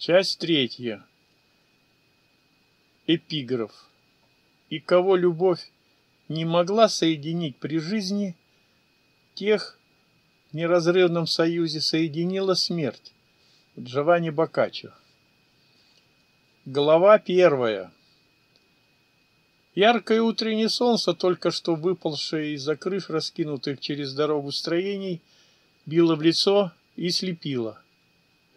Часть третья. Эпиграф. И кого любовь не могла соединить при жизни, тех в неразрывном союзе соединила смерть. Джованни Бокаччо. Глава первая. Яркое утреннее солнце, только что выпалшее из-за крыш, раскинутых через дорогу строений, било в лицо и слепило.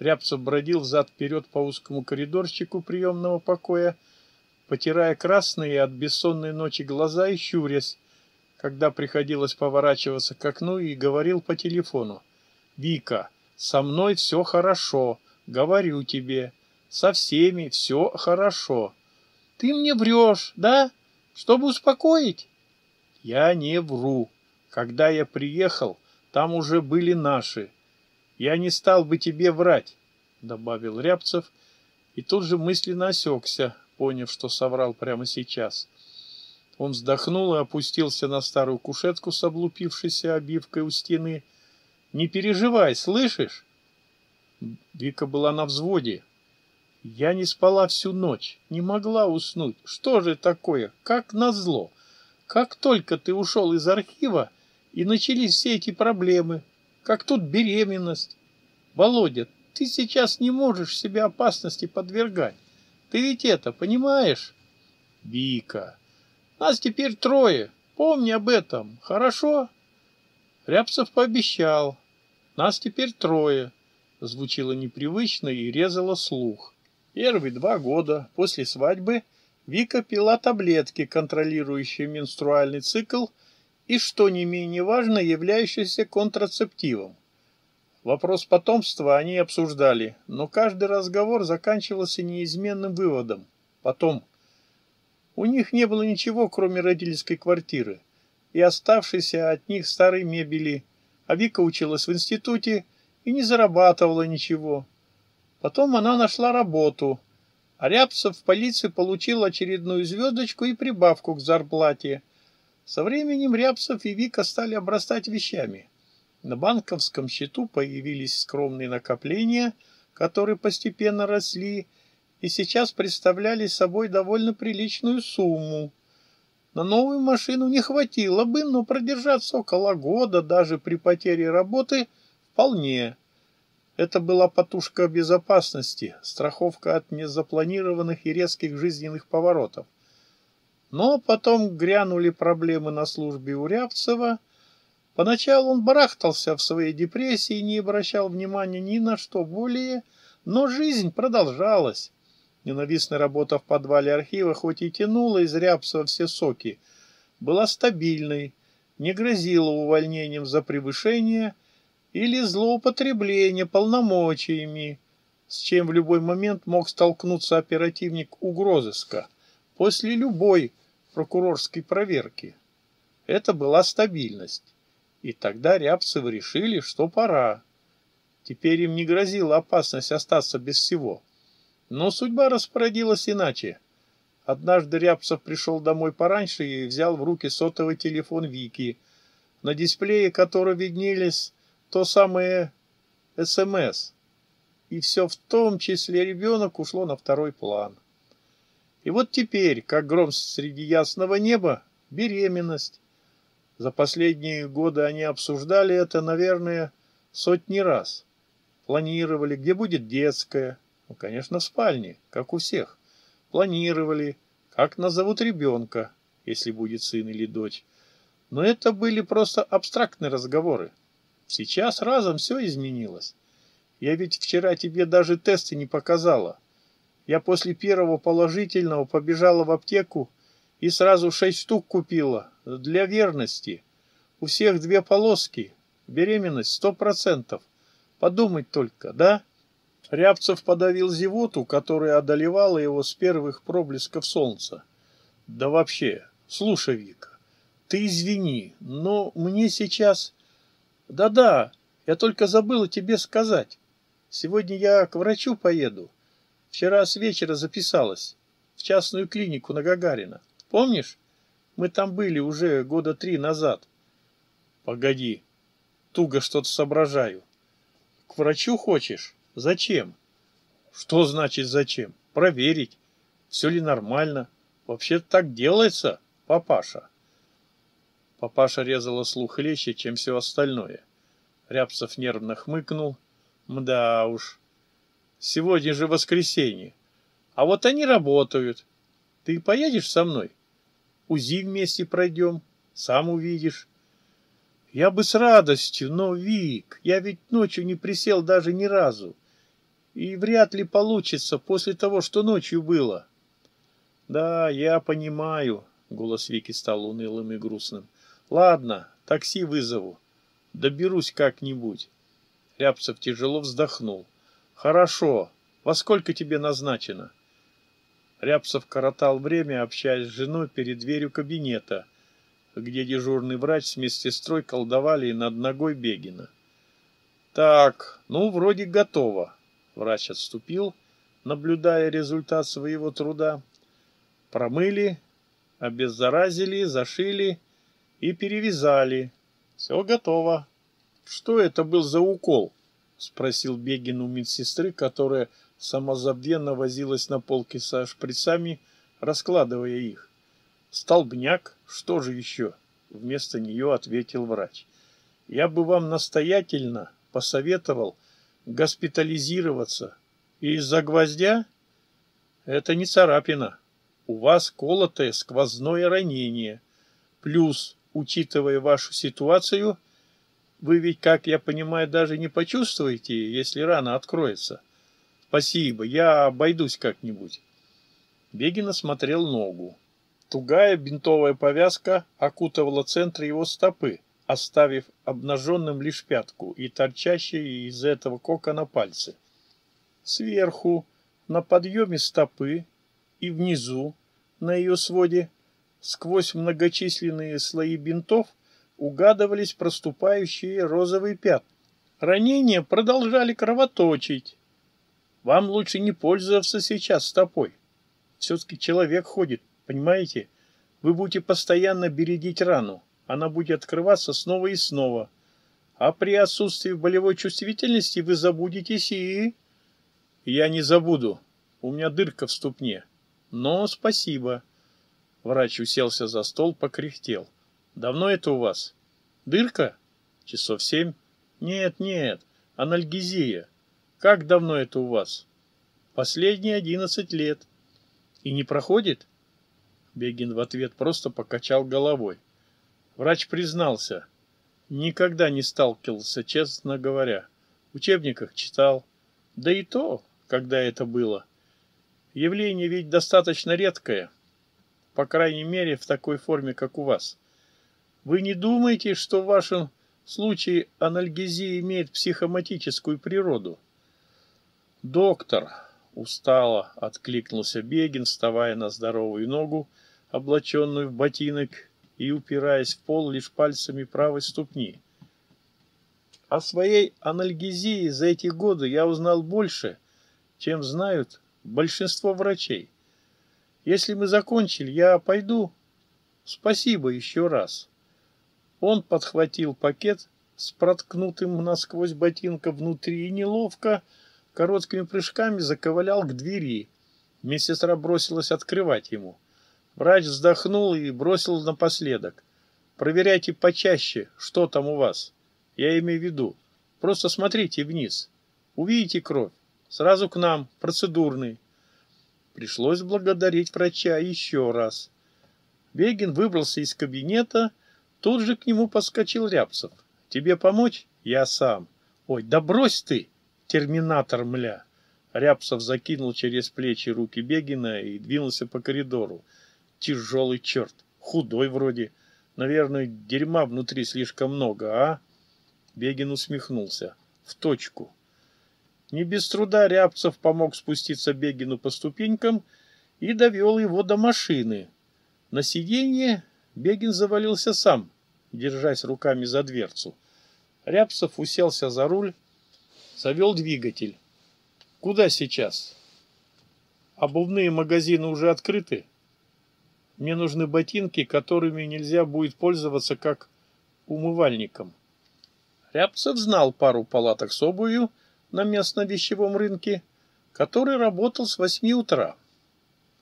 Рябцев бродил взад-вперед по узкому коридорчику приемного покоя, потирая красные от бессонной ночи глаза и щурясь, когда приходилось поворачиваться к окну и говорил по телефону. «Вика, со мной все хорошо, говорю тебе, со всеми все хорошо». «Ты мне врешь, да? Чтобы успокоить?» «Я не вру. Когда я приехал, там уже были наши». Я не стал бы тебе врать, добавил Рябцев и тут же мысленно осекся, поняв, что соврал прямо сейчас. Он вздохнул и опустился на старую кушетку с облупившейся обивкой у стены. Не переживай, слышишь? Вика была на взводе. Я не спала всю ночь, не могла уснуть. Что же такое? Как назло! Как только ты ушел из архива, и начались все эти проблемы, как тут беременность. Володя, ты сейчас не можешь себе опасности подвергать. Ты ведь это понимаешь? Вика, нас теперь трое. Помни об этом, хорошо? Рябцев пообещал. Нас теперь трое. Звучило непривычно и резало слух. Первые два года после свадьбы Вика пила таблетки, контролирующие менструальный цикл, и что не менее важно, являющееся контрацептивом. Вопрос потомства они обсуждали, но каждый разговор заканчивался неизменным выводом. Потом. У них не было ничего, кроме родительской квартиры и оставшейся от них старой мебели, а Вика училась в институте и не зарабатывала ничего. Потом она нашла работу, а Рябцев в полиции получил очередную звездочку и прибавку к зарплате – со временем Рябцев и Вика стали обрастать вещами. На банковском счету появились скромные накопления, которые постепенно росли и сейчас представляли собой довольно приличную сумму. На новую машину не хватило бы, но продержаться около года даже при потере работы вполне. Это была потушка безопасности, страховка от незапланированных и резких жизненных поворотов. Но потом грянули проблемы на службе у Рябцева. Поначалу он барахтался в своей депрессии и не обращал внимания ни на что более, но жизнь продолжалась. Ненавистная работа в подвале архива хоть и тянула из Рябцева все соки, была стабильной, не грозила увольнением за превышение или злоупотребление полномочиями, с чем в любой момент мог столкнуться оперативник угрозыска после любой прокурорской проверки. Это была стабильность. И тогда рябцевы решили, что пора. Теперь им не грозила опасность остаться без всего. Но судьба распорядилась иначе. Однажды Рябцев пришел домой пораньше и взял в руки сотовый телефон Вики, на дисплее которого виднелись то самое СМС. Эм и все в том числе ребенок ушло на второй план. И вот теперь, как гром среди ясного неба, беременность. За последние годы они обсуждали это, наверное, сотни раз. Планировали, где будет детская, ну, конечно, в спальне, как у всех. Планировали, как назовут ребенка, если будет сын или дочь. Но это были просто абстрактные разговоры. Сейчас разом все изменилось. Я ведь вчера тебе даже тесты не показала. Я после первого положительного побежала в аптеку и сразу шесть штук купила для верности. У всех две полоски. Беременность сто процентов. Подумать только, да? Рябцев подавил зевоту, которая одолевала его с первых проблесков солнца. Да вообще, слушай, Вика, ты извини, но мне сейчас... Да-да, я только забыла тебе сказать. Сегодня я к врачу поеду. Вчера с вечера записалась. В частную клинику на Гагарина. Помнишь? Мы там были уже года три назад. Погоди. Туго что-то соображаю. К врачу хочешь? Зачем? Что значит зачем? Проверить, все ли нормально. Вообще так делается, папаша. Папаша резала слух лещи, чем все остальное. Рябцев нервно хмыкнул. Мда уж, Сегодня же воскресенье. А вот они работают. Ты поедешь со мной? УЗИ вместе пройдем, сам увидишь. Я бы с радостью, но, Вик, я ведь ночью не присел даже ни разу. И вряд ли получится после того, что ночью было. Да, я понимаю, голос Вики стал унылым и грустным. Ладно, такси вызову. Доберусь как-нибудь. Рябцев тяжело вздохнул. «Хорошо. Во сколько тебе назначено?» Рябцев коротал время, общаясь с женой перед дверью кабинета, где дежурный врач с медсестрой колдовали над ногой Бегина. «Так, ну, вроде готово». Врач отступил, наблюдая результат своего труда. Промыли, обеззаразили, зашили и перевязали. Все готово. Что это был за укол? спросил Бегин у медсестры, которая самозабвенно возилась на полке со шприцами, раскладывая их. «Столбняк, что же еще?» – вместо нее ответил врач. «Я бы вам настоятельно посоветовал госпитализироваться. И из-за гвоздя? Это не царапина. У вас колотое сквозное ранение. Плюс, учитывая вашу ситуацию – вы ведь, как я понимаю, даже не почувствуете, если рана откроется. Спасибо, я обойдусь как-нибудь. Бегин осмотрел ногу. Тугая бинтовая повязка окутывала центр его стопы, оставив обнаженным лишь пятку и торчащие из этого кокона пальцы. Сверху, на подъеме стопы и внизу, на ее своде, сквозь многочисленные слои бинтов, угадывались проступающие розовые пятна. Ранения продолжали кровоточить. Вам лучше не пользоваться сейчас стопой. Все-таки человек ходит, понимаете? Вы будете постоянно бередить рану. Она будет открываться снова и снова. А при отсутствии болевой чувствительности вы забудетесь и... Я не забуду. У меня дырка в ступне. Но спасибо. Врач уселся за стол, покряхтел. — Давно это у вас? Дырка? Часов семь? Нет, нет, анальгезия. Как давно это у вас? Последние одиннадцать лет. И не проходит? Бегин в ответ просто покачал головой. Врач признался. Никогда не сталкивался, честно говоря. В учебниках читал. Да и то, когда это было. Явление ведь достаточно редкое. По крайней мере, в такой форме, как у вас. Вы не думаете, что в вашем случае анальгезия имеет психоматическую природу? Доктор, устало откликнулся Бегин, вставая на здоровую ногу, облаченную в ботинок и упираясь в пол лишь пальцами правой ступни. О своей анальгезии за эти годы я узнал больше, чем знают большинство врачей. Если мы закончили, я пойду. Спасибо еще раз. Он подхватил пакет с проткнутым насквозь ботинка внутри и неловко, короткими прыжками заковылял к двери. Медсестра бросилась открывать ему. Врач вздохнул и бросил напоследок. «Проверяйте почаще, что там у вас. Я имею в виду. Просто смотрите вниз. Увидите кровь. Сразу к нам, процедурный». Пришлось благодарить врача еще раз. Вегин выбрался из кабинета Тут же к нему подскочил Рябцев. «Тебе помочь?» «Я сам». «Ой, да брось ты, терминатор, мля!» Рябцев закинул через плечи руки Бегина и двинулся по коридору. «Тяжелый черт! Худой вроде. Наверное, дерьма внутри слишком много, а?» Бегин усмехнулся. «В точку». Не без труда Рябцев помог спуститься Бегину по ступенькам и довел его до машины. На сиденье Бегин завалился сам, держась руками за дверцу. Рябцев уселся за руль, завел двигатель. «Куда сейчас?» «Обувные магазины уже открыты. Мне нужны ботинки, которыми нельзя будет пользоваться как умывальником». Рябцев знал пару палаток с обувью на местном вещевом рынке, который работал с 8 утра.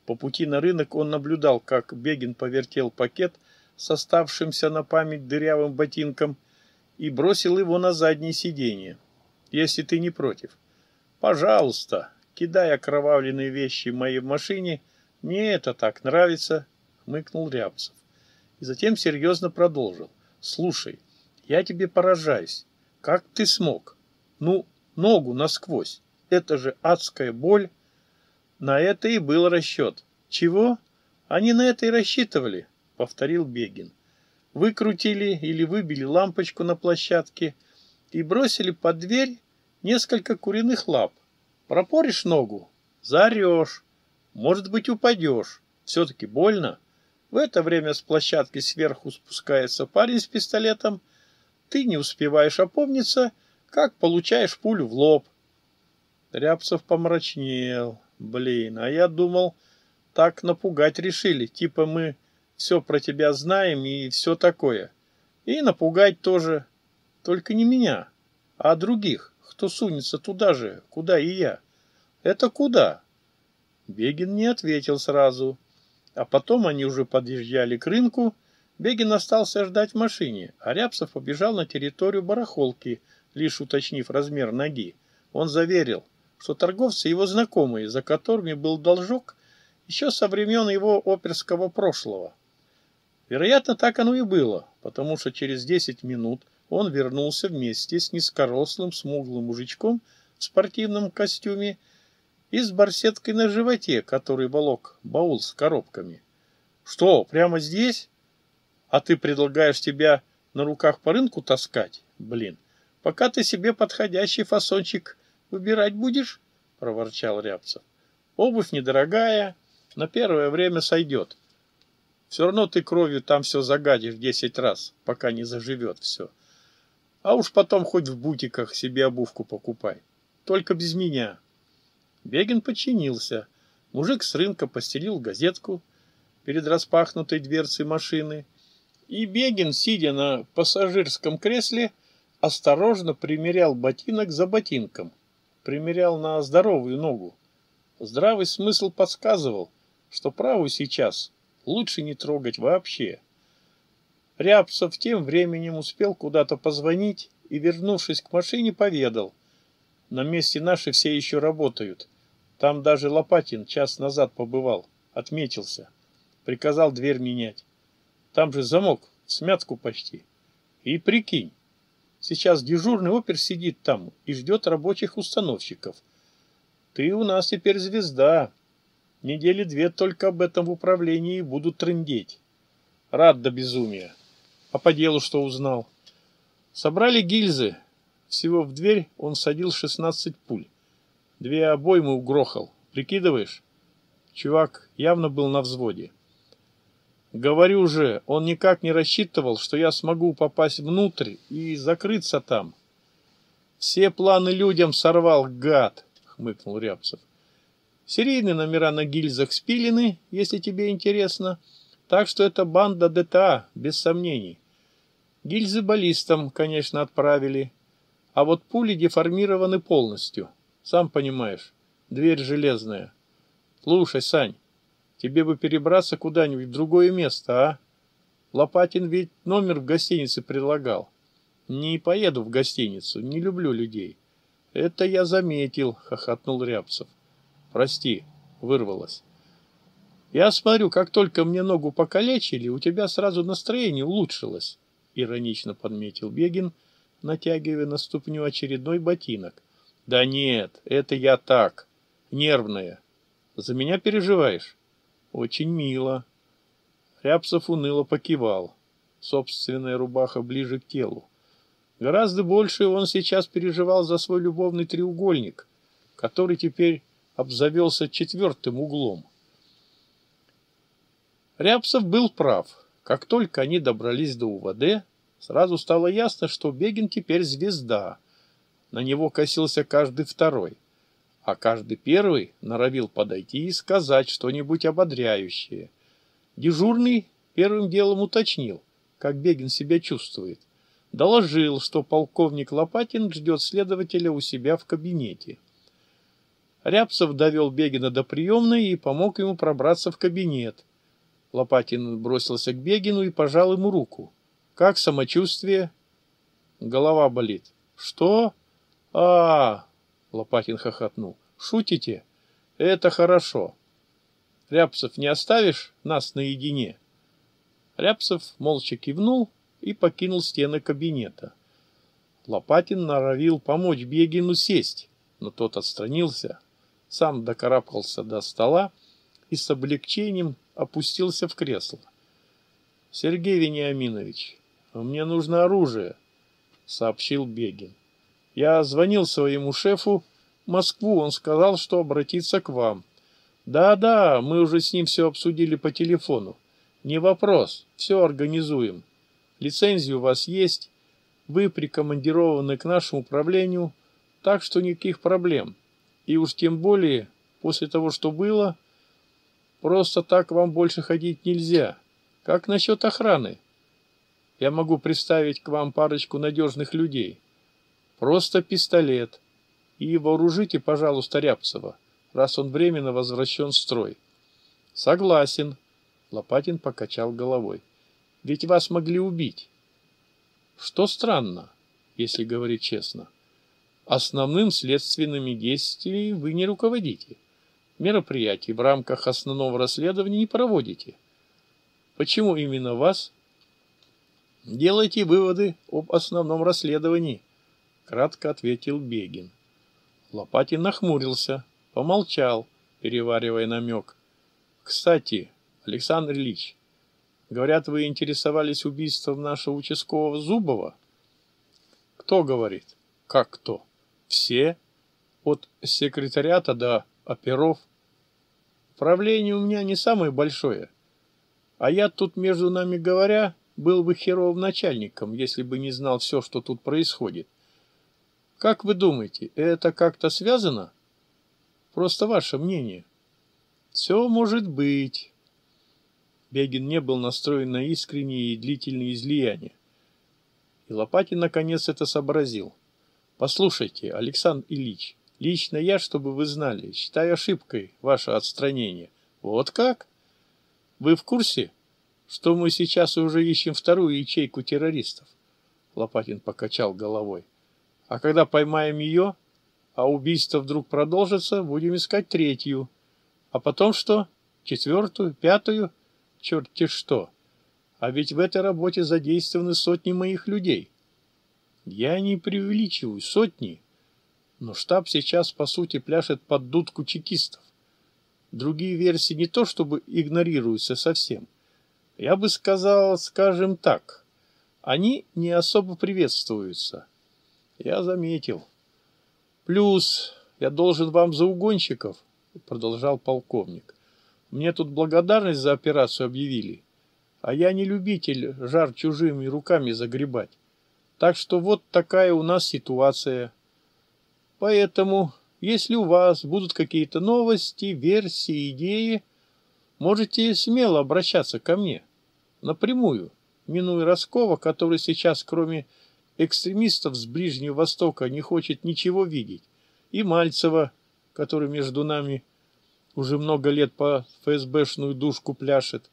По пути на рынок он наблюдал, как Бегин повертел пакет с оставшимся на память дырявым ботинком и бросил его на заднее сиденье. «Если ты не против». «Пожалуйста, кидай окровавленные вещи моей машине, мне это так нравится», — хмыкнул Рябцев. И затем серьезно продолжил. «Слушай, я тебе поражаюсь. Как ты смог? Ну, ногу насквозь. Это же адская боль». На это и был расчет. Чего? Они на это и рассчитывали, повторил Бегин. Выкрутили или выбили лампочку на площадке и бросили под дверь несколько куриных лап. Пропоришь ногу, заорешь, может быть упадешь, все-таки больно. В это время с площадки сверху спускается парень с пистолетом, ты не успеваешь опомниться, как получаешь пулю в лоб. Рябцев помрачнел блин а я думал так напугать решили. Типа мы все про тебя знаем и все такое. И напугать тоже. Только не меня а других кто сунется туда же куда и я. Это куда? Бегин не ответил сразу. А потом они уже подъезжали к рынку. Бегин остался ждать в машине а рябцев побежал на территорию барахолки лишь уточнив размер ноги. Он заверил что торговцы его знакомые, за которыми был должок еще со времен его оперского прошлого. Вероятно, так оно и было, потому что через 10 минут он вернулся вместе с низкорослым смуглым мужичком в спортивном костюме и с барсеткой на животе, который волок баул с коробками. «Что, прямо здесь? А ты предлагаешь тебя на руках по рынку таскать? Блин, пока ты себе подходящий фасончик Выбирать будешь?» — проворчал Рябцев. «Обувь недорогая, на первое время сойдет. Все равно ты кровью там все загадишь десять раз, пока не заживет все. А уж потом хоть в бутиках себе обувку покупай. Только без меня». Бегин подчинился. Мужик с рынка постелил газетку перед распахнутой дверцей машины, и Бегин, сидя на пассажирском кресле, осторожно примерял ботинок за ботинком примерял на здоровую ногу. Здравый смысл подсказывал, что правую сейчас лучше не трогать вообще. Рябцев тем временем успел куда-то позвонить и, вернувшись к машине, поведал. На месте наши все еще работают. Там даже Лопатин час назад побывал, отметился. Приказал дверь менять. Там же замок, смятку почти. И прикинь, Сейчас дежурный опер сидит там и ждет рабочих установщиков. Ты у нас теперь звезда. Недели две только об этом в управлении будут трындеть. Рад до безумия. А по делу что узнал? Собрали гильзы. Всего в дверь он садил 16 пуль. Две обоймы угрохал. Прикидываешь? Чувак явно был на взводе. Говорю же, он никак не рассчитывал, что я смогу попасть внутрь и закрыться там. Все планы людям сорвал, гад, хмыкнул Рябцев. Серийные номера на гильзах спилены, если тебе интересно. Так что это банда ДТА, без сомнений. Гильзы баллистам, конечно, отправили. А вот пули деформированы полностью. Сам понимаешь, дверь железная. Слушай, Сань, Тебе бы перебраться куда-нибудь в другое место, а? Лопатин ведь номер в гостинице предлагал. Не поеду в гостиницу, не люблю людей. Это я заметил, хохотнул Рябцев. Прости, вырвалось. Я смотрю, как только мне ногу покалечили, у тебя сразу настроение улучшилось, иронично подметил Бегин, натягивая на ступню очередной ботинок. Да нет, это я так, нервная. За меня переживаешь? Очень мило. Рябцев уныло покивал. Собственная рубаха ближе к телу. Гораздо больше он сейчас переживал за свой любовный треугольник, который теперь обзавелся четвертым углом. Рябцев был прав. Как только они добрались до УВД, сразу стало ясно, что Бегин теперь звезда. На него косился каждый второй а каждый первый норовил подойти и сказать что-нибудь ободряющее. Дежурный первым делом уточнил, как Бегин себя чувствует. Доложил, что полковник Лопатин ждет следователя у себя в кабинете. Рябцев довел Бегина до приемной и помог ему пробраться в кабинет. Лопатин бросился к Бегину и пожал ему руку. «Как самочувствие?» «Голова болит». «Что?» «А, Лопатин хохотнул. «Шутите? Это хорошо. Рябцев, не оставишь нас наедине?» Рябцев молча кивнул и покинул стены кабинета. Лопатин норовил помочь Бегину сесть, но тот отстранился, сам докарабкался до стола и с облегчением опустился в кресло. «Сергей Вениаминович, мне нужно оружие», — сообщил Бегин. Я звонил своему шефу в Москву. Он сказал, что обратится к вам. Да-да, мы уже с ним все обсудили по телефону. Не вопрос, все организуем. Лицензии у вас есть, вы прикомандированы к нашему управлению, так что никаких проблем. И уж тем более, после того, что было, просто так вам больше ходить нельзя. Как насчет охраны? Я могу представить к вам парочку надежных людей. Просто пистолет. И вооружите, пожалуйста, Рябцева, раз он временно возвращен в строй. Согласен. Лопатин покачал головой. Ведь вас могли убить. Что странно, если говорить честно. Основным следственными действиями вы не руководите. Мероприятий в рамках основного расследования не проводите. Почему именно вас? Делайте выводы об основном расследовании кратко ответил Бегин. Лопатин нахмурился, помолчал, переваривая намек. «Кстати, Александр Ильич, говорят, вы интересовались убийством нашего участкового Зубова?» «Кто говорит?» «Как кто?» «Все. От секретариата до оперов. Правление у меня не самое большое. А я тут, между нами говоря, был бы херовым начальником, если бы не знал все, что тут происходит. Как вы думаете, это как-то связано? Просто ваше мнение. Все может быть. Бегин не был настроен на искренние и длительные излияния. И Лопатин наконец это сообразил. Послушайте, Александр Ильич, лично я, чтобы вы знали, считаю ошибкой ваше отстранение. Вот как? Вы в курсе, что мы сейчас уже ищем вторую ячейку террористов? Лопатин покачал головой. А когда поймаем ее, а убийство вдруг продолжится, будем искать третью. А потом что? Четвертую? Пятую? Черт-те что! А ведь в этой работе задействованы сотни моих людей. Я не преувеличиваю, сотни. Но штаб сейчас, по сути, пляшет под дудку чекистов. Другие версии не то чтобы игнорируются совсем. Я бы сказал, скажем так, они не особо приветствуются. Я заметил. Плюс я должен вам за угонщиков, продолжал полковник. Мне тут благодарность за операцию объявили, а я не любитель жар чужими руками загребать. Так что вот такая у нас ситуация. Поэтому, если у вас будут какие-то новости, версии, идеи, можете смело обращаться ко мне напрямую, минуя Роскова, который сейчас, кроме экстремистов с Ближнего Востока не хочет ничего видеть. И Мальцева, который между нами уже много лет по ФСБшную душку пляшет.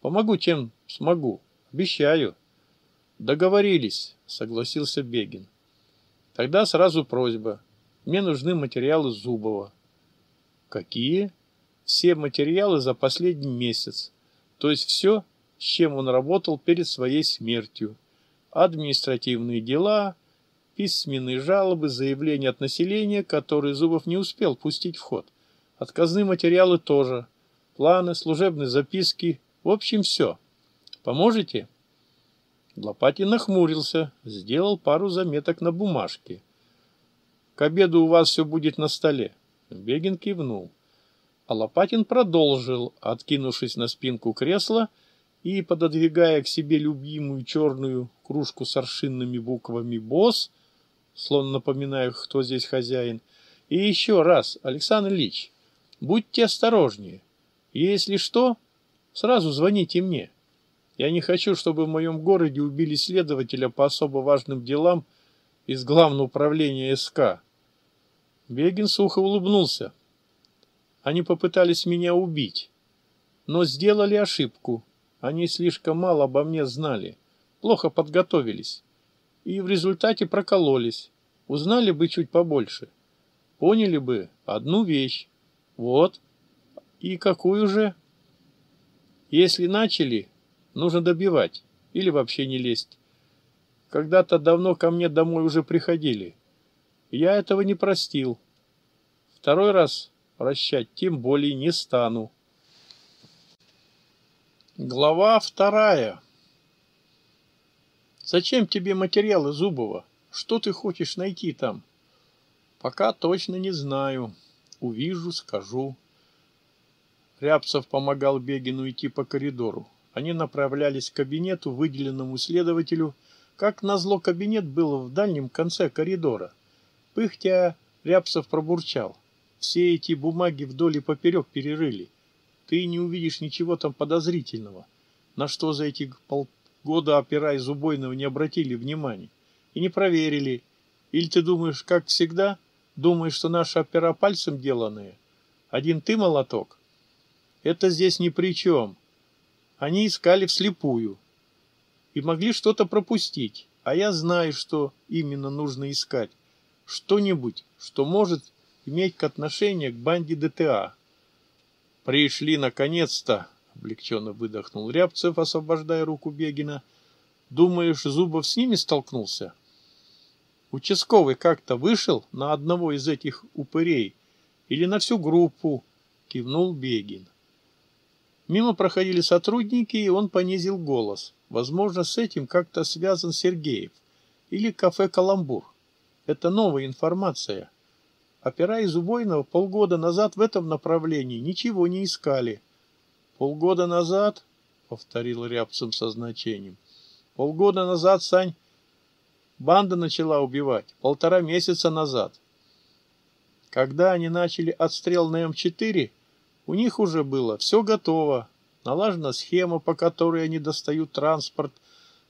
Помогу, чем смогу. Обещаю. Договорились, согласился Бегин. Тогда сразу просьба. Мне нужны материалы Зубова. Какие? Все материалы за последний месяц. То есть все, с чем он работал перед своей смертью административные дела, письменные жалобы, заявления от населения, которые Зубов не успел пустить в ход. Отказные материалы тоже. Планы, служебные записки. В общем, все. Поможете? Лопатин нахмурился, сделал пару заметок на бумажке. К обеду у вас все будет на столе. Бегин кивнул. А Лопатин продолжил, откинувшись на спинку кресла и пододвигая к себе любимую черную кружку с аршинными буквами «Босс», словно напоминаю, кто здесь хозяин. И еще раз, Александр Ильич, будьте осторожнее. Если что, сразу звоните мне. Я не хочу, чтобы в моем городе убили следователя по особо важным делам из Главного управления СК. Бегин сухо улыбнулся. Они попытались меня убить, но сделали ошибку. Они слишком мало обо мне знали плохо подготовились и в результате прокололись. Узнали бы чуть побольше. Поняли бы одну вещь. Вот. И какую же? Если начали, нужно добивать или вообще не лезть. Когда-то давно ко мне домой уже приходили. Я этого не простил. Второй раз прощать тем более не стану. Глава вторая. Зачем тебе материалы Зубова? Что ты хочешь найти там? Пока точно не знаю. Увижу, скажу. Рябцев помогал Бегину идти по коридору. Они направлялись к кабинету, выделенному следователю. Как назло, кабинет был в дальнем конце коридора. Пыхтя, Рябцев пробурчал. Все эти бумаги вдоль и поперек перерыли. Ты не увидишь ничего там подозрительного. На что за эти пол года опираясь убойного не обратили внимания и не проверили. Или ты думаешь, как всегда, думаешь, что наши опера пальцем деланные? Один ты молоток? Это здесь ни при чем. Они искали вслепую и могли что-то пропустить, а я знаю, что именно нужно искать. Что-нибудь, что может иметь к отношению к банде ДТА. «Пришли, наконец-то!» облегченно выдохнул Рябцев, освобождая руку Бегина. «Думаешь, Зубов с ними столкнулся?» «Участковый как-то вышел на одного из этих упырей или на всю группу?» — кивнул Бегин. Мимо проходили сотрудники, и он понизил голос. Возможно, с этим как-то связан Сергеев или кафе «Каламбур». Это новая информация. Опера из Убойного полгода назад в этом направлении ничего не искали – Полгода назад, — повторил рябцем со значением, — полгода назад, Сань, банда начала убивать, полтора месяца назад. Когда они начали отстрел на М4, у них уже было все готово, налажена схема, по которой они достают транспорт,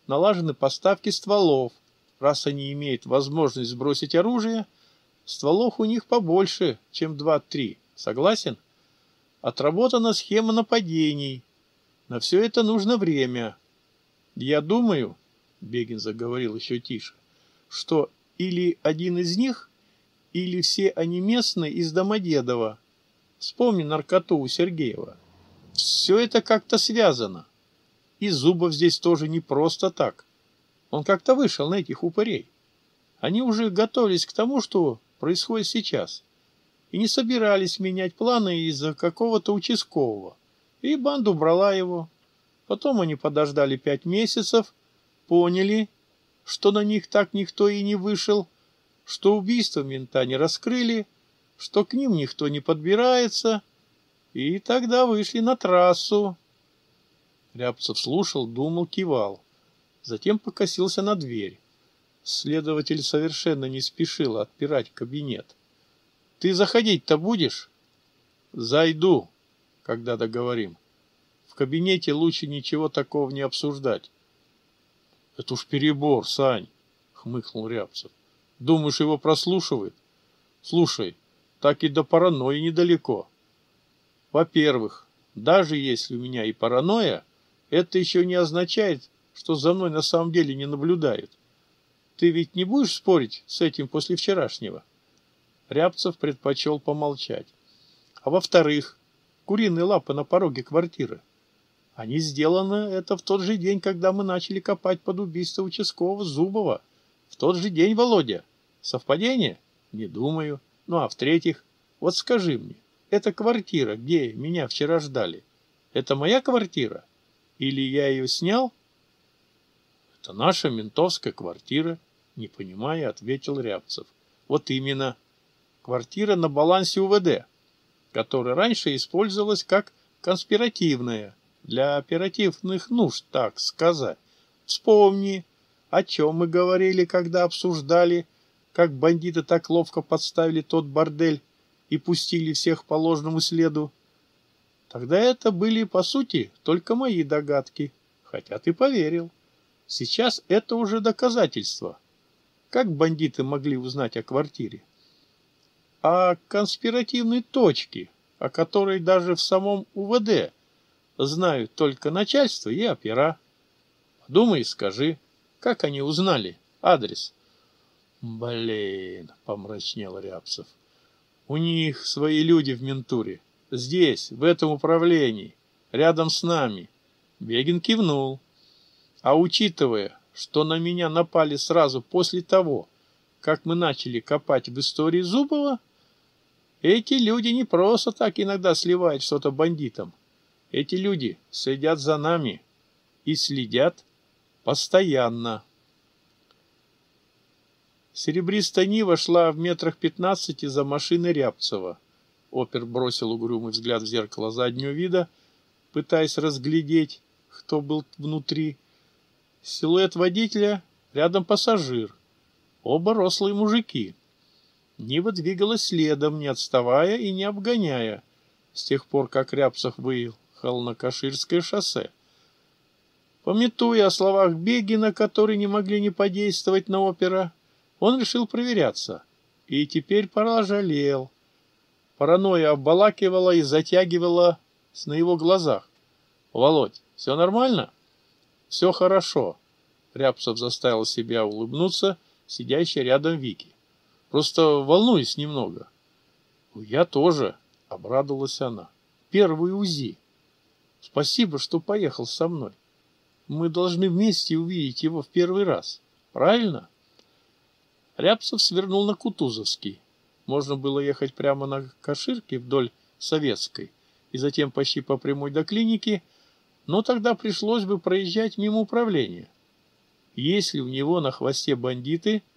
налажены поставки стволов. Раз они имеют возможность сбросить оружие, стволов у них побольше, чем 2-3. Согласен? Отработана схема нападений. На все это нужно время. Я думаю, Бегин заговорил еще тише, что или один из них, или все они местные из Домодедова. Вспомни наркоту у Сергеева. Все это как-то связано. И Зубов здесь тоже не просто так. Он как-то вышел на этих упырей. Они уже готовились к тому, что происходит сейчас и не собирались менять планы из-за какого-то участкового. И банду брала его. Потом они подождали пять месяцев, поняли, что на них так никто и не вышел, что убийство мента не раскрыли, что к ним никто не подбирается, и тогда вышли на трассу. Рябцев слушал, думал, кивал. Затем покосился на дверь. Следователь совершенно не спешил отпирать кабинет. Ты заходить-то будешь? Зайду, когда договорим. В кабинете лучше ничего такого не обсуждать. Это уж перебор, Сань, хмыкнул Рябцев. Думаешь, его прослушивают? Слушай, так и до паранойи недалеко. Во-первых, даже если у меня и паранойя, это еще не означает, что за мной на самом деле не наблюдают. Ты ведь не будешь спорить с этим после вчерашнего? — Рябцев предпочел помолчать. А во-вторых, куриные лапы на пороге квартиры. Они сделаны это в тот же день, когда мы начали копать под убийство участкового Зубова. В тот же день, Володя. Совпадение? Не думаю. Ну а в-третьих, вот скажи мне, эта квартира, где меня вчера ждали, это моя квартира? Или я ее снял? Это наша ментовская квартира, не понимая, ответил Рябцев. Вот именно квартира на балансе УВД, которая раньше использовалась как конспиративная, для оперативных нужд, так сказать. Вспомни, о чем мы говорили, когда обсуждали, как бандиты так ловко подставили тот бордель и пустили всех по ложному следу. Тогда это были, по сути, только мои догадки, хотя ты поверил. Сейчас это уже доказательство. Как бандиты могли узнать о квартире? а конспиративной точки, о которой даже в самом УВД знают только начальство и опера. Подумай и скажи, как они узнали адрес? Блин, помрачнел Рябцев. У них свои люди в ментуре. Здесь, в этом управлении, рядом с нами. Бегин кивнул. А учитывая, что на меня напали сразу после того, как мы начали копать в истории Зубова, эти люди не просто так иногда сливают что-то бандитам. Эти люди следят за нами и следят постоянно. Серебристая Нива шла в метрах пятнадцати за машиной Рябцева. Опер бросил угрюмый взгляд в зеркало заднего вида, пытаясь разглядеть, кто был внутри. Силуэт водителя, рядом пассажир. Оба рослые мужики. Нива двигалась следом, не отставая и не обгоняя, с тех пор, как Рябцев выехал на Каширское шоссе. Пометуя о словах Бегина, которые не могли не подействовать на опера, он решил проверяться. И теперь поражалел. Паранойя оббалакивала и затягивала с на его глазах. «Володь, все нормально?» «Все хорошо», — Рябцев заставил себя улыбнуться, сидящий рядом Вики. Просто волнуюсь немного. Я тоже, а обрадовалась она. Первый УЗИ. Спасибо, что поехал со мной. Мы должны вместе увидеть его в первый раз. Правильно? Рябцев свернул на Кутузовский. Можно было ехать прямо на Каширке вдоль Советской и затем почти по прямой до клиники, но тогда пришлось бы проезжать мимо управления. Если у него на хвосте бандиты –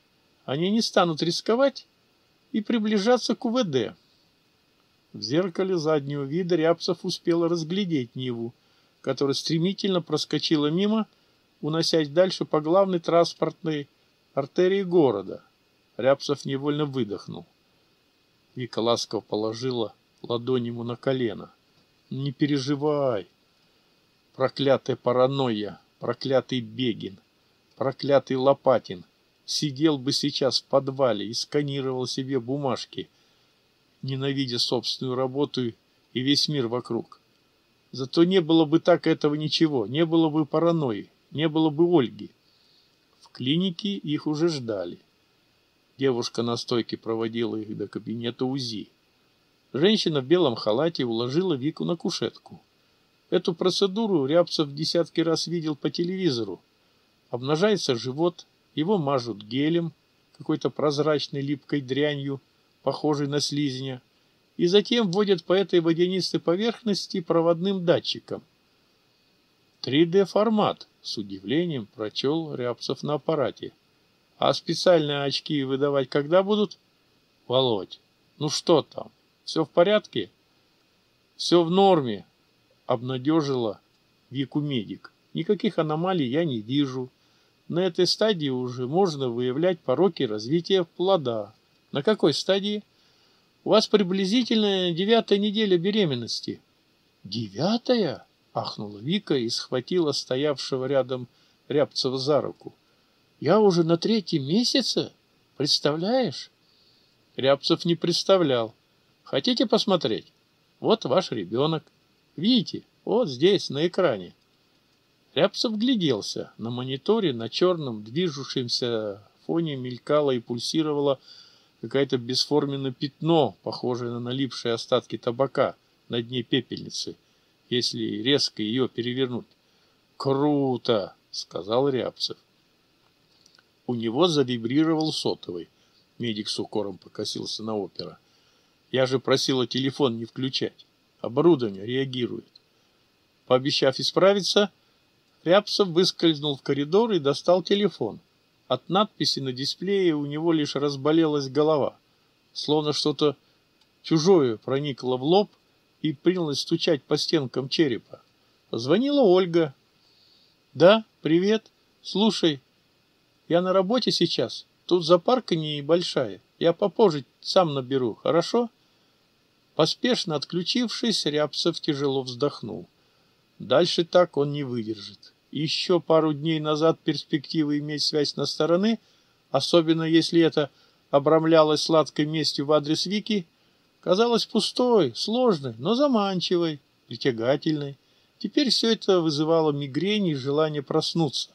они не станут рисковать и приближаться к УВД. В зеркале заднего вида Рябцев успел разглядеть Ниву, которая стремительно проскочила мимо, уносясь дальше по главной транспортной артерии города. Рябцев невольно выдохнул. Вика ласково положила ладонь ему на колено. «Не переживай! Проклятая паранойя! Проклятый Бегин! Проклятый Лопатин! сидел бы сейчас в подвале и сканировал себе бумажки, ненавидя собственную работу и весь мир вокруг. Зато не было бы так этого ничего, не было бы паранойи, не было бы Ольги. В клинике их уже ждали. Девушка на стойке проводила их до кабинета УЗИ. Женщина в белом халате уложила Вику на кушетку. Эту процедуру Рябцев десятки раз видел по телевизору. Обнажается живот, его мажут гелем, какой-то прозрачной липкой дрянью, похожей на слизня, и затем вводят по этой водянистой поверхности проводным датчиком. 3D-формат, с удивлением прочел Рябцев на аппарате. А специальные очки выдавать когда будут? Володь, ну что там, все в порядке? Все в норме, обнадежила Вику медик. Никаких аномалий я не вижу. На этой стадии уже можно выявлять пороки развития плода. На какой стадии? У вас приблизительно девятая неделя беременности. Девятая? Ахнула Вика и схватила стоявшего рядом Рябцева за руку. Я уже на третьем месяце? Представляешь? Рябцев не представлял. Хотите посмотреть? Вот ваш ребенок. Видите, вот здесь, на экране. Эпсов гляделся. На мониторе на черном движущемся фоне мелькало и пульсировало какое-то бесформенное пятно, похожее на налипшие остатки табака на дне пепельницы, если резко ее перевернуть. «Круто!» — сказал Рябцев. У него завибрировал сотовый. Медик с укором покосился на опера. «Я же просила телефон не включать. Оборудование реагирует». Пообещав исправиться, Рябцев выскользнул в коридор и достал телефон. От надписи на дисплее у него лишь разболелась голова, словно что-то чужое проникло в лоб и принялось стучать по стенкам черепа. Позвонила Ольга. «Да, привет. Слушай, я на работе сейчас. Тут запарка небольшая. Я попозже сам наберу, хорошо?» Поспешно отключившись, Рябцев тяжело вздохнул. Дальше так он не выдержит. Еще пару дней назад перспективы иметь связь на стороны, особенно если это обрамлялось сладкой местью в адрес Вики, казалось пустой, сложной, но заманчивой, притягательной. Теперь все это вызывало мигрень и желание проснуться.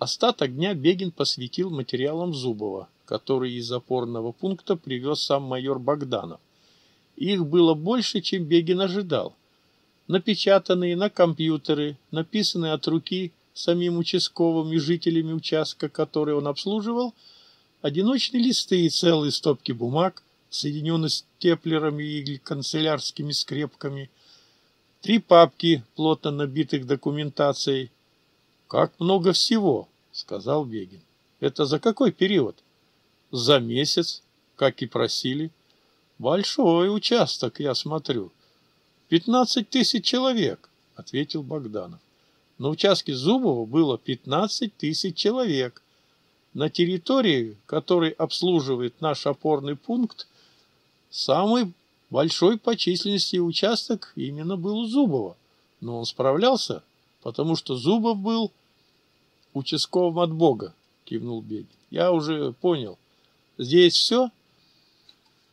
Остаток дня Бегин посвятил материалам Зубова, который из опорного пункта привез сам майор Богданов. Их было больше, чем Бегин ожидал напечатанные на компьютеры, написанные от руки самим участковым и жителями участка, который он обслуживал, одиночные листы и целые стопки бумаг, соединенные степлерами и канцелярскими скрепками, три папки, плотно набитых документацией. «Как много всего!» — сказал Бегин. «Это за какой период?» «За месяц, как и просили. Большой участок, я смотрю». «Пятнадцать тысяч человек», — ответил Богданов. На участке Зубова было 15 тысяч человек. На территории, который обслуживает наш опорный пункт, самый большой по численности участок именно был у Зубова. Но он справлялся, потому что Зубов был участковым от Бога, кивнул Бегин. Я уже понял. Здесь все? —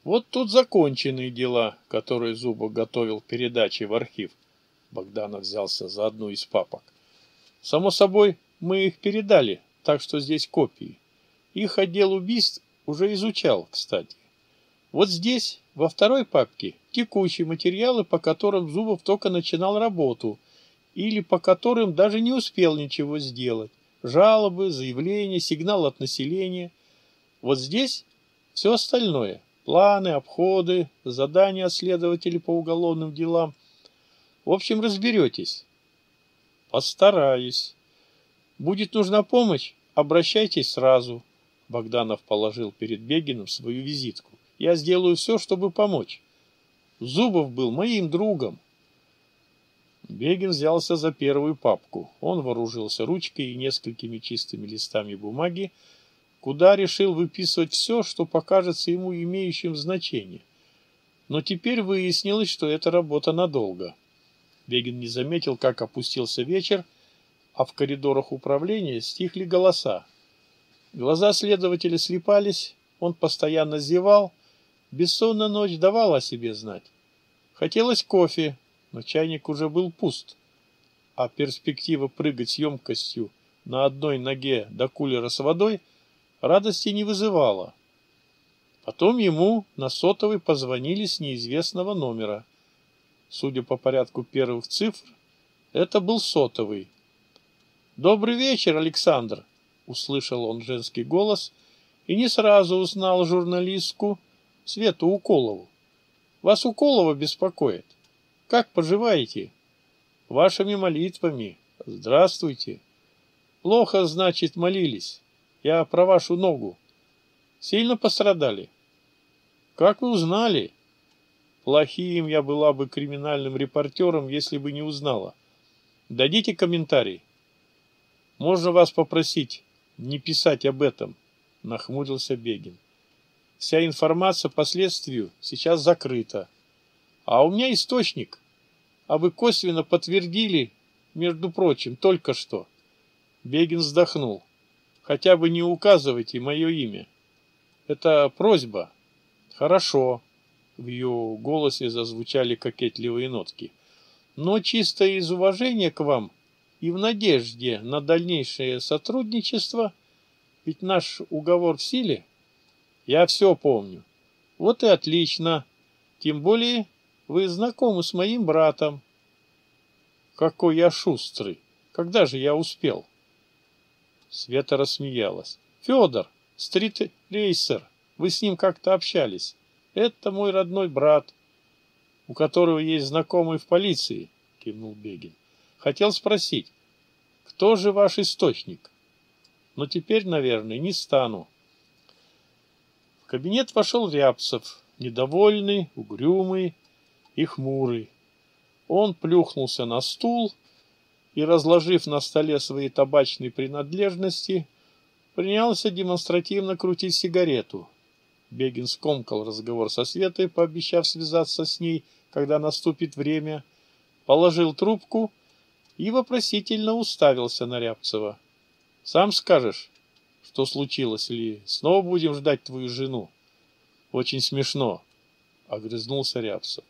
вот тут законченные дела, которые Зуба готовил к передаче в архив. Богданов взялся за одну из папок. Само собой, мы их передали, так что здесь копии. Их отдел убийств уже изучал, кстати. Вот здесь, во второй папке, текущие материалы, по которым Зубов только начинал работу, или по которым даже не успел ничего сделать. Жалобы, заявления, сигнал от населения. Вот здесь все остальное – планы, обходы, задания следователей по уголовным делам. В общем, разберетесь. Постараюсь. Будет нужна помощь, обращайтесь сразу. Богданов положил перед Бегиным свою визитку. Я сделаю все, чтобы помочь. Зубов был моим другом. Бегин взялся за первую папку. Он вооружился ручкой и несколькими чистыми листами бумаги, куда решил выписывать все, что покажется ему имеющим значение. Но теперь выяснилось, что эта работа надолго. Бегин не заметил, как опустился вечер, а в коридорах управления стихли голоса. Глаза следователя слепались, он постоянно зевал, бессонная ночь давала о себе знать. Хотелось кофе, но чайник уже был пуст, а перспектива прыгать с емкостью на одной ноге до кулера с водой – радости не вызывало. Потом ему на сотовый позвонили с неизвестного номера. Судя по порядку первых цифр, это был сотовый. «Добрый вечер, Александр!» — услышал он женский голос и не сразу узнал журналистку Свету Уколову. «Вас Уколова беспокоит. Как поживаете?» «Вашими молитвами. Здравствуйте!» «Плохо, значит, молились. Я про вашу ногу. Сильно пострадали? Как вы узнали? Плохим я была бы криминальным репортером, если бы не узнала. Дадите комментарий. Можно вас попросить не писать об этом, нахмурился Бегин. Вся информация по следствию сейчас закрыта. А у меня источник. А вы косвенно подтвердили, между прочим, только что. Бегин вздохнул хотя бы не указывайте мое имя. Это просьба. Хорошо. В ее голосе зазвучали кокетливые нотки. Но чисто из уважения к вам и в надежде на дальнейшее сотрудничество, ведь наш уговор в силе, я все помню. Вот и отлично. Тем более вы знакомы с моим братом. Какой я шустрый. Когда же я успел? — Света рассмеялась. «Федор, стрит-рейсер, вы с ним как-то общались. Это мой родной брат, у которого есть знакомый в полиции», — кивнул Бегин. «Хотел спросить, кто же ваш источник?» «Но теперь, наверное, не стану». В кабинет вошел Рябцев, недовольный, угрюмый и хмурый. Он плюхнулся на стул и, разложив на столе свои табачные принадлежности, принялся демонстративно крутить сигарету. Бегин скомкал разговор со Светой, пообещав связаться с ней, когда наступит время, положил трубку и вопросительно уставился на Рябцева. «Сам скажешь, что случилось ли? Снова будем ждать твою жену?» «Очень смешно», — огрызнулся Рябцев.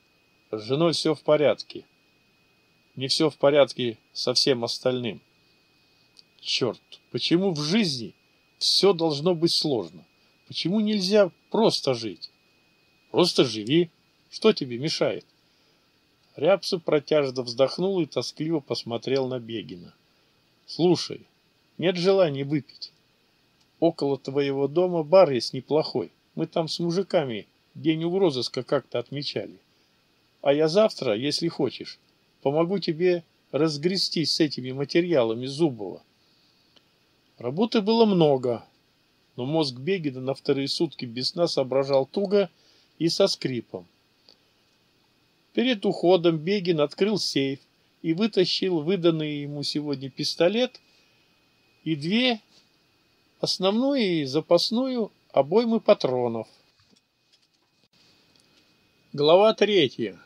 «С женой все в порядке» не все в порядке со всем остальным. Черт, почему в жизни все должно быть сложно? Почему нельзя просто жить? Просто живи, что тебе мешает? Рябцев протяжно вздохнул и тоскливо посмотрел на Бегина. Слушай, нет желания выпить. Около твоего дома бар есть неплохой. Мы там с мужиками день угрозыска как-то отмечали. А я завтра, если хочешь, помогу тебе разгрестись с этими материалами Зубова. Работы было много, но мозг Бегина на вторые сутки без сна соображал туго и со скрипом. Перед уходом Бегин открыл сейф и вытащил выданный ему сегодня пистолет и две, основную и запасную, обоймы патронов. Глава третья.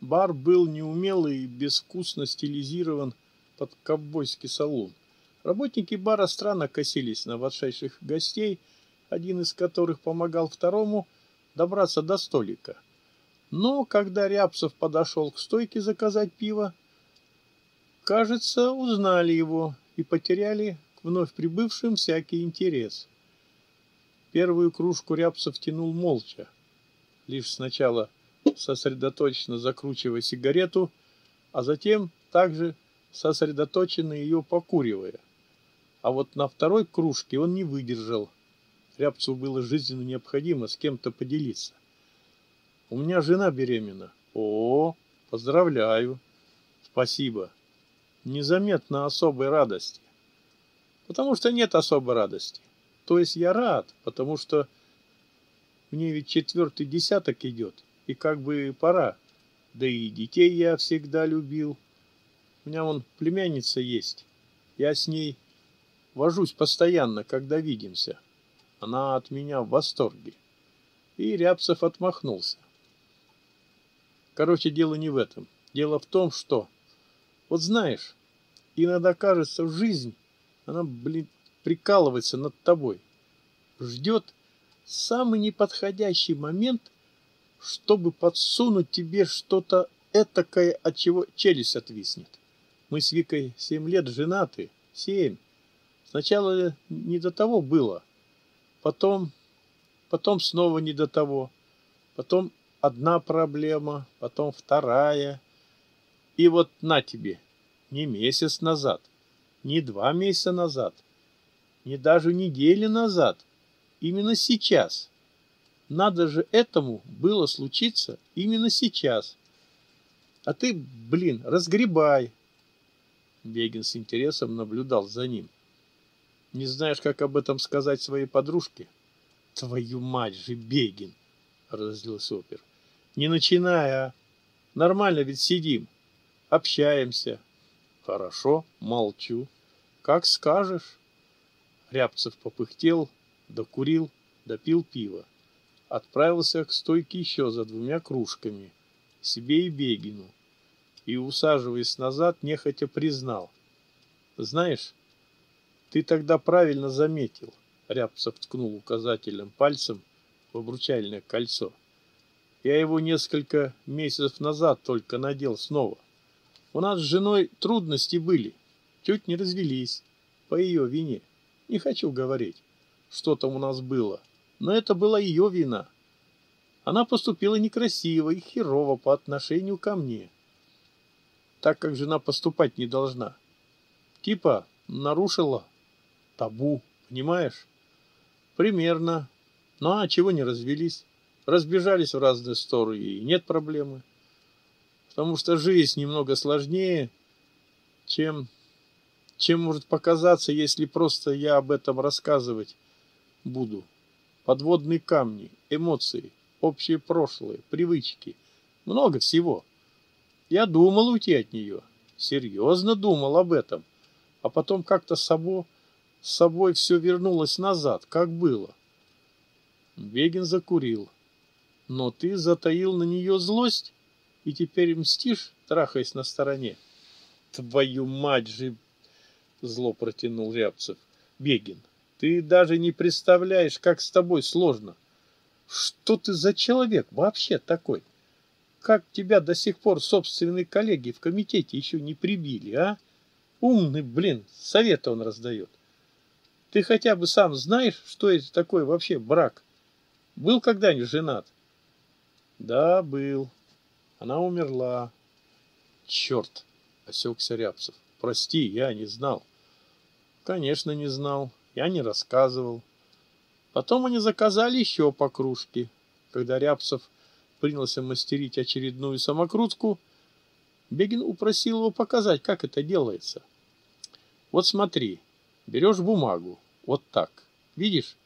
Бар был неумело и безвкусно стилизирован под ковбойский салон. Работники бара странно косились на вошедших гостей, один из которых помогал второму добраться до столика. Но когда Рябцев подошел к стойке заказать пиво, кажется, узнали его и потеряли к вновь прибывшим всякий интерес. Первую кружку Рябцев тянул молча, лишь сначала сосредоточенно закручивая сигарету, а затем также сосредоточенно ее покуривая. А вот на второй кружке он не выдержал. Рябцу было жизненно необходимо с кем-то поделиться. «У меня жена беременна». «О, поздравляю». «Спасибо». Незаметно особой радости. Потому что нет особой радости. То есть я рад, потому что мне ведь четвертый десяток идет и как бы пора. Да и детей я всегда любил. У меня вон племянница есть. Я с ней вожусь постоянно, когда видимся. Она от меня в восторге. И Рябцев отмахнулся. Короче, дело не в этом. Дело в том, что... Вот знаешь, иногда кажется, жизнь, она, блин, прикалывается над тобой. Ждет самый неподходящий момент – чтобы подсунуть тебе что-то этакое, от чего челюсть отвиснет. Мы с Викой семь лет женаты. Семь. Сначала не до того было. Потом, потом снова не до того. Потом одна проблема, потом вторая. И вот на тебе, не месяц назад, не два месяца назад, не даже недели назад, именно сейчас – надо же этому было случиться именно сейчас. А ты, блин, разгребай. Бегин с интересом наблюдал за ним. Не знаешь, как об этом сказать своей подружке? Твою мать же, Бегин, разозлился опер. Не начинай, а. Нормально ведь сидим, общаемся. Хорошо, молчу. Как скажешь. Рябцев попыхтел, докурил, допил пиво отправился к стойке еще за двумя кружками, себе и Бегину, и, усаживаясь назад, нехотя признал. «Знаешь, ты тогда правильно заметил», — Рябцев ткнул указательным пальцем в обручальное кольцо. «Я его несколько месяцев назад только надел снова. У нас с женой трудности были, чуть не развелись, по ее вине. Не хочу говорить, что там у нас было». Но это была ее вина. Она поступила некрасиво и херово по отношению ко мне. Так как жена поступать не должна. Типа нарушила табу, понимаешь? Примерно. Ну а чего не развелись? Разбежались в разные стороны и нет проблемы. Потому что жизнь немного сложнее, чем, чем может показаться, если просто я об этом рассказывать буду подводные камни, эмоции, общее прошлое, привычки, много всего. Я думал уйти от нее, серьезно думал об этом, а потом как-то с собой, собой все вернулось назад, как было. Бегин закурил. Но ты затаил на нее злость и теперь мстишь, трахаясь на стороне. Твою мать же, зло протянул Рябцев. Бегин. Ты даже не представляешь, как с тобой сложно. Что ты за человек вообще такой? Как тебя до сих пор собственные коллеги в комитете еще не прибили, а? Умный, блин, совет он раздает. Ты хотя бы сам знаешь, что это такое вообще брак? Был когда-нибудь женат? Да, был. Она умерла. Черт, осекся Рябцев. Прости, я не знал. Конечно, не знал я не рассказывал. Потом они заказали еще по кружке. Когда Рябцев принялся мастерить очередную самокрутку, Бегин упросил его показать, как это делается. Вот смотри, берешь бумагу, вот так, видишь,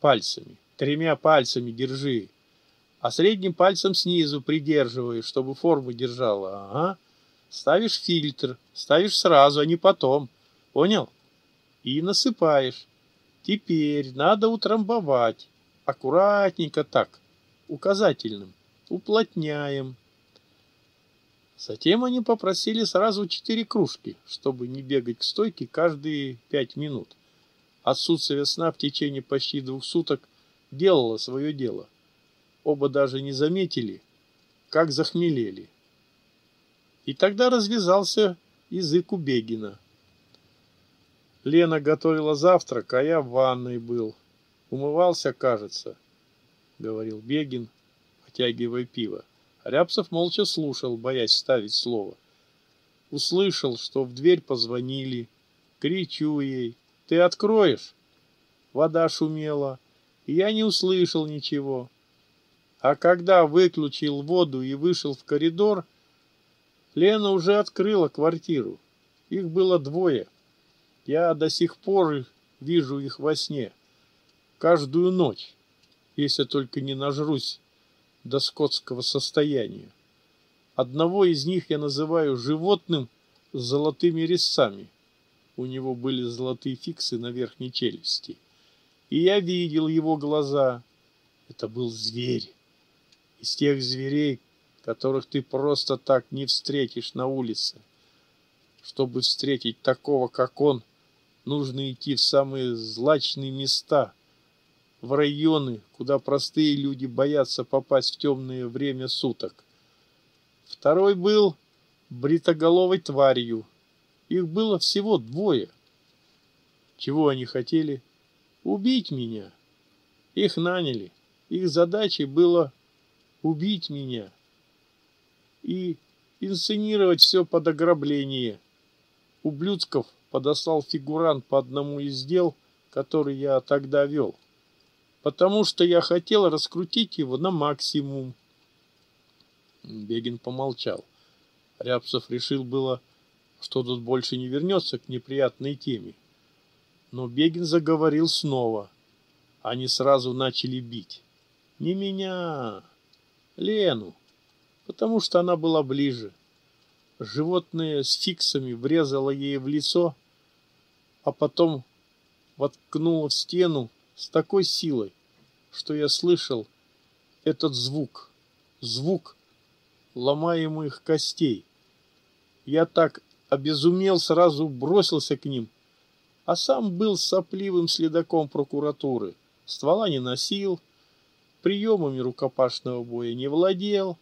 пальцами, тремя пальцами держи, а средним пальцем снизу придерживаешь, чтобы форму держала, ага. Ставишь фильтр, ставишь сразу, а не потом, понял? И насыпаешь. Теперь надо утрамбовать. Аккуратненько так, указательным. Уплотняем. Затем они попросили сразу четыре кружки, чтобы не бегать к стойке каждые пять минут. Отсутствие сна в течение почти двух суток делало свое дело. Оба даже не заметили, как захмелели. И тогда развязался язык у Бегина. Лена готовила завтрак, а я в ванной был. Умывался, кажется, — говорил Бегин, потягивая пиво. Рябцев молча слушал, боясь ставить слово. Услышал, что в дверь позвонили. Кричу ей, ты откроешь? Вода шумела, и я не услышал ничего. А когда выключил воду и вышел в коридор, Лена уже открыла квартиру. Их было двое — я до сих пор вижу их во сне, каждую ночь, если только не нажрусь до скотского состояния. Одного из них я называю животным с золотыми резцами. У него были золотые фиксы на верхней челюсти. И я видел его глаза. Это был зверь. Из тех зверей, которых ты просто так не встретишь на улице. Чтобы встретить такого, как он, — Нужно идти в самые злачные места, в районы, куда простые люди боятся попасть в темное время суток. Второй был бритоголовой тварью. Их было всего двое. Чего они хотели? Убить меня. Их наняли. Их задачей было убить меня и инсценировать все под ограбление. Ублюдков – подослал фигурант по одному из дел, который я тогда вел, потому что я хотел раскрутить его на максимум. Бегин помолчал. Рябцев решил было, что тут больше не вернется к неприятной теме. Но Бегин заговорил снова. Они сразу начали бить. Не меня, Лену, потому что она была ближе. Животное с фиксами врезало ей в лицо, а потом воткнула в стену с такой силой, что я слышал этот звук, звук ломаемых костей. Я так обезумел, сразу бросился к ним, а сам был сопливым следаком прокуратуры. Ствола не носил, приемами рукопашного боя не владел.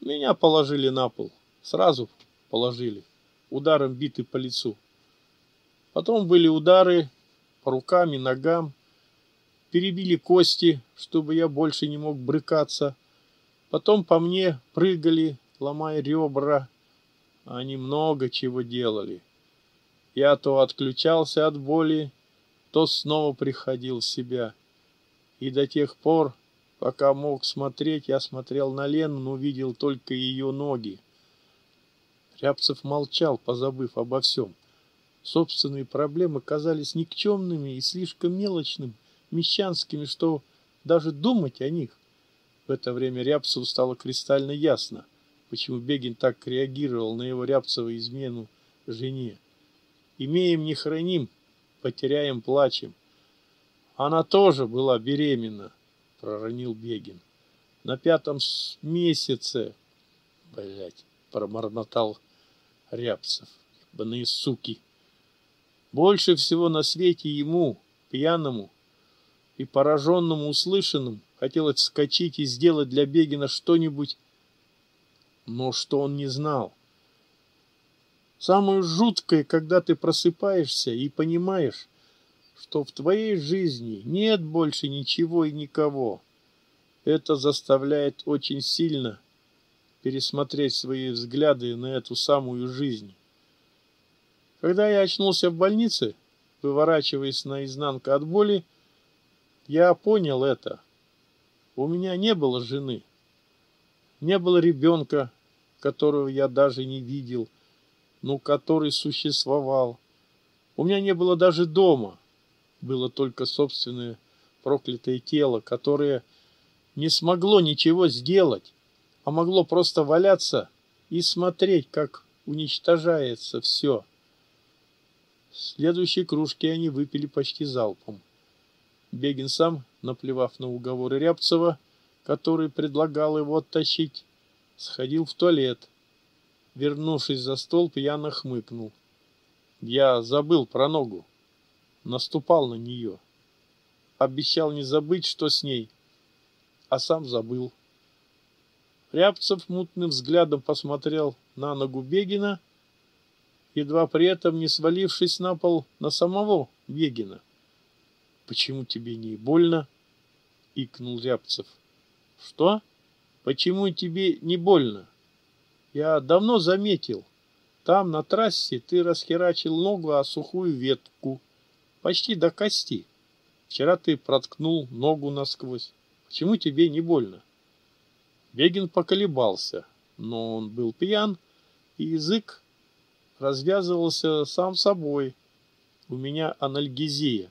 Меня положили на пол, сразу положили, ударом биты по лицу. Потом были удары по рукам и ногам, перебили кости, чтобы я больше не мог брыкаться. Потом по мне прыгали, ломая ребра. Они много чего делали. Я то отключался от боли, то снова приходил в себя. И до тех пор, пока мог смотреть, я смотрел на Лену, но видел только ее ноги. Рябцев молчал, позабыв обо всем. Собственные проблемы казались никчемными и слишком мелочным, мещанскими, что даже думать о них. В это время Рябцеву стало кристально ясно, почему Бегин так реагировал на его Рябцеву измену жене. «Имеем, не храним, потеряем, плачем». «Она тоже была беременна», — проронил Бегин. «На пятом месяце...» «Блядь», — промормотал Рябцев. «Ебаные суки!» Больше всего на свете ему, пьяному и пораженному услышанным, хотелось вскочить и сделать для Бегина что-нибудь, но что он не знал. Самое жуткое, когда ты просыпаешься и понимаешь, что в твоей жизни нет больше ничего и никого. Это заставляет очень сильно пересмотреть свои взгляды на эту самую жизнь. Когда я очнулся в больнице, выворачиваясь наизнанку от боли, я понял это. У меня не было жены, не было ребенка, которого я даже не видел, но который существовал. У меня не было даже дома, было только собственное проклятое тело, которое не смогло ничего сделать, а могло просто валяться и смотреть, как уничтожается все. Следующие кружки они выпили почти залпом. Бегин сам, наплевав на уговоры Рябцева, который предлагал его оттащить, сходил в туалет. Вернувшись за стол, пьяно хмыкнул. Я забыл про ногу. Наступал на нее. Обещал не забыть, что с ней, а сам забыл. Рябцев мутным взглядом посмотрел на ногу Бегина — едва при этом не свалившись на пол на самого Вегина. «Почему тебе не больно?» — икнул Рябцев. «Что? Почему тебе не больно? Я давно заметил. Там, на трассе, ты расхерачил ногу о сухую ветку, почти до кости. Вчера ты проткнул ногу насквозь. Почему тебе не больно?» Вегин поколебался, но он был пьян, и язык развязывался сам собой. У меня анальгезия.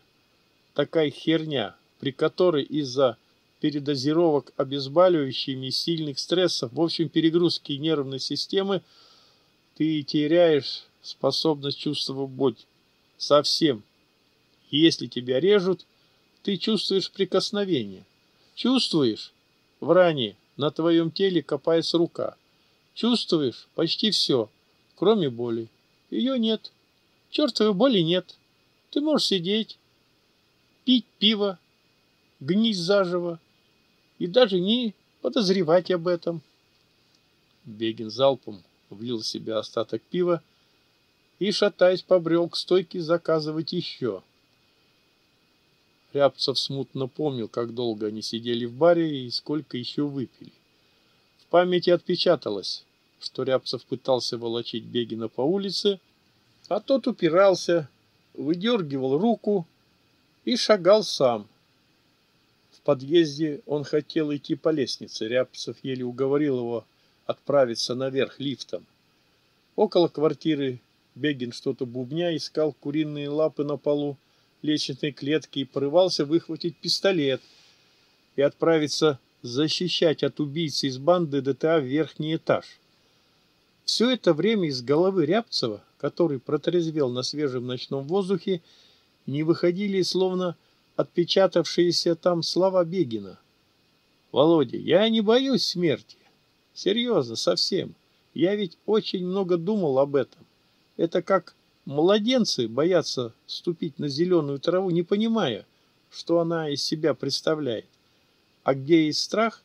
Такая херня, при которой из-за передозировок обезболивающими сильных стрессов, в общем перегрузки нервной системы, ты теряешь способность чувствовать боль. Совсем. Если тебя режут, ты чувствуешь прикосновение. Чувствуешь? В ране на твоем теле копается рука. Чувствуешь почти все кроме боли. Ее нет. Чертовой боли нет. Ты можешь сидеть, пить пиво, гнить заживо и даже не подозревать об этом. Бегин залпом влил в себя остаток пива и, шатаясь, побрел к стойке заказывать еще. Рябцев смутно помнил, как долго они сидели в баре и сколько еще выпили. В памяти отпечаталось что Сторябцев пытался волочить Бегина по улице, а тот упирался, выдергивал руку и шагал сам. В подъезде он хотел идти по лестнице, Рябцев еле уговорил его отправиться наверх лифтом. Около квартиры Бегин что-то бубня искал куриные лапы на полу лестничной клетки и порывался выхватить пистолет и отправиться защищать от убийцы из банды ДТА верхний этаж. Все это время из головы Рябцева, который протрезвел на свежем ночном воздухе, не выходили словно отпечатавшиеся там слова Бегина. «Володя, я не боюсь смерти. Серьезно, совсем. Я ведь очень много думал об этом. Это как младенцы боятся ступить на зеленую траву, не понимая, что она из себя представляет. А где есть страх,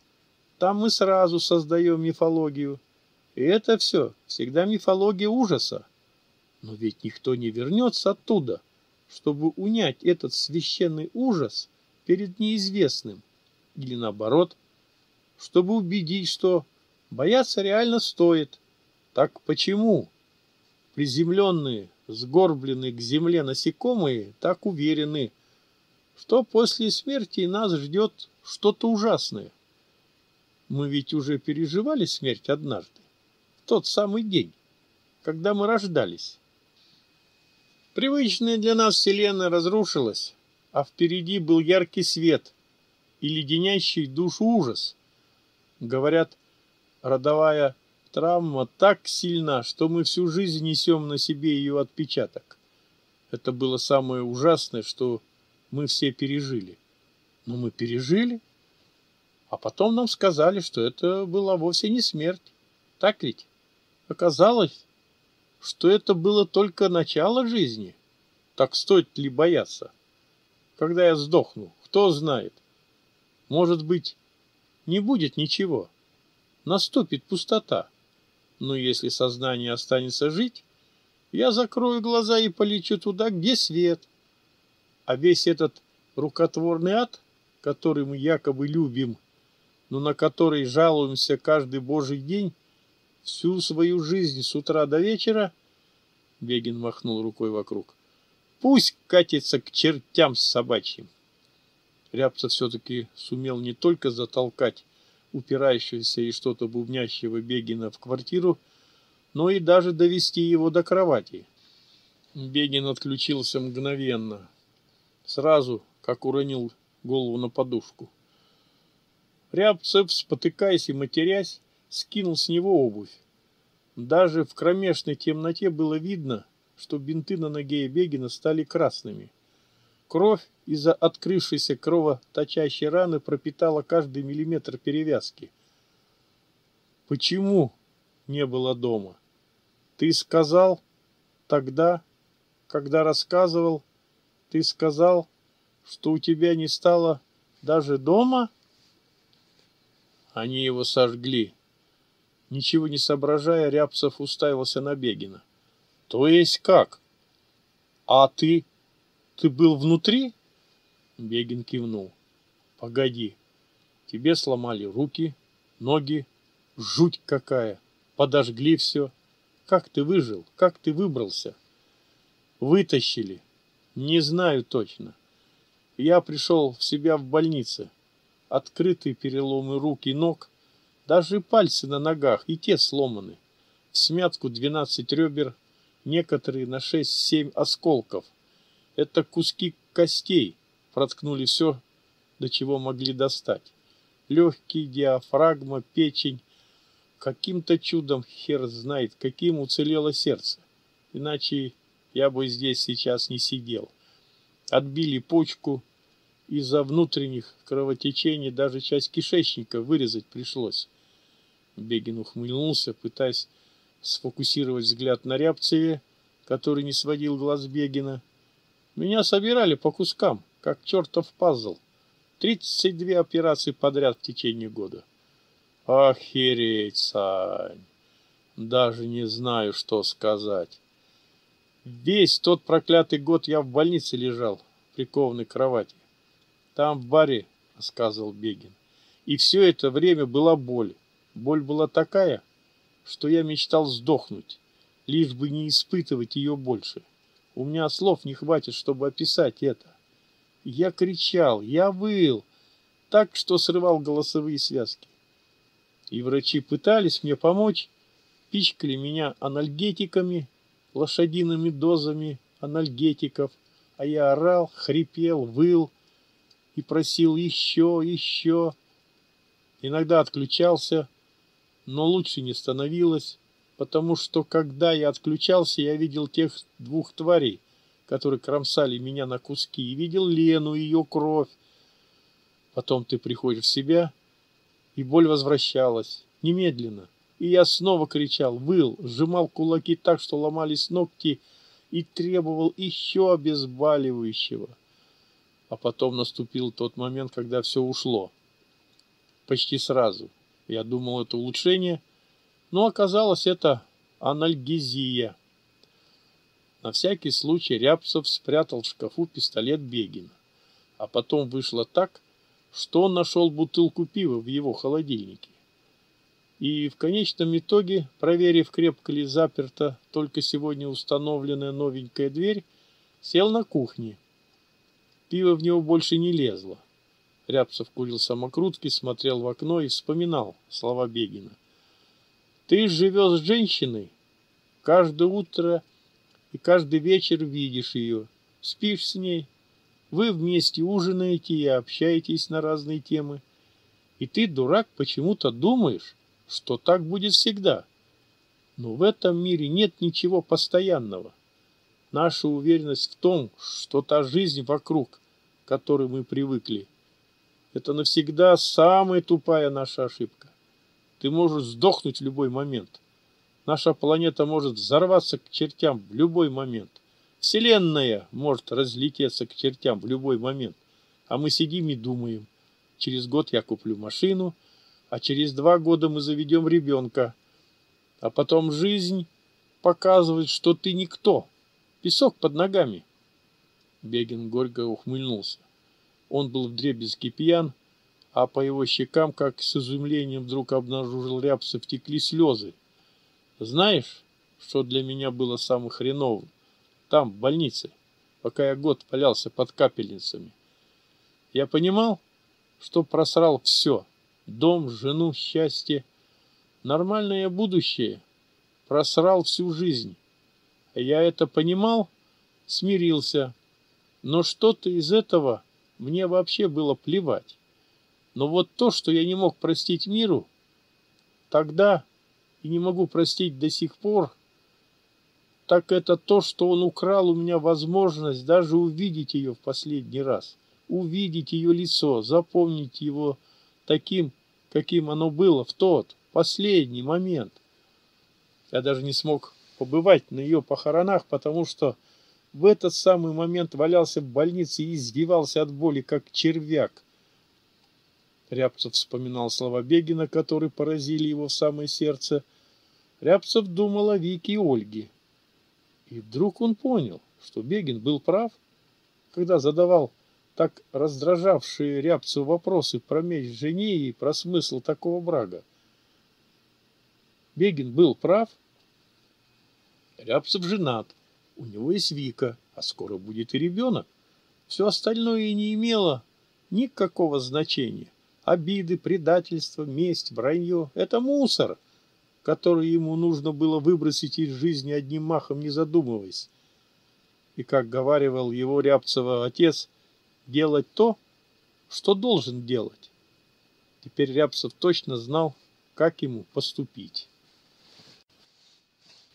там мы сразу создаем мифологию» И это все всегда мифология ужаса. Но ведь никто не вернется оттуда, чтобы унять этот священный ужас перед неизвестным. Или наоборот, чтобы убедить, что бояться реально стоит. Так почему приземленные, сгорбленные к земле насекомые так уверены, что после смерти нас ждет что-то ужасное? Мы ведь уже переживали смерть однажды тот самый день, когда мы рождались. Привычная для нас вселенная разрушилась, а впереди был яркий свет и леденящий душу ужас. Говорят, родовая травма так сильна, что мы всю жизнь несем на себе ее отпечаток. Это было самое ужасное, что мы все пережили. Но мы пережили, а потом нам сказали, что это была вовсе не смерть. Так ведь? Оказалось, что это было только начало жизни. Так стоит ли бояться? Когда я сдохну, кто знает? Может быть, не будет ничего. Наступит пустота. Но если сознание останется жить, я закрою глаза и полечу туда, где свет. А весь этот рукотворный ад, который мы якобы любим, но на который жалуемся каждый божий день, всю свою жизнь с утра до вечера? Бегин махнул рукой вокруг. Пусть катится к чертям с собачьим. Рябцев все-таки сумел не только затолкать упирающегося и что-то бубнящего Бегина в квартиру, но и даже довести его до кровати. Бегин отключился мгновенно, сразу, как уронил голову на подушку. Рябцев, спотыкаясь и матерясь, скинул с него обувь. Даже в кромешной темноте было видно, что бинты на ноге Бегина стали красными. Кровь из-за открывшейся кровоточащей раны пропитала каждый миллиметр перевязки. «Почему не было дома? Ты сказал тогда, когда рассказывал, ты сказал, что у тебя не стало даже дома?» «Они его сожгли», Ничего не соображая, Рябцев уставился на Бегина. «То есть как? А ты... ты был внутри?» Бегин кивнул. «Погоди, тебе сломали руки, ноги, жуть какая, подожгли все. Как ты выжил? Как ты выбрался?» «Вытащили. Не знаю точно. Я пришел в себя в больнице. Открытые переломы рук и ног — даже пальцы на ногах и те сломаны. В смятку 12 ребер, некоторые на 6-7 осколков. Это куски костей, проткнули все, до чего могли достать. Легкие, диафрагма, печень. Каким-то чудом хер знает, каким уцелело сердце. Иначе я бы здесь сейчас не сидел. Отбили почку, из-за внутренних кровотечений даже часть кишечника вырезать пришлось. Бегин ухмыльнулся, пытаясь сфокусировать взгляд на Рябцеве, который не сводил глаз Бегина. Меня собирали по кускам, как чертов пазл. 32 операции подряд в течение года. Охереть, Сань! Даже не знаю, что сказать. Весь тот проклятый год я в больнице лежал, прикованный к кровати. Там в баре, сказал Бегин. И все это время была боль. Боль была такая, что я мечтал сдохнуть, лишь бы не испытывать ее больше. У меня слов не хватит, чтобы описать это. Я кричал, я выл, так что срывал голосовые связки. И врачи пытались мне помочь, пичкали меня анальгетиками, лошадиными дозами анальгетиков, а я орал, хрипел, выл и просил еще, еще. Иногда отключался, но лучше не становилось, потому что, когда я отключался, я видел тех двух тварей, которые кромсали меня на куски, и видел Лену, ее кровь. Потом ты приходишь в себя, и боль возвращалась, немедленно. И я снова кричал, выл, сжимал кулаки так, что ломались ногти, и требовал еще обезболивающего. А потом наступил тот момент, когда все ушло. Почти сразу. Я думал, это улучшение, но оказалось это анальгезия. На всякий случай Рябцев спрятал в шкафу пистолет Бегина. А потом вышло так, что он нашел бутылку пива в его холодильнике. И в конечном итоге, проверив, крепко ли заперта только сегодня установленная новенькая дверь, сел на кухне. Пиво в него больше не лезло. Рябцев курил самокрутки, смотрел в окно и вспоминал слова Бегина. «Ты живешь с женщиной. Каждое утро и каждый вечер видишь ее, спишь с ней, вы вместе ужинаете и общаетесь на разные темы. И ты, дурак, почему-то думаешь, что так будет всегда. Но в этом мире нет ничего постоянного. Наша уверенность в том, что та жизнь вокруг, к которой мы привыкли, это навсегда самая тупая наша ошибка. Ты можешь сдохнуть в любой момент. Наша планета может взорваться к чертям в любой момент. Вселенная может разлететься к чертям в любой момент. А мы сидим и думаем. Через год я куплю машину, а через два года мы заведем ребенка. А потом жизнь показывает, что ты никто. Песок под ногами. Бегин горько ухмыльнулся. Он был в дребезги пьян, а по его щекам, как с изумлением вдруг обнаружил рябцев, текли слезы. Знаешь, что для меня было самым хреновым? Там, в больнице, пока я год валялся под капельницами. Я понимал, что просрал все. Дом, жену, счастье, нормальное будущее. Просрал всю жизнь. Я это понимал, смирился. Но что-то из этого мне вообще было плевать. Но вот то, что я не мог простить миру, тогда и не могу простить до сих пор, так это то, что он украл у меня возможность даже увидеть ее в последний раз, увидеть ее лицо, запомнить его таким, каким оно было в тот последний момент. Я даже не смог побывать на ее похоронах, потому что в этот самый момент валялся в больнице и издевался от боли, как червяк. Рябцев вспоминал слова Бегина, которые поразили его в самое сердце. Рябцев думал о Вике и Ольге. И вдруг он понял, что Бегин был прав, когда задавал так раздражавшие Рябцеву вопросы про меч жене и про смысл такого брака. Бегин был прав, Рябцев женат. У него есть Вика, а скоро будет и ребенок. Все остальное и не имело никакого значения. Обиды, предательство, месть, вранье – это мусор, который ему нужно было выбросить из жизни одним махом, не задумываясь. И, как говаривал его Рябцева отец, делать то, что должен делать. Теперь Рябцев точно знал, как ему поступить.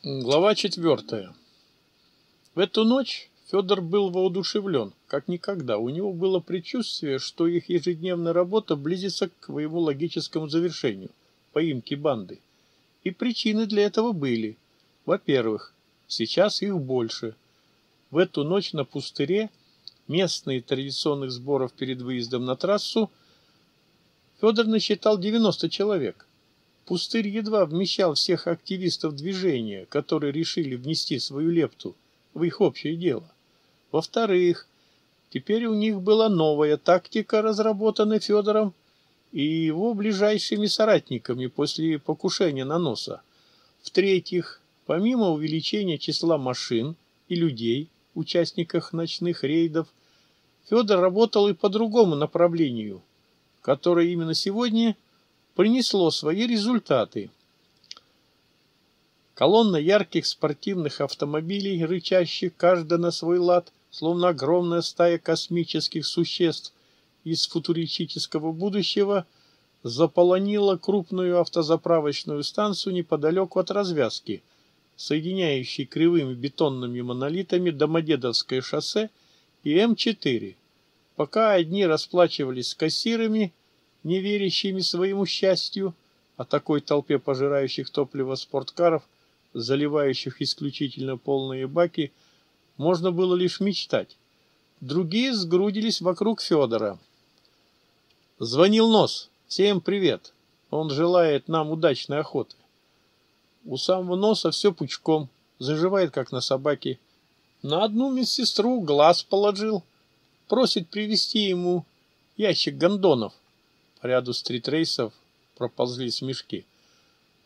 Глава четвертая. В эту ночь Федор был воодушевлен, как никогда. У него было предчувствие, что их ежедневная работа близится к его логическому завершению – поимке банды. И причины для этого были. Во-первых, сейчас их больше. В эту ночь на пустыре, местные традиционных сборов перед выездом на трассу, Федор насчитал 90 человек. Пустырь едва вмещал всех активистов движения, которые решили внести свою лепту – в их общее дело. Во-вторых, теперь у них была новая тактика, разработанная Федором и его ближайшими соратниками после покушения на носа. В-третьих, помимо увеличения числа машин и людей, участниках ночных рейдов, Федор работал и по другому направлению, которое именно сегодня принесло свои результаты – Колонна ярких спортивных автомобилей, рычащих каждый на свой лад, словно огромная стая космических существ из футуристического будущего, заполонила крупную автозаправочную станцию неподалеку от развязки, соединяющей кривыми бетонными монолитами Домодедовское шоссе и М4. Пока одни расплачивались с кассирами, не верящими своему счастью, о такой толпе пожирающих топливо спорткаров, заливающих исключительно полные баки, можно было лишь мечтать. Другие сгрудились вокруг Федора. Звонил Нос. Всем привет. Он желает нам удачной охоты. У самого носа все пучком, заживает, как на собаке. На одну медсестру глаз положил. Просит привезти ему ящик гондонов. По ряду стритрейсов проползли смешки.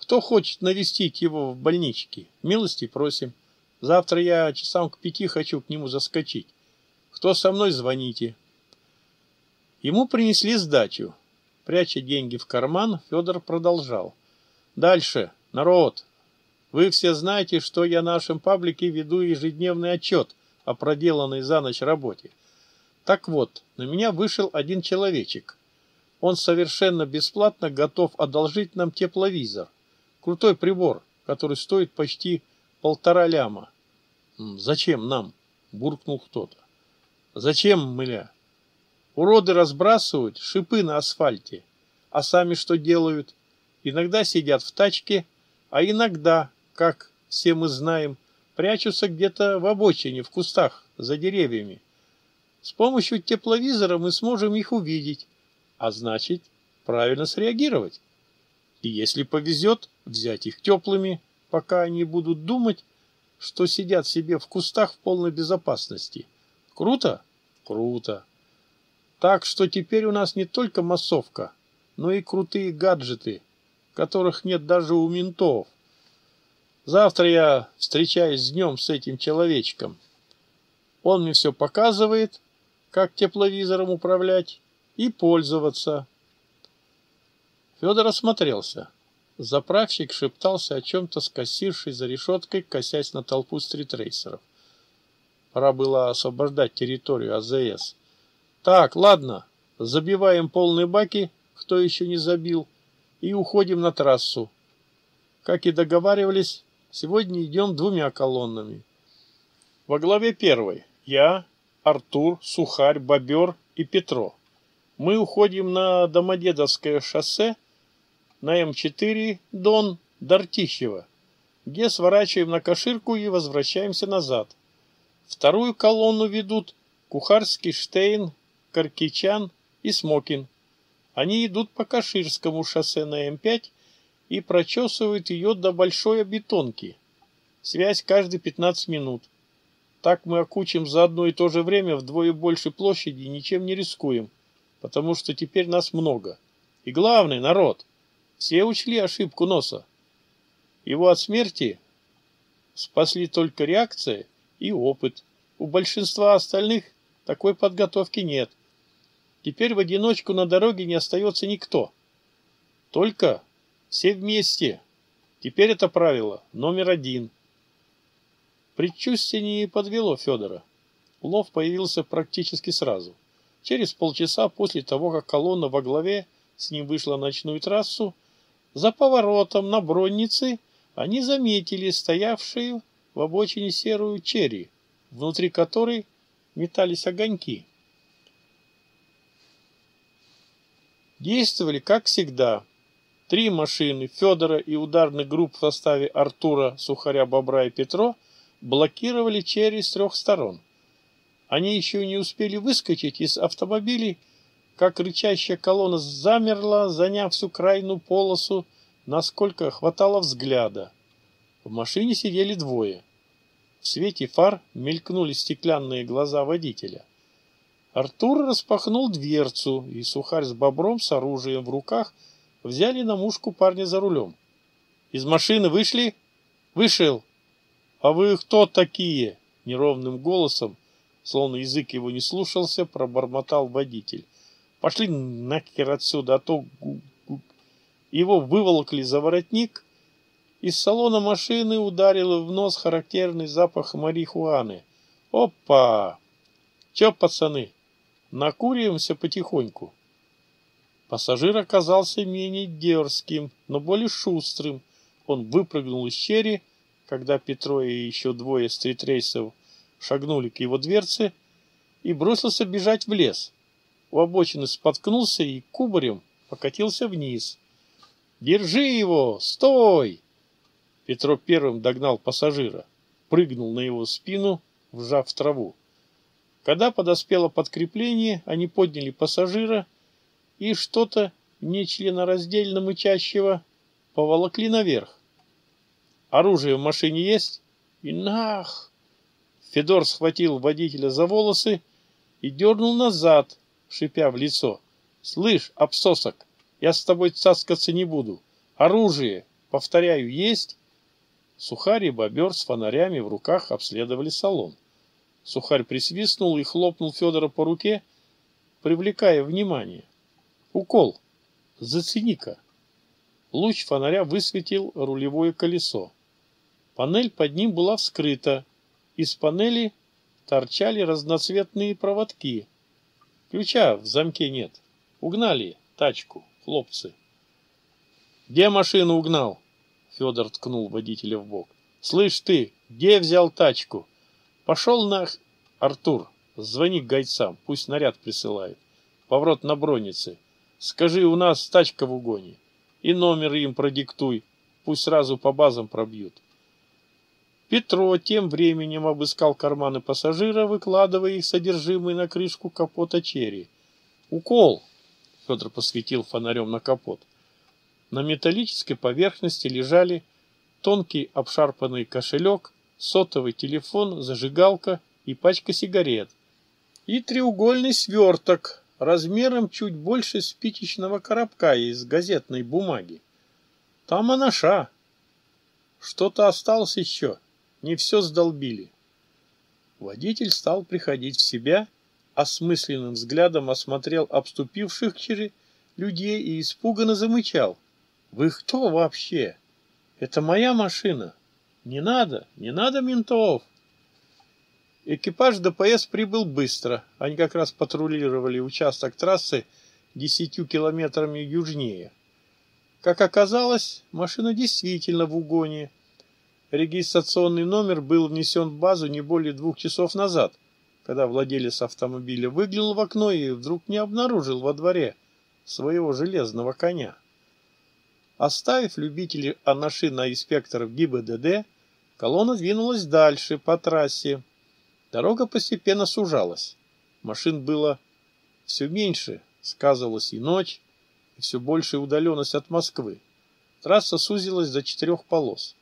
Кто хочет навестить его в больничке, милости просим. Завтра я часам к пяти хочу к нему заскочить. Кто со мной, звоните. Ему принесли сдачу. Пряча деньги в карман, Федор продолжал. Дальше, народ, вы все знаете, что я нашем паблике веду ежедневный отчет о проделанной за ночь работе. Так вот, на меня вышел один человечек. Он совершенно бесплатно готов одолжить нам тепловизор. Крутой прибор, который стоит почти полтора ляма. Зачем нам? Буркнул кто-то. Зачем мыля? Уроды разбрасывают шипы на асфальте. А сами что делают? Иногда сидят в тачке, а иногда, как все мы знаем, прячутся где-то в обочине, в кустах, за деревьями. С помощью тепловизора мы сможем их увидеть, а значит, правильно среагировать. И если повезет, взять их теплыми, пока они будут думать, что сидят себе в кустах в полной безопасности. Круто? Круто. Так что теперь у нас не только массовка, но и крутые гаджеты, которых нет даже у ментов. Завтра я встречаюсь с днем с этим человечком. Он мне все показывает, как тепловизором управлять и пользоваться. Федор осмотрелся. Заправщик шептался о чем-то скосившись за решеткой, косясь на толпу стритрейсеров. Пора было освобождать территорию АЗС. «Так, ладно, забиваем полные баки, кто еще не забил, и уходим на трассу. Как и договаривались, сегодня идем двумя колоннами. Во главе первой я, Артур, Сухарь, Бобер и Петро. Мы уходим на Домодедовское шоссе, на М4 Дон Дартихева. Где сворачиваем на Каширку и возвращаемся назад. Вторую колонну ведут Кухарский Штейн, Каркичан и Смокин. Они идут по Каширскому шоссе на М5 и прочесывают ее до большой бетонки. Связь каждые 15 минут. Так мы окучим за одно и то же время вдвое больше площади и ничем не рискуем, потому что теперь нас много. И главный народ – все учли ошибку носа. Его от смерти спасли только реакция и опыт. У большинства остальных такой подготовки нет. Теперь в одиночку на дороге не остается никто. Только все вместе. Теперь это правило номер один. Предчувствие не подвело Федора. Лов появился практически сразу. Через полчаса после того, как колонна во главе с ним вышла на ночную трассу, за поворотом на броннице они заметили стоявшую в обочине серую черри, внутри которой метались огоньки. Действовали, как всегда, три машины Федора и ударных групп в составе Артура, Сухаря, Бобра и Петро блокировали Черри с трех сторон. Они еще не успели выскочить из автомобилей, как рычащая колонна замерла, заняв всю крайнюю полосу, насколько хватало взгляда. В машине сидели двое. В свете фар мелькнули стеклянные глаза водителя. Артур распахнул дверцу, и сухарь с бобром с оружием в руках взяли на мушку парня за рулем. «Из машины вышли?» «Вышел!» «А вы кто такие?» Неровным голосом, словно язык его не слушался, пробормотал водитель пошли нахер отсюда, а то...» Его выволокли за воротник. Из салона машины ударил в нос характерный запах марихуаны. «Опа! Че, пацаны, накуриваемся потихоньку?» Пассажир оказался менее дерзким, но более шустрым. Он выпрыгнул из щели, когда Петро и еще двое стритрейсов шагнули к его дверце и бросился бежать в лес у обочины споткнулся и кубарем покатился вниз. «Держи его! Стой!» Петро первым догнал пассажира, прыгнул на его спину, вжав траву. Когда подоспело подкрепление, они подняли пассажира и что-то нечленораздельно мычащего поволокли наверх. «Оружие в машине есть?» «И нах!» Федор схватил водителя за волосы и дернул назад, шипя в лицо. «Слышь, обсосок, я с тобой цаскаться не буду. Оружие, повторяю, есть?» Сухарь и бобер с фонарями в руках обследовали салон. Сухарь присвистнул и хлопнул Федора по руке, привлекая внимание. «Укол! Зацени-ка!» Луч фонаря высветил рулевое колесо. Панель под ним была вскрыта. Из панели торчали разноцветные проводки – Ключа в замке нет. Угнали тачку, хлопцы. Где машину угнал? Федор ткнул водителя в бок. Слышь ты, где взял тачку? Пошел нах... Артур, звони гайцам, пусть наряд присылают. Поворот на бронице. Скажи, у нас тачка в угоне. И номер им продиктуй, пусть сразу по базам пробьют. Петро тем временем обыскал карманы пассажира, выкладывая их содержимое на крышку капота черри. «Укол!» — Федор посветил фонарем на капот. На металлической поверхности лежали тонкий обшарпанный кошелек, сотовый телефон, зажигалка и пачка сигарет. И треугольный сверток размером чуть больше спичечного коробка из газетной бумаги. Там анаша. Что-то осталось еще. — не все сдолбили. Водитель стал приходить в себя, осмысленным взглядом осмотрел обступивших через людей и испуганно замычал. «Вы кто вообще? Это моя машина! Не надо, не надо ментов!» Экипаж ДПС прибыл быстро. Они как раз патрулировали участок трассы десятью километрами южнее. Как оказалось, машина действительно в угоне – Регистрационный номер был внесен в базу не более двух часов назад, когда владелец автомобиля выглянул в окно и вдруг не обнаружил во дворе своего железного коня. Оставив любителей анаши на инспекторов ГИБДД, колонна двинулась дальше по трассе. Дорога постепенно сужалась. Машин было все меньше, сказывалась и ночь, и все большая удаленность от Москвы. Трасса сузилась до четырех полос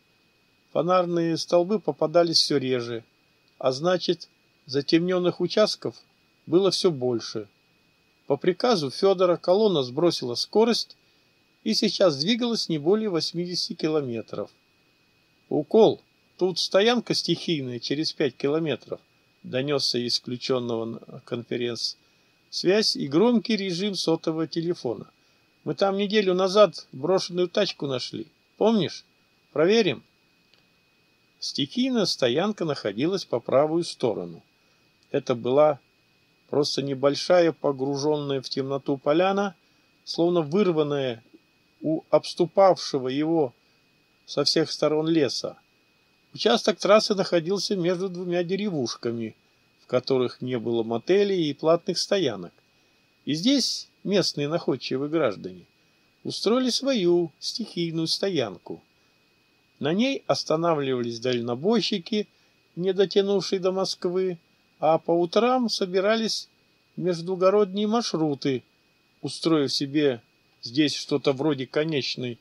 фонарные столбы попадались все реже, а значит, затемненных участков было все больше. По приказу Федора колонна сбросила скорость и сейчас двигалась не более 80 километров. «Укол! Тут стоянка стихийная через 5 километров», донесся из включенного конференц связь и громкий режим сотового телефона. «Мы там неделю назад брошенную тачку нашли. Помнишь? Проверим?» Стихийная стоянка находилась по правую сторону. Это была просто небольшая погруженная в темноту поляна, словно вырванная у обступавшего его со всех сторон леса. Участок трассы находился между двумя деревушками, в которых не было мотелей и платных стоянок. И здесь местные находчивые граждане устроили свою стихийную стоянку – на ней останавливались дальнобойщики, не дотянувшие до Москвы, а по утрам собирались междугородние маршруты, устроив себе здесь что-то вроде конечной.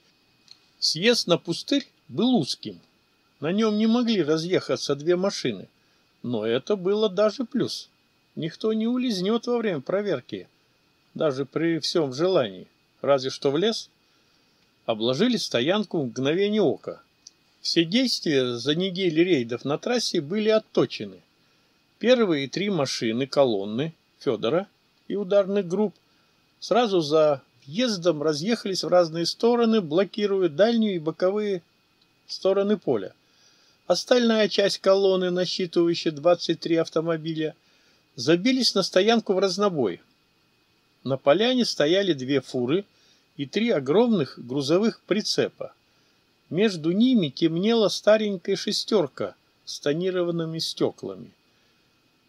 Съезд на пустырь был узким. На нем не могли разъехаться две машины, но это было даже плюс. Никто не улизнет во время проверки, даже при всем желании, разве что в лес. Обложили стоянку в мгновение ока. Все действия за неделю рейдов на трассе были отточены. Первые три машины колонны Федора и ударных групп сразу за въездом разъехались в разные стороны, блокируя дальнюю и боковые стороны поля. Остальная часть колонны, насчитывающая 23 автомобиля, забились на стоянку в разнобой. На поляне стояли две фуры и три огромных грузовых прицепа – между ними темнела старенькая шестерка с тонированными стеклами.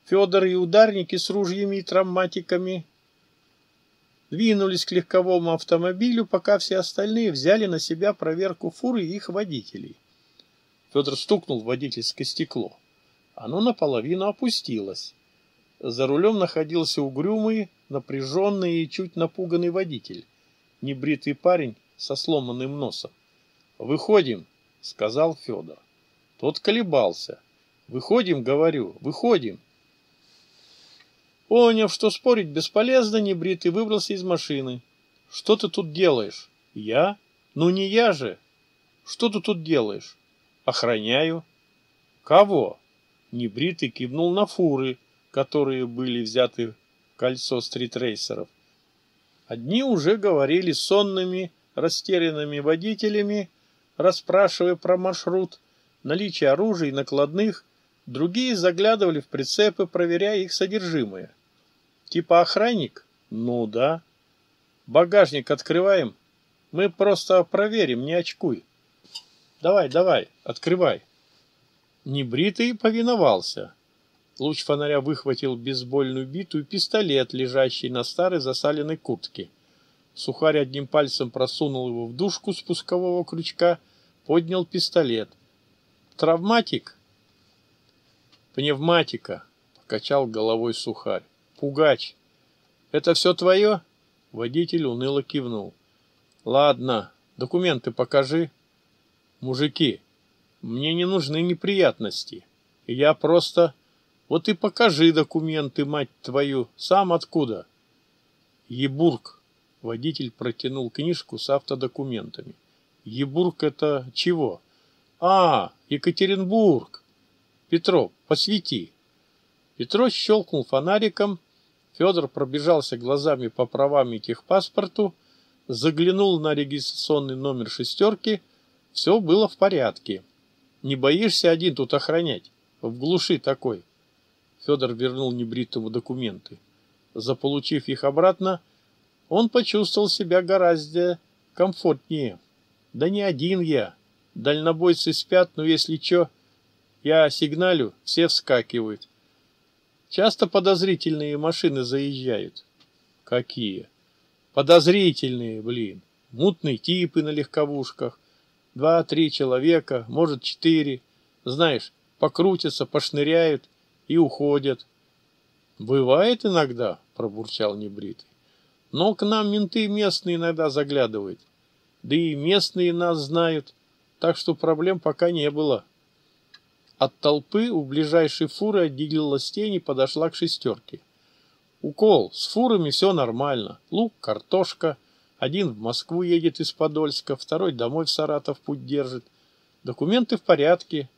Федор и ударники с ружьями и травматиками двинулись к легковому автомобилю, пока все остальные взяли на себя проверку фуры и их водителей. Федор стукнул в водительское стекло. Оно наполовину опустилось. За рулем находился угрюмый, напряженный и чуть напуганный водитель, небритый парень со сломанным носом. «Выходим», — сказал Федор. Тот колебался. «Выходим», — говорю, — «выходим». Поняв, что спорить бесполезно, небритый выбрался из машины. «Что ты тут делаешь?» «Я?» «Ну не я же!» «Что ты тут делаешь?» «Охраняю». «Кого?» Небритый кивнул на фуры, которые были взяты в кольцо стритрейсеров. Одни уже говорили сонными, растерянными водителями, расспрашивая про маршрут, наличие оружия и накладных, другие заглядывали в прицепы, проверяя их содержимое. Типа охранник? Ну да. Багажник открываем? Мы просто проверим, не очкуй. Давай, давай, открывай. Небритый повиновался. Луч фонаря выхватил бейсбольную биту и пистолет, лежащий на старой засаленной куртке. Сухарь одним пальцем просунул его в дужку спускового крючка, поднял пистолет. «Травматик?» «Пневматика», — покачал головой Сухарь. «Пугач! Это все твое?» Водитель уныло кивнул. «Ладно, документы покажи». «Мужики, мне не нужны неприятности. Я просто...» «Вот и покажи документы, мать твою, сам откуда?» «Ебург», Водитель протянул книжку с автодокументами. Ебург это чего? А, Екатеринбург! Петро, посвети! Петро щелкнул фонариком, Федор пробежался глазами по правам и техпаспорту, заглянул на регистрационный номер шестерки, все было в порядке. Не боишься один тут охранять? В глуши такой. Федор вернул небритому документы. Заполучив их обратно, он почувствовал себя гораздо комфортнее. Да не один я. Дальнобойцы спят, но если чё, я сигналю, все вскакивают. Часто подозрительные машины заезжают. Какие? Подозрительные, блин. Мутные типы на легковушках. Два-три человека, может четыре. Знаешь, покрутятся, пошныряют и уходят. Бывает иногда, пробурчал небритый. Но к нам менты местные иногда заглядывают. Да и местные нас знают, так что проблем пока не было. От толпы у ближайшей фуры отделилась тень и подошла к шестерке. Укол, с фурами все нормально. Лук, картошка. Один в Москву едет из Подольска, второй домой в Саратов путь держит. Документы в порядке.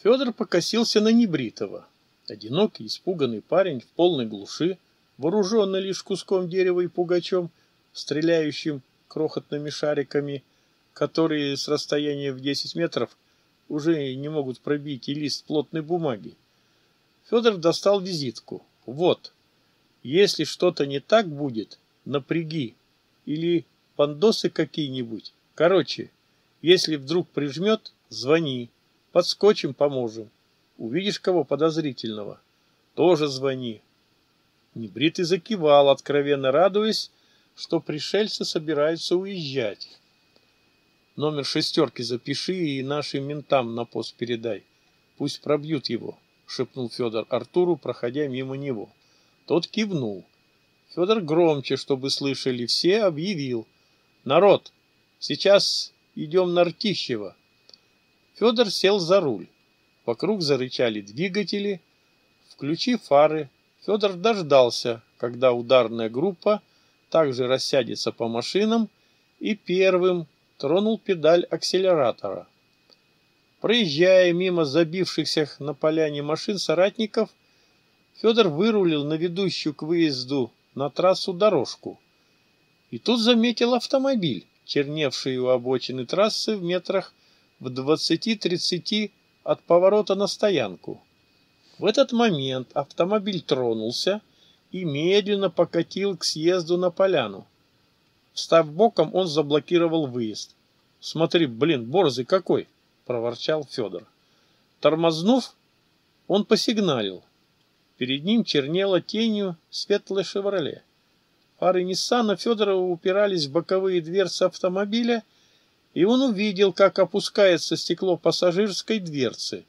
Федор покосился на Небритова. Одинокий, испуганный парень в полной глуши, вооруженный лишь куском дерева и пугачом, стреляющим крохотными шариками, которые с расстояния в 10 метров уже не могут пробить и лист плотной бумаги. Федор достал визитку. Вот. Если что-то не так будет, напряги. Или пандосы какие-нибудь. Короче, если вдруг прижмет, звони. Подскочим, поможем. Увидишь кого подозрительного. Тоже звони. Небритый закивал, откровенно радуясь, что пришельцы собираются уезжать. Номер шестерки запиши и нашим ментам на пост передай. Пусть пробьют его, шепнул Федор Артуру, проходя мимо него. Тот кивнул. Федор громче, чтобы слышали все, объявил. Народ, сейчас идем на Ртищево. Федор сел за руль. Вокруг зарычали двигатели. Включи фары, Федор дождался, когда ударная группа также рассядется по машинам и первым тронул педаль акселератора. Проезжая мимо забившихся на поляне машин соратников, Федор вырулил на ведущую к выезду на трассу дорожку. И тут заметил автомобиль, черневший у обочины трассы в метрах в 20-30 от поворота на стоянку. В этот момент автомобиль тронулся и медленно покатил к съезду на поляну. Встав боком, он заблокировал выезд. «Смотри, блин, борзый какой!» – проворчал Федор. Тормознув, он посигналил. Перед ним чернела тенью светлое «Шевроле». Фары Ниссана Федорова упирались в боковые дверцы автомобиля, и он увидел, как опускается стекло пассажирской дверцы.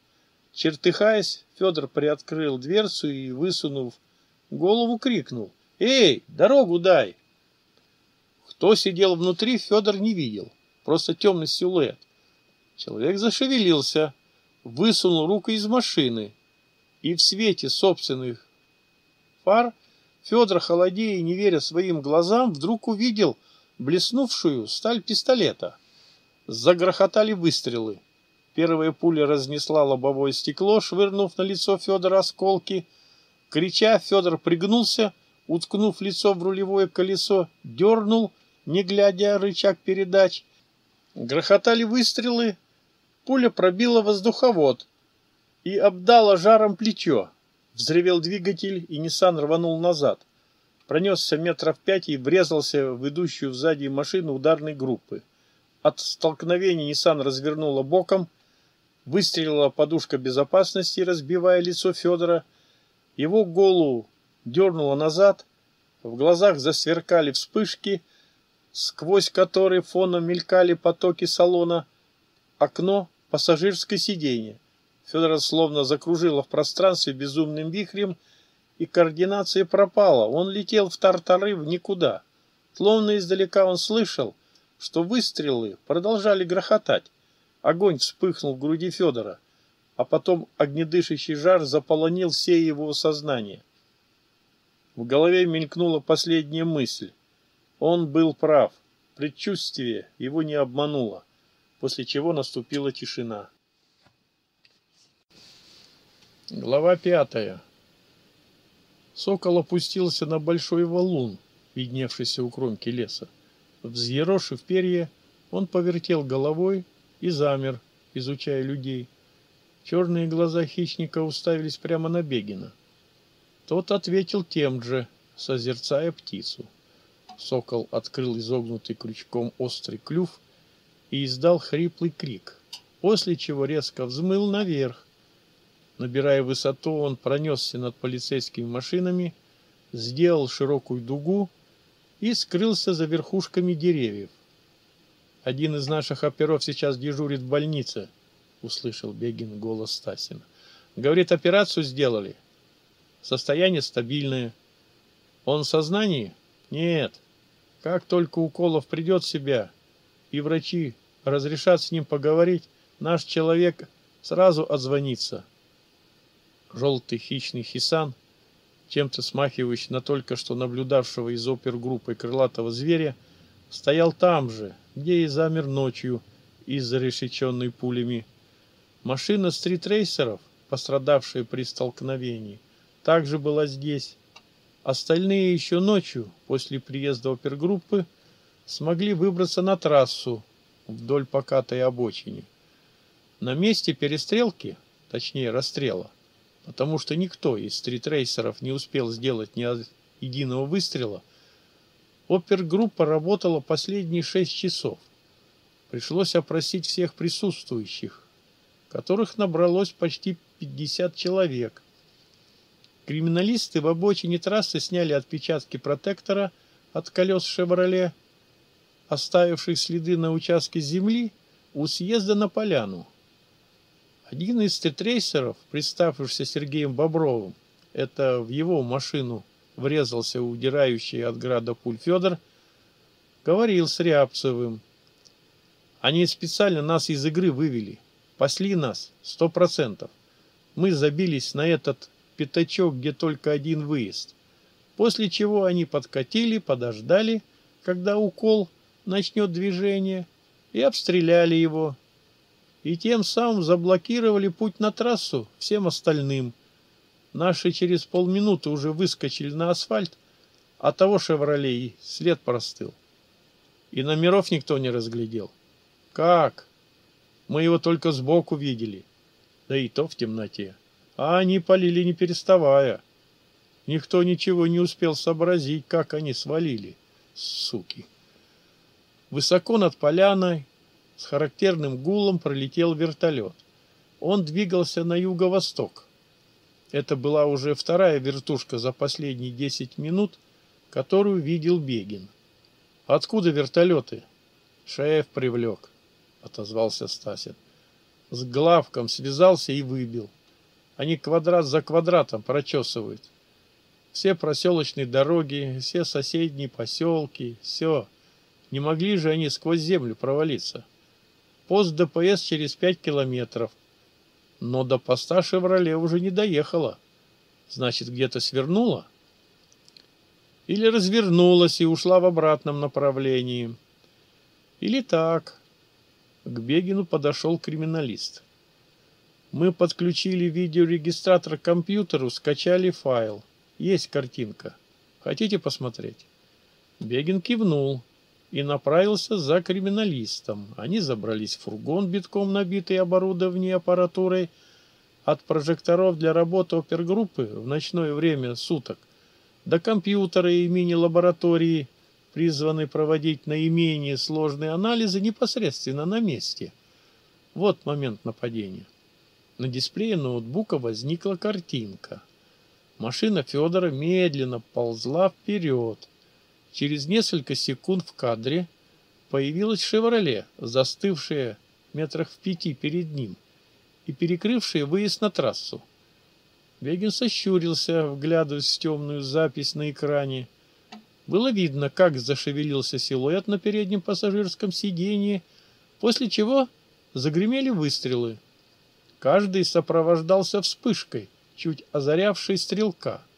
Чертыхаясь, Федор приоткрыл дверцу и, высунув голову, крикнул. «Эй, дорогу дай!» Кто сидел внутри, Федор не видел. Просто темный силуэт. Человек зашевелился, высунул руку из машины. И в свете собственных фар Федор, холодея и не веря своим глазам, вдруг увидел блеснувшую сталь пистолета. Загрохотали выстрелы. Первая пуля разнесла лобовое стекло, швырнув на лицо Федора осколки. Крича, Федор пригнулся, уткнув лицо в рулевое колесо, дернул, не глядя рычаг передач. Грохотали выстрелы, пуля пробила воздуховод и обдала жаром плечо. Взревел двигатель, и Ниссан рванул назад. Пронесся метров пять и врезался в идущую сзади машину ударной группы. От столкновения Ниссан развернула боком, выстрелила подушка безопасности, разбивая лицо Федора. Его голову дернуло назад, в глазах засверкали вспышки, сквозь которые фоном мелькали потоки салона, окно, пассажирское сиденье. Федора словно закружило в пространстве безумным вихрем, и координация пропала. Он летел в тартары в никуда. Словно издалека он слышал, что выстрелы продолжали грохотать. Огонь вспыхнул в груди Федора, а потом огнедышащий жар заполонил все его сознание. В голове мелькнула последняя мысль. Он был прав. Предчувствие его не обмануло, после чего наступила тишина. Глава пятая. Сокол опустился на большой валун, видневшийся у кромки леса. Взъерошив перья, он повертел головой, и замер, изучая людей. Черные глаза хищника уставились прямо на Бегина. Тот ответил тем же, созерцая птицу. Сокол открыл изогнутый крючком острый клюв и издал хриплый крик, после чего резко взмыл наверх. Набирая высоту, он пронесся над полицейскими машинами, сделал широкую дугу и скрылся за верхушками деревьев. Один из наших оперов сейчас дежурит в больнице, услышал Бегин голос Стасина. Говорит, операцию сделали. Состояние стабильное. Он в сознании? Нет. Как только Уколов придет в себя, и врачи разрешат с ним поговорить, наш человек сразу отзвонится. Желтый хищный Хисан, чем-то смахивающий на только что наблюдавшего из опергруппы крылатого зверя, стоял там же, где и замер ночью из-за решеченной пулями. Машина стритрейсеров, пострадавшая при столкновении, также была здесь. Остальные еще ночью, после приезда опергруппы, смогли выбраться на трассу вдоль покатой обочины. На месте перестрелки, точнее расстрела, потому что никто из стритрейсеров не успел сделать ни единого выстрела – Опергруппа работала последние шесть часов. Пришлось опросить всех присутствующих, которых набралось почти 50 человек. Криминалисты в обочине трассы сняли отпечатки протектора от колес «Шевроле», оставивших следы на участке земли у съезда на поляну. Один из тетрейсеров, представившийся Сергеем Бобровым, это в его машину – врезался в удирающий от града пуль Федор, говорил с Рябцевым. Они специально нас из игры вывели, пасли нас, сто процентов. Мы забились на этот пятачок, где только один выезд. После чего они подкатили, подождали, когда укол начнет движение, и обстреляли его. И тем самым заблокировали путь на трассу всем остальным – Наши через полминуты уже выскочили на асфальт, а того «Шевроле» и след простыл. И номеров никто не разглядел. Как? Мы его только сбоку видели. Да и то в темноте. А они полили не переставая. Никто ничего не успел сообразить, как они свалили. Суки. Высоко над поляной с характерным гулом пролетел вертолет. Он двигался на юго-восток. Это была уже вторая вертушка за последние 10 минут, которую видел Бегин. «Откуда вертолеты?» Шаев привлек», — отозвался Стасин. «С главком связался и выбил. Они квадрат за квадратом прочесывают. Все проселочные дороги, все соседние поселки, все. Не могли же они сквозь землю провалиться. Пост ДПС через пять километров — но до поста «Шевроле» а уже не доехала. Значит, где-то свернула? Или развернулась и ушла в обратном направлении? Или так? К Бегину подошел криминалист. Мы подключили видеорегистратор к компьютеру, скачали файл. Есть картинка. Хотите посмотреть? Бегин кивнул и направился за криминалистом. Они забрались в фургон, битком набитый оборудованием и аппаратурой. От прожекторов для работы опергруппы в ночное время суток до компьютера и мини-лаборатории, призваны проводить наименее сложные анализы непосредственно на месте. Вот момент нападения. На дисплее ноутбука возникла картинка. Машина Федора медленно ползла вперед – Через несколько секунд в кадре появилась «Шевроле», застывшая метрах в пяти перед ним и перекрывшая выезд на трассу. Бегин сощурился, вглядываясь в темную запись на экране. Было видно, как зашевелился силуэт на переднем пассажирском сиденье, после чего загремели выстрелы. Каждый сопровождался вспышкой, чуть озарявшей стрелка —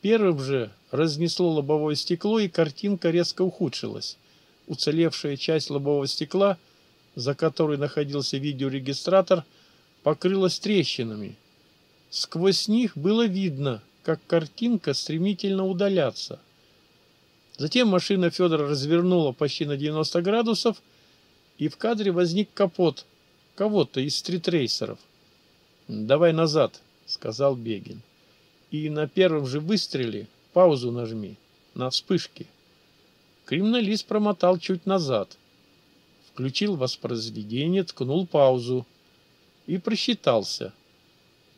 Первым же разнесло лобовое стекло, и картинка резко ухудшилась. Уцелевшая часть лобового стекла, за которой находился видеорегистратор, покрылась трещинами. Сквозь них было видно, как картинка стремительно удаляется. Затем машина Федора развернула почти на 90 градусов, и в кадре возник капот кого-то из стритрейсеров. «Давай назад», — сказал Бегин и на первом же выстреле паузу нажми, на вспышке. Криминалист промотал чуть назад, включил воспроизведение, ткнул паузу и просчитался.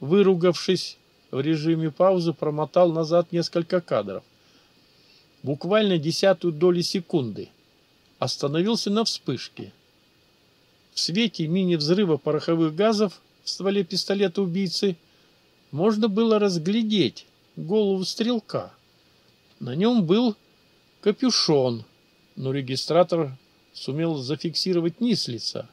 Выругавшись в режиме паузы, промотал назад несколько кадров. Буквально десятую долю секунды. Остановился на вспышке. В свете мини-взрыва пороховых газов в стволе пистолета убийцы – можно было разглядеть голову стрелка. На нем был капюшон, но регистратор сумел зафиксировать низ лица.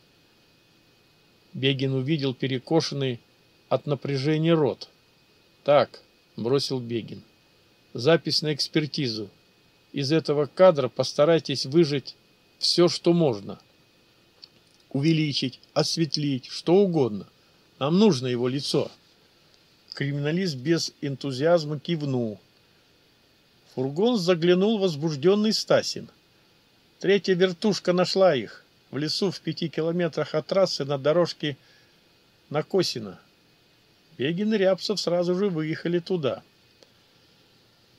Бегин увидел перекошенный от напряжения рот. «Так», — бросил Бегин, — «запись на экспертизу. Из этого кадра постарайтесь выжать все, что можно. Увеличить, осветлить, что угодно. Нам нужно его лицо». Криминалист без энтузиазма кивнул. фургон заглянул возбужденный Стасин. Третья вертушка нашла их в лесу в пяти километрах от трассы на дорожке на Косино. Бегин и Рябцев сразу же выехали туда.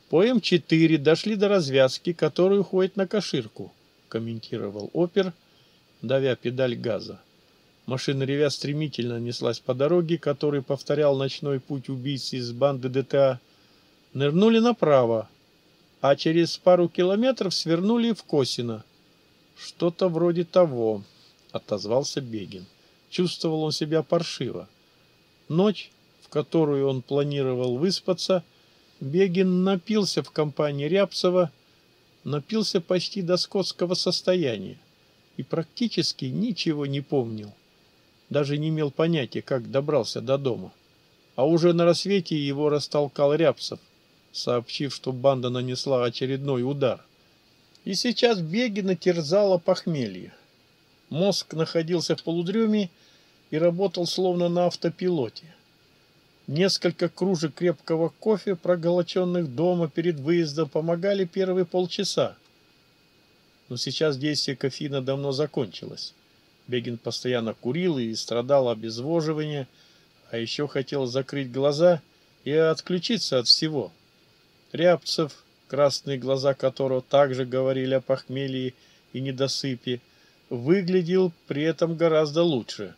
По М4 дошли до развязки, которая уходит на Каширку, комментировал опер, давя педаль газа. Машина ревя стремительно неслась по дороге, который повторял ночной путь убийц из банды ДТА. Нырнули направо, а через пару километров свернули в Косино. «Что-то вроде того», — отозвался Бегин. Чувствовал он себя паршиво. Ночь, в которую он планировал выспаться, Бегин напился в компании Рябцева, напился почти до скотского состояния и практически ничего не помнил даже не имел понятия, как добрался до дома. А уже на рассвете его растолкал Рябцев, сообщив, что банда нанесла очередной удар. И сейчас Бегина терзала похмелье. Мозг находился в полудреме и работал словно на автопилоте. Несколько кружек крепкого кофе, проголоченных дома перед выездом, помогали первые полчаса. Но сейчас действие кофеина давно закончилось. Бегин постоянно курил и страдал обезвоживания, а еще хотел закрыть глаза и отключиться от всего. Рябцев, красные глаза которого также говорили о похмелье и недосыпе, выглядел при этом гораздо лучше.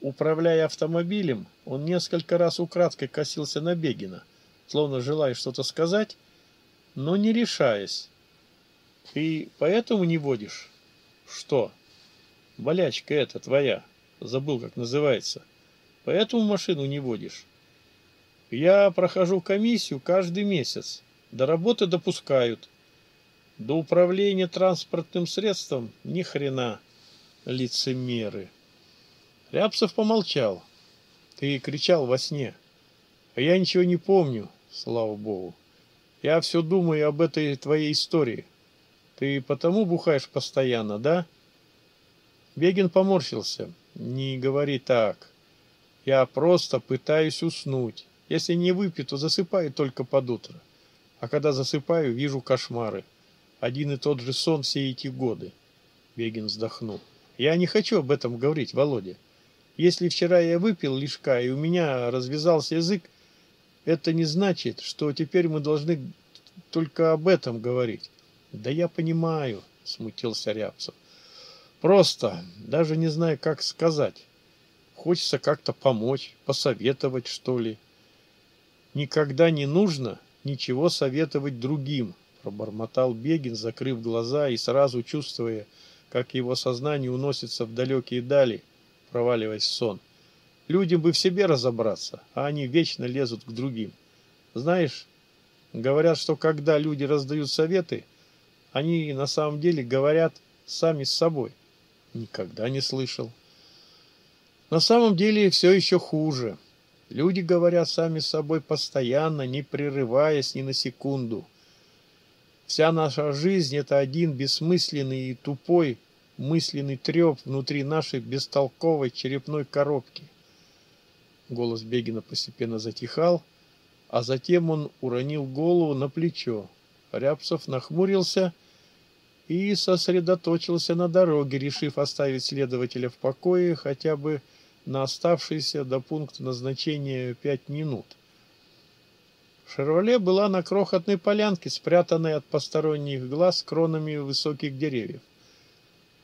Управляя автомобилем, он несколько раз украдкой косился на Бегина, словно желая что-то сказать, но не решаясь. «Ты поэтому не водишь?» «Что?» Болячка это твоя. Забыл, как называется. Поэтому машину не водишь. Я прохожу комиссию каждый месяц. До работы допускают. До управления транспортным средством ни хрена лицемеры. Рябцев помолчал. Ты кричал во сне. А я ничего не помню, слава богу. Я все думаю об этой твоей истории. Ты потому бухаешь постоянно, да? — Вегин поморщился. «Не говори так. Я просто пытаюсь уснуть. Если не выпью, то засыпаю только под утро. А когда засыпаю, вижу кошмары. Один и тот же сон все эти годы». Вегин вздохнул. «Я не хочу об этом говорить, Володя. Если вчера я выпил лишка, и у меня развязался язык, это не значит, что теперь мы должны только об этом говорить». «Да я понимаю», — смутился Рябцев. Просто даже не знаю, как сказать. Хочется как-то помочь, посоветовать, что ли. Никогда не нужно ничего советовать другим, пробормотал Бегин, закрыв глаза и сразу чувствуя, как его сознание уносится в далекие дали, проваливаясь в сон. Людям бы в себе разобраться, а они вечно лезут к другим. Знаешь, говорят, что когда люди раздают советы, они на самом деле говорят сами с собой никогда не слышал. На самом деле все еще хуже. Люди говорят сами собой постоянно, не прерываясь ни на секунду. Вся наша жизнь – это один бессмысленный и тупой мысленный треп внутри нашей бестолковой черепной коробки. Голос Бегина постепенно затихал, а затем он уронил голову на плечо. Рябцев нахмурился и сосредоточился на дороге, решив оставить следователя в покое хотя бы на оставшиеся до пункта назначения пять минут. «Шевроле» была на крохотной полянке, спрятанной от посторонних глаз кронами высоких деревьев.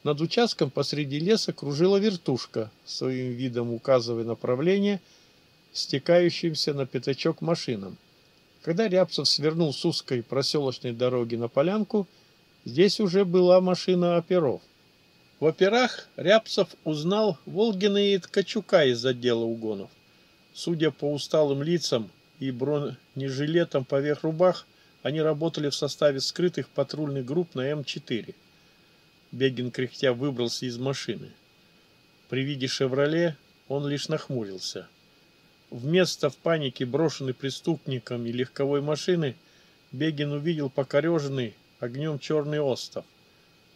Над участком посреди леса кружила вертушка, своим видом указывая направление стекающимся на пятачок машинам. Когда Рябцев свернул с узкой проселочной дороги на полянку – Здесь уже была машина оперов. В операх Рябцев узнал Волгина и Ткачука из отдела угонов. Судя по усталым лицам и бронежилетам поверх рубах, они работали в составе скрытых патрульных групп на М4. Бегин кряхтя выбрался из машины. При виде «Шевроле» он лишь нахмурился. Вместо в панике брошенной преступниками легковой машины Бегин увидел покореженный огнем черный остов.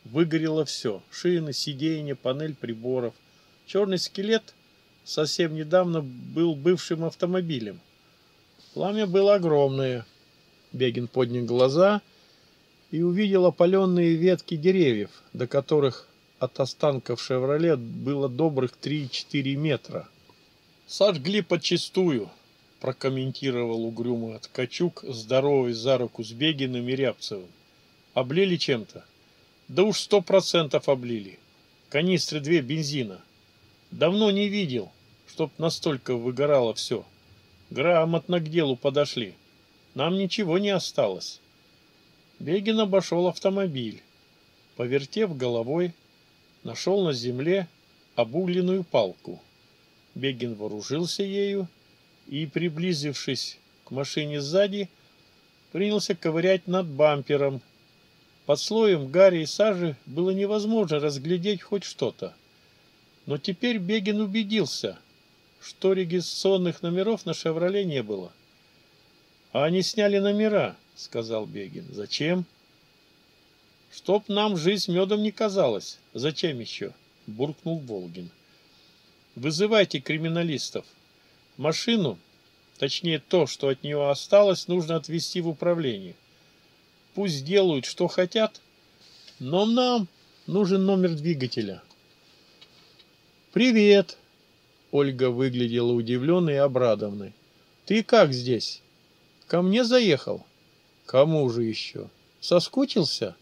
Выгорело все – шины, сиденья, панель приборов. Черный скелет совсем недавно был бывшим автомобилем. Пламя было огромное. Бегин поднял глаза и увидел опаленные ветки деревьев, до которых от останков «Шевроле» было добрых 3-4 метра. «Сожгли подчистую», – прокомментировал угрюмый Ткачук, здоровый за руку с Бегиным и Рябцевым облили чем-то. Да уж сто процентов облили. Канистры две бензина. Давно не видел, чтоб настолько выгорало все. Грамотно а к делу подошли. Нам ничего не осталось. Бегин обошел автомобиль. Повертев головой, нашел на земле обугленную палку. Бегин вооружился ею и, приблизившись к машине сзади, принялся ковырять над бампером – под слоем гари и сажи было невозможно разглядеть хоть что-то. Но теперь Бегин убедился, что регистрационных номеров на «Шевроле» не было. «А они сняли номера», — сказал Бегин. «Зачем?» «Чтоб нам жизнь медом не казалась. Зачем еще?» — буркнул Волгин. «Вызывайте криминалистов. Машину, точнее то, что от нее осталось, нужно отвезти в управление пусть делают, что хотят, но нам нужен номер двигателя. «Привет!» Ольга выглядела удивленной и обрадованной. «Ты как здесь? Ко мне заехал?» «Кому же еще? Соскучился?»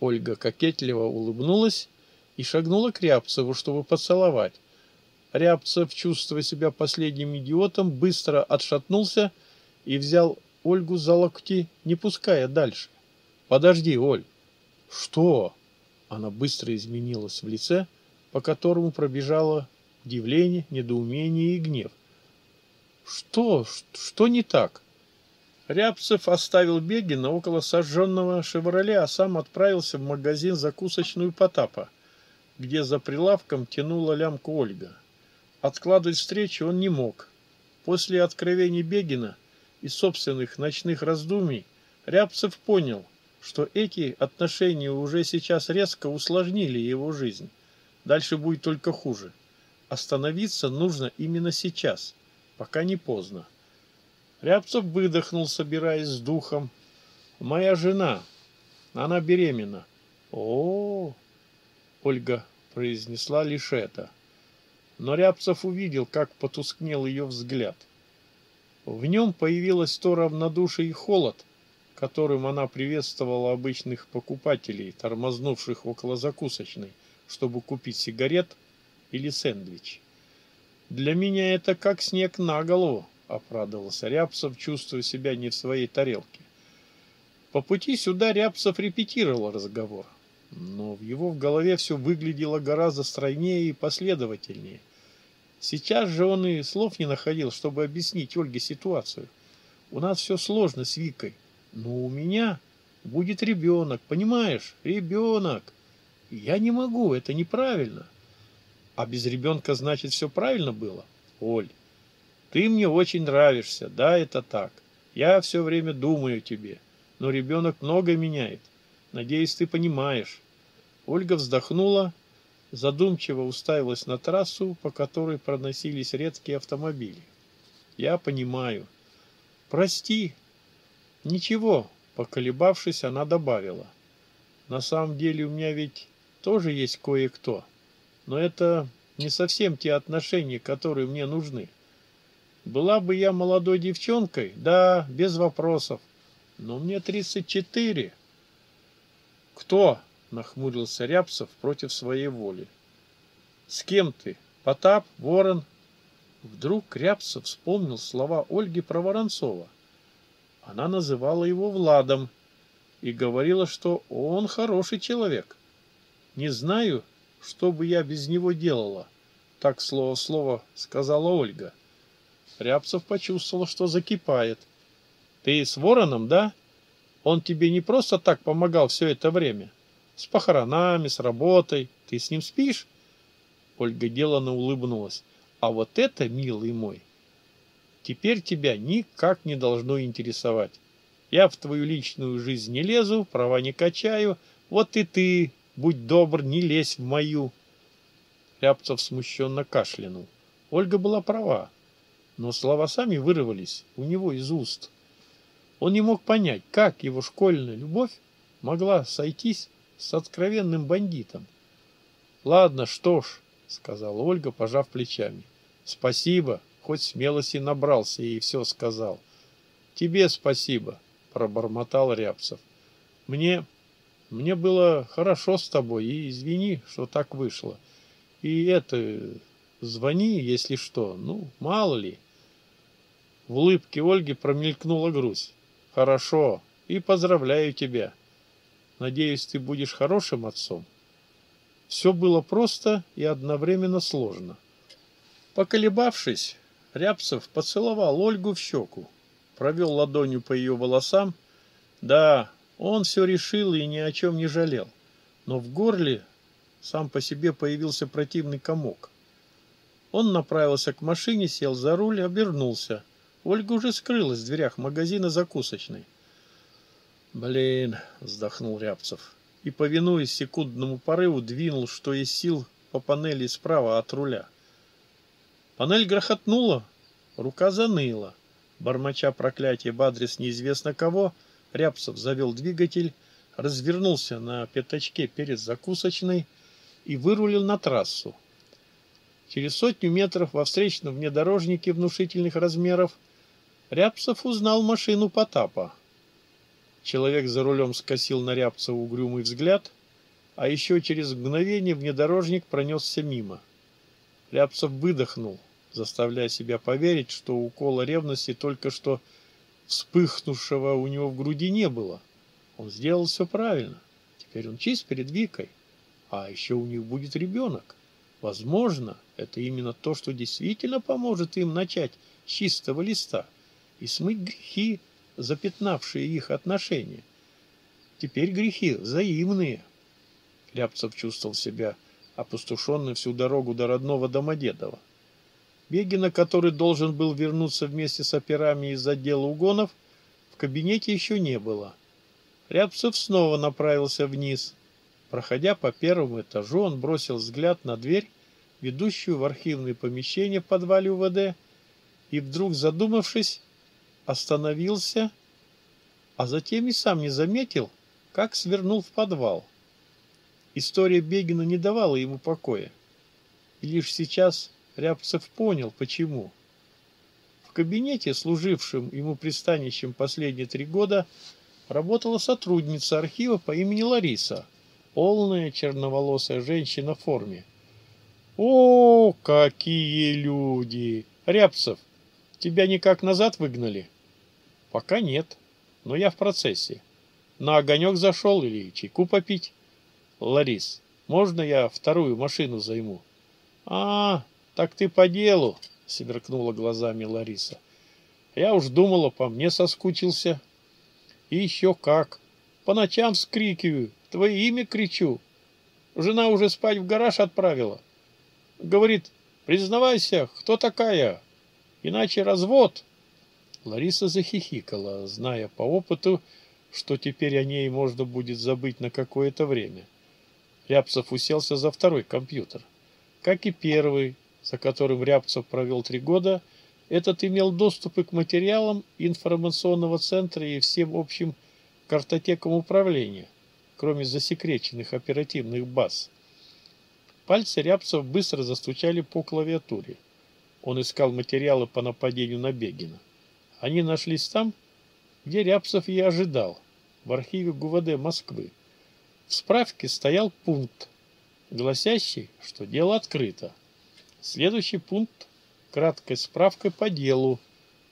Ольга кокетливо улыбнулась и шагнула к Рябцеву, чтобы поцеловать. Рябцев, чувствуя себя последним идиотом, быстро отшатнулся и взял Ольгу за локти, не пуская дальше подожди оль. Что? Она быстро изменилась в лице по которому пробежало удивление недоумение и гнев. Что? Что не так? Рябцев оставил бегина около сожженного шевроле а сам отправился в магазин закусочную потапа где за прилавком тянула лямку ольга. Откладывать встречу он не мог. После откровений бегина и собственных ночных раздумий рябцев понял что эти отношения уже сейчас резко усложнили его жизнь. Дальше будет только хуже. Остановиться нужно именно сейчас, пока не поздно. Рябцев выдохнул, собираясь с духом. «Моя жена. Она беременна». «О-о-о!» Ольга произнесла лишь это. Но Рябцев увидел, как потускнел ее взгляд. В нем появилось то равнодушие и холод – которым она приветствовала обычных покупателей, тормознувших около закусочной, чтобы купить сигарет или сэндвич. «Для меня это как снег на голову», — оправдывался Рябцев, чувствуя себя не в своей тарелке. По пути сюда Рябцев репетировал разговор, но в его в голове все выглядело гораздо стройнее и последовательнее. Сейчас же он и слов не находил, чтобы объяснить Ольге ситуацию. У нас все сложно с Викой но у меня будет ребенок, понимаешь? Ребенок. Я не могу, это неправильно. А без ребенка, значит, все правильно было? Оль, ты мне очень нравишься, да, это так. Я все время думаю о тебе, но ребенок много меняет. Надеюсь, ты понимаешь. Ольга вздохнула, задумчиво уставилась на трассу, по которой проносились редкие автомобили. Я понимаю. Прости, «Ничего», — поколебавшись, она добавила. «На самом деле у меня ведь тоже есть кое-кто, но это не совсем те отношения, которые мне нужны. Была бы я молодой девчонкой, да, без вопросов, но мне 34». «Кто?» — нахмурился Рябцев против своей воли. «С кем ты? Потап? Ворон?» Вдруг Рябцев вспомнил слова Ольги про Воронцова. Она называла его Владом и говорила, что он хороший человек. «Не знаю, что бы я без него делала», — так слово-слово сказала Ольга. Рябцев почувствовал, что закипает. «Ты с Вороном, да? Он тебе не просто так помогал все это время? С похоронами, с работой. Ты с ним спишь?» Ольга деланно улыбнулась. «А вот это, милый мой, Теперь тебя никак не должно интересовать. Я в твою личную жизнь не лезу, права не качаю. Вот и ты, будь добр, не лезь в мою. Рябцев смущенно кашлянул. Ольга была права, но слова сами вырвались у него из уст. Он не мог понять, как его школьная любовь могла сойтись с откровенным бандитом. «Ладно, что ж», — сказала Ольга, пожав плечами. «Спасибо, хоть смелости набрался и все сказал. «Тебе спасибо», — пробормотал Рябцев. «Мне... мне было хорошо с тобой, и извини, что так вышло. И это... звони, если что, ну, мало ли». В улыбке Ольги промелькнула грусть. «Хорошо, и поздравляю тебя. Надеюсь, ты будешь хорошим отцом». Все было просто и одновременно сложно. Поколебавшись, Рябцев поцеловал Ольгу в щеку, провел ладонью по ее волосам. Да, он все решил и ни о чем не жалел, но в горле сам по себе появился противный комок. Он направился к машине, сел за руль, обернулся. Ольга уже скрылась в дверях магазина закусочной. «Блин!» — вздохнул Рябцев. И, повинуясь секундному порыву, двинул, что из сил, по панели справа от руля. Панель грохотнула, рука заныла. Бормоча проклятие в адрес неизвестно кого, Рябцев завел двигатель, развернулся на пятачке перед закусочной и вырулил на трассу. Через сотню метров во встречном внедорожнике внушительных размеров Рябцев узнал машину Потапа. Человек за рулем скосил на Рябцева угрюмый взгляд, а еще через мгновение внедорожник пронесся мимо. Рябцев выдохнул – заставляя себя поверить, что укола ревности только что вспыхнувшего у него в груди не было. Он сделал все правильно. Теперь он чист перед Викой. А еще у них будет ребенок. Возможно, это именно то, что действительно поможет им начать с чистого листа и смыть грехи, запятнавшие их отношения. Теперь грехи взаимные. Рябцев чувствовал себя опустошенным всю дорогу до родного Домодедова. Бегина, который должен был вернуться вместе с операми из отдела угонов, в кабинете еще не было. Рябцев снова направился вниз. Проходя по первому этажу, он бросил взгляд на дверь, ведущую в архивные помещения в подвале УВД, и вдруг, задумавшись, остановился, а затем и сам не заметил, как свернул в подвал. История Бегина не давала ему покоя. И лишь сейчас Рябцев понял, почему. В кабинете, служившем ему пристанищем последние три года, работала сотрудница архива по имени Лариса, полная черноволосая женщина в форме. «О, какие люди! Рябцев, тебя никак назад выгнали?» «Пока нет, но я в процессе. На огонек зашел или чайку попить?» «Ларис, можно я вторую машину займу?» «А, так ты по делу сверкнула глазами лариса. Я уж думала по мне соскучился. И еще как. По ночам вскрикиваю твое имя кричу. Жена уже спать в гараж отправила. Говорит признавайся кто такая? Иначе развод. Лариса захихикала зная по опыту что теперь о ней можно будет забыть на какое-то время. Рябцев уселся за второй компьютер. Как и первый за который Бряпцев провел три года, этот имел доступы к материалам информационного центра и всем общим картотекам управления, кроме засекреченных оперативных баз. Пальцы Рябцев быстро застучали по клавиатуре. Он искал материалы по нападению на Бегина. Они нашлись там, где Рябцев и ожидал, в архиве ГУВД Москвы. В справке стоял пункт, гласящий, что дело открыто. Следующий пункт краткой справкой по делу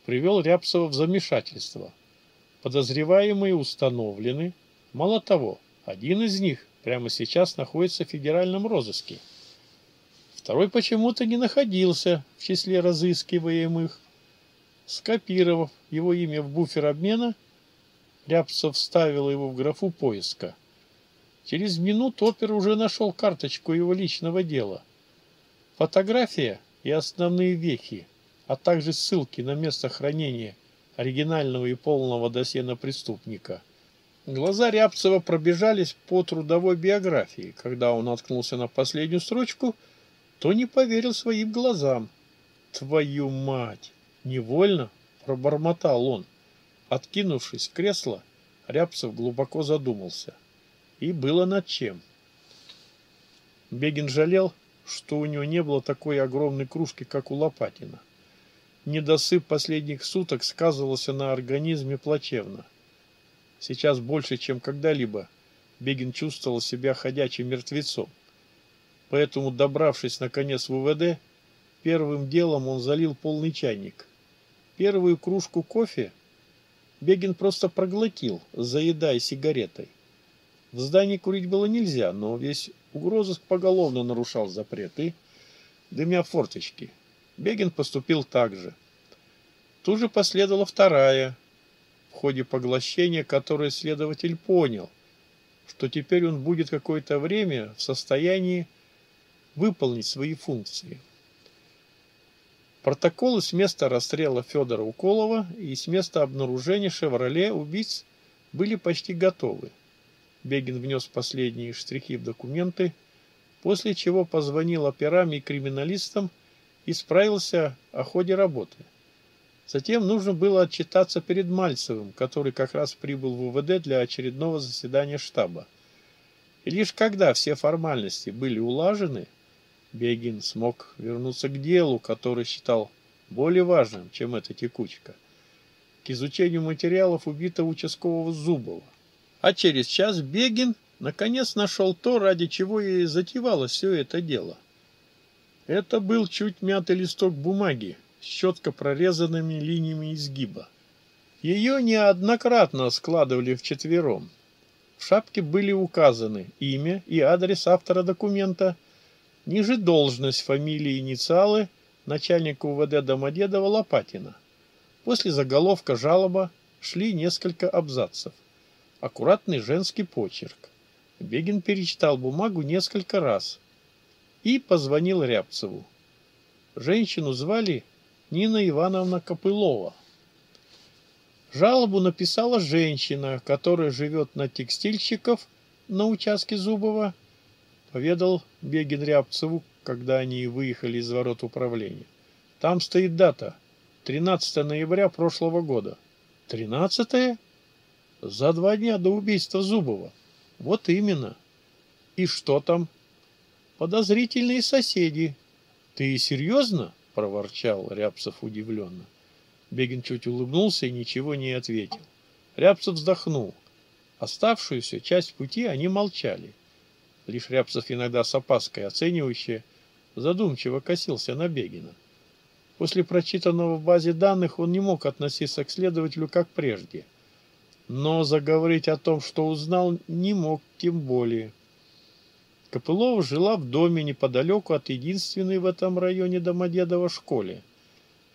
привел Рябцева в замешательство. Подозреваемые установлены. Мало того, один из них прямо сейчас находится в федеральном розыске. Второй почему-то не находился в числе разыскиваемых. Скопировав его имя в буфер обмена, Рябцев вставил его в графу поиска. Через минуту опер уже нашел карточку его личного дела – Фотография и основные веки, а также ссылки на место хранения оригинального и полного досье на преступника. Глаза Рябцева пробежались по трудовой биографии. Когда он наткнулся на последнюю строчку, то не поверил своим глазам. «Твою мать!» — невольно пробормотал он. Откинувшись в кресло, Рябцев глубоко задумался. И было над чем. Бегин жалел, что у него не было такой огромной кружки, как у Лопатина. Недосып последних суток сказывался на организме плачевно. Сейчас больше, чем когда-либо, Бегин чувствовал себя ходячим мертвецом. Поэтому, добравшись наконец в УВД, первым делом он залил полный чайник. Первую кружку кофе Бегин просто проглотил, заедая сигаретой. В здании курить было нельзя, но весь Угрозыск поголовно нарушал запреты дымя форточки. Бегин поступил так же. Тут же последовала вторая, в ходе поглощения которой следователь понял, что теперь он будет какое-то время в состоянии выполнить свои функции. Протоколы с места расстрела Федора Уколова и с места обнаружения «Шевроле» убийц были почти готовы. Бегин внес последние штрихи в документы, после чего позвонил операм и криминалистам и справился о ходе работы. Затем нужно было отчитаться перед Мальцевым, который как раз прибыл в УВД для очередного заседания штаба. И лишь когда все формальности были улажены, Бегин смог вернуться к делу, который считал более важным, чем эта текучка, к изучению материалов убитого участкового Зубова а через час Бегин наконец нашел то, ради чего и затевалось все это дело. Это был чуть мятый листок бумаги с четко прорезанными линиями изгиба. Ее неоднократно складывали вчетвером. В шапке были указаны имя и адрес автора документа, ниже должность, фамилии, инициалы начальника УВД Домодедова Лопатина. После заголовка «Жалоба» шли несколько абзацев – аккуратный женский почерк. Бегин перечитал бумагу несколько раз и позвонил Рябцеву. Женщину звали Нина Ивановна Копылова. Жалобу написала женщина, которая живет на текстильщиков на участке Зубова, поведал Бегин Рябцеву, когда они выехали из ворот управления. Там стоит дата – 13 ноября прошлого года. 13? За два дня до убийства Зубова. Вот именно. И что там? Подозрительные соседи. Ты серьезно? проворчал Рябцев удивленно. Бегин чуть улыбнулся и ничего не ответил. Рябцев вздохнул. Оставшуюся часть пути они молчали. Лишь Рябцев иногда с опаской оценивающе задумчиво косился на Бегина. После прочитанного в базе данных он не мог относиться к следователю как прежде – но заговорить о том, что узнал, не мог тем более. Копылова жила в доме неподалеку от единственной в этом районе Домодедово школе.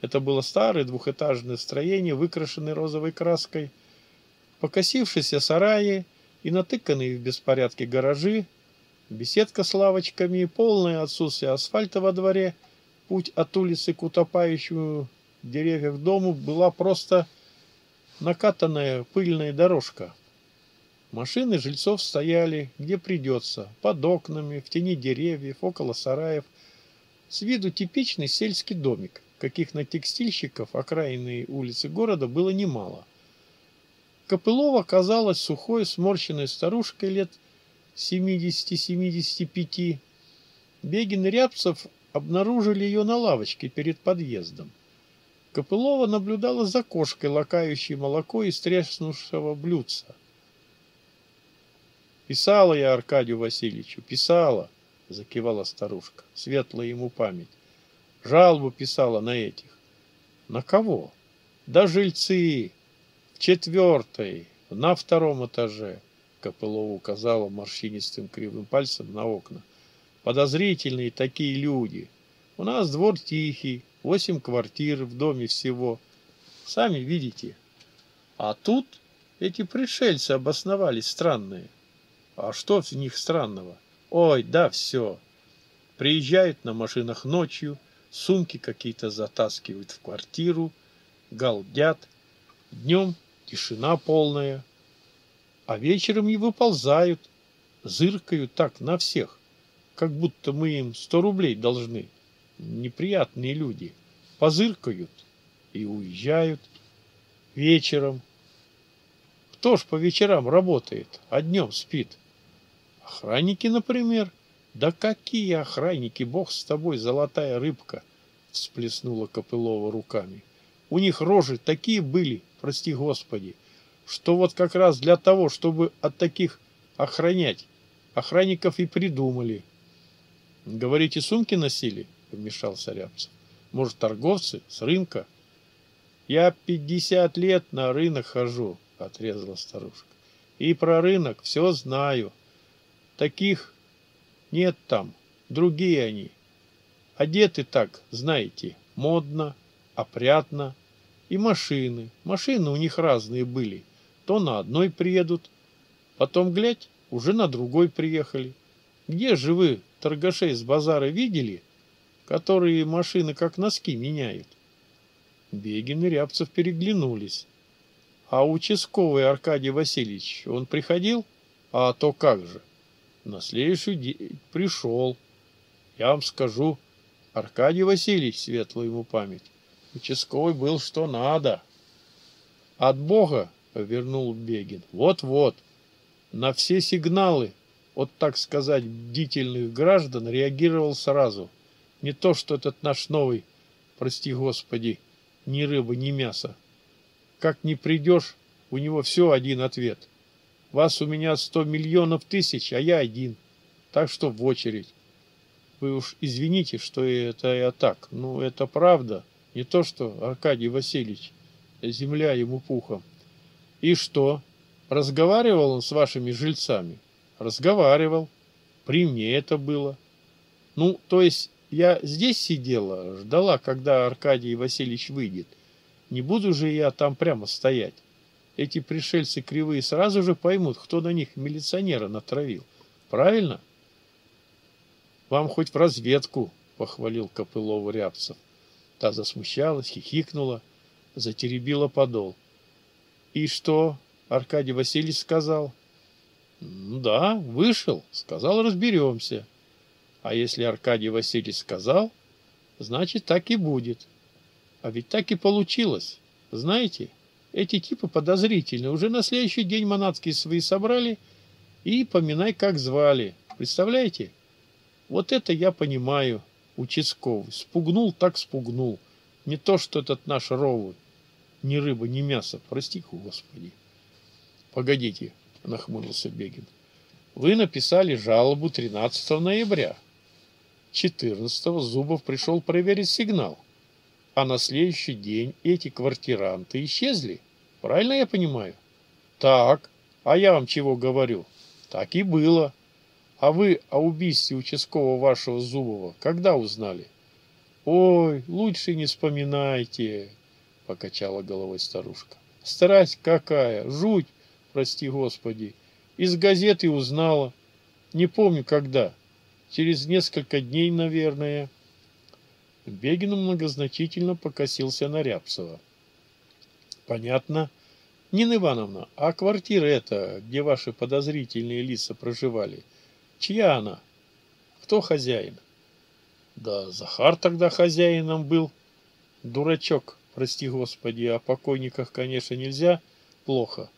Это было старое двухэтажное строение, выкрашенное розовой краской. Покосившиеся сараи и натыканные в беспорядке гаражи, беседка с лавочками, полное отсутствие асфальта во дворе, путь от улицы к утопающему в деревьях дому была просто накатанная пыльная дорожка. Машины жильцов стояли, где придется, под окнами, в тени деревьев, около сараев. С виду типичный сельский домик, каких на текстильщиков окраинные улицы города было немало. Копылова казалась сухой, сморщенной старушкой лет 70-75. Бегин и Рябцев обнаружили ее на лавочке перед подъездом. Копылова наблюдала за кошкой, лакающей молоко из треснувшего блюдца. «Писала я Аркадию Васильевичу, писала!» — закивала старушка, светлая ему память. «Жалобу писала на этих». «На кого?» «Да жильцы! В четвертой, на втором этаже!» Копылова указала морщинистым кривым пальцем на окна. «Подозрительные такие люди! У нас двор тихий, восемь квартир в доме всего. Сами видите. А тут эти пришельцы обосновались странные. А что в них странного? Ой, да все. Приезжают на машинах ночью, сумки какие-то затаскивают в квартиру, галдят. Днем тишина полная. А вечером и выползают, зыркают так на всех, как будто мы им сто рублей должны. — неприятные люди позыркают и уезжают вечером. Кто ж по вечерам работает, а днем спит? Охранники, например. Да какие охранники, бог с тобой, золотая рыбка, всплеснула Копылова руками. У них рожи такие были, прости господи, что вот как раз для того, чтобы от таких охранять, охранников и придумали. Говорите, сумки носили? помешался Рябцев. Может, торговцы с рынка? Я пятьдесят лет на рынок хожу, отрезала старушка. И про рынок все знаю. Таких нет там, другие они. Одеты так, знаете, модно, опрятно. И машины. Машины у них разные были. То на одной приедут, потом, глядь, уже на другой приехали. Где же вы торгашей с базара видели – которые машины как носки меняют. Бегин и Рябцев переглянулись. А участковый Аркадий Васильевич, он приходил? А то как же? На следующий день пришел. Я вам скажу, Аркадий Васильевич, светлую ему память, участковый был что надо. От Бога, вернул Бегин, вот-вот, на все сигналы, вот так сказать, бдительных граждан реагировал сразу – не то, что этот наш новый, прости господи, ни рыбы, ни мяса. Как не придешь, у него все один ответ. Вас у меня сто миллионов тысяч, а я один. Так что в очередь. Вы уж извините, что это я так. Ну, это правда. Не то, что Аркадий Васильевич. Земля ему пухом. И что? Разговаривал он с вашими жильцами? Разговаривал. При мне это было. Ну, то есть я здесь сидела, ждала, когда Аркадий Васильевич выйдет. Не буду же я там прямо стоять. Эти пришельцы кривые сразу же поймут, кто на них милиционера натравил. Правильно? Вам хоть в разведку, похвалил Копылова Рябцев. Та засмущалась, хихикнула, затеребила подол. И что? Аркадий Васильевич сказал. Да, вышел, сказал, разберемся. — а если Аркадий Васильевич сказал, значит так и будет. А ведь так и получилось. Знаете, эти типы подозрительны. Уже на следующий день манатские свои собрали и поминай, как звали. Представляете? Вот это я понимаю, участковый. Спугнул, так спугнул. Не то, что этот наш Ровы. Ни рыба, ни мясо. Прости, Господи. Погодите, нахмурился Бегин. Вы написали жалобу 13 ноября. 14 Зубов пришел проверить сигнал, а на следующий день эти квартиранты исчезли. Правильно я понимаю? Так, а я вам чего говорю? Так и было. А вы о убийстве участкового вашего Зубова когда узнали? Ой, лучше не вспоминайте, покачала головой старушка. Страсть какая, жуть, прости господи. Из газеты узнала. Не помню когда. Через несколько дней, наверное. Бегин многозначительно покосился на Рябцева. Понятно. Нина Ивановна, а квартира эта, где ваши подозрительные лица проживали, чья она? Кто хозяин? Да Захар тогда хозяином был. Дурачок, прости господи, о покойниках, конечно, нельзя, плохо.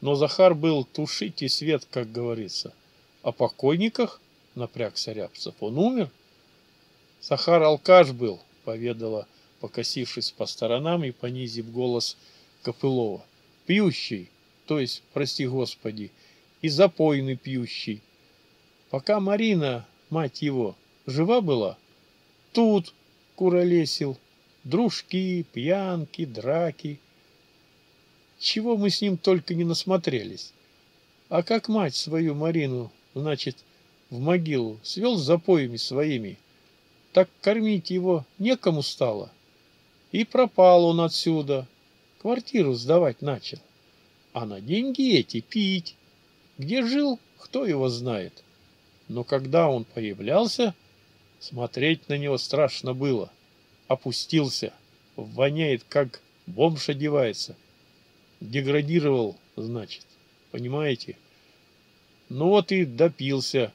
Но Захар был тушить и свет, как говорится. О покойниках? напряг царя. Он умер? Сахар алкаш был, поведала, покосившись по сторонам и понизив голос Копылова. Пьющий, то есть, прости господи, и запойный пьющий. Пока Марина, мать его, жива была, тут куролесил, дружки, пьянки, драки. Чего мы с ним только не насмотрелись. А как мать свою Марину, значит, в могилу, свел запоями своими. Так кормить его некому стало. И пропал он отсюда. Квартиру сдавать начал. А на деньги эти пить. Где жил, кто его знает. Но когда он появлялся, смотреть на него страшно было. Опустился, воняет, как бомж одевается. Деградировал, значит, понимаете? Ну вот и допился,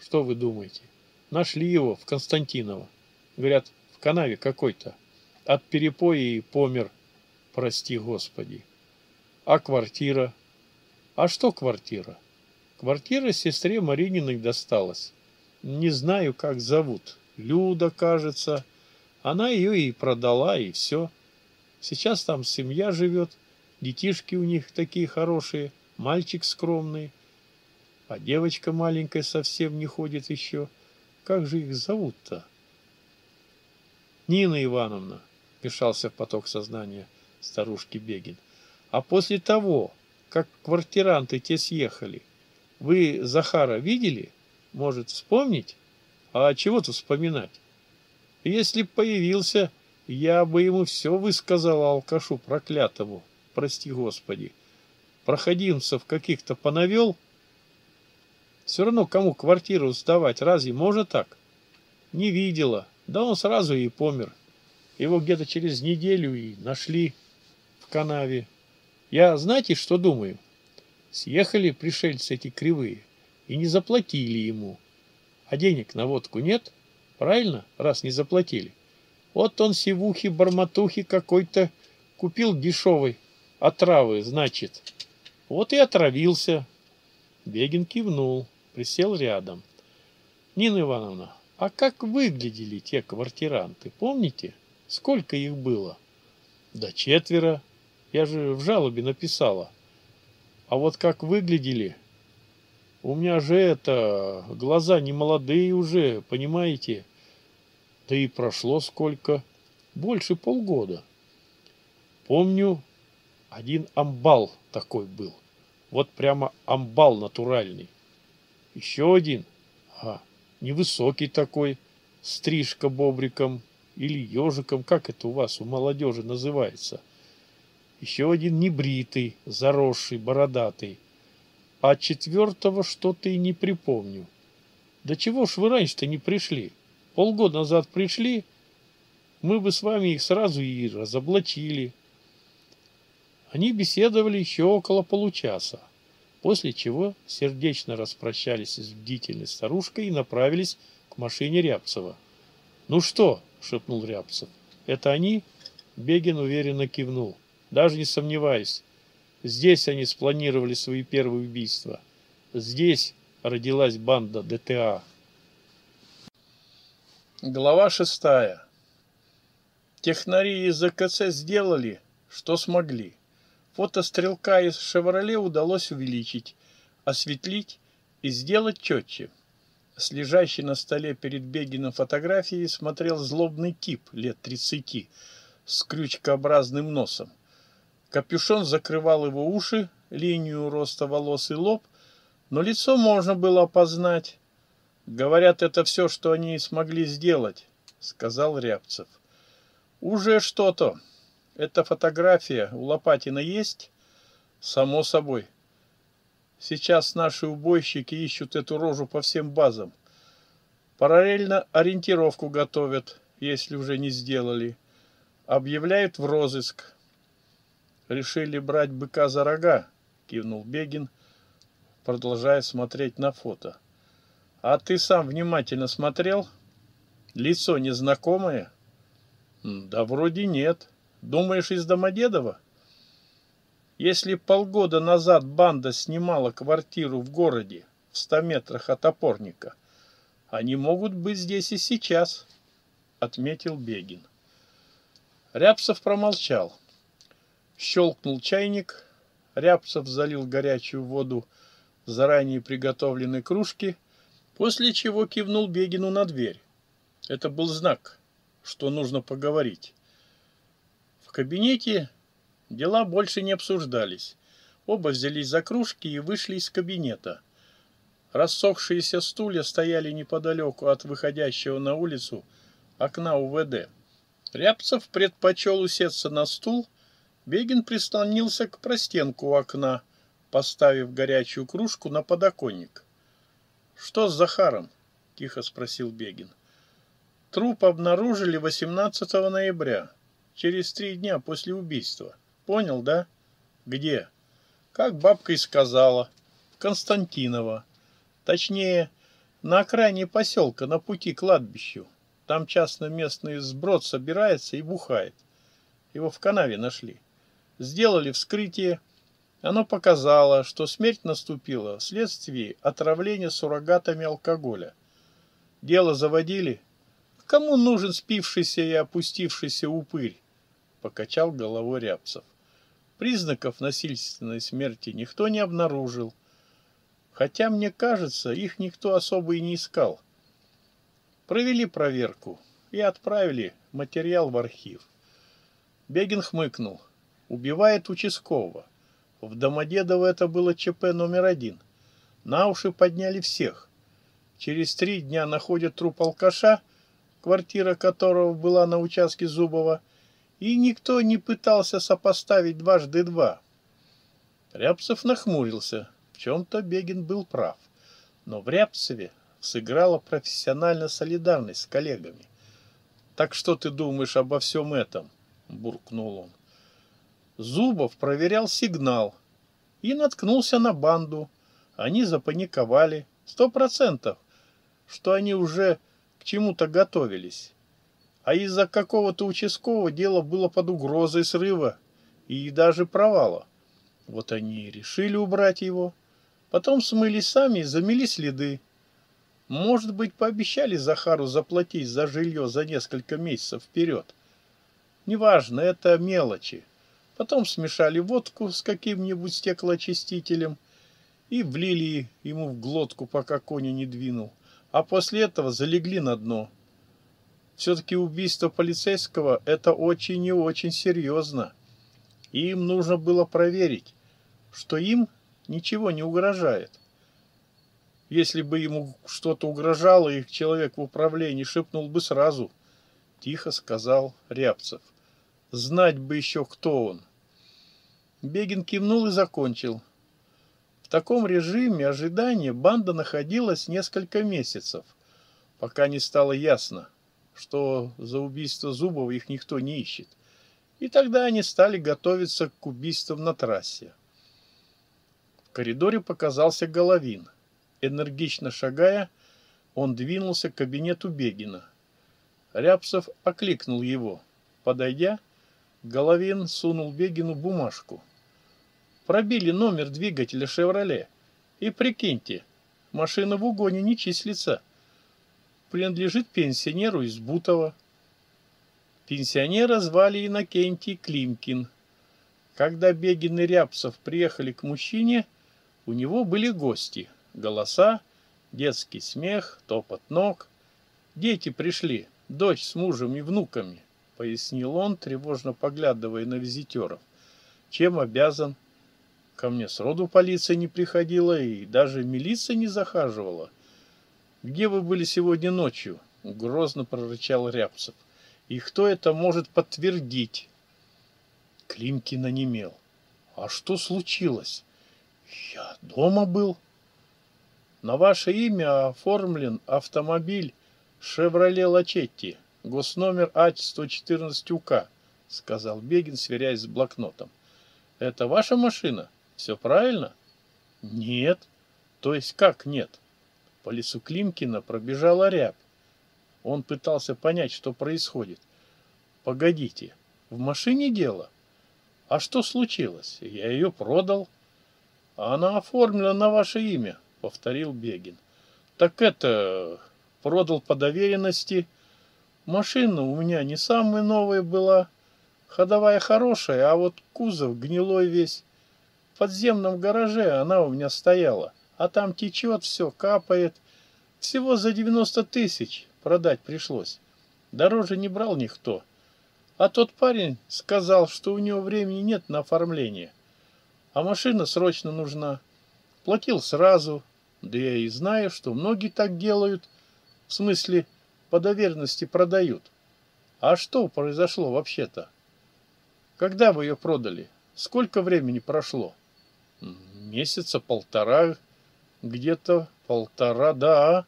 что вы думаете? Нашли его в Константиново. Говорят, в канаве какой-то. От перепоя и помер. Прости, Господи. А квартира? А что квартира? Квартира сестре Марининой досталась. Не знаю, как зовут. Люда, кажется. Она ее и продала, и все. Сейчас там семья живет. Детишки у них такие хорошие. Мальчик скромный. А девочка маленькая совсем не ходит еще. Как же их зовут-то? Нина Ивановна, мешался в поток сознания старушки Бегин. А после того, как квартиранты те съехали, вы Захара видели? Может, вспомнить? А чего тут вспоминать? Если б появился, я бы ему все высказала алкашу проклятому, прости господи. Проходимцев каких-то понавел — все равно кому квартиру сдавать, разве можно так? Не видела. Да он сразу и помер. Его где-то через неделю и нашли в канаве. Я знаете, что думаю? Съехали пришельцы эти кривые и не заплатили ему. А денег на водку нет, правильно, раз не заплатили. Вот он сивухи, бормотухи какой-то купил дешевый, отравы, значит. Вот и отравился. Бегин кивнул присел рядом. «Нина Ивановна, а как выглядели те квартиранты, помните? Сколько их было?» «Да четверо. Я же в жалобе написала. А вот как выглядели? У меня же это... Глаза не молодые уже, понимаете? Да и прошло сколько? Больше полгода. Помню, один амбал такой был. Вот прямо амбал натуральный еще один. А, невысокий такой, стрижка бобриком или ежиком, как это у вас, у молодежи называется. Еще один небритый, заросший, бородатый. А четвертого что-то и не припомню. Да чего ж вы раньше-то не пришли? Полгода назад пришли, мы бы с вами их сразу и разоблачили. Они беседовали еще около получаса после чего сердечно распрощались с бдительной старушкой и направились к машине Рябцева. «Ну что?» – шепнул Рябцев. «Это они?» – Бегин уверенно кивнул. «Даже не сомневаясь. здесь они спланировали свои первые убийства. Здесь родилась банда ДТА». Глава шестая. Технари из АКЦ сделали, что смогли фото стрелка из «Шевроле» удалось увеличить, осветлить и сделать четче. С лежащей на столе перед Бегином фотографией смотрел злобный тип лет 30 с крючкообразным носом. Капюшон закрывал его уши, линию роста волос и лоб, но лицо можно было опознать. «Говорят, это все, что они смогли сделать», — сказал Рябцев. «Уже что-то», эта фотография у Лопатина есть? Само собой. Сейчас наши убойщики ищут эту рожу по всем базам. Параллельно ориентировку готовят, если уже не сделали. Объявляют в розыск. Решили брать быка за рога, кивнул Бегин, продолжая смотреть на фото. А ты сам внимательно смотрел? Лицо незнакомое? Да вроде нет. — Думаешь, из Домодедова? Если полгода назад банда снимала квартиру в городе, в ста метрах от опорника, они могут быть здесь и сейчас, отметил Бегин. Рябцев промолчал. Щелкнул чайник, Рябцев залил горячую воду в заранее приготовленной кружки, после чего кивнул Бегину на дверь. Это был знак, что нужно поговорить кабинете дела больше не обсуждались. Оба взялись за кружки и вышли из кабинета. Рассохшиеся стулья стояли неподалеку от выходящего на улицу окна УВД. Рябцев предпочел усеться на стул, Бегин прислонился к простенку окна, поставив горячую кружку на подоконник. «Что с Захаром?» – тихо спросил Бегин. «Труп обнаружили 18 ноября через три дня после убийства. Понял, да? Где? Как бабка и сказала. Константинова. Точнее, на окраине поселка, на пути к кладбищу. Там частно местный сброд собирается и бухает. Его в канаве нашли. Сделали вскрытие. Оно показало, что смерть наступила вследствие отравления суррогатами алкоголя. Дело заводили. Кому нужен спившийся и опустившийся упырь? покачал головой Рябцев. Признаков насильственной смерти никто не обнаружил, хотя, мне кажется, их никто особо и не искал. Провели проверку и отправили материал в архив. Бегин хмыкнул. Убивает участкового. В Домодедово это было ЧП номер один. На уши подняли всех. Через три дня находят труп алкаша, квартира которого была на участке Зубова, и никто не пытался сопоставить дважды два. Рябцев нахмурился. В чем-то Бегин был прав. Но в Рябцеве сыграла профессиональная солидарность с коллегами. «Так что ты думаешь обо всем этом?» – буркнул он. Зубов проверял сигнал и наткнулся на банду. Они запаниковали. Сто процентов, что они уже к чему-то готовились а из-за какого-то участкового дело было под угрозой срыва и даже провала. Вот они и решили убрать его. Потом смыли сами и замели следы. Может быть, пообещали Захару заплатить за жилье за несколько месяцев вперед. Неважно, это мелочи. Потом смешали водку с каким-нибудь стеклоочистителем и влили ему в глотку, пока коня не двинул. А после этого залегли на дно – все-таки убийство полицейского – это очень и очень серьезно. И им нужно было проверить, что им ничего не угрожает. Если бы ему что-то угрожало, их человек в управлении шепнул бы сразу, тихо сказал Рябцев. Знать бы еще, кто он. Бегин кивнул и закончил. В таком режиме ожидания банда находилась несколько месяцев, пока не стало ясно, что за убийство зубов их никто не ищет. И тогда они стали готовиться к убийствам на трассе. В коридоре показался Головин. Энергично шагая, он двинулся к кабинету Бегина. Рябцев окликнул его. Подойдя, Головин сунул Бегину бумажку. Пробили номер двигателя «Шевроле». И прикиньте, машина в угоне не числится принадлежит пенсионеру из Бутова. Пенсионера звали Иннокентий Климкин. Когда Бегин и Рябцев приехали к мужчине, у него были гости, голоса, детский смех, топот ног. Дети пришли, дочь с мужем и внуками, пояснил он, тревожно поглядывая на визитеров. Чем обязан? Ко мне сроду полиция не приходила и даже милиция не захаживала где вы были сегодня ночью?» — грозно прорычал Рябцев. «И кто это может подтвердить?» Климкин онемел. «А что случилось?» «Я дома был». «На ваше имя оформлен автомобиль «Шевроле Лачетти», госномер А-114 УК», — сказал Бегин, сверяясь с блокнотом. «Это ваша машина? Все правильно?» «Нет». «То есть как нет?» По лицу Климкина пробежала рябь. Он пытался понять, что происходит. «Погодите, в машине дело? А что случилось? Я ее продал». «Она оформлена на ваше имя», — повторил Бегин. «Так это... продал по доверенности. Машина у меня не самая новая была. Ходовая хорошая, а вот кузов гнилой весь. В подземном гараже она у меня стояла а там течет все, капает. Всего за 90 тысяч продать пришлось. Дороже не брал никто. А тот парень сказал, что у него времени нет на оформление. А машина срочно нужна. Платил сразу. Да я и знаю, что многие так делают. В смысле, по доверенности продают. А что произошло вообще-то? Когда вы ее продали? Сколько времени прошло? Месяца полтора, где-то полтора, да.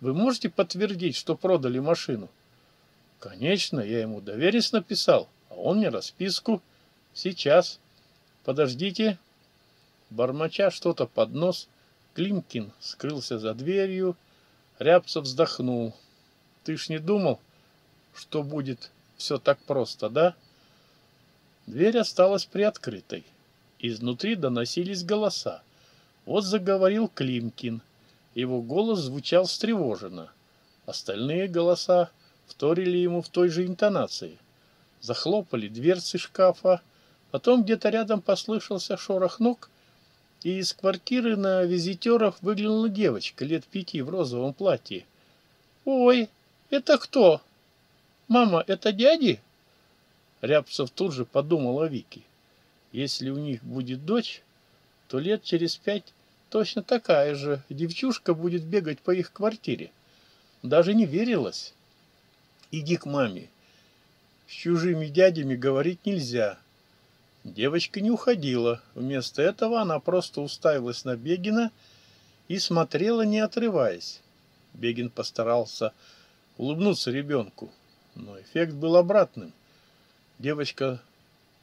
Вы можете подтвердить, что продали машину? Конечно, я ему доверенность написал, а он мне расписку. Сейчас. Подождите. Бормоча что-то под нос, Климкин скрылся за дверью. Рябцев вздохнул. Ты ж не думал, что будет все так просто, да? Дверь осталась приоткрытой. Изнутри доносились голоса. Вот заговорил Климкин. Его голос звучал встревоженно. Остальные голоса вторили ему в той же интонации. Захлопали дверцы шкафа. Потом где-то рядом послышался шорох ног, и из квартиры на визитеров выглянула девочка лет пяти в розовом платье. «Ой, это кто? Мама, это дяди?» Рябцев тут же подумал о Вике. Если у них будет дочь, то лет через пять Точно такая же девчушка будет бегать по их квартире. Даже не верилась. Иди к маме. С чужими дядями говорить нельзя. Девочка не уходила. Вместо этого она просто уставилась на Бегина и смотрела, не отрываясь. Бегин постарался улыбнуться ребенку, но эффект был обратным. Девочка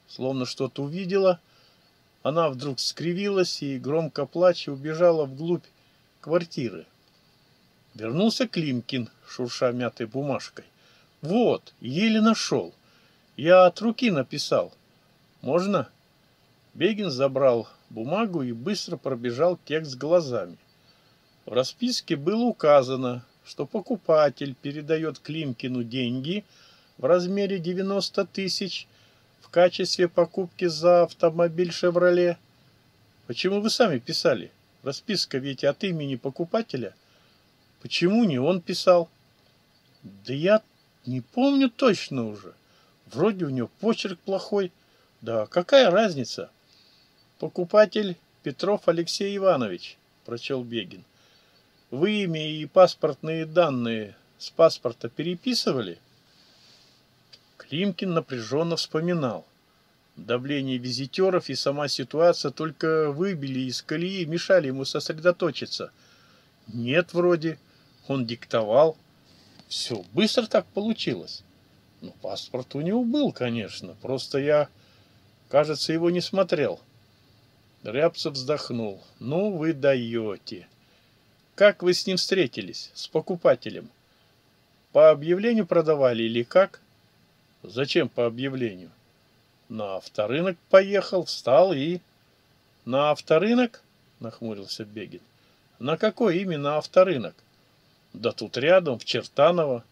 словно что-то увидела — она вдруг скривилась и, громко плача, убежала вглубь квартиры. Вернулся Климкин, шурша мятой бумажкой. «Вот, еле нашел. Я от руки написал. Можно?» Бегин забрал бумагу и быстро пробежал текст глазами. В расписке было указано, что покупатель передает Климкину деньги в размере 90 тысяч качестве покупки за автомобиль «Шевроле». Почему вы сами писали? Расписка ведь от имени покупателя. Почему не он писал? Да я не помню точно уже. Вроде у него почерк плохой. Да какая разница? Покупатель Петров Алексей Иванович, прочел Бегин. Вы имя и паспортные данные с паспорта переписывали? — Римкин напряженно вспоминал. Давление визитеров и сама ситуация только выбили из колеи и мешали ему сосредоточиться. Нет, вроде. Он диктовал. Все быстро так получилось. Ну, паспорт у него был, конечно. Просто я, кажется, его не смотрел. Рябцев вздохнул. Ну, вы даете. Как вы с ним встретились? С покупателем? По объявлению продавали или как? Зачем по объявлению? На авторынок поехал, встал и... На авторынок? Нахмурился Бегин. На какой именно авторынок? Да тут рядом, в Чертаново.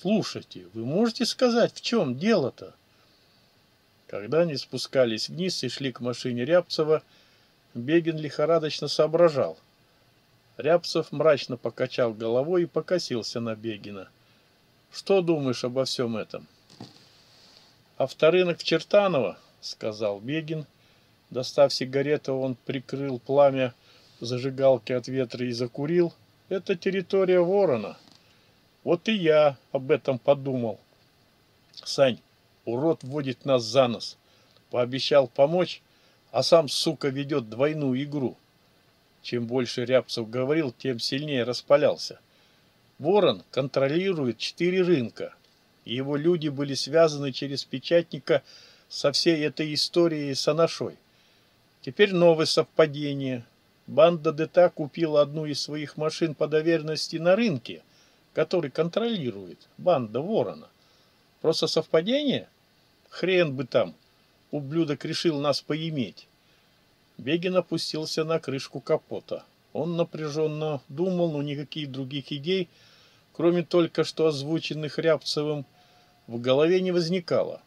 Слушайте, вы можете сказать, в чем дело-то? Когда они спускались вниз и шли к машине Рябцева, Бегин лихорадочно соображал. Рябцев мрачно покачал головой и покосился на Бегина. «Что думаешь обо всем этом?» авторынок Чертанова», — сказал Бегин, достав сигарету, он прикрыл пламя зажигалки от ветра и закурил. «Это территория ворона». «Вот и я об этом подумал». «Сань, урод вводит нас за нос. Пообещал помочь, а сам, сука, ведет двойную игру». Чем больше Рябцев говорил, тем сильнее распалялся. Ворон контролирует четыре рынка – его люди были связаны через печатника со всей этой историей с Анашой. Теперь новое совпадение. Банда ДТА купила одну из своих машин по доверенности на рынке, который контролирует банда Ворона. Просто совпадение? Хрен бы там. Ублюдок решил нас поиметь. Бегин опустился на крышку капота. Он напряженно думал, но никаких других идей, кроме только что озвученных Рябцевым, в голове не возникало.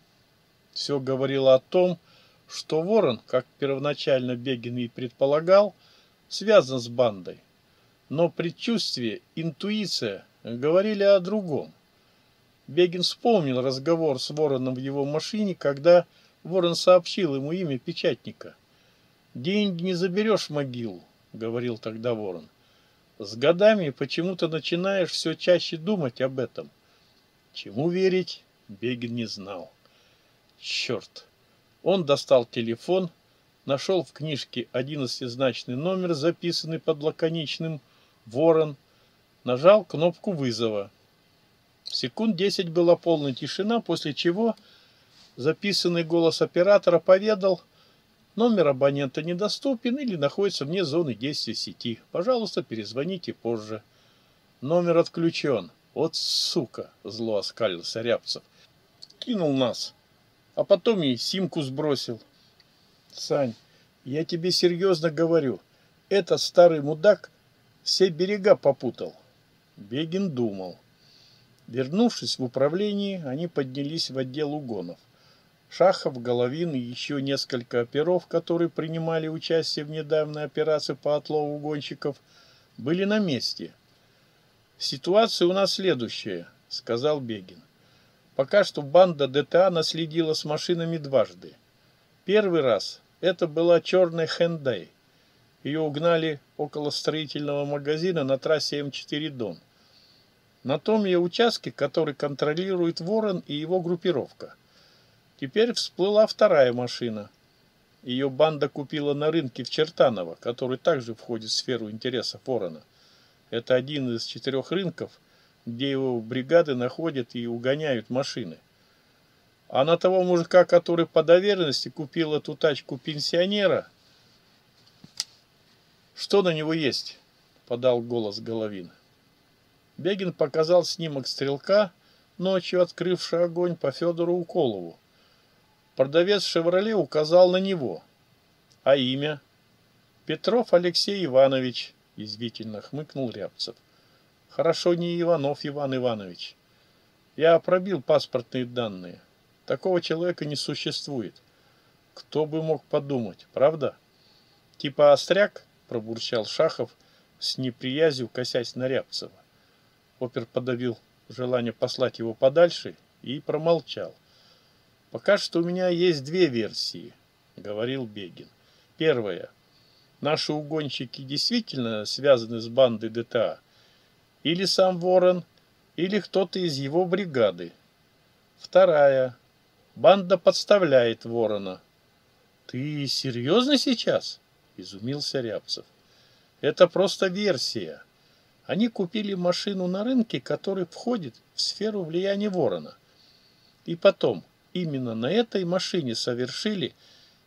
Все говорило о том, что Ворон, как первоначально Бегин и предполагал, связан с бандой. Но предчувствие, интуиция говорили о другом. Бегин вспомнил разговор с Вороном в его машине, когда Ворон сообщил ему имя печатника. «Деньги не заберешь в могилу», — говорил тогда Ворон. «С годами почему-то начинаешь все чаще думать об этом. Чему верить?» бег не знал. Черт! Он достал телефон, нашел в книжке одиннадцатизначный номер, записанный под лаконичным «Ворон», нажал кнопку вызова. Секунд десять была полная тишина, после чего записанный голос оператора поведал, номер абонента недоступен или находится вне зоны действия сети. Пожалуйста, перезвоните позже. Номер отключен. Вот сука, зло оскалился Рябцев покинул нас, а потом и симку сбросил. Сань, я тебе серьезно говорю, этот старый мудак все берега попутал. Бегин думал. Вернувшись в управление, они поднялись в отдел угонов. Шахов, Головин и еще несколько оперов, которые принимали участие в недавней операции по отлову угонщиков, были на месте. «Ситуация у нас следующая», — сказал Бегин. Пока что банда ДТА наследила с машинами дважды. Первый раз это была черная Хендай. Ее угнали около строительного магазина на трассе эм М4 Дон. На том ее участке, который контролирует Ворон и его группировка. Теперь всплыла вторая машина. Ее банда купила на рынке в Чертаново, который также входит в сферу интересов Ворона. Это один из четырех рынков – где его бригады находят и угоняют машины. А на того мужика, который по доверенности купил эту тачку пенсионера, что на него есть? Подал голос Головин. Бегин показал снимок стрелка, ночью открывший огонь по Федору Уколову. Продавец «Шевроле» указал на него. А имя? Петров Алексей Иванович, извительно хмыкнул Рябцев. Хорошо не Иванов Иван Иванович. Я пробил паспортные данные. Такого человека не существует. Кто бы мог подумать, правда? Типа остряк, пробурчал Шахов с неприязью, косясь на Рябцева. Опер подавил желание послать его подальше и промолчал. «Пока что у меня есть две версии», — говорил Бегин. «Первая. Наши угонщики действительно связаны с бандой ДТА, или сам Ворон, или кто-то из его бригады. Вторая. Банда подставляет Ворона. «Ты серьезно сейчас?» – изумился Рябцев. «Это просто версия. Они купили машину на рынке, который входит в сферу влияния Ворона. И потом, именно на этой машине совершили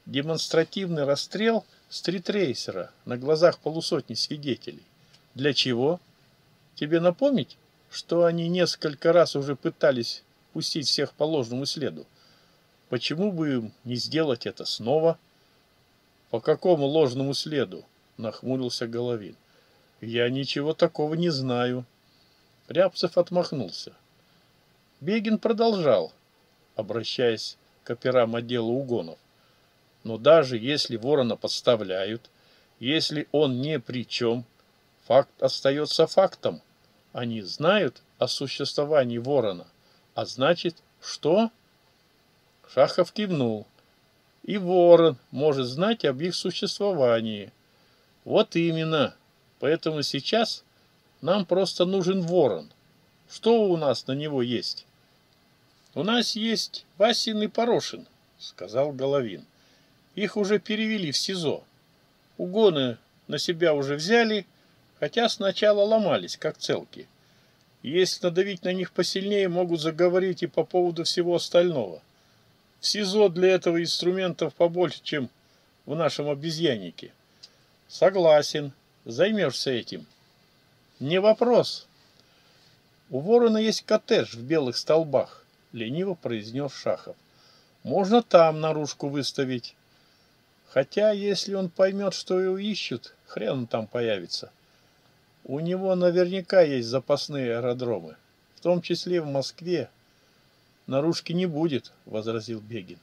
демонстративный расстрел стритрейсера на глазах полусотни свидетелей. Для чего?» Тебе напомнить, что они несколько раз уже пытались пустить всех по ложному следу. Почему бы им не сделать это снова? По какому ложному следу? Нахмурился Головин. Я ничего такого не знаю. Рябцев отмахнулся. Бегин продолжал, обращаясь к операм отдела угонов. Но даже если ворона подставляют, если он не при чем, факт остается фактом – они знают о существовании ворона, а значит, что? Шахов кивнул. И ворон может знать об их существовании. Вот именно. Поэтому сейчас нам просто нужен ворон. Что у нас на него есть? У нас есть Васин и Порошин, сказал Головин. Их уже перевели в СИЗО. Угоны на себя уже взяли, хотя сначала ломались, как целки. Если надавить на них посильнее, могут заговорить и по поводу всего остального. В СИЗО для этого инструментов побольше, чем в нашем обезьяннике. Согласен, займешься этим. Не вопрос. У ворона есть коттедж в белых столбах, лениво произнес Шахов. Можно там наружку выставить. Хотя, если он поймет, что его ищут, хрен там появится. — у него наверняка есть запасные аэродромы, в том числе в Москве. Наружки не будет, возразил Бегин.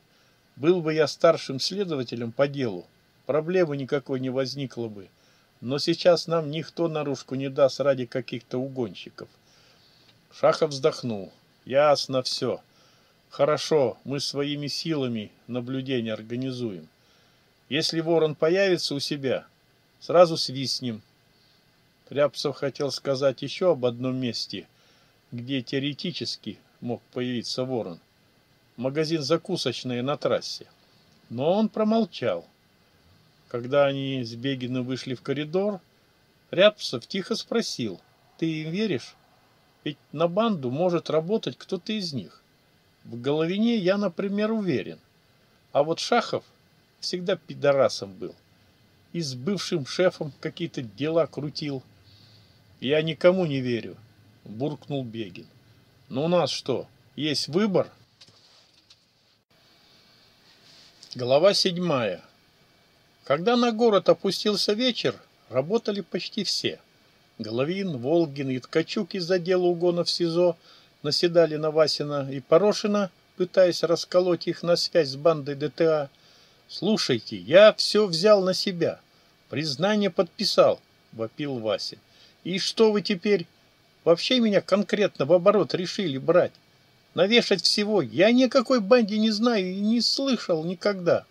Был бы я старшим следователем по делу, проблемы никакой не возникло бы. Но сейчас нам никто наружку не даст ради каких-то угонщиков. Шахов вздохнул. Ясно все. Хорошо, мы своими силами наблюдение организуем. Если ворон появится у себя, сразу свистнем, Рябцев хотел сказать еще об одном месте, где теоретически мог появиться ворон. Магазин закусочные на трассе. Но он промолчал. Когда они с Бегиным вышли в коридор, Рябцев тихо спросил, «Ты им веришь? Ведь на банду может работать кто-то из них. В Головине я, например, уверен. А вот Шахов всегда пидорасом был. И с бывшим шефом какие-то дела крутил. Я никому не верю, буркнул Бегин. Но у нас что, есть выбор? Глава седьмая. Когда на город опустился вечер, работали почти все. Головин, Волгин и Ткачук из-за дела угона в СИЗО наседали на Васина и Порошина, пытаясь расколоть их на связь с бандой ДТА. «Слушайте, я все взял на себя. Признание подписал», — вопил Васин. И что вы теперь? Вообще меня конкретно в оборот решили брать. Навешать всего. Я никакой банде не знаю и не слышал никогда.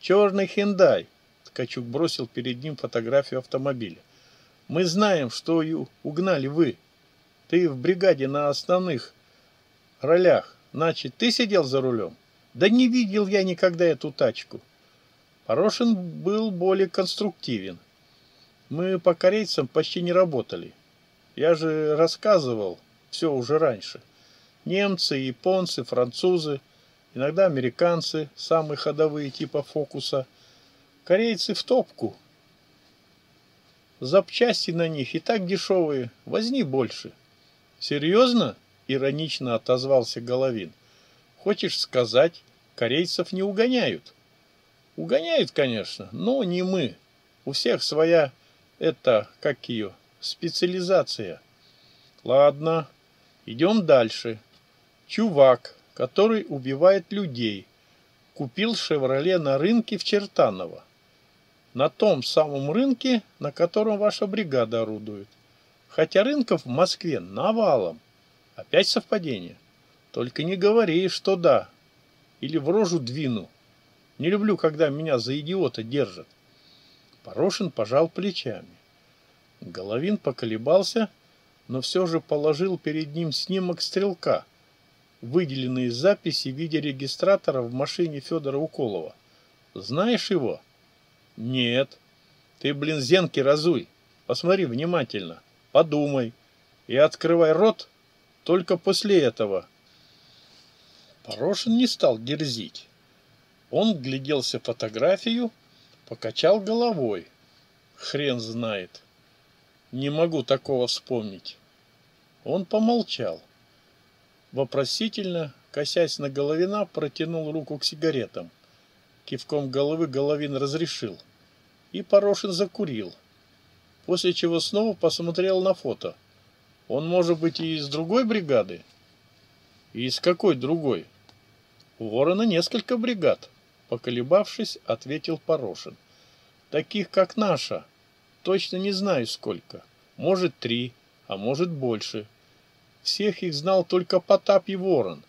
Черный хендай. Ткачук бросил перед ним фотографию автомобиля. Мы знаем, что угнали вы. Ты в бригаде на основных ролях. Значит, ты сидел за рулем? Да не видел я никогда эту тачку. Порошин был более конструктивен. Мы по корейцам почти не работали. Я же рассказывал все уже раньше. Немцы, японцы, французы, иногда американцы, самые ходовые типа фокуса. Корейцы в топку. Запчасти на них и так дешевые, Возни больше. Серьезно? Иронично отозвался Головин. Хочешь сказать, корейцев не угоняют? Угоняют, конечно, но не мы. У всех своя это как ее, специализация. Ладно, идем дальше. Чувак, который убивает людей, купил «Шевроле» на рынке в Чертаново. На том самом рынке, на котором ваша бригада орудует. Хотя рынков в Москве навалом. Опять совпадение. Только не говори, что да. Или в рожу двину. Не люблю, когда меня за идиота держат. Порошин пожал плечами. Головин поколебался, но все же положил перед ним снимок стрелка, выделенный из записи видеорегистратора в машине Федора Уколова. «Знаешь его?» «Нет». «Ты, блин, зенки разуй. Посмотри внимательно, подумай и открывай рот только после этого». Порошин не стал дерзить. Он гляделся фотографию, Покачал головой. Хрен знает. Не могу такого вспомнить. Он помолчал. Вопросительно, косясь на Головина, протянул руку к сигаретам. Кивком головы Головин разрешил. И Порошин закурил. После чего снова посмотрел на фото. Он может быть и из другой бригады? И из какой другой? У Ворона несколько бригад. Поколебавшись, ответил Порошин. «Таких, как наша. Точно не знаю, сколько. Может, три, а может, больше. Всех их знал только Потап и Ворон.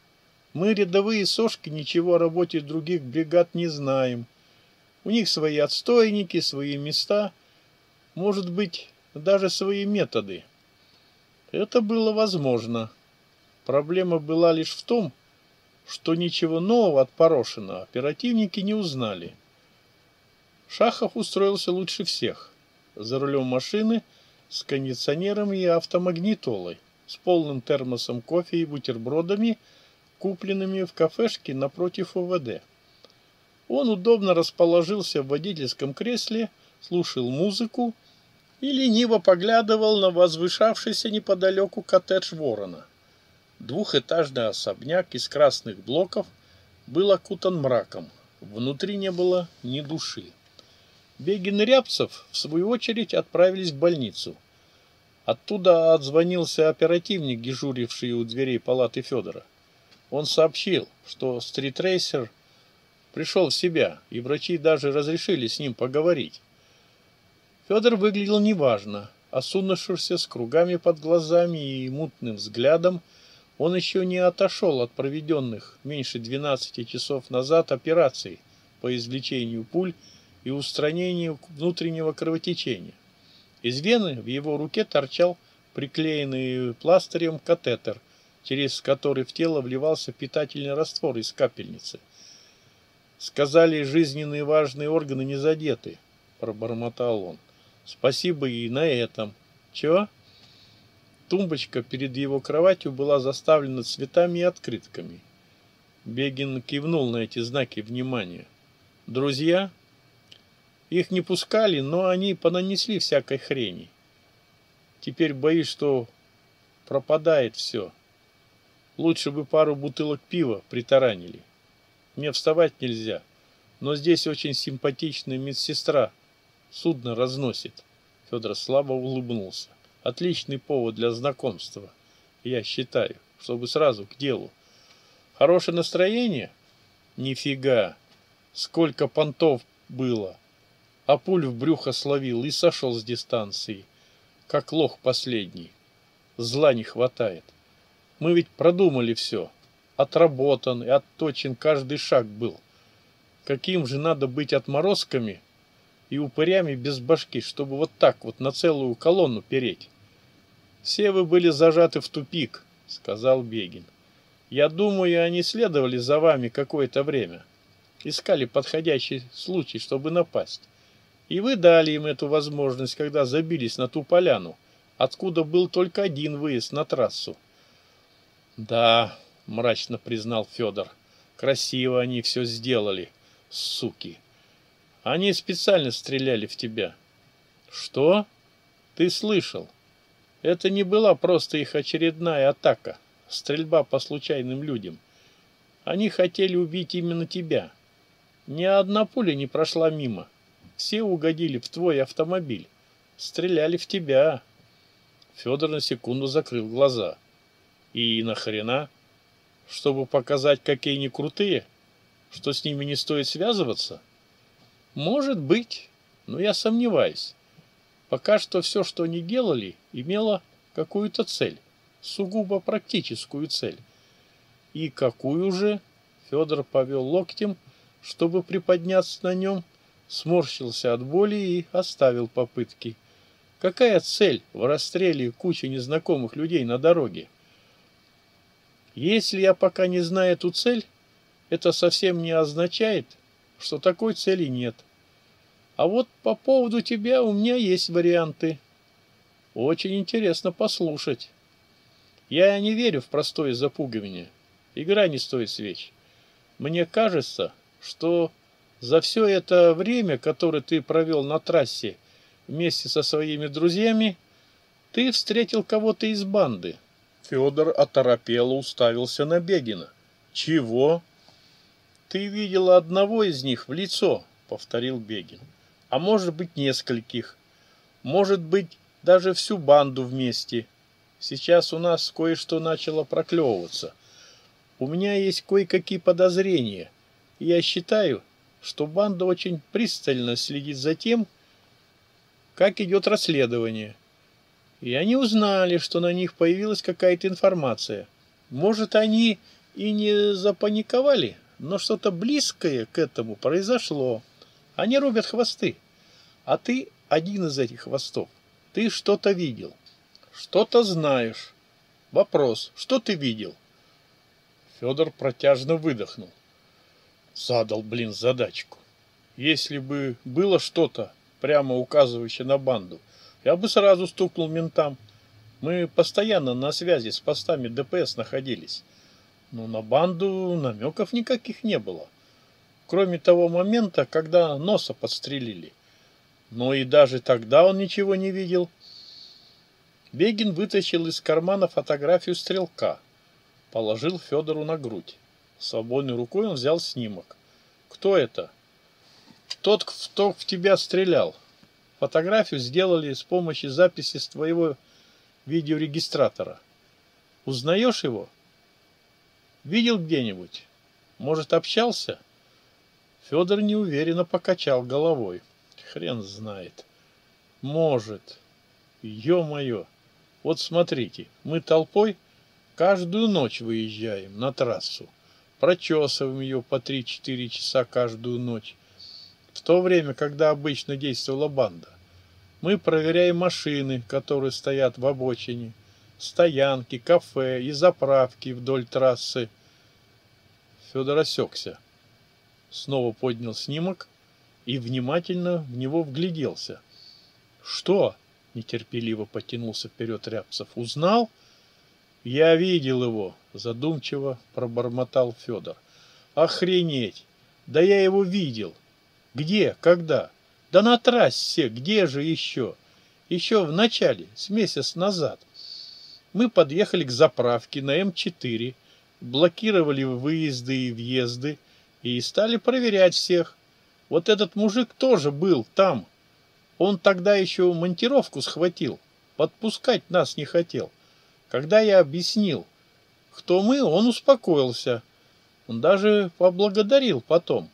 Мы, рядовые сошки, ничего о работе других бригад не знаем. У них свои отстойники, свои места, может быть, даже свои методы». Это было возможно. Проблема была лишь в том, что ничего нового от Порошина оперативники не узнали. Шахов устроился лучше всех. За рулем машины, с кондиционером и автомагнитолой, с полным термосом кофе и бутербродами, купленными в кафешке напротив ОВД. Он удобно расположился в водительском кресле, слушал музыку и лениво поглядывал на возвышавшийся неподалеку коттедж Ворона – двухэтажное особняк из красных блоков был окутан мраком. Внутри не было ни души. Бегин и Рябцев, в свою очередь, отправились в больницу. Оттуда отзвонился оперативник, дежуривший у дверей палаты Федора. Он сообщил, что стритрейсер пришел в себя, и врачи даже разрешили с ним поговорить. Федор выглядел неважно, осунувшись с кругами под глазами и мутным взглядом – он еще не отошел от проведенных меньше 12 часов назад операций по извлечению пуль и устранению внутреннего кровотечения. Из вены в его руке торчал приклеенный пластырем катетер, через который в тело вливался питательный раствор из капельницы. «Сказали, жизненные важные органы не задеты», — пробормотал он. «Спасибо и на этом». «Чего?» Тумбочка перед его кроватью была заставлена цветами и открытками. Бегин кивнул на эти знаки внимания. Друзья? Их не пускали, но они понанесли всякой хрени. Теперь боюсь, что пропадает все. Лучше бы пару бутылок пива притаранили. Мне вставать нельзя, но здесь очень симпатичная медсестра. Судно разносит. Федор слабо улыбнулся. Отличный повод для знакомства, я считаю, чтобы сразу к делу. Хорошее настроение? Нифига! Сколько понтов было! А пуль в брюхо словил и сошел с дистанции, как лох последний. Зла не хватает. Мы ведь продумали все. Отработан и отточен каждый шаг был. Каким же надо быть отморозками и упырями без башки, чтобы вот так вот на целую колонну переть? Все вы были зажаты в тупик, сказал Бегин. Я думаю, они следовали за вами какое-то время. Искали подходящий случай, чтобы напасть. И вы дали им эту возможность, когда забились на ту поляну, откуда был только один выезд на трассу. Да, мрачно признал Федор, красиво они все сделали, суки. Они специально стреляли в тебя. Что? Ты слышал? Это не была просто их очередная атака, стрельба по случайным людям. Они хотели убить именно тебя. Ни одна пуля не прошла мимо. Все угодили в твой автомобиль. Стреляли в тебя. Федор на секунду закрыл глаза. И нахрена? Чтобы показать, какие они крутые? Что с ними не стоит связываться? Может быть, но я сомневаюсь. Пока что все, что они делали, имело какую-то цель, сугубо практическую цель. И какую же? Федор повел локтем, чтобы приподняться на нем, сморщился от боли и оставил попытки. Какая цель в расстреле кучи незнакомых людей на дороге? Если я пока не знаю эту цель, это совсем не означает, что такой цели нет. — а вот по поводу тебя у меня есть варианты. Очень интересно послушать. Я не верю в простое запугивание. Игра не стоит свеч. Мне кажется, что за все это время, которое ты провел на трассе вместе со своими друзьями, ты встретил кого-то из банды. Федор оторопело уставился на Бегина. Чего? Ты видела одного из них в лицо, повторил Бегин а может быть нескольких, может быть даже всю банду вместе. Сейчас у нас кое-что начало проклевываться. У меня есть кое-какие подозрения. Я считаю, что банда очень пристально следит за тем, как идет расследование. И они узнали, что на них появилась какая-то информация. Может, они и не запаниковали, но что-то близкое к этому произошло. Они рубят хвосты. А ты один из этих хвостов. Ты что-то видел. Что-то знаешь. Вопрос, что ты видел? Федор протяжно выдохнул. Задал, блин, задачку. Если бы было что-то, прямо указывающее на банду, я бы сразу стукнул ментам. Мы постоянно на связи с постами ДПС находились. Но на банду намеков никаких не было кроме того момента, когда носа подстрелили. Но и даже тогда он ничего не видел. Бегин вытащил из кармана фотографию стрелка, положил Федору на грудь. Свободной рукой он взял снимок. Кто это? Тот, кто в тебя стрелял. Фотографию сделали с помощью записи с твоего видеорегистратора. Узнаешь его? Видел где-нибудь? Может, общался? — Федор неуверенно покачал головой. Хрен знает. Может. Ё-моё. Вот смотрите, мы толпой каждую ночь выезжаем на трассу. Прочесываем ее по 3-4 часа каждую ночь. В то время, когда обычно действовала банда. Мы проверяем машины, которые стоят в обочине, стоянки, кафе и заправки вдоль трассы. Федор осекся снова поднял снимок и внимательно в него вгляделся. «Что?» — нетерпеливо потянулся вперед Рябцев. «Узнал?» «Я видел его», — задумчиво пробормотал Федор. «Охренеть! Да я его видел! Где? Когда? Да на трассе! Где же еще? Еще в начале, с месяц назад. Мы подъехали к заправке на М4, блокировали выезды и въезды, и стали проверять всех. Вот этот мужик тоже был там. Он тогда еще монтировку схватил, подпускать нас не хотел. Когда я объяснил, кто мы, он успокоился. Он даже поблагодарил потом.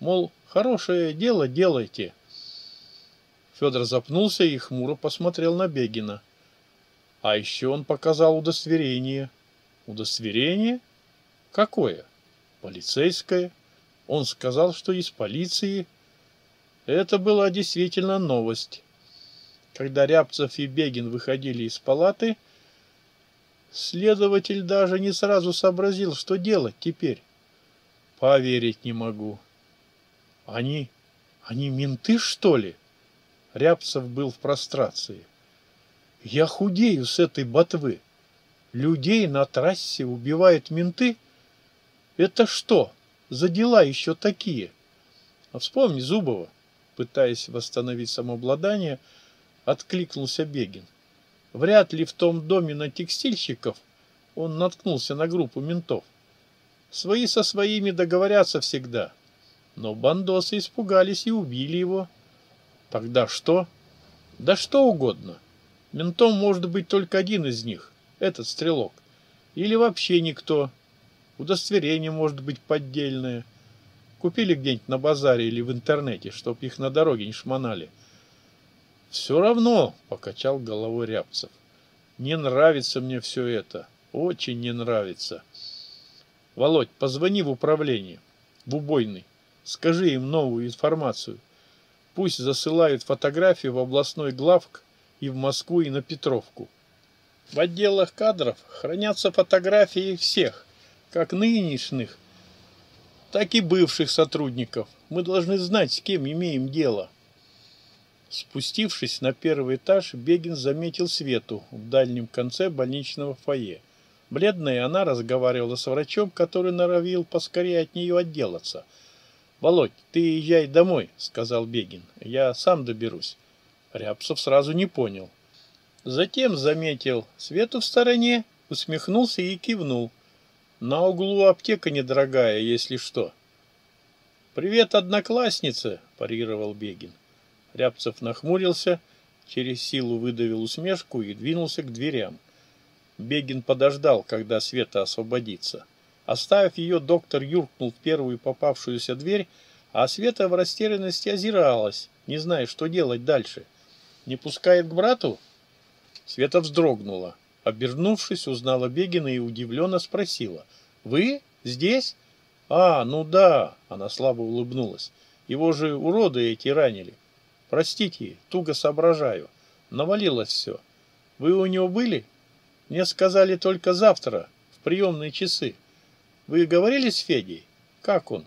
Мол, хорошее дело делайте. Федор запнулся и хмуро посмотрел на Бегина. А еще он показал удостоверение. Удостоверение? Какое? Полицейское? Он сказал, что из полиции. Это была действительно новость. Когда Рябцев и Бегин выходили из палаты, следователь даже не сразу сообразил, что делать теперь. Поверить не могу. Они... они менты, что ли? Рябцев был в прострации. Я худею с этой ботвы. Людей на трассе убивают менты? Это что, за дела еще такие? А вспомни Зубова, пытаясь восстановить самообладание, откликнулся Бегин. Вряд ли в том доме на текстильщиков он наткнулся на группу ментов. Свои со своими договорятся всегда. Но бандосы испугались и убили его. Тогда что? Да что угодно. Ментом может быть только один из них, этот стрелок. Или вообще никто удостоверение может быть поддельное. Купили где-нибудь на базаре или в интернете, чтоб их на дороге не шмонали. Все равно, покачал головой Рябцев. Не нравится мне все это. Очень не нравится. Володь, позвони в управление, в убойный. Скажи им новую информацию. Пусть засылают фотографии в областной главк и в Москву, и на Петровку. В отделах кадров хранятся фотографии всех, как нынешних, так и бывших сотрудников. Мы должны знать, с кем имеем дело. Спустившись на первый этаж, Бегин заметил Свету в дальнем конце больничного фойе. Бледная она разговаривала с врачом, который норовил поскорее от нее отделаться. «Володь, ты езжай домой», — сказал Бегин. «Я сам доберусь». Рябцев сразу не понял. Затем заметил Свету в стороне, усмехнулся и кивнул. На углу аптека недорогая, если что. «Привет, одноклассница!» – парировал Бегин. Рябцев нахмурился, через силу выдавил усмешку и двинулся к дверям. Бегин подождал, когда Света освободится. Оставив ее, доктор юркнул в первую попавшуюся дверь, а Света в растерянности озиралась, не зная, что делать дальше. «Не пускает к брату?» Света вздрогнула. Обернувшись, узнала Бегина и удивленно спросила. «Вы здесь?» «А, ну да», — она слабо улыбнулась. «Его же уроды эти ранили. Простите, туго соображаю. Навалилось все. Вы у него были? Мне сказали только завтра, в приемные часы. Вы говорили с Федей? Как он?»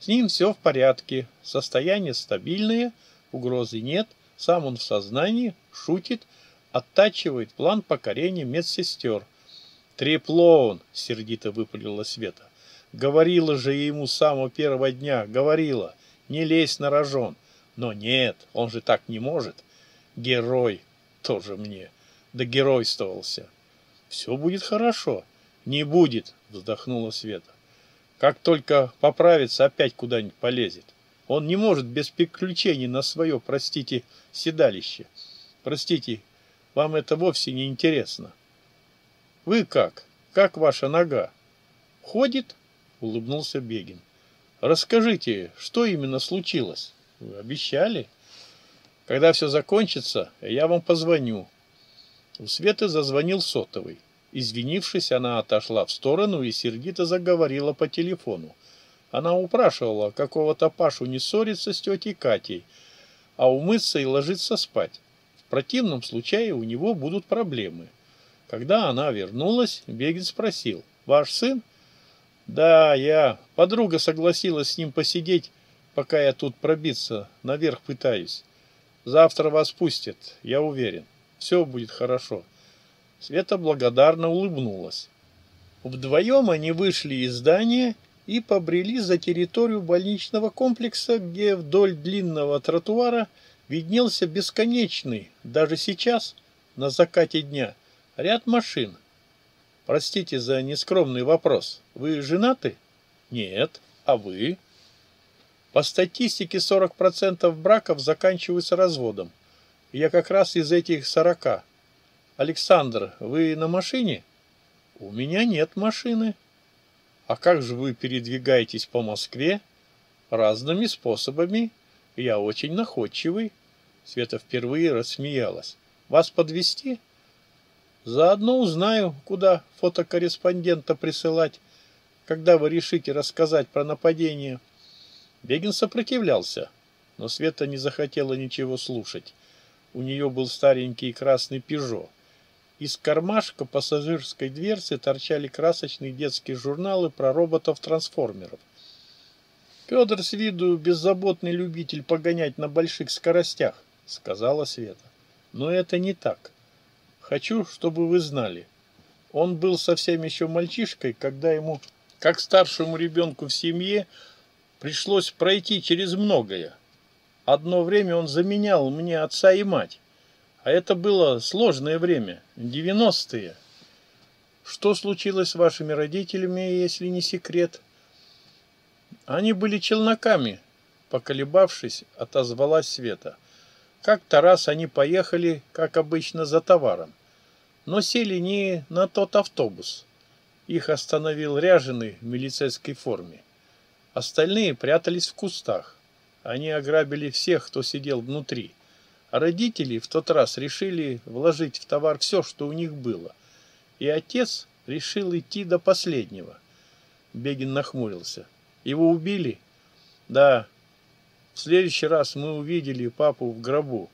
С ним все в порядке, состояние стабильное, угрозы нет, сам он в сознании, шутит, оттачивает план покорения медсестер. «Треплоун!» — сердито выпалила Света. «Говорила же ему с самого первого дня, говорила, не лезь на рожон. Но нет, он же так не может. Герой тоже мне. Да геройствовался. Все будет хорошо. Не будет, вздохнула Света. Как только поправится, опять куда-нибудь полезет. Он не может без приключений на свое, простите, седалище. Простите, вам это вовсе не интересно. Вы как? Как ваша нога? Ходит? Улыбнулся Бегин. Расскажите, что именно случилось? Вы обещали? Когда все закончится, я вам позвоню. У Светы зазвонил сотовый. Извинившись, она отошла в сторону и сердито заговорила по телефону. Она упрашивала какого-то Пашу не ссориться с тетей Катей, а умыться и ложиться спать. В противном случае у него будут проблемы. Когда она вернулась, Бегин спросил, «Ваш сын?» «Да, я. Подруга согласилась с ним посидеть, пока я тут пробиться наверх пытаюсь. Завтра вас пустят, я уверен. Все будет хорошо». Света благодарно улыбнулась. Вдвоем они вышли из здания и побрели за территорию больничного комплекса, где вдоль длинного тротуара – виднелся бесконечный, даже сейчас, на закате дня, ряд машин. Простите за нескромный вопрос. Вы женаты? Нет. А вы? По статистике 40% браков заканчиваются разводом. Я как раз из этих 40. Александр, вы на машине? У меня нет машины. А как же вы передвигаетесь по Москве? Разными способами. Я очень находчивый. Света впервые рассмеялась. Вас подвести? Заодно узнаю, куда фотокорреспондента присылать, когда вы решите рассказать про нападение. Бегин сопротивлялся, но Света не захотела ничего слушать. У нее был старенький красный «Пежо». Из кармашка пассажирской дверцы торчали красочные детские журналы про роботов-трансформеров – Пётр с виду беззаботный любитель погонять на больших скоростях, сказала Света. Но это не так. Хочу, чтобы вы знали. Он был совсем еще мальчишкой, когда ему, как старшему ребенку в семье, пришлось пройти через многое. Одно время он заменял мне отца и мать. А это было сложное время, девяностые. Что случилось с вашими родителями, если не секрет? — они были челноками, поколебавшись, отозвалась Света. Как-то раз они поехали, как обычно, за товаром, но сели не на тот автобус. Их остановил ряженый в милицейской форме. Остальные прятались в кустах. Они ограбили всех, кто сидел внутри. А родители в тот раз решили вложить в товар все, что у них было. И отец решил идти до последнего. Бегин нахмурился. Его убили. Да. В следующий раз мы увидели папу в гробу.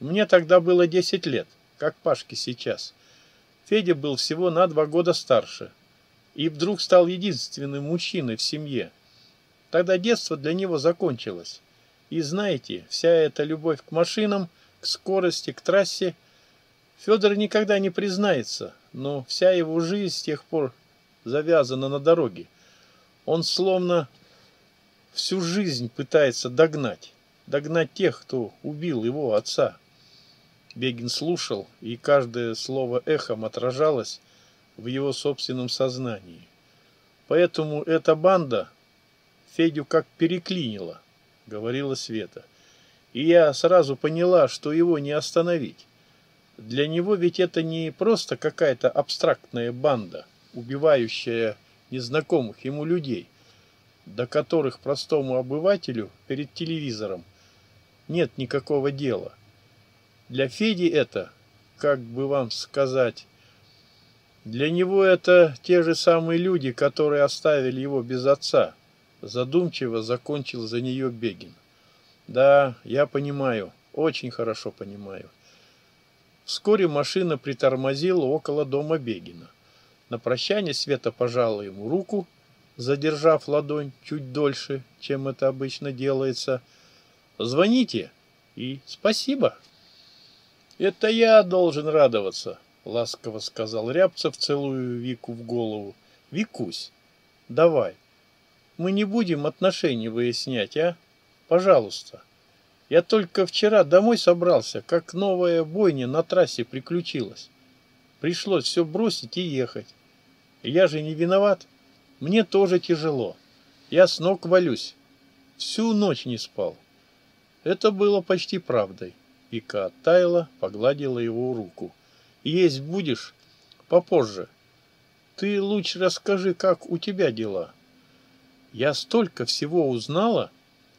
Мне тогда было 10 лет, как Пашке сейчас. Федя был всего на два года старше. И вдруг стал единственным мужчиной в семье. Тогда детство для него закончилось. И знаете, вся эта любовь к машинам, к скорости, к трассе. Федор никогда не признается, но вся его жизнь с тех пор завязана на дороге. Он словно всю жизнь пытается догнать, догнать тех, кто убил его отца. Бегин слушал, и каждое слово эхом отражалось в его собственном сознании. Поэтому эта банда Федю как переклинила, говорила Света. И я сразу поняла, что его не остановить. Для него ведь это не просто какая-то абстрактная банда, убивающая незнакомых ему людей, до которых простому обывателю перед телевизором нет никакого дела. Для Феди это, как бы вам сказать, для него это те же самые люди, которые оставили его без отца. Задумчиво закончил за нее Бегин. Да, я понимаю, очень хорошо понимаю. Вскоре машина притормозила около дома Бегина. На прощание Света пожала ему руку, задержав ладонь чуть дольше, чем это обычно делается. «Звоните и спасибо!» «Это я должен радоваться», — ласково сказал Рябцев, целую Вику в голову. «Викусь, давай, мы не будем отношений выяснять, а? Пожалуйста. Я только вчера домой собрался, как новая бойня на трассе приключилась. Пришлось все бросить и ехать. Я же не виноват. Мне тоже тяжело. Я с ног валюсь. Всю ночь не спал. Это было почти правдой. Вика оттаяла, погладила его руку. Есть будешь? Попозже. Ты лучше расскажи, как у тебя дела. Я столько всего узнала.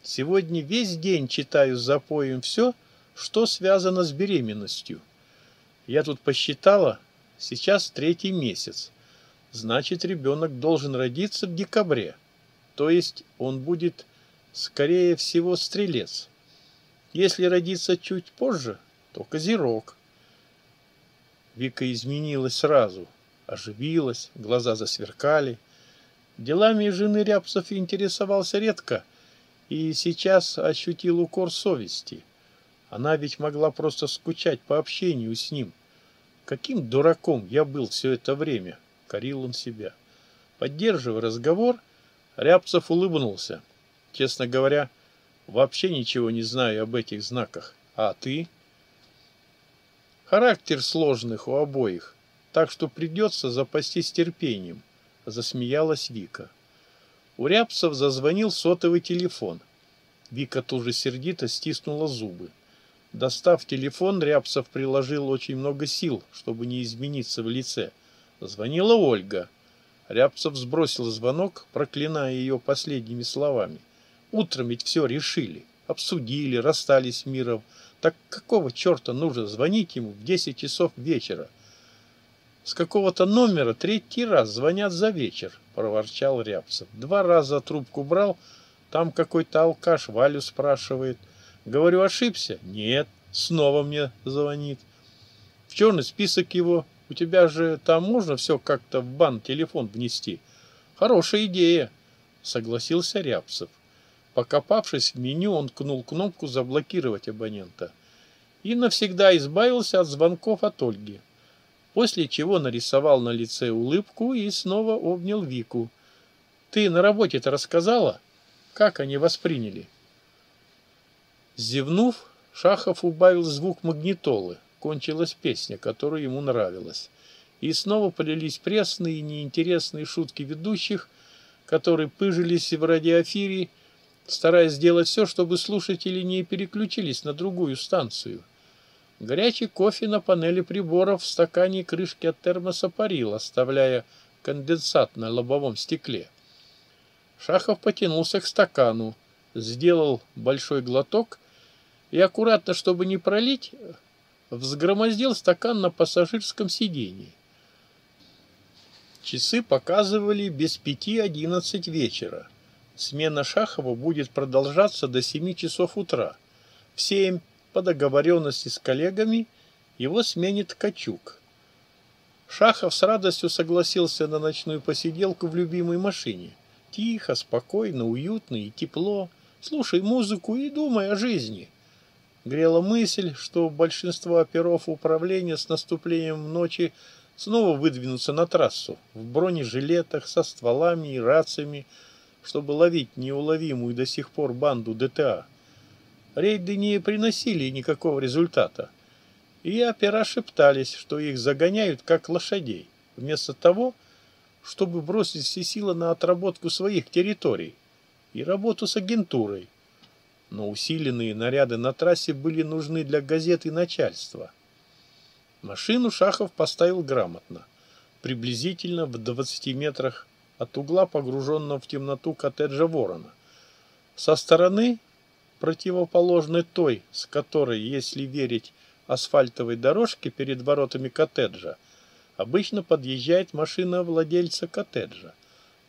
Сегодня весь день читаю с запоем все, что связано с беременностью. Я тут посчитала, сейчас третий месяц значит ребенок должен родиться в декабре, то есть он будет, скорее всего, стрелец. Если родиться чуть позже, то козерог. Вика изменилась сразу, оживилась, глаза засверкали. Делами жены Рябцев интересовался редко и сейчас ощутил укор совести. Она ведь могла просто скучать по общению с ним. Каким дураком я был все это время покорил он себя. Поддерживая разговор, Рябцев улыбнулся. Честно говоря, вообще ничего не знаю об этих знаках. А ты? Характер сложных у обоих, так что придется запастись терпением, засмеялась Вика. У Рябцев зазвонил сотовый телефон. Вика тут же сердито стиснула зубы. Достав телефон, Рябцев приложил очень много сил, чтобы не измениться в лице – Звонила Ольга. Рябцев сбросил звонок, проклиная ее последними словами. Утром ведь все решили, обсудили, расстались миром. Так какого черта нужно звонить ему в 10 часов вечера? С какого-то номера третий раз звонят за вечер, проворчал Рябцев. Два раза трубку брал, там какой-то алкаш Валю спрашивает. Говорю, ошибся? Нет, снова мне звонит. В черный список его у тебя же там можно все как-то в бан телефон внести. Хорошая идея, согласился Рябцев. Покопавшись в меню, он кнул кнопку «Заблокировать абонента» и навсегда избавился от звонков от Ольги, после чего нарисовал на лице улыбку и снова обнял Вику. «Ты на работе это рассказала, как они восприняли?» Зевнув, Шахов убавил звук магнитолы, Кончилась песня, которая ему нравилась. И снова полились пресные и неинтересные шутки ведущих, которые пыжились в радиофире, стараясь сделать все, чтобы слушатели не переключились на другую станцию. Горячий кофе на панели приборов в стакане и крышке от термоса парил, оставляя конденсат на лобовом стекле. Шахов потянулся к стакану, сделал большой глоток и аккуратно, чтобы не пролить, взгромоздил стакан на пассажирском сиденье. Часы показывали без пяти одиннадцать вечера. Смена Шахова будет продолжаться до семи часов утра. В семь, по договоренности с коллегами, его сменит Качук. Шахов с радостью согласился на ночную посиделку в любимой машине. Тихо, спокойно, уютно и тепло. Слушай музыку и думай о жизни грела мысль, что большинство оперов управления с наступлением ночи снова выдвинутся на трассу в бронежилетах со стволами и рациями, чтобы ловить неуловимую до сих пор банду ДТА. Рейды не приносили никакого результата, и опера шептались, что их загоняют как лошадей, вместо того, чтобы бросить все силы на отработку своих территорий и работу с агентурой, но усиленные наряды на трассе были нужны для газеты начальства. Машину Шахов поставил грамотно, приблизительно в 20 метрах от угла погруженного в темноту коттеджа Ворона. Со стороны, противоположной той, с которой, если верить асфальтовой дорожке перед воротами коттеджа, обычно подъезжает машина владельца коттеджа.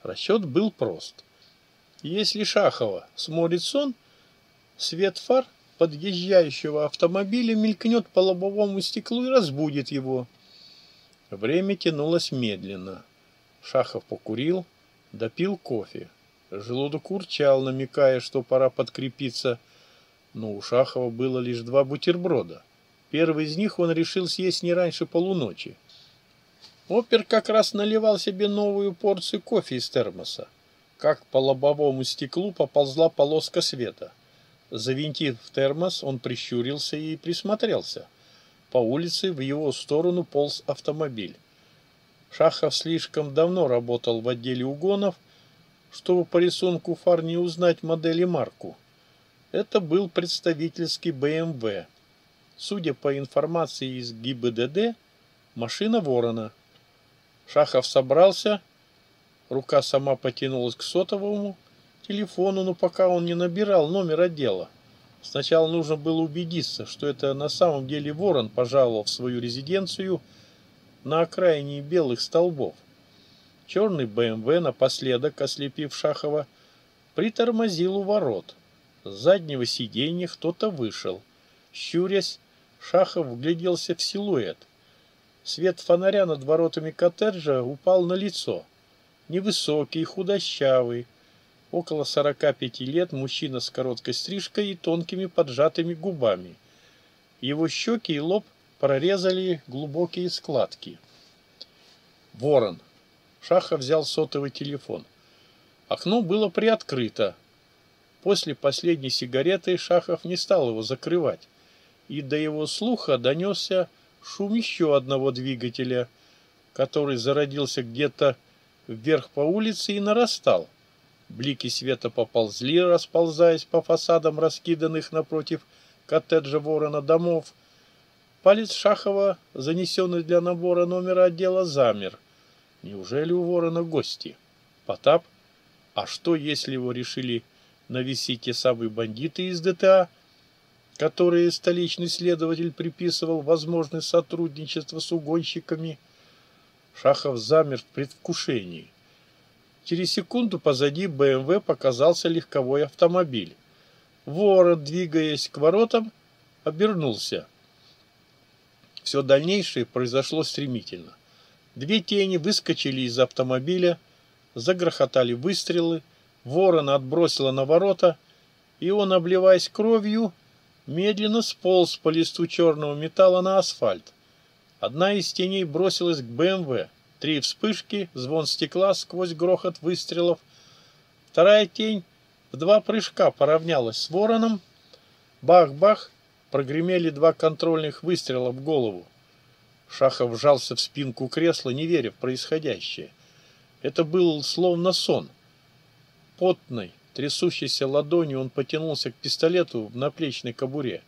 Расчет был прост. Если Шахова смотрит сон – Свет фар, подъезжающего автомобиля мелькнет по лобовому стеклу и разбудит его. Время тянулось медленно. Шахов покурил, допил кофе. Желудок урчал, намекая, что пора подкрепиться, но у Шахова было лишь два бутерброда. Первый из них он решил съесть не раньше полуночи. Опер как раз наливал себе новую порцию кофе из термоса. Как по лобовому стеклу поползла полоска света — завинтив термос, он прищурился и присмотрелся. По улице в его сторону полз автомобиль. Шахов слишком давно работал в отделе угонов, чтобы по рисунку фар не узнать модель и марку. Это был представительский БМВ. Эм Судя по информации из ГИБДД, машина Ворона. Шахов собрался, рука сама потянулась к сотовому, телефону, но пока он не набирал номер отдела. Сначала нужно было убедиться, что это на самом деле ворон пожаловал в свою резиденцию на окраине белых столбов. Черный БМВ эм напоследок, ослепив Шахова, притормозил у ворот. С заднего сиденья кто-то вышел. Щурясь, Шахов вгляделся в силуэт. Свет фонаря над воротами коттеджа упал на лицо. Невысокий, худощавый, около 45 лет мужчина с короткой стрижкой и тонкими поджатыми губами. Его щеки и лоб прорезали глубокие складки. Ворон. Шаха взял сотовый телефон. Окно было приоткрыто. После последней сигареты Шахов не стал его закрывать, и до его слуха донесся шум еще одного двигателя, который зародился где-то вверх по улице и нарастал. Блики света поползли, расползаясь по фасадам раскиданных напротив коттеджа ворона домов. Палец Шахова, занесенный для набора номера отдела, замер. Неужели у ворона гости? Потап? А что, если его решили навести те самые бандиты из ДТА, которые столичный следователь приписывал возможность сотрудничества с угонщиками? Шахов замер в предвкушении. Через секунду позади БМВ показался легковой автомобиль. Ворон, двигаясь к воротам, обернулся. Все дальнейшее произошло стремительно. Две тени выскочили из автомобиля, загрохотали выстрелы, ворона отбросило на ворота, и он, обливаясь кровью, медленно сполз по листу черного металла на асфальт. Одна из теней бросилась к БМВ — Три вспышки, звон стекла сквозь грохот выстрелов. Вторая тень в два прыжка поравнялась с вороном. Бах-бах, прогремели два контрольных выстрела в голову. Шахов вжался в спинку кресла, не веря в происходящее. Это был словно сон. Потный, трясущейся ладонью он потянулся к пистолету в наплечной кобуре.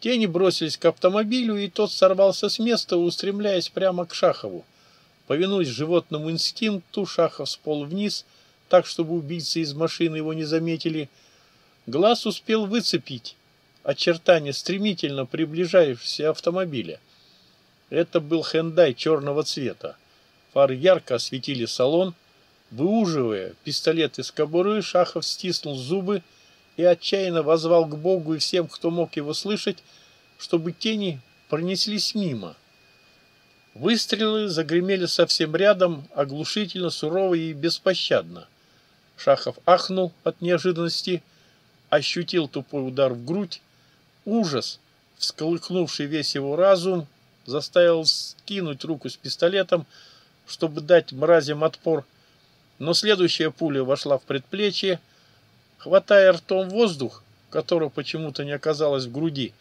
Тени бросились к автомобилю, и тот сорвался с места, устремляясь прямо к Шахову. Повинуясь животному инстинкту, Шахов сполз вниз, так, чтобы убийцы из машины его не заметили. Глаз успел выцепить очертания стремительно приближающегося автомобиля. Это был хендай черного цвета. Фары ярко осветили салон. Выуживая пистолет из кобуры, Шахов стиснул зубы и отчаянно возвал к Богу и всем, кто мог его слышать, чтобы тени пронеслись мимо. Выстрелы загремели совсем рядом, оглушительно сурово и беспощадно. Шахов ахнул от неожиданности, ощутил тупой удар в грудь. Ужас, всколыхнувший весь его разум, заставил скинуть руку с пистолетом, чтобы дать мразям отпор. Но следующая пуля вошла в предплечье. Хватая ртом воздух, которого почему-то не оказалось в груди,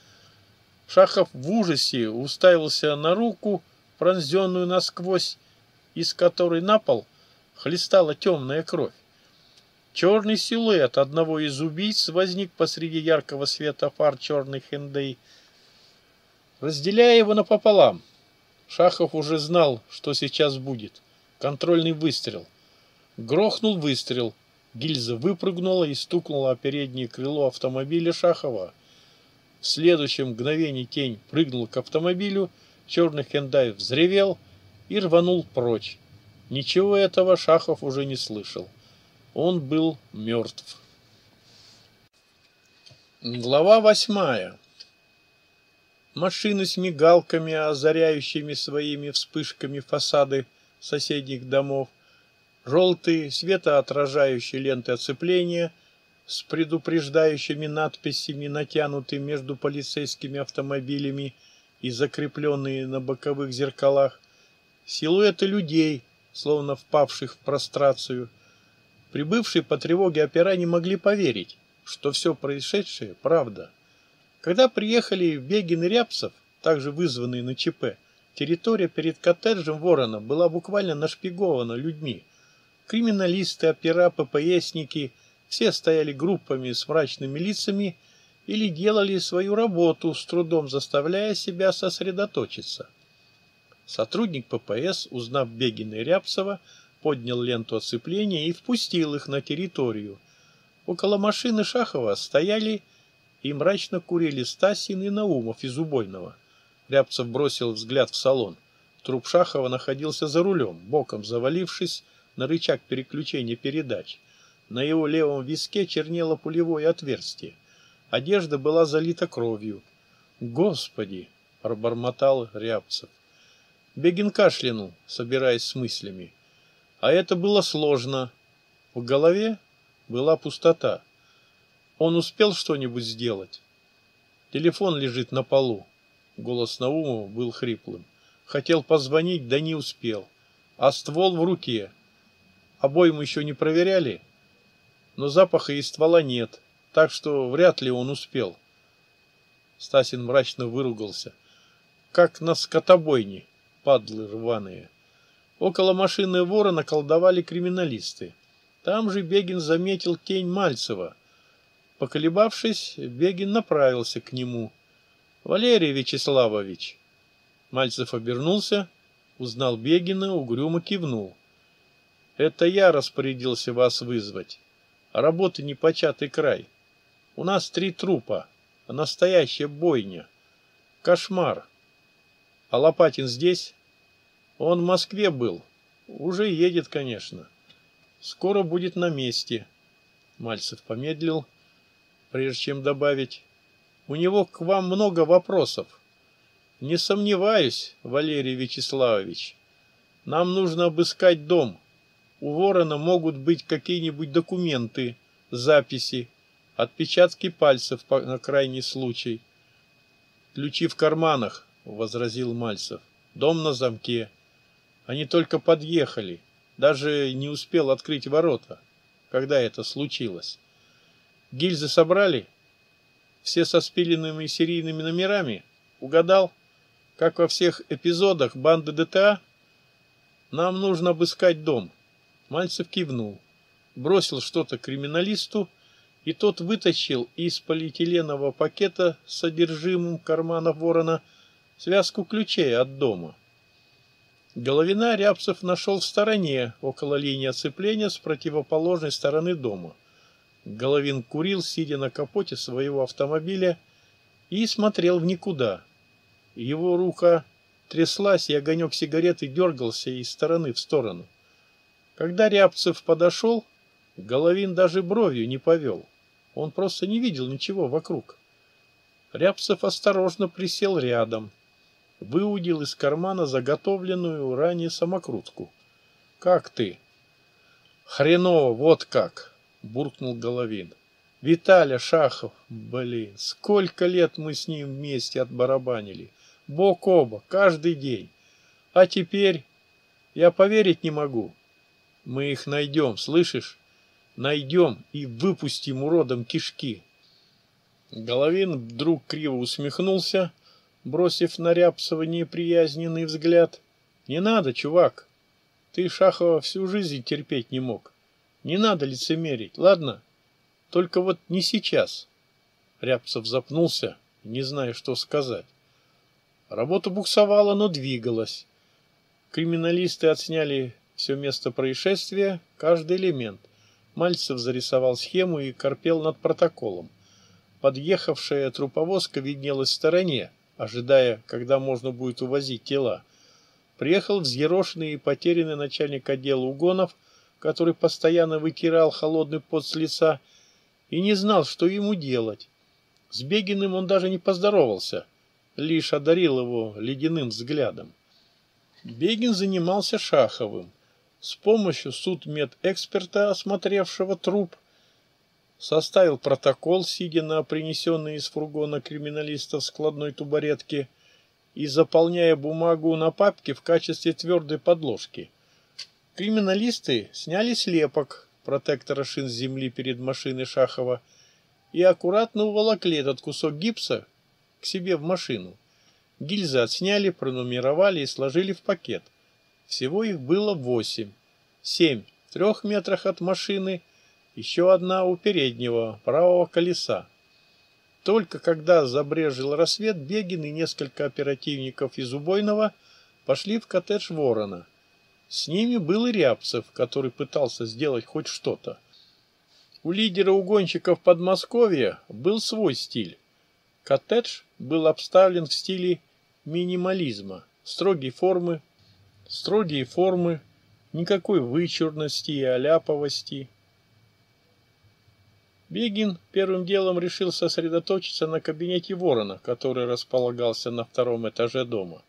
Шахов в ужасе уставился на руку пронзенную насквозь, из которой на пол хлестала темная кровь. Черный силуэт одного из убийц возник посреди яркого света фар черных хендей, разделяя его напополам. Шахов уже знал, что сейчас будет. Контрольный выстрел. Грохнул выстрел. Гильза выпрыгнула и стукнула о переднее крыло автомобиля Шахова. В следующем мгновении тень прыгнул к автомобилю, Черный Хендай взревел и рванул прочь. Ничего этого Шахов уже не слышал. Он был мертв. Глава восьмая. Машины с мигалками, озаряющими своими вспышками фасады соседних домов, желтые светоотражающие ленты оцепления с предупреждающими надписями, натянутые между полицейскими автомобилями – и закрепленные на боковых зеркалах, силуэты людей, словно впавших в прострацию. Прибывшие по тревоге опера не могли поверить, что все происшедшее – правда. Когда приехали Бегин и Рябцев, также вызванные на ЧП, территория перед коттеджем Ворона была буквально нашпигована людьми. Криминалисты, опера, ППСники – все стояли группами с мрачными лицами – или делали свою работу с трудом, заставляя себя сосредоточиться. Сотрудник ППС, узнав Бегина и Рябцева, поднял ленту оцепления и впустил их на территорию. Около машины Шахова стояли и мрачно курили Стасин и Наумов из убойного. Рябцев бросил взгляд в салон. Труп Шахова находился за рулем, боком завалившись на рычаг переключения передач. На его левом виске чернело пулевое отверстие. Одежда была залита кровью. «Господи!» — пробормотал Рябцев. Бегин кашлянул, собираясь с мыслями. А это было сложно. В голове была пустота. Он успел что-нибудь сделать? Телефон лежит на полу. Голос Наумова был хриплым. Хотел позвонить, да не успел. А ствол в руке. Обоим еще не проверяли? Но запаха и ствола нет. — так что вряд ли он успел. Стасин мрачно выругался. Как на скотобойне, падлы рваные. Около машины вора наколдовали криминалисты. Там же Бегин заметил тень Мальцева. Поколебавшись, Бегин направился к нему. «Валерий Вячеславович!» Мальцев обернулся, узнал Бегина, угрюмо кивнул. «Это я распорядился вас вызвать. Работы непочатый край». У нас три трупа. Настоящая бойня. Кошмар. А Лопатин здесь? Он в Москве был. Уже едет, конечно. Скоро будет на месте. Мальцев помедлил, прежде чем добавить. У него к вам много вопросов. Не сомневаюсь, Валерий Вячеславович. Нам нужно обыскать дом. У Ворона могут быть какие-нибудь документы, записи, отпечатки пальцев на крайний случай. Ключи в карманах возразил мальцев. Дом на замке. Они только подъехали. Даже не успел открыть ворота когда это случилось. Гильзы собрали? Все со спиленными серийными номерами? Угадал? Как во всех эпизодах банды дта нам нужно обыскать дом. Мальцев кивнул. Бросил что-то криминалисту и тот вытащил из полиэтиленового пакета с содержимым кармана ворона связку ключей от дома. Головина Рябцев нашел в стороне, около линии оцепления, с противоположной стороны дома. Головин курил, сидя на капоте своего автомобиля, и смотрел в никуда. Его рука тряслась, и огонек сигареты дергался из стороны в сторону. Когда Рябцев подошел, Головин даже бровью не повел. Он просто не видел ничего вокруг. Рябцев осторожно присел рядом, выудил из кармана заготовленную ранее самокрутку. «Как ты?» «Хреново, вот как!» — буркнул Головин. «Виталя Шахов, блин, сколько лет мы с ним вместе отбарабанили, бок о бок, каждый день. А теперь я поверить не могу. Мы их найдем, слышишь?» найдем и выпустим уродом кишки. Головин вдруг криво усмехнулся, бросив на Рябцева неприязненный взгляд. «Не надо, чувак. Ты Шахова всю жизнь терпеть не мог. Не надо лицемерить, ладно? Только вот не сейчас». Рябцев запнулся, не зная, что сказать. Работа буксовала, но двигалась. Криминалисты отсняли все место происшествия, каждый элемент. Мальцев зарисовал схему и корпел над протоколом. Подъехавшая труповозка виднелась в стороне, ожидая, когда можно будет увозить тела. Приехал взъерошенный и потерянный начальник отдела угонов, который постоянно вытирал холодный пот с лица и не знал, что ему делать. С Бегиным он даже не поздоровался, лишь одарил его ледяным взглядом. Бегин занимался Шаховым. С помощью судмедэксперта, осмотревшего труп, составил протокол, сидя на принесенной из фургона криминалиста складной тубаретке и заполняя бумагу на папке в качестве твердой подложки. Криминалисты сняли слепок протектора шин земли перед машиной Шахова и аккуратно уволокли этот кусок гипса к себе в машину. Гильзы отсняли, пронумеровали и сложили в пакет – всего их было восемь. Семь в трех метрах от машины, еще одна у переднего, правого колеса. Только когда забрежил рассвет, Бегин и несколько оперативников из убойного пошли в коттедж Ворона. С ними был и Рябцев, который пытался сделать хоть что-то. У лидера угонщиков Подмосковья был свой стиль. Коттедж был обставлен в стиле минимализма, строгие формы, строгие формы, никакой вычурности и оляповости. Бегин первым делом решил сосредоточиться на кабинете Ворона, который располагался на втором этаже дома.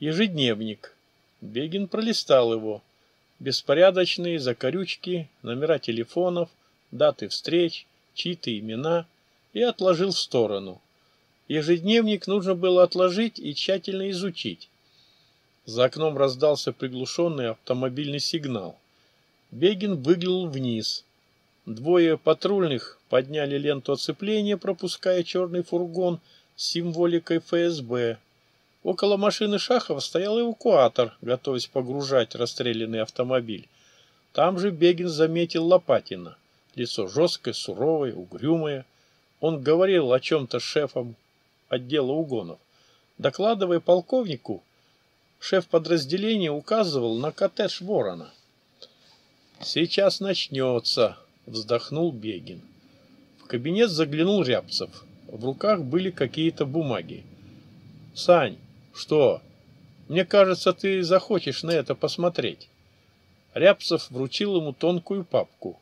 Ежедневник. Бегин пролистал его. Беспорядочные закорючки, номера телефонов, даты встреч, чьи-то имена и отложил в сторону. Ежедневник нужно было отложить и тщательно изучить. За окном раздался приглушенный автомобильный сигнал. Бегин выглянул вниз. Двое патрульных подняли ленту оцепления, пропуская черный фургон с символикой ФСБ. Около машины Шахова стоял эвакуатор, готовясь погружать расстрелянный автомобиль. Там же Бегин заметил Лопатина. Лицо жесткое, суровое, угрюмое. Он говорил о чем-то с шефом отдела угонов. Докладывая полковнику, шеф подразделения указывал на коттедж ворона. «Сейчас начнется», — вздохнул Бегин. В кабинет заглянул Рябцев. В руках были какие-то бумаги. «Сань, что? Мне кажется, ты захочешь на это посмотреть». Рябцев вручил ему тонкую папку.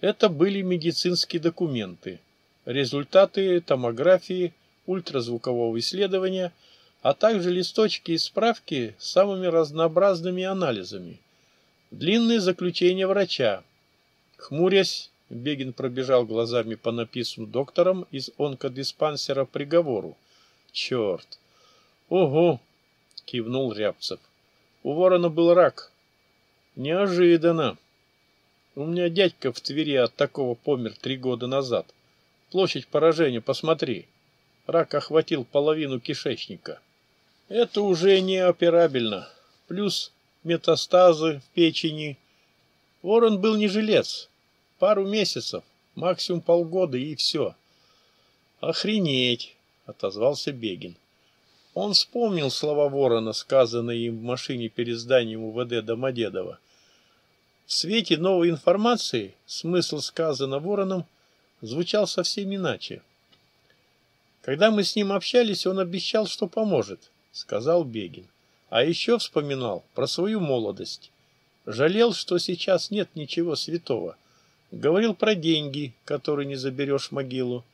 Это были медицинские документы, результаты томографии, ультразвукового исследования — а также листочки и справки с самыми разнообразными анализами. Длинные заключения врача. Хмурясь, Бегин пробежал глазами по написанному доктором из онкодиспансера приговору. Черт! Ого! Кивнул Рябцев. У ворона был рак. Неожиданно. У меня дядька в Твери от такого помер три года назад. Площадь поражения, посмотри. Рак охватил половину кишечника. Это уже неоперабельно. Плюс метастазы в печени. Ворон был не жилец. Пару месяцев, максимум полгода и все. Охренеть, отозвался Бегин. Он вспомнил слова Ворона, сказанные им в машине перед зданием УВД Домодедова. В свете новой информации смысл сказанного Вороном звучал совсем иначе. Когда мы с ним общались, он обещал, что поможет сказал Бегин. А еще вспоминал про свою молодость. Жалел, что сейчас нет ничего святого. Говорил про деньги, которые не заберешь в могилу.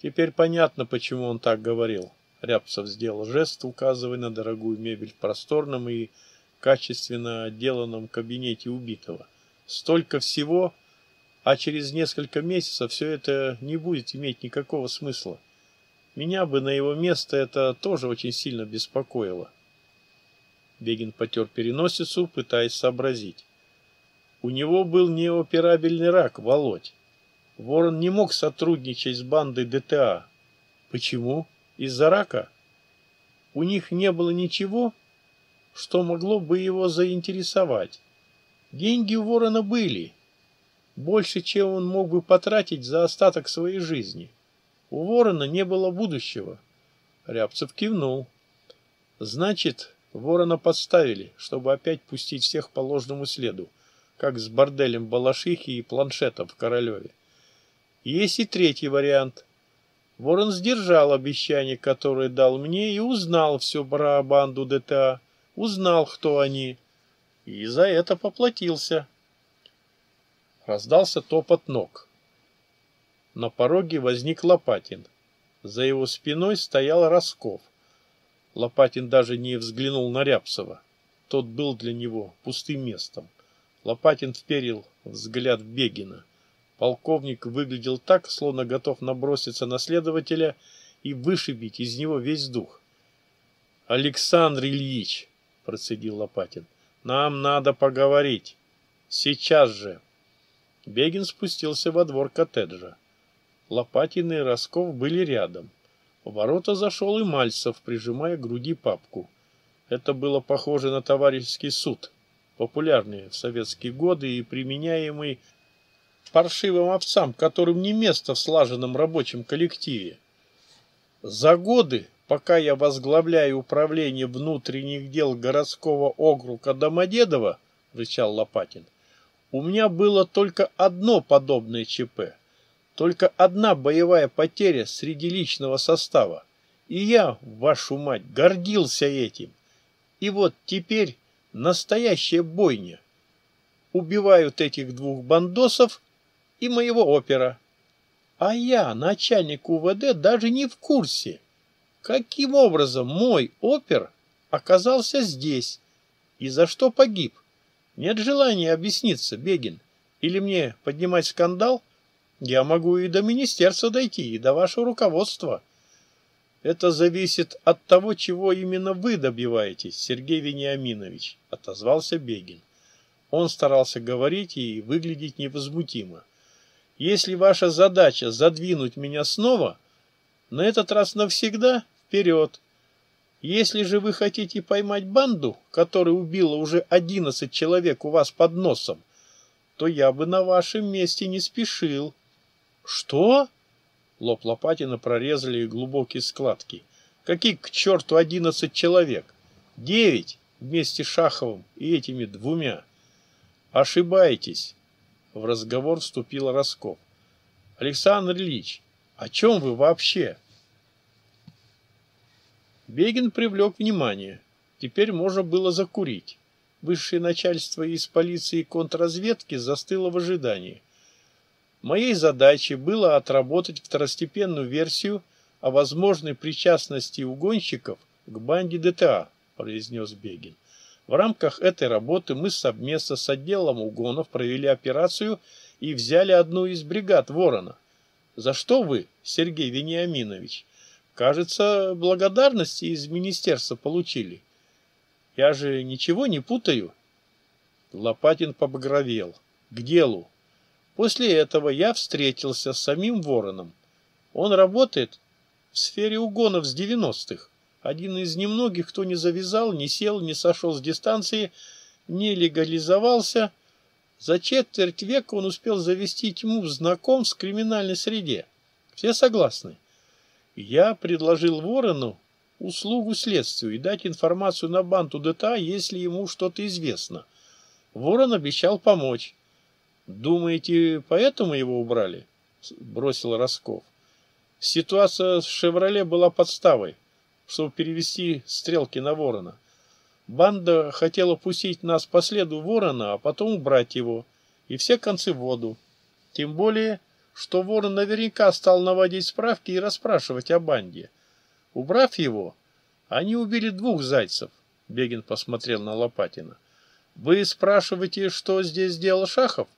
Теперь понятно, почему он так говорил. Рябцев сделал жест, указывая на дорогую мебель в просторном и качественно отделанном кабинете убитого. Столько всего, а через несколько месяцев все это не будет иметь никакого смысла. Меня бы на его место это тоже очень сильно беспокоило. Бегин потер переносицу, пытаясь сообразить. У него был неоперабельный рак, Володь. Ворон не мог сотрудничать с бандой ДТА. Почему? Из-за рака? У них не было ничего, что могло бы его заинтересовать. Деньги у Ворона были, больше, чем он мог бы потратить за остаток своей жизни. — у ворона не было будущего. Рябцев кивнул. Значит, ворона подставили, чтобы опять пустить всех по ложному следу, как с борделем Балашихи и планшетом в Королеве. Есть и третий вариант. Ворон сдержал обещание, которое дал мне, и узнал все про банду ДТА, узнал, кто они, и за это поплатился. Раздался топот ног. На пороге возник Лопатин. За его спиной стоял Росков. Лопатин даже не взглянул на Рябцева. Тот был для него пустым местом. Лопатин вперил взгляд в Бегина. Полковник выглядел так, словно готов наброситься на следователя и вышибить из него весь дух. «Александр Ильич!» – процедил Лопатин. «Нам надо поговорить. Сейчас же!» Бегин спустился во двор коттеджа. Лопатин и Росков были рядом. В ворота зашел и Мальцев, прижимая к груди папку. Это было похоже на товарищеский суд, популярный в советские годы и применяемый паршивым овцам, которым не место в слаженном рабочем коллективе. За годы, пока я возглавляю управление внутренних дел городского округа Домодедово, рычал Лопатин, у меня было только одно подобное ЧП – только одна боевая потеря среди личного состава. И я, вашу мать, гордился этим. И вот теперь настоящая бойня. Убивают этих двух бандосов и моего опера. А я, начальник УВД, даже не в курсе, каким образом мой опер оказался здесь и за что погиб. Нет желания объясниться, Бегин, или мне поднимать скандал – я могу и до министерства дойти, и до вашего руководства. Это зависит от того, чего именно вы добиваетесь, Сергей Вениаминович, отозвался Бегин. Он старался говорить и выглядеть невозмутимо. Если ваша задача задвинуть меня снова, на этот раз навсегда вперед. Если же вы хотите поймать банду, которая убила уже 11 человек у вас под носом, то я бы на вашем месте не спешил. «Что?» Лоб Лопатина прорезали глубокие складки. Какие к черту одиннадцать человек? Девять вместе с Шаховым и этими двумя!» «Ошибаетесь!» В разговор вступил Росков. «Александр Ильич, о чем вы вообще?» Бегин привлек внимание. Теперь можно было закурить. Высшее начальство из полиции и контрразведки застыло в ожидании – Моей задачей было отработать второстепенную версию о возможной причастности угонщиков к банде ДТА, произнес Бегин. В рамках этой работы мы совместно с отделом угонов провели операцию и взяли одну из бригад Ворона. За что вы, Сергей Вениаминович? Кажется, благодарности из министерства получили. Я же ничего не путаю. Лопатин побагровел. К делу. После этого я встретился с самим Вороном. Он работает в сфере угонов с 90-х. Один из немногих, кто не завязал, не сел, не сошел с дистанции, не легализовался. За четверть века он успел завести тьму знаком с криминальной среде. Все согласны? Я предложил Ворону услугу следствию и дать информацию на банту ДТА, если ему что-то известно. Ворон обещал помочь. Думаете, поэтому его убрали? Бросил Росков. Ситуация с «Шевроле» была подставой, чтобы перевести стрелки на Ворона. Банда хотела пустить нас по следу Ворона, а потом убрать его. И все концы в воду. Тем более, что Ворон наверняка стал наводить справки и расспрашивать о банде. Убрав его, они убили двух зайцев. Бегин посмотрел на Лопатина. «Вы спрашиваете, что здесь делал Шахов?»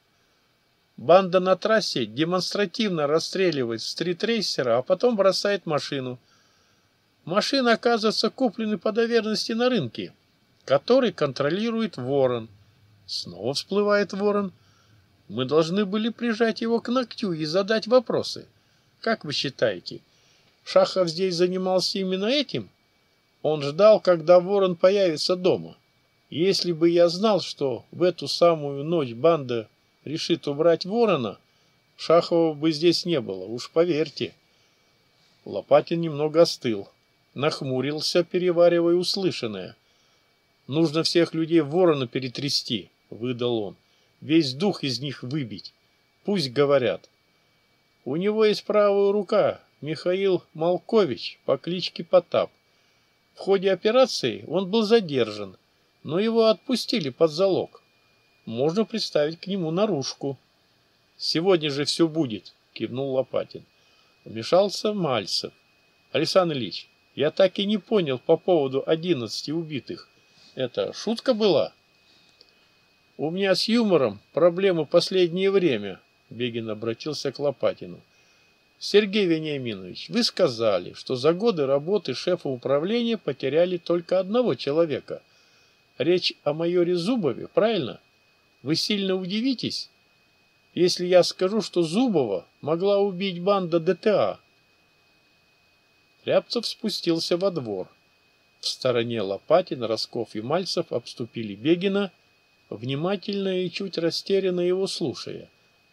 Банда на трассе демонстративно расстреливает стритрейсера, а потом бросает машину. Машина оказывается купленной по доверенности на рынке, который контролирует Ворон. Снова всплывает Ворон. Мы должны были прижать его к ногтю и задать вопросы. Как вы считаете, Шахов здесь занимался именно этим? Он ждал, когда Ворон появится дома. Если бы я знал, что в эту самую ночь банда решит убрать ворона, Шахова бы здесь не было, уж поверьте. Лопатин немного остыл, нахмурился, переваривая услышанное. «Нужно всех людей ворона перетрясти», — выдал он. «Весь дух из них выбить. Пусть говорят». «У него есть правая рука, Михаил Малкович по кличке Потап. В ходе операции он был задержан, но его отпустили под залог можно представить к нему наружку. Сегодня же все будет, кивнул Лопатин. Вмешался Мальцев. Александр Ильич, я так и не понял по поводу одиннадцати убитых. Это шутка была? У меня с юмором проблемы последнее время, Бегин обратился к Лопатину. Сергей Вениаминович, вы сказали, что за годы работы шефа управления потеряли только одного человека. Речь о майоре Зубове, правильно? Вы сильно удивитесь, если я скажу, что Зубова могла убить банда ДТА. Рябцев спустился во двор. В стороне Лопатин, Росков и Мальцев обступили Бегина, внимательно и чуть растерянно его слушая.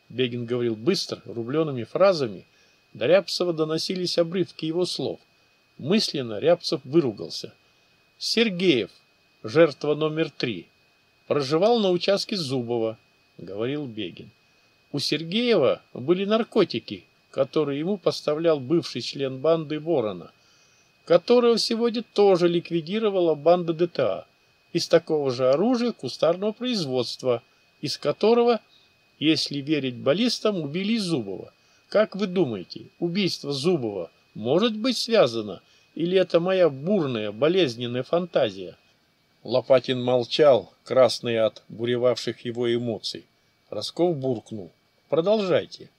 Бегин говорил быстро, рубленными фразами. До Рябцева доносились обрывки его слов. Мысленно Рябцев выругался. «Сергеев, жертва номер три» проживал на участке Зубова, говорил Бегин. У Сергеева были наркотики, которые ему поставлял бывший член банды Ворона, которого сегодня тоже ликвидировала банда ДТА из такого же оружия кустарного производства, из которого, если верить баллистам, убили Зубова. Как вы думаете, убийство Зубова может быть связано или это моя бурная болезненная фантазия? Лопатин молчал, красный от буревавших его эмоций. Расков буркнул. «Продолжайте».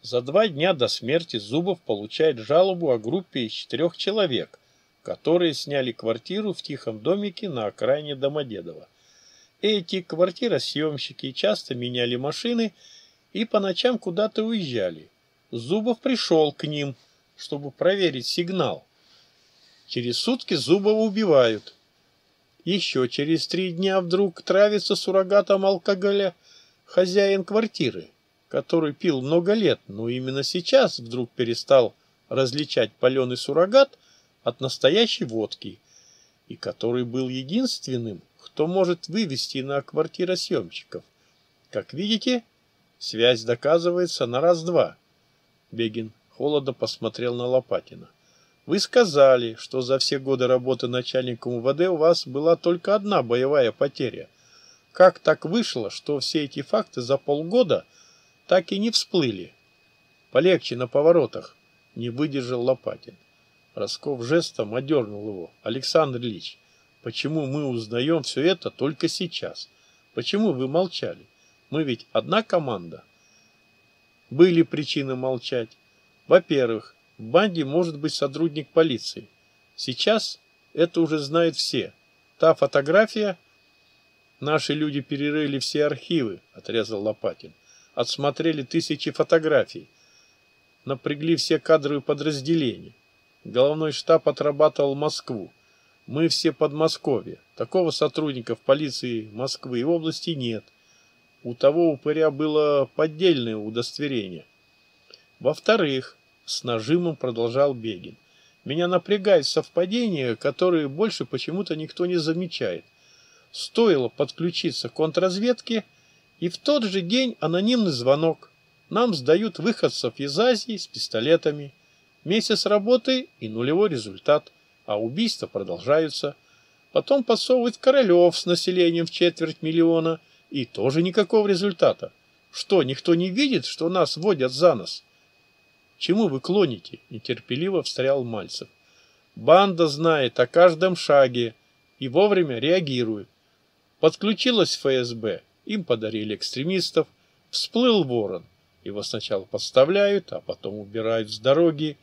За два дня до смерти Зубов получает жалобу о группе из четырех человек, которые сняли квартиру в тихом домике на окраине Домодедово. Эти квартиросъемщики часто меняли машины и по ночам куда-то уезжали. Зубов пришел к ним, чтобы проверить сигнал. Через сутки Зубова убивают – еще через три дня вдруг травится суррогатом алкоголя хозяин квартиры, который пил много лет, но именно сейчас вдруг перестал различать паленый суррогат от настоящей водки, и который был единственным, кто может вывести на квартиросъемщиков. Как видите, связь доказывается на раз-два. Бегин холодно посмотрел на Лопатина. Вы сказали, что за все годы работы начальником УВД у вас была только одна боевая потеря. Как так вышло, что все эти факты за полгода так и не всплыли? Полегче на поворотах, не выдержал Лопатин. Росков жестом одернул его. Александр Ильич, почему мы узнаем все это только сейчас? Почему вы молчали? Мы ведь одна команда. Были причины молчать. Во-первых, Банди может быть сотрудник полиции. Сейчас это уже знают все. Та фотография... Наши люди перерыли все архивы, отрезал Лопатин. Отсмотрели тысячи фотографий. Напрягли все кадровые подразделения. Головной штаб отрабатывал Москву. Мы все Подмосковье. Такого сотрудника в полиции Москвы и области нет. У того упыря было поддельное удостоверение. Во-вторых, с нажимом продолжал Бегин. Меня напрягает совпадение, которое больше почему-то никто не замечает. Стоило подключиться к контрразведке, и в тот же день анонимный звонок. Нам сдают выходцев из Азии с пистолетами. Месяц работы и нулевой результат, а убийства продолжаются. Потом подсовывает Королев с населением в четверть миллиона, и тоже никакого результата. Что, никто не видит, что нас водят за нос?» Чему вы клоните?» – нетерпеливо встрял Мальцев. «Банда знает о каждом шаге и вовремя реагирует. Подключилась ФСБ, им подарили экстремистов, всплыл ворон. Его сначала подставляют, а потом убирают с дороги.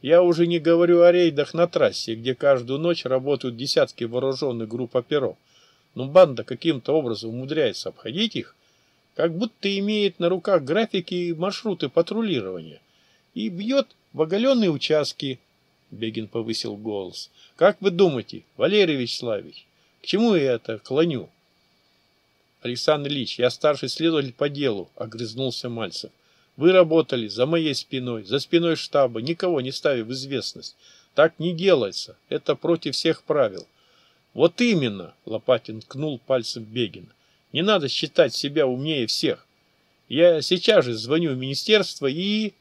Я уже не говорю о рейдах на трассе, где каждую ночь работают десятки вооруженных групп оперов. Но банда каким-то образом умудряется обходить их, как будто имеет на руках графики и маршруты патрулирования и бьет в оголенные участки. Бегин повысил голос. Как вы думаете, Валерий Вячеславович, к чему я это клоню? Александр Ильич, я старший следователь по делу, огрызнулся Мальцев. Вы работали за моей спиной, за спиной штаба, никого не ставив в известность. Так не делается, это против всех правил. Вот именно, Лопатин ткнул пальцем Бегина. Не надо считать себя умнее всех. Я сейчас же звоню в министерство и...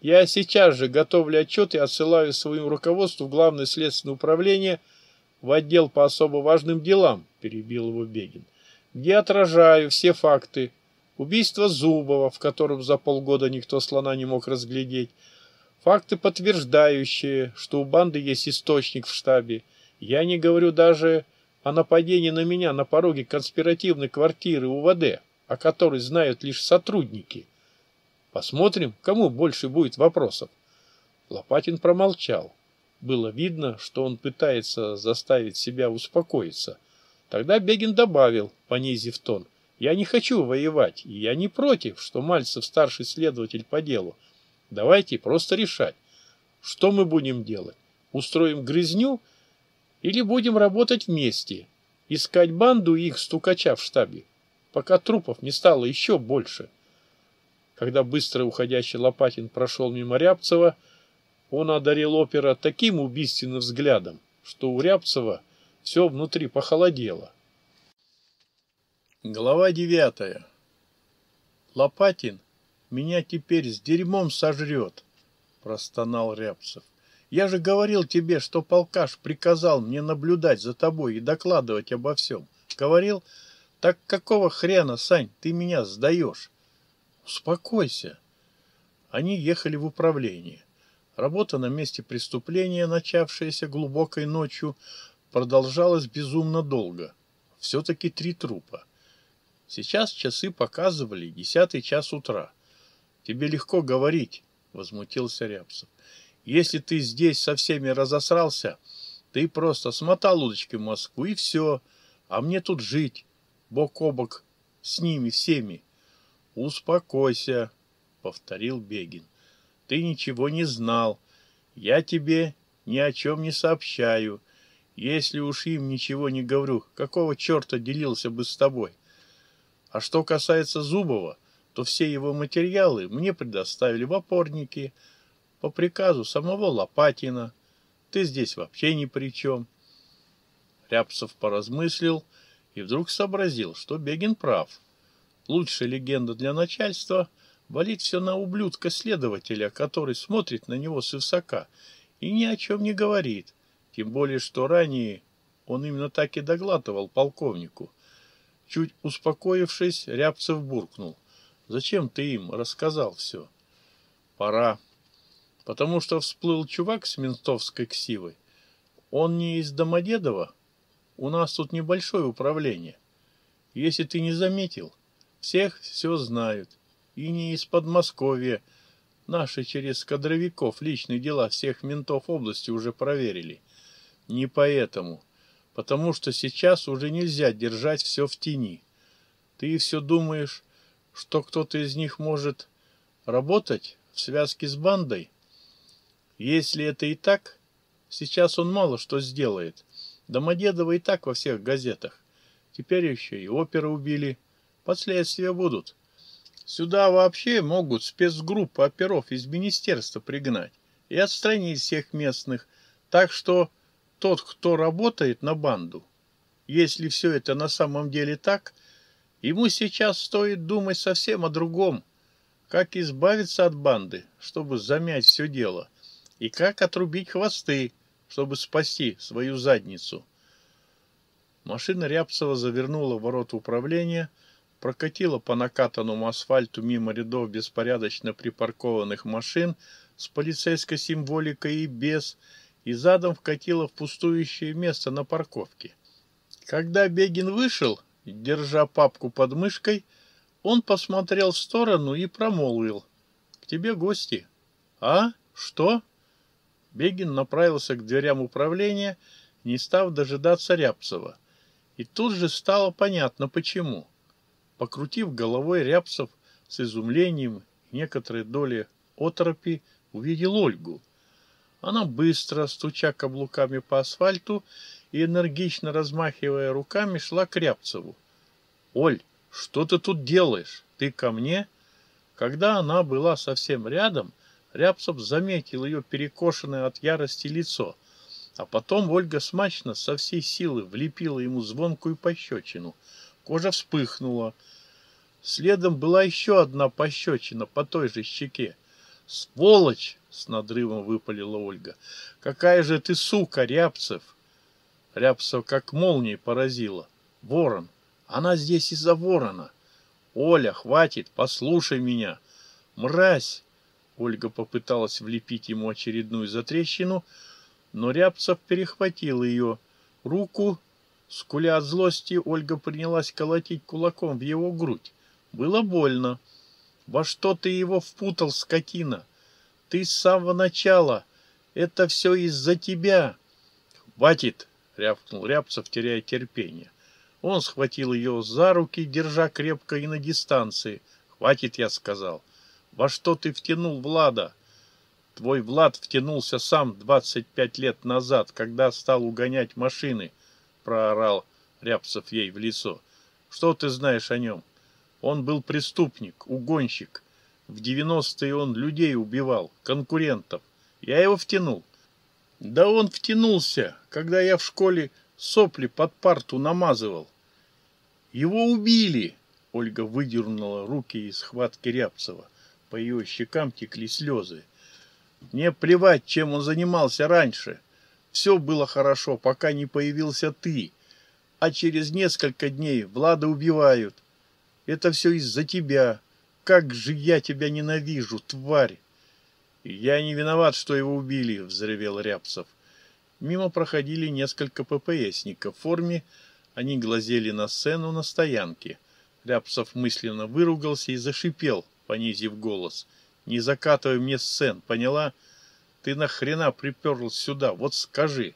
Я сейчас же готовлю отчет и отсылаю своему руководству в Главное следственное управление в отдел по особо важным делам, перебил его Бегин, где отражаю все факты. убийства Зубова, в котором за полгода никто слона не мог разглядеть. Факты, подтверждающие, что у банды есть источник в штабе. Я не говорю даже о нападении на меня на пороге конспиративной квартиры УВД, о которой знают лишь сотрудники. Посмотрим, кому больше будет вопросов. Лопатин промолчал. Было видно, что он пытается заставить себя успокоиться. Тогда Бегин добавил, понизив тон. Я не хочу воевать, и я не против, что Мальцев старший следователь по делу. Давайте просто решать, что мы будем делать. Устроим грызню или будем работать вместе, искать банду и их стукача в штабе, пока трупов не стало еще больше. — когда быстро уходящий Лопатин прошел мимо Рябцева, он одарил опера таким убийственным взглядом, что у Рябцева все внутри похолодело. Глава девятая. Лопатин меня теперь с дерьмом сожрет, простонал Рябцев. Я же говорил тебе, что полкаш приказал мне наблюдать за тобой и докладывать обо всем. Говорил, так какого хрена, Сань, ты меня сдаешь? Успокойся. Они ехали в управление. Работа на месте преступления, начавшаяся глубокой ночью, продолжалась безумно долго. Все-таки три трупа. Сейчас часы показывали десятый час утра. Тебе легко говорить, возмутился Рябцев. Если ты здесь со всеми разосрался, ты просто смотал удочкой Москву и все, а мне тут жить, бок о бок, с ними всеми. «Успокойся», — повторил Бегин. «Ты ничего не знал. Я тебе ни о чем не сообщаю. Если уж им ничего не говорю, какого черта делился бы с тобой? А что касается Зубова, то все его материалы мне предоставили в опорнике по приказу самого Лопатина. Ты здесь вообще ни при чем». Рябцев поразмыслил и вдруг сообразил, что Бегин прав — Лучшая легенда для начальства валить все на ублюдка-следователя, который смотрит на него с свысока и ни о чем не говорит, тем более что ранее он именно так и доглатывал полковнику. Чуть успокоившись, Рябцев буркнул. «Зачем ты им рассказал все?» «Пора», потому что всплыл чувак с ментовской ксивой. Он не из Домодедова. У нас тут небольшое управление. Если ты не заметил, всех все знают. И не из Подмосковья. Наши через кадровиков личные дела всех ментов области уже проверили. Не поэтому. Потому что сейчас уже нельзя держать все в тени. Ты все думаешь, что кто-то из них может работать в связке с бандой? Если это и так, сейчас он мало что сделает. Домодедово и так во всех газетах. Теперь еще и оперы убили последствия будут. Сюда вообще могут спецгруппы оперов из министерства пригнать и отстранить всех местных. Так что тот, кто работает на банду, если все это на самом деле так, ему сейчас стоит думать совсем о другом, как избавиться от банды, чтобы замять все дело, и как отрубить хвосты, чтобы спасти свою задницу. Машина Рябцева завернула в ворот управления, прокатила по накатанному асфальту мимо рядов беспорядочно припаркованных машин с полицейской символикой и без, и задом вкатила в пустующее место на парковке. Когда Бегин вышел, держа папку под мышкой, он посмотрел в сторону и промолвил. «К тебе гости». «А? Что?» Бегин направился к дверям управления, не став дожидаться Рябцева. И тут же стало понятно, почему. Покрутив головой, Рябцев с изумлением некоторой доли оторопи увидел Ольгу. Она быстро, стуча каблуками по асфальту и энергично размахивая руками, шла к Рябцеву. «Оль, что ты тут делаешь? Ты ко мне?» Когда она была совсем рядом, Рябцев заметил ее перекошенное от ярости лицо, а потом Ольга смачно со всей силы влепила ему звонкую пощечину. Кожа вспыхнула — Следом была еще одна пощечина по той же щеке. «Сволочь!» — с надрывом выпалила Ольга. «Какая же ты сука, Рябцев!» Рябцев как молнией поразила. «Ворон! Она здесь из-за ворона!» «Оля, хватит! Послушай меня!» «Мразь!» Ольга попыталась влепить ему очередную затрещину, но Рябцев перехватил ее руку. Скуля от злости, Ольга принялась колотить кулаком в его грудь. Было больно. Во что ты его впутал, скотина? Ты с самого начала. Это все из-за тебя. Хватит, рявкнул Рябцев, теряя терпение. Он схватил ее за руки, держа крепко и на дистанции. Хватит, я сказал. Во что ты втянул Влада? Твой Влад втянулся сам 25 лет назад, когда стал угонять машины, проорал Рябцев ей в лицо. Что ты знаешь о нем? Он был преступник, угонщик. В 90-е он людей убивал, конкурентов. Я его втянул. Да он втянулся, когда я в школе сопли под парту намазывал. Его убили. Ольга выдернула руки из хватки Рябцева. По ее щекам текли слезы. Мне плевать, чем он занимался раньше. Все было хорошо, пока не появился ты. А через несколько дней Влада убивают. Это все из-за тебя. Как же я тебя ненавижу, тварь!» «Я не виноват, что его убили», — взревел Рябцев. Мимо проходили несколько ППСников в форме, они глазели на сцену на стоянке. Рябцев мысленно выругался и зашипел, понизив голос. «Не закатывай мне сцен, поняла? Ты нахрена приперлась сюда, вот скажи,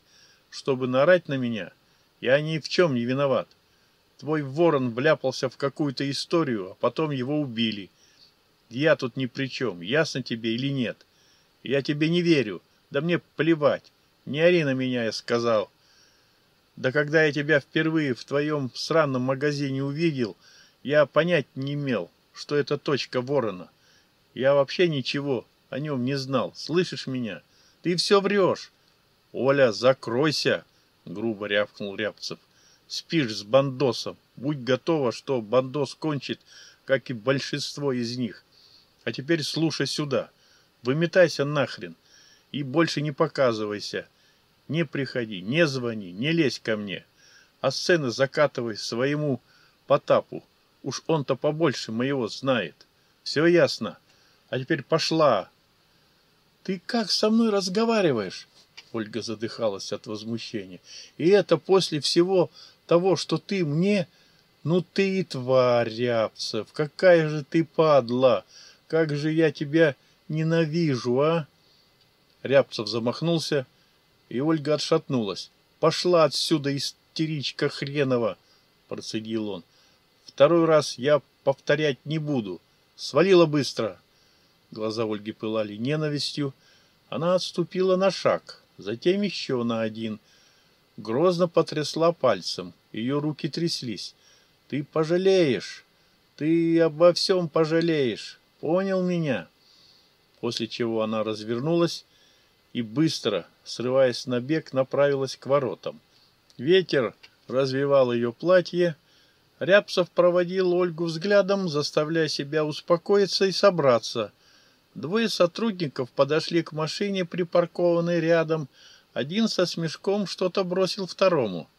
чтобы нарать на меня? Я ни в чем не виноват» твой ворон вляпался в какую-то историю, а потом его убили. Я тут ни при чем, ясно тебе или нет? Я тебе не верю, да мне плевать. Не ори на меня, я сказал. Да когда я тебя впервые в твоем сраном магазине увидел, я понять не имел, что это точка ворона. Я вообще ничего о нем не знал, слышишь меня? Ты все врешь. Оля, закройся, грубо рявкнул Рябцев. — спишь с бандосом. Будь готова, что бандос кончит, как и большинство из них. А теперь слушай сюда. Выметайся нахрен и больше не показывайся. Не приходи, не звони, не лезь ко мне. А сцены закатывай своему Потапу. Уж он-то побольше моего знает. Все ясно. А теперь пошла. Ты как со мной разговариваешь? Ольга задыхалась от возмущения. И это после всего того, что ты мне... Ну ты и тварь, Рябцев, какая же ты падла! Как же я тебя ненавижу, а!» Рябцев замахнулся, и Ольга отшатнулась. «Пошла отсюда, истеричка хренова!» — процедил он. «Второй раз я повторять не буду. Свалила быстро!» Глаза Ольги пылали ненавистью. Она отступила на шаг, затем еще на один — Грозно потрясла пальцем. Ее руки тряслись. «Ты пожалеешь! Ты обо всем пожалеешь! Понял меня?» После чего она развернулась и быстро, срываясь на бег, направилась к воротам. Ветер развивал ее платье. Рябцев проводил Ольгу взглядом, заставляя себя успокоиться и собраться. Двое сотрудников подошли к машине, припаркованной рядом, один со смешком что-то бросил второму.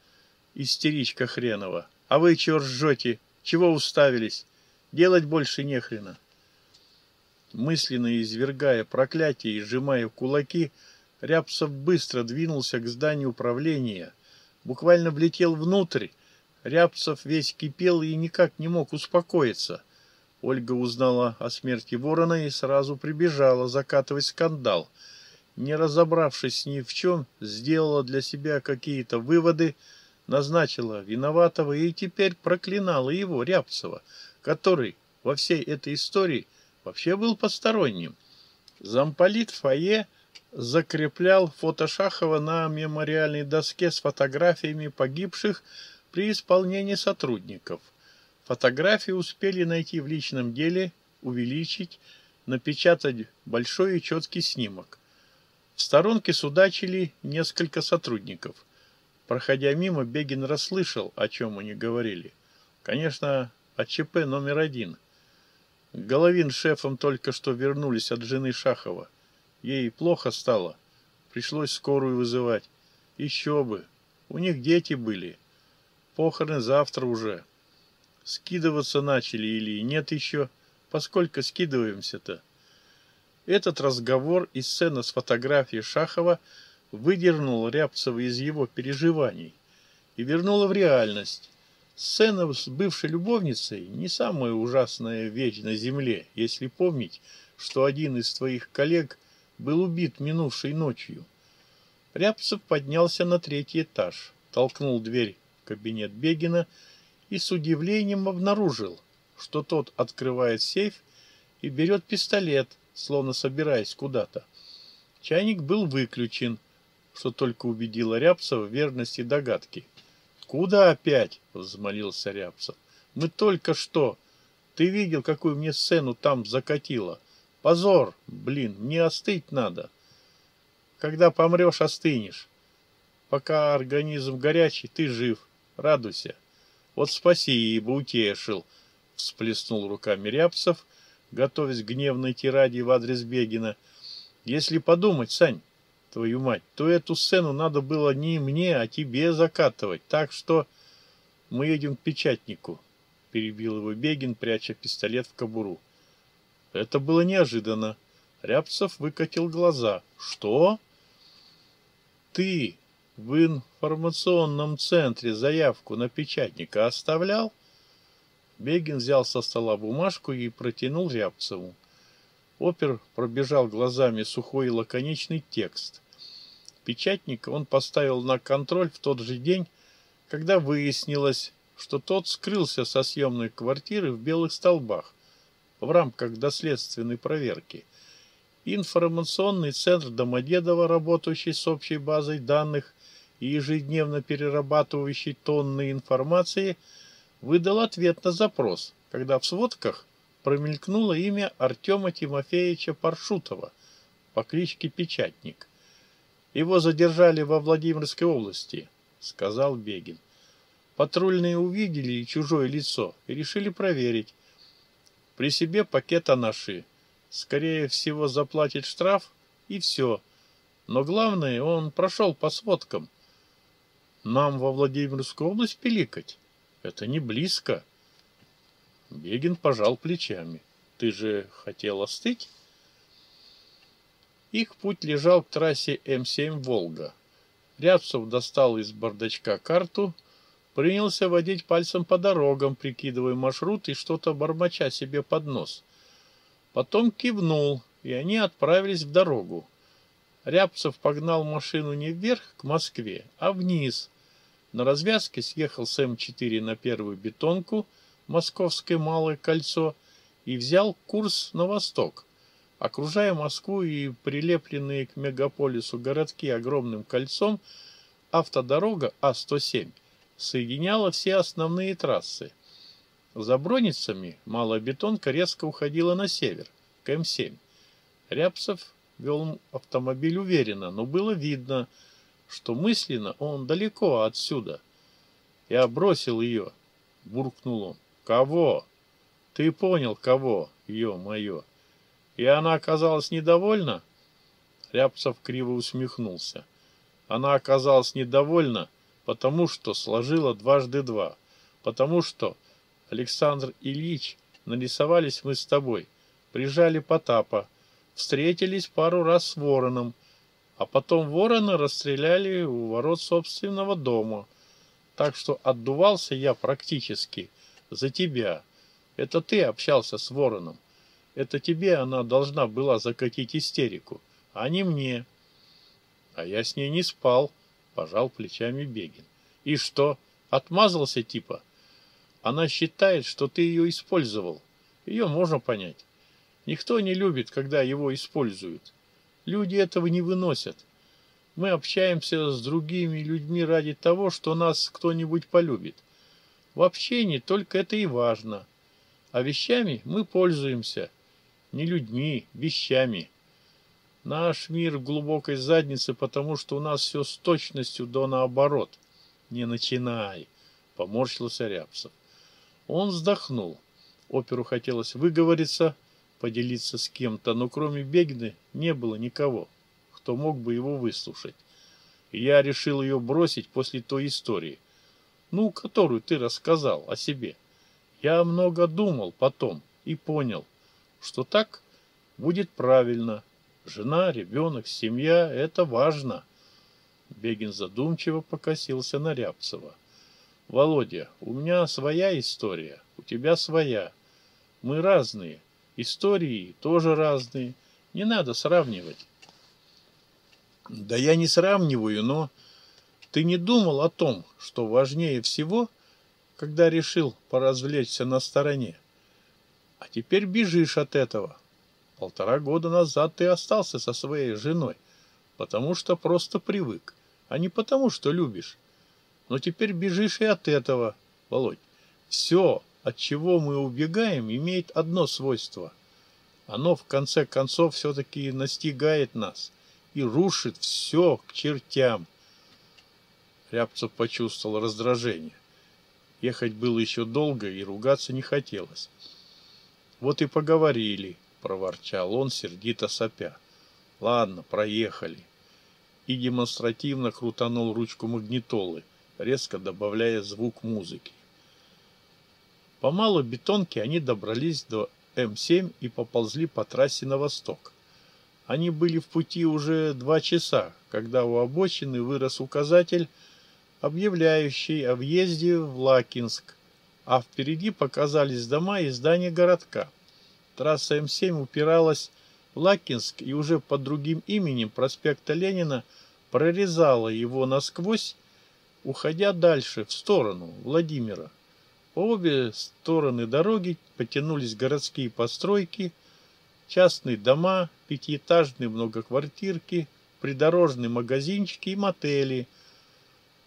Истеричка хренова. А вы чего ржете? Чего уставились? Делать больше нехрена. Мысленно извергая проклятие и сжимая кулаки, Рябцев быстро двинулся к зданию управления, буквально влетел внутрь. Рябцев весь кипел и никак не мог успокоиться. Ольга узнала о смерти Ворона и сразу прибежала закатывать скандал — не разобравшись ни в чем, сделала для себя какие-то выводы, назначила виноватого и теперь проклинала его, Рябцева, который во всей этой истории вообще был посторонним. Замполит Фае закреплял фото Шахова на мемориальной доске с фотографиями погибших при исполнении сотрудников. Фотографии успели найти в личном деле, увеличить, напечатать большой и четкий снимок – в сторонке судачили несколько сотрудников. Проходя мимо, Бегин расслышал, о чем они говорили. Конечно, о ЧП номер один. Головин с шефом только что вернулись от жены Шахова. Ей плохо стало. Пришлось скорую вызывать. Еще бы. У них дети были. Похороны завтра уже. Скидываться начали или нет еще. Поскольку скидываемся-то? Этот разговор и сцена с фотографией Шахова выдернул Рябцева из его переживаний и вернула в реальность. Сцена с бывшей любовницей – не самая ужасная вещь на земле, если помнить, что один из твоих коллег был убит минувшей ночью. Рябцев поднялся на третий этаж, толкнул дверь в кабинет Бегина и с удивлением обнаружил, что тот открывает сейф и берет пистолет – словно собираясь куда-то. Чайник был выключен, что только убедило Рябцев в верности догадки. «Куда опять?» — взмолился Рябцев. «Мы только что! Ты видел, какую мне сцену там закатило? Позор! Блин, мне остыть надо!» «Когда помрешь, остынешь. Пока организм горячий, ты жив. Радуйся!» «Вот спасибо, утешил!» — всплеснул руками Рябцев — готовясь гневно идти в адрес Бегина. Если подумать, Сань, твою мать, то эту сцену надо было не мне, а тебе закатывать. Так что мы едем к печатнику, перебил его Бегин, пряча пистолет в кобуру. Это было неожиданно. Рябцев выкатил глаза. Что? Ты в информационном центре заявку на печатника оставлял? — Бегин взял со стола бумажку и протянул Рябцеву. Опер пробежал глазами сухой и лаконичный текст. Печатник он поставил на контроль в тот же день, когда выяснилось, что тот скрылся со съемной квартиры в Белых Столбах в рамках доследственной проверки. Информационный центр Домодедова, работающий с общей базой данных и ежедневно перерабатывающий тонны информации – выдал ответ на запрос, когда в сводках промелькнуло имя Артема Тимофеевича Паршутова по кличке Печатник. Его задержали во Владимирской области, сказал Бегин. Патрульные увидели чужое лицо и решили проверить. При себе пакет анаши. Скорее всего, заплатит штраф и все. Но главное, он прошел по сводкам. Нам во Владимирскую область пиликать? Это не близко. Бегин пожал плечами. Ты же хотела стыть? Их путь лежал к трассе М7 «Волга». Рябцев достал из бардачка карту, принялся водить пальцем по дорогам, прикидывая маршрут и что-то бормоча себе под нос. Потом кивнул, и они отправились в дорогу. Рябцев погнал машину не вверх к Москве, а вниз – на развязке съехал с М4 на первую бетонку, московское малое кольцо, и взял курс на восток. Окружая Москву и прилепленные к мегаполису городки огромным кольцом, автодорога А-107 соединяла все основные трассы. За Броницами малая бетонка резко уходила на север, к М7. Рябцев вел автомобиль уверенно, но было видно, что что мысленно он далеко отсюда. Я бросил ее, буркнул он. Кого? Ты понял, кого? Ё-моё. И она оказалась недовольна? Рябцев криво усмехнулся. Она оказалась недовольна, потому что сложила дважды два. Потому что, Александр Ильич, нарисовались мы с тобой, прижали Потапа, встретились пару раз с Вороном — а потом вороны расстреляли у ворот собственного дома. Так что отдувался я практически за тебя. Это ты общался с вороном. Это тебе она должна была закатить истерику, а не мне. А я с ней не спал, пожал плечами Бегин. И что, отмазался типа? Она считает, что ты ее использовал. Ее можно понять. Никто не любит, когда его используют. Люди этого не выносят. Мы общаемся с другими людьми ради того, что нас кто-нибудь полюбит. В общении только это и важно. А вещами мы пользуемся. Не людьми, вещами. Наш мир в глубокой заднице, потому что у нас все с точностью до наоборот. Не начинай, поморщился Рябцев. Он вздохнул. Оперу хотелось выговориться, поделиться с кем-то, но кроме Бегины не было никого, кто мог бы его выслушать. Я решил ее бросить после той истории, ну, которую ты рассказал о себе. Я много думал потом и понял, что так будет правильно. Жена, ребенок, семья – это важно. Бегин задумчиво покосился на Рябцева. «Володя, у меня своя история, у тебя своя. Мы разные, истории тоже разные. Не надо сравнивать. Да я не сравниваю, но ты не думал о том, что важнее всего, когда решил поразвлечься на стороне. А теперь бежишь от этого. Полтора года назад ты остался со своей женой, потому что просто привык, а не потому, что любишь. Но теперь бежишь и от этого, Володь. Все, от чего мы убегаем, имеет одно свойство. Оно в конце концов все-таки настигает нас и рушит все к чертям. Рябцев почувствовал раздражение. Ехать было еще долго и ругаться не хотелось. «Вот и поговорили», — проворчал он, сердито сопя. «Ладно, проехали». И демонстративно крутанул ручку магнитолы, резко добавляя звук музыки. Помалу бетонки они добрались до М7 и поползли по трассе на восток. Они были в пути уже два часа, когда у обочины вырос указатель, объявляющий о въезде в Лакинск, а впереди показались дома и здания городка. Трасса М7 упиралась в Лакинск и уже под другим именем проспекта Ленина прорезала его насквозь, уходя дальше, в сторону Владимира обе стороны дороги потянулись городские постройки, частные дома, пятиэтажные многоквартирки, придорожные магазинчики и мотели.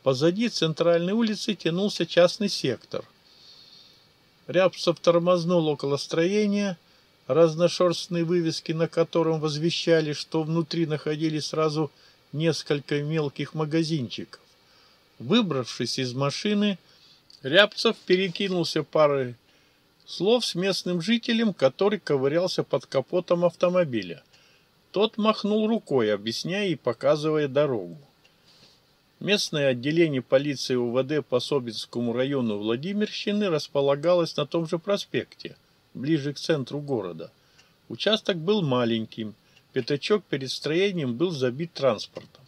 Позади центральной улицы тянулся частный сектор. Рябцев тормознул около строения, разношерстные вывески на котором возвещали, что внутри находились сразу несколько мелких магазинчиков. Выбравшись из машины, Рябцев перекинулся парой слов с местным жителем, который ковырялся под капотом автомобиля. Тот махнул рукой, объясняя и показывая дорогу. Местное отделение полиции УВД по Собинскому району Владимирщины располагалось на том же проспекте, ближе к центру города. Участок был маленьким, пятачок перед строением был забит транспортом.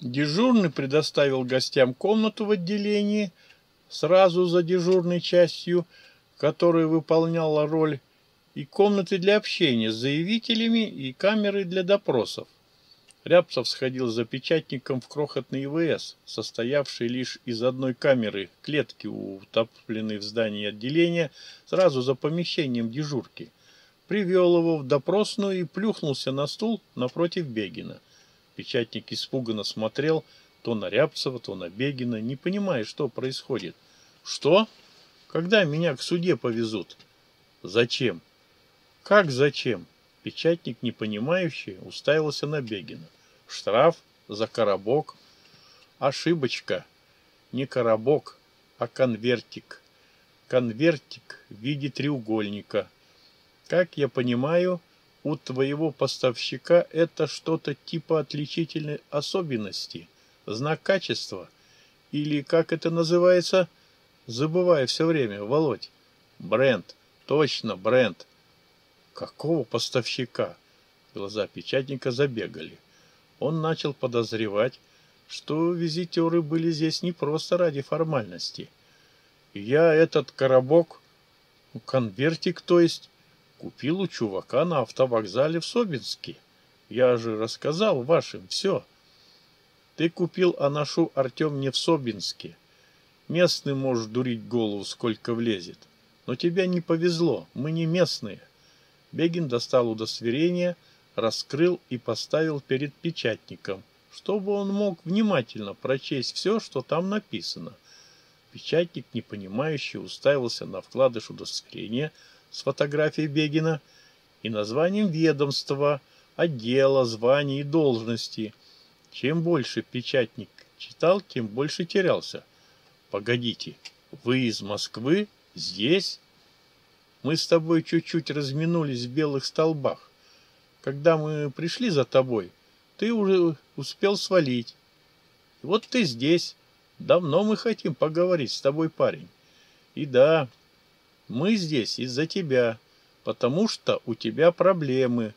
Дежурный предоставил гостям комнату в отделении – сразу за дежурной частью, которая выполняла роль и комнаты для общения с заявителями и камеры для допросов. Рябцев сходил за печатником в крохотный ИВС, состоявший лишь из одной камеры, клетки, утопленной в здании отделения, сразу за помещением дежурки. Привел его в допросную и плюхнулся на стул напротив Бегина. Печатник испуганно смотрел то Наряпцева, то Набегина, не понимая, что происходит. Что? Когда меня к суде повезут? Зачем? Как зачем? Печатник, не понимающий, уставился на Бегина. Штраф за коробок. Ошибочка. Не коробок, а конвертик. Конвертик в виде треугольника. Как я понимаю, у твоего поставщика это что-то типа отличительной особенности – знак качества, или, как это называется, забывая все время, Володь, бренд, точно бренд. Какого поставщика? Глаза печатника забегали. Он начал подозревать, что визитеры были здесь не просто ради формальности. Я этот коробок, конвертик, то есть, купил у чувака на автовокзале в Собинске. Я же рассказал вашим все ты купил Анашу Артем не в Собинске. Местный можешь дурить голову, сколько влезет. Но тебе не повезло, мы не местные. Бегин достал удостоверение, раскрыл и поставил перед печатником, чтобы он мог внимательно прочесть все, что там написано. Печатник, непонимающе, уставился на вкладыш удостоверения с фотографией Бегина и названием ведомства, отдела, званий и должности – чем больше печатник читал, тем больше терялся. Погодите, вы из Москвы? Здесь? Мы с тобой чуть-чуть разминулись в белых столбах. Когда мы пришли за тобой, ты уже успел свалить. Вот ты здесь. Давно мы хотим поговорить с тобой, парень. И да, мы здесь из-за тебя, потому что у тебя проблемы.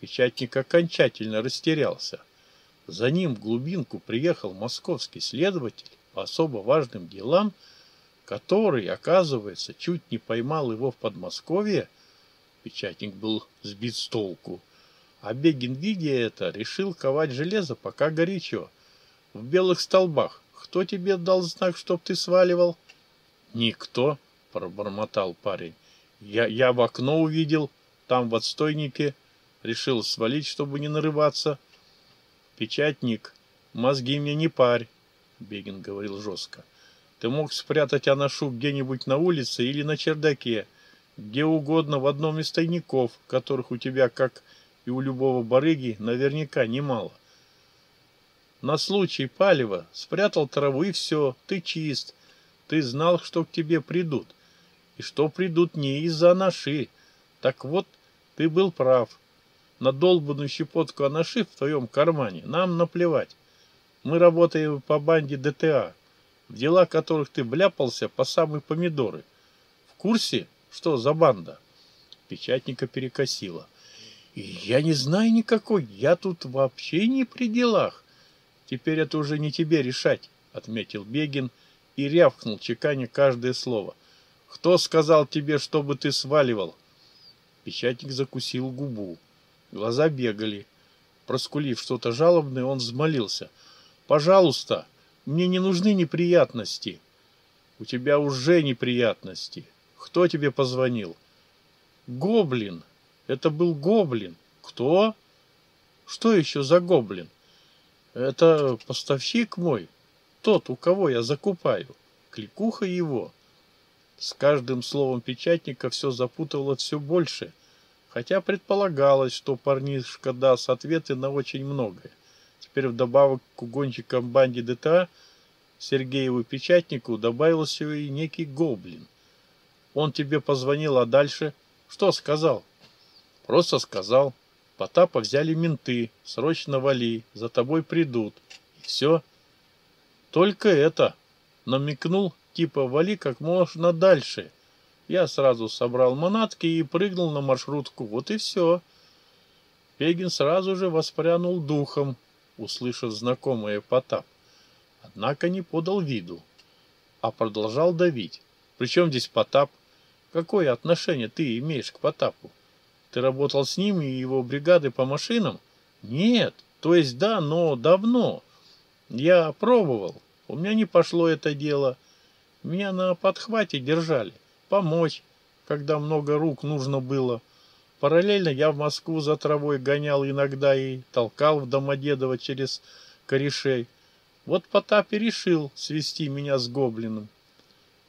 Печатник окончательно растерялся. — за ним в глубинку приехал московский следователь по особо важным делам, который, оказывается, чуть не поймал его в Подмосковье. Печатник был сбит с толку. А Бегин, видя это, решил ковать железо, пока горячо. В белых столбах. Кто тебе дал знак, чтоб ты сваливал? Никто, пробормотал парень. Я, я в окно увидел, там в отстойнике. Решил свалить, чтобы не нарываться печатник, мозги мне не парь», — Бегин говорил жестко. «Ты мог спрятать Анашу где-нибудь на улице или на чердаке, где угодно в одном из тайников, которых у тебя, как и у любого барыги, наверняка немало. На случай палева спрятал траву и все, ты чист, ты знал, что к тебе придут, и что придут не из-за Анаши. Так вот, ты был прав» на долбанную щепотку анаши в твоем кармане нам наплевать. Мы работаем по банде ДТА, в дела которых ты бляпался по самые помидоры. В курсе, что за банда?» Печатника перекосила. «Я не знаю никакой, я тут вообще не при делах. Теперь это уже не тебе решать», — отметил Бегин и рявкнул чеканя каждое слово. «Кто сказал тебе, чтобы ты сваливал?» Печатник закусил губу. Глаза бегали. Проскулив что-то жалобное, он взмолился. «Пожалуйста, мне не нужны неприятности». «У тебя уже неприятности. Кто тебе позвонил?» «Гоблин. Это был гоблин. Кто?» «Что еще за гоблин?» «Это поставщик мой. Тот, у кого я закупаю. Кликуха его». С каждым словом печатника все запутывало все больше – хотя предполагалось, что парнишка даст ответы на очень многое. Теперь вдобавок к угонщикам банди ДТА Сергееву печатнику добавился и некий гоблин. Он тебе позвонил, а дальше что сказал? Просто сказал, Потапа взяли менты, срочно вали, за тобой придут. И все. Только это. Намекнул, типа, вали как можно дальше — я сразу собрал манатки и прыгнул на маршрутку. Вот и все. Пегин сразу же воспрянул духом, услышав знакомое Потап. Однако не подал виду, а продолжал давить. Причем здесь Потап? Какое отношение ты имеешь к Потапу? Ты работал с ним и его бригады по машинам? Нет, то есть да, но давно. Я пробовал, у меня не пошло это дело. Меня на подхвате держали помочь, когда много рук нужно было. Параллельно я в Москву за травой гонял иногда и толкал в Домодедово через корешей. Вот Потап и решил свести меня с гоблином.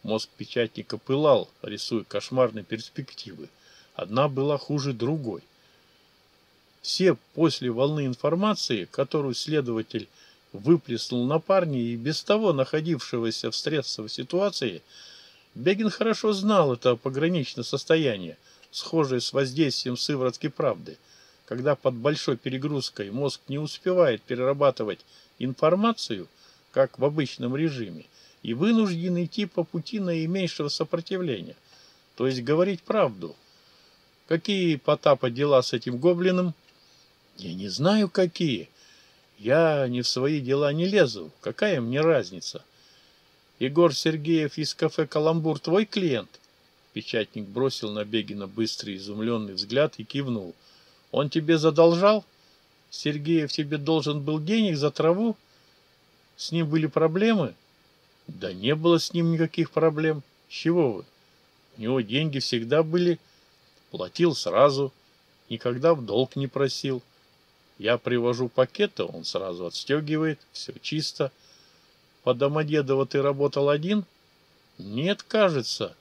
Мозг печатника пылал, рисуя кошмарные перспективы. Одна была хуже другой. Все после волны информации, которую следователь выплеснул на парня и без того находившегося в стрессовой ситуации, Бегин хорошо знал это пограничное состояние, схожее с воздействием сыворотки правды, когда под большой перегрузкой мозг не успевает перерабатывать информацию, как в обычном режиме, и вынужден идти по пути наименьшего сопротивления, то есть говорить правду. Какие Потапа дела с этим гоблином? Я не знаю, какие. Я ни в свои дела не лезу. Какая мне разница? — Егор Сергеев из кафе «Каламбур» твой клиент?» Печатник бросил на Бегина быстрый, изумленный взгляд и кивнул. «Он тебе задолжал? Сергеев тебе должен был денег за траву? С ним были проблемы?» «Да не было с ним никаких проблем. Чего вы? У него деньги всегда были. Платил сразу. Никогда в долг не просил. Я привожу пакеты, он сразу отстегивает. Все чисто» по Домодедово ты работал один? Нет, кажется.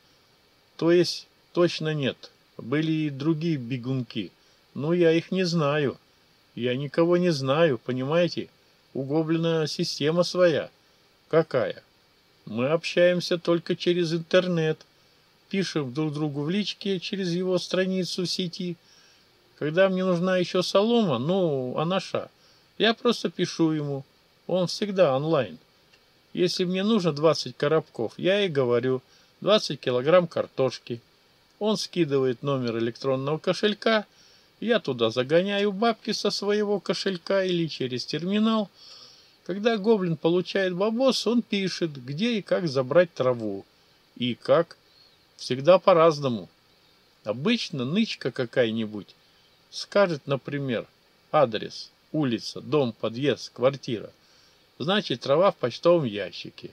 То есть точно нет. Были и другие бегунки. Но я их не знаю. Я никого не знаю, понимаете? У Гоблина система своя. Какая? Мы общаемся только через интернет. Пишем друг другу в личке через его страницу в сети. Когда мне нужна еще солома, ну, анаша, я просто пишу ему. Он всегда онлайн если мне нужно 20 коробков, я и говорю 20 килограмм картошки. Он скидывает номер электронного кошелька, я туда загоняю бабки со своего кошелька или через терминал. Когда гоблин получает бабос, он пишет, где и как забрать траву. И как. Всегда по-разному. Обычно нычка какая-нибудь скажет, например, адрес, улица, дом, подъезд, квартира – Значит, трава в почтовом ящике.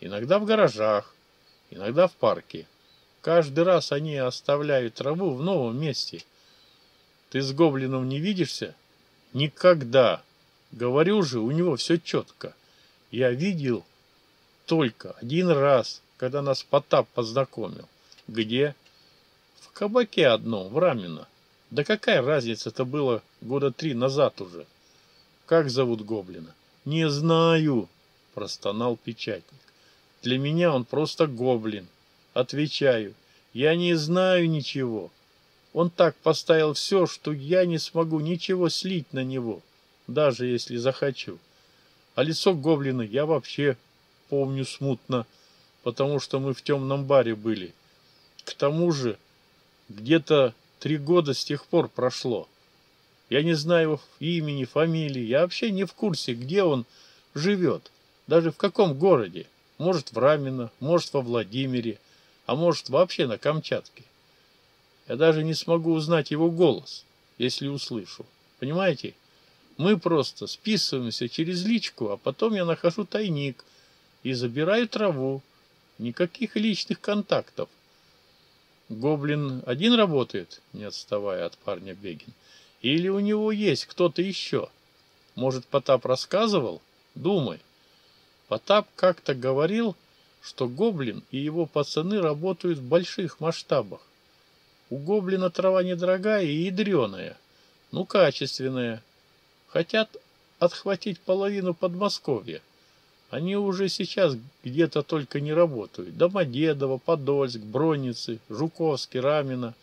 Иногда в гаражах, иногда в парке. Каждый раз они оставляют траву в новом месте. Ты с гоблином не видишься? Никогда. Говорю же, у него все четко. Я видел только один раз, когда нас Потап познакомил. Где? В кабаке одном, в Рамино. Да какая разница, это было года три назад уже. Как зовут гоблина? не знаю простонал печатник. Для меня он просто гоблин. Отвечаю я не знаю ничего. Он так поставил все что я не смогу ничего слить на него даже если захочу. А лицо гоблина я вообще помню смутно потому что мы в темном баре были. К тому же где-то три года с тех пор прошло. Я не знаю имени, фамилии, я вообще не в курсе, где он живет, даже в каком городе. Может, в Рамино, может, во Владимире, а может, вообще на Камчатке. Я даже не смогу узнать его голос, если услышу. Понимаете? Мы просто списываемся через личку, а потом я нахожу тайник и забираю траву. Никаких личных контактов. Гоблин один работает, не отставая от парня Бегин. — или у него есть кто-то еще? Может, Потап рассказывал? Думай. Потап как-то говорил, что Гоблин и его пацаны работают в больших масштабах. У Гоблина трава недорогая и ядреная, ну качественная. Хотят отхватить половину Подмосковья. Они уже сейчас где-то только не работают. Домодедово, Подольск, Бронницы, Жуковский, Рамина.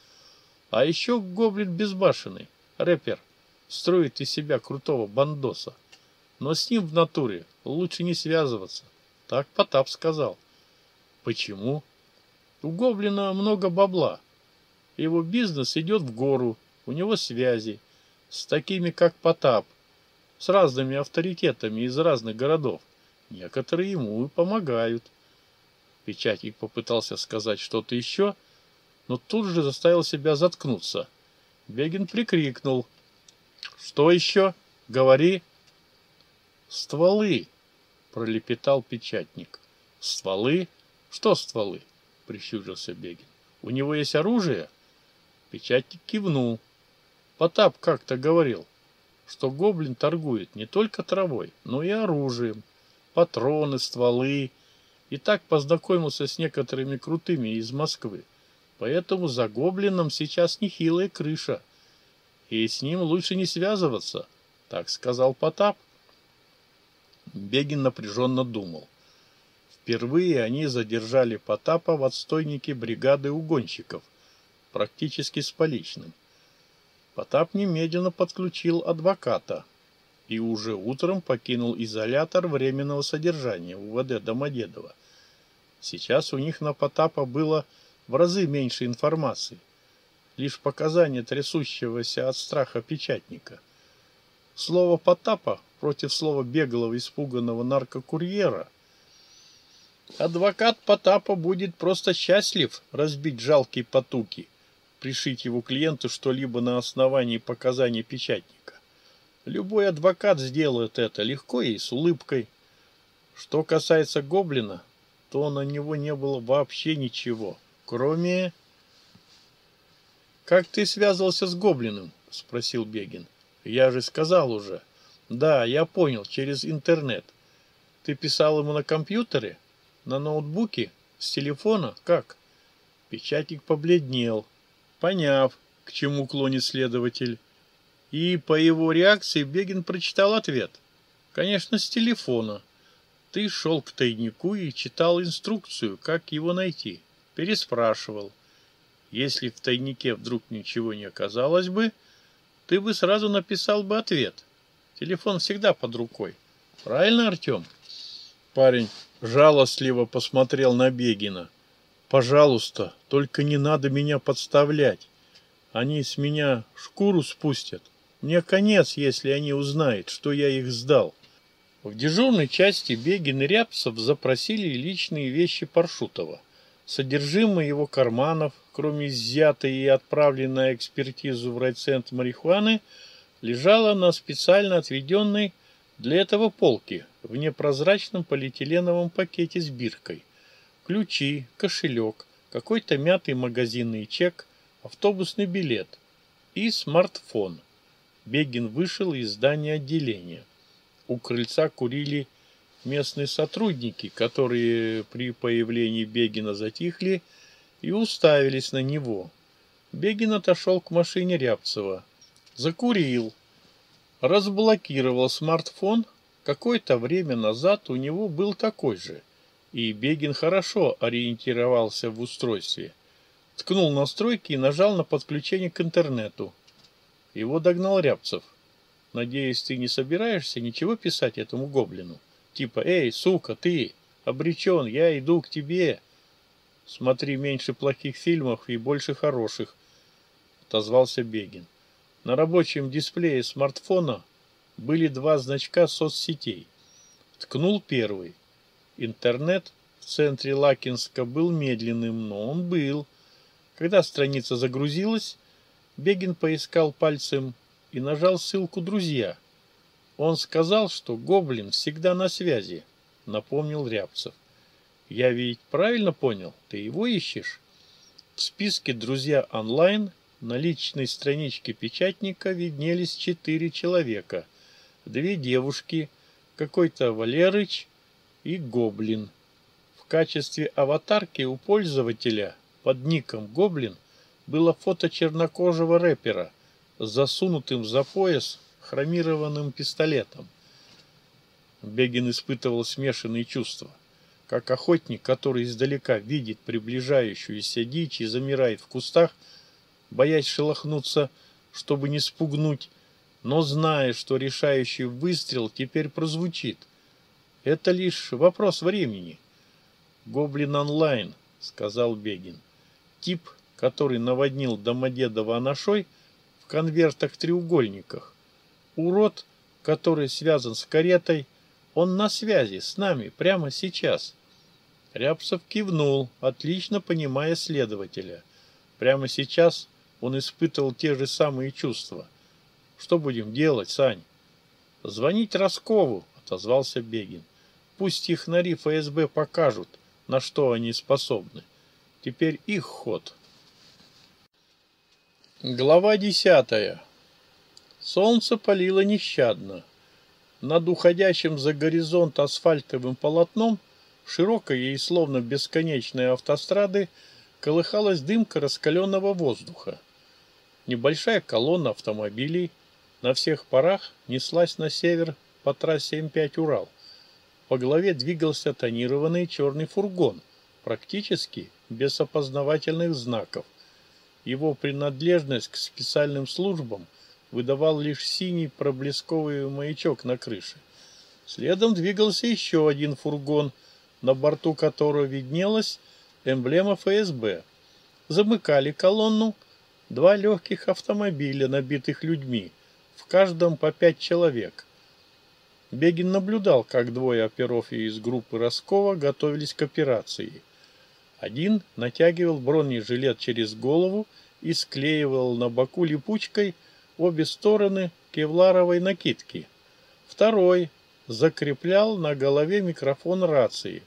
А еще Гоблин безбашенный рэпер, строит из себя крутого бандоса. Но с ним в натуре лучше не связываться. Так Потап сказал. Почему? У Гоблина много бабла. Его бизнес идет в гору, у него связи. С такими, как Потап, с разными авторитетами из разных городов. Некоторые ему и помогают. Печатник попытался сказать что-то еще, но тут же заставил себя заткнуться – Бегин прикрикнул. «Что еще? Говори!» «Стволы!» — пролепетал печатник. «Стволы? Что стволы?» — прищурился Бегин. «У него есть оружие?» Печатник кивнул. «Потап как-то говорил, что гоблин торгует не только травой, но и оружием, патроны, стволы, и так познакомился с некоторыми крутыми из Москвы. Поэтому за гоблином сейчас нехилая крыша, и с ним лучше не связываться, так сказал Потап. Бегин напряженно думал. Впервые они задержали Потапа в отстойнике бригады угонщиков, практически с поличным. Потап немедленно подключил адвоката и уже утром покинул изолятор временного содержания УВД Домодедово. Сейчас у них на Потапа было в разы меньше информации, лишь показания трясущегося от страха печатника. Слово Потапа против слова беглого испуганного наркокурьера. Адвокат Потапа будет просто счастлив разбить жалкие потуки, пришить его клиенту что-либо на основании показаний печатника. Любой адвокат сделает это легко и с улыбкой. Что касается Гоблина, то на него не было вообще ничего кроме как ты связывался с гоблином? Спросил бегин. Я же сказал уже. Да я понял через интернет. Ты писал ему на компьютере? На ноутбуке? С телефона? Как? Печатник побледнел поняв к чему клонит следователь. И по его реакции бегин прочитал ответ. Конечно с телефона. Ты шел к тайнику и читал инструкцию как его найти переспрашивал. Если в тайнике вдруг ничего не оказалось бы, ты бы сразу написал бы ответ. Телефон всегда под рукой. Правильно, Артем? Парень жалостливо посмотрел на Бегина. Пожалуйста, только не надо меня подставлять. Они с меня шкуру спустят. Мне конец, если они узнают, что я их сдал. В дежурной части Бегин и Рябцев запросили личные вещи Паршутова. Содержимое его карманов, кроме изъятой и отправленной на экспертизу в райцентр марихуаны, лежало на специально отведенной для этого полке в непрозрачном полиэтиленовом пакете с биркой. Ключи, кошелек, какой-то мятый магазинный чек, автобусный билет и смартфон. Бегин вышел из здания отделения. У крыльца курили местные сотрудники, которые при появлении Бегина затихли и уставились на него. Бегин отошел к машине Рябцева, закурил, разблокировал смартфон. Какое-то время назад у него был такой же, и Бегин хорошо ориентировался в устройстве. Ткнул настройки и нажал на подключение к интернету. Его догнал Рябцев. «Надеюсь, ты не собираешься ничего писать этому гоблину?» типа «Эй, сука, ты обречен, я иду к тебе». «Смотри меньше плохих фильмов и больше хороших», — отозвался Бегин. На рабочем дисплее смартфона были два значка соцсетей. Ткнул первый. Интернет в центре Лакинска был медленным, но он был. Когда страница загрузилась, Бегин поискал пальцем и нажал ссылку «Друзья». Он сказал, что гоблин всегда на связи, напомнил Рябцев. Я ведь правильно понял, ты его ищешь? В списке «Друзья онлайн» на личной страничке печатника виднелись четыре человека. Две девушки, какой-то Валерыч и Гоблин. В качестве аватарки у пользователя под ником Гоблин было фото чернокожего рэпера, засунутым за пояс хромированным пистолетом. Бегин испытывал смешанные чувства. Как охотник, который издалека видит приближающуюся дичь и замирает в кустах, боясь шелохнуться, чтобы не спугнуть, но зная, что решающий выстрел теперь прозвучит. Это лишь вопрос времени. «Гоблин онлайн», — сказал Бегин. Тип, который наводнил Домодедово Анашой, в конвертах-треугольниках урод, который связан с каретой, он на связи с нами прямо сейчас. Рябцев кивнул, отлично понимая следователя. Прямо сейчас он испытывал те же самые чувства. Что будем делать, Сань? Звонить Роскову, отозвался Бегин. Пусть их на РИ ФСБ покажут, на что они способны. Теперь их ход. Глава десятая. Солнце палило нещадно. Над уходящим за горизонт асфальтовым полотном широкой и словно бесконечной автострады колыхалась дымка раскаленного воздуха. Небольшая колонна автомобилей на всех парах неслась на север по трассе М5 «Урал». По голове двигался тонированный черный фургон, практически без опознавательных знаков. Его принадлежность к специальным службам – выдавал лишь синий проблесковый маячок на крыше. Следом двигался еще один фургон, на борту которого виднелась эмблема ФСБ. Замыкали колонну два легких автомобиля, набитых людьми, в каждом по пять человек. Бегин наблюдал, как двое оперов из группы Роскова готовились к операции. Один натягивал бронежилет через голову и склеивал на боку липучкой – обе стороны кевларовой накидки. Второй закреплял на голове микрофон рации.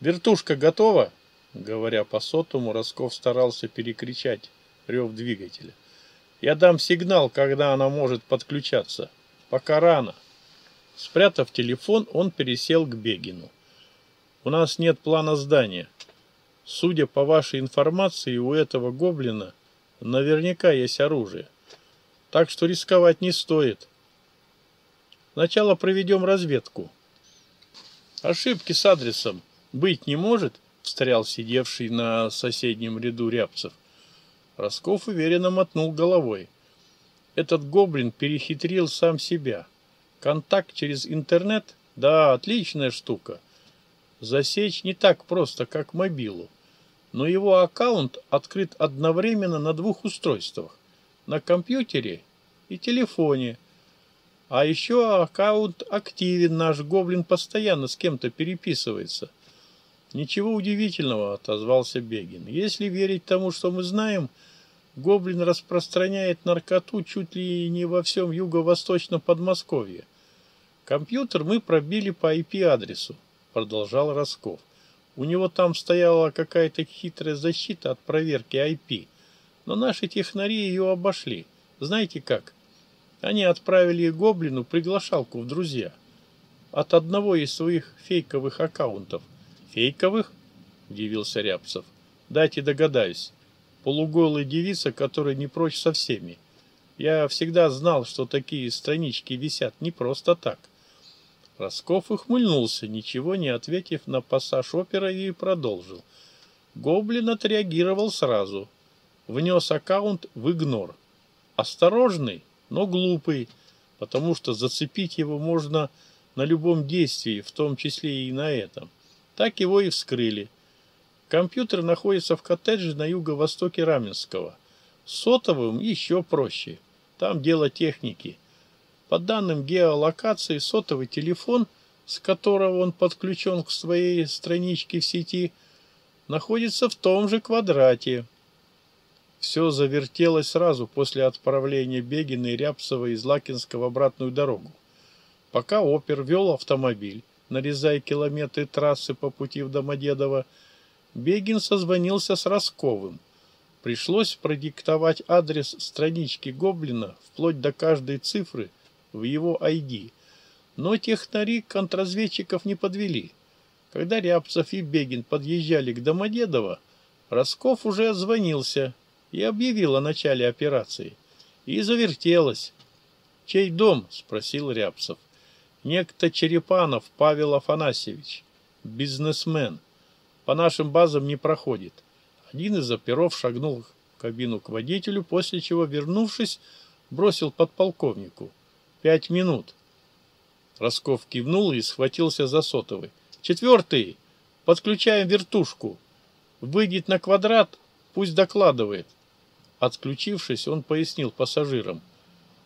«Вертушка готова?» Говоря по сотому, Росков старался перекричать рев двигателя. «Я дам сигнал, когда она может подключаться. Пока рано». Спрятав телефон, он пересел к Бегину. «У нас нет плана здания. Судя по вашей информации, у этого гоблина наверняка есть оружие так что рисковать не стоит. Сначала проведем разведку. Ошибки с адресом быть не может, встрял сидевший на соседнем ряду рябцев. Росков уверенно мотнул головой. Этот гоблин перехитрил сам себя. Контакт через интернет? Да, отличная штука. Засечь не так просто, как мобилу. Но его аккаунт открыт одновременно на двух устройствах на компьютере и телефоне. А еще аккаунт активен, наш гоблин постоянно с кем-то переписывается. Ничего удивительного, отозвался Бегин. Если верить тому, что мы знаем, гоблин распространяет наркоту чуть ли не во всем юго-восточном Подмосковье. Компьютер мы пробили по IP-адресу, продолжал Росков. У него там стояла какая-то хитрая защита от проверки IP но наши технари ее обошли. Знаете как? Они отправили Гоблину приглашалку в друзья. От одного из своих фейковых аккаунтов. Фейковых? Удивился Рябцев. Дайте догадаюсь. Полуголая девица, которая не прочь со всеми. Я всегда знал, что такие странички висят не просто так. Росков ухмыльнулся, ничего не ответив на пассаж опера и продолжил. Гоблин отреагировал сразу, внес аккаунт в игнор. Осторожный, но глупый, потому что зацепить его можно на любом действии, в том числе и на этом. Так его и вскрыли. Компьютер находится в коттедже на юго-востоке Раменского. Сотовым еще проще. Там дело техники. По данным геолокации, сотовый телефон, с которого он подключен к своей страничке в сети, находится в том же квадрате, все завертелось сразу после отправления Бегина и Рябцева из Лакинска в обратную дорогу. Пока опер вел автомобиль, нарезая километры трассы по пути в Домодедово, Бегин созвонился с Росковым. Пришлось продиктовать адрес странички Гоблина вплоть до каждой цифры в его ID. Но технари контрразведчиков не подвели. Когда Рябцев и Бегин подъезжали к Домодедово, Росков уже отзвонился – и объявил о начале операции. И завертелась. «Чей дом?» – спросил Рябцев. «Некто Черепанов Павел Афанасьевич. Бизнесмен. По нашим базам не проходит». Один из оперов шагнул в кабину к водителю, после чего, вернувшись, бросил подполковнику. «Пять минут». Росков кивнул и схватился за сотовый. «Четвертый! Подключаем вертушку. Выйдет на квадрат, пусть докладывает». Отключившись, он пояснил пассажирам.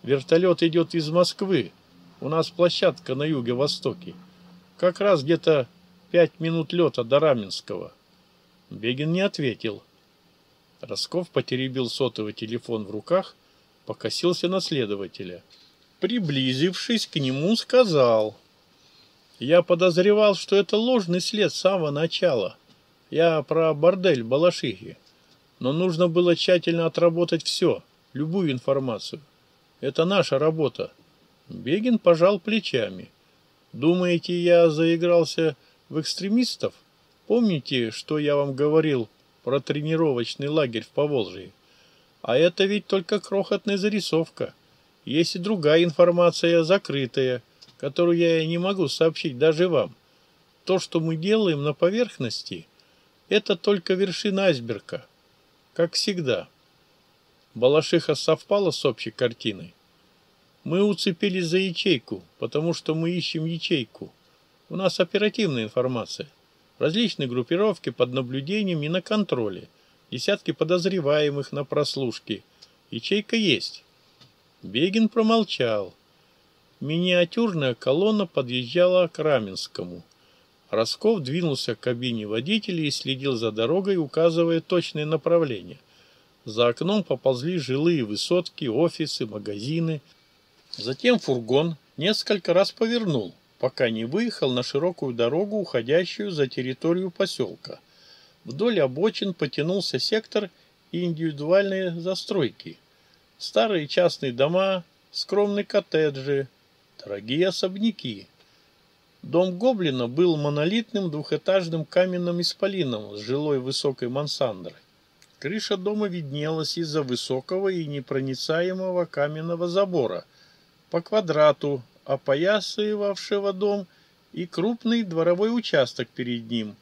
«Вертолет идет из Москвы. У нас площадка на юго-востоке. Как раз где-то пять минут лета до Раменского». Бегин не ответил. Росков потеребил сотовый телефон в руках, покосился на следователя. Приблизившись к нему, сказал. «Я подозревал, что это ложный след с самого начала. Я про бордель Балашихи. Но нужно было тщательно отработать все, любую информацию. Это наша работа. Бегин пожал плечами. Думаете, я заигрался в экстремистов? Помните, что я вам говорил про тренировочный лагерь в Поволжье? А это ведь только крохотная зарисовка. Есть и другая информация, закрытая, которую я не могу сообщить даже вам. То, что мы делаем на поверхности, это только вершина айсберга. Как всегда, Балашиха совпала с общей картиной. Мы уцепились за ячейку, потому что мы ищем ячейку. У нас оперативная информация. Различные группировки под наблюдением и на контроле. Десятки подозреваемых на прослушке. Ячейка есть. Бегин промолчал. Миниатюрная колонна подъезжала к Раменскому. Росков двинулся к кабине водителя и следил за дорогой, указывая точные направления. За окном поползли жилые высотки, офисы, магазины. Затем фургон несколько раз повернул, пока не выехал на широкую дорогу, уходящую за территорию поселка. Вдоль обочин потянулся сектор и индивидуальные застройки. Старые частные дома, скромные коттеджи, дорогие особняки – Дом Гоблина был монолитным двухэтажным каменным исполином с жилой высокой мансандрой. Крыша дома виднелась из-за высокого и непроницаемого каменного забора, по квадрату, опоясывавшего дом, и крупный дворовой участок перед ним.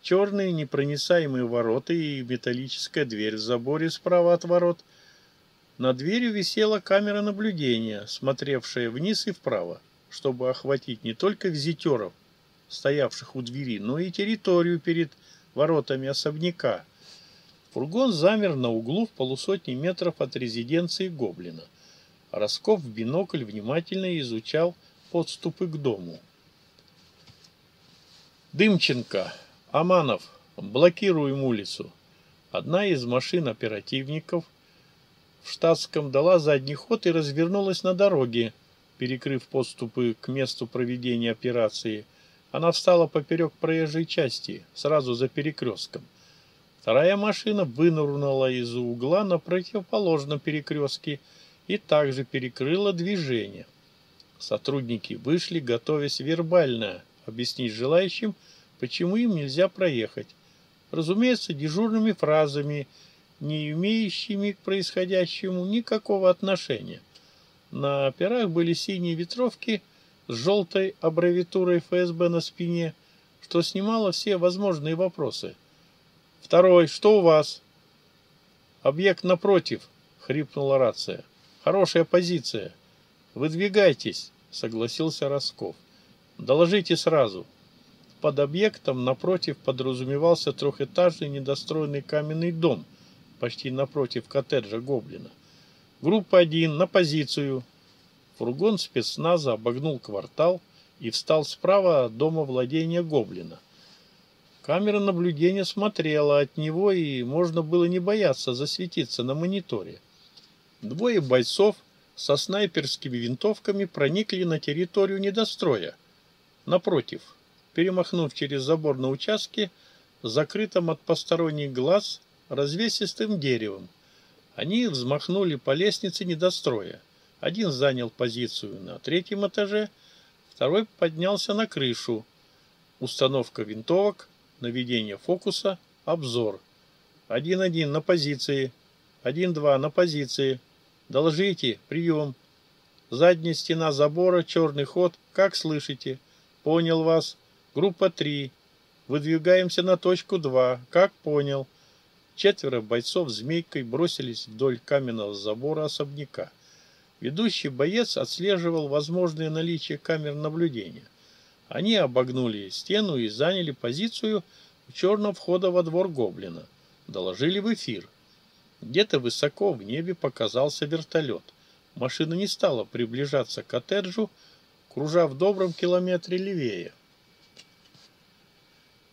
Черные непроницаемые ворота и металлическая дверь в заборе справа от ворот. На дверью висела камера наблюдения, смотревшая вниз и вправо чтобы охватить не только визитеров, стоявших у двери, но и территорию перед воротами особняка. Фургон замер на углу в полусотни метров от резиденции Гоблина. Росков в бинокль внимательно изучал подступы к дому. Дымченко, Аманов, блокируем улицу. Одна из машин оперативников в штатском дала задний ход и развернулась на дороге, перекрыв поступы к месту проведения операции, она встала поперек проезжей части, сразу за перекрестком. Вторая машина вынырнула из-за угла на противоположном перекрестке и также перекрыла движение. Сотрудники вышли, готовясь вербально объяснить желающим, почему им нельзя проехать. Разумеется, дежурными фразами, не имеющими к происходящему никакого отношения – на перах были синие ветровки с желтой аббревиатурой ФСБ на спине, что снимало все возможные вопросы. «Второй, что у вас?» «Объект напротив», — хрипнула рация. «Хорошая позиция». «Выдвигайтесь», — согласился Росков. «Доложите сразу». Под объектом напротив подразумевался трехэтажный недостроенный каменный дом, почти напротив коттеджа Гоблина. Группа 1 на позицию. Фургон спецназа обогнул квартал и встал справа от дома владения гоблина. Камера наблюдения смотрела от него, и можно было не бояться засветиться на мониторе. Двое бойцов со снайперскими винтовками проникли на территорию недостроя. Напротив, перемахнув через забор на участке, закрытом от посторонних глаз развесистым деревом. Они взмахнули по лестнице недостроя. Один занял позицию на третьем этаже, второй поднялся на крышу. Установка винтовок, наведение фокуса, обзор. 1-1 на позиции, 1-2 на позиции. Должите, прием. Задняя стена забора, черный ход, как слышите. Понял вас. Группа три. Выдвигаемся на точку два. как понял. Четверо бойцов змейкой бросились вдоль каменного забора особняка. Ведущий боец отслеживал возможное наличие камер наблюдения. Они обогнули стену и заняли позицию у черного входа во двор гоблина. Доложили в эфир. Где-то высоко в небе показался вертолет. Машина не стала приближаться к коттеджу, кружа в добром километре левее.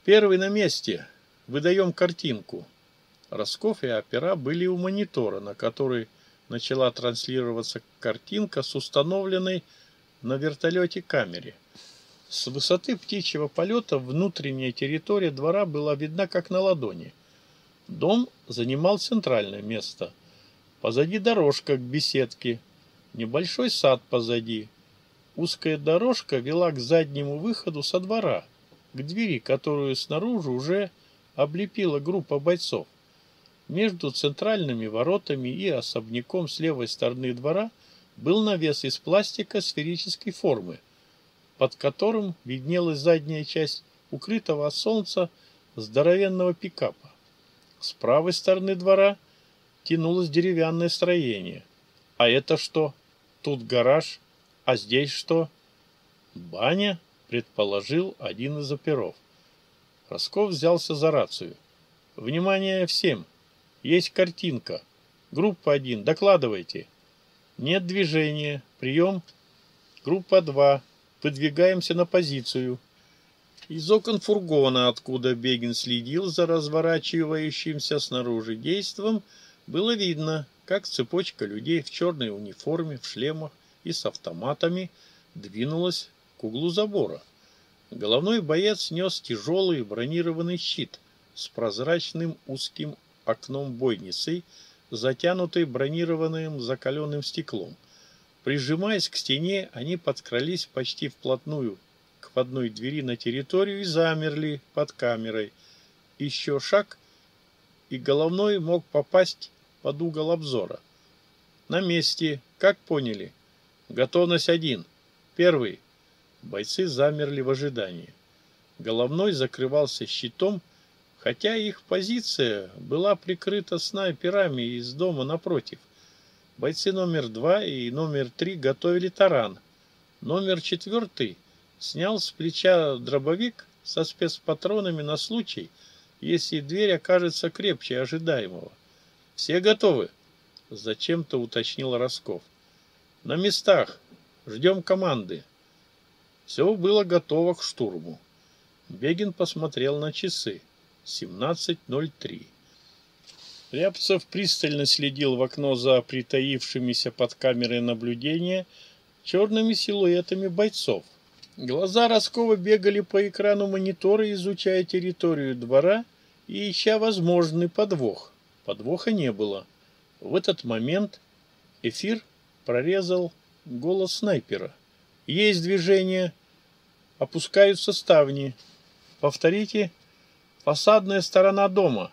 «Первый на месте. Выдаем картинку», Росков и опера были у монитора, на который начала транслироваться картинка с установленной на вертолете камере. С высоты птичьего полета внутренняя территория двора была видна как на ладони. Дом занимал центральное место. Позади дорожка к беседке, небольшой сад позади. Узкая дорожка вела к заднему выходу со двора, к двери, которую снаружи уже облепила группа бойцов между центральными воротами и особняком с левой стороны двора был навес из пластика сферической формы, под которым виднелась задняя часть укрытого от солнца здоровенного пикапа. С правой стороны двора тянулось деревянное строение. А это что? Тут гараж, а здесь что? Баня, предположил один из оперов. Росков взялся за рацию. «Внимание всем!» Есть картинка. Группа 1. Докладывайте. Нет движения. Прием. Группа 2. Выдвигаемся на позицию. Из окон фургона, откуда Бегин следил за разворачивающимся снаружи действом, было видно, как цепочка людей в черной униформе, в шлемах и с автоматами двинулась к углу забора. Головной боец нес тяжелый бронированный щит с прозрачным узким окном бойницы, затянутой бронированным закаленным стеклом. Прижимаясь к стене, они подкрались почти вплотную к входной двери на территорию и замерли под камерой. Еще шаг, и головной мог попасть под угол обзора. На месте, как поняли. Готовность один. Первый. Бойцы замерли в ожидании. Головной закрывался щитом, хотя их позиция была прикрыта снайперами из дома напротив. Бойцы номер два и номер три готовили таран. Номер четвертый снял с плеча дробовик со спецпатронами на случай, если дверь окажется крепче ожидаемого. «Все готовы?» – зачем-то уточнил Росков. «На местах. Ждем команды». Все было готово к штурму. Бегин посмотрел на часы. 17.03. Ряпцев пристально следил в окно за притаившимися под камерой наблюдения черными силуэтами бойцов. Глаза Роскова бегали по экрану монитора, изучая территорию двора и ища возможный подвох. Подвоха не было. В этот момент эфир прорезал голос снайпера. «Есть движение. Опускаются ставни. Повторите Фасадная сторона дома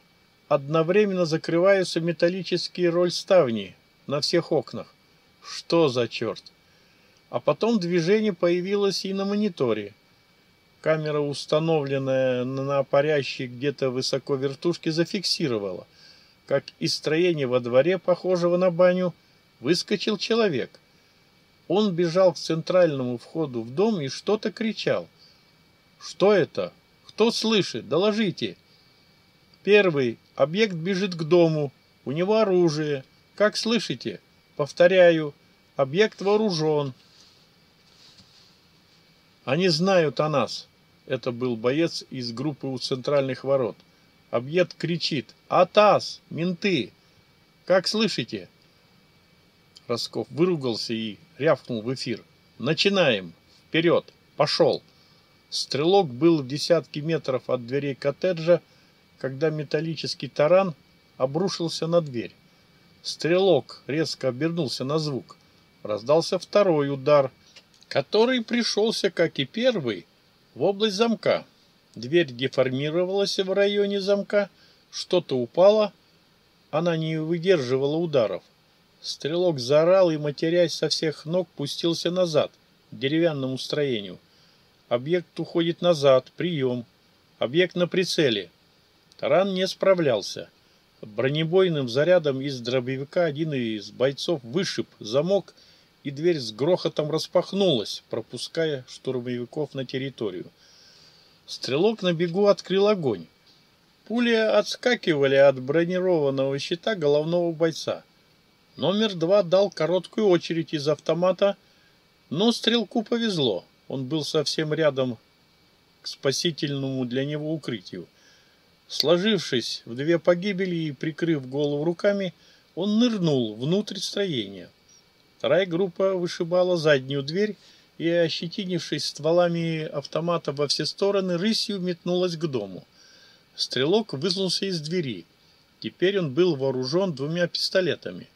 одновременно закрываются металлические рольставни на всех окнах. Что за черт? А потом движение появилось и на мониторе. Камера, установленная на парящей где-то высоко вертушке, зафиксировала, как из строения во дворе, похожего на баню, выскочил человек. Он бежал к центральному входу в дом и что-то кричал. «Что это?» Кто слышит? Доложите. Первый. Объект бежит к дому. У него оружие. Как слышите? Повторяю. Объект вооружен. Они знают о нас. Это был боец из группы у центральных ворот. Объект кричит. Атас! Менты! Как слышите? Росков выругался и рявкнул в эфир. Начинаем! Вперед! Пошел! Стрелок был в десятке метров от дверей коттеджа, когда металлический таран обрушился на дверь. Стрелок резко обернулся на звук. Раздался второй удар, который пришелся, как и первый, в область замка. Дверь деформировалась в районе замка, что-то упало, она не выдерживала ударов. Стрелок заорал и, матерясь со всех ног, пустился назад, к деревянному строению. Объект уходит назад. Прием. Объект на прицеле. Таран не справлялся. Бронебойным зарядом из дробовика один из бойцов вышиб замок, и дверь с грохотом распахнулась, пропуская штурмовиков на территорию. Стрелок на бегу открыл огонь. Пули отскакивали от бронированного щита головного бойца. Номер два дал короткую очередь из автомата, но стрелку повезло. Он был совсем рядом к спасительному для него укрытию. Сложившись в две погибели и прикрыв голову руками, он нырнул внутрь строения. Вторая группа вышибала заднюю дверь и, ощетинившись стволами автомата во все стороны, рысью метнулась к дому. Стрелок высунулся из двери. Теперь он был вооружен двумя пистолетами.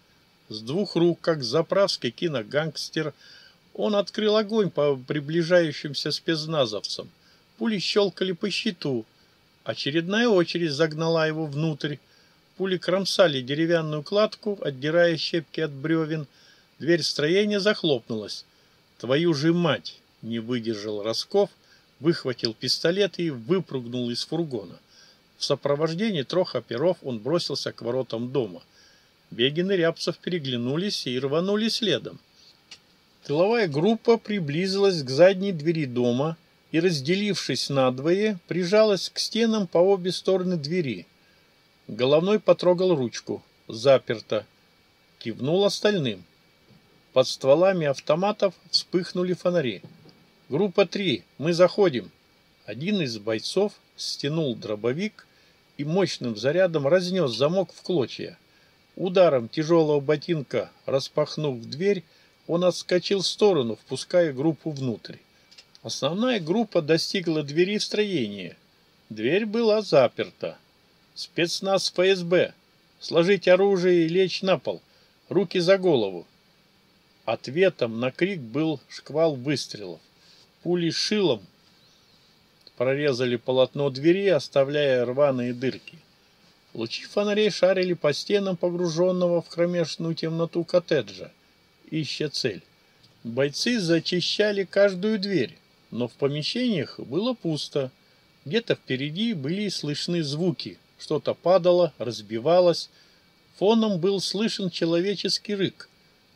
С двух рук, как заправский киногангстер, гангстер он открыл огонь по приближающимся спецназовцам. Пули щелкали по щиту. Очередная очередь загнала его внутрь. Пули кромсали деревянную кладку, отдирая щепки от бревен. Дверь строения захлопнулась. «Твою же мать!» — не выдержал Росков, выхватил пистолет и выпрыгнул из фургона. В сопровождении трех оперов он бросился к воротам дома. Бегин и Рябцев переглянулись и рванули следом. Деловая группа приблизилась к задней двери дома и, разделившись надвое, прижалась к стенам по обе стороны двери. Головной потрогал ручку. Заперто. Кивнул остальным. Под стволами автоматов вспыхнули фонари. «Группа 3, мы заходим!» Один из бойцов стянул дробовик и мощным зарядом разнес замок в клочья. Ударом тяжелого ботинка, распахнув дверь, он отскочил в сторону, впуская группу внутрь. Основная группа достигла двери строения. Дверь была заперта. Спецназ ФСБ. Сложить оружие и лечь на пол. Руки за голову. Ответом на крик был шквал выстрелов. Пули шилом прорезали полотно двери, оставляя рваные дырки. Лучи фонарей шарили по стенам погруженного в кромешную темноту коттеджа ища цель. Бойцы зачищали каждую дверь, но в помещениях было пусто. Где-то впереди были слышны звуки. Что-то падало, разбивалось. Фоном был слышен человеческий рык.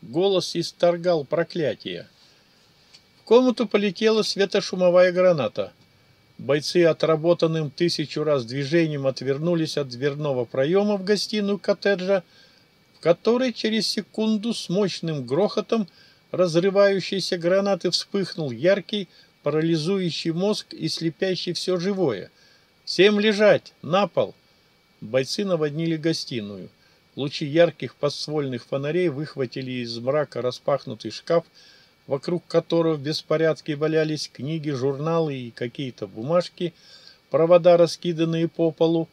Голос исторгал проклятие. В комнату полетела светошумовая граната. Бойцы отработанным тысячу раз движением отвернулись от дверного проема в гостиную коттеджа, который через секунду с мощным грохотом разрывающейся гранаты вспыхнул яркий, парализующий мозг и слепящий все живое. «Всем лежать! На пол!» Бойцы наводнили гостиную. Лучи ярких подствольных фонарей выхватили из мрака распахнутый шкаф, вокруг которого в беспорядке валялись книги, журналы и какие-то бумажки, провода, раскиданные по полу,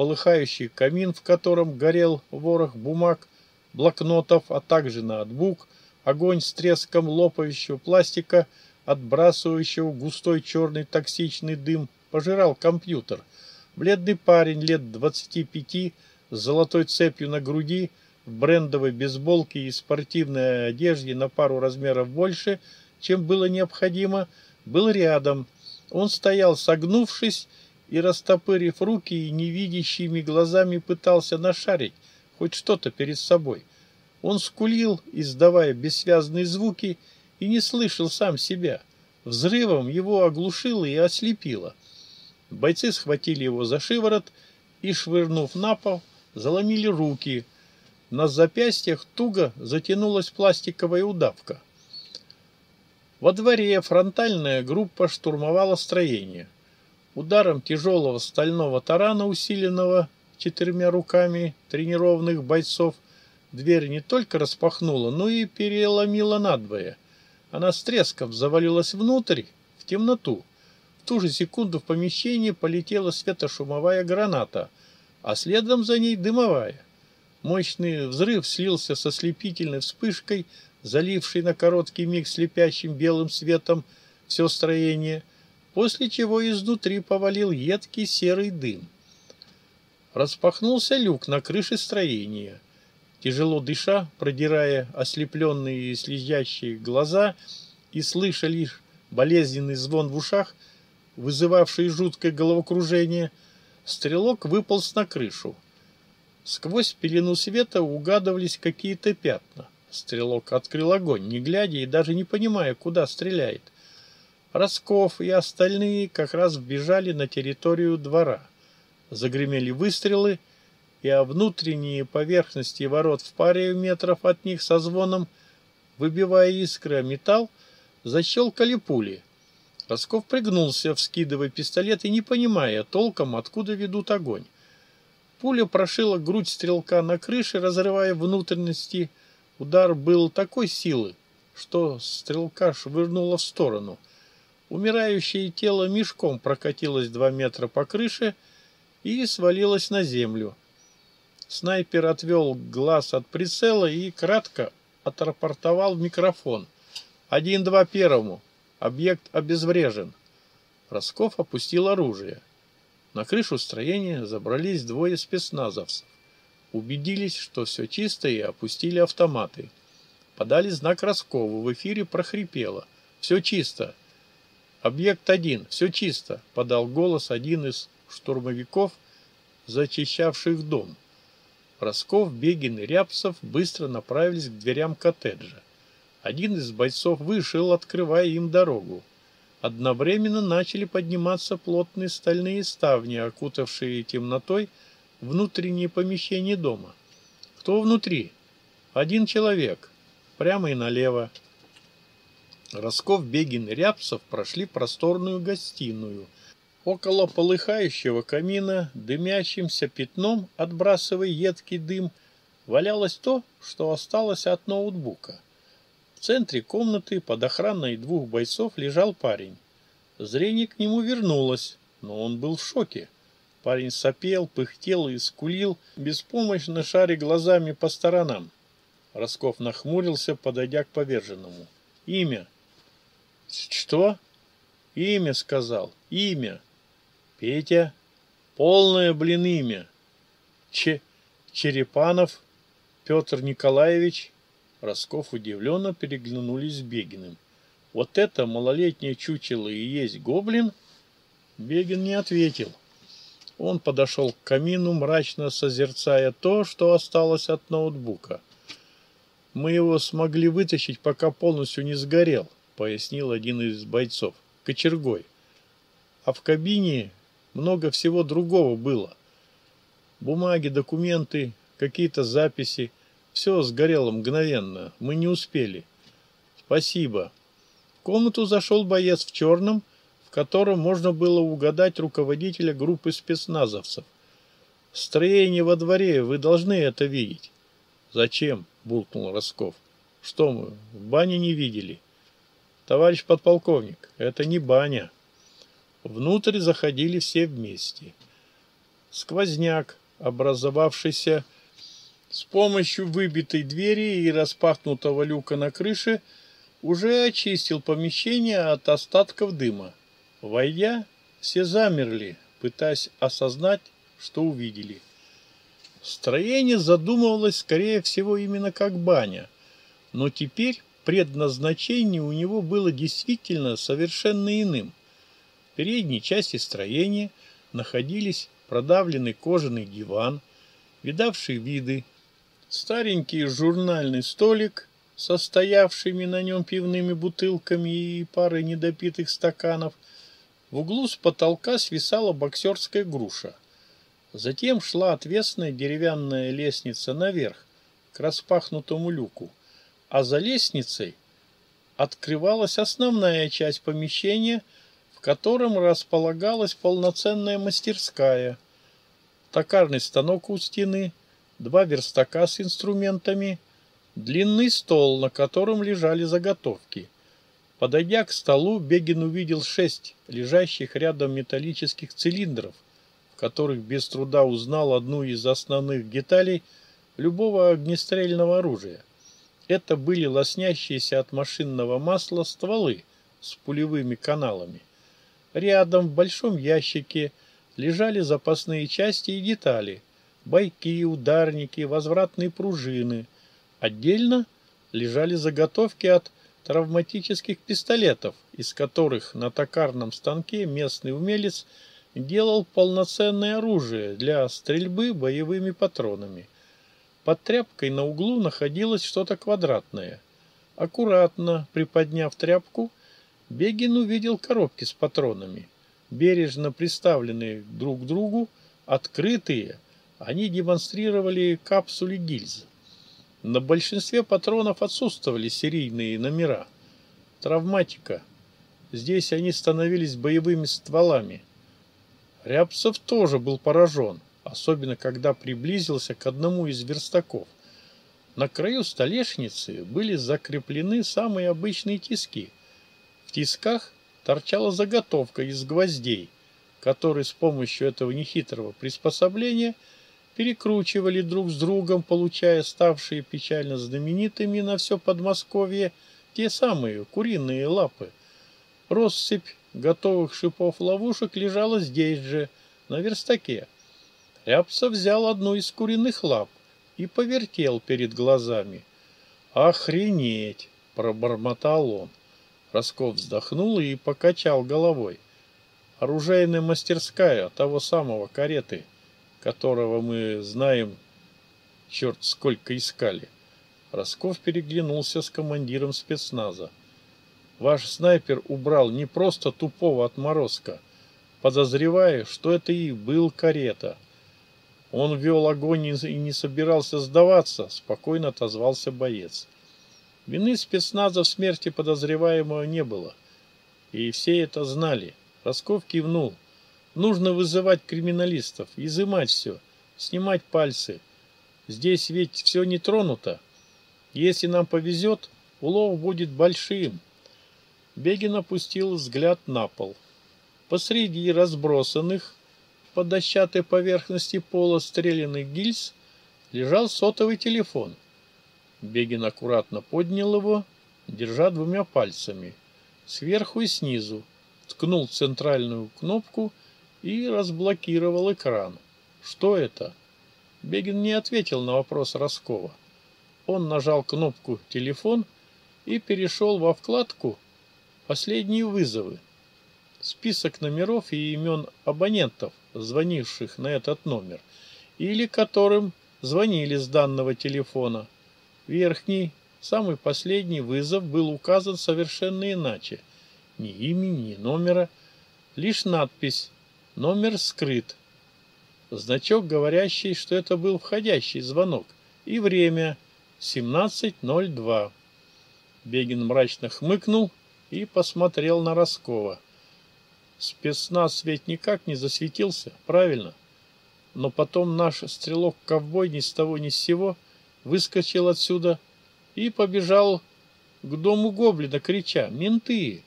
полыхающий камин, в котором горел ворох бумаг, блокнотов, а также на ноутбук, огонь с треском лопающего пластика, отбрасывающего густой черный токсичный дым, пожирал компьютер. Бледный парень лет 25 с золотой цепью на груди, в брендовой бейсболке и спортивной одежде на пару размеров больше, чем было необходимо, был рядом. Он стоял согнувшись и, растопырив руки и невидящими глазами пытался нашарить хоть что-то перед собой. Он скулил, издавая бессвязные звуки, и не слышал сам себя. Взрывом его оглушило и ослепило. Бойцы схватили его за шиворот и, швырнув на пол, заломили руки. На запястьях туго затянулась пластиковая удавка. Во дворе фронтальная группа штурмовала строение – ударом тяжелого стального тарана, усиленного четырьмя руками тренированных бойцов, дверь не только распахнула, но и переломила надвое. Она с треском завалилась внутрь, в темноту. В ту же секунду в помещении полетела светошумовая граната, а следом за ней дымовая. Мощный взрыв слился со слепительной вспышкой, залившей на короткий миг слепящим белым светом все строение – после чего изнутри повалил едкий серый дым. Распахнулся люк на крыше строения. Тяжело дыша, продирая ослепленные и слезящие глаза и слыша лишь болезненный звон в ушах, вызывавший жуткое головокружение, стрелок выполз на крышу. Сквозь пелену света угадывались какие-то пятна. Стрелок открыл огонь, не глядя и даже не понимая, куда стреляет – Росков и остальные как раз вбежали на территорию двора. Загремели выстрелы, и о внутренние поверхности ворот в паре метров от них со звоном, выбивая искры о металл, защелкали пули. Росков пригнулся, вскидывая пистолет и не понимая толком, откуда ведут огонь. Пуля прошила грудь стрелка на крыше, разрывая внутренности. Удар был такой силы, что стрелка швырнула в сторону – Умирающее тело мешком прокатилось два метра по крыше и свалилось на землю. Снайпер отвел глаз от прицела и кратко отрапортовал в микрофон. «Один-два первому. Объект обезврежен». Росков опустил оружие. На крышу строения забрались двое спецназовцев. Убедились, что все чисто, и опустили автоматы. Подали знак Роскову, в эфире прохрипело. «Все чисто, Объект один. Все чисто», — подал голос один из штурмовиков, зачищавших дом. Росков, Бегин и Рябцев быстро направились к дверям коттеджа. Один из бойцов вышел, открывая им дорогу. Одновременно начали подниматься плотные стальные ставни, окутавшие темнотой внутренние помещения дома. «Кто внутри?» «Один человек. Прямо и налево. Росков Бегин и Рябцев прошли просторную гостиную. Около полыхающего камина, дымящимся пятном, отбрасывая едкий дым, валялось то, что осталось от ноутбука. В центре комнаты под охраной двух бойцов лежал парень. Зрение к нему вернулось, но он был в шоке. Парень сопел, пыхтел и скулил, беспомощно шаря глазами по сторонам. Росков нахмурился, подойдя к поверженному. «Имя?» Что? Имя сказал. Имя. Петя. Полное, блин, имя. Че Черепанов Петр Николаевич. Росков удивленно переглянулись с Бегиным. Вот это малолетнее чучело и есть гоблин? Бегин не ответил. Он подошел к камину, мрачно созерцая то, что осталось от ноутбука. Мы его смогли вытащить, пока полностью не сгорел пояснил один из бойцов, кочергой. А в кабине много всего другого было. Бумаги, документы, какие-то записи. Все сгорело мгновенно, мы не успели. Спасибо. В комнату зашел боец в черном, в котором можно было угадать руководителя группы спецназовцев. Строение во дворе, вы должны это видеть. Зачем? буркнул Росков. Что мы, в бане не видели? — товарищ подполковник, это не баня. Внутрь заходили все вместе. Сквозняк, образовавшийся с помощью выбитой двери и распахнутого люка на крыше, уже очистил помещение от остатков дыма. Войдя, все замерли, пытаясь осознать, что увидели. Строение задумывалось, скорее всего, именно как баня, но теперь предназначение у него было действительно совершенно иным. В передней части строения находились продавленный кожаный диван, видавший виды, старенький журнальный столик, состоявшими на нем пивными бутылками и парой недопитых стаканов. В углу с потолка свисала боксерская груша. Затем шла отвесная деревянная лестница наверх, к распахнутому люку а за лестницей открывалась основная часть помещения, в котором располагалась полноценная мастерская, токарный станок у стены, два верстака с инструментами, длинный стол, на котором лежали заготовки. Подойдя к столу, Бегин увидел шесть лежащих рядом металлических цилиндров, в которых без труда узнал одну из основных деталей любого огнестрельного оружия. Это были лоснящиеся от машинного масла стволы с пулевыми каналами. Рядом в большом ящике лежали запасные части и детали, бойки, ударники, возвратные пружины. Отдельно лежали заготовки от травматических пистолетов, из которых на токарном станке местный умелец делал полноценное оружие для стрельбы боевыми патронами – под тряпкой на углу находилось что-то квадратное. Аккуратно, приподняв тряпку, Бегин увидел коробки с патронами. Бережно приставленные друг к другу, открытые, они демонстрировали капсули гильзы. На большинстве патронов отсутствовали серийные номера. Травматика. Здесь они становились боевыми стволами. Рябцев тоже был поражен – особенно когда приблизился к одному из верстаков. На краю столешницы были закреплены самые обычные тиски. В тисках торчала заготовка из гвоздей, которые с помощью этого нехитрого приспособления перекручивали друг с другом, получая ставшие печально знаменитыми на все Подмосковье те самые куриные лапы. Россыпь готовых шипов ловушек лежала здесь же, на верстаке, Рябса взял одну из куриных лап и повертел перед глазами. «Охренеть!» – пробормотал он. Росков вздохнул и покачал головой. «Оружейная мастерская того самого кареты, которого мы знаем, черт сколько искали». Росков переглянулся с командиром спецназа. «Ваш снайпер убрал не просто тупого отморозка. Подозреваю, что это и был карета». Он вел огонь и не собирался сдаваться, спокойно отозвался боец. Вины спецназа в смерти подозреваемого не было. И все это знали. Росков кивнул. Нужно вызывать криминалистов, изымать все, снимать пальцы. Здесь ведь все не тронуто. Если нам повезет, улов будет большим. Бегин опустил взгляд на пол. Посреди разбросанных под дощатой поверхности пола стрелянных гильз лежал сотовый телефон. Бегин аккуратно поднял его, держа двумя пальцами, сверху и снизу, ткнул центральную кнопку и разблокировал экран. Что это? Бегин не ответил на вопрос Роскова. Он нажал кнопку «Телефон» и перешел во вкладку «Последние вызовы». Список номеров и имен абонентов звонивших на этот номер, или которым звонили с данного телефона. Верхний, самый последний вызов был указан совершенно иначе. Ни имени, ни номера, лишь надпись «Номер скрыт». Значок, говорящий, что это был входящий звонок, и время 17.02. Бегин мрачно хмыкнул и посмотрел на Роскова спецназ свет никак не засветился, правильно? Но потом наш стрелок-ковбой ни с того ни с сего выскочил отсюда и побежал к дому гоблина, крича «Менты!».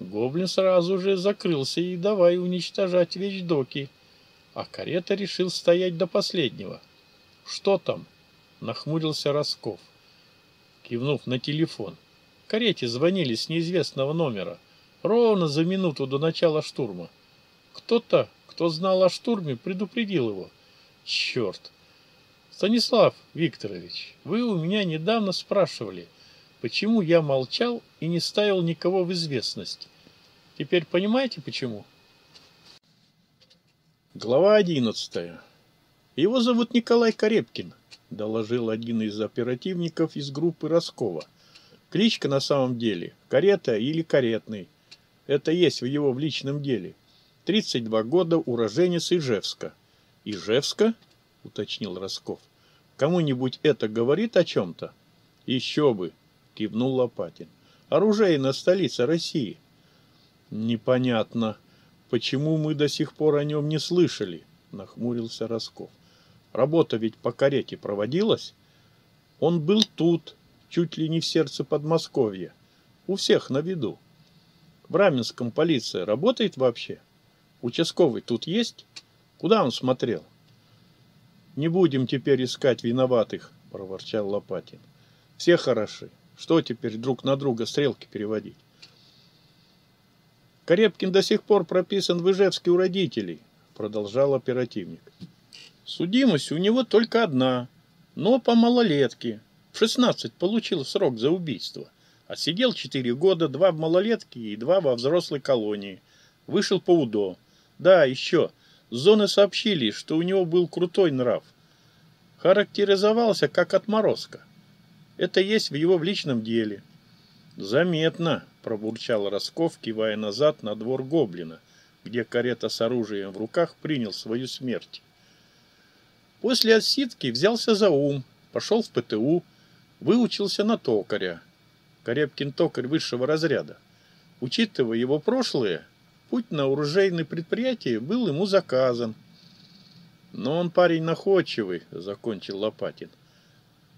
Гоблин сразу же закрылся и давай уничтожать вещдоки, а карета решил стоять до последнего. «Что там?» — нахмурился Росков, кивнув на телефон. Карете звонили с неизвестного номера — Ровно за минуту до начала штурма. Кто-то, кто знал о штурме, предупредил его. Черт! Станислав Викторович, вы у меня недавно спрашивали, почему я молчал и не ставил никого в известность. Теперь понимаете, почему? Глава одиннадцатая. Его зовут Николай Карепкин, доложил один из оперативников из группы Роскова. Кличка на самом деле – карета или каретный. Это есть в его в личном деле. 32 года, уроженец Ижевска. Ижевска? уточнил Росков. Кому-нибудь это говорит о чем-то? Еще бы, кивнул Лопатин. Оружейная столица России. Непонятно, почему мы до сих пор о нем не слышали, нахмурился Росков. Работа ведь по карете проводилась? Он был тут, чуть ли не в сердце Подмосковья. У всех на виду в Раменском полиция работает вообще? Участковый тут есть? Куда он смотрел? Не будем теперь искать виноватых, проворчал Лопатин. Все хороши. Что теперь друг на друга стрелки переводить? Корепкин до сих пор прописан в Ижевске у родителей, продолжал оперативник. Судимость у него только одна, но по малолетке. 16 получил срок за убийство а сидел четыре года, два в малолетке и два во взрослой колонии. Вышел по УДО. Да, еще. Зоны сообщили, что у него был крутой нрав. Характеризовался как отморозка. Это есть в его в личном деле. Заметно, пробурчал Росков, кивая назад на двор гоблина, где карета с оружием в руках принял свою смерть. После отсидки взялся за ум, пошел в ПТУ, выучился на токаря, Карепкин токарь высшего разряда. Учитывая его прошлое, путь на оружейные предприятие был ему заказан. Но он парень находчивый, закончил Лопатин.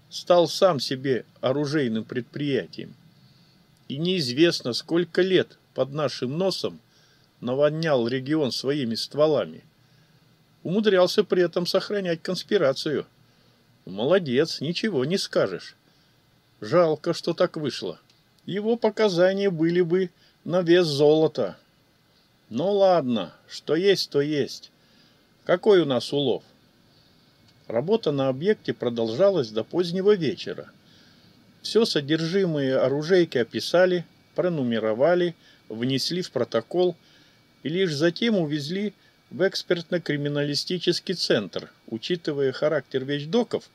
Стал сам себе оружейным предприятием. И неизвестно, сколько лет под нашим носом наводнял регион своими стволами. Умудрялся при этом сохранять конспирацию. Молодец, ничего не скажешь. Жалко, что так вышло. Его показания были бы на вес золота. Ну ладно, что есть, то есть. Какой у нас улов? Работа на объекте продолжалась до позднего вечера. Все содержимое оружейки описали, пронумеровали, внесли в протокол и лишь затем увезли в экспертно-криминалистический центр, учитывая характер вещдоков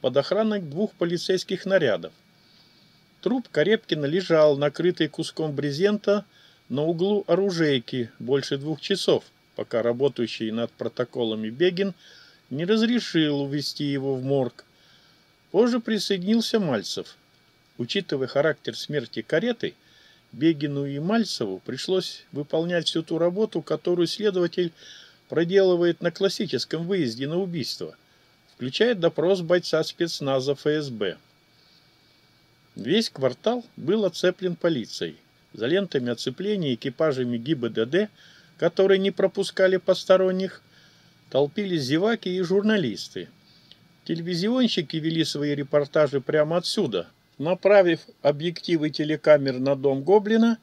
под охраной двух полицейских нарядов – Труп Карепкина лежал, накрытый куском брезента, на углу оружейки больше двух часов, пока работающий над протоколами Бегин не разрешил увести его в морг. Позже присоединился Мальцев. Учитывая характер смерти кареты, Бегину и Мальцеву пришлось выполнять всю ту работу, которую следователь проделывает на классическом выезде на убийство, включая допрос бойца спецназа ФСБ. Весь квартал был оцеплен полицией. За лентами оцепления экипажами ГИБДД, которые не пропускали посторонних, толпились зеваки и журналисты. Телевизионщики вели свои репортажи прямо отсюда, направив объективы телекамер на дом Гоблина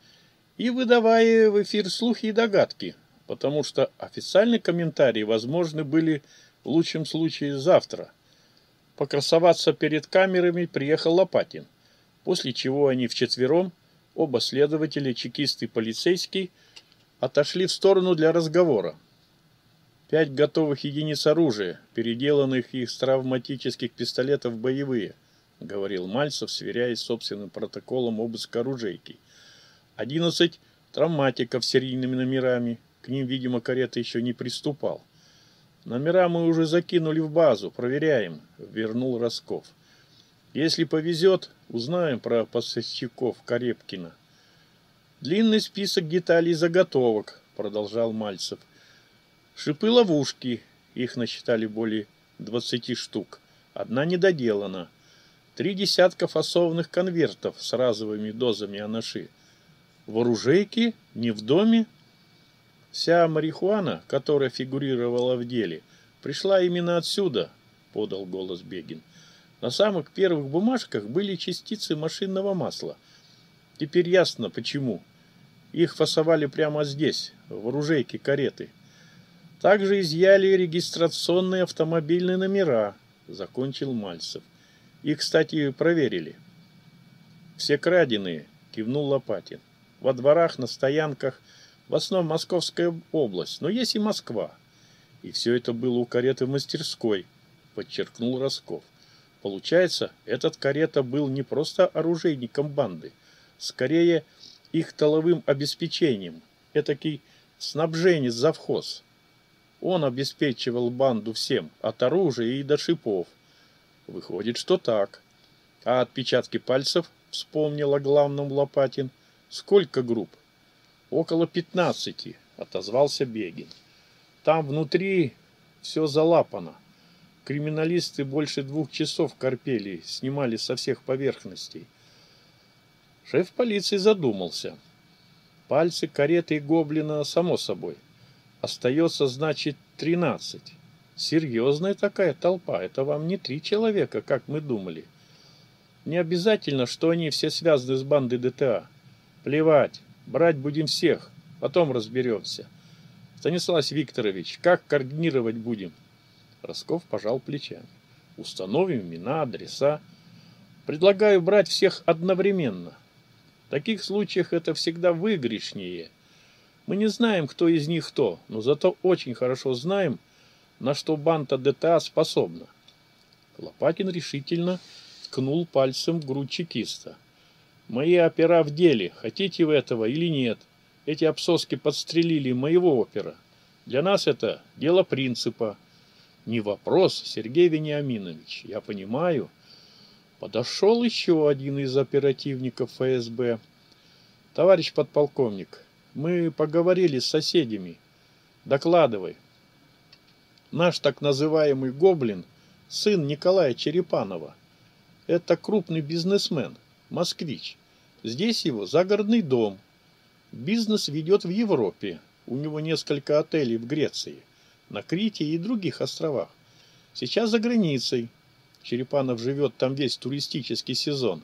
и выдавая в эфир слухи и догадки, потому что официальные комментарии возможны были в лучшем случае завтра. Покрасоваться перед камерами приехал Лопатин после чего они вчетвером, оба следователи, чекист и полицейский, отошли в сторону для разговора. Пять готовых единиц оружия, переделанных из травматических пистолетов боевые, говорил Мальцев, сверяясь с собственным протоколом обыска оружейки. Одиннадцать травматиков с серийными номерами, к ним, видимо, карета еще не приступал. Номера мы уже закинули в базу, проверяем, вернул Росков. Если повезет, Узнаем про поставщиков Карепкина. Длинный список деталей заготовок, продолжал Мальцев. Шипы-ловушки, их насчитали более 20 штук. Одна недоделана. Три десятка фасованных конвертов с разовыми дозами анаши. В оружейке, не в доме. Вся марихуана, которая фигурировала в деле, пришла именно отсюда, подал голос Бегин. — на самых первых бумажках были частицы машинного масла. Теперь ясно, почему. Их фасовали прямо здесь, в оружейке кареты. Также изъяли регистрационные автомобильные номера, закончил Мальцев. Их, кстати, проверили. Все краденые, кивнул Лопатин. Во дворах, на стоянках, в основном Московская область, но есть и Москва. И все это было у кареты в мастерской, подчеркнул Росков. Получается, этот карета был не просто оружейником банды, скорее их толовым обеспечением, этакий снабженец завхоз. Он обеспечивал банду всем, от оружия и до шипов. Выходит, что так. А отпечатки пальцев, вспомнил о главном Лопатин, сколько групп? Около пятнадцати, отозвался Бегин. Там внутри все залапано. Криминалисты больше двух часов корпели, снимали со всех поверхностей. Шеф полиции задумался. Пальцы кареты и гоблина, само собой. Остается, значит, 13. Серьезная такая толпа. Это вам не три человека, как мы думали. Не обязательно, что они все связаны с бандой ДТА. Плевать. Брать будем всех. Потом разберемся. Станислав Викторович, как координировать будем? — Росков пожал плечами. Установим имена, адреса. Предлагаю брать всех одновременно. В таких случаях это всегда выигрышнее. Мы не знаем, кто из них кто, но зато очень хорошо знаем, на что банта ДТА способна. Лопатин решительно ткнул пальцем в грудь чекиста. «Мои опера в деле, хотите вы этого или нет. Эти обсоски подстрелили моего опера. Для нас это дело принципа» не вопрос, Сергей Вениаминович, я понимаю. Подошел еще один из оперативников ФСБ. Товарищ подполковник, мы поговорили с соседями. Докладывай. Наш так называемый гоблин – сын Николая Черепанова. Это крупный бизнесмен, москвич. Здесь его загородный дом. Бизнес ведет в Европе. У него несколько отелей в Греции – на Крите и других островах. Сейчас за границей. Черепанов живет там весь туристический сезон.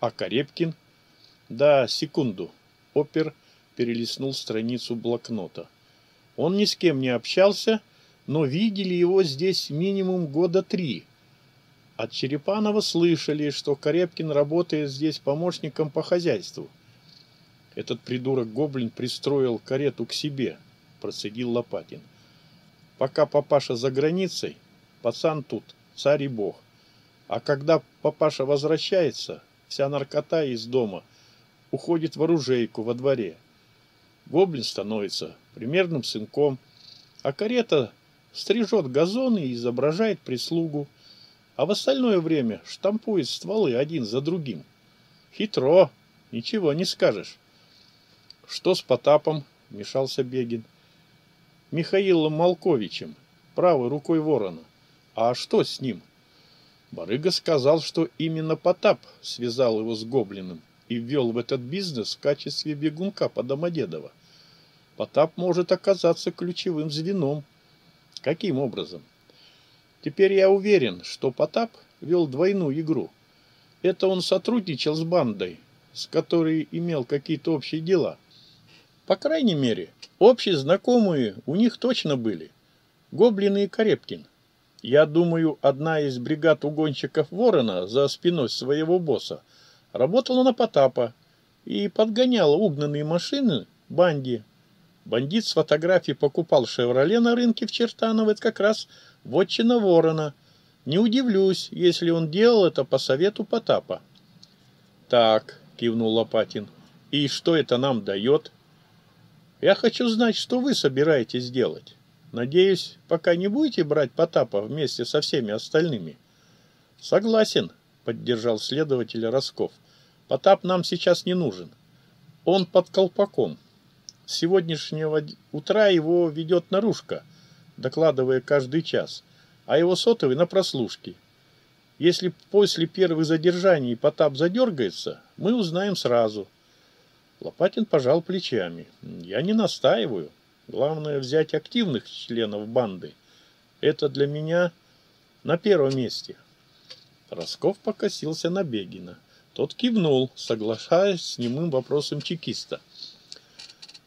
А Карепкин... Да, секунду. Опер перелистнул страницу блокнота. Он ни с кем не общался, но видели его здесь минимум года три. От Черепанова слышали, что Карепкин работает здесь помощником по хозяйству. Этот придурок-гоблин пристроил карету к себе, процедил Лопатин. Пока папаша за границей, пацан тут, царь и бог. А когда папаша возвращается, вся наркота из дома уходит в оружейку во дворе. Гоблин становится примерным сынком, а карета стрижет газоны и изображает прислугу, а в остальное время штампует стволы один за другим. Хитро, ничего не скажешь. Что с Потапом? Мешался Бегин. Михаилом Малковичем, правой рукой ворона. А что с ним? Барыга сказал, что именно Потап связал его с гоблином и ввел в этот бизнес в качестве бегунка по Домодедово. Потап может оказаться ключевым звеном. Каким образом? Теперь я уверен, что Потап вел двойную игру. Это он сотрудничал с бандой, с которой имел какие-то общие дела, по крайней мере, общие знакомые у них точно были. Гоблины и Карепкин. Я думаю, одна из бригад угонщиков Ворона за спиной своего босса работала на Потапа и подгоняла угнанные машины банди. Бандит с фотографией покупал «Шевроле» на рынке в Чертаново, это как раз вотчина Ворона. Не удивлюсь, если он делал это по совету Потапа. «Так», — кивнул Лопатин, — «и что это нам дает?» Я хочу знать, что вы собираетесь делать. Надеюсь, пока не будете брать Потапа вместе со всеми остальными. Согласен, поддержал следователь Росков. Потап нам сейчас не нужен. Он под колпаком. С сегодняшнего утра его ведет наружка, докладывая каждый час, а его сотовый на прослушке. Если после первых задержаний Потап задергается, мы узнаем сразу – Лопатин пожал плечами. «Я не настаиваю. Главное взять активных членов банды. Это для меня на первом месте». Росков покосился на Бегина. Тот кивнул, соглашаясь с немым вопросом чекиста.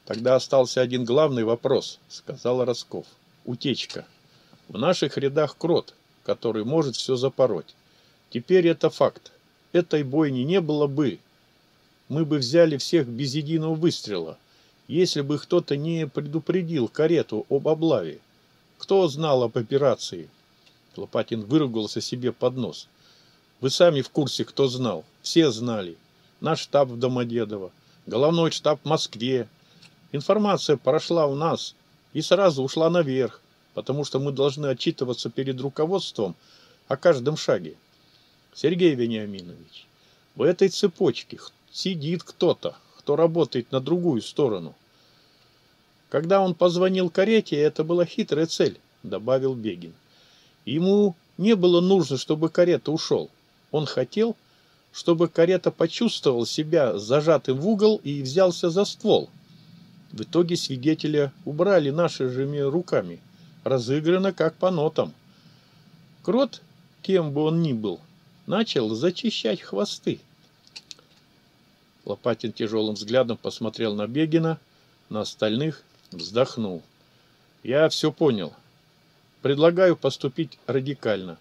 «Тогда остался один главный вопрос», — сказал Росков. «Утечка. В наших рядах крот, который может все запороть. Теперь это факт. Этой бойни не было бы, мы бы взяли всех без единого выстрела, если бы кто-то не предупредил карету об облаве. Кто знал об операции? Лопатин выругался себе под нос. Вы сами в курсе, кто знал. Все знали. Наш штаб в Домодедово, головной штаб в Москве. Информация прошла у нас и сразу ушла наверх, потому что мы должны отчитываться перед руководством о каждом шаге. Сергей Вениаминович, в этой цепочке кто? сидит кто-то, кто работает на другую сторону. Когда он позвонил карете, это была хитрая цель, добавил Бегин. Ему не было нужно, чтобы карета ушел. Он хотел, чтобы карета почувствовал себя зажатым в угол и взялся за ствол. В итоге свидетеля убрали нашими руками, разыграно как по нотам. Крот, кем бы он ни был, начал зачищать хвосты. Лопатин тяжелым взглядом посмотрел на Бегина, на остальных вздохнул. «Я все понял. Предлагаю поступить радикально.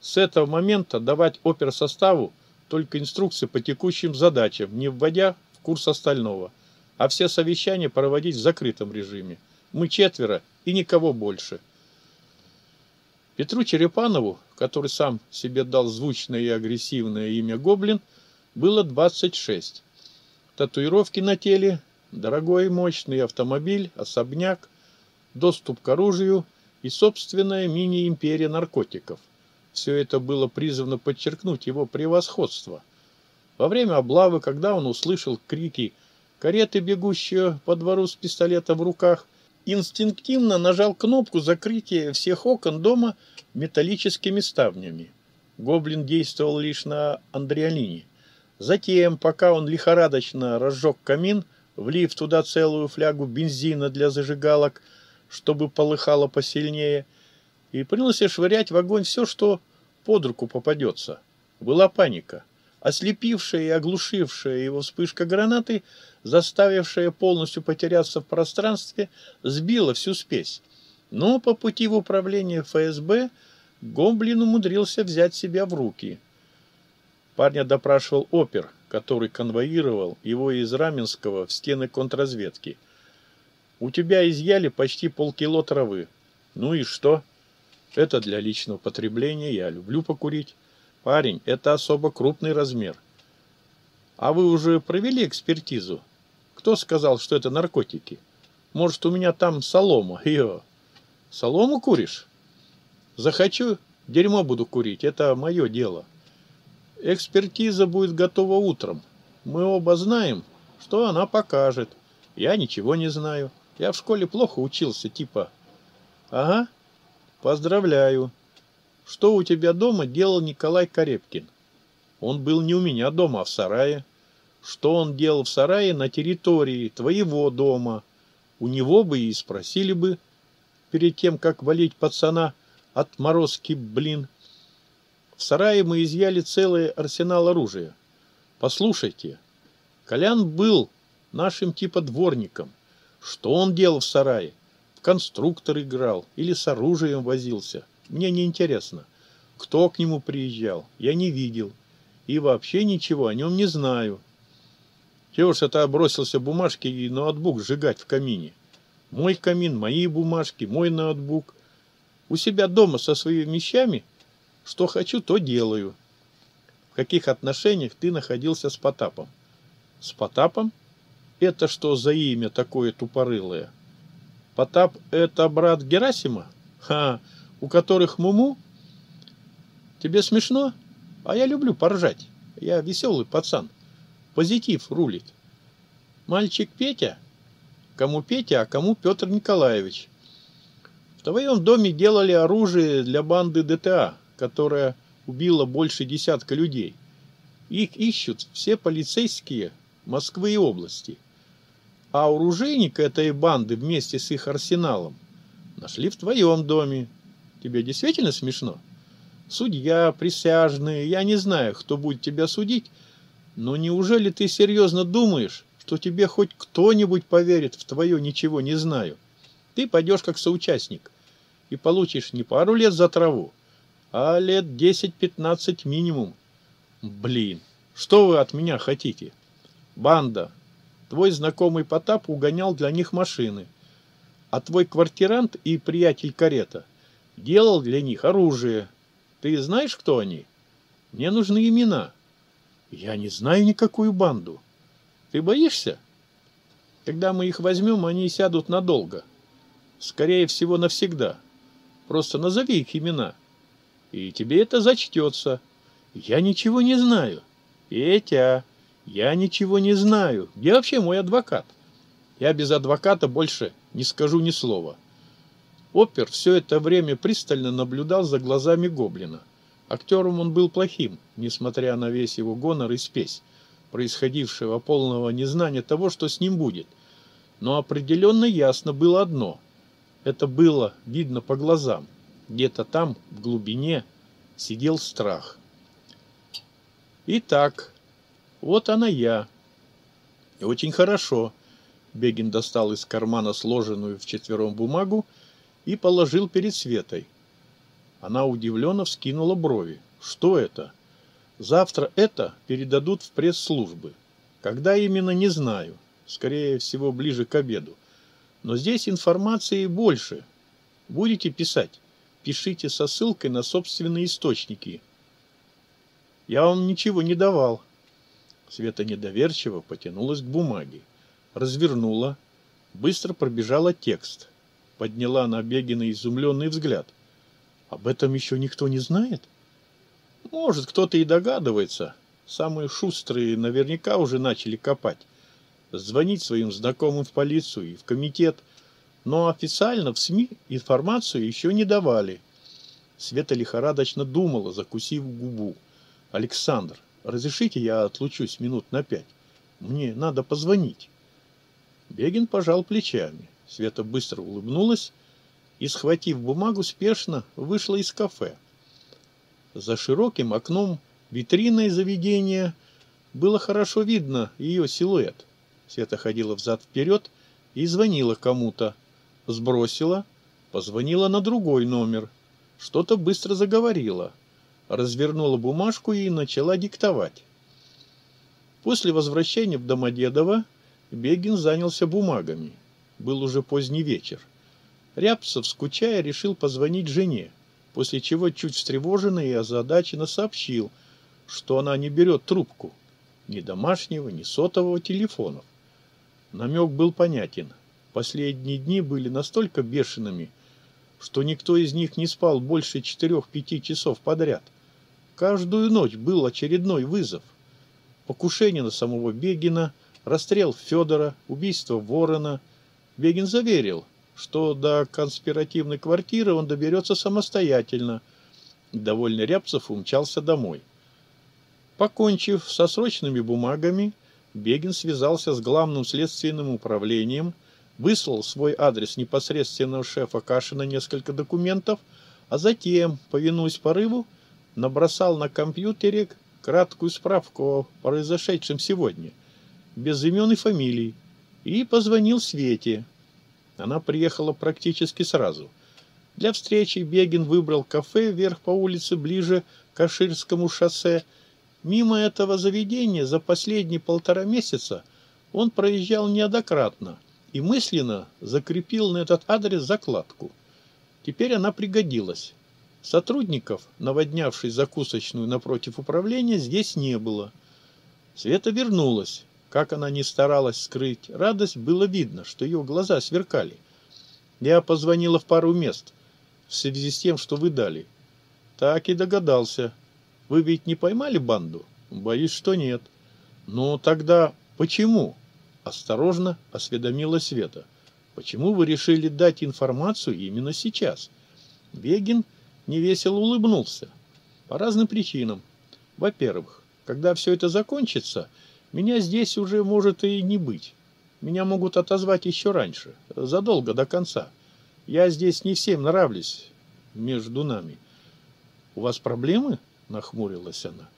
С этого момента давать оперсоставу только инструкции по текущим задачам, не вводя в курс остального, а все совещания проводить в закрытом режиме. Мы четверо и никого больше». Петру Черепанову, который сам себе дал звучное и агрессивное имя «Гоблин», было 26. Татуировки на теле, дорогой мощный автомобиль, особняк, доступ к оружию и собственная мини-империя наркотиков. Все это было призвано подчеркнуть его превосходство. Во время облавы, когда он услышал крики кареты, бегущие по двору с пистолетом в руках, инстинктивно нажал кнопку закрытия всех окон дома металлическими ставнями. Гоблин действовал лишь на Андреалине. Затем, пока он лихорадочно разжег камин, влив туда целую флягу бензина для зажигалок, чтобы полыхало посильнее, и принялся швырять в огонь все, что под руку попадется. Была паника, ослепившая и оглушившая его вспышка гранаты, заставившая полностью потеряться в пространстве, сбила всю спесь. Но по пути в управление ФСБ Гомблин умудрился взять себя в руки – Парня допрашивал опер, который конвоировал его из Раменского в стены контрразведки. «У тебя изъяли почти полкило травы. Ну и что?» «Это для личного потребления, я люблю покурить. Парень, это особо крупный размер». «А вы уже провели экспертизу? Кто сказал, что это наркотики? Может, у меня там солома? Йо! Солому куришь? Захочу, дерьмо буду курить, это мое дело» экспертиза будет готова утром. Мы оба знаем, что она покажет. Я ничего не знаю. Я в школе плохо учился, типа. Ага, поздравляю. Что у тебя дома делал Николай Карепкин? Он был не у меня дома, а в сарае. Что он делал в сарае на территории твоего дома? У него бы и спросили бы, перед тем, как валить пацана, отморозки, блин. В сарае мы изъяли целый арсенал оружия. Послушайте, Колян был нашим типа дворником. Что он делал в сарае? В конструктор играл или с оружием возился? Мне не интересно. Кто к нему приезжал? Я не видел. И вообще ничего о нем не знаю. Чего ж это бросился бумажки и ноутбук сжигать в камине? Мой камин, мои бумажки, мой ноутбук. У себя дома со своими вещами – что хочу, то делаю. В каких отношениях ты находился с Потапом? С Потапом? Это что за имя такое тупорылое? Потап — это брат Герасима? Ха, у которых муму? Тебе смешно? А я люблю поржать. Я веселый пацан. Позитив рулит. Мальчик Петя? Кому Петя, а кому Петр Николаевич? В твоем доме делали оружие для банды ДТА которая убила больше десятка людей. Их ищут все полицейские Москвы и области. А оружейника этой банды вместе с их арсеналом нашли в твоем доме. Тебе действительно смешно? Судья, присяжные, я не знаю, кто будет тебя судить, но неужели ты серьезно думаешь, что тебе хоть кто-нибудь поверит в твое «ничего не знаю»? Ты пойдешь как соучастник и получишь не пару лет за траву, а лет 10-15 минимум. Блин, что вы от меня хотите? Банда, твой знакомый Потап угонял для них машины, а твой квартирант и приятель карета делал для них оружие. Ты знаешь, кто они? Мне нужны имена. Я не знаю никакую банду. Ты боишься? Когда мы их возьмем, они сядут надолго. Скорее всего, навсегда. Просто назови их имена. — и тебе это зачтется. Я ничего не знаю. Петя, я ничего не знаю. Где вообще мой адвокат? Я без адвоката больше не скажу ни слова. Опер все это время пристально наблюдал за глазами гоблина. Актером он был плохим, несмотря на весь его гонор и спесь, происходившего полного незнания того, что с ним будет. Но определенно ясно было одно. Это было видно по глазам где-то там, в глубине, сидел страх. «Итак, вот она я». «Очень хорошо». Бегин достал из кармана сложенную в четвером бумагу и положил перед Светой. Она удивленно вскинула брови. «Что это?» «Завтра это передадут в пресс-службы. Когда именно, не знаю. Скорее всего, ближе к обеду. Но здесь информации больше. Будете писать?» пишите со ссылкой на собственные источники. Я вам ничего не давал. Света недоверчиво потянулась к бумаге, развернула, быстро пробежала текст, подняла на Бегина изумленный взгляд. Об этом еще никто не знает? Может, кто-то и догадывается. Самые шустрые наверняка уже начали копать. Звонить своим знакомым в полицию и в комитет – но официально в СМИ информацию еще не давали. Света лихорадочно думала, закусив губу. «Александр, разрешите я отлучусь минут на пять? Мне надо позвонить». Бегин пожал плечами. Света быстро улыбнулась и, схватив бумагу, спешно вышла из кафе. За широким окном витриной заведения было хорошо видно ее силуэт. Света ходила взад-вперед и звонила кому-то сбросила, позвонила на другой номер, что-то быстро заговорила, развернула бумажку и начала диктовать. После возвращения в Домодедово Бегин занялся бумагами. Был уже поздний вечер. Рябцев, скучая, решил позвонить жене, после чего чуть встревоженный и озадаченно сообщил, что она не берет трубку ни домашнего, ни сотового телефонов. Намек был понятен – Последние дни были настолько бешеными, что никто из них не спал больше четырех-пяти часов подряд. Каждую ночь был очередной вызов. Покушение на самого Бегина, расстрел Федора, убийство Ворона. Бегин заверил, что до конспиративной квартиры он доберется самостоятельно. Довольный Рябцев умчался домой. Покончив со срочными бумагами, Бегин связался с главным следственным управлением – выслал свой адрес непосредственно у шефа Кашина несколько документов, а затем, повинуясь порыву, набросал на компьютере краткую справку о произошедшем сегодня, без имен и фамилий, и позвонил Свете. Она приехала практически сразу. Для встречи Бегин выбрал кафе вверх по улице ближе к Аширскому шоссе. Мимо этого заведения за последние полтора месяца он проезжал неоднократно – и мысленно закрепил на этот адрес закладку. Теперь она пригодилась. Сотрудников, наводнявших закусочную напротив управления, здесь не было. Света вернулась. Как она ни старалась скрыть радость, было видно, что ее глаза сверкали. Я позвонила в пару мест в связи с тем, что вы дали. Так и догадался. Вы ведь не поймали банду? Боюсь, что нет. Но тогда почему? осторожно осведомила Света. «Почему вы решили дать информацию именно сейчас?» Вегин невесело улыбнулся. «По разным причинам. Во-первых, когда все это закончится, меня здесь уже может и не быть. Меня могут отозвать еще раньше, задолго до конца. Я здесь не всем нравлюсь между нами». «У вас проблемы?» – нахмурилась она.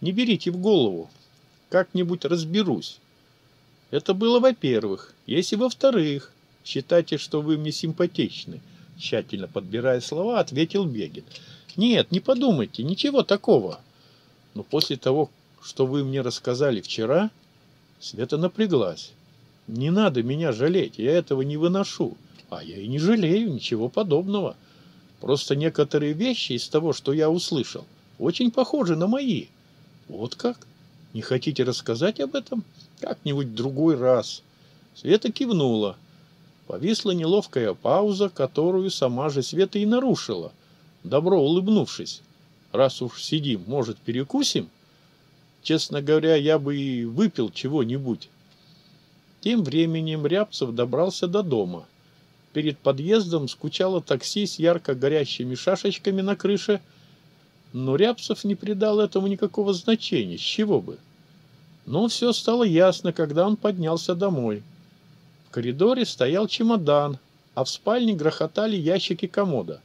«Не берите в голову. Как-нибудь разберусь». Это было, во-первых. Если во-вторых, считайте, что вы мне симпатичны, тщательно подбирая слова, ответил Бегин. Нет, не подумайте, ничего такого. Но после того, что вы мне рассказали вчера, Света напряглась. Не надо меня жалеть, я этого не выношу. А я и не жалею, ничего подобного. Просто некоторые вещи из того, что я услышал, очень похожи на мои. Вот как? Не хотите рассказать об этом? — как-нибудь другой раз. Света кивнула. Повисла неловкая пауза, которую сама же Света и нарушила, добро улыбнувшись. Раз уж сидим, может, перекусим? Честно говоря, я бы и выпил чего-нибудь. Тем временем Рябцев добрался до дома. Перед подъездом скучало такси с ярко горящими шашечками на крыше, но Рябцев не придал этому никакого значения, с чего бы. Ну, Но все стало ясно, когда он поднялся домой. В коридоре стоял чемодан, а в спальне грохотали ящики комода.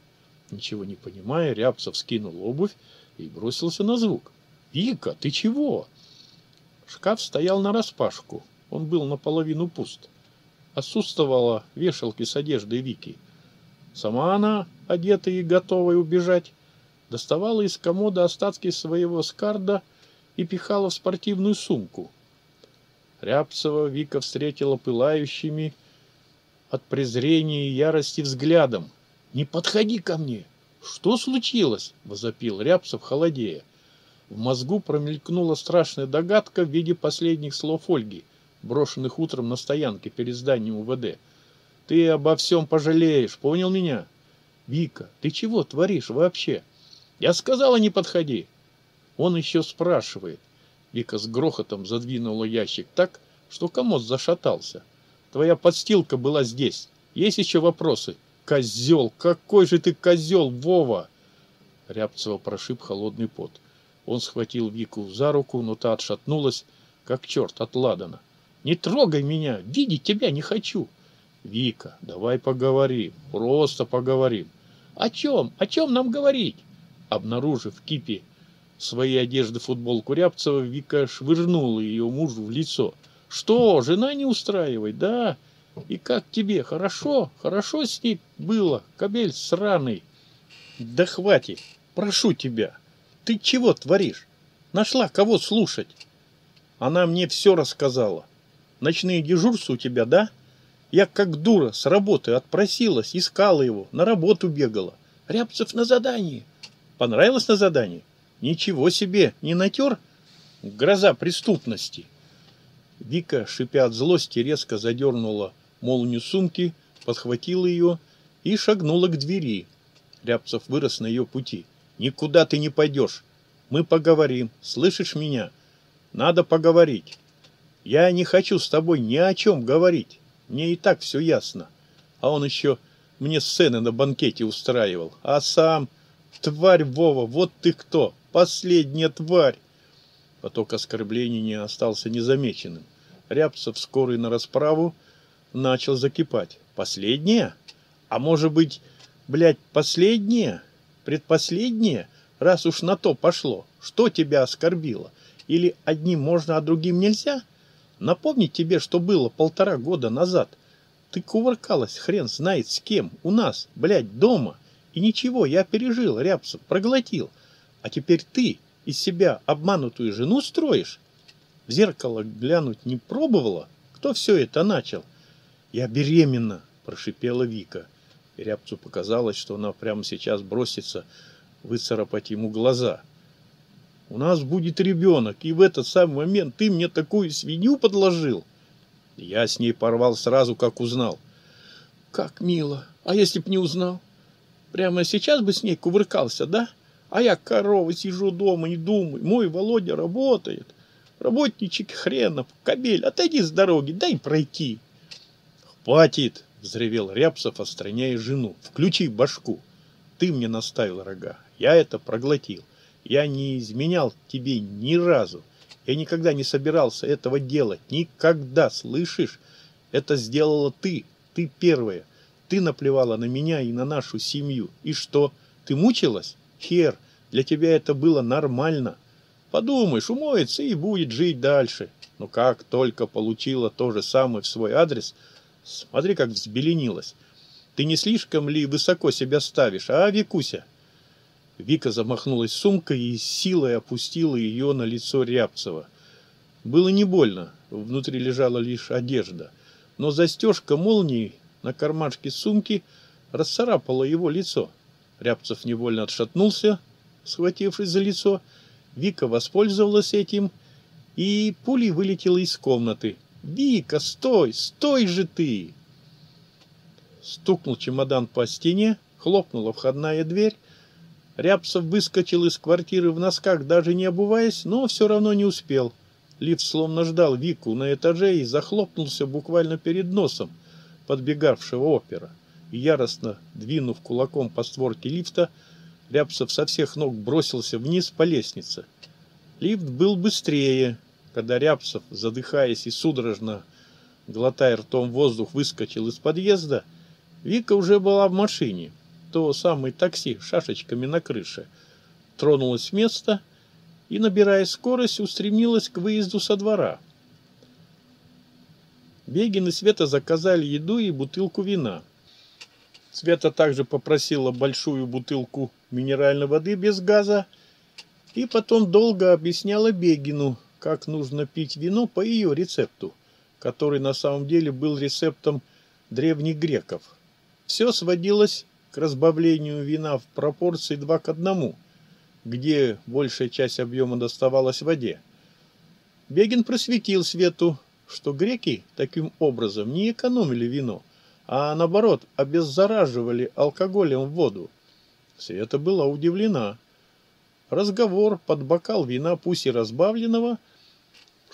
Ничего не понимая, Рябцев скинул обувь и бросился на звук. «Вика, ты чего?» Шкаф стоял нараспашку, он был наполовину пуст. Отсутствовала вешалки с одеждой Вики. Сама она, одетая и готовая убежать, доставала из комода остатки своего скарда – и пихала в спортивную сумку. Рябцева Вика встретила пылающими от презрения и ярости взглядом. «Не подходи ко мне!» «Что случилось?» – возопил Рябцев, холодея. В мозгу промелькнула страшная догадка в виде последних слов Ольги, брошенных утром на стоянке перед зданием УВД. «Ты обо всем пожалеешь, понял меня?» «Вика, ты чего творишь вообще?» «Я сказала, не подходи!» Он еще спрашивает. Вика с грохотом задвинула ящик так, что комод зашатался. Твоя подстилка была здесь. Есть еще вопросы? Козел, какой же ты козел, Вова! Рябцева прошиб холодный пот. Он схватил Вику за руку, но та отшатнулась, как черт от Ладана. «Не трогай меня! Видеть тебя не хочу!» «Вика, давай поговорим, просто поговорим!» «О чем? О чем нам говорить?» Обнаружив кипи своей одежды футболку рябцева Вика швырнула ее мужу в лицо. «Что, жена не устраивает, да? И как тебе? Хорошо? Хорошо с ней было, Кабель сраный!» «Да хватит! Прошу тебя! Ты чего творишь? Нашла кого слушать?» «Она мне все рассказала. Ночные дежурства у тебя, да? Я как дура с работы отпросилась, искала его, на работу бегала. Рябцев на задании. Понравилось на задании?» Ничего себе, не натер? Гроза преступности. Вика, шипя от злости, резко задернула молнию сумки, подхватила ее и шагнула к двери. Рябцев вырос на ее пути. «Никуда ты не пойдешь. Мы поговорим. Слышишь меня? Надо поговорить. Я не хочу с тобой ни о чем говорить. Мне и так все ясно. А он еще мне сцены на банкете устраивал. А сам... Тварь Вова, вот ты кто!» последняя тварь!» а Поток оскорблений не остался незамеченным. Рябцев скорый на расправу начал закипать. «Последняя? А может быть, блядь, последняя? Предпоследняя? Раз уж на то пошло, что тебя оскорбило? Или одним можно, а другим нельзя? Напомнить тебе, что было полтора года назад. Ты кувыркалась, хрен знает с кем, у нас, блядь, дома. И ничего, я пережил, Рябцев, проглотил». А теперь ты из себя обманутую жену строишь? В зеркало глянуть не пробовала? Кто все это начал? Я беременна, прошипела Вика. Рябцу показалось, что она прямо сейчас бросится выцарапать ему глаза. У нас будет ребенок, и в этот самый момент ты мне такую свинью подложил. Я с ней порвал сразу, как узнал. Как мило. А если б не узнал? Прямо сейчас бы с ней кувыркался, да? — а я корова сижу дома и думаю, мой Володя работает. Работничек хренов, кабель. отойди с дороги, дай пройти. Хватит, взревел Рябцев, остраняя жену. Включи башку. Ты мне наставил рога. Я это проглотил. Я не изменял тебе ни разу. Я никогда не собирался этого делать. Никогда, слышишь? Это сделала ты. Ты первая. Ты наплевала на меня и на нашу семью. И что, ты мучилась? хер, для тебя это было нормально. Подумаешь, умоется и будет жить дальше. Но как только получила то же самое в свой адрес, смотри, как взбеленилась. Ты не слишком ли высоко себя ставишь, а, Викуся?» Вика замахнулась сумкой и силой опустила ее на лицо Рябцева. Было не больно, внутри лежала лишь одежда, но застежка молнии на кармашке сумки расцарапала его лицо. Рябцев невольно отшатнулся, схватив из-за лицо. Вика воспользовалась этим, и пулей вылетела из комнаты. «Вика, стой! Стой же ты!» Стукнул чемодан по стене, хлопнула входная дверь. Рябцев выскочил из квартиры в носках, даже не обуваясь, но все равно не успел. Лифт словно ждал Вику на этаже и захлопнулся буквально перед носом подбегавшего опера яростно двинув кулаком по створке лифта, Рябцев со всех ног бросился вниз по лестнице. Лифт был быстрее. Когда Рябцев, задыхаясь и судорожно глотая ртом воздух, выскочил из подъезда, Вика уже была в машине. То самое такси шашечками на крыше. тронулось с места и, набирая скорость, устремилась к выезду со двора. Бегин и Света заказали еду и бутылку вина. Света также попросила большую бутылку минеральной воды без газа и потом долго объясняла Бегину, как нужно пить вино по ее рецепту, который на самом деле был рецептом древних греков. Все сводилось к разбавлению вина в пропорции 2 к 1, где большая часть объема доставалась воде. Бегин просветил Свету, что греки таким образом не экономили вино – а наоборот обеззараживали алкоголем воду. Света была удивлена. Разговор под бокал вина пусть и разбавленного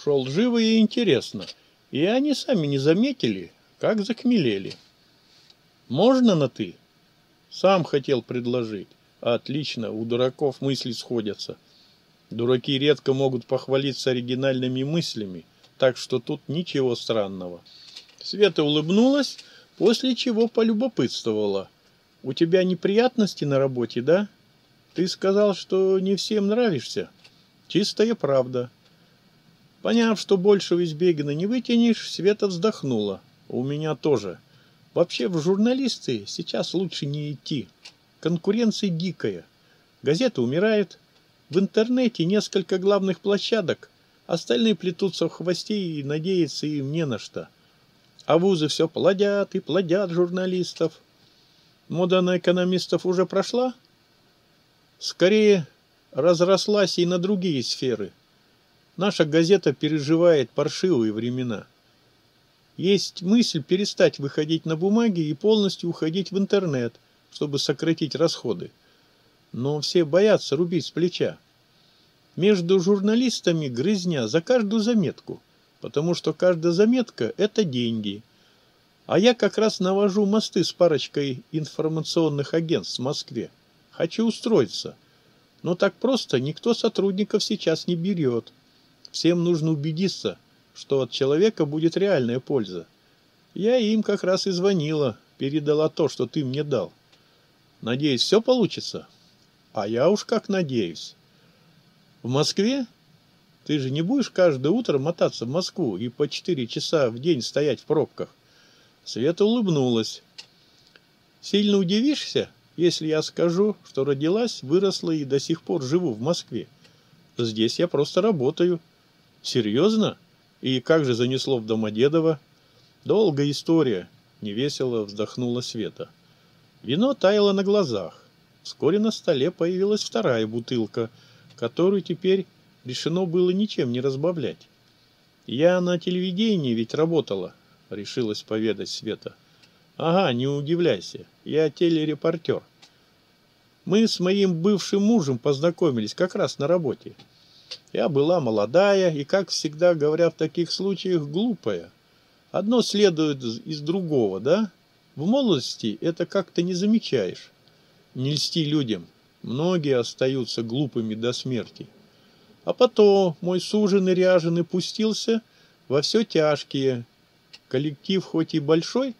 шел живо и интересно, и они сами не заметили, как закмелели. «Можно на «ты»?» «Сам хотел предложить». «Отлично, у дураков мысли сходятся». Дураки редко могут похвалиться оригинальными мыслями, так что тут ничего странного. Света улыбнулась, После чего полюбопытствовала. «У тебя неприятности на работе, да? Ты сказал, что не всем нравишься. Чистая правда». Поняв, что больше у избегина не вытянешь, Света вздохнула. «У меня тоже. Вообще в журналисты сейчас лучше не идти. Конкуренция дикая. Газета умирает. В интернете несколько главных площадок. Остальные плетутся в хвосте и надеяться им не на что». А вузы все плодят и плодят журналистов. Мода на экономистов уже прошла? Скорее, разрослась и на другие сферы. Наша газета переживает паршивые времена. Есть мысль перестать выходить на бумаги и полностью уходить в интернет, чтобы сократить расходы. Но все боятся рубить с плеча. Между журналистами грызня за каждую заметку – потому что каждая заметка – это деньги. А я как раз навожу мосты с парочкой информационных агентств в Москве. Хочу устроиться. Но так просто никто сотрудников сейчас не берет. Всем нужно убедиться, что от человека будет реальная польза. Я им как раз и звонила, передала то, что ты мне дал. Надеюсь, все получится? А я уж как надеюсь. В Москве ты же не будешь каждое утро мотаться в Москву и по четыре часа в день стоять в пробках. Света улыбнулась. Сильно удивишься, если я скажу, что родилась, выросла и до сих пор живу в Москве. Здесь я просто работаю. Серьезно? И как же занесло в Домодедово? Долгая история, невесело вздохнула Света. Вино таяло на глазах. Вскоре на столе появилась вторая бутылка, которую теперь решено было ничем не разбавлять. «Я на телевидении ведь работала», — решилась поведать Света. «Ага, не удивляйся, я телерепортер. Мы с моим бывшим мужем познакомились как раз на работе. Я была молодая и, как всегда говоря в таких случаях, глупая. Одно следует из другого, да? В молодости это как-то не замечаешь. Не льсти людям, многие остаются глупыми до смерти». А потом мой суженый ряженый пустился во все тяжкие. Коллектив хоть и большой,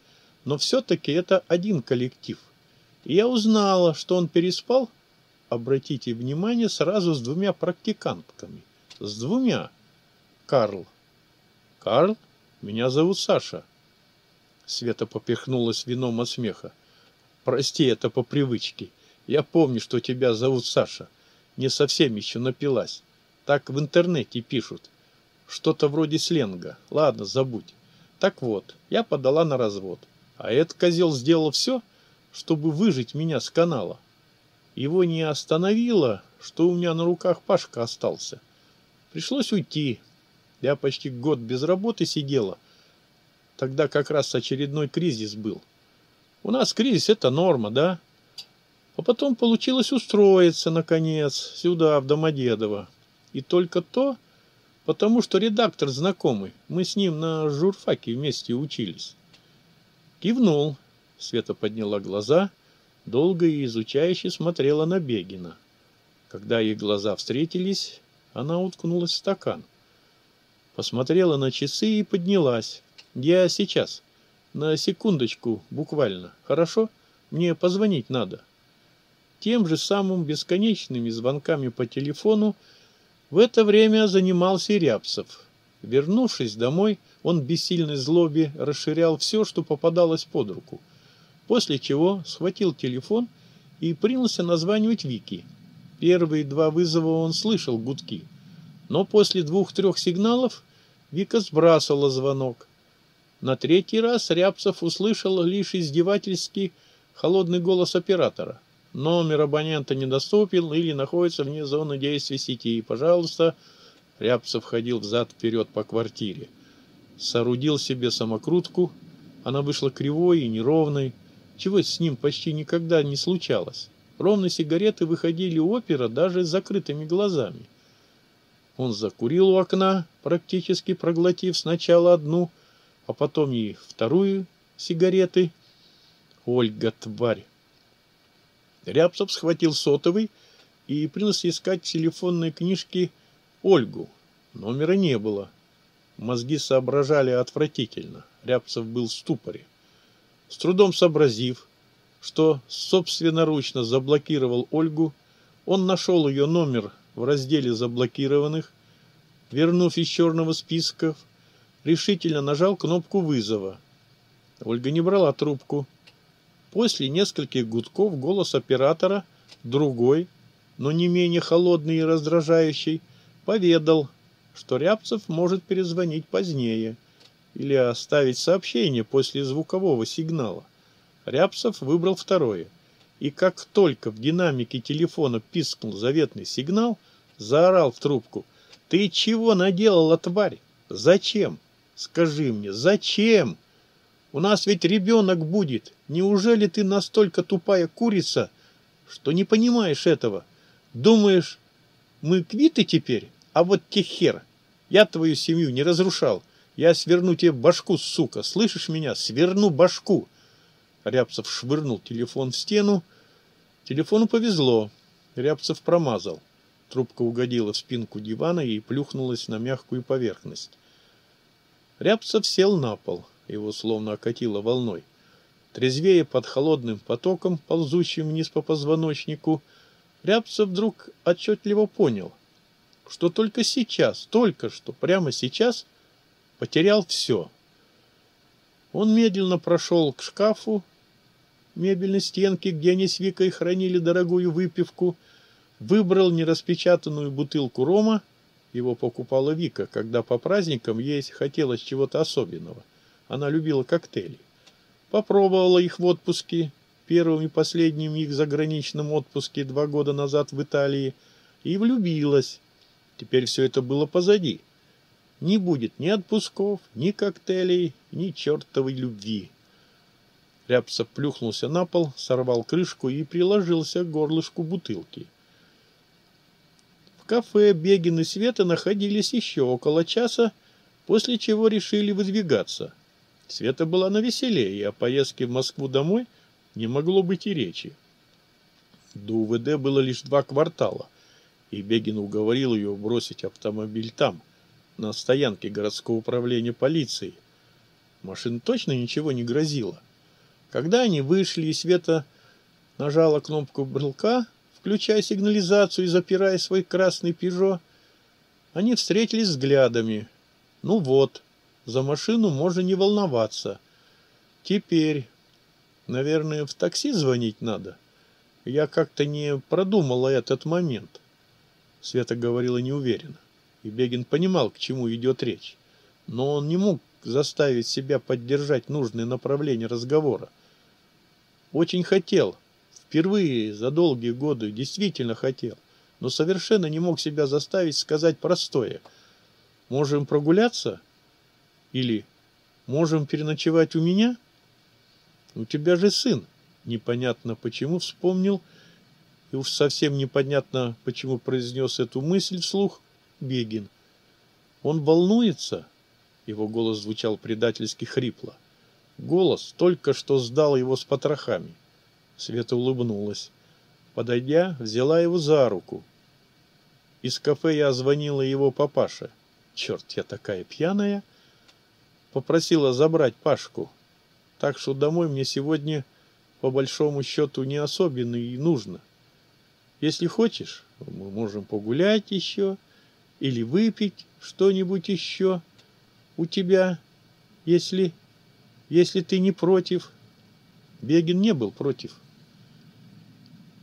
но все-таки это один коллектив. И я узнала, что он переспал, обратите внимание, сразу с двумя практикантками. С двумя. Карл. Карл, меня зовут Саша. Света попихнулась вином от смеха. Прости, это по привычке. Я помню, что тебя зовут Саша. Не совсем еще напилась. Так в интернете пишут. Что-то вроде сленга. Ладно, забудь. Так вот, я подала на развод. А этот козел сделал все, чтобы выжить меня с канала. Его не остановило, что у меня на руках Пашка остался. Пришлось уйти. Я почти год без работы сидела. Тогда как раз очередной кризис был. У нас кризис – это норма, да? А потом получилось устроиться, наконец, сюда, в Домодедово. И только то, потому что редактор знакомый. Мы с ним на журфаке вместе учились. Кивнул. Света подняла глаза, долго и изучающе смотрела на Бегина. Когда их глаза встретились, она уткнулась в стакан. Посмотрела на часы и поднялась. «Я сейчас. На секундочку, буквально. Хорошо? Мне позвонить надо». Тем же самым бесконечными звонками по телефону в это время занимался Рябцев. Вернувшись домой, он бессильной злобе расширял все, что попадалось под руку, после чего схватил телефон и принялся названивать Вики. Первые два вызова он слышал гудки, но после двух-трех сигналов Вика сбрасывала звонок. На третий раз Рябцев услышал лишь издевательский холодный голос оператора – Номер абонента недоступен или находится вне зоны действия сети. И, Пожалуйста, Рябцев ходил взад-вперед по квартире. Соорудил себе самокрутку. Она вышла кривой и неровной, чего с ним почти никогда не случалось. Ровно сигареты выходили опера даже с закрытыми глазами. Он закурил у окна, практически проглотив сначала одну, а потом и вторую сигареты. Ольга, тварь, Рябцов схватил сотовый и принялся искать в телефонной книжке Ольгу. Номера не было. Мозги соображали отвратительно. Рябцов был в ступоре. С трудом сообразив, что собственноручно заблокировал Ольгу, он нашел ее номер в разделе заблокированных, вернув из черного списка, решительно нажал кнопку вызова. Ольга не брала трубку, После нескольких гудков голос оператора, другой, но не менее холодный и раздражающий, поведал, что Рябцев может перезвонить позднее или оставить сообщение после звукового сигнала. Рябцев выбрал второе, и как только в динамике телефона пискнул заветный сигнал, заорал в трубку «Ты чего наделала, тварь? Зачем? Скажи мне, зачем?» У нас ведь ребенок будет. Неужели ты настолько тупая курица, что не понимаешь этого? Думаешь, мы квиты теперь? А вот те хер. Я твою семью не разрушал. Я сверну тебе башку, сука. Слышишь меня? Сверну башку. Рябцев швырнул телефон в стену. Телефону повезло. Рябцев промазал. Трубка угодила в спинку дивана и плюхнулась на мягкую поверхность. Рябцев сел на пол. — его словно окатило волной. Трезвее под холодным потоком, ползущим вниз по позвоночнику, Рябцев вдруг отчетливо понял, что только сейчас, только что, прямо сейчас потерял все. Он медленно прошел к шкафу, мебельной стенке, где они с Викой хранили дорогую выпивку, выбрал нераспечатанную бутылку рома, его покупала Вика, когда по праздникам ей хотелось чего-то особенного. Она любила коктейли. Попробовала их в отпуске, первым и последним их заграничном отпуске два года назад в Италии, и влюбилась. Теперь все это было позади. Не будет ни отпусков, ни коктейлей, ни чертовой любви. Рябцев плюхнулся на пол, сорвал крышку и приложился к горлышку бутылки. В кафе Бегин и Света находились еще около часа, после чего решили выдвигаться. Света была на веселее, и о поездке в Москву домой не могло быть и речи. До УВД было лишь два квартала, и Бегин уговорил ее бросить автомобиль там, на стоянке городского управления полиции. Машин точно ничего не грозило. Когда они вышли, и Света нажала кнопку брелка, включая сигнализацию и запирая свой красный «Пежо», они встретились взглядами. «Ну вот», за машину можно не волноваться. Теперь, наверное, в такси звонить надо. Я как-то не продумала этот момент. Света говорила неуверенно, и Бегин понимал, к чему идет речь. Но он не мог заставить себя поддержать нужное направление разговора. Очень хотел, впервые за долгие годы действительно хотел, но совершенно не мог себя заставить сказать простое. «Можем прогуляться?» Или «Можем переночевать у меня?» «У тебя же сын!» Непонятно почему вспомнил и уж совсем непонятно почему произнес эту мысль вслух Бегин. «Он волнуется?» Его голос звучал предательски хрипло. Голос только что сдал его с потрохами. Света улыбнулась. Подойдя, взяла его за руку. Из кафе я звонила его папаше. Черт, я такая пьяная попросила забрать Пашку. Так что домой мне сегодня, по большому счету, не особенно и нужно. Если хочешь, мы можем погулять еще или выпить что-нибудь еще у тебя, если, если ты не против. Бегин не был против.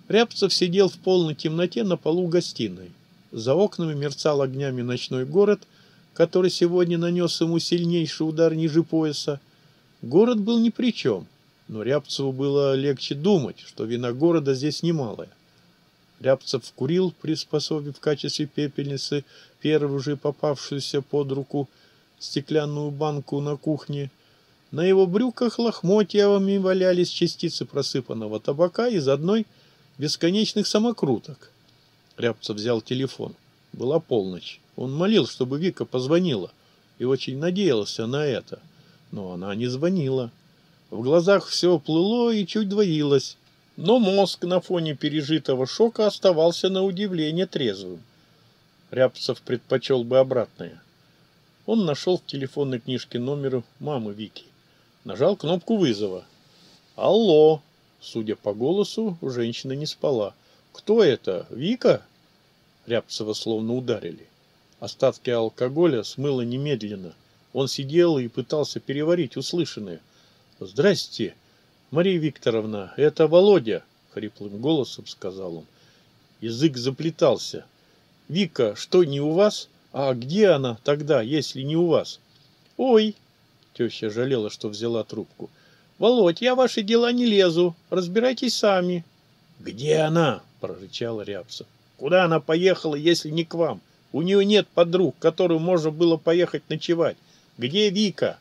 Рябцев сидел в полной темноте на полу гостиной. За окнами мерцал огнями ночной город – который сегодня нанес ему сильнейший удар ниже пояса. Город был ни при чем, но Рябцеву было легче думать, что вина города здесь немалая. Рябцев курил, приспособив в качестве пепельницы первую же попавшуюся под руку стеклянную банку на кухне. На его брюках лохмотьями валялись частицы просыпанного табака из одной бесконечных самокруток. Рябцев взял телефон. Была полночь. Он молил, чтобы Вика позвонила, и очень надеялся на это. Но она не звонила. В глазах все плыло и чуть двоилось. Но мозг на фоне пережитого шока оставался на удивление трезвым. Рябцев предпочел бы обратное. Он нашел в телефонной книжке номер мамы Вики. Нажал кнопку вызова. «Алло!» Судя по голосу, женщина не спала. «Кто это? Вика?» Рябцева словно ударили. Остатки алкоголя смыло немедленно. Он сидел и пытался переварить услышанное. «Здрасте, Мария Викторовна, это Володя!» — хриплым голосом сказал он. Язык заплетался. «Вика, что не у вас? А где она тогда, если не у вас?» «Ой!» — теща жалела, что взяла трубку. «Володь, я в ваши дела не лезу. Разбирайтесь сами». «Где она?» — прорычал Рябцев. «Куда она поехала, если не к вам?» У нее нет подруг, которую можно было поехать ночевать. Где Вика?»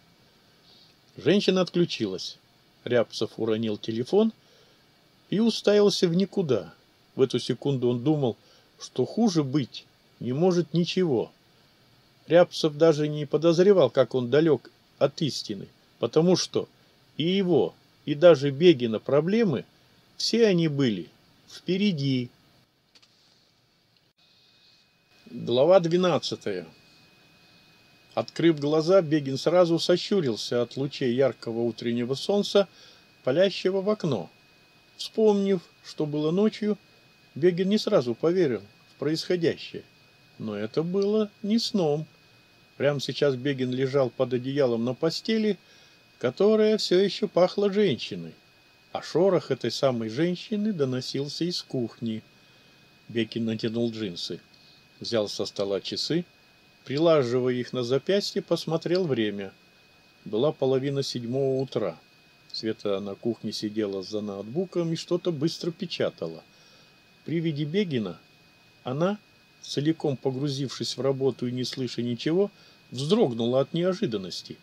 Женщина отключилась. Рябцев уронил телефон и уставился в никуда. В эту секунду он думал, что хуже быть не может ничего. Рябцев даже не подозревал, как он далек от истины, потому что и его, и даже Бегина проблемы, все они были впереди, Глава 12. Открыв глаза, Бегин сразу сощурился от лучей яркого утреннего солнца, палящего в окно. Вспомнив, что было ночью, Бегин не сразу поверил в происходящее. Но это было не сном. Прямо сейчас Бегин лежал под одеялом на постели, которая все еще пахла женщиной, а шорох этой самой женщины доносился из кухни. Бекин натянул джинсы. — взял со стола часы, прилаживая их на запястье, посмотрел время. Была половина седьмого утра. Света на кухне сидела за ноутбуком и что-то быстро печатала. При виде Бегина она, целиком погрузившись в работу и не слыша ничего, вздрогнула от неожиданности.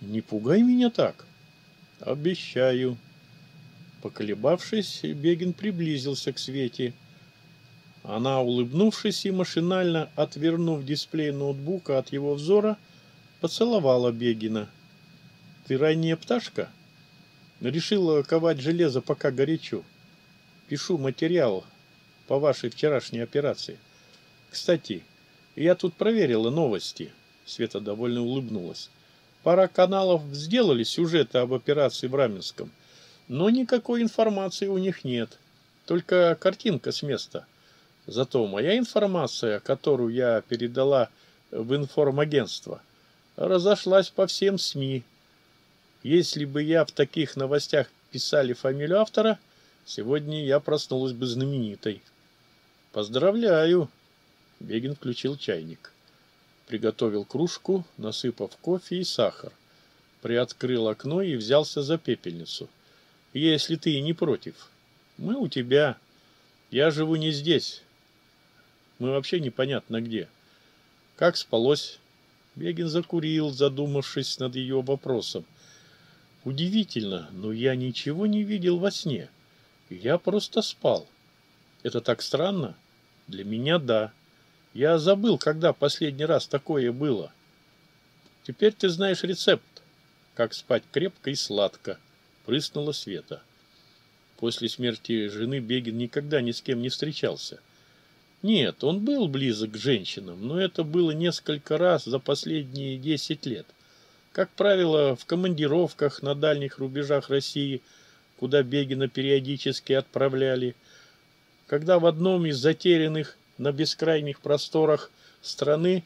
«Не пугай меня так!» «Обещаю!» Поколебавшись, Бегин приблизился к Свете – она, улыбнувшись и машинально отвернув дисплей ноутбука от его взора, поцеловала Бегина. «Ты ранняя пташка?» «Решила ковать железо, пока горячо. Пишу материал по вашей вчерашней операции. Кстати, я тут проверила новости». Света довольно улыбнулась. «Пара каналов сделали сюжеты об операции в Раменском, но никакой информации у них нет, только картинка с места». Зато моя информация, которую я передала в информагентство, разошлась по всем СМИ. Если бы я в таких новостях писали фамилию автора, сегодня я проснулась бы знаменитой. Поздравляю! Бегин включил чайник. Приготовил кружку, насыпав кофе и сахар. Приоткрыл окно и взялся за пепельницу. Если ты не против, мы у тебя... Я живу не здесь, мы вообще непонятно где. Как спалось? Бегин закурил, задумавшись над ее вопросом. Удивительно, но я ничего не видел во сне. Я просто спал. Это так странно? Для меня да. Я забыл, когда последний раз такое было. Теперь ты знаешь рецепт. Как спать крепко и сладко. Прыснула Света. После смерти жены Бегин никогда ни с кем не встречался. — нет, он был близок к женщинам, но это было несколько раз за последние 10 лет. Как правило, в командировках на дальних рубежах России, куда Бегина периодически отправляли, когда в одном из затерянных на бескрайних просторах страны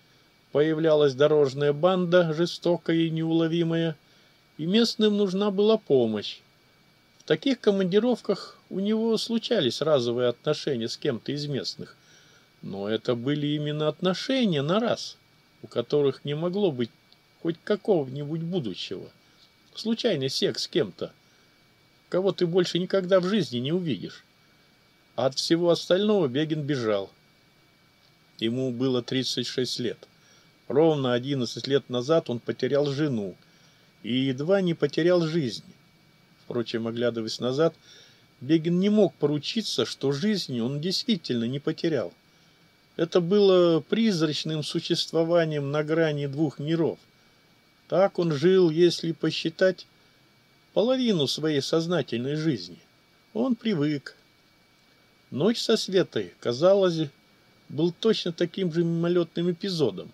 появлялась дорожная банда, жестокая и неуловимая, и местным нужна была помощь. В таких командировках у него случались разовые отношения с кем-то из местных, но это были именно отношения на раз, у которых не могло быть хоть какого-нибудь будущего. Случайный секс с кем-то, кого ты больше никогда в жизни не увидишь. А от всего остального Бегин бежал. Ему было 36 лет. Ровно 11 лет назад он потерял жену и едва не потерял жизнь. Впрочем, оглядываясь назад, Бегин не мог поручиться, что жизни он действительно не потерял. Это было призрачным существованием на грани двух миров. Так он жил, если посчитать, половину своей сознательной жизни. Он привык. Ночь со Светой, казалось, был точно таким же мимолетным эпизодом.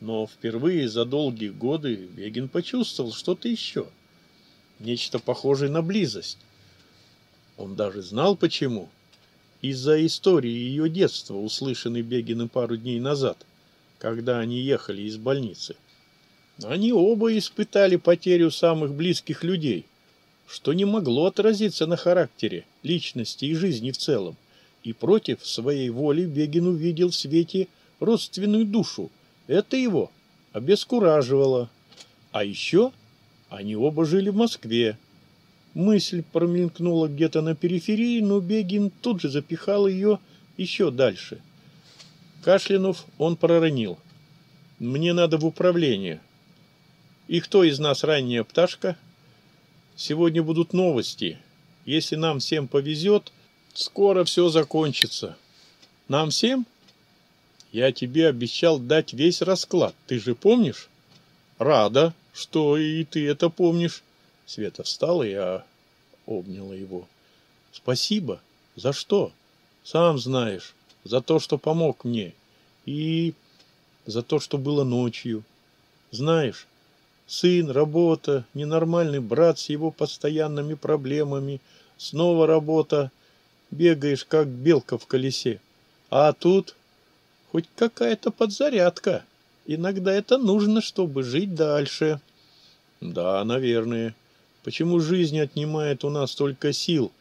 Но впервые за долгие годы Вегин почувствовал что-то еще. Нечто похожее на близость. Он даже знал почему из-за истории ее детства, услышанной Бегиным пару дней назад, когда они ехали из больницы. Они оба испытали потерю самых близких людей, что не могло отразиться на характере, личности и жизни в целом. И против своей воли Бегин увидел в свете родственную душу. Это его обескураживало. А еще они оба жили в Москве, Мысль промелькнула где-то на периферии, но Бегин тут же запихал ее еще дальше. Кашлянув, он проронил. «Мне надо в управление». «И кто из нас ранняя пташка?» «Сегодня будут новости. Если нам всем повезет, скоро все закончится». «Нам всем?» «Я тебе обещал дать весь расклад, ты же помнишь?» «Рада, что и ты это помнишь. Света встала и обняла его. «Спасибо. За что? Сам знаешь. За то, что помог мне. И за то, что было ночью. Знаешь, сын, работа, ненормальный брат с его постоянными проблемами, снова работа. Бегаешь, как белка в колесе. А тут хоть какая-то подзарядка. Иногда это нужно, чтобы жить дальше». «Да, наверное», Почему жизнь отнимает у нас столько сил,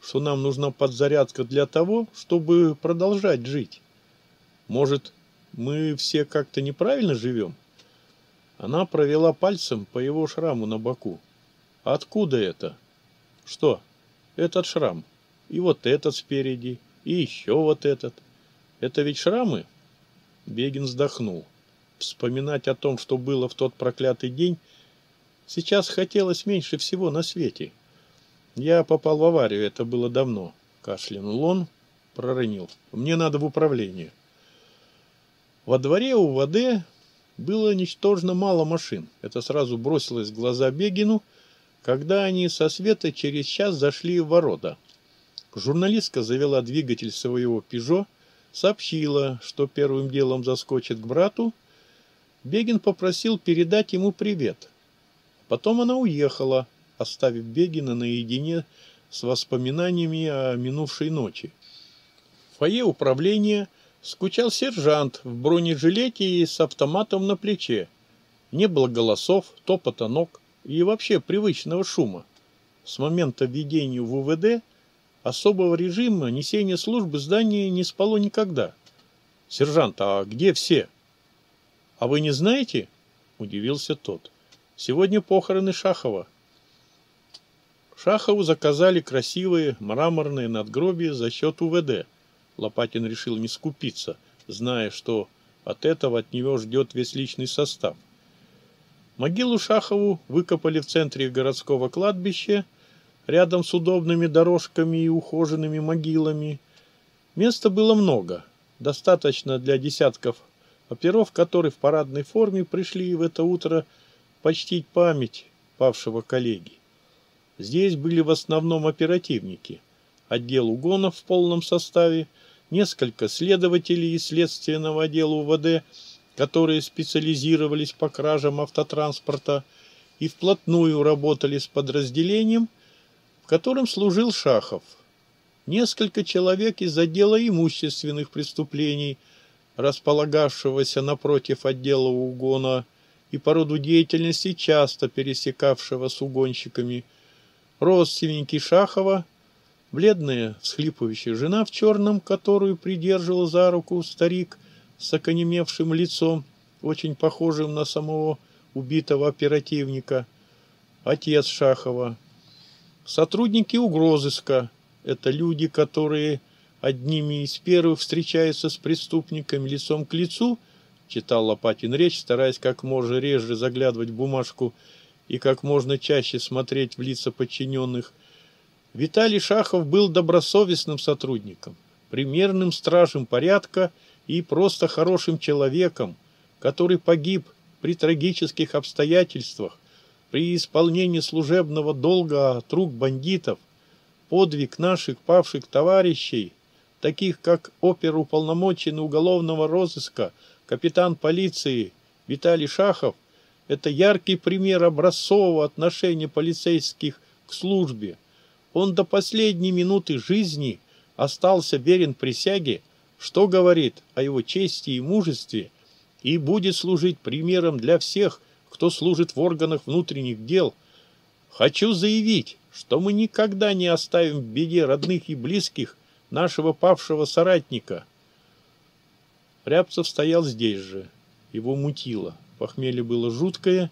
что нам нужна подзарядка для того, чтобы продолжать жить? Может, мы все как-то неправильно живем? Она провела пальцем по его шраму на боку. Откуда это? Что? Этот шрам. И вот этот спереди. И еще вот этот. Это ведь шрамы? Бегин вздохнул. Вспоминать о том, что было в тот проклятый день, Сейчас хотелось меньше всего на свете. Я попал в аварию, это было давно. Кашлянул он, проронил. Мне надо в управление. Во дворе у воды было ничтожно мало машин. Это сразу бросилось в глаза Бегину, когда они со света через час зашли в ворота. Журналистка завела двигатель своего «Пежо», сообщила, что первым делом заскочит к брату. Бегин попросил передать ему привет – Потом она уехала, оставив Бегина наедине с воспоминаниями о минувшей ночи. В фойе управления скучал сержант в бронежилете и с автоматом на плече. Не было голосов, топота ног и вообще привычного шума. С момента введения в УВД особого режима несения службы здание не спало никогда. «Сержант, а где все?» «А вы не знаете?» – удивился тот. Сегодня похороны Шахова. Шахову заказали красивые мраморные надгробия за счет УВД. Лопатин решил не скупиться, зная, что от этого от него ждет весь личный состав. Могилу Шахову выкопали в центре городского кладбища, рядом с удобными дорожками и ухоженными могилами. Места было много, достаточно для десятков оперов, которые в парадной форме пришли в это утро – почтить память павшего коллеги. Здесь были в основном оперативники, отдел угонов в полном составе, несколько следователей из следственного отдела УВД, которые специализировались по кражам автотранспорта и вплотную работали с подразделением, в котором служил Шахов. Несколько человек из отдела имущественных преступлений, располагавшегося напротив отдела угона и по роду деятельности часто пересекавшего с угонщиками. Родственники Шахова, бледная, всхлипывающая жена в черном, которую придерживал за руку старик с оконемевшим лицом, очень похожим на самого убитого оперативника, отец Шахова. Сотрудники угрозыска – это люди, которые одними из первых встречаются с преступниками лицом к лицу – читал Лопатин речь, стараясь как можно реже заглядывать в бумажку и как можно чаще смотреть в лица подчиненных, Виталий Шахов был добросовестным сотрудником, примерным стражем порядка и просто хорошим человеком, который погиб при трагических обстоятельствах, при исполнении служебного долга от рук бандитов, подвиг наших павших товарищей, таких как оперуполномоченный уголовного розыска – Капитан полиции Виталий Шахов – это яркий пример образцового отношения полицейских к службе. Он до последней минуты жизни остался верен присяге, что говорит о его чести и мужестве, и будет служить примером для всех, кто служит в органах внутренних дел. Хочу заявить, что мы никогда не оставим в беде родных и близких нашего павшего соратника – Рябцев стоял здесь же. Его мутило. Похмелье было жуткое.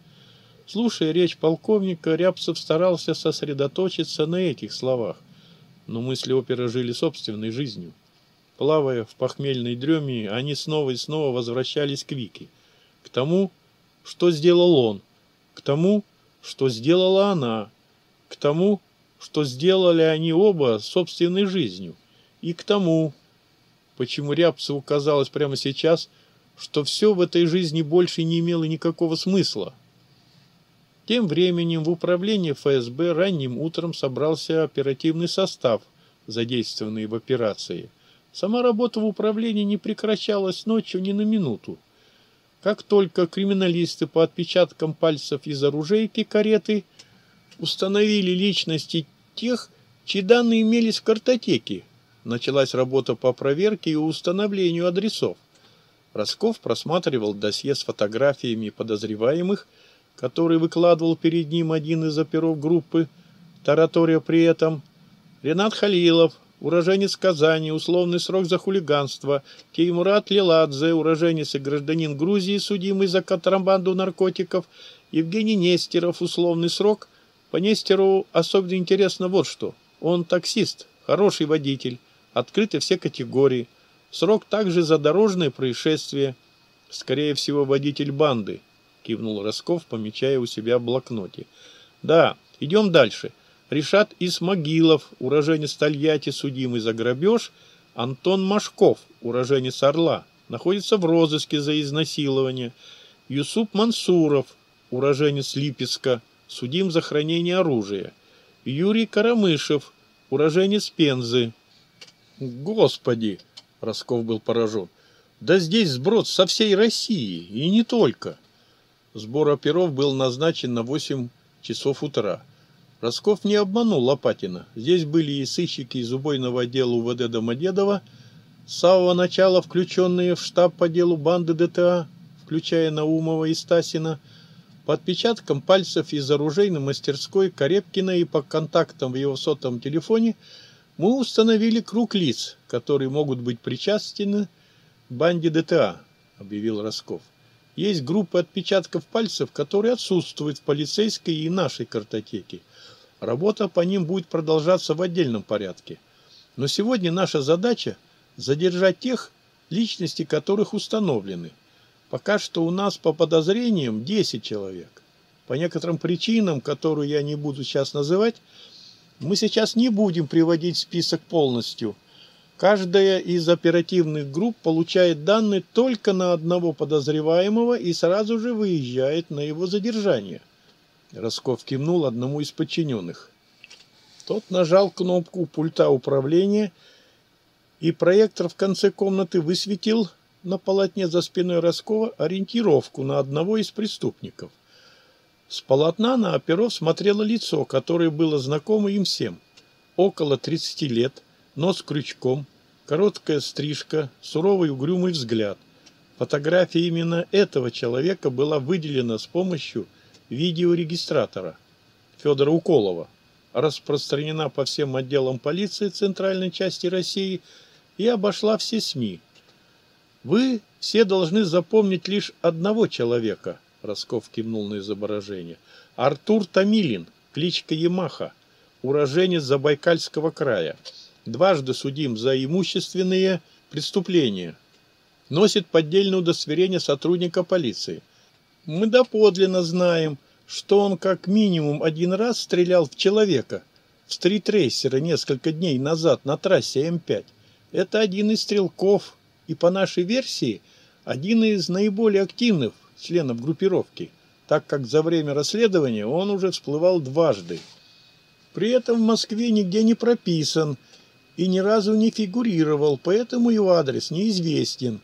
Слушая речь полковника, Рябцев старался сосредоточиться на этих словах. Но мысли опера жили собственной жизнью. Плавая в похмельной дреме, они снова и снова возвращались к Вике. К тому, что сделал он. К тому, что сделала она. К тому, что сделали они оба собственной жизнью. И к тому, Почему Рябцеву казалось прямо сейчас, что все в этой жизни больше не имело никакого смысла? Тем временем в управлении ФСБ ранним утром собрался оперативный состав, задействованный в операции. Сама работа в управлении не прекращалась ночью ни на минуту. Как только криминалисты по отпечаткам пальцев из оружейки кареты установили личности тех, чьи данные имелись в картотеке, началась работа по проверке и установлению адресов. Росков просматривал досье с фотографиями подозреваемых, который выкладывал перед ним один из оперов группы, таратория при этом. Ренат Халилов, уроженец Казани, условный срок за хулиганство. Кеймурат Лиладзе, уроженец и гражданин Грузии, судимый за контрабанду наркотиков. Евгений Нестеров, условный срок. По Нестерову особенно интересно вот что. Он таксист, хороший водитель открыты все категории. Срок также за дорожное происшествие. Скорее всего, водитель банды, кивнул Росков, помечая у себя в блокноте. Да, идем дальше. Решат из могилов, уроженец Тольятти, судимый за грабеж. Антон Машков, уроженец Орла, находится в розыске за изнасилование. Юсуп Мансуров, уроженец Липецка, судим за хранение оружия. Юрий Карамышев, уроженец Пензы, Господи! Росков был поражен. Да здесь сброд со всей России, и не только. Сбор оперов был назначен на 8 часов утра. Росков не обманул Лопатина. Здесь были и сыщики из убойного отдела УВД Домодедова, с самого начала включенные в штаб по делу банды ДТА, включая Наумова и Стасина, по отпечаткам пальцев из оружейной мастерской Корепкина и по контактам в его сотом телефоне – мы установили круг лиц, которые могут быть причастны к банде ДТА, объявил Росков. Есть группа отпечатков пальцев, которые отсутствуют в полицейской и нашей картотеке. Работа по ним будет продолжаться в отдельном порядке. Но сегодня наша задача – задержать тех, личности которых установлены. Пока что у нас по подозрениям 10 человек. По некоторым причинам, которые я не буду сейчас называть – мы сейчас не будем приводить список полностью. Каждая из оперативных групп получает данные только на одного подозреваемого и сразу же выезжает на его задержание. Росков кивнул одному из подчиненных. Тот нажал кнопку пульта управления, и проектор в конце комнаты высветил на полотне за спиной Роскова ориентировку на одного из преступников. С полотна на оперо смотрело лицо, которое было знакомо им всем. Около 30 лет, нос крючком, короткая стрижка, суровый угрюмый взгляд. Фотография именно этого человека была выделена с помощью видеорегистратора Федора Уколова, распространена по всем отделам полиции Центральной части России и обошла все СМИ. Вы все должны запомнить лишь одного человека – Росков кивнул на изображение. Артур Томилин, кличка Ямаха, уроженец Забайкальского края. Дважды судим за имущественные преступления. Носит поддельное удостоверение сотрудника полиции. Мы доподлинно знаем, что он как минимум один раз стрелял в человека, в стритрейсера несколько дней назад на трассе М5. Это один из стрелков и, по нашей версии, один из наиболее активных членов группировки, так как за время расследования он уже всплывал дважды. При этом в Москве нигде не прописан и ни разу не фигурировал, поэтому его адрес неизвестен.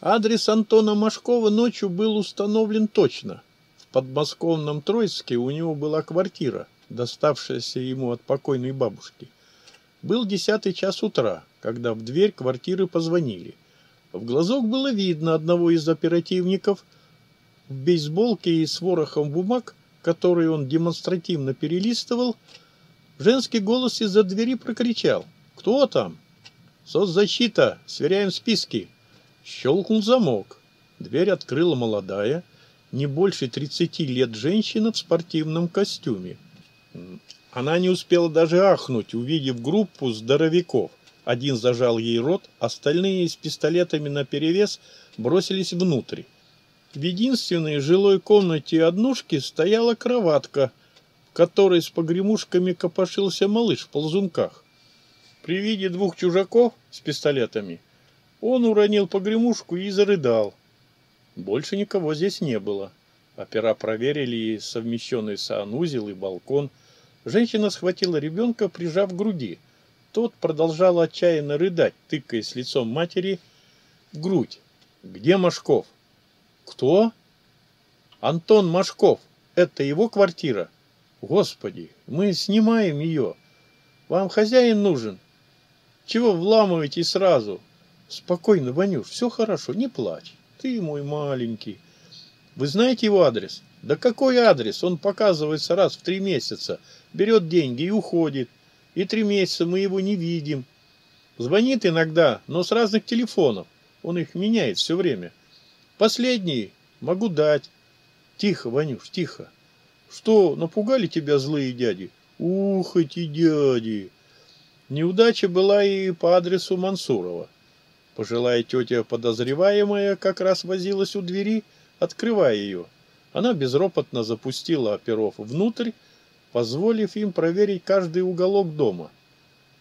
Адрес Антона Машкова ночью был установлен точно. В подмосковном Троицке у него была квартира, доставшаяся ему от покойной бабушки. Был десятый час утра, когда в дверь квартиры позвонили – в глазок было видно одного из оперативников в бейсболке и с ворохом бумаг, который он демонстративно перелистывал, женский голос из-за двери прокричал «Кто там?» «Соцзащита! Сверяем списки!» Щелкнул замок. Дверь открыла молодая, не больше 30 лет женщина в спортивном костюме. Она не успела даже ахнуть, увидев группу здоровяков. Один зажал ей рот, остальные с пистолетами наперевес бросились внутрь. В единственной жилой комнате однушки стояла кроватка, в которой с погремушками копошился малыш в ползунках. При виде двух чужаков с пистолетами он уронил погремушку и зарыдал. Больше никого здесь не было. Опера проверили совмещенный санузел и балкон. Женщина схватила ребенка, прижав к груди – тот продолжал отчаянно рыдать, тыкаясь лицом матери в грудь. «Где Машков?» «Кто?» «Антон Машков. Это его квартира?» «Господи, мы снимаем ее. Вам хозяин нужен. Чего вламываете сразу?» «Спокойно, Ванюш, все хорошо, не плачь. Ты мой маленький. Вы знаете его адрес?» «Да какой адрес? Он показывается раз в три месяца, берет деньги и уходит и три месяца мы его не видим. Звонит иногда, но с разных телефонов. Он их меняет все время. Последний могу дать. Тихо, Ванюш, тихо. Что, напугали тебя злые дяди? Ух, эти дяди! Неудача была и по адресу Мансурова. Пожилая тетя подозреваемая как раз возилась у двери, открывая ее. Она безропотно запустила оперов внутрь позволив им проверить каждый уголок дома.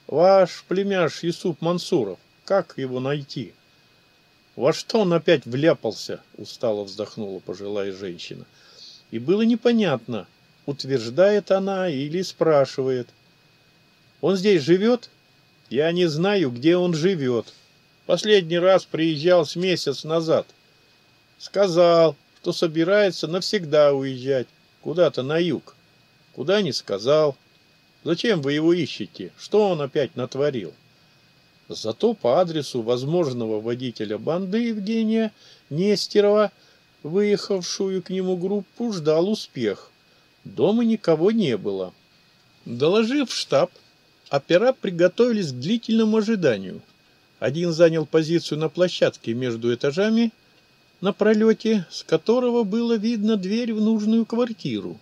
«Ваш племяш Юсуп Мансуров, как его найти?» «Во что он опять вляпался?» – устало вздохнула пожилая женщина. И было непонятно, утверждает она или спрашивает. «Он здесь живет?» «Я не знаю, где он живет. Последний раз приезжал с месяц назад. Сказал, что собирается навсегда уезжать куда-то на юг куда не сказал. Зачем вы его ищете? Что он опять натворил? Зато по адресу возможного водителя банды Евгения Нестерова, выехавшую к нему группу, ждал успех. Дома никого не было. Доложив штаб, опера приготовились к длительному ожиданию. Один занял позицию на площадке между этажами, на пролете, с которого было видно дверь в нужную квартиру.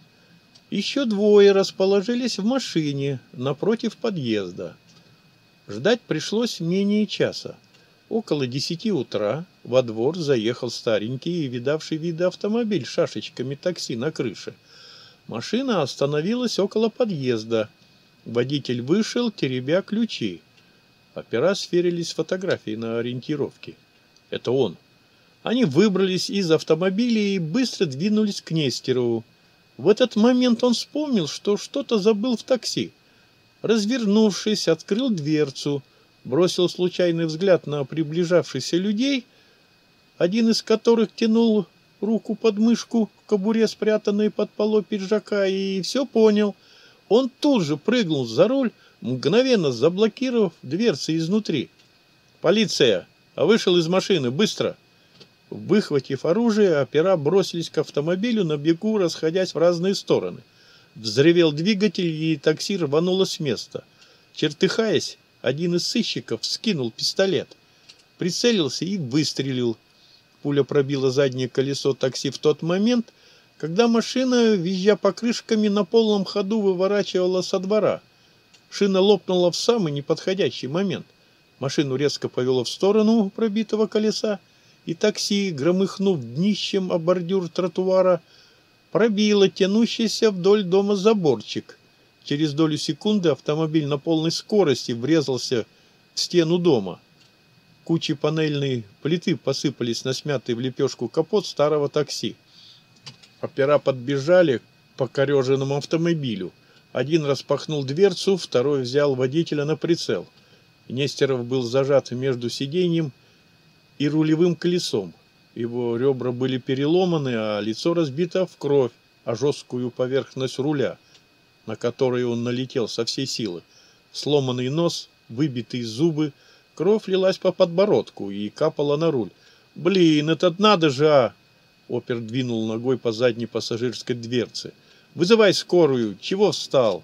Еще двое расположились в машине напротив подъезда. Ждать пришлось менее часа. Около десяти утра во двор заехал старенький и видавший виды автомобиль с шашечками такси на крыше. Машина остановилась около подъезда. Водитель вышел, теребя ключи. Опера сверились фотографии на ориентировке. Это он. Они выбрались из автомобиля и быстро двинулись к Нестерову. В этот момент он вспомнил, что что-то забыл в такси. Развернувшись, открыл дверцу, бросил случайный взгляд на приближавшихся людей, один из которых тянул руку под мышку в кобуре, спрятанной под поло пиджака, и все понял. Он тут же прыгнул за руль, мгновенно заблокировав дверцы изнутри. «Полиция! А вышел из машины! Быстро!» Выхватив оружие, опера бросились к автомобилю на бегу, расходясь в разные стороны. Взревел двигатель, и такси рвануло с места. Чертыхаясь, один из сыщиков скинул пистолет. Прицелился и выстрелил. Пуля пробила заднее колесо такси в тот момент, когда машина, визжа покрышками, на полном ходу выворачивала со двора. Шина лопнула в самый неподходящий момент. Машину резко повело в сторону пробитого колеса, и такси, громыхнув днищем о бордюр тротуара, пробило тянущийся вдоль дома заборчик. Через долю секунды автомобиль на полной скорости врезался в стену дома. Кучи панельной плиты посыпались на смятый в лепешку капот старого такси. Опера подбежали к покореженному автомобилю. Один распахнул дверцу, второй взял водителя на прицел. Нестеров был зажат между сиденьем и рулевым колесом. Его ребра были переломаны, а лицо разбито в кровь, а жесткую поверхность руля, на которой он налетел со всей силы. Сломанный нос, выбитые зубы, кровь лилась по подбородку и капала на руль. «Блин, этот надо же, а!» Опер двинул ногой по задней пассажирской дверце. «Вызывай скорую! Чего встал?»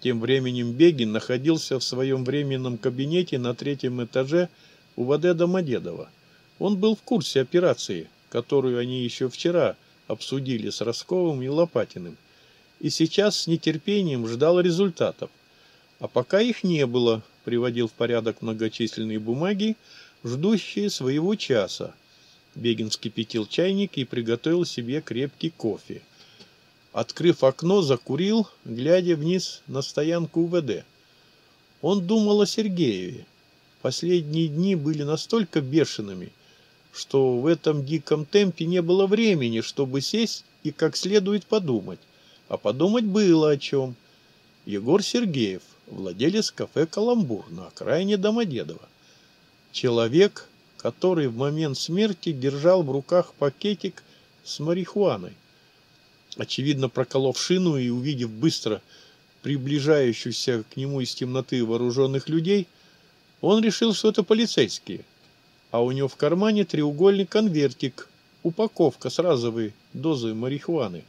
Тем временем Бегин находился в своем временном кабинете на третьем этаже, уводе Домодедова. Он был в курсе операции, которую они еще вчера обсудили с Росковым и Лопатиным, и сейчас с нетерпением ждал результатов. А пока их не было, приводил в порядок многочисленные бумаги, ждущие своего часа. Бегин скипятил чайник и приготовил себе крепкий кофе. Открыв окно, закурил, глядя вниз на стоянку УВД. Он думал о Сергееве, Последние дни были настолько бешеными, что в этом диком темпе не было времени, чтобы сесть и как следует подумать. А подумать было о чем. Егор Сергеев, владелец кафе «Каламбур» на окраине Домодедово, Человек, который в момент смерти держал в руках пакетик с марихуаной. Очевидно, проколов шину и увидев быстро приближающихся к нему из темноты вооруженных людей – он решил, что это полицейские. А у него в кармане треугольный конвертик, упаковка с разовой дозой марихуаны.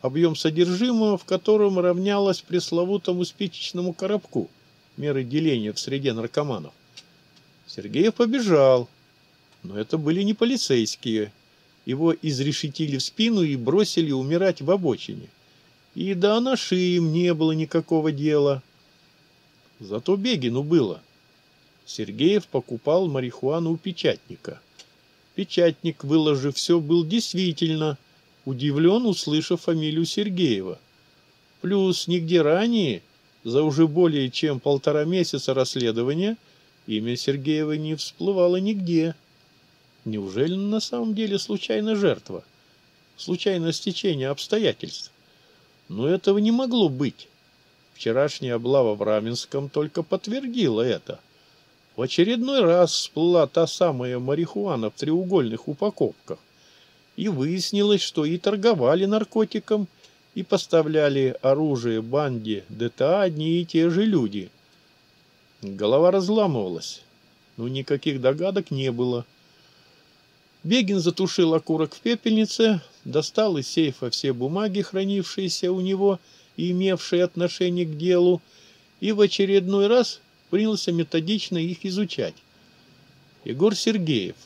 Объем содержимого, в котором равнялось пресловутому спичечному коробку меры деления в среде наркоманов. Сергеев побежал, но это были не полицейские. Его изрешетили в спину и бросили умирать в обочине. И до анаши им не было никакого дела. Зато Бегину было — Сергеев покупал марихуану у печатника. Печатник, выложив все, был действительно удивлен, услышав фамилию Сергеева. Плюс нигде ранее, за уже более чем полтора месяца расследования, имя Сергеева не всплывало нигде. Неужели на самом деле случайно жертва? Случайное стечение обстоятельств? Но этого не могло быть. Вчерашняя облава в Раменском только подтвердила это – в очередной раз всплыла та самая марихуана в треугольных упаковках. И выяснилось, что и торговали наркотиком, и поставляли оружие банде ДТА одни и те же люди. Голова разламывалась, но никаких догадок не было. Бегин затушил окурок в пепельнице, достал из сейфа все бумаги, хранившиеся у него и имевшие отношение к делу, и в очередной раз принялся методично их изучать. Егор Сергеев,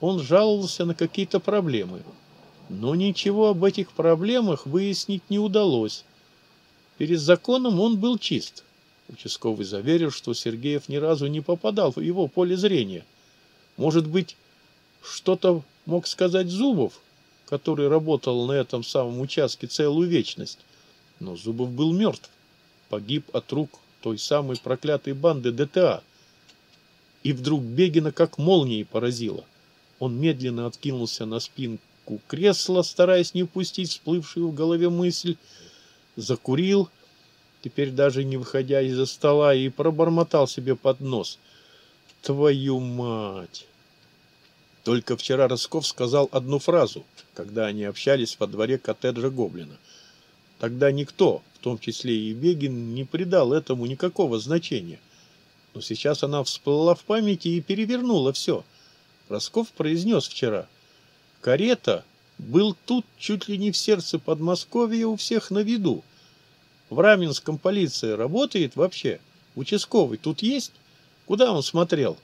он жаловался на какие-то проблемы, но ничего об этих проблемах выяснить не удалось. Перед законом он был чист. Участковый заверил, что Сергеев ни разу не попадал в его поле зрения. Может быть, что-то мог сказать Зубов, который работал на этом самом участке целую вечность, но Зубов был мертв, погиб от рук той самой проклятой банды ДТА. И вдруг Бегина как молнией поразило. Он медленно откинулся на спинку кресла, стараясь не упустить всплывшую в голове мысль, закурил, теперь даже не выходя из-за стола, и пробормотал себе под нос. «Твою мать!» Только вчера Росков сказал одну фразу, когда они общались во дворе коттеджа Гоблина – Тогда никто, в том числе и Бегин, не придал этому никакого значения. Но сейчас она всплыла в памяти и перевернула все. Росков произнес вчера. «Карета был тут чуть ли не в сердце Подмосковья у всех на виду. В Раменском полиция работает вообще? Участковый тут есть? Куда он смотрел?»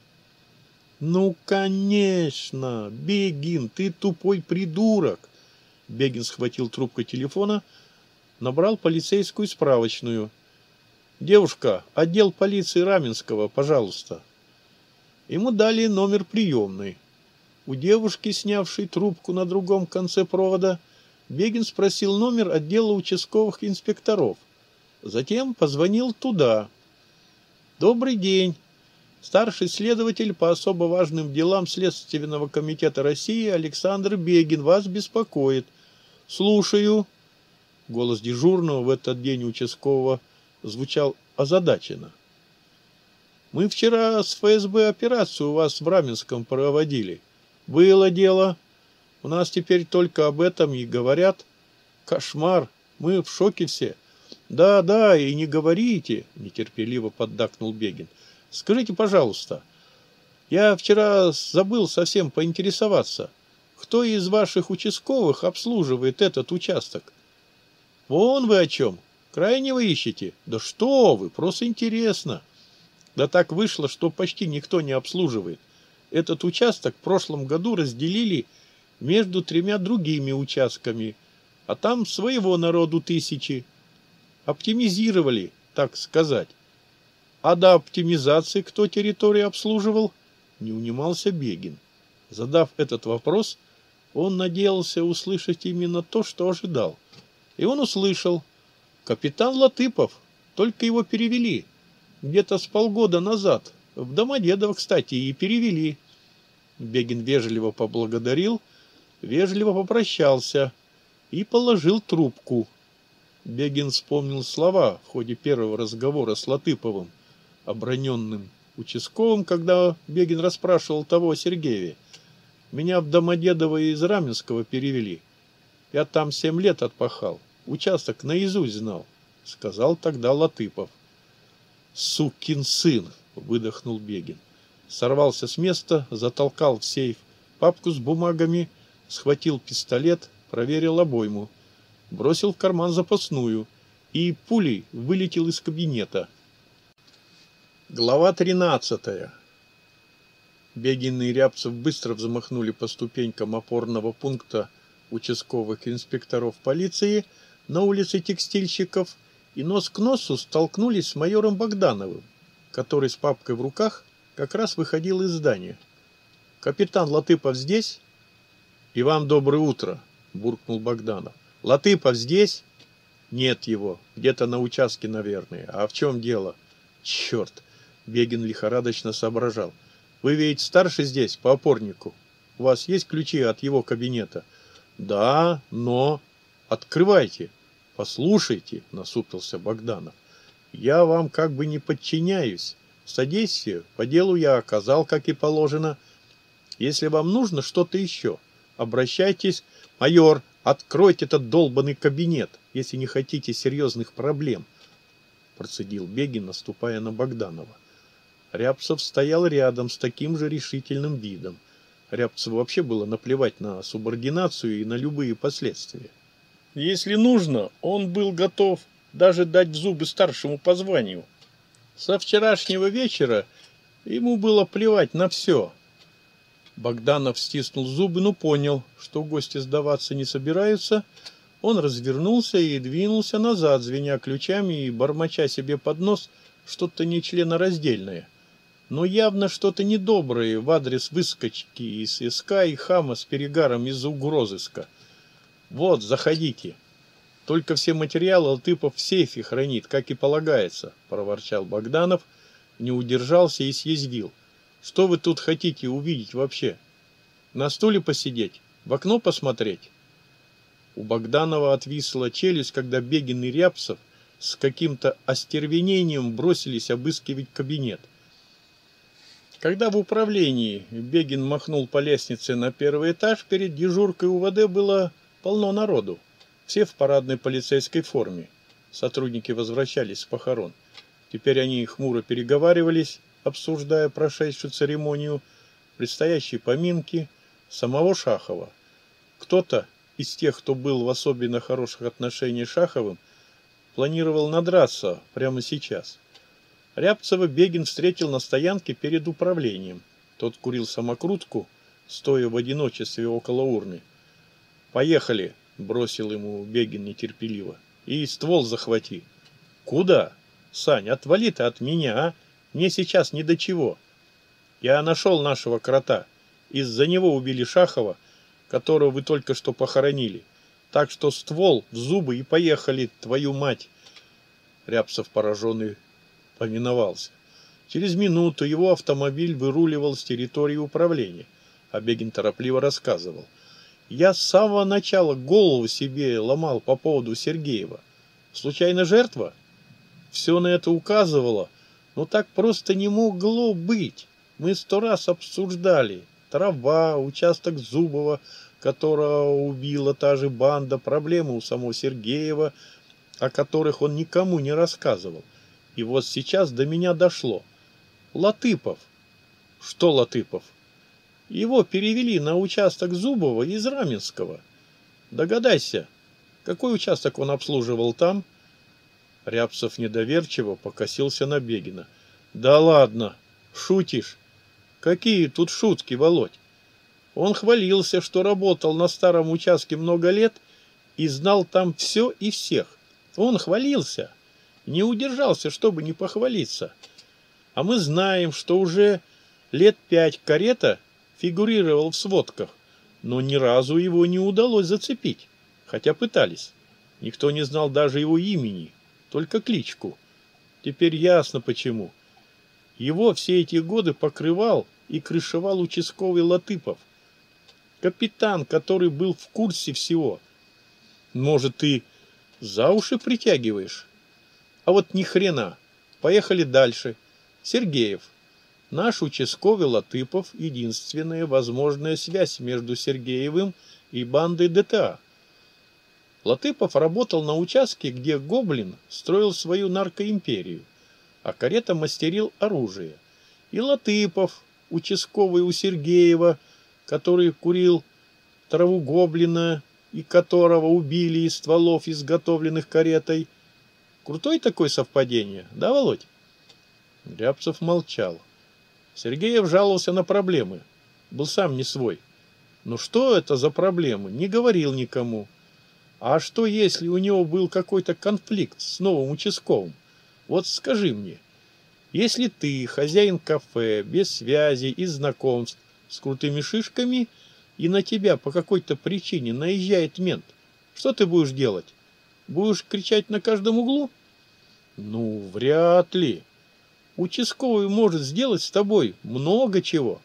«Ну, конечно! Бегин, ты тупой придурок!» Бегин схватил трубку телефона – набрал полицейскую справочную. «Девушка, отдел полиции Раменского, пожалуйста». Ему дали номер приемной. У девушки, снявшей трубку на другом конце провода, Бегин спросил номер отдела участковых инспекторов. Затем позвонил туда. «Добрый день. Старший следователь по особо важным делам Следственного комитета России Александр Бегин вас беспокоит. Слушаю». Голос дежурного в этот день участкового звучал озадаченно. «Мы вчера с ФСБ операцию у вас в Раменском проводили. Было дело. У нас теперь только об этом и говорят. Кошмар. Мы в шоке все». «Да, да, и не говорите», — нетерпеливо поддакнул Бегин. «Скажите, пожалуйста, я вчера забыл совсем поинтересоваться, кто из ваших участковых обслуживает этот участок?» Вон вы о чем. Крайнего ищете. Да что вы, просто интересно. Да так вышло, что почти никто не обслуживает. Этот участок в прошлом году разделили между тремя другими участками, а там своего народу тысячи. Оптимизировали, так сказать. А до оптимизации кто территорию обслуживал? Не унимался Бегин. Задав этот вопрос, он надеялся услышать именно то, что ожидал и он услышал «Капитан Латыпов, только его перевели, где-то с полгода назад, в Домодедово, кстати, и перевели». Бегин вежливо поблагодарил, вежливо попрощался и положил трубку. Бегин вспомнил слова в ходе первого разговора с Латыповым, оброненным участковым, когда Бегин расспрашивал того о Сергееве. Меня в Домодедово из Раменского перевели. Я там семь лет отпахал участок наизусть знал», — сказал тогда Латыпов. «Сукин сын!» — выдохнул Бегин. Сорвался с места, затолкал в сейф папку с бумагами, схватил пистолет, проверил обойму, бросил в карман запасную и пулей вылетел из кабинета. Глава 13. Бегин и Рябцев быстро взмахнули по ступенькам опорного пункта участковых инспекторов полиции, на улице текстильщиков и нос к носу столкнулись с майором Богдановым, который с папкой в руках как раз выходил из здания. «Капитан Латыпов здесь?» «И вам доброе утро», – буркнул Богданов. «Латыпов здесь?» «Нет его. Где-то на участке, наверное. А в чем дело?» «Черт!» – Бегин лихорадочно соображал. «Вы ведь старше здесь, по опорнику. У вас есть ключи от его кабинета?» «Да, но...» открывайте послушайте насупился богданов. Я вам как бы не подчиняюсь. Содействию по делу я оказал как и положено. Если вам нужно что-то еще обращайтесь. Майор откройте этот долбанный кабинет если не хотите серьезных проблем процедил бегин наступая на богданова. Рябцев стоял рядом с таким же решительным видом. Рябцеву вообще было наплевать на субординацию и на любые последствия. Если нужно, он был готов даже дать в зубы старшему по званию. Со вчерашнего вечера ему было плевать на все. Богданов стиснул зубы, но понял, что гости сдаваться не собираются. Он развернулся и двинулся назад, звеня ключами и бормоча себе под нос что-то нечленораздельное. Но явно что-то недоброе в адрес выскочки из СК и хама с перегаром из-за угрозыска. Вот, заходите. Только все материалы Алтыпов в сейфе хранит, как и полагается, проворчал Богданов, не удержался и съездил. Что вы тут хотите увидеть вообще? На стуле посидеть, в окно посмотреть? У Богданова отвисла челюсть, когда Бегин и Рябцев с каким-то остервенением бросились обыскивать кабинет. Когда в управлении Бегин махнул по лестнице на первый этаж, перед дежуркой УВД было Полно народу. Все в парадной полицейской форме. Сотрудники возвращались с похорон. Теперь они хмуро переговаривались, обсуждая прошедшую церемонию, предстоящие поминки самого Шахова. Кто-то из тех, кто был в особенно хороших отношениях с Шаховым, планировал надраться прямо сейчас. Рябцева Бегин встретил на стоянке перед управлением. Тот курил самокрутку, стоя в одиночестве около урны поехали бросил ему бегин нетерпеливо и ствол захвати куда сань отвали то от меня а? мне сейчас ни до чего я нашел нашего крота из-за него убили шахова которого вы только что похоронили так что ствол в зубы и поехали твою мать рябцев пораженный поминовался через минуту его автомобиль выруливал с территории управления а бегин торопливо рассказывал я с самого начала голову себе ломал по поводу Сергеева. Случайно жертва? Все на это указывало, но так просто не могло быть. Мы сто раз обсуждали. Трава, участок Зубова, которого убила та же банда, проблемы у самого Сергеева, о которых он никому не рассказывал. И вот сейчас до меня дошло. Латыпов. Что Латыпов? Его перевели на участок Зубова из Раменского. Догадайся, какой участок он обслуживал там? Рябцев недоверчиво покосился на Бегина. Да ладно, шутишь? Какие тут шутки, Володь? Он хвалился, что работал на старом участке много лет и знал там все и всех. Он хвалился, не удержался, чтобы не похвалиться. А мы знаем, что уже лет пять карета фигурировал в сводках, но ни разу его не удалось зацепить, хотя пытались. Никто не знал даже его имени, только кличку. Теперь ясно почему. Его все эти годы покрывал и крышевал участковый Латыпов. Капитан, который был в курсе всего. Может, ты за уши притягиваешь? А вот ни хрена. Поехали дальше. Сергеев. Наш участковый Латыпов – единственная возможная связь между Сергеевым и бандой ДТА. Латыпов работал на участке, где Гоблин строил свою наркоимперию, а карета мастерил оружие. И Латыпов, участковый у Сергеева, который курил траву Гоблина и которого убили из стволов, изготовленных каретой. Крутой такое совпадение, да, Володь? Рябцев молчал. Сергеев жаловался на проблемы. Был сам не свой. Но что это за проблемы? Не говорил никому. А что, если у него был какой-то конфликт с новым участковым? Вот скажи мне, если ты, хозяин кафе, без связи и знакомств, с крутыми шишками, и на тебя по какой-то причине наезжает мент, что ты будешь делать? Будешь кричать на каждом углу? Ну, вряд ли. Участковый может сделать с тобой много чего.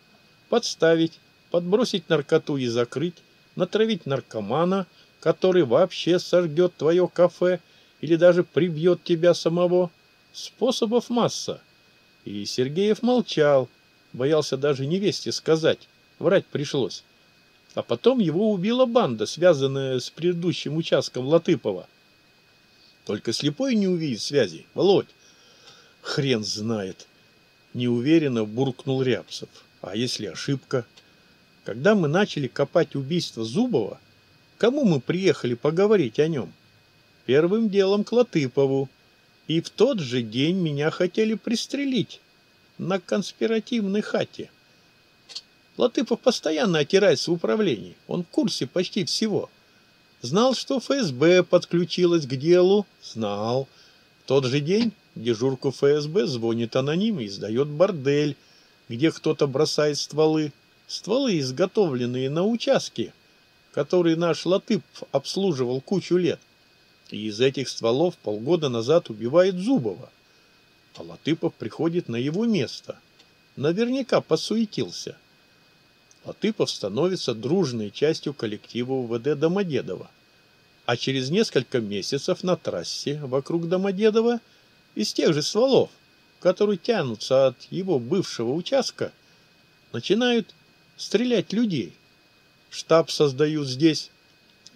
Подставить, подбросить наркоту и закрыть, натравить наркомана, который вообще сожгет твое кафе или даже прибьет тебя самого. Способов масса. И Сергеев молчал, боялся даже невесте сказать, врать пришлось. А потом его убила банда, связанная с предыдущим участком Латыпова. Только слепой не увидит связи, Володь. Хрен знает. Неуверенно буркнул Рябцев. А если ошибка? Когда мы начали копать убийство Зубова, кому мы приехали поговорить о нем? Первым делом к Латыпову. И в тот же день меня хотели пристрелить на конспиративной хате. Латыпов постоянно отирается в управлении. Он в курсе почти всего. Знал, что ФСБ подключилась к делу? Знал. В тот же день Дежурку ФСБ звонит аноним и издает бордель, где кто-то бросает стволы. Стволы, изготовленные на участке, который наш Латып обслуживал кучу лет. И из этих стволов полгода назад убивает Зубова. А Латыпов приходит на его место. Наверняка посуетился. Латыпов становится дружной частью коллектива УВД Домодедова. А через несколько месяцев на трассе вокруг Домодедова – из тех же стволов, которые тянутся от его бывшего участка, начинают стрелять людей. Штаб создают здесь,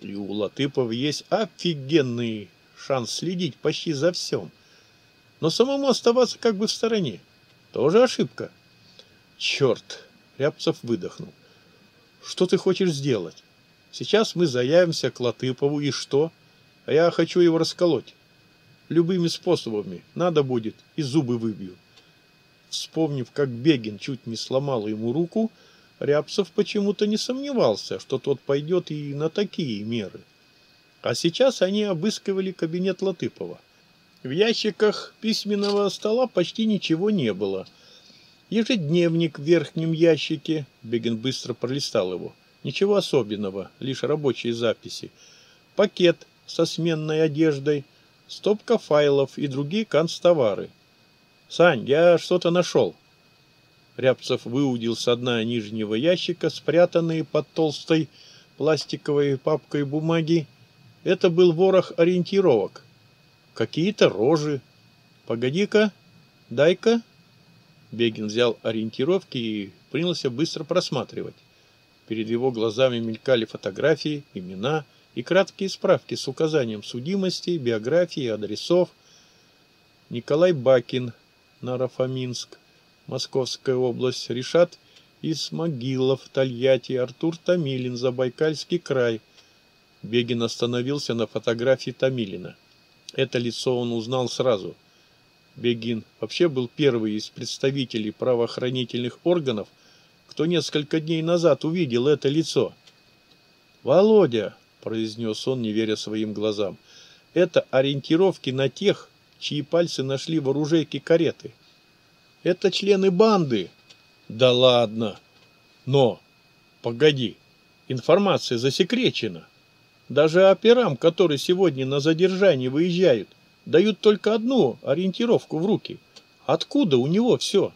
и у Латыпов есть офигенный шанс следить почти за всем. Но самому оставаться как бы в стороне тоже ошибка. Черт, Рябцев выдохнул. Что ты хочешь сделать? Сейчас мы заявимся к Латыпову, и что? А я хочу его расколоть любыми способами. Надо будет, и зубы выбью. Вспомнив, как Бегин чуть не сломал ему руку, Рябцев почему-то не сомневался, что тот пойдет и на такие меры. А сейчас они обыскивали кабинет Латыпова. В ящиках письменного стола почти ничего не было. Ежедневник в верхнем ящике. Бегин быстро пролистал его. Ничего особенного, лишь рабочие записи. Пакет со сменной одеждой – стопка файлов и другие канцтовары. «Сань, я что-то нашел». Рябцев выудил с дна нижнего ящика, спрятанные под толстой пластиковой папкой бумаги. Это был ворох ориентировок. Какие-то рожи. «Погоди-ка, дай-ка». Бегин взял ориентировки и принялся быстро просматривать. Перед его глазами мелькали фотографии, имена, и краткие справки с указанием судимости, биографии, адресов. Николай Бакин, Нарафаминск, Московская область, Решат Исмагилов, Тольятти, Артур Томилин, Забайкальский край. Бегин остановился на фотографии Томилина. Это лицо он узнал сразу. Бегин вообще был первый из представителей правоохранительных органов, кто несколько дней назад увидел это лицо. «Володя!» произнес он, не веря своим глазам. Это ориентировки на тех, чьи пальцы нашли в оружейке кареты. Это члены банды. Да ладно. Но, погоди, информация засекречена. Даже операм, которые сегодня на задержании выезжают, дают только одну ориентировку в руки. Откуда у него все?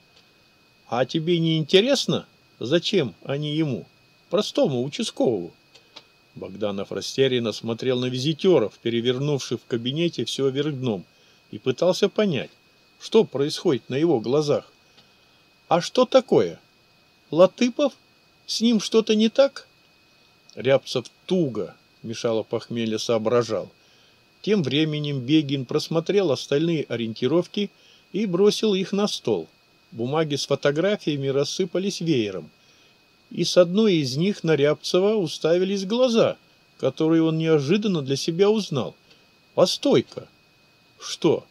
А тебе не интересно, зачем они ему, простому участковому? Богданов растерянно смотрел на визитеров, перевернувших в кабинете все вверх дном, и пытался понять, что происходит на его глазах. «А что такое? Латыпов? С ним что-то не так?» Рябцев туго, мешало похмелье, соображал. Тем временем Бегин просмотрел остальные ориентировки и бросил их на стол. Бумаги с фотографиями рассыпались веером и с одной из них на Рябцева уставились глаза, которые он неожиданно для себя узнал. «Постой-ка!» «Что?»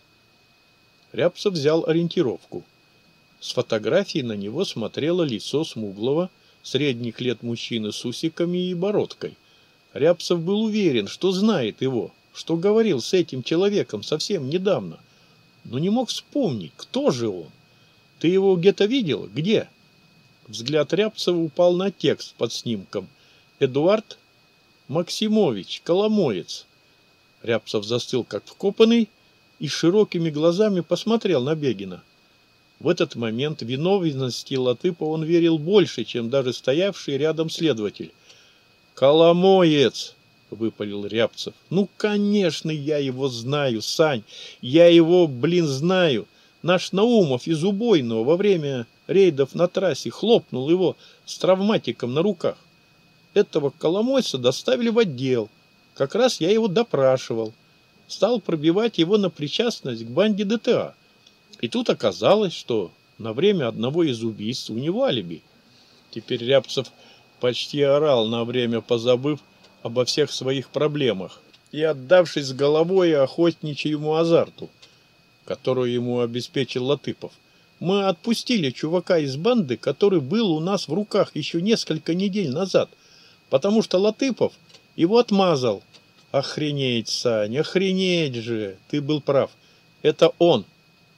Рябцев взял ориентировку. С фотографии на него смотрело лицо смуглого, средних лет мужчины с усиками и бородкой. Рябцев был уверен, что знает его, что говорил с этим человеком совсем недавно, но не мог вспомнить, кто же он. «Ты его где-то видел? Где?» Взгляд Рябцева упал на текст под снимком. «Эдуард Максимович, Коломоец». Рябцев застыл, как вкопанный, и широкими глазами посмотрел на Бегина. В этот момент виновенности Латыпа он верил больше, чем даже стоявший рядом следователь. «Коломоец!» — выпалил Рябцев. «Ну, конечно, я его знаю, Сань! Я его, блин, знаю! Наш Наумов из Убойного во время рейдов на трассе, хлопнул его с травматиком на руках. Этого коломойца доставили в отдел. Как раз я его допрашивал. Стал пробивать его на причастность к банде ДТА. И тут оказалось, что на время одного из убийств у него алиби. Теперь Рябцев почти орал на время, позабыв обо всех своих проблемах и отдавшись головой охотничьему азарту, которую ему обеспечил Латыпов. Мы отпустили чувака из банды, который был у нас в руках еще несколько недель назад, потому что Латыпов его отмазал. Охренеть, Сань, охренеть же, ты был прав. Это он.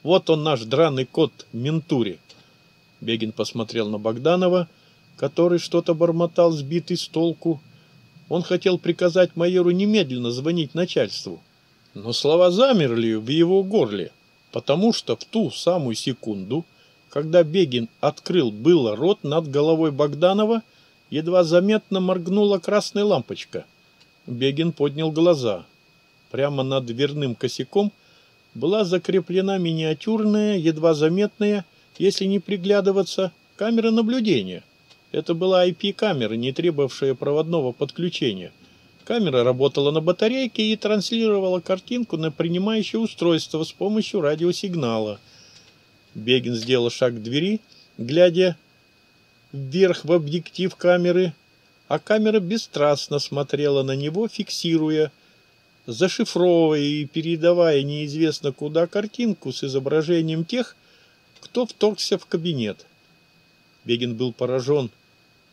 Вот он наш драный кот Ментури. Бегин посмотрел на Богданова, который что-то бормотал, сбитый с толку. Он хотел приказать майору немедленно звонить начальству, но слова замерли в его горле потому что в ту самую секунду, когда Бегин открыл было рот над головой Богданова, едва заметно моргнула красная лампочка. Бегин поднял глаза. Прямо над дверным косяком была закреплена миниатюрная, едва заметная, если не приглядываться, камера наблюдения. Это была IP-камера, не требовавшая проводного подключения – Камера работала на батарейке и транслировала картинку на принимающее устройство с помощью радиосигнала. Бегин сделал шаг к двери, глядя вверх в объектив камеры, а камера бесстрастно смотрела на него, фиксируя, зашифровывая и передавая неизвестно куда картинку с изображением тех, кто вторгся в кабинет. Бегин был поражен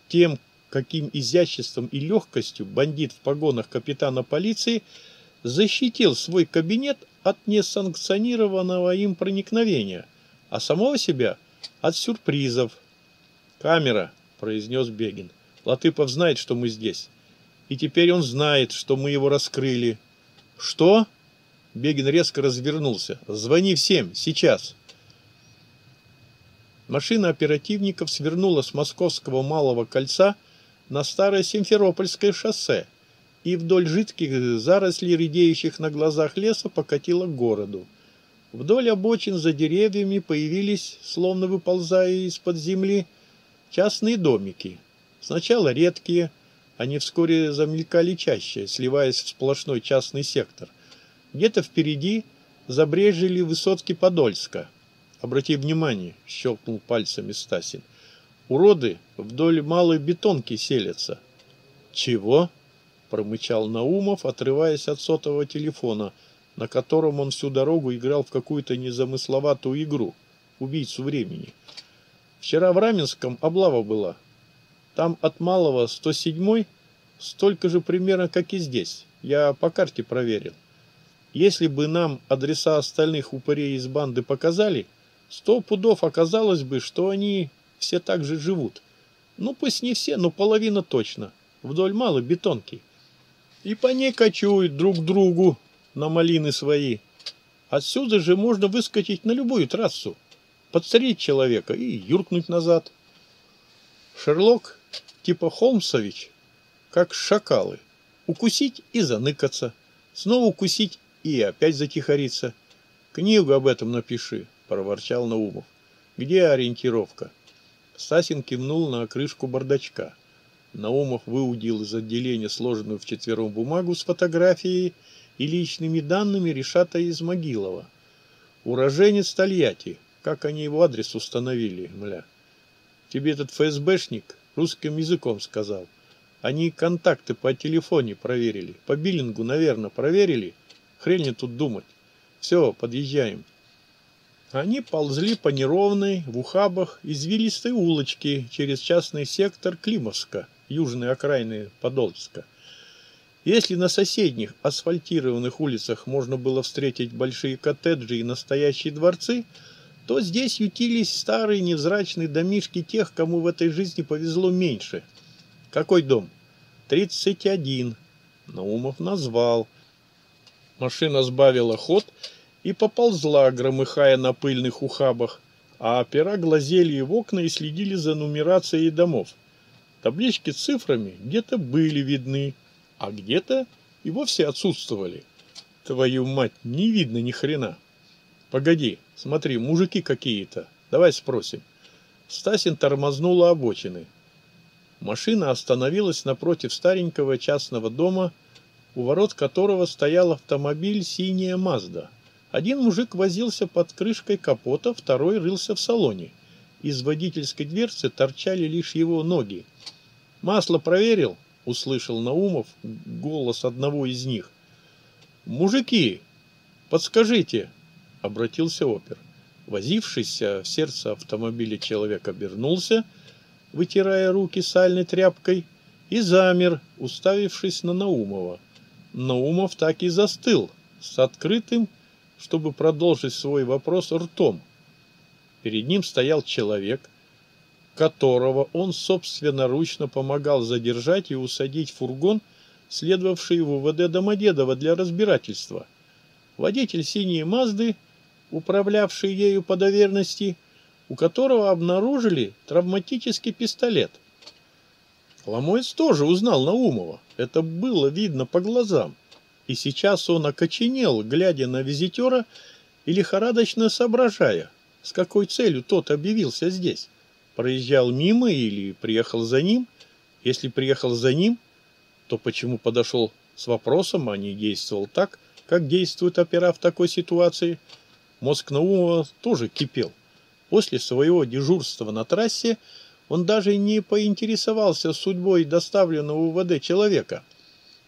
тем, каким изяществом и легкостью бандит в погонах капитана полиции защитил свой кабинет от несанкционированного им проникновения, а самого себя от сюрпризов. «Камера», — произнес Бегин, — «Латыпов знает, что мы здесь. И теперь он знает, что мы его раскрыли». «Что?» — Бегин резко развернулся. «Звони всем, сейчас». Машина оперативников свернула с московского малого кольца на старое Симферопольское шоссе, и вдоль жидких зарослей редеющих на глазах леса покатила к городу. Вдоль обочин за деревьями появились, словно выползая из-под земли, частные домики. Сначала редкие, они вскоре замелькали чаще, сливаясь в сплошной частный сектор. Где-то впереди забрежили высотки Подольска. Обрати внимание, щелкнул пальцами Стасин – Уроды вдоль малой бетонки селятся. Чего? Промычал Наумов, отрываясь от сотового телефона, на котором он всю дорогу играл в какую-то незамысловатую игру «Убийцу времени». Вчера в Раменском облава была. Там от малого 107-й столько же примерно, как и здесь. Я по карте проверил. Если бы нам адреса остальных упырей из банды показали, сто пудов оказалось бы, что они все так же живут. Ну, пусть не все, но половина точно. Вдоль малой бетонки. И по ней кочуют друг другу на малины свои. Отсюда же можно выскочить на любую трассу, подстрелить человека и юркнуть назад. Шерлок, типа Холмсович, как шакалы. Укусить и заныкаться. Снова укусить и опять затихариться. Книгу об этом напиши, проворчал Наумов. Где ориентировка? Сасин кивнул на крышку бардачка. на умах выудил из отделения сложенную в четвером бумагу с фотографией и личными данными Решата Измогилова. Уроженец Тольятти. Как они его адрес установили, мля? Тебе этот ФСБшник русским языком сказал. Они контакты по телефоне проверили. По биллингу, наверное, проверили. Хрень тут думать. Все, подъезжаем. Они ползли по неровной, в ухабах, извилистой улочке через частный сектор Климовска, южной окраины Подольска. Если на соседних асфальтированных улицах можно было встретить большие коттеджи и настоящие дворцы, то здесь ютились старые невзрачные домишки тех, кому в этой жизни повезло меньше. Какой дом? 31. Наумов назвал. Машина сбавила ход и и поползла, громыхая на пыльных ухабах, а опера глазели в окна и следили за нумерацией домов. Таблички с цифрами где-то были видны, а где-то и вовсе отсутствовали. Твою мать, не видно ни хрена. Погоди, смотри, мужики какие-то. Давай спросим. Стасин тормознула обочины. Машина остановилась напротив старенького частного дома, у ворот которого стоял автомобиль «Синяя Мазда». Один мужик возился под крышкой капота, второй рылся в салоне. Из водительской дверцы торчали лишь его ноги. «Масло проверил?» — услышал Наумов голос одного из них. «Мужики, подскажите!» — обратился опер. Возившийся в сердце автомобиля человек обернулся, вытирая руки сальной тряпкой, и замер, уставившись на Наумова. Наумов так и застыл, с открытым чтобы продолжить свой вопрос ртом. Перед ним стоял человек, которого он собственноручно помогал задержать и усадить фургон, следовавший в УВД Домодедово для разбирательства. Водитель синей Мазды, управлявший ею по доверенности, у которого обнаружили травматический пистолет. Ломоец тоже узнал Наумова. Это было видно по глазам и сейчас он окоченел, глядя на визитера и лихорадочно соображая, с какой целью тот объявился здесь. Проезжал мимо или приехал за ним? Если приехал за ним, то почему подошел с вопросом, а не действовал так, как действует, опера в такой ситуации? Мозг Наумова тоже кипел. После своего дежурства на трассе он даже не поинтересовался судьбой доставленного в ВД человека –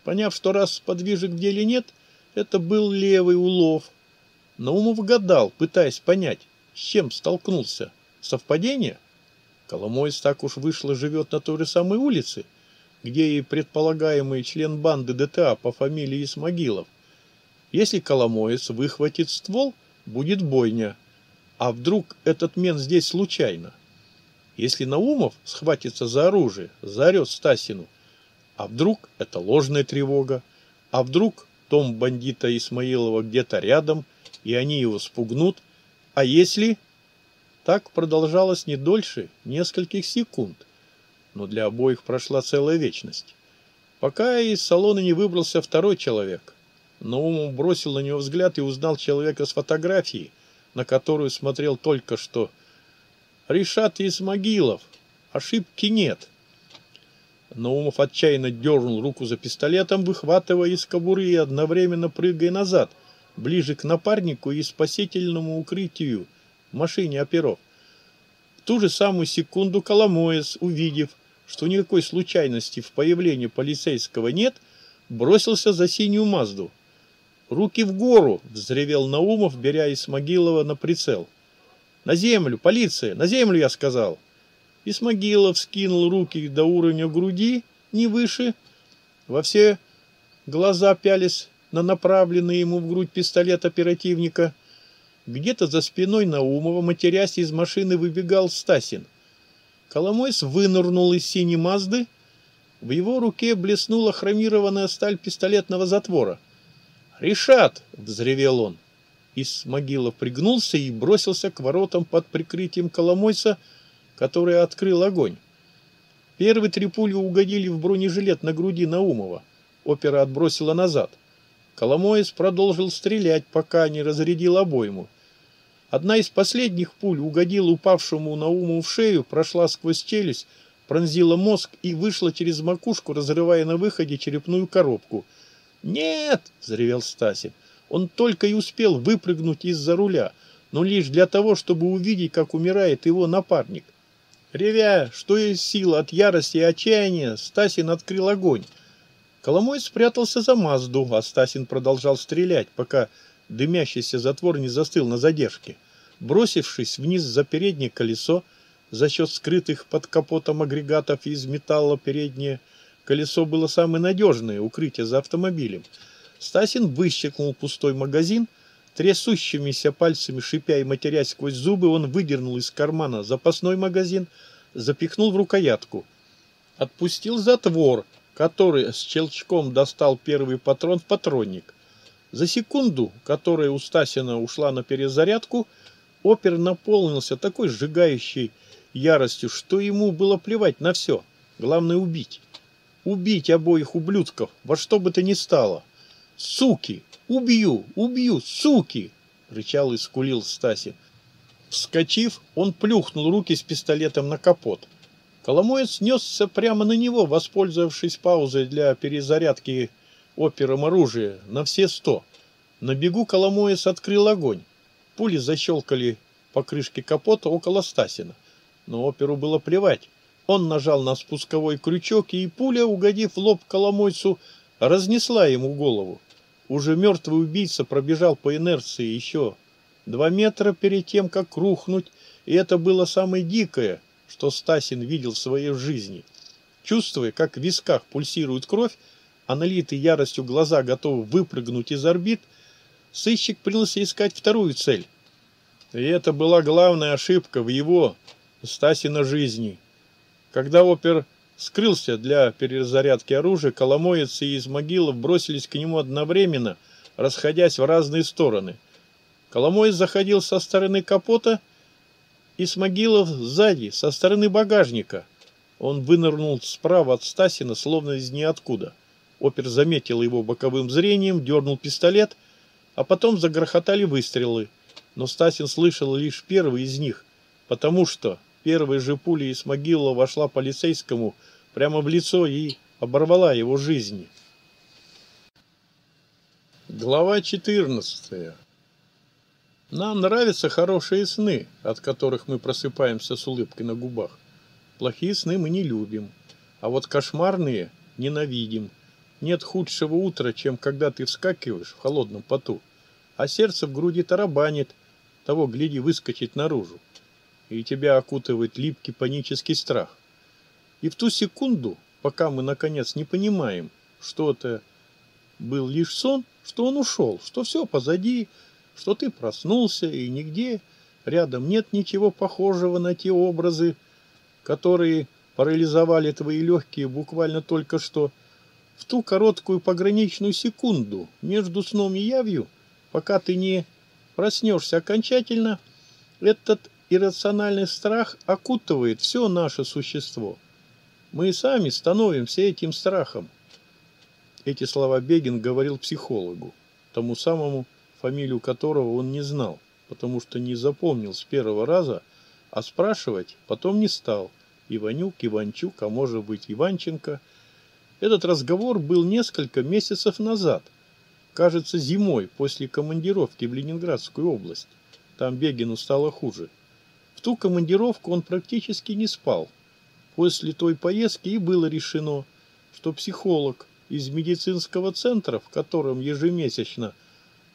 Поняв, что раз подвижек в деле нет, это был левый улов. Наумов гадал, пытаясь понять, с чем столкнулся. Совпадение? Коломойц так уж вышло живет на той же самой улице, где и предполагаемый член банды ДТА по фамилии Исмогилов. Если Коломоец выхватит ствол, будет бойня. А вдруг этот мент здесь случайно? Если Наумов схватится за оружие, заорет Стасину – а вдруг это ложная тревога? А вдруг том бандита Исмаилова где-то рядом, и они его спугнут? А если... Так продолжалось не дольше нескольких секунд, но для обоих прошла целая вечность. Пока из салона не выбрался второй человек, Но ум бросил на него взгляд и узнал человека с фотографии, на которую смотрел только что. «Решат Исмагилов. Ошибки нет». Наумов отчаянно дернул руку за пистолетом, выхватывая из кобуры и одновременно прыгая назад, ближе к напарнику и спасительному укрытию, машине оперов. В ту же самую секунду Коломоец, увидев, что никакой случайности в появлении полицейского нет, бросился за синюю Мазду. «Руки в гору!» – взревел Наумов, беря из Могилова на прицел. «На землю! Полиция! На землю!» – я сказал. Исмагилов скинул руки до уровня груди, не выше. Во все глаза пялись на направленный ему в грудь пистолет оперативника. Где-то за спиной Наумова, матерясь, из машины выбегал Стасин. Коломойс вынырнул из синей Мазды. В его руке блеснула хромированная сталь пистолетного затвора. «Решат!» — взревел он. Из могила пригнулся и бросился к воротам под прикрытием Коломойса — который открыл огонь. Первые три пули угодили в бронежилет на груди Наумова. Опера отбросила назад. Коломоец продолжил стрелять, пока не разрядил обойму. Одна из последних пуль угодила упавшему Науму в шею, прошла сквозь челюсть, пронзила мозг и вышла через макушку, разрывая на выходе черепную коробку. «Нет!» – взревел Стасик. Он только и успел выпрыгнуть из-за руля, но лишь для того, чтобы увидеть, как умирает его напарник. Ревя, что из сил от ярости и отчаяния, Стасин открыл огонь. Коломой спрятался за Мазду, а Стасин продолжал стрелять, пока дымящийся затвор не застыл на задержке. Бросившись вниз за переднее колесо, за счет скрытых под капотом агрегатов из металла переднее колесо было самое надежное укрытие за автомобилем. Стасин выщекнул пустой магазин трясущимися пальцами, шипя и матерясь сквозь зубы, он выдернул из кармана запасной магазин, запихнул в рукоятку. Отпустил затвор, который с челчком достал первый патрон в патронник. За секунду, которая у Стасина ушла на перезарядку, опер наполнился такой сжигающей яростью, что ему было плевать на все. Главное убить. Убить обоих ублюдков во что бы то ни стало. Суки! Убью! Убью! Суки!» — рычал и скулил Стаси. Вскочив, он плюхнул руки с пистолетом на капот. Коломоец снесся прямо на него, воспользовавшись паузой для перезарядки опером оружия на все сто. На бегу Коломоец открыл огонь. Пули защелкали по крышке капота около Стасина. Но оперу было плевать. Он нажал на спусковой крючок, и пуля, угодив в лоб Коломойцу, разнесла ему голову. Уже мертвый убийца пробежал по инерции еще два метра перед тем, как рухнуть, и это было самое дикое, что Стасин видел в своей жизни. Чувствуя, как в висках пульсирует кровь, а налитые яростью глаза готовы выпрыгнуть из орбит, сыщик принялся искать вторую цель. И это была главная ошибка в его, Стасина, жизни. Когда опер скрылся для перезарядки оружия, коломоицы из могилы бросились к нему одновременно, расходясь в разные стороны. Коломоец заходил со стороны капота и с могилов сзади, со стороны багажника. Он вынырнул справа от Стасина, словно из ниоткуда. Опер заметил его боковым зрением, дернул пистолет, а потом загрохотали выстрелы. Но Стасин слышал лишь первый из них, потому что первой же пулей из могила вошла полицейскому прямо в лицо и оборвала его жизни. Глава 14. Нам нравятся хорошие сны, от которых мы просыпаемся с улыбкой на губах. Плохие сны мы не любим, а вот кошмарные ненавидим. Нет худшего утра, чем когда ты вскакиваешь в холодном поту, а сердце в груди тарабанит, того гляди выскочить наружу и тебя окутывает липкий панический страх. И в ту секунду, пока мы наконец не понимаем, что это был лишь сон, что он ушел, что все позади, что ты проснулся и нигде рядом нет ничего похожего на те образы, которые парализовали твои легкие буквально только что. В ту короткую пограничную секунду между сном и явью, пока ты не проснешься окончательно, этот иррациональный страх окутывает все наше существо. Мы сами становимся этим страхом. Эти слова Бегин говорил психологу, тому самому, фамилию которого он не знал, потому что не запомнил с первого раза, а спрашивать потом не стал. Иванюк, Иванчук, а может быть Иванченко. Этот разговор был несколько месяцев назад, кажется, зимой после командировки в Ленинградскую область. Там Бегину стало хуже. В ту командировку он практически не спал. После той поездки и было решено, что психолог из медицинского центра, в котором ежемесячно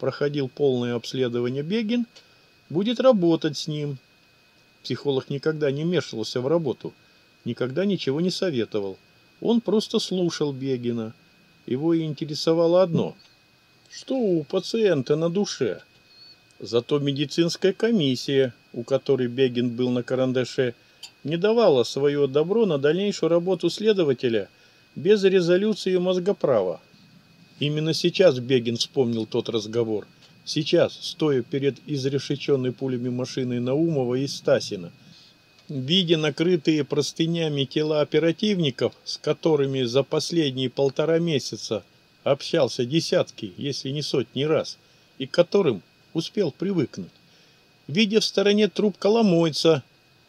проходил полное обследование Бегин, будет работать с ним. Психолог никогда не мешался в работу, никогда ничего не советовал. Он просто слушал Бегина. Его интересовало одно – что у пациента на душе – Зато медицинская комиссия, у которой Бегин был на карандаше, не давала свое добро на дальнейшую работу следователя без резолюции мозгоправа. Именно сейчас Бегин вспомнил тот разговор. Сейчас, стоя перед изрешеченной пулями машиной Наумова и Стасина, видя накрытые простынями тела оперативников, с которыми за последние полтора месяца общался десятки, если не сотни раз, и которым успел привыкнуть. Видя в стороне труп коломойца,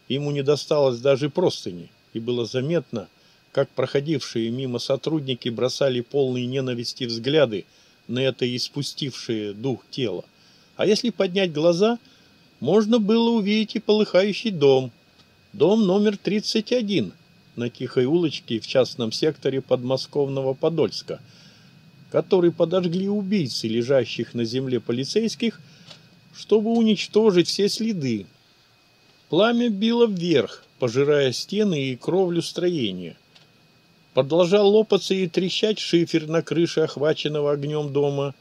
ему не досталось даже простыни, и было заметно, как проходившие мимо сотрудники бросали полные ненависти взгляды на это испустившее дух тело. А если поднять глаза, можно было увидеть и полыхающий дом. Дом номер 31 на тихой улочке в частном секторе подмосковного Подольска, который подожгли убийцы, лежащих на земле полицейских – чтобы уничтожить все следы. Пламя било вверх, пожирая стены и кровлю строения. Продолжал лопаться и трещать шифер на крыше охваченного огнем дома.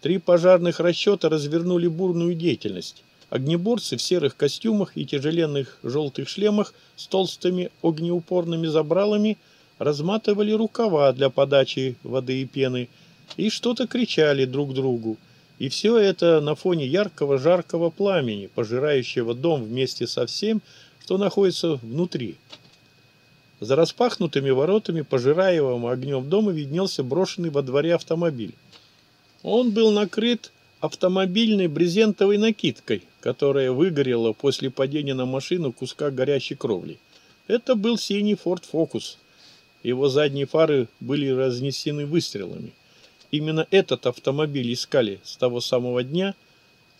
Три пожарных расчета развернули бурную деятельность. Огнеборцы в серых костюмах и тяжеленных желтых шлемах с толстыми огнеупорными забралами разматывали рукава для подачи воды и пены и что-то кричали друг другу. И все это на фоне яркого жаркого пламени, пожирающего дом вместе со всем, что находится внутри. За распахнутыми воротами пожираемого огнем дома виднелся брошенный во дворе автомобиль. Он был накрыт автомобильной брезентовой накидкой, которая выгорела после падения на машину куска горящей кровли. Это был синий Ford Focus. Его задние фары были разнесены выстрелами. Именно этот автомобиль искали с того самого дня,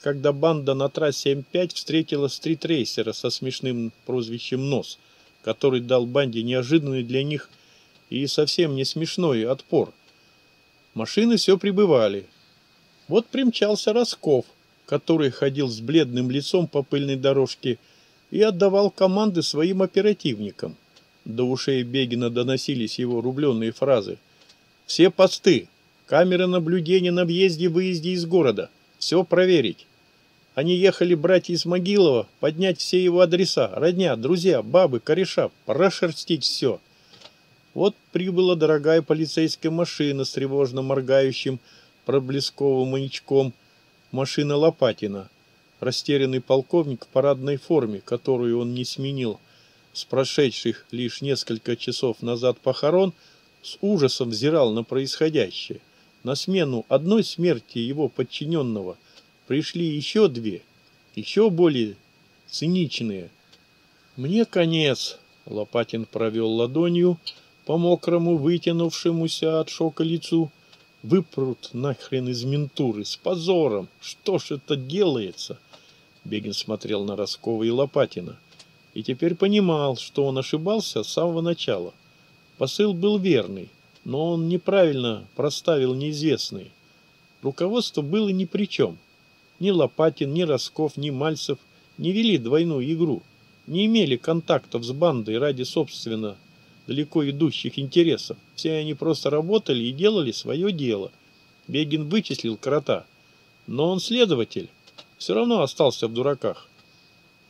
когда банда на трассе М5 встретила стритрейсера со смешным прозвищем «Нос», который дал банде неожиданный для них и совсем не смешной отпор. Машины все прибывали. Вот примчался Росков, который ходил с бледным лицом по пыльной дорожке и отдавал команды своим оперативникам. До ушей Бегина доносились его рубленные фразы. «Все посты! Камеры наблюдения на въезде и выезде из города. Все проверить. Они ехали брать из Могилова, поднять все его адреса, родня, друзья, бабы, кореша, прошерстить все. Вот прибыла дорогая полицейская машина с тревожно моргающим проблесковым маячком. Машина Лопатина. Растерянный полковник в парадной форме, которую он не сменил с прошедших лишь несколько часов назад похорон, с ужасом взирал на происходящее. На смену одной смерти его подчиненного пришли еще две, еще более циничные. «Мне конец!» — Лопатин провел ладонью по мокрому, вытянувшемуся от шока лицу. «Выпрут нахрен из ментуры с позором! Что ж это делается?» Бегин смотрел на Роскова и Лопатина и теперь понимал, что он ошибался с самого начала. Посыл был верный но он неправильно проставил неизвестный. Руководство было ни при чем. Ни Лопатин, ни Росков, ни Мальцев не вели двойную игру, не имели контактов с бандой ради собственно далеко идущих интересов. Все они просто работали и делали свое дело. Бегин вычислил крота, но он следователь, все равно остался в дураках.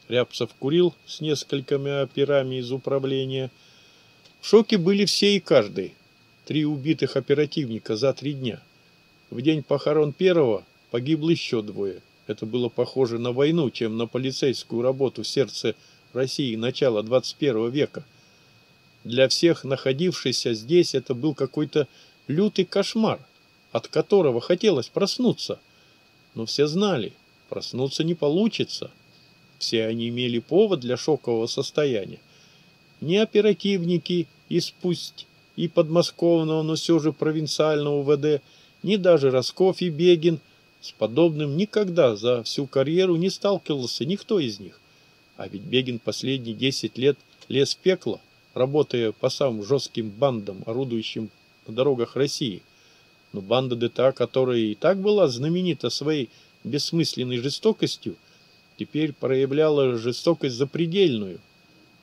Рябцев курил с несколькими операми из управления. В шоке были все и каждый. Три убитых оперативника за три дня. В день похорон первого погибло еще двое. Это было похоже на войну, чем на полицейскую работу в сердце России начала 21 века. Для всех находившихся здесь это был какой-то лютый кошмар, от которого хотелось проснуться. Но все знали, проснуться не получится. Все они имели повод для шокового состояния. Не оперативники из пусть и подмосковного, но все же провинциального ВД, ни даже Росков и Бегин с подобным никогда за всю карьеру не сталкивался никто из них. А ведь Бегин последние 10 лет лез в пекло, работая по самым жестким бандам, орудующим на дорогах России. Но банда ДТА, которая и так была знаменита своей бессмысленной жестокостью, теперь проявляла жестокость запредельную –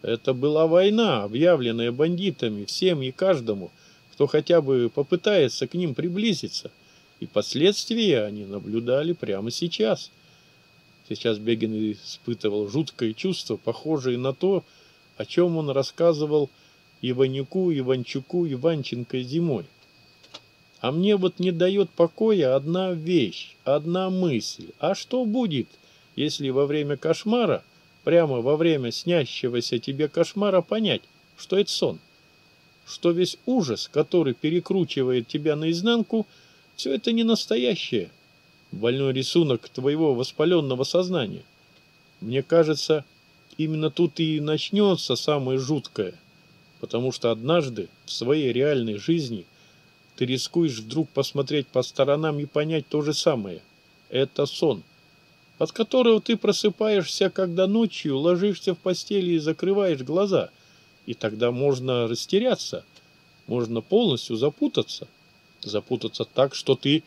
это была война, объявленная бандитами, всем и каждому, кто хотя бы попытается к ним приблизиться. И последствия они наблюдали прямо сейчас. Сейчас Бегин испытывал жуткое чувство, похожее на то, о чем он рассказывал Иванюку, Иванчуку, Иванченко зимой. А мне вот не дает покоя одна вещь, одна мысль. А что будет, если во время кошмара – прямо во время снящегося тебе кошмара понять, что это сон, что весь ужас, который перекручивает тебя наизнанку, все это не настоящее, больной рисунок твоего воспаленного сознания. Мне кажется, именно тут и начнется самое жуткое, потому что однажды в своей реальной жизни ты рискуешь вдруг посмотреть по сторонам и понять то же самое. Это сон от которого ты просыпаешься, когда ночью ложишься в постели и закрываешь глаза. И тогда можно растеряться, можно полностью запутаться. Запутаться так, что ты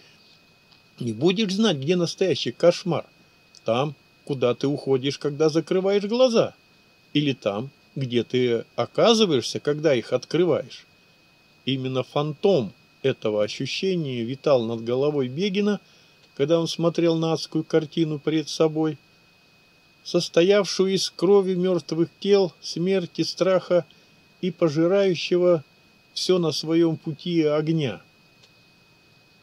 не будешь знать, где настоящий кошмар. Там, куда ты уходишь, когда закрываешь глаза. Или там, где ты оказываешься, когда их открываешь. Именно фантом этого ощущения витал над головой Бегина – когда он смотрел на адскую картину перед собой, состоявшую из крови мертвых тел, смерти, страха и пожирающего все на своем пути огня.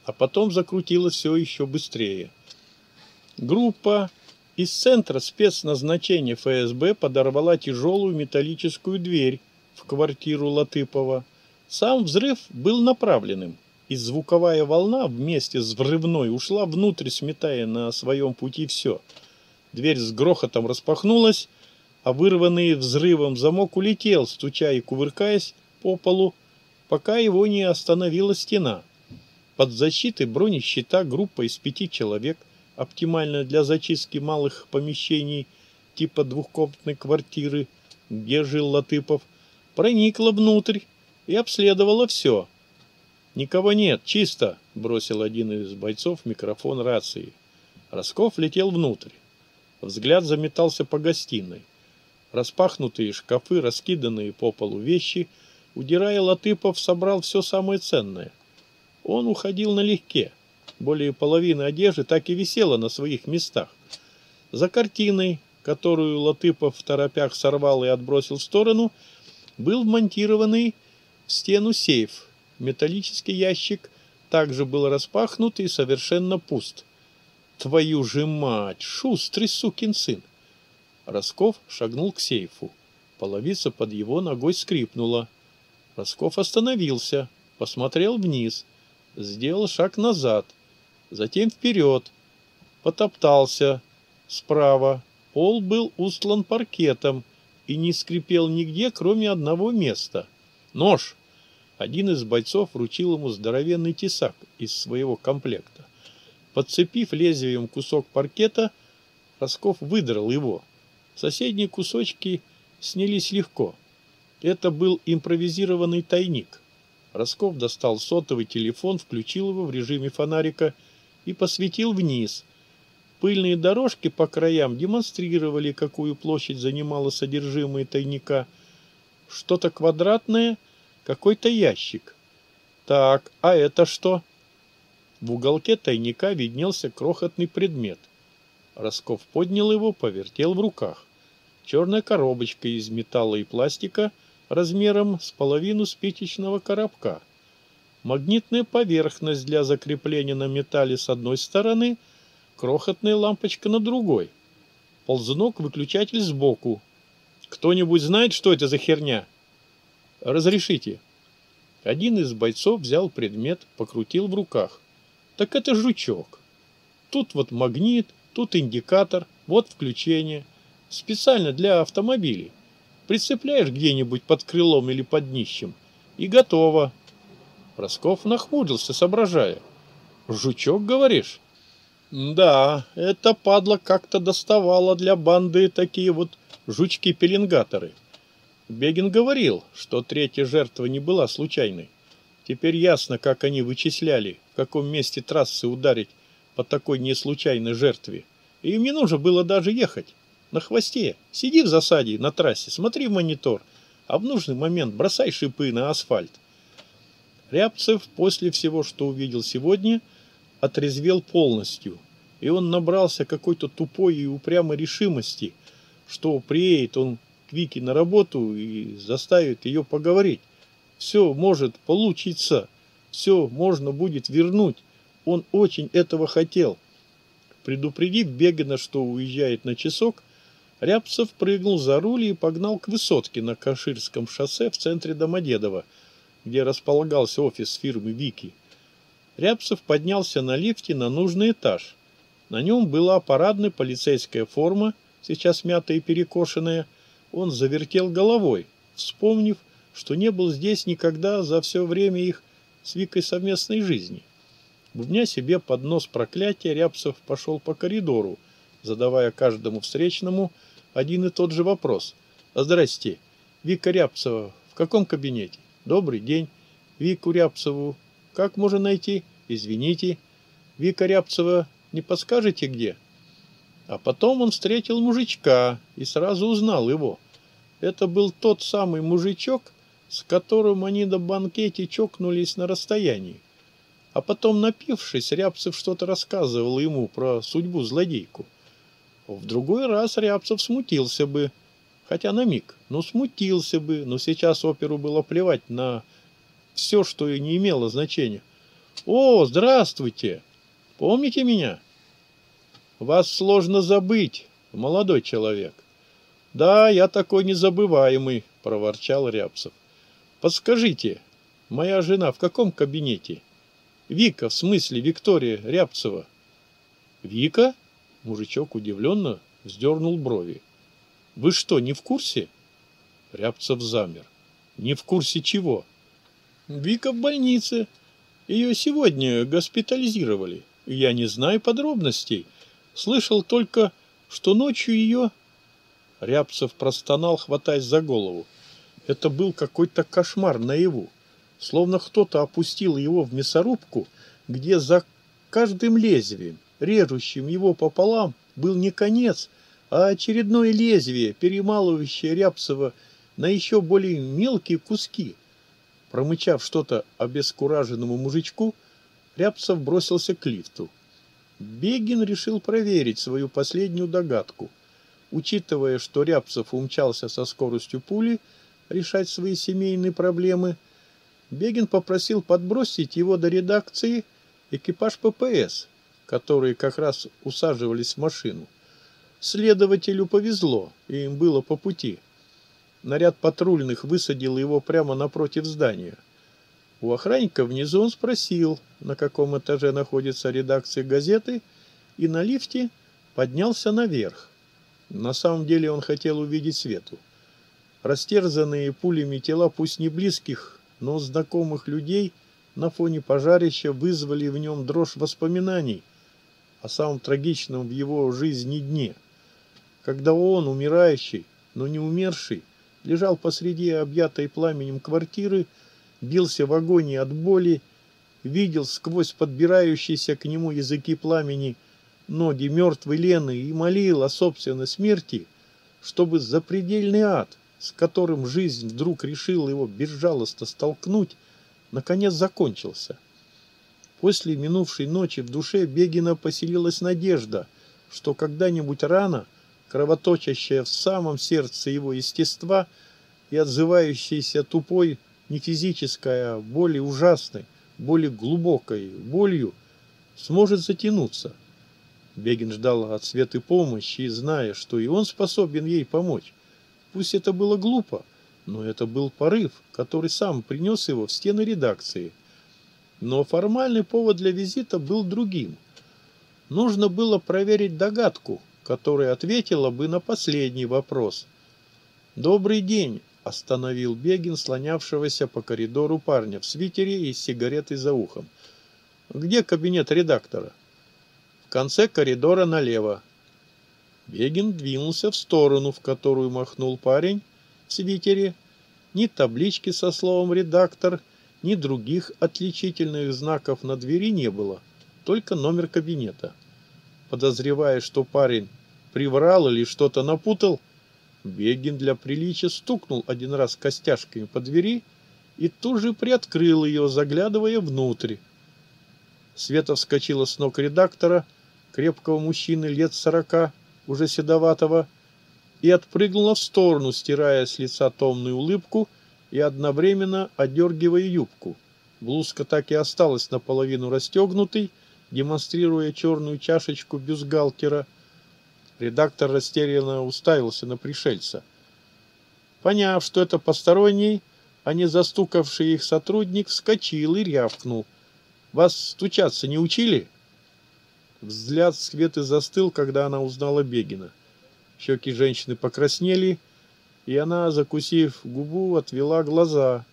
А потом закрутило все еще быстрее. Группа из центра спецназначения ФСБ подорвала тяжелую металлическую дверь в квартиру Латыпова. Сам взрыв был направленным и звуковая волна вместе с взрывной ушла внутрь, сметая на своем пути все. Дверь с грохотом распахнулась, а вырванный взрывом замок улетел, стуча и кувыркаясь по полу, пока его не остановила стена. Под защитой бронещита группа из пяти человек, оптимальная для зачистки малых помещений типа двухкомнатной квартиры, где жил Латыпов, проникла внутрь и обследовала все – «Никого нет, чисто!» – бросил один из бойцов микрофон рации. Росков летел внутрь. Взгляд заметался по гостиной. Распахнутые шкафы, раскиданные по полу вещи, удирая Латыпов собрал все самое ценное. Он уходил налегке. Более половины одежды так и висела на своих местах. За картиной, которую Латыпов в торопях сорвал и отбросил в сторону, был вмонтированный в стену сейф – Металлический ящик также был распахнут и совершенно пуст. «Твою же мать! Шустрый сукин сын!» Росков шагнул к сейфу. Половица под его ногой скрипнула. Росков остановился, посмотрел вниз, сделал шаг назад, затем вперед, потоптался, справа. Пол был устлан паркетом и не скрипел нигде, кроме одного места. «Нож!» Один из бойцов вручил ему здоровенный тесак из своего комплекта. Подцепив лезвием кусок паркета, Росков выдрал его. Соседние кусочки снялись легко. Это был импровизированный тайник. Росков достал сотовый телефон, включил его в режиме фонарика и посветил вниз. Пыльные дорожки по краям демонстрировали, какую площадь занимало содержимое тайника. Что-то квадратное – какой-то ящик. Так, а это что? В уголке тайника виднелся крохотный предмет. Росков поднял его, повертел в руках. Черная коробочка из металла и пластика размером с половину спичечного коробка. Магнитная поверхность для закрепления на металле с одной стороны, крохотная лампочка на другой. Ползунок-выключатель сбоку. «Кто-нибудь знает, что это за херня?» «Разрешите». Один из бойцов взял предмет, покрутил в руках. «Так это жучок. Тут вот магнит, тут индикатор, вот включение. Специально для автомобилей. Прицепляешь где-нибудь под крылом или под днищем, и готово». Росков нахмурился, соображая. «Жучок, говоришь?» «Да, это падла как-то доставала для банды такие вот жучки-пеленгаторы». Бегин говорил, что третья жертва не была случайной. Теперь ясно, как они вычисляли, в каком месте трассы ударить по такой неслучайной жертве. И им не нужно было даже ехать. На хвосте. Сиди в засаде на трассе, смотри в монитор, а в нужный момент бросай шипы на асфальт. Рябцев после всего, что увидел сегодня, отрезвел полностью, и он набрался какой-то тупой и упрямой решимости, что приедет он Вики на работу и заставит ее поговорить. Все может получиться, все можно будет вернуть. Он очень этого хотел. Предупредив Бегина, что уезжает на часок, Рябцев прыгнул за руль и погнал к высотке на Каширском шоссе в центре Домодедово, где располагался офис фирмы «Вики». Рябцев поднялся на лифте на нужный этаж. На нем была парадная полицейская форма, сейчас мятая и перекошенная, он завертел головой, вспомнив, что не был здесь никогда за все время их с Викой совместной жизни. Бубня себе под нос проклятия, Рябцев пошел по коридору, задавая каждому встречному один и тот же вопрос. «Здрасте, Вика Рябцева в каком кабинете? Добрый день. Вику Рябцеву как можно найти? Извините. Вика Рябцева не подскажете где?» А потом он встретил мужичка и сразу узнал его. Это был тот самый мужичок, с которым они до банкете чокнулись на расстоянии. А потом, напившись, Рябцев что-то рассказывал ему про судьбу злодейку. В другой раз Рябцев смутился бы, хотя на миг, но смутился бы, но сейчас оперу было плевать на все, что и не имело значения. «О, здравствуйте! Помните меня?» Вас сложно забыть, молодой человек. Да, я такой незабываемый, проворчал Рябцев. Подскажите, моя жена в каком кабинете? Вика, в смысле Виктория Рябцева. Вика? Мужичок удивленно вздернул брови. Вы что, не в курсе? Рябцев замер. Не в курсе чего? Вика в больнице. Ее сегодня госпитализировали. Я не знаю подробностей. Слышал только, что ночью ее...» Рябцев простонал, хватаясь за голову. Это был какой-то кошмар наяву. Словно кто-то опустил его в мясорубку, где за каждым лезвием, режущим его пополам, был не конец, а очередное лезвие, перемалывающее Рябцева на еще более мелкие куски. Промычав что-то обескураженному мужичку, Рябцев бросился к лифту. Бегин решил проверить свою последнюю догадку. Учитывая, что Рябцев умчался со скоростью пули решать свои семейные проблемы, Бегин попросил подбросить его до редакции экипаж ППС, которые как раз усаживались в машину. Следователю повезло, и им было по пути. Наряд патрульных высадил его прямо напротив здания – у охранника внизу он спросил, на каком этаже находится редакция газеты, и на лифте поднялся наверх. На самом деле он хотел увидеть Свету. Растерзанные пулями тела, пусть не близких, но знакомых людей, на фоне пожарища вызвали в нем дрожь воспоминаний о самом трагичном в его жизни дне, когда он, умирающий, но не умерший, лежал посреди объятой пламенем квартиры, бился в агонии от боли, видел сквозь подбирающиеся к нему языки пламени ноги мертвой Лены и молил о собственной смерти, чтобы запредельный ад, с которым жизнь вдруг решила его безжалостно столкнуть, наконец закончился. После минувшей ночи в душе Бегина поселилась надежда, что когда-нибудь рано, кровоточащая в самом сердце его естества и отзывающаяся тупой, не физическая, а боли ужасной, боли глубокой, болью, сможет затянуться. Бегин ждал от Светы помощи, зная, что и он способен ей помочь. Пусть это было глупо, но это был порыв, который сам принес его в стены редакции. Но формальный повод для визита был другим. Нужно было проверить догадку, которая ответила бы на последний вопрос. «Добрый день остановил Бегин, слонявшегося по коридору парня в свитере и сигаретой за ухом. «Где кабинет редактора?» «В конце коридора налево». Бегин двинулся в сторону, в которую махнул парень в свитере. Ни таблички со словом «редактор», ни других отличительных знаков на двери не было, только номер кабинета. Подозревая, что парень приврал или что-то напутал, Бегин для приличия стукнул один раз костяшками по двери и тут же приоткрыл ее, заглядывая внутрь. Света вскочила с ног редактора, крепкого мужчины лет сорока, уже седоватого, и отпрыгнула в сторону, стирая с лица томную улыбку и одновременно одергивая юбку. Блузка так и осталась наполовину расстегнутой, демонстрируя черную чашечку бюстгальтера, Редактор растерянно уставился на пришельца. Поняв, что это посторонний, а не застукавший их сотрудник, вскочил и рявкнул. «Вас стучаться не учили?» Взгляд Светы застыл, когда она узнала Бегина. Щеки женщины покраснели, и она, закусив губу, отвела глаза,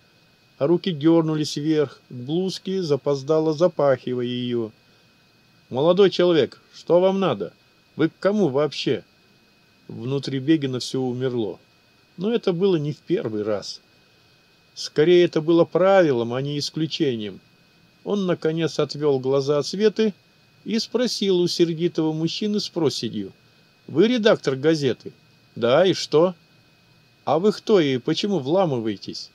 а руки дернулись вверх, к блузке запоздало запахивая ее. «Молодой человек, что вам надо?» Вы к кому вообще? Внутри Бегина все умерло. Но это было не в первый раз. Скорее, это было правилом, а не исключением. Он, наконец, отвел глаза от цветы и спросил у сердитого мужчины с проседью. «Вы редактор газеты?» «Да, и что?» «А вы кто и почему вламываетесь?»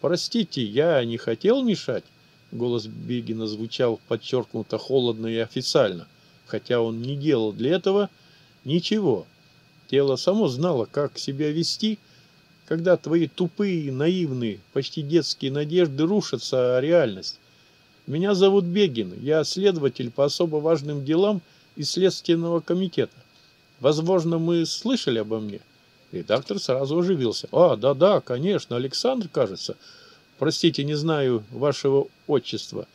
«Простите, я не хотел мешать?» Голос Бегина звучал подчеркнуто холодно и официально хотя он не делал для этого ничего. Тело само знало, как себя вести, когда твои тупые, наивные, почти детские надежды рушатся о реальность. Меня зовут Бегин, я следователь по особо важным делам из Следственного комитета. Возможно, мы слышали обо мне?» Редактор сразу оживился. «А, да-да, конечно, Александр, кажется. Простите, не знаю вашего отчества».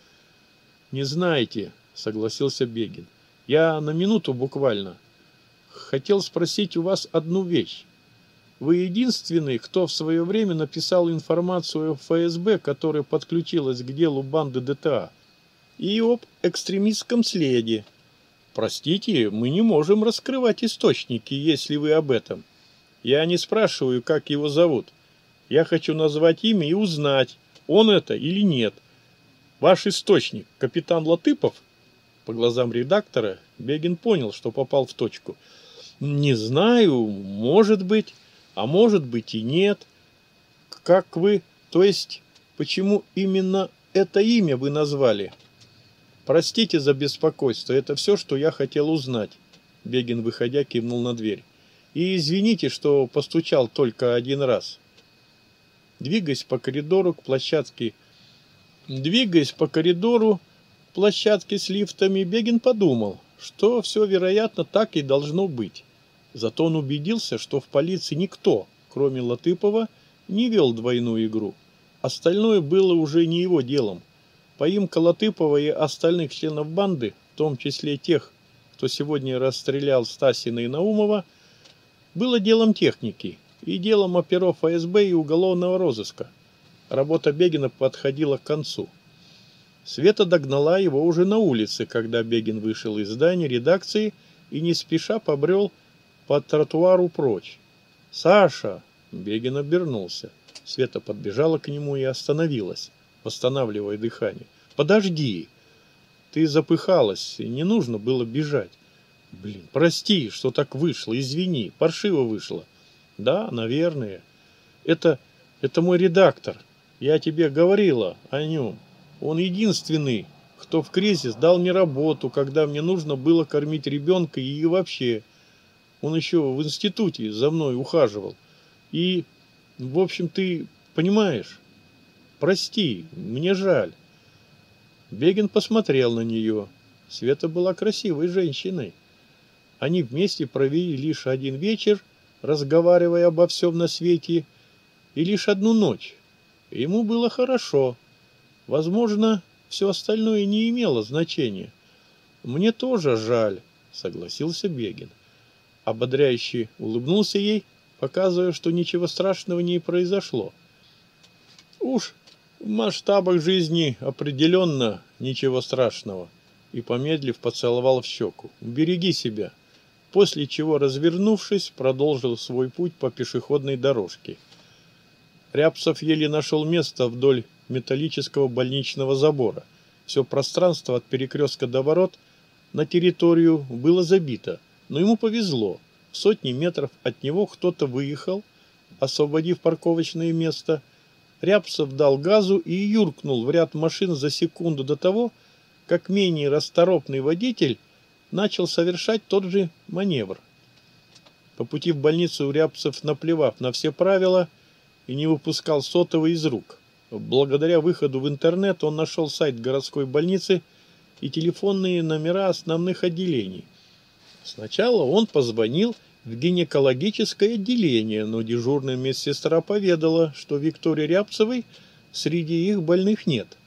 «Не знаете», — согласился Бегин. Я на минуту буквально. Хотел спросить у вас одну вещь. Вы единственный, кто в свое время написал информацию о ФСБ, которая подключилась к делу банды ДТА, и об экстремистском следе. Простите, мы не можем раскрывать источники, если вы об этом. Я не спрашиваю, как его зовут. Я хочу назвать имя и узнать, он это или нет. Ваш источник, капитан Латыпов – по глазам редактора Бегин понял, что попал в точку. «Не знаю, может быть, а может быть и нет. Как вы, то есть, почему именно это имя вы назвали?» «Простите за беспокойство, это все, что я хотел узнать», — Бегин, выходя, кивнул на дверь. «И извините, что постучал только один раз». Двигаясь по коридору к площадке, двигаясь по коридору, площадке с лифтами Бегин подумал, что все, вероятно, так и должно быть. Зато он убедился, что в полиции никто, кроме Латыпова, не вел двойную игру. Остальное было уже не его делом. Поимка Латыпова и остальных членов банды, в том числе тех, кто сегодня расстрелял Стасина и Наумова, было делом техники и делом оперов ФСБ и уголовного розыска. Работа Бегина подходила к концу. Света догнала его уже на улице, когда Бегин вышел из здания редакции и не спеша побрел по тротуару прочь. «Саша!» – Бегин обернулся. Света подбежала к нему и остановилась, восстанавливая дыхание. «Подожди! Ты запыхалась, и не нужно было бежать. Блин, прости, что так вышло, извини, паршиво вышло. Да, наверное. Это, это мой редактор. Я тебе говорила о нем». Он единственный, кто в кризис дал мне работу, когда мне нужно было кормить ребенка и вообще. Он еще в институте за мной ухаживал. И, в общем, ты понимаешь? Прости, мне жаль. Бегин посмотрел на нее. Света была красивой женщиной. Они вместе провели лишь один вечер, разговаривая обо всем на свете, и лишь одну ночь. Ему было хорошо, Возможно, все остальное не имело значения. Мне тоже жаль, согласился Бегин. Ободряюще улыбнулся ей, показывая, что ничего страшного не произошло. Уж в масштабах жизни определенно ничего страшного. И помедлив поцеловал в щеку. Береги себя. После чего, развернувшись, продолжил свой путь по пешеходной дорожке. Рябцев еле нашел место вдоль металлического больничного забора. Все пространство от перекрестка до ворот на территорию было забито, но ему повезло. В сотни метров от него кто-то выехал, освободив парковочное место. Рябцев дал газу и юркнул в ряд машин за секунду до того, как менее расторопный водитель начал совершать тот же маневр. По пути в больницу Рябцев, наплевав на все правила, и не выпускал сотовый из рук. Благодаря выходу в интернет он нашел сайт городской больницы и телефонные номера основных отделений. Сначала он позвонил в гинекологическое отделение, но дежурная медсестра поведала, что Виктории Рябцевой среди их больных нет.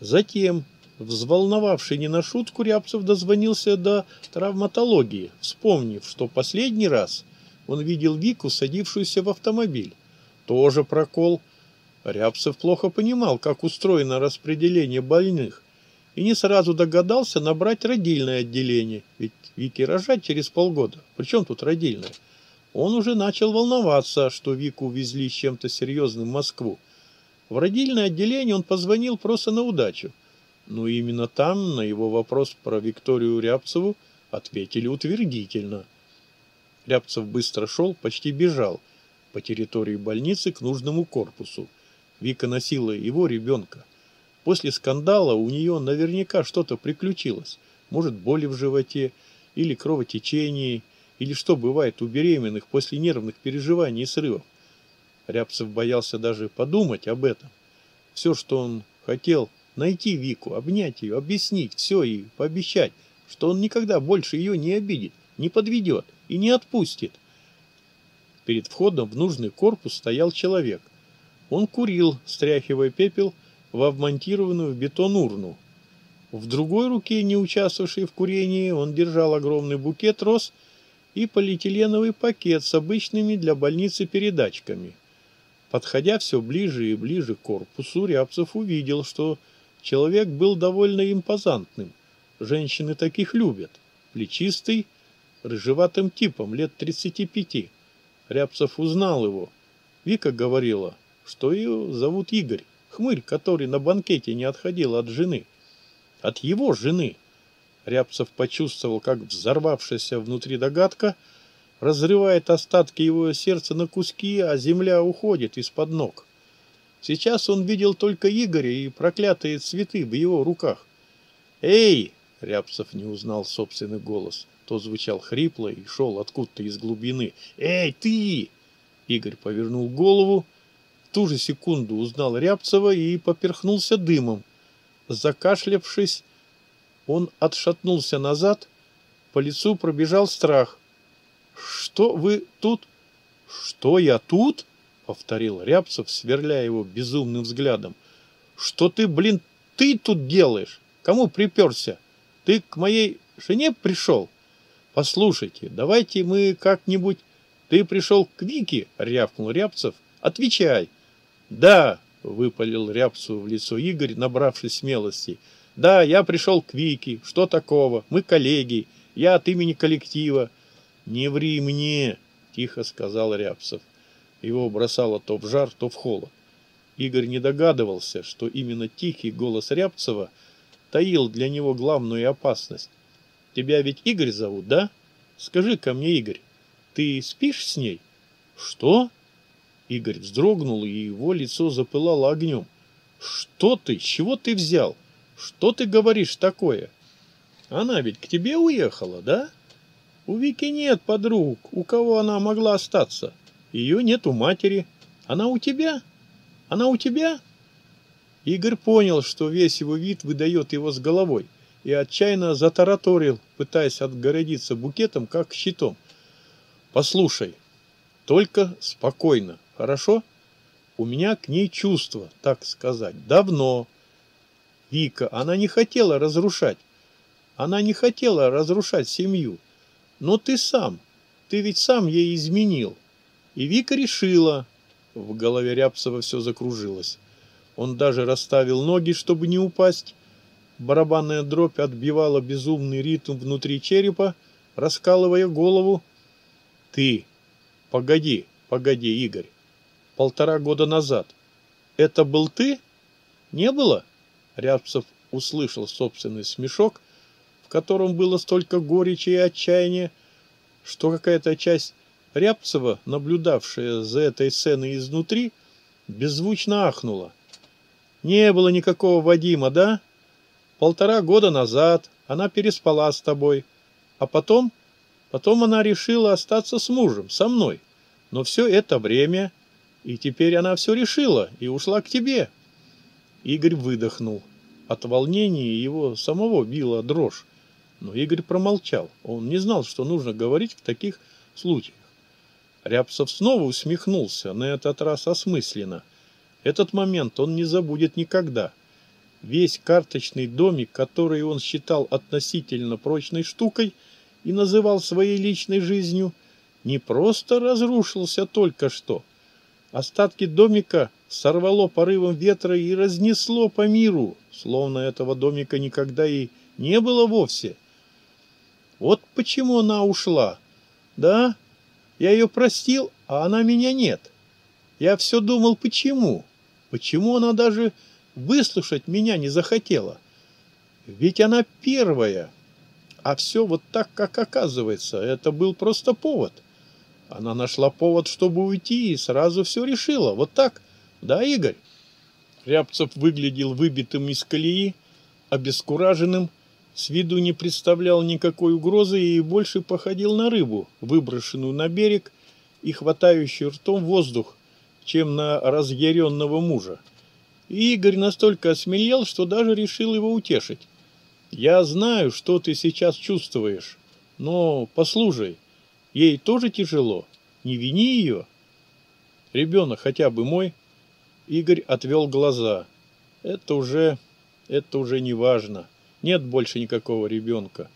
Затем, взволновавший не на шутку, Рябцев дозвонился до травматологии, вспомнив, что последний раз он видел Вику, садившуюся в автомобиль. Тоже прокол – Рябцев плохо понимал, как устроено распределение больных, и не сразу догадался набрать родильное отделение, ведь Вики рожать через полгода. Причем тут родильное? Он уже начал волноваться, что Вику увезли с чем-то серьезным в Москву. В родильное отделение он позвонил просто на удачу. Но именно там на его вопрос про Викторию Рябцеву ответили утвердительно. Рябцев быстро шел, почти бежал по территории больницы к нужному корпусу. Вика носила его ребенка. После скандала у нее наверняка что-то приключилось. Может, боли в животе, или кровотечение, или что бывает у беременных после нервных переживаний и срывов. Рябцев боялся даже подумать об этом. Все, что он хотел, найти Вику, обнять ее, объяснить все и пообещать, что он никогда больше ее не обидит, не подведет и не отпустит. Перед входом в нужный корпус стоял человек. Он курил, стряхивая пепел в обмонтированную в бетон урну. В другой руке, не участвовавшей в курении, он держал огромный букет роз и полиэтиленовый пакет с обычными для больницы передачками. Подходя все ближе и ближе к корпусу, Рябцев увидел, что человек был довольно импозантным. Женщины таких любят. Плечистый, рыжеватым типом, лет 35. Рябцев узнал его. Вика говорила – что ее зовут Игорь, хмырь, который на банкете не отходил от жены. От его жены. Рябцев почувствовал, как взорвавшаяся внутри догадка разрывает остатки его сердца на куски, а земля уходит из-под ног. Сейчас он видел только Игоря и проклятые цветы в его руках. «Эй!» — Рябцев не узнал собственный голос. То звучал хрипло и шел откуда-то из глубины. «Эй, ты!» Игорь повернул голову, ту же секунду узнал Рябцева и поперхнулся дымом. Закашлявшись, он отшатнулся назад, по лицу пробежал страх. «Что вы тут?» «Что я тут?» — повторил Рябцев, сверляя его безумным взглядом. «Что ты, блин, ты тут делаешь? Кому приперся? Ты к моей жене пришел?» «Послушайте, давайте мы как-нибудь...» «Ты пришел к Вике?» — рявкнул Рябцев. «Отвечай!» Да, выпалил Рябцу в лицо Игорь, набравшись смелости. Да, я пришел к Вике. Что такого? Мы коллеги. Я от имени коллектива. Не ври мне, тихо сказал Рябцев. Его бросало то в жар, то в холод. Игорь не догадывался, что именно тихий голос Рябцева таил для него главную опасность. Тебя ведь Игорь зовут, да? Скажи ко мне, Игорь, ты спишь с ней? Что? Игорь вздрогнул, и его лицо запылало огнем. «Что ты? Чего ты взял? Что ты говоришь такое? Она ведь к тебе уехала, да? У Вики нет подруг, у кого она могла остаться. Ее нет у матери. Она у тебя? Она у тебя?» Игорь понял, что весь его вид выдает его с головой, и отчаянно затараторил, пытаясь отгородиться букетом, как щитом. «Послушай, только спокойно», Хорошо? У меня к ней чувство, так сказать, давно. Вика, она не хотела разрушать. Она не хотела разрушать семью. Но ты сам, ты ведь сам ей изменил. И Вика решила. В голове Рябцева все закружилось. Он даже расставил ноги, чтобы не упасть. Барабанная дробь отбивала безумный ритм внутри черепа, раскалывая голову. «Ты! Погоди, погоди, Игорь! полтора года назад. Это был ты? Не было? Рябцев услышал собственный смешок, в котором было столько горечи и отчаяния, что какая-то часть Рябцева, наблюдавшая за этой сценой изнутри, беззвучно ахнула. «Не было никакого Вадима, да? Полтора года назад она переспала с тобой, а потом, потом она решила остаться с мужем, со мной. Но все это время и теперь она все решила и ушла к тебе. Игорь выдохнул. От волнения его самого била дрожь. Но Игорь промолчал. Он не знал, что нужно говорить в таких случаях. Рябцев снова усмехнулся, на этот раз осмысленно. Этот момент он не забудет никогда. Весь карточный домик, который он считал относительно прочной штукой и называл своей личной жизнью, не просто разрушился только что – Остатки домика сорвало порывом ветра и разнесло по миру, словно этого домика никогда и не было вовсе. Вот почему она ушла. Да, я ее простил, а она меня нет. Я все думал, почему? Почему она даже выслушать меня не захотела? Ведь она первая. А все вот так, как оказывается, это был просто повод. — она нашла повод, чтобы уйти, и сразу все решила. Вот так. Да, Игорь? Рябцев выглядел выбитым из колеи, обескураженным, с виду не представлял никакой угрозы и больше походил на рыбу, выброшенную на берег и хватающую ртом воздух, чем на разъяренного мужа. И Игорь настолько осмелел, что даже решил его утешить. «Я знаю, что ты сейчас чувствуешь, но послушай, Ей тоже тяжело. Не вини ее. Ребенок хотя бы мой. Игорь отвел глаза. Это уже... это уже не важно. Нет больше никакого ребенка.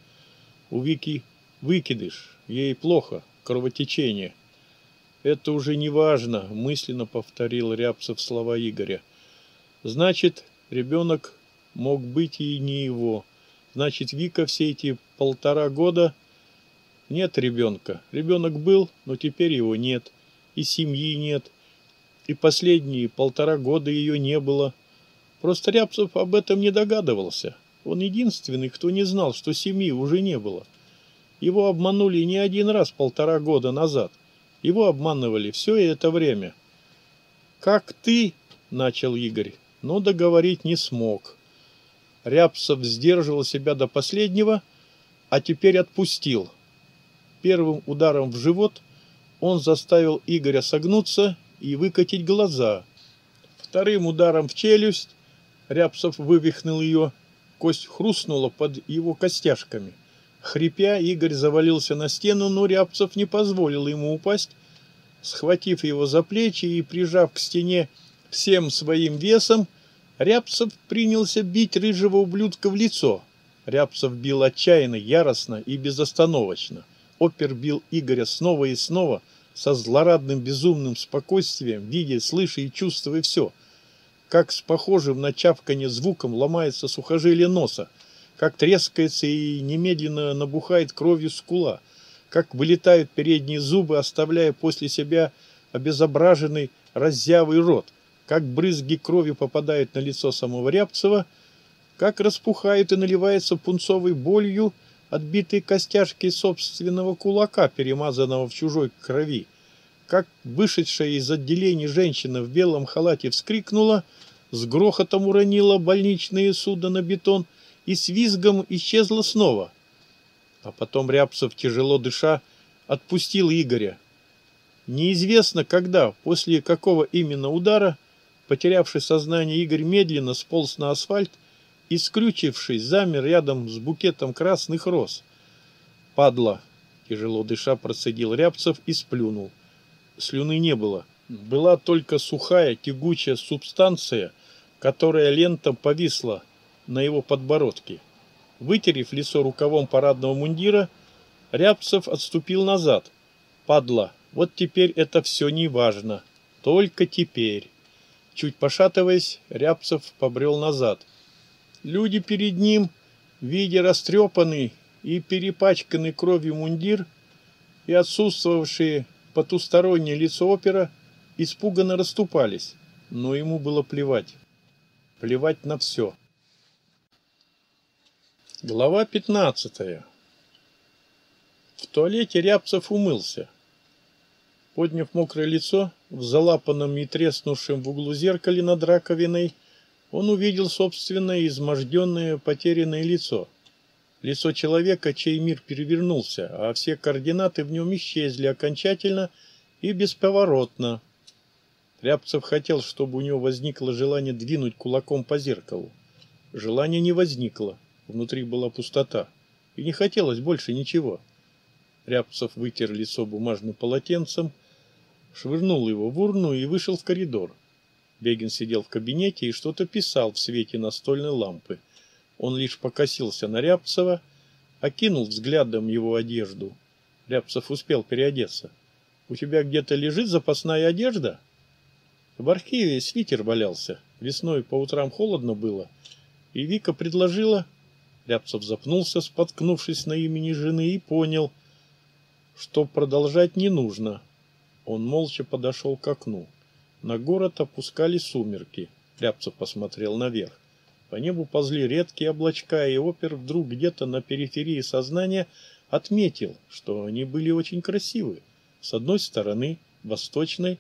У Вики выкидыш. Ей плохо. Кровотечение. Это уже не важно, мысленно повторил Рябцев слова Игоря. Значит, ребенок мог быть и не его. Значит, Вика все эти полтора года нет ребенка. Ребенок был, но теперь его нет. И семьи нет. И последние полтора года ее не было. Просто Рябцев об этом не догадывался. Он единственный, кто не знал, что семьи уже не было. Его обманули не один раз полтора года назад. Его обманывали все это время. «Как ты?» – начал Игорь, но договорить не смог. Рябцев сдерживал себя до последнего, а теперь отпустил – первым ударом в живот он заставил Игоря согнуться и выкатить глаза. Вторым ударом в челюсть Рябцев вывихнул ее, кость хрустнула под его костяшками. Хрипя, Игорь завалился на стену, но Рябцев не позволил ему упасть. Схватив его за плечи и прижав к стене всем своим весом, Рябцев принялся бить рыжего ублюдка в лицо. Рябцев бил отчаянно, яростно и безостановочно опер бил Игоря снова и снова, со злорадным безумным спокойствием, видя, слыша и чувствуя все. Как с похожим на чавканье звуком ломается сухожилие носа, как трескается и немедленно набухает кровью скула, как вылетают передние зубы, оставляя после себя обезображенный разъявый рот, как брызги крови попадают на лицо самого Рябцева, как распухает и наливается пунцовой болью отбитые костяшки собственного кулака, перемазанного в чужой крови. Как вышедшая из отделения женщина в белом халате вскрикнула, с грохотом уронила больничные суда на бетон и с визгом исчезла снова. А потом Рябцев, тяжело дыша, отпустил Игоря. Неизвестно когда, после какого именно удара, потерявший сознание Игорь медленно сполз на асфальт и, скрючившись, замер рядом с букетом красных роз. «Падла!» — тяжело дыша процедил Рябцев и сплюнул. Слюны не было. Была только сухая тягучая субстанция, которая лентом повисла на его подбородке. Вытерев лицо рукавом парадного мундира, Рябцев отступил назад. «Падла! Вот теперь это все не важно. Только теперь!» Чуть пошатываясь, Рябцев побрел назад – Люди перед ним, видя растрепанный и перепачканный кровью мундир и отсутствовавшие потустороннее лицо опера, испуганно расступались, но ему было плевать. Плевать на все. Глава 15. В туалете Рябцев умылся. Подняв мокрое лицо, в залапанном и треснувшем в углу зеркале над раковиной, он увидел собственное изможденное потерянное лицо. Лицо человека, чей мир перевернулся, а все координаты в нем исчезли окончательно и бесповоротно. Рябцев хотел, чтобы у него возникло желание двинуть кулаком по зеркалу. Желания не возникло, внутри была пустота, и не хотелось больше ничего. Рябцев вытер лицо бумажным полотенцем, швырнул его в урну и вышел в коридор. Бегин сидел в кабинете и что-то писал в свете настольной лампы. Он лишь покосился на Рябцева, окинул взглядом его одежду. Рябцев успел переодеться. «У тебя где-то лежит запасная одежда?» В архиве свитер валялся. Весной по утрам холодно было. И Вика предложила... Рябцев запнулся, споткнувшись на имени жены, и понял, что продолжать не нужно. Он молча подошел к окну. На город опускались сумерки. Рябца посмотрел наверх. По небу ползли редкие облачка, и опер вдруг где-то на периферии сознания отметил, что они были очень красивы. С одной стороны, восточной,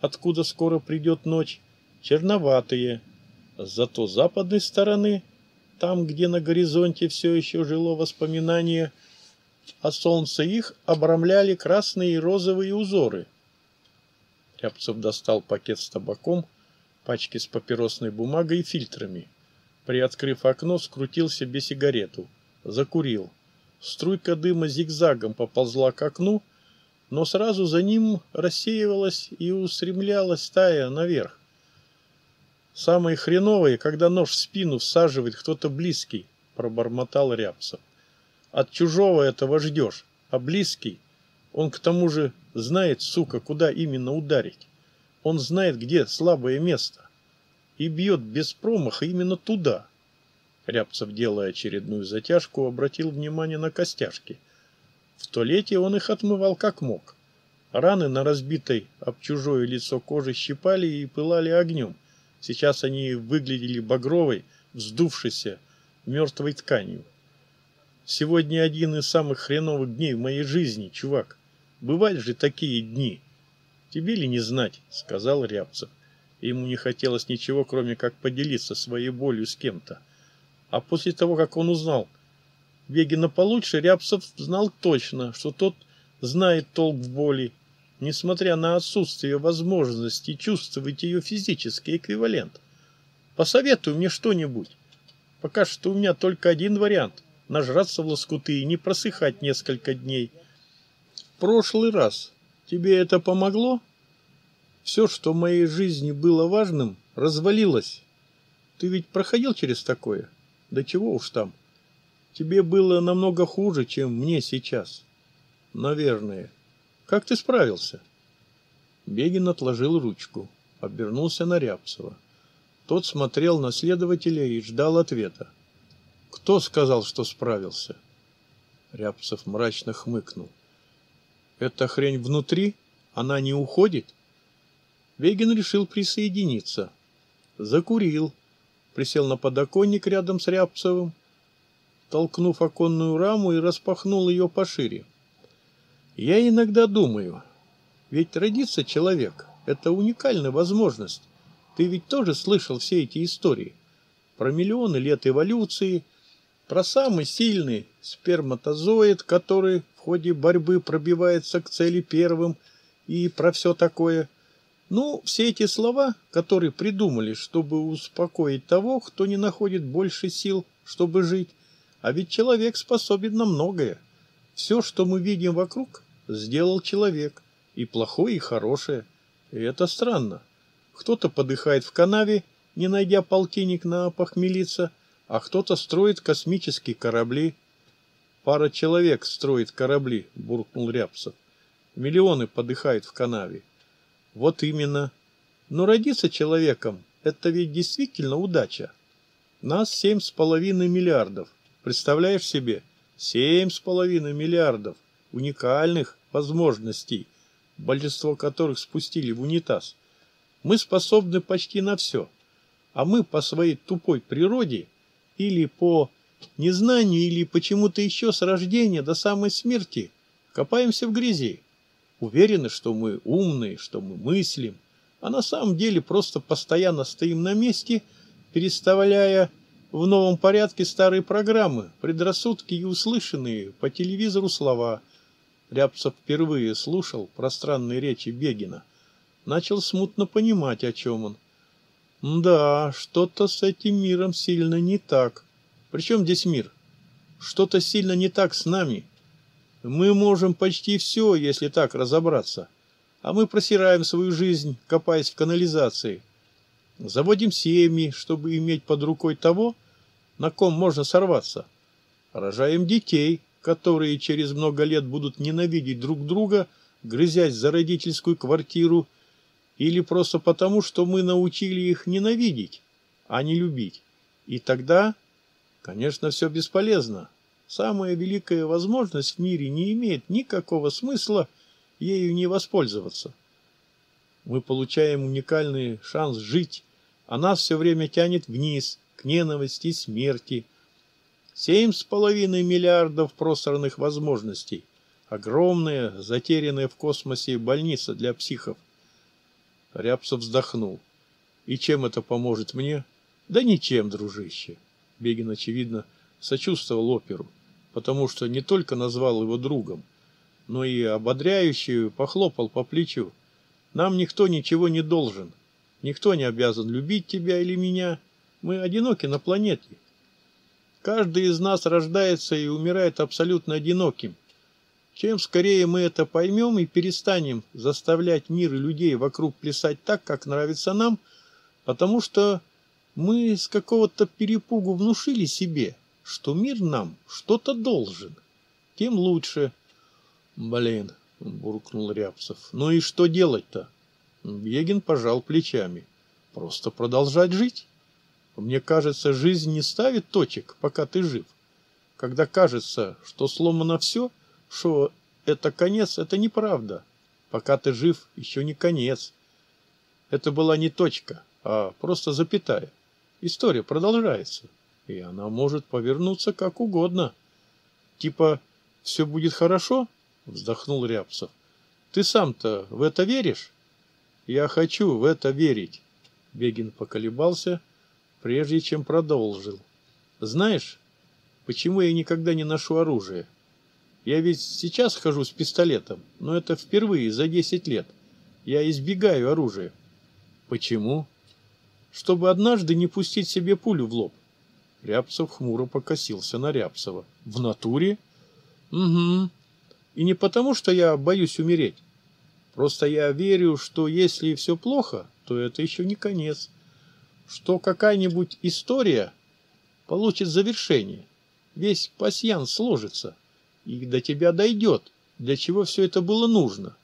откуда скоро придет ночь, черноватые, зато западной стороны, там, где на горизонте все еще жило воспоминание о солнце, их обрамляли красные и розовые узоры – Рябцев достал пакет с табаком, пачки с папиросной бумагой и фильтрами. Приоткрыв окно, скрутил себе сигарету. Закурил. Струйка дыма зигзагом поползла к окну, но сразу за ним рассеивалась и устремлялась стая наверх. Самые хреновые, когда нож в спину всаживает кто-то близкий», — пробормотал Рябцев. «От чужого этого ждешь, а близкий, он к тому же знает, сука, куда именно ударить. Он знает, где слабое место. И бьет без промаха именно туда. Рябцев, делая очередную затяжку, обратил внимание на костяшки. В туалете он их отмывал как мог. Раны на разбитой об чужое лицо кожи щипали и пылали огнем. Сейчас они выглядели багровой, вздувшейся, мертвой тканью. Сегодня один из самых хреновых дней в моей жизни, чувак бывают же такие дни. Тебе ли не знать, сказал Рябцев. Ему не хотелось ничего, кроме как поделиться своей болью с кем-то. А после того, как он узнал Вегина получше, Рябцев знал точно, что тот знает толк в боли, несмотря на отсутствие возможности чувствовать ее физический эквивалент. Посоветуй мне что-нибудь. Пока что у меня только один вариант – нажраться в лоскуты и не просыхать несколько дней – прошлый раз тебе это помогло? Все, что в моей жизни было важным, развалилось. Ты ведь проходил через такое? Да чего уж там. Тебе было намного хуже, чем мне сейчас. Наверное. Как ты справился? Бегин отложил ручку, обернулся на Рябцева. Тот смотрел на следователя и ждал ответа. Кто сказал, что справился? Рябцев мрачно хмыкнул. Эта хрень внутри? Она не уходит? Вейген решил присоединиться. Закурил. Присел на подоконник рядом с Рябцевым, толкнув оконную раму и распахнул ее пошире. Я иногда думаю, ведь родиться человек – это уникальная возможность. Ты ведь тоже слышал все эти истории про миллионы лет эволюции, про самый сильный сперматозоид, который ходе борьбы пробивается к цели первым и про все такое. Ну, все эти слова, которые придумали, чтобы успокоить того, кто не находит больше сил, чтобы жить. А ведь человек способен на многое. Все, что мы видим вокруг, сделал человек. И плохое, и хорошее. И это странно. Кто-то подыхает в канаве, не найдя полтинник на похмелиться, а кто-то строит космические корабли – Пара человек строит корабли, буркнул Рябцев. Миллионы подыхают в канаве. Вот именно. Но родиться человеком – это ведь действительно удача. Нас семь с половиной миллиардов. Представляешь себе? Семь с половиной миллиардов уникальных возможностей, большинство которых спустили в унитаз. Мы способны почти на все. А мы по своей тупой природе или по незнанию или почему-то еще с рождения до самой смерти копаемся в грязи. Уверены, что мы умные, что мы мыслим, а на самом деле просто постоянно стоим на месте, переставляя в новом порядке старые программы, предрассудки и услышанные по телевизору слова. Рябцев впервые слушал пространные речи Бегина. Начал смутно понимать, о чем он. Да, что-то с этим миром сильно не так. Причем здесь мир? Что-то сильно не так с нами. Мы можем почти все, если так разобраться. А мы просираем свою жизнь, копаясь в канализации. Заводим семьи, чтобы иметь под рукой того, на ком можно сорваться. Рожаем детей, которые через много лет будут ненавидеть друг друга, грызясь за родительскую квартиру, или просто потому, что мы научили их ненавидеть, а не любить. И тогда Конечно, все бесполезно. Самая великая возможность в мире не имеет никакого смысла ею не воспользоваться. Мы получаем уникальный шанс жить, а нас все время тянет вниз, к ненависти, смерти. Семь с половиной миллиардов просранных возможностей. Огромная, затерянная в космосе больница для психов. Рябцев вздохнул. И чем это поможет мне? Да ничем, дружище. Бегин, очевидно, сочувствовал оперу, потому что не только назвал его другом, но и ободряюще похлопал по плечу. «Нам никто ничего не должен, никто не обязан любить тебя или меня, мы одиноки на планете. Каждый из нас рождается и умирает абсолютно одиноким. Чем скорее мы это поймем и перестанем заставлять мир и людей вокруг плясать так, как нравится нам, потому что мы с какого-то перепугу внушили себе, что мир нам что-то должен. Тем лучше. Блин, буркнул Рябцев. Ну и что делать-то? Бегин пожал плечами. Просто продолжать жить. Мне кажется, жизнь не ставит точек, пока ты жив. Когда кажется, что сломано все, что это конец, это неправда. Пока ты жив, еще не конец. Это была не точка, а просто запятая. История продолжается, и она может повернуться как угодно. Типа «все будет хорошо», — вздохнул Рябцев. «Ты сам-то в это веришь?» «Я хочу в это верить», — Бегин поколебался, прежде чем продолжил. «Знаешь, почему я никогда не ношу оружие? Я ведь сейчас хожу с пистолетом, но это впервые за 10 лет. Я избегаю оружия». «Почему?» чтобы однажды не пустить себе пулю в лоб. Рябцев хмуро покосился на Рябцева. В натуре? Угу. И не потому, что я боюсь умереть. Просто я верю, что если все плохо, то это еще не конец. Что какая-нибудь история получит завершение. Весь пасьян сложится. И до тебя дойдет, для чего все это было нужно.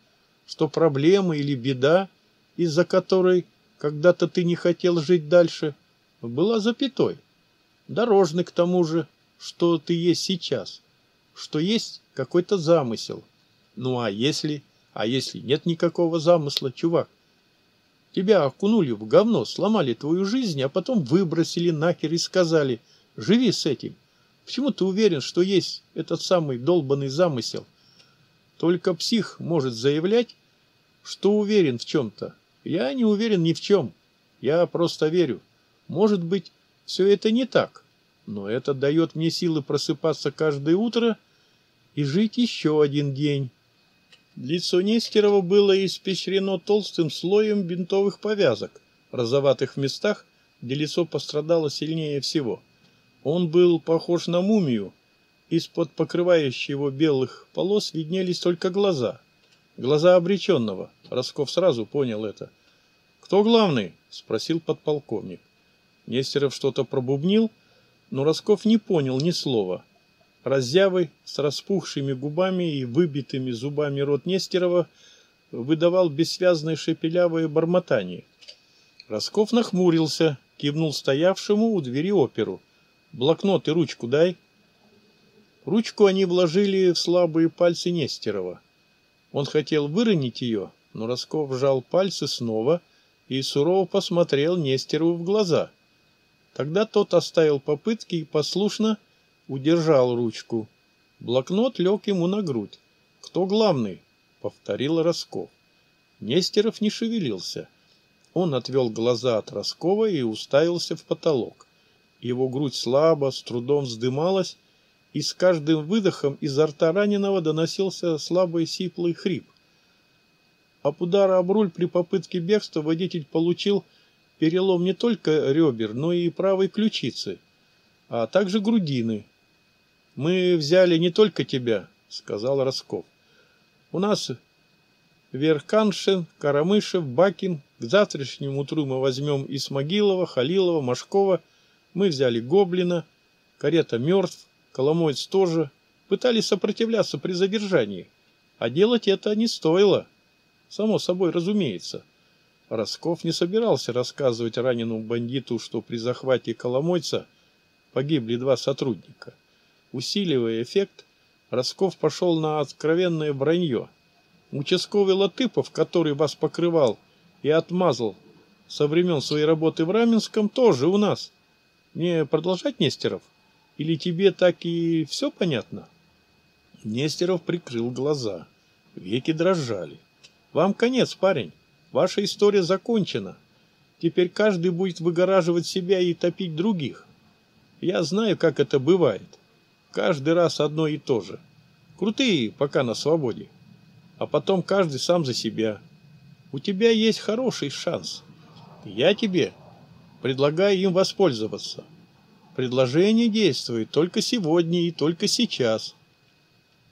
Что проблема или беда, из-за которой когда-то ты не хотел жить дальше, была запятой. Дорожный к тому же, что ты есть сейчас, что есть какой-то замысел. Ну а если, а если нет никакого замысла, чувак? Тебя окунули в говно, сломали твою жизнь, а потом выбросили нахер и сказали, живи с этим. Почему ты уверен, что есть этот самый долбанный замысел? Только псих может заявлять, что уверен в чем-то, я не уверен ни в чем. Я просто верю. Может быть, все это не так, но это дает мне силы просыпаться каждое утро и жить еще один день. Лицо Нестерова было испещрено толстым слоем бинтовых повязок, розоватых в местах, где лицо пострадало сильнее всего. Он был похож на мумию. Из-под покрывающего его белых полос виднелись только глаза. Глаза обреченного – Росков сразу понял это. «Кто главный?» – спросил подполковник. Нестеров что-то пробубнил, но Росков не понял ни слова. Раззявый, с распухшими губами и выбитыми зубами рот Нестерова выдавал бессвязные шепелявые бормотания. Росков нахмурился, кивнул стоявшему у двери оперу. «Блокнот и ручку дай». Ручку они вложили в слабые пальцы Нестерова. Он хотел выронить ее, но Росков жал пальцы снова и сурово посмотрел Нестерову в глаза. Тогда тот оставил попытки и послушно удержал ручку. Блокнот лег ему на грудь. «Кто главный?» — повторил Росков. Нестеров не шевелился. Он отвел глаза от Роскова и уставился в потолок. Его грудь слабо, с трудом вздымалась, и с каждым выдохом изо рта раненого доносился слабый сиплый хрип — от удара об руль при попытке бегства водитель получил перелом не только ребер, но и правой ключицы, а также грудины. «Мы взяли не только тебя», — сказал Росков. «У нас Верканшин, Карамышев, Бакин. К завтрашнему утру мы возьмем Исмогилова, Халилова, Машкова. Мы взяли Гоблина. Карета мертв, Коломойц тоже. Пытались сопротивляться при задержании. А делать это не стоило». Само собой разумеется. Росков не собирался рассказывать раненому бандиту, что при захвате Коломойца погибли два сотрудника. Усиливая эффект, Росков пошел на откровенное бронье. Участковый Латыпов, который вас покрывал и отмазал со времен своей работы в Раменском, тоже у нас. Не продолжать, Нестеров? Или тебе так и все понятно? Нестеров прикрыл глаза. Веки дрожали. Вам конец, парень. Ваша история закончена. Теперь каждый будет выгораживать себя и топить других. Я знаю, как это бывает. Каждый раз одно и то же. Крутые пока на свободе. А потом каждый сам за себя. У тебя есть хороший шанс. Я тебе предлагаю им воспользоваться. Предложение действует только сегодня и только сейчас.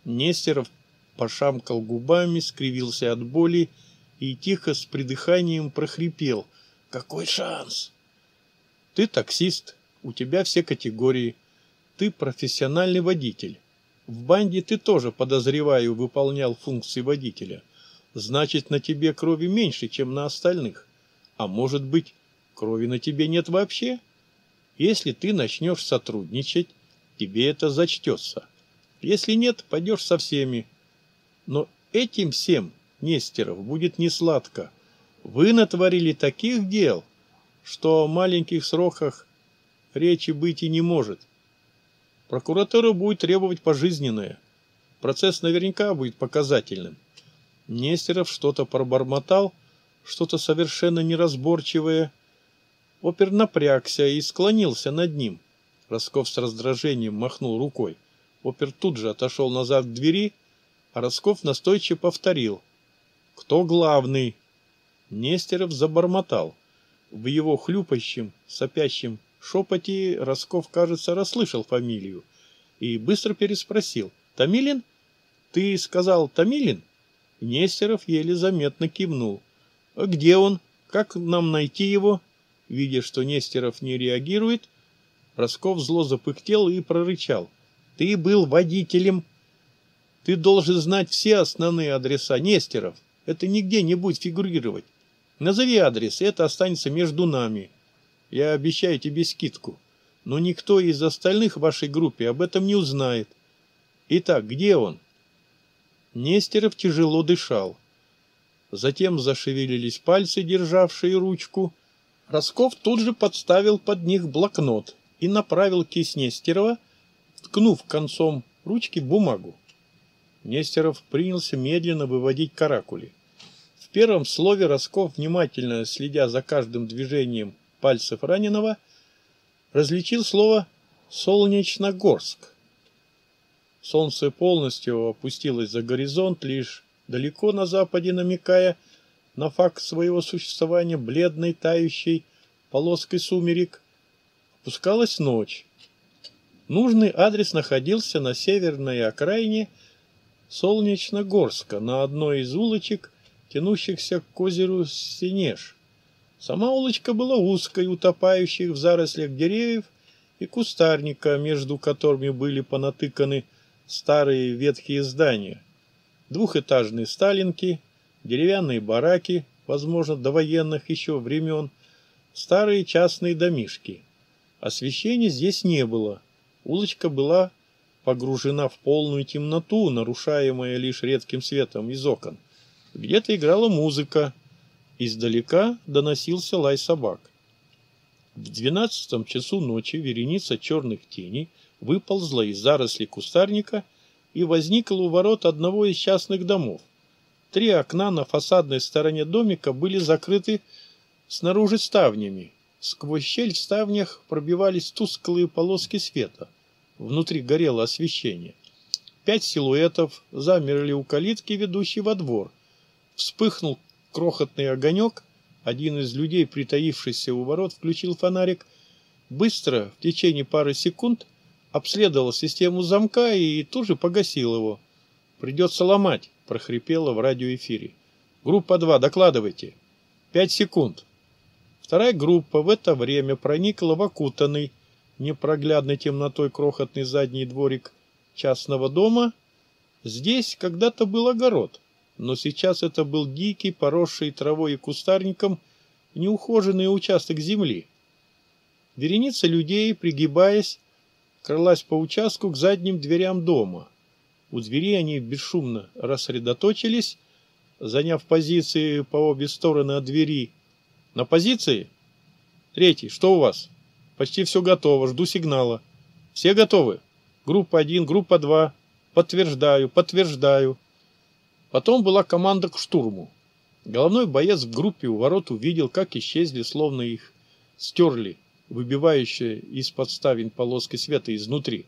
Нестеров пошамкал губами, скривился от боли и тихо с придыханием прохрипел. «Какой шанс?» «Ты таксист, у тебя все категории. Ты профессиональный водитель. В банде ты тоже, подозреваю, выполнял функции водителя. Значит, на тебе крови меньше, чем на остальных. А может быть, крови на тебе нет вообще? Если ты начнешь сотрудничать, тебе это зачтется. Если нет, пойдешь со всеми, но этим всем, Нестеров, будет несладко. Вы натворили таких дел, что о маленьких сроках речи быть и не может. Прокуратура будет требовать пожизненное. Процесс наверняка будет показательным. Нестеров что-то пробормотал, что-то совершенно неразборчивое. Опер напрягся и склонился над ним. Росков с раздражением махнул рукой. Опер тут же отошел назад к двери Росков настойчиво повторил. «Кто главный?» Нестеров забормотал. В его хлюпающем, сопящем шепоте Росков, кажется, расслышал фамилию и быстро переспросил. "Тамилин? Ты сказал Тамилин?" Нестеров еле заметно кивнул. «А «Где он? Как нам найти его?» Видя, что Нестеров не реагирует, Росков зло запыхтел и прорычал. «Ты был водителем ты должен знать все основные адреса Нестеров. Это нигде не будет фигурировать. Назови адрес, и это останется между нами. Я обещаю тебе скидку. Но никто из остальных в вашей группе об этом не узнает. Итак, где он? Нестеров тяжело дышал. Затем зашевелились пальцы, державшие ручку. Росков тут же подставил под них блокнот и направил кисть Нестерова, ткнув концом ручки бумагу. Нестеров принялся медленно выводить каракули. В первом слове Росков, внимательно следя за каждым движением пальцев раненого, различил слово «Солнечногорск». Солнце полностью опустилось за горизонт, лишь далеко на западе намекая на факт своего существования бледной тающей полоской сумерек. Опускалась ночь. Нужный адрес находился на северной окраине – Солнечногорска на одной из улочек, тянущихся к озеру Синеж. Сама улочка была узкой, утопающей в зарослях деревьев и кустарника, между которыми были понатыканы старые ветхие здания. Двухэтажные сталинки, деревянные бараки, возможно, до военных еще времен, старые частные домишки. Освещения здесь не было. Улочка была погружена в полную темноту, нарушаемая лишь редким светом из окон. Где-то играла музыка. Издалека доносился лай собак. В двенадцатом часу ночи вереница черных теней выползла из заросли кустарника и возникла у ворот одного из частных домов. Три окна на фасадной стороне домика были закрыты снаружи ставнями. Сквозь щель в ставнях пробивались тусклые полоски света – внутри горело освещение. Пять силуэтов замерли у калитки, ведущей во двор. Вспыхнул крохотный огонек. Один из людей, притаившийся у ворот, включил фонарик. Быстро, в течение пары секунд, обследовал систему замка и тут же погасил его. «Придется ломать», – прохрипело в радиоэфире. «Группа 2, докладывайте». «Пять секунд». Вторая группа в это время проникла в окутанный, непроглядной темнотой крохотный задний дворик частного дома, здесь когда-то был огород, но сейчас это был дикий, поросший травой и кустарником, неухоженный участок земли. Вереница людей, пригибаясь, крылась по участку к задним дверям дома. У двери они бесшумно рассредоточились, заняв позиции по обе стороны от двери. На позиции? Третий, что у вас? — Почти все готово, жду сигнала. Все готовы? Группа 1, группа 2. Подтверждаю, подтверждаю. Потом была команда к штурму. Головной боец в группе у ворот увидел, как исчезли, словно их стерли, выбивающие из подставин полоски света изнутри.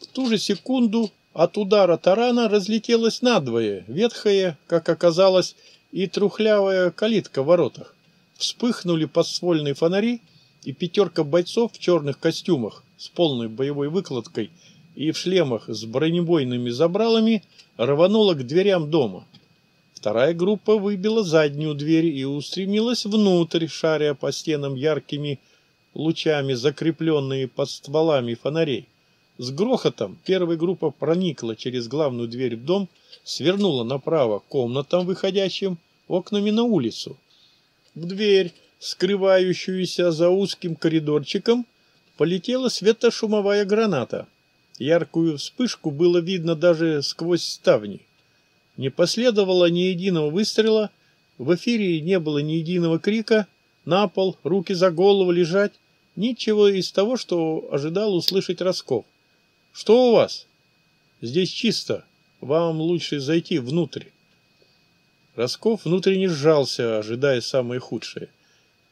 В ту же секунду от удара тарана разлетелась надвое, ветхая, как оказалось, и трухлявая калитка в воротах. Вспыхнули подствольные фонари — и пятерка бойцов в черных костюмах с полной боевой выкладкой и в шлемах с бронебойными забралами рванула к дверям дома. Вторая группа выбила заднюю дверь и устремилась внутрь, шаря по стенам яркими лучами, закрепленные под стволами фонарей. С грохотом первая группа проникла через главную дверь в дом, свернула направо комнатам, выходящим окнами на улицу. В дверь скрывающуюся за узким коридорчиком, полетела светошумовая граната. Яркую вспышку было видно даже сквозь ставни. Не последовало ни единого выстрела, в эфире не было ни единого крика, на пол, руки за голову лежать, ничего из того, что ожидал услышать Росков. «Что у вас?» «Здесь чисто. Вам лучше зайти внутрь». Росков внутренне сжался, ожидая самое худшее.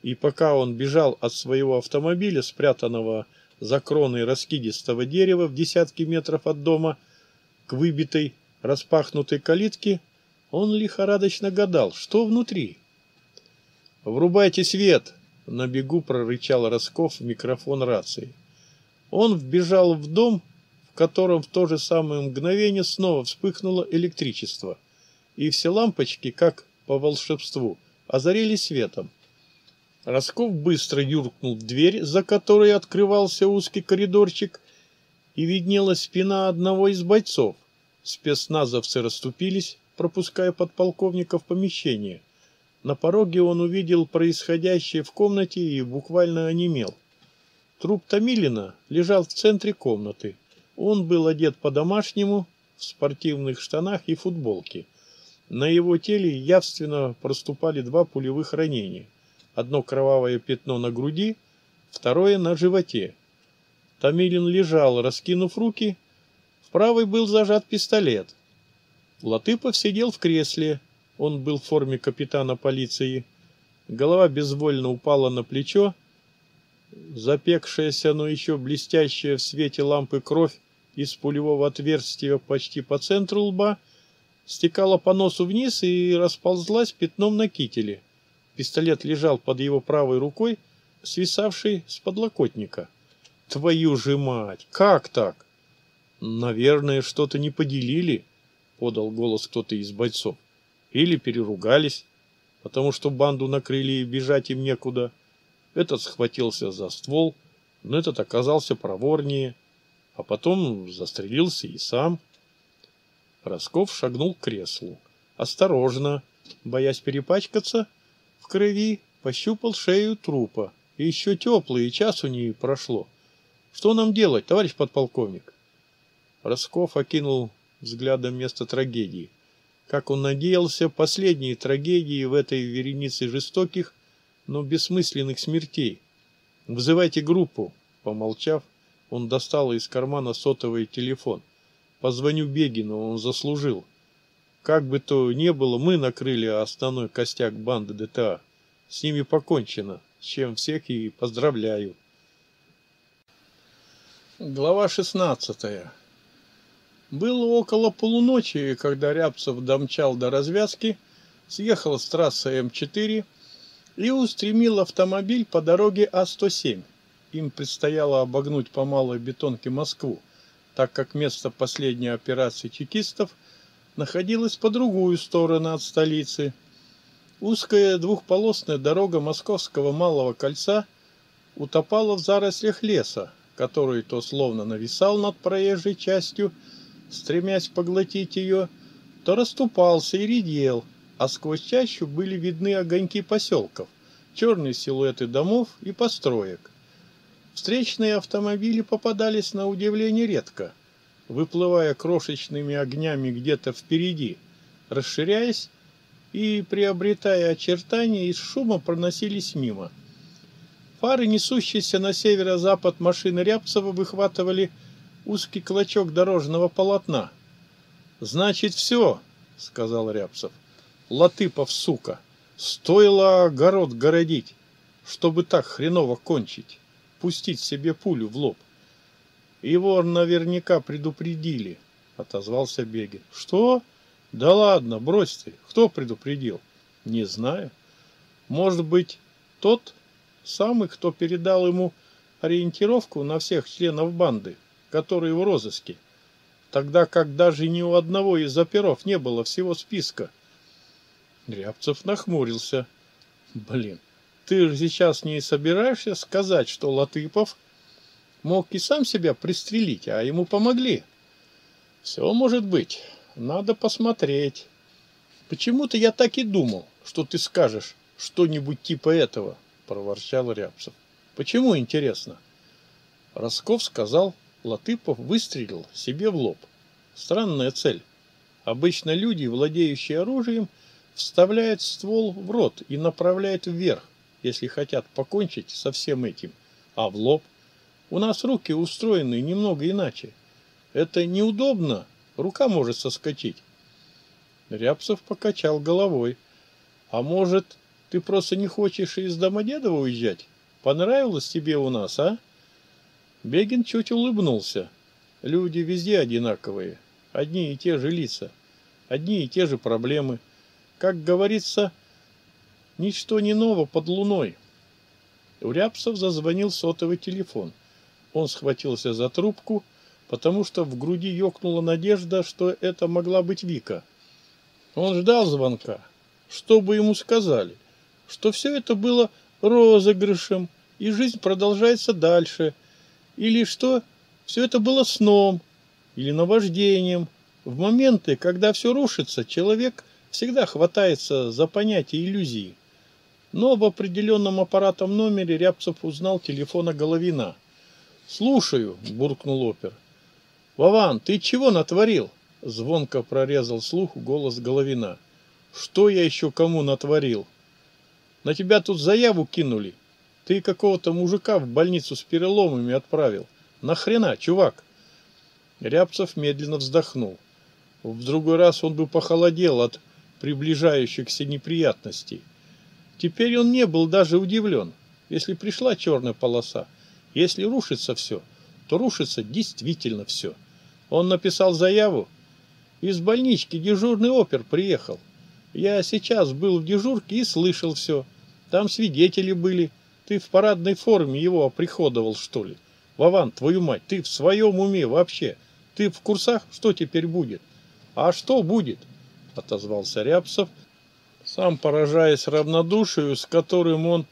И пока он бежал от своего автомобиля, спрятанного за кроной раскидистого дерева в десятки метров от дома, к выбитой распахнутой калитке, он лихорадочно гадал, что внутри. «Врубайте свет!» — на бегу прорычал Росков в микрофон рации. Он вбежал в дом, в котором в то же самое мгновение снова вспыхнуло электричество, и все лампочки, как по волшебству, озарились светом. Росков быстро юркнул в дверь, за которой открывался узкий коридорчик, и виднелась спина одного из бойцов. Спецназовцы расступились, пропуская подполковника в помещение. На пороге он увидел происходящее в комнате и буквально онемел. Труп Томилина лежал в центре комнаты. Он был одет по-домашнему, в спортивных штанах и футболке. На его теле явственно проступали два пулевых ранения. Одно кровавое пятно на груди, второе на животе. Тамилин лежал, раскинув руки. В правой был зажат пистолет. Латыпов сидел в кресле. Он был в форме капитана полиции. Голова безвольно упала на плечо. Запекшаяся, но еще блестящая в свете лампы кровь из пулевого отверстия почти по центру лба стекала по носу вниз и расползлась пятном на кителе. Пистолет лежал под его правой рукой, свисавший с подлокотника. «Твою же мать! Как так?» «Наверное, что-то не поделили», — подал голос кто-то из бойцов. «Или переругались, потому что банду накрыли и бежать им некуда». Этот схватился за ствол, но этот оказался проворнее, а потом застрелился и сам. Росков шагнул к креслу. «Осторожно!» боясь перепачкаться, в крови, пощупал шею трупа. Еще теплый, и часу не прошло. Что нам делать, товарищ подполковник? Росков окинул взглядом место трагедии. Как он надеялся, последние трагедии в этой веренице жестоких, но бессмысленных смертей. Взывайте группу», — помолчав, он достал из кармана сотовый телефон. «Позвоню Бегину, он заслужил». Как бы то ни было, мы накрыли основной костяк банды ДТА. С ними покончено, с чем всех и поздравляю. Глава 16. Было около полуночи, когда Рябцев домчал до развязки, съехал с трассы М4 и устремил автомобиль по дороге А107. Им предстояло обогнуть по малой бетонке Москву, так как место последней операции чекистов – находилась по другую сторону от столицы. Узкая двухполосная дорога Московского Малого Кольца утопала в зарослях леса, который то словно нависал над проезжей частью, стремясь поглотить ее, то расступался и редел, а сквозь чащу были видны огоньки поселков, черные силуэты домов и построек. Встречные автомобили попадались на удивление редко выплывая крошечными огнями где-то впереди, расширяясь и приобретая очертания, из шума проносились мимо. Фары, несущиеся на северо-запад машины Рябцева, выхватывали узкий клочок дорожного полотна. «Значит, все», — сказал Рябцев. «Латыпов, сука! Стоило огород городить, чтобы так хреново кончить, пустить себе пулю в лоб» его наверняка предупредили», — отозвался Беги. «Что? Да ладно, брось ты. Кто предупредил?» «Не знаю. Может быть, тот самый, кто передал ему ориентировку на всех членов банды, которые в розыске, тогда как даже ни у одного из оперов не было всего списка». Рябцев нахмурился. «Блин, ты же сейчас не собираешься сказать, что Латыпов мог и сам себя пристрелить, а ему помогли. Все может быть. Надо посмотреть. Почему-то я так и думал, что ты скажешь что-нибудь типа этого, проворчал Рябцев. Почему, интересно? Росков сказал, Латыпов выстрелил себе в лоб. Странная цель. Обычно люди, владеющие оружием, вставляют ствол в рот и направляют вверх, если хотят покончить со всем этим, а в лоб – у нас руки устроены немного иначе. Это неудобно, рука может соскочить. Рябцев покачал головой. А может, ты просто не хочешь из Домодедова уезжать? Понравилось тебе у нас, а? Бегин чуть улыбнулся. Люди везде одинаковые, одни и те же лица, одни и те же проблемы. Как говорится, ничто не ново под луной. У Рябцев зазвонил сотовый телефон – он схватился за трубку, потому что в груди ёкнула надежда, что это могла быть Вика. Он ждал звонка, чтобы ему сказали, что все это было розыгрышем, и жизнь продолжается дальше, или что все это было сном или наваждением. В моменты, когда все рушится, человек всегда хватается за понятие иллюзии. Но в определенном аппаратом номере Рябцев узнал телефона Головина – «Слушаю», — буркнул опер. «Вован, ты чего натворил?» — звонко прорезал слух голос Головина. «Что я еще кому натворил?» «На тебя тут заяву кинули. Ты какого-то мужика в больницу с переломами отправил. на Нахрена, чувак?» Рябцев медленно вздохнул. В другой раз он бы похолодел от приближающихся неприятностей. Теперь он не был даже удивлен, если пришла черная полоса. Если рушится все, то рушится действительно все. Он написал заяву. Из больнички дежурный опер приехал. Я сейчас был в дежурке и слышал все. Там свидетели были. Ты в парадной форме его оприходовал, что ли? Вован, твою мать, ты в своем уме вообще? Ты в курсах? Что теперь будет? А что будет? Отозвался Рябцев, сам поражаясь равнодушию, с которым он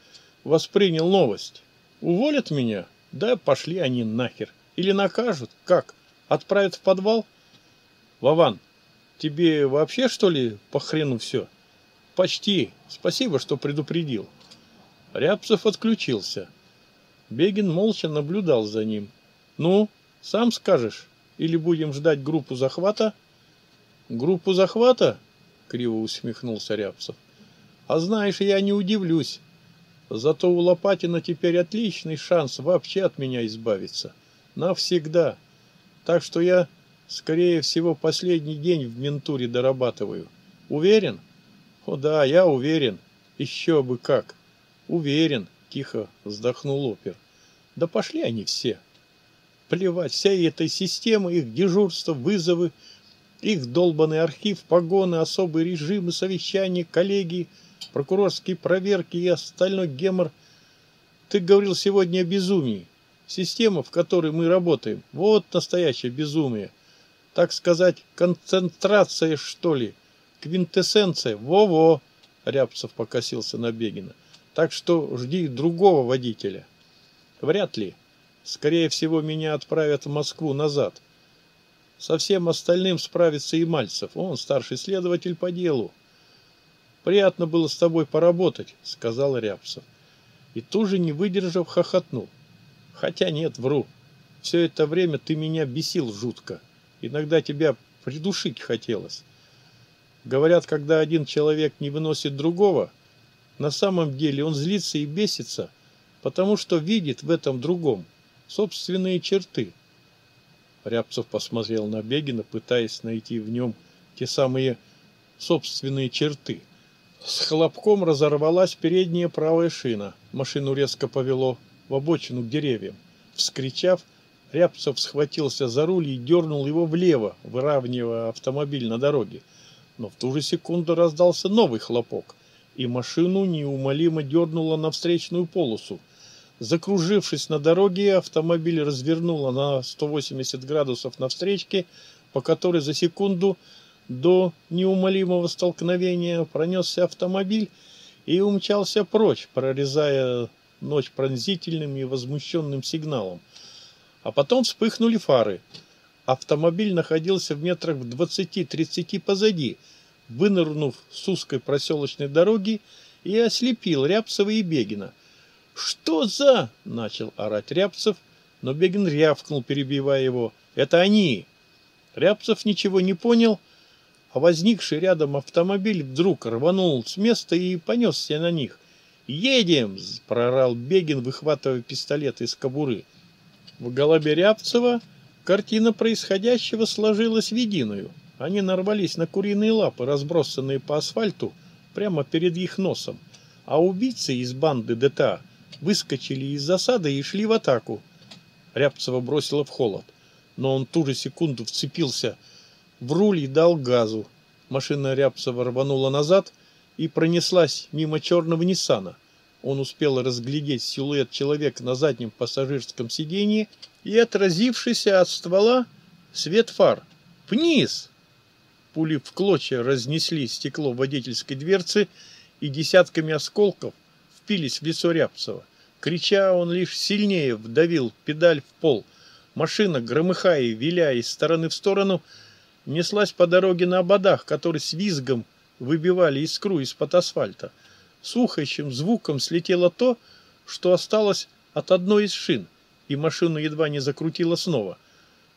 воспринял новость. Уволят меня? Да пошли они нахер. Или накажут. Как? Отправят в подвал? Вован, тебе вообще что ли по хрену все? Почти. Спасибо, что предупредил. Рябцев отключился. Бегин молча наблюдал за ним. Ну, сам скажешь? Или будем ждать группу захвата? Группу захвата? Криво усмехнулся Рябцев. А знаешь, я не удивлюсь. Зато у Лопатина теперь отличный шанс вообще от меня избавиться. Навсегда. Так что я, скорее всего, последний день в ментуре дорабатываю. Уверен? О да, я уверен. Еще бы как. Уверен, тихо вздохнул опер. Да пошли они все. Плевать, вся эта система, их дежурство, вызовы, их долбанный архив, погоны, особый режим совещания, коллегии – прокурорские проверки и остальной гемор. Ты говорил сегодня о безумии. Система, в которой мы работаем, вот настоящее безумие. Так сказать, концентрация, что ли, квинтэссенция. Во-во, Рябцев покосился на Бегина. Так что жди другого водителя. Вряд ли. Скорее всего, меня отправят в Москву назад. Со всем остальным справится и Мальцев. Он старший следователь по делу. «Приятно было с тобой поработать», — сказал Рябцев. И тоже не выдержав, хохотнул. «Хотя нет, вру. Все это время ты меня бесил жутко. Иногда тебя придушить хотелось. Говорят, когда один человек не выносит другого, на самом деле он злится и бесится, потому что видит в этом другом собственные черты». Рябцев посмотрел на Бегина, пытаясь найти в нем те самые собственные черты – с хлопком разорвалась передняя правая шина. Машину резко повело в обочину к деревьям. Вскричав, Рябцев схватился за руль и дернул его влево, выравнивая автомобиль на дороге. Но в ту же секунду раздался новый хлопок, и машину неумолимо дернуло на встречную полосу. Закружившись на дороге, автомобиль развернуло на 180 градусов на встречке, по которой за секунду – до неумолимого столкновения пронесся автомобиль и умчался прочь, прорезая ночь пронзительным и возмущенным сигналом. А потом вспыхнули фары. Автомобиль находился в метрах в 20-30 позади, вынырнув с узкой проселочной дороги и ослепил Рябцева и Бегина. «Что за...» — начал орать Рябцев, но Бегин рявкнул, перебивая его. «Это они!» Рябцев ничего не понял, — Возникший рядом автомобиль вдруг рванул с места и понесся на них. «Едем!» – прорал Бегин, выхватывая пистолет из кобуры. В голове Рябцева картина происходящего сложилась в единую. Они нарвались на куриные лапы, разбросанные по асфальту прямо перед их носом, а убийцы из банды ДТА выскочили из засады и шли в атаку. Рябцева бросила в холод, но он ту же секунду вцепился – врули дал газу. Машина Рябцева рванула назад и пронеслась мимо черного Ниссана. Он успел разглядеть силуэт человека на заднем пассажирском сиденье и отразившийся от ствола свет фар. «Вниз!» Пули в клочья разнесли стекло водительской дверцы и десятками осколков впились в лицо Рябцева. Крича, он лишь сильнее вдавил педаль в пол. Машина, громыхая виляя из стороны в сторону, неслась по дороге на ободах, которые с визгом выбивали искру из-под асфальта. С ухающим звуком слетело то, что осталось от одной из шин, и машину едва не закрутило снова.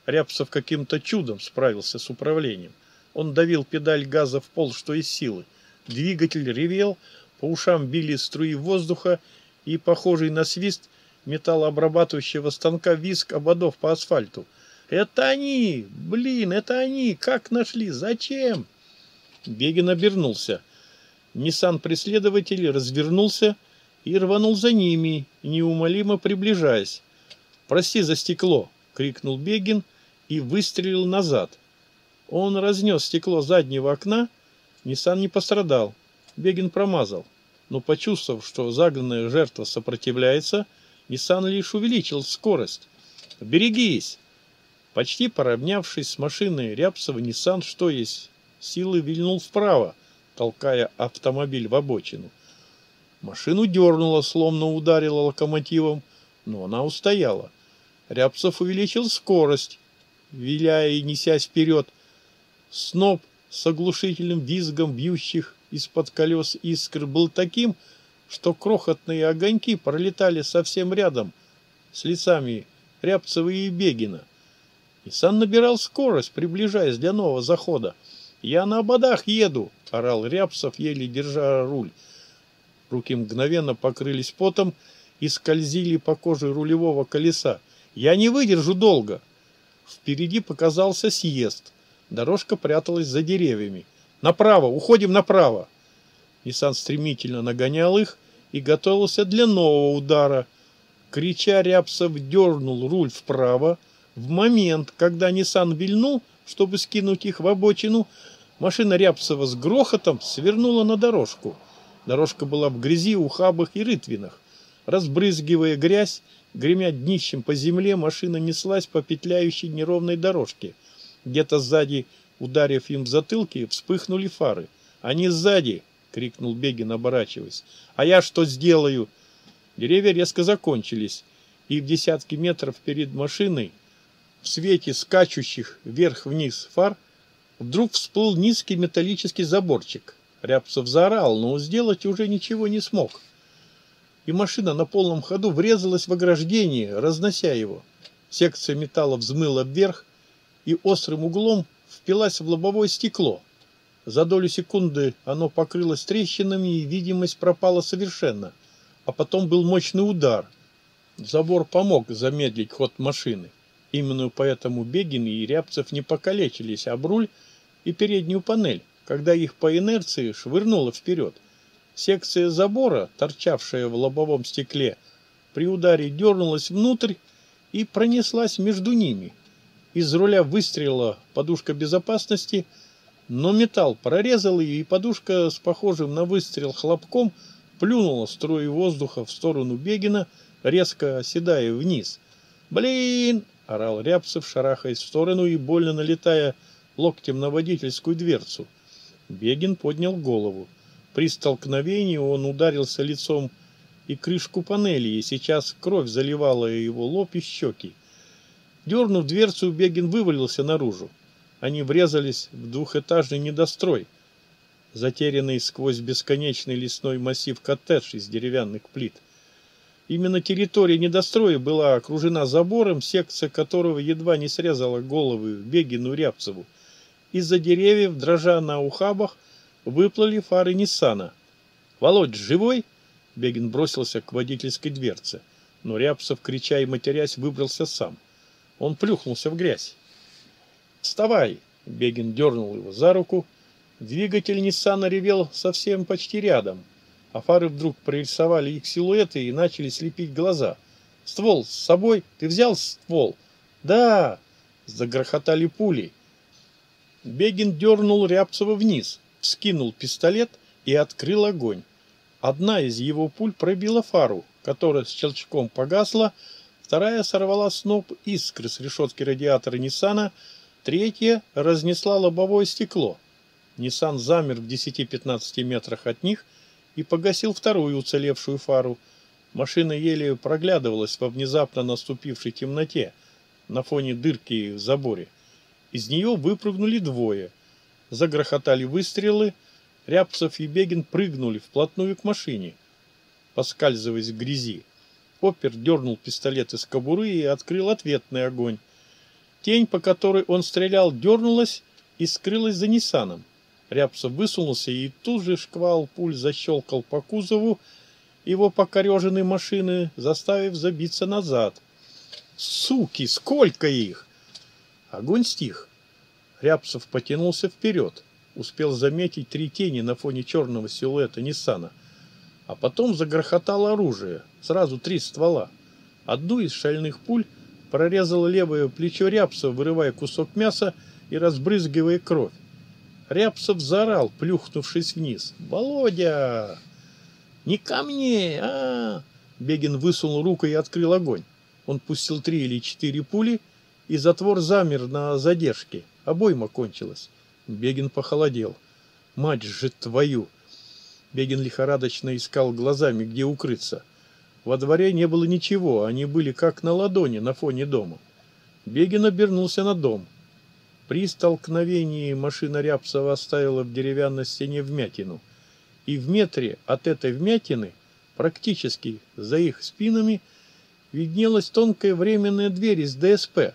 Рябцев каким-то чудом справился с управлением. Он давил педаль газа в пол, что из силы. Двигатель ревел, по ушам били струи воздуха, и, похожий на свист металлообрабатывающего станка, визг ободов по асфальту – это они! Блин, это они! Как нашли? Зачем?» Бегин обернулся. Ниссан преследователь развернулся и рванул за ними, неумолимо приближаясь. «Прости за стекло!» — крикнул Бегин и выстрелил назад. Он разнес стекло заднего окна, Ниссан не пострадал. Бегин промазал, но почувствовав, что загнанная жертва сопротивляется, Ниссан лишь увеличил скорость. «Берегись!» Почти поравнявшись с машиной, Рябцева Ниссан, что есть, силы вильнул вправо, толкая автомобиль в обочину. Машину дернуло, словно ударило локомотивом, но она устояла. Рябцев увеличил скорость, виляя и несясь вперед. Сноп с оглушительным визгом бьющих из-под колес искр был таким, что крохотные огоньки пролетали совсем рядом с лицами Рябцева и Бегина. Сан набирал скорость, приближаясь для нового захода. «Я на ободах еду!» – орал Рябцев, еле держа руль. Руки мгновенно покрылись потом и скользили по коже рулевого колеса. «Я не выдержу долго!» Впереди показался съезд. Дорожка пряталась за деревьями. «Направо! Уходим направо!» Ниссан стремительно нагонял их и готовился для нового удара. Крича, Рябцев дернул руль вправо, в момент, когда Ниссан вильнул, чтобы скинуть их в обочину, машина Рябцева с грохотом свернула на дорожку. Дорожка была в грязи, ухабах и рытвинах. Разбрызгивая грязь, гремя днищем по земле, машина неслась по петляющей неровной дорожке. Где-то сзади, ударив им в затылки, вспыхнули фары. «Они сзади!» — крикнул Бегин, оборачиваясь. «А я что сделаю?» Деревья резко закончились, и в десятки метров перед машиной в свете скачущих вверх-вниз фар, вдруг всплыл низкий металлический заборчик. Рябцев заорал, но сделать уже ничего не смог. И машина на полном ходу врезалась в ограждение, разнося его. Секция металла взмыла вверх и острым углом впилась в лобовое стекло. За долю секунды оно покрылось трещинами, и видимость пропала совершенно. А потом был мощный удар. Забор помог замедлить ход машины. Именно поэтому Бегин и Рябцев не покалечились а об руль и переднюю панель, когда их по инерции швырнуло вперед. Секция забора, торчавшая в лобовом стекле, при ударе дернулась внутрь и пронеслась между ними. Из руля выстрелила подушка безопасности, но металл прорезал ее, и подушка с похожим на выстрел хлопком плюнула струей воздуха в сторону Бегина, резко оседая вниз. «Блин!» орал Рябцев, шарахаясь в сторону и больно налетая локтем на водительскую дверцу. Бегин поднял голову. При столкновении он ударился лицом и крышку панели, и сейчас кровь заливала его лоб и щеки. Дернув дверцу, Бегин вывалился наружу. Они врезались в двухэтажный недострой, затерянный сквозь бесконечный лесной массив коттедж из деревянных плит – Именно территория недостроя была окружена забором, секция которого едва не срезала головы Бегину Рябцеву. Из-за деревьев, дрожа на ухабах, выплыли фары Ниссана. «Володь, живой?» Бегин бросился к водительской дверце, но Рябцев, крича и матерясь, выбрался сам. Он плюхнулся в грязь. «Вставай!» Бегин дернул его за руку. Двигатель Ниссана ревел совсем почти рядом. Афары вдруг прорисовали их силуэты и начали слепить глаза. «Ствол с собой? Ты взял ствол?» «Да!» – загрохотали пули. Бегин дернул Рябцева вниз, вскинул пистолет и открыл огонь. Одна из его пуль пробила фару, которая с щелчком погасла, вторая сорвала сноп искры с решетки радиатора Ниссана, третья разнесла лобовое стекло. Ниссан замер в 10-15 метрах от них – и погасил вторую уцелевшую фару. Машина еле проглядывалась во внезапно наступившей темноте на фоне дырки в заборе. Из нее выпрыгнули двое. Загрохотали выстрелы, Рябцев и Бегин прыгнули вплотную к машине, поскальзываясь в грязи. Опер дернул пистолет из кобуры и открыл ответный огонь. Тень, по которой он стрелял, дернулась и скрылась за Ниссаном. Рябса высунулся и тут же шквал пуль защелкал по кузову его покореженной машины, заставив забиться назад. «Суки, сколько их!» Огонь стих. Рябцев потянулся вперед, успел заметить три тени на фоне черного силуэта Ниссана. А потом загрохотало оружие, сразу три ствола. Одну из шальных пуль прорезала левое плечо Рябса, вырывая кусок мяса и разбрызгивая кровь. Рябцев заорал, плюхнувшись вниз. «Володя! Не ко мне, а!» Бегин высунул руку и открыл огонь. Он пустил три или четыре пули, и затвор замер на задержке. Обойма кончилась. Бегин похолодел. «Мать же твою!» Бегин лихорадочно искал глазами, где укрыться. Во дворе не было ничего, они были как на ладони на фоне дома. Бегин обернулся на дом – при столкновении машина машинаряб оставила в деревянной стене вмятину, и в метре от этой вмятины, практически за их спинами, виднелась тонкая временная дверь из ДСП.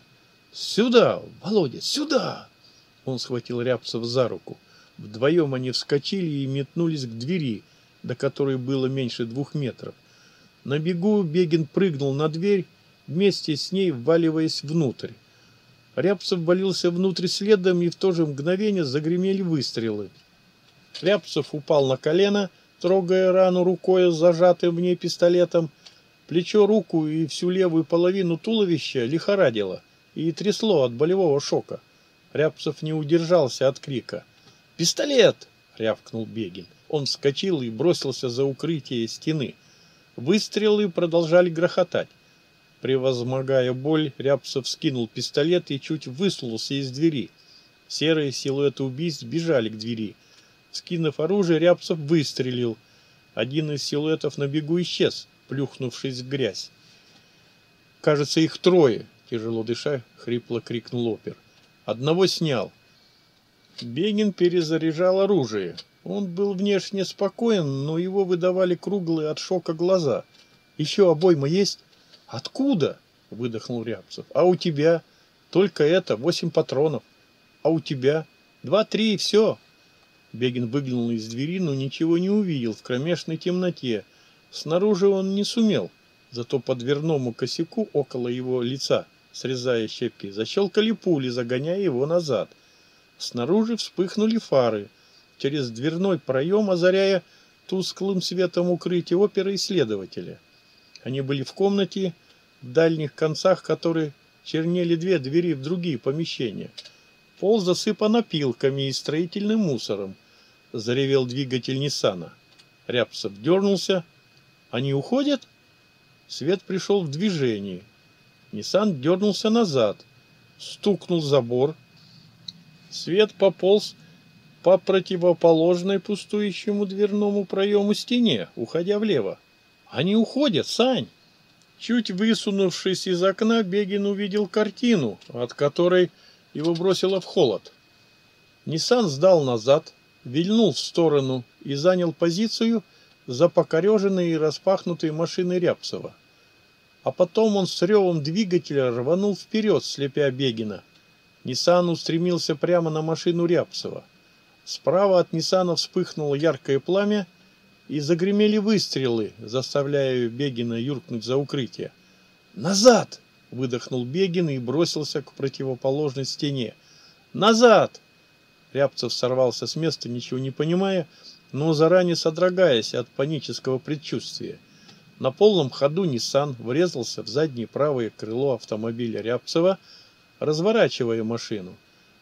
«Сюда, Володя, сюда!» Он схватил Рябцев за руку. Вдвоем они вскочили и метнулись к двери, до которой было меньше двух метров. На бегу Бегин прыгнул на дверь, вместе с ней вваливаясь внутрь. Рябцев ввалился внутрь следом, и в то же мгновение загремели выстрелы. Рябцев упал на колено, трогая рану рукой, зажатой в ней пистолетом. Плечо, руку и всю левую половину туловища лихорадило и трясло от болевого шока. Рябцев не удержался от крика. «Пистолет!» — рявкнул Бегин. Он вскочил и бросился за укрытие стены. Выстрелы продолжали грохотать. Превозмогая боль, Рябцев скинул пистолет и чуть высунулся из двери. Серые силуэты убийств бежали к двери. Скинув оружие, Рябцев выстрелил. Один из силуэтов на бегу исчез, плюхнувшись в грязь. «Кажется, их трое!» — тяжело дыша, хрипло крикнул опер. «Одного снял!» Бегин перезаряжал оружие. Он был внешне спокоен, но его выдавали круглые от шока глаза. «Еще обойма есть?» откуда выдохнул рябцев а у тебя только это восемь патронов. А у тебя два три и все бегин выглянул из двери но ничего не увидел в кромешной темноте. Снаружи он не сумел. Зато по дверному косяку около его лица срезая щепки защелкали пули загоняя его назад. Снаружи вспыхнули фары. Через дверной проем озаряя тусклым светом укрытие оперы исследователя. Они были в комнате, дальних концах которые чернели две двери в другие помещения. Пол засыпан опилками и строительным мусором, заревел двигатель Ниссана. Рябцев дернулся. Они уходят? Свет пришел в движение. Ниссан дернулся назад, стукнул забор. Свет пополз по противоположной пустующему дверному проему стене, уходя влево. Они уходят, Сань! Чуть высунувшись из окна, Бегин увидел картину, от которой его бросило в холод. Ниссан сдал назад, вильнул в сторону и занял позицию за покореженные и распахнутые машины Рябцева. А потом он с ревом двигателя рванул вперед, слепя Бегина. Ниссан устремился прямо на машину Рябцева. Справа от Ниссана вспыхнуло яркое пламя, и загремели выстрелы, заставляя Бегина юркнуть за укрытие. «Назад!» — выдохнул Бегин и бросился к противоположной стене. «Назад!» Рябцев сорвался с места, ничего не понимая, но заранее содрогаясь от панического предчувствия. На полном ходу Nissan врезался в заднее правое крыло автомобиля Рябцева, разворачивая машину.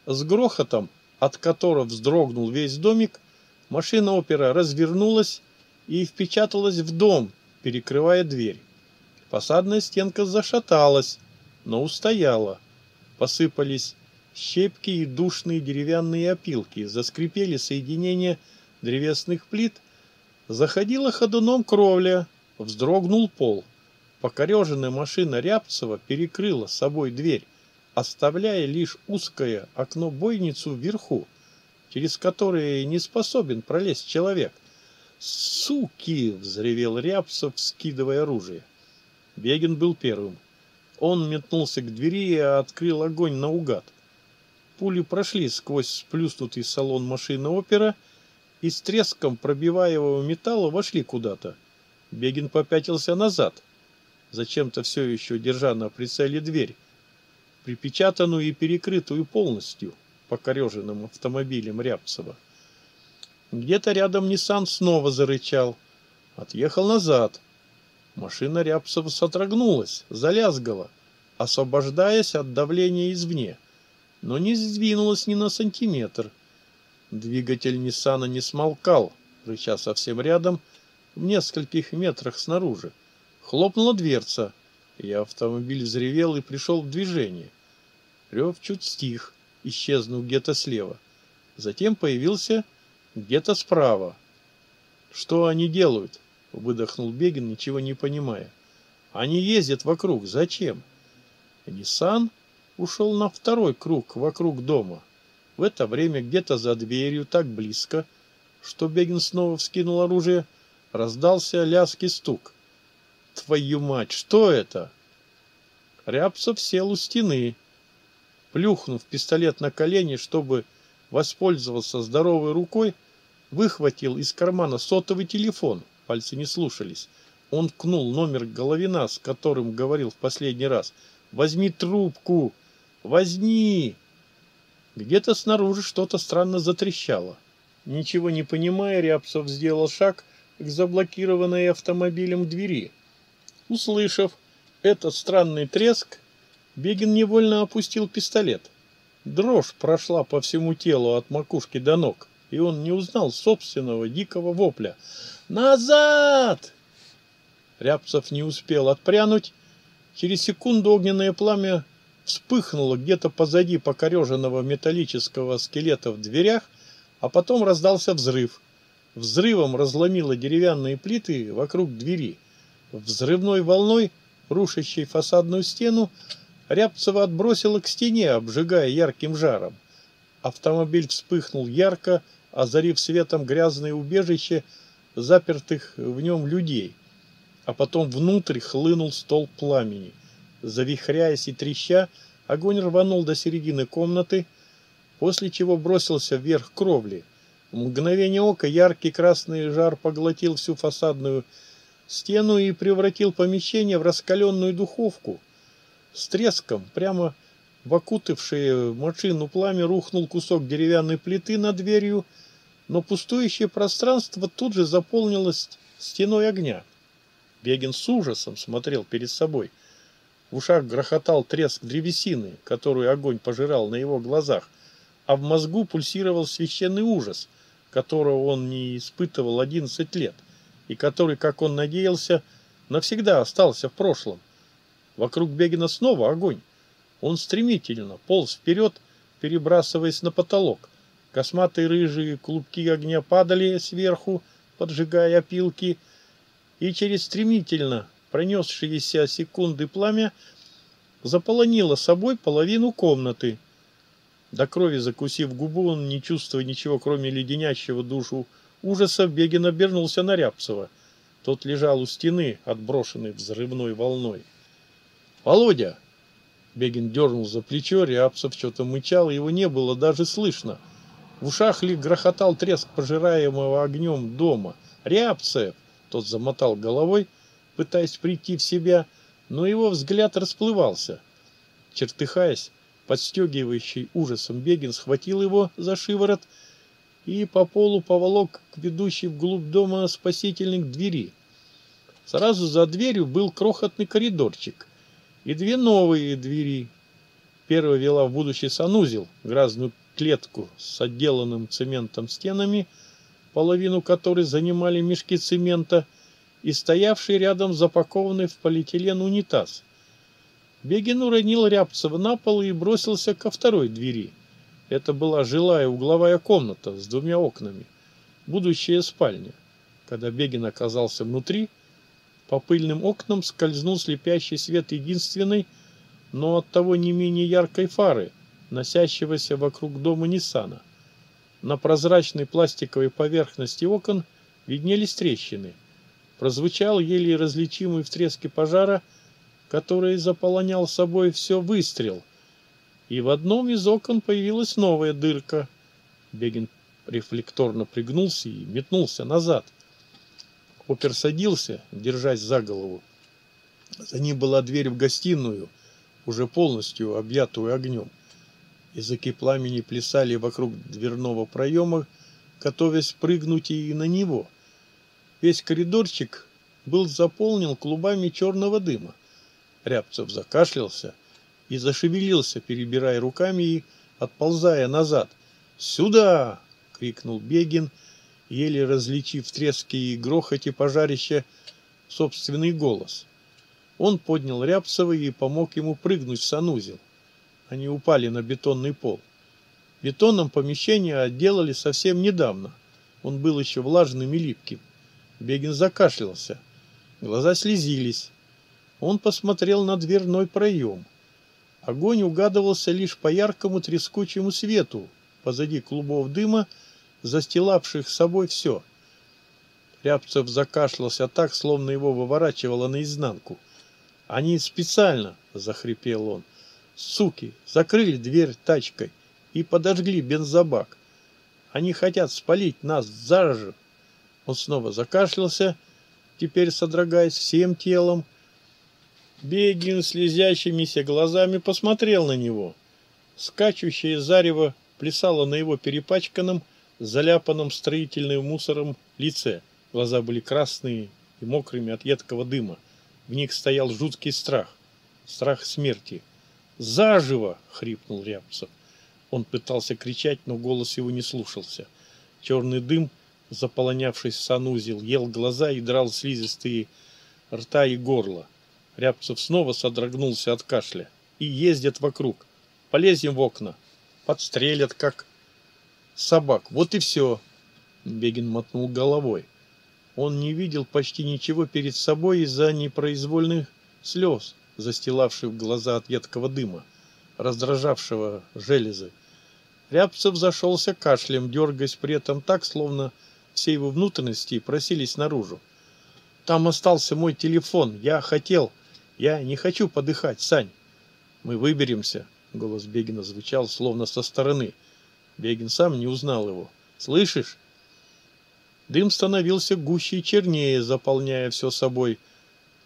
С грохотом, от которого вздрогнул весь домик, машина опера развернулась и впечаталась в дом, перекрывая дверь. Фасадная стенка зашаталась, но устояла. Посыпались щепки и душные деревянные опилки, заскрипели соединения древесных плит, заходила ходуном кровля, вздрогнул пол. Покореженная машина Рябцева перекрыла собой дверь, оставляя лишь узкое окно-бойницу вверху, через которое не способен пролезть человек суки взревел рябцевский скидывая оружие бегин был первым он метнулся к двери и открыл огонь наугад пули прошли сквозь сплюснутый салон машины опера и с треском пробиваемого металла вошли куда-то бегин попятился назад зачем-то все еще держа на прицеле дверь припечатанную и перекрытую полностью покореженным автомобилем рябцева где-то рядом Ниссан снова зарычал. Отъехал назад. Машина Рябцева сотрогнулась, залязгала, освобождаясь от давления извне, но не сдвинулась ни на сантиметр. Двигатель Ниссана не смолкал, рыча совсем рядом, в нескольких метрах снаружи. Хлопнула дверца, и автомобиль взревел и пришел в движение. Рев чуть стих, исчезнув где-то слева. Затем появился где то справа. Что они делают? Выдохнул Бегин, ничего не понимая. Они ездят вокруг. Зачем? Ниссан ушел на второй круг вокруг дома. В это время где-то за дверью так близко, что Бегин снова вскинул оружие, раздался лязг стук. «Твою мать, что это?» Рябцев сел у стены, плюхнув пистолет на колени, чтобы воспользовался здоровой рукой, выхватил из кармана сотовый телефон. Пальцы не слушались. Он кнул номер Головина, с которым говорил в последний раз. «Возьми трубку! Возьми!» Где-то снаружи что-то странно затрещало. Ничего не понимая, Рябцев сделал шаг к заблокированной автомобилем двери. Услышав этот странный треск, Бегин невольно опустил пистолет. Дрожь прошла по всему телу от макушки до ног, и он не узнал собственного дикого вопля. «Назад!» Рябцев не успел отпрянуть. Через секунду огненное пламя вспыхнуло где-то позади покореженного металлического скелета в дверях, а потом раздался взрыв. Взрывом разломило деревянные плиты вокруг двери. Взрывной волной, рушащей фасадную стену, Рябцева отбросила к стене, обжигая ярким жаром. Автомобиль вспыхнул ярко, озарив светом грязное убежище запертых в нем людей. А потом внутрь хлынул стол пламени. Завихряясь и треща, огонь рванул до середины комнаты, после чего бросился вверх кровли. В мгновение ока яркий красный жар поглотил всю фасадную стену и превратил помещение в раскаленную духовку – с треском прямо в окутавшие машину пламя рухнул кусок деревянной плиты над дверью, но пустующее пространство тут же заполнилось стеной огня. Бегин с ужасом смотрел перед собой. В ушах грохотал треск древесины, которую огонь пожирал на его глазах, а в мозгу пульсировал священный ужас, которого он не испытывал 11 лет и который, как он надеялся, навсегда остался в прошлом. Вокруг Бегина снова огонь. Он стремительно полз вперед, перебрасываясь на потолок. Косматые рыжие клубки огня падали сверху, поджигая опилки, и через стремительно пронесшиеся секунды пламя заполонило собой половину комнаты. До крови закусив губу, он, не чувствуя ничего, кроме леденящего душу ужаса, Бегин обернулся на Рябцева. Тот лежал у стены, отброшенный взрывной волной. «Володя!» Бегин дернул за плечо, Рябцев что-то мычал, его не было даже слышно. В ушах ли грохотал треск пожираемого огнем дома. «Рябцев!» Тот замотал головой, пытаясь прийти в себя, но его взгляд расплывался. Чертыхаясь, подстегивающий ужасом Бегин схватил его за шиворот и по полу поволок к ведущей вглубь дома спасительных двери. Сразу за дверью был крохотный коридорчик и две новые двери. Первая вела в будущий санузел, грязную клетку с отделанным цементом стенами, половину которой занимали мешки цемента и стоявший рядом запакованный в полиэтилен унитаз. Бегин уронил Рябцева на пол и бросился ко второй двери. Это была жилая угловая комната с двумя окнами, будущая спальня. Когда Бегин оказался внутри – по пыльным окнам скользнул слепящий свет единственной, но оттого не менее яркой фары, носящегося вокруг дома Ниссана. На прозрачной пластиковой поверхности окон виднелись трещины. Прозвучал еле различимый в треске пожара, который заполонял собой все выстрел. И в одном из окон появилась новая дырка. Бегин рефлекторно пригнулся и метнулся назад – Поппер садился, держась за голову. За ним была дверь в гостиную, уже полностью объятую огнем. Языки пламени плясали вокруг дверного проема, готовясь прыгнуть и на него. Весь коридорчик был заполнен клубами черного дыма. Рябцев закашлялся и зашевелился, перебирая руками и отползая назад. «Сюда!» — крикнул Бегин — еле различив трески и грохоте пожарища собственный голос. Он поднял Рябцева и помог ему прыгнуть в санузел. Они упали на бетонный пол. Бетоном помещение отделали совсем недавно. Он был еще влажным и липким. Бегин закашлялся. Глаза слезились. Он посмотрел на дверной проем. Огонь угадывался лишь по яркому трескучему свету позади клубов дыма, застилавших собой все. Рябцев закашлялся так, словно его выворачивало наизнанку. «Они специально!» – захрипел он. «Суки! Закрыли дверь тачкой и подожгли бензобак. Они хотят спалить нас заживо!» Он снова закашлялся, теперь содрогаясь всем телом. Бегин слезящимися глазами посмотрел на него. Скачущее зарево плясало на его перепачканном, заляпанном строительным мусором лице. Глаза были красные и мокрыми от едкого дыма. В них стоял жуткий страх. Страх смерти. «Заживо!» — хрипнул Рябцев. Он пытался кричать, но голос его не слушался. Черный дым, заполонявшись санузел, ел глаза и драл слизистые рта и горло. Рябцев снова содрогнулся от кашля. И ездят вокруг. Полезем в окна. Подстрелят, как собак. Вот и все. Бегин мотнул головой. Он не видел почти ничего перед собой из-за непроизвольных слез, застилавших глаза от едкого дыма, раздражавшего железы. Рябцев зашелся кашлем, дергаясь при этом так, словно все его внутренности просились наружу. «Там остался мой телефон. Я хотел. Я не хочу подыхать, Сань. Мы выберемся». Голос Бегина звучал словно со стороны – Бегин сам не узнал его. «Слышишь?» Дым становился гуще и чернее, заполняя все собой.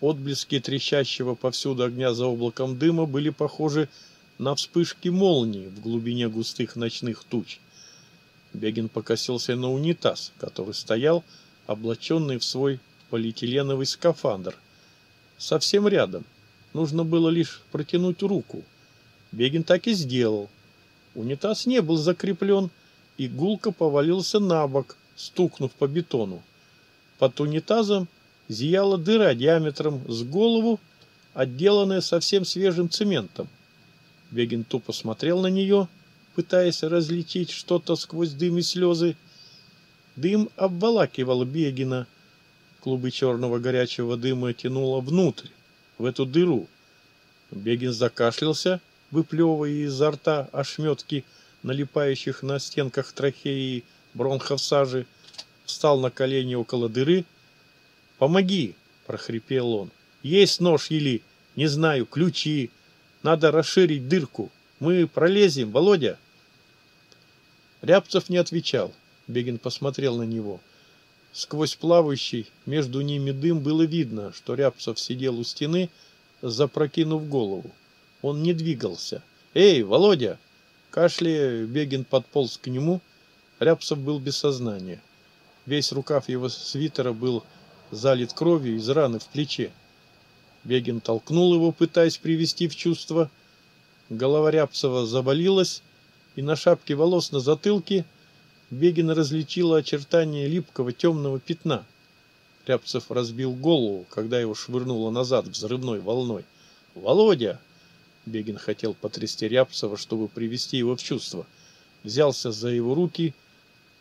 Отблески трещащего повсюду огня за облаком дыма были похожи на вспышки молнии в глубине густых ночных туч. Бегин покосился на унитаз, который стоял, облаченный в свой полиэтиленовый скафандр. Совсем рядом. Нужно было лишь протянуть руку. Бегин так и сделал. Унитаз не был закреплен, и гулко повалился на бок, стукнув по бетону. Под унитазом зияла дыра диаметром с голову, отделанная совсем свежим цементом. Бегин тупо смотрел на нее, пытаясь различить что-то сквозь дым и слезы. Дым обволакивал Бегина. Клубы черного горячего дыма тянуло внутрь, в эту дыру. Бегин закашлялся, выплевывая изо рта ошметки налипающих на стенках трахеи бронхов сажи, встал на колени около дыры. «Помоги!» – прохрипел он. «Есть нож или, не знаю, ключи. Надо расширить дырку. Мы пролезем, Володя!» Рябцев не отвечал. Бегин посмотрел на него. Сквозь плавающий между ними дым было видно, что Рябцев сидел у стены, запрокинув голову. Он не двигался. «Эй, Володя!» Кашляя, Бегин подполз к нему. Рябцев был без сознания. Весь рукав его свитера был залит кровью из раны в плече. Бегин толкнул его, пытаясь привести в чувство. Голова Рябцева заболелась, и на шапке волос на затылке Бегин различил очертания липкого темного пятна. Рябцев разбил голову, когда его швырнуло назад взрывной волной. «Володя!» Бегин хотел потрясти Рябцева, чтобы привести его в чувство. Взялся за его руки,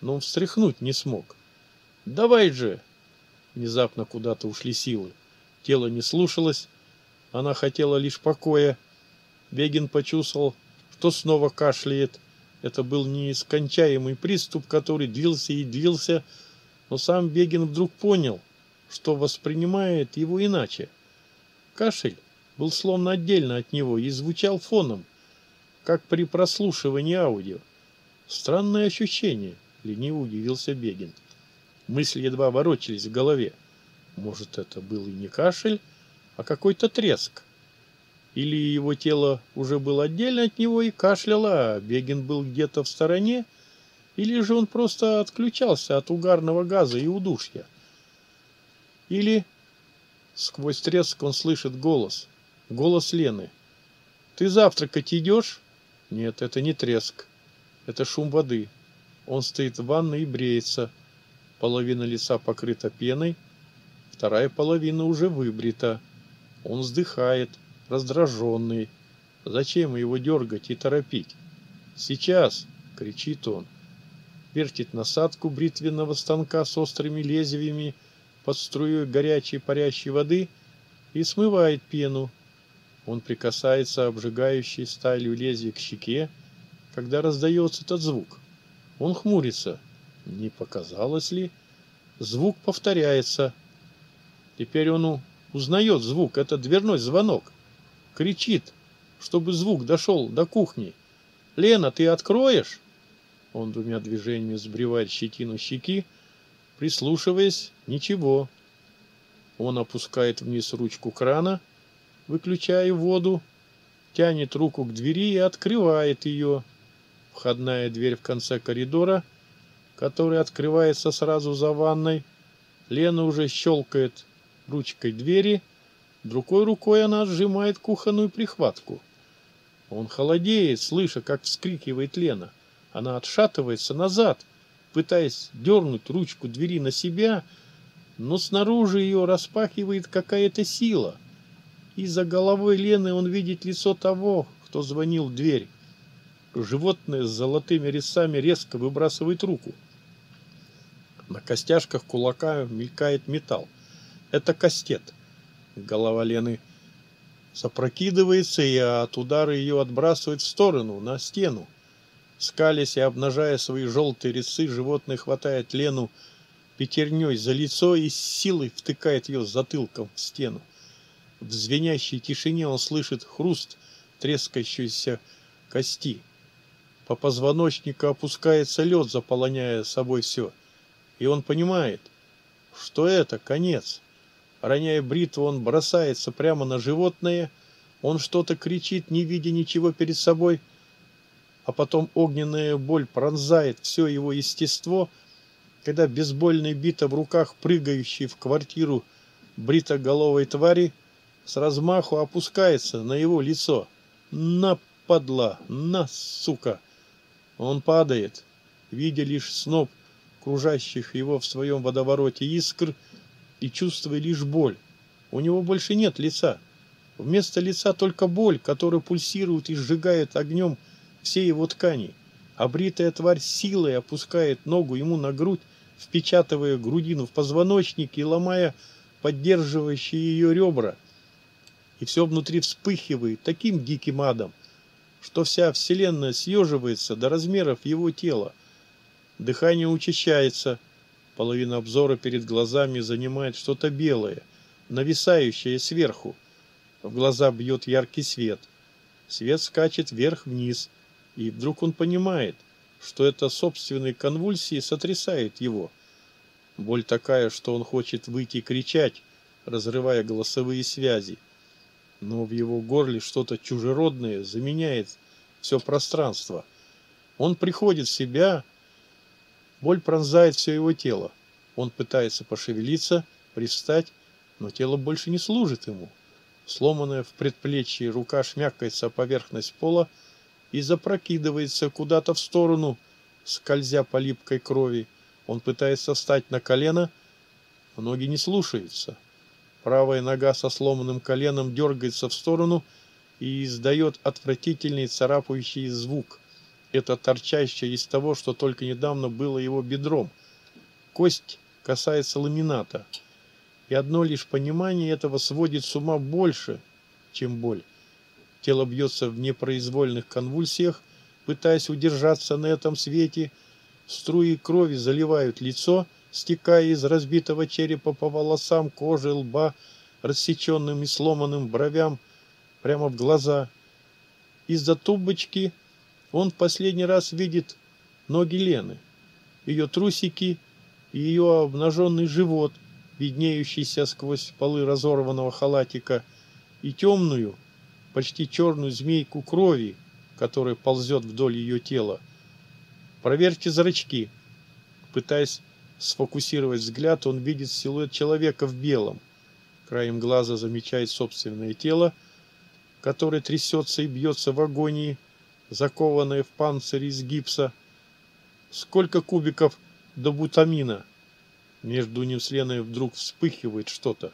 но встряхнуть не смог. «Давай же!» Внезапно куда-то ушли силы. Тело не слушалось, она хотела лишь покоя. Бегин почувствовал, что снова кашляет. Это был неискончаемый приступ, который длился и длился, но сам Бегин вдруг понял, что воспринимает его иначе. Кашель был словно отдельно от него и звучал фоном, как при прослушивании аудио. Странное ощущение, лениво удивился Бегин. Мысли едва ворочались в голове. Может, это был и не кашель, а какой-то треск. Или его тело уже было отдельно от него и кашляло, а Бегин был где-то в стороне, или же он просто отключался от угарного газа и удушья. Или сквозь треск он слышит голос – Голос Лены. «Ты завтракать идешь?» «Нет, это не треск. Это шум воды. Он стоит в ванной и бреется. Половина лица покрыта пеной, вторая половина уже выбрита. Он вздыхает, раздраженный. Зачем его дергать и торопить? «Сейчас!» — кричит он. Вертит насадку бритвенного станка с острыми лезвиями под струей горячей парящей воды и смывает пену, он прикасается обжигающей сталью лезвия к щеке, когда раздается этот звук. Он хмурится. Не показалось ли? Звук повторяется. Теперь он узнает звук. Это дверной звонок. Кричит, чтобы звук дошел до кухни. «Лена, ты откроешь?» Он двумя движениями сбривает щетину щеки, прислушиваясь, ничего. Он опускает вниз ручку крана – выключаю воду, тянет руку к двери и открывает ее. Входная дверь в конце коридора, которая открывается сразу за ванной. Лена уже щелкает ручкой двери, другой рукой она сжимает кухонную прихватку. Он холодеет, слыша, как вскрикивает Лена. Она отшатывается назад, пытаясь дернуть ручку двери на себя, но снаружи ее распахивает какая-то сила — из-за головой Лены он видит лицо того, кто звонил в дверь. Животное с золотыми резцами резко выбрасывает руку. На костяшках кулака мелькает металл. Это кастет. Голова Лены запрокидывается и от удара ее отбрасывает в сторону, на стену. Скались и обнажая свои желтые резцы, животное хватает Лену пятерней за лицо и с силой втыкает ее затылком в стену в звенящей тишине он слышит хруст трескающейся кости. По позвоночнику опускается лед, заполоняя собой все. И он понимает, что это конец. Роняя бритву, он бросается прямо на животное. Он что-то кричит, не видя ничего перед собой. А потом огненная боль пронзает все его естество, когда безбольный бита в руках, прыгающий в квартиру бритоголовой твари, с размаху опускается на его лицо. На падла, на сука! Он падает, видя лишь сноп кружащих его в своем водовороте искр и чувствуя лишь боль. У него больше нет лица. Вместо лица только боль, которая пульсирует и сжигает огнем все его ткани. Обритая тварь силой опускает ногу ему на грудь, впечатывая грудину в позвоночник и ломая поддерживающие ее ребра – и все внутри вспыхивает таким диким адом, что вся Вселенная съеживается до размеров его тела. Дыхание учащается, половина обзора перед глазами занимает что-то белое, нависающее сверху. В глаза бьет яркий свет. Свет скачет вверх-вниз, и вдруг он понимает, что это собственные конвульсии сотрясает его. Боль такая, что он хочет выйти кричать, разрывая голосовые связи но в его горле что-то чужеродное заменяет все пространство. Он приходит в себя, боль пронзает все его тело. Он пытается пошевелиться, пристать, но тело больше не служит ему. Сломанная в предплечье рука шмякается о поверхность пола и запрокидывается куда-то в сторону, скользя по липкой крови. Он пытается встать на колено, ноги не слушаются. Правая нога со сломанным коленом дергается в сторону и издает отвратительный царапающий звук. Это торчащее из того, что только недавно было его бедром. Кость касается ламината. И одно лишь понимание этого сводит с ума больше, чем боль. Тело бьется в непроизвольных конвульсиях, пытаясь удержаться на этом свете. Струи крови заливают лицо – стекая из разбитого черепа по волосам, коже, лба, рассеченным и сломанным бровям, прямо в глаза. Из-за тубочки он последний раз видит ноги Лены, ее трусики и ее обнаженный живот, виднеющийся сквозь полы разорванного халатика, и темную, почти черную змейку крови, которая ползет вдоль ее тела. Проверьте зрачки, пытаясь сфокусировать взгляд, он видит силуэт человека в белом. Краем глаза замечает собственное тело, которое трясется и бьется в агонии, закованное в панцирь из гипса. Сколько кубиков до бутамина? Между ним с Леной вдруг вспыхивает что-то.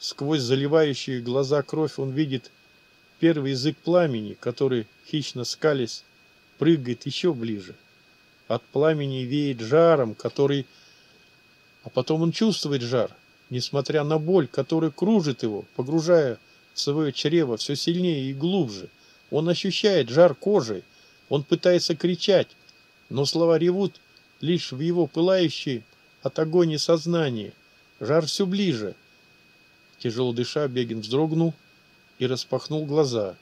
Сквозь заливающие глаза кровь он видит первый язык пламени, который, хищно скались, прыгает еще ближе. — от пламени веет жаром, который... А потом он чувствует жар, несмотря на боль, которая кружит его, погружая в свое чрево все сильнее и глубже. Он ощущает жар кожи, он пытается кричать, но слова ревут лишь в его пылающей от огонь и сознание. Жар все ближе. Тяжело дыша, Бегин вздрогнул и распахнул глаза.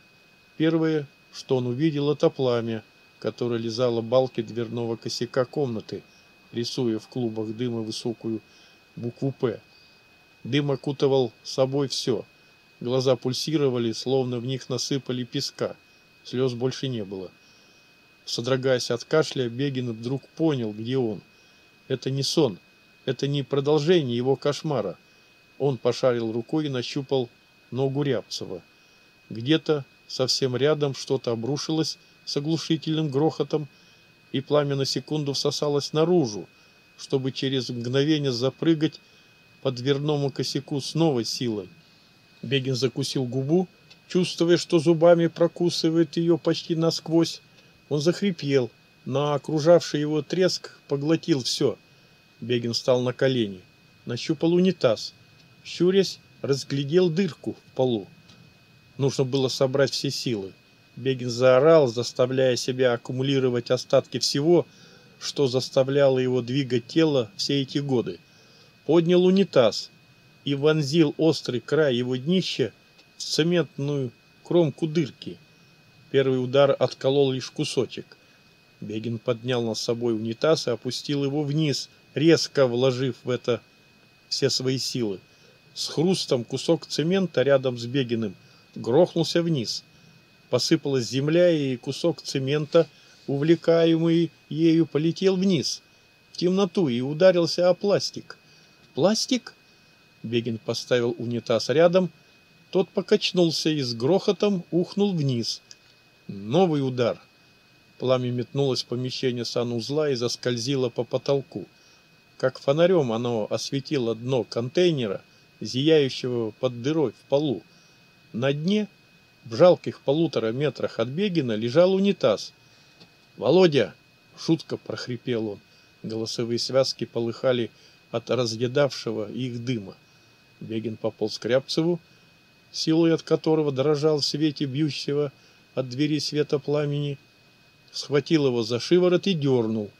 Первое, что он увидел, это пламя — которая лизала балки дверного косяка комнаты, рисуя в клубах дыма высокую букву «П». Дым окутывал собой все. Глаза пульсировали, словно в них насыпали песка. Слез больше не было. Содрогаясь от кашля, Бегин вдруг понял, где он. Это не сон. Это не продолжение его кошмара. Он пошарил рукой и нащупал ногу Рябцева. Где-то совсем рядом что-то обрушилось, с оглушительным грохотом, и пламя на секунду всосалось наружу, чтобы через мгновение запрыгать по дверному косяку с новой силой. Бегин закусил губу, чувствуя, что зубами прокусывает ее почти насквозь. Он захрипел, но окружавший его треск поглотил все. Бегин встал на колени, нащупал унитаз, щурясь, разглядел дырку в полу. Нужно было собрать все силы. Бегин заорал, заставляя себя аккумулировать остатки всего, что заставляло его двигать тело все эти годы. Поднял унитаз и вонзил острый край его днища в цементную кромку дырки. Первый удар отколол лишь кусочек. Бегин поднял над собой унитаз и опустил его вниз, резко вложив в это все свои силы. С хрустом кусок цемента рядом с Бегиным грохнулся вниз посыпалась земля, и кусок цемента, увлекаемый ею, полетел вниз, в темноту, и ударился о пластик. «Пластик?» Бегин поставил унитаз рядом. Тот покачнулся и с грохотом ухнул вниз. Новый удар. Пламя метнулось в помещение санузла и заскользило по потолку. Как фонарем оно осветило дно контейнера, зияющего под дырой в полу. На дне – в жалких полутора метрах от Бегина лежал унитаз. «Володя!» — шутко прохрипел он. Голосовые связки полыхали от разъедавшего их дыма. Бегин пополз к Рябцеву, силой от которого дрожал в свете бьющего от двери света пламени, схватил его за шиворот и дернул.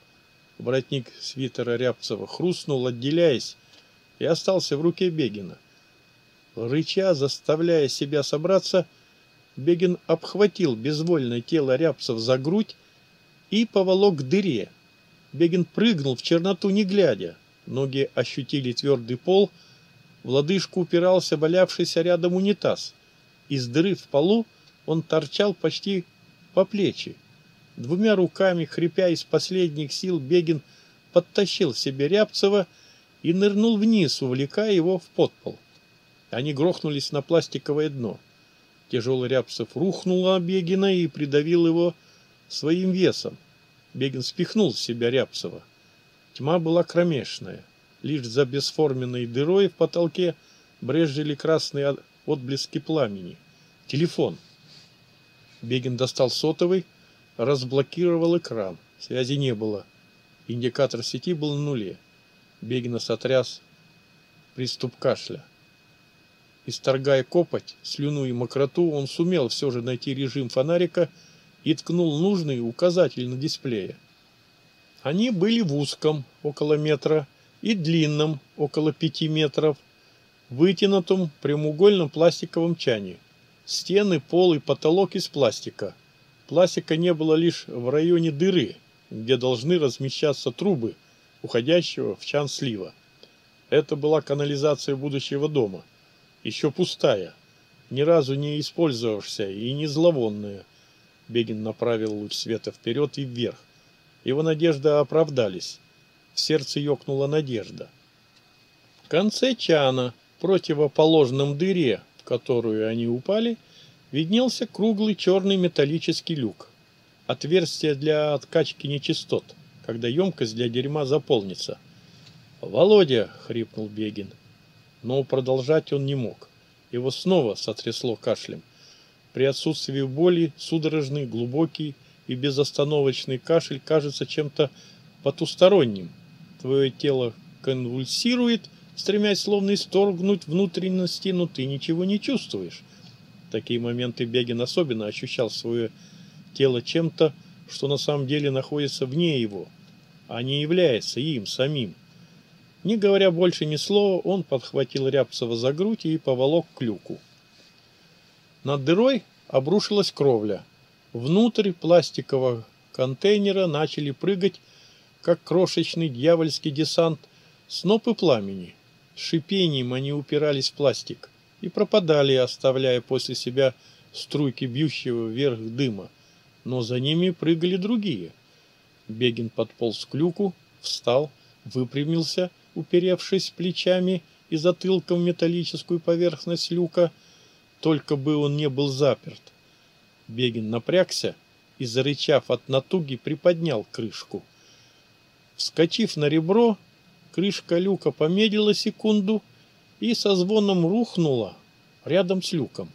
Воротник свитера Рябцева хрустнул, отделяясь, и остался в руке Бегина. Рыча, заставляя себя собраться, Бегин обхватил безвольное тело Рябцев за грудь и поволок к дыре. Бегин прыгнул в черноту, не глядя. Ноги ощутили твердый пол, в лодыжку упирался валявшийся рядом унитаз. Из дыры в полу он торчал почти по плечи. Двумя руками, хрипя из последних сил, Бегин подтащил себе Рябцева и нырнул вниз, увлекая его в подпол. Они грохнулись на пластиковое дно. Тяжелый Рябцев рухнула, а Бегина и придавил его своим весом. Бегин спихнул с себя Рябцева. Тьма была кромешная. Лишь за бесформенной дырой в потолке брежели красные отблески пламени. Телефон. Бегин достал сотовый, разблокировал экран. Связи не было. Индикатор сети был на нуле. Бегина сотряс приступ кашля. Исторгая копоть, слюну и мокроту, он сумел все же найти режим фонарика и ткнул нужный указатель на дисплее. Они были в узком, около метра, и длинном, около пяти метров, вытянутом прямоугольном пластиковом чане. Стены, пол и потолок из пластика. Пластика не было лишь в районе дыры, где должны размещаться трубы, уходящего в чан слива. Это была канализация будущего дома – еще пустая, ни разу не использовавшаяся и не зловонная. Бегин направил луч света вперед и вверх. Его надежды оправдались. В сердце ёкнула надежда. В конце чана, противоположном дыре, в которую они упали, виднелся круглый черный металлический люк. Отверстие для откачки нечистот, когда емкость для дерьма заполнится. «Володя!» — хрипнул Бегин — но продолжать он не мог. Его снова сотрясло кашлем. При отсутствии боли судорожный, глубокий и безостановочный кашель кажется чем-то потусторонним. Твое тело конвульсирует, стремясь словно исторгнуть внутренности, но ты ничего не чувствуешь. В такие моменты Бегин особенно ощущал свое тело чем-то, что на самом деле находится вне его, а не является им самим. Не говоря больше ни слова, он подхватил Рябцева за грудь и поволок к люку. Над дырой обрушилась кровля. Внутрь пластикового контейнера начали прыгать, как крошечный дьявольский десант, снопы пламени. С шипением они упирались в пластик и пропадали, оставляя после себя струйки бьющего вверх дыма. Но за ними прыгали другие. Бегин подполз к люку, встал, выпрямился уперевшись плечами и затылком в металлическую поверхность люка, только бы он не был заперт. Бегин напрягся и, зарычав от натуги, приподнял крышку. Вскочив на ребро, крышка люка помедлила секунду и со звоном рухнула рядом с люком.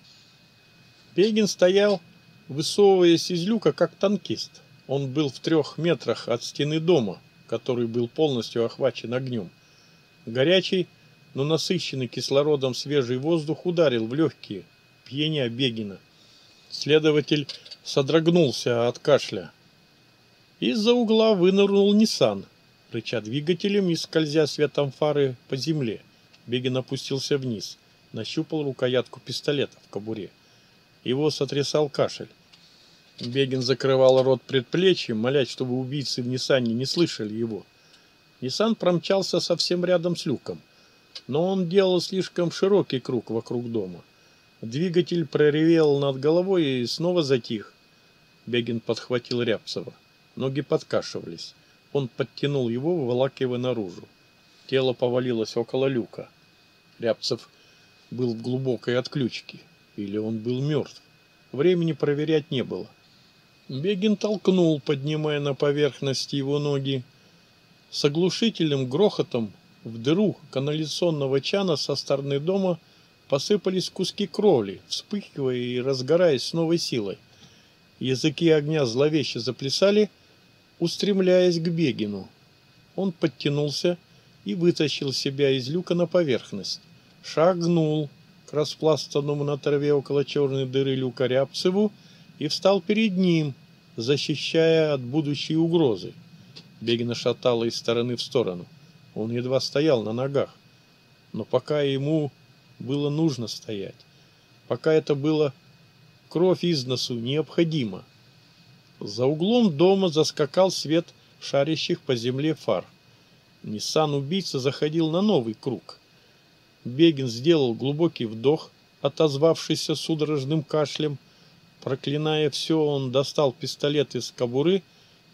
Бегин стоял, высовываясь из люка, как танкист. Он был в трех метрах от стены дома, который был полностью охвачен огнем. Горячий, но насыщенный кислородом свежий воздух ударил в легкие, пьяни Бегина. Следователь содрогнулся от кашля. Из-за угла вынырнул Ниссан, рыча двигателем и скользя светом фары по земле. Бегин опустился вниз, нащупал рукоятку пистолета в кобуре. Его сотрясал кашель. Бегин закрывал рот предплечьем, молясь, чтобы убийцы в Ниссане не слышали его. Ниссан промчался совсем рядом с люком, но он делал слишком широкий круг вокруг дома. Двигатель проревел над головой и снова затих. Бегин подхватил Рябцева. Ноги подкашивались. Он подтянул его, выволакивая наружу. Тело повалилось около люка. Рябцев был в глубокой отключке. Или он был мертв. Времени проверять не было. Бегин толкнул, поднимая на поверхность его ноги. С оглушительным грохотом дыру канализационного чана со стороны дома посыпались куски кровли, вспыхивая и разгораясь с новой силой. Языки огня зловеще заплясали, устремляясь к Бегину. Он подтянулся и вытащил себя из люка на поверхность. Шагнул к распластанному на траве около черной дыры люка Рябцеву и встал перед ним, защищая от будущей угрозы. Бегин шатало из стороны в сторону. Он едва стоял на ногах. Но пока ему было нужно стоять, пока это было кровь из носу необходимо. За углом дома заскакал свет шарящих по земле фар. Ниссан-убийца заходил на новый круг. Бегин сделал глубокий вдох, отозвавшийся судорожным кашлем. Проклиная все, он достал пистолет из кобуры и,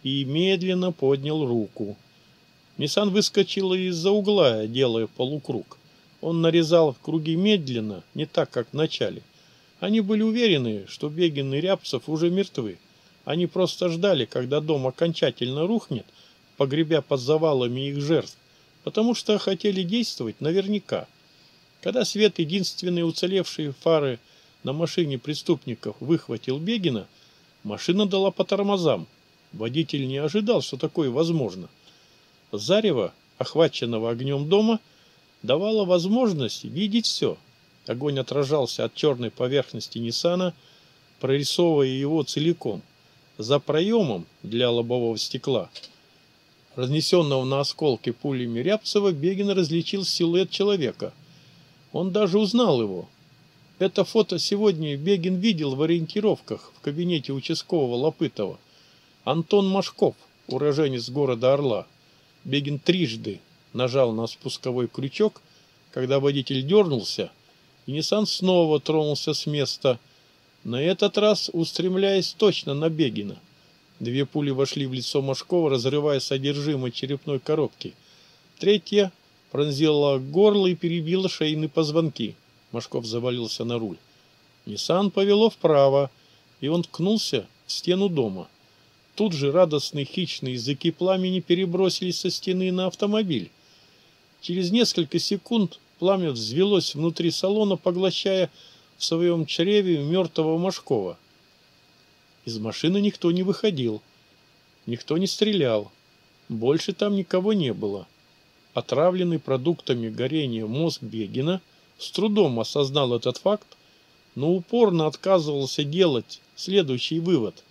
и медленно поднял руку. Мисан выскочила из-за угла, делая полукруг. Он нарезал круги медленно, не так, как вначале. Они были уверены, что Бегин и Рябцев уже мертвы. Они просто ждали, когда дом окончательно рухнет, погребя под завалами их жертв, потому что хотели действовать наверняка. Когда свет единственной уцелевшей фары на машине преступников выхватил Бегина, машина дала по тормозам – Водитель не ожидал, что такое возможно. Зарево, охваченного огнем дома, давало возможность видеть все. Огонь отражался от черной поверхности Ниссана, прорисовывая его целиком, за проемом для лобового стекла. Разнесенного на осколки пулями Рябцева, Бегин различил силуэт человека. Он даже узнал его. Это фото сегодня Бегин видел в ориентировках в кабинете участкового Лопытова. Антон Машков, уроженец города Орла, Бегин трижды нажал на спусковой крючок, когда водитель дернулся, и Ниссан снова тронулся с места, на этот раз устремляясь точно на Бегина. Две пули вошли в лицо Машкова, разрывая содержимое черепной коробки. Третья пронзила горло и перебила шейные позвонки. Машков завалился на руль. Ниссан повело вправо, и он ткнулся в стену дома. Тут же радостные хищные языки пламени перебросились со стены на автомобиль. Через несколько секунд пламя взвелось внутри салона, поглощая в своем чреве мертвого Машкова. Из машины никто не выходил. Никто не стрелял. Больше там никого не было. Отравленный продуктами горения мозг Бегина с трудом осознал этот факт, но упорно отказывался делать следующий вывод.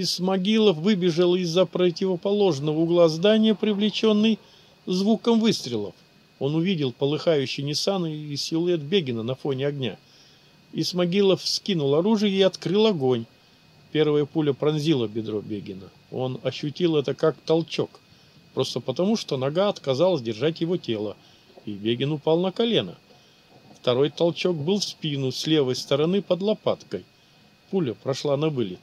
Исмагилов выбежал из-за противоположного угла здания, привлеченный звуком выстрелов. Он увидел полыхающий Ниссан и силуэт Бегина на фоне огня. Исмагилов скинул оружие и открыл огонь. Первая пуля пронзила бедро Бегина. Он ощутил это как толчок, просто потому, что нога отказалась держать его тело, и Бегин упал на колено. Второй толчок был в спину с левой стороны под лопаткой. Пуля прошла на вылет.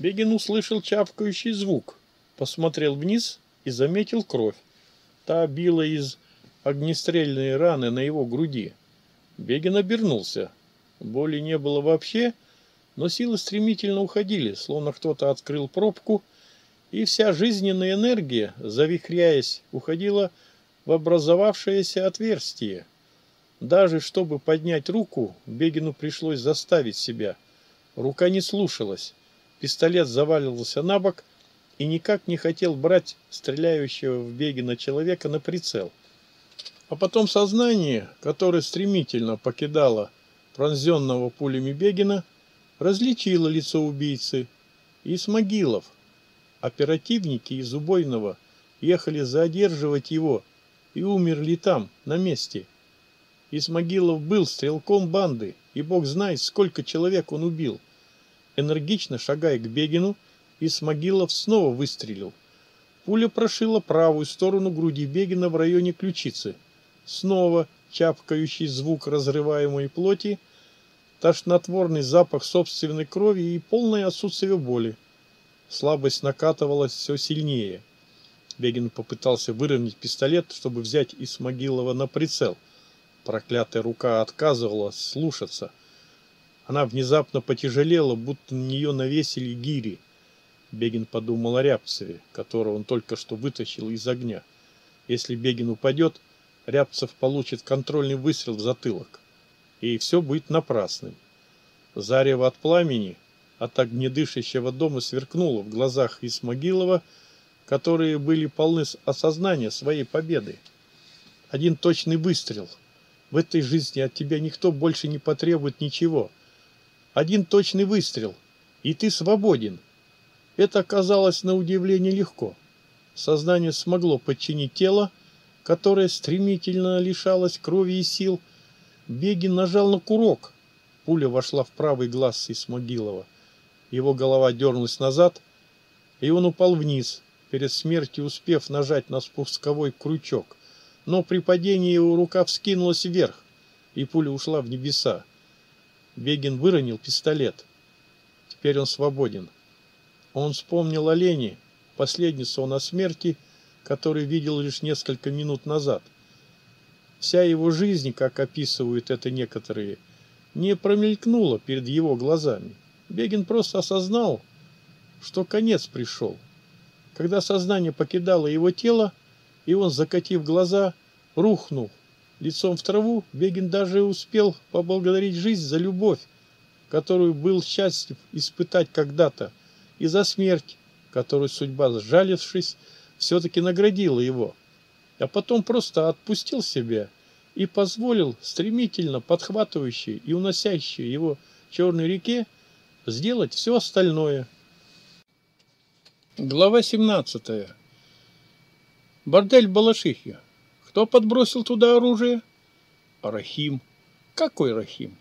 Бегин услышал чавкающий звук, посмотрел вниз и заметил кровь. Та била из огнестрельной раны на его груди. Бегин обернулся. Боли не было вообще, но силы стремительно уходили, словно кто-то открыл пробку, и вся жизненная энергия, завихряясь, уходила в образовавшееся отверстие. Даже чтобы поднять руку, Бегину пришлось заставить себя. Рука не слушалась. Пистолет завалился на бок и никак не хотел брать стреляющего в беге на человека на прицел. А потом сознание, которое стремительно покидало пронзенного пулями Бегина, различило лицо убийцы и Смогилов. Оперативники из убойного ехали задерживать его и умерли там, на месте. Исмогилов был стрелком банды, и бог знает, сколько человек он убил энергично шагая к Бегину, Исмагилов снова выстрелил. Пуля прошила правую сторону груди Бегина в районе ключицы. Снова чапкающий звук разрываемой плоти, тошнотворный запах собственной крови и полное отсутствие боли. Слабость накатывалась все сильнее. Бегин попытался выровнять пистолет, чтобы взять Исмагилова на прицел. Проклятая рука отказывалась слушаться – она внезапно потяжелела, будто на нее навесили гири. Бегин подумал о Рябцеве, которого он только что вытащил из огня. Если Бегин упадет, Рябцев получит контрольный выстрел в затылок. И все будет напрасным. Зарево от пламени, от огнедышащего дома сверкнуло в глазах Исмогилова, которые были полны осознания своей победы. Один точный выстрел. В этой жизни от тебя никто больше не потребует ничего – один точный выстрел, и ты свободен. Это казалось на удивление легко. Сознание смогло подчинить тело, которое стремительно лишалось крови и сил. Бегин нажал на курок. Пуля вошла в правый глаз Исмагилова. Его голова дернулась назад, и он упал вниз, перед смертью успев нажать на спусковой крючок. Но при падении его рука вскинулась вверх, и пуля ушла в небеса. Бегин выронил пистолет. Теперь он свободен. Он вспомнил о Лене, последний сон о смерти, который видел лишь несколько минут назад. Вся его жизнь, как описывают это некоторые, не промелькнула перед его глазами. Бегин просто осознал, что конец пришел. Когда сознание покидало его тело, и он, закатив глаза, рухнул лицом в траву, Бегин даже успел поблагодарить жизнь за любовь, которую был счастлив испытать когда-то, и за смерть, которую судьба, сжалившись, все-таки наградила его, а потом просто отпустил себя и позволил стремительно подхватывающей и уносящей его черной реке сделать все остальное. Глава 17. Бордель Балашихи. Кто подбросил туда оружие? Рахим. Какой Рахим?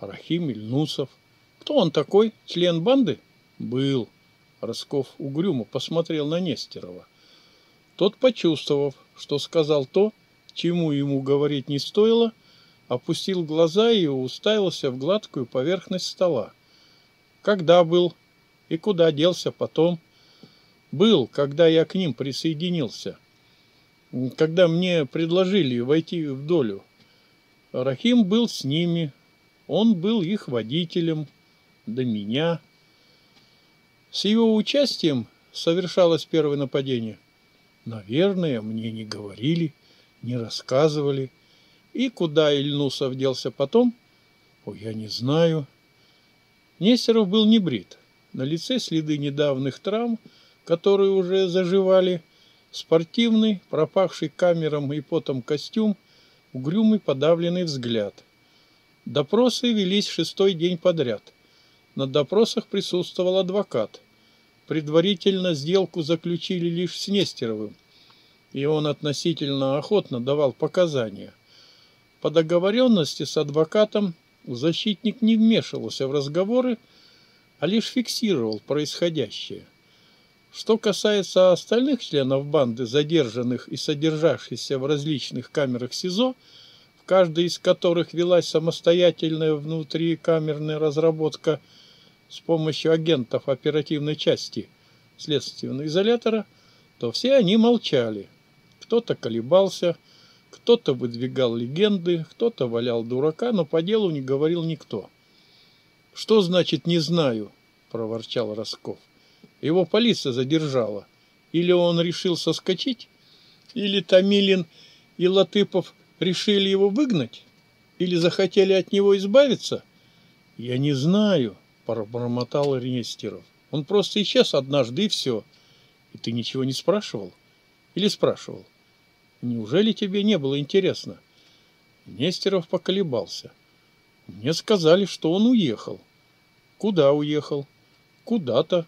Рахим Ильнусов. Кто он такой? Член банды? Был. Росков угрюмо посмотрел на Нестерова. Тот, почувствовав, что сказал то, чему ему говорить не стоило, опустил глаза и уставился в гладкую поверхность стола. Когда был и куда делся потом? Был, когда я к ним присоединился когда мне предложили войти в долю, Рахим был с ними, он был их водителем до меня. С его участием совершалось первое нападение. Наверное, мне не говорили, не рассказывали. И куда Ильнусов делся потом, о, я не знаю. Нестеров был не брит. На лице следы недавних травм, которые уже заживали – Спортивный, пропахший камерам и потом костюм, угрюмый подавленный взгляд. Допросы велись шестой день подряд. На допросах присутствовал адвокат. Предварительно сделку заключили лишь с Нестеровым, и он относительно охотно давал показания. По договоренности с адвокатом защитник не вмешивался в разговоры, а лишь фиксировал происходящее. Что касается остальных членов банды, задержанных и содержавшихся в различных камерах СИЗО, в каждой из которых велась самостоятельная внутрикамерная разработка с помощью агентов оперативной части следственного изолятора, то все они молчали. Кто-то колебался, кто-то выдвигал легенды, кто-то валял дурака, но по делу не говорил никто. «Что значит «не знаю»?» – проворчал Росков. Его полиция задержала. Или он решил соскочить, или Тамилин и Латыпов решили его выгнать, или захотели от него избавиться. Я не знаю, пробормотал Ренестеров. Он просто исчез однажды и все. И ты ничего не спрашивал? Или спрашивал? Неужели тебе не было интересно? Нестеров поколебался. Мне сказали, что он уехал. Куда уехал? Куда-то,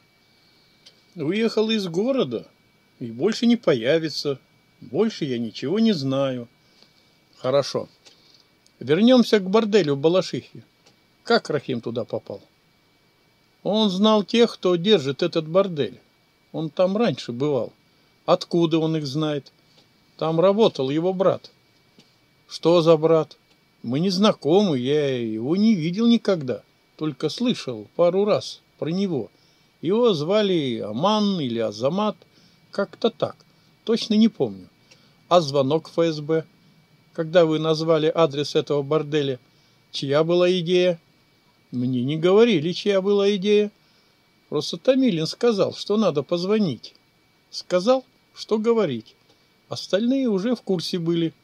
уехал из города и больше не появится. Больше я ничего не знаю. Хорошо. Вернемся к борделю Балашихи. Как Рахим туда попал? Он знал тех, кто держит этот бордель. Он там раньше бывал. Откуда он их знает? Там работал его брат. Что за брат? Мы не знакомы, я его не видел никогда. Только слышал пару раз про него. — его звали Аман или Азамат, как-то так, точно не помню. А звонок ФСБ? Когда вы назвали адрес этого борделя, чья была идея? Мне не говорили, чья была идея. Просто Томилин сказал, что надо позвонить. Сказал, что говорить. Остальные уже в курсе были.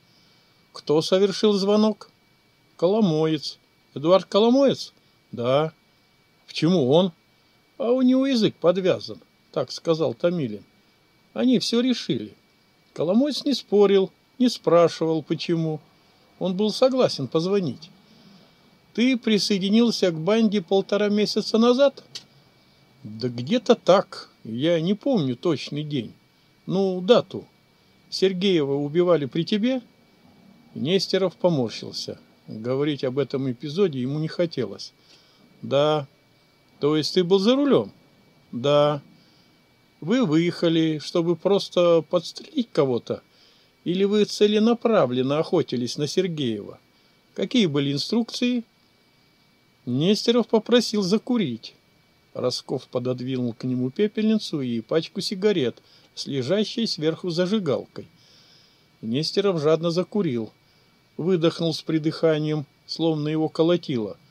Кто совершил звонок? Коломоец. Эдуард Коломоец? Да. Почему он? а у него язык подвязан, так сказал Томилин. Они все решили. Коломойц не спорил, не спрашивал, почему. Он был согласен позвонить. Ты присоединился к банде полтора месяца назад? Да где-то так. Я не помню точный день. Ну, дату. Сергеева убивали при тебе? Нестеров поморщился. Говорить об этом эпизоде ему не хотелось. Да, то есть ты был за рулем. Да, вы выехали, чтобы просто подстрелить кого-то, или вы целенаправленно охотились на Сергеева? Какие были инструкции? Нестеров попросил закурить. Росков пододвинул к нему пепельницу и пачку сигарет с лежащей сверху зажигалкой. Нестеров жадно закурил, выдохнул с придыханием, словно его колотило –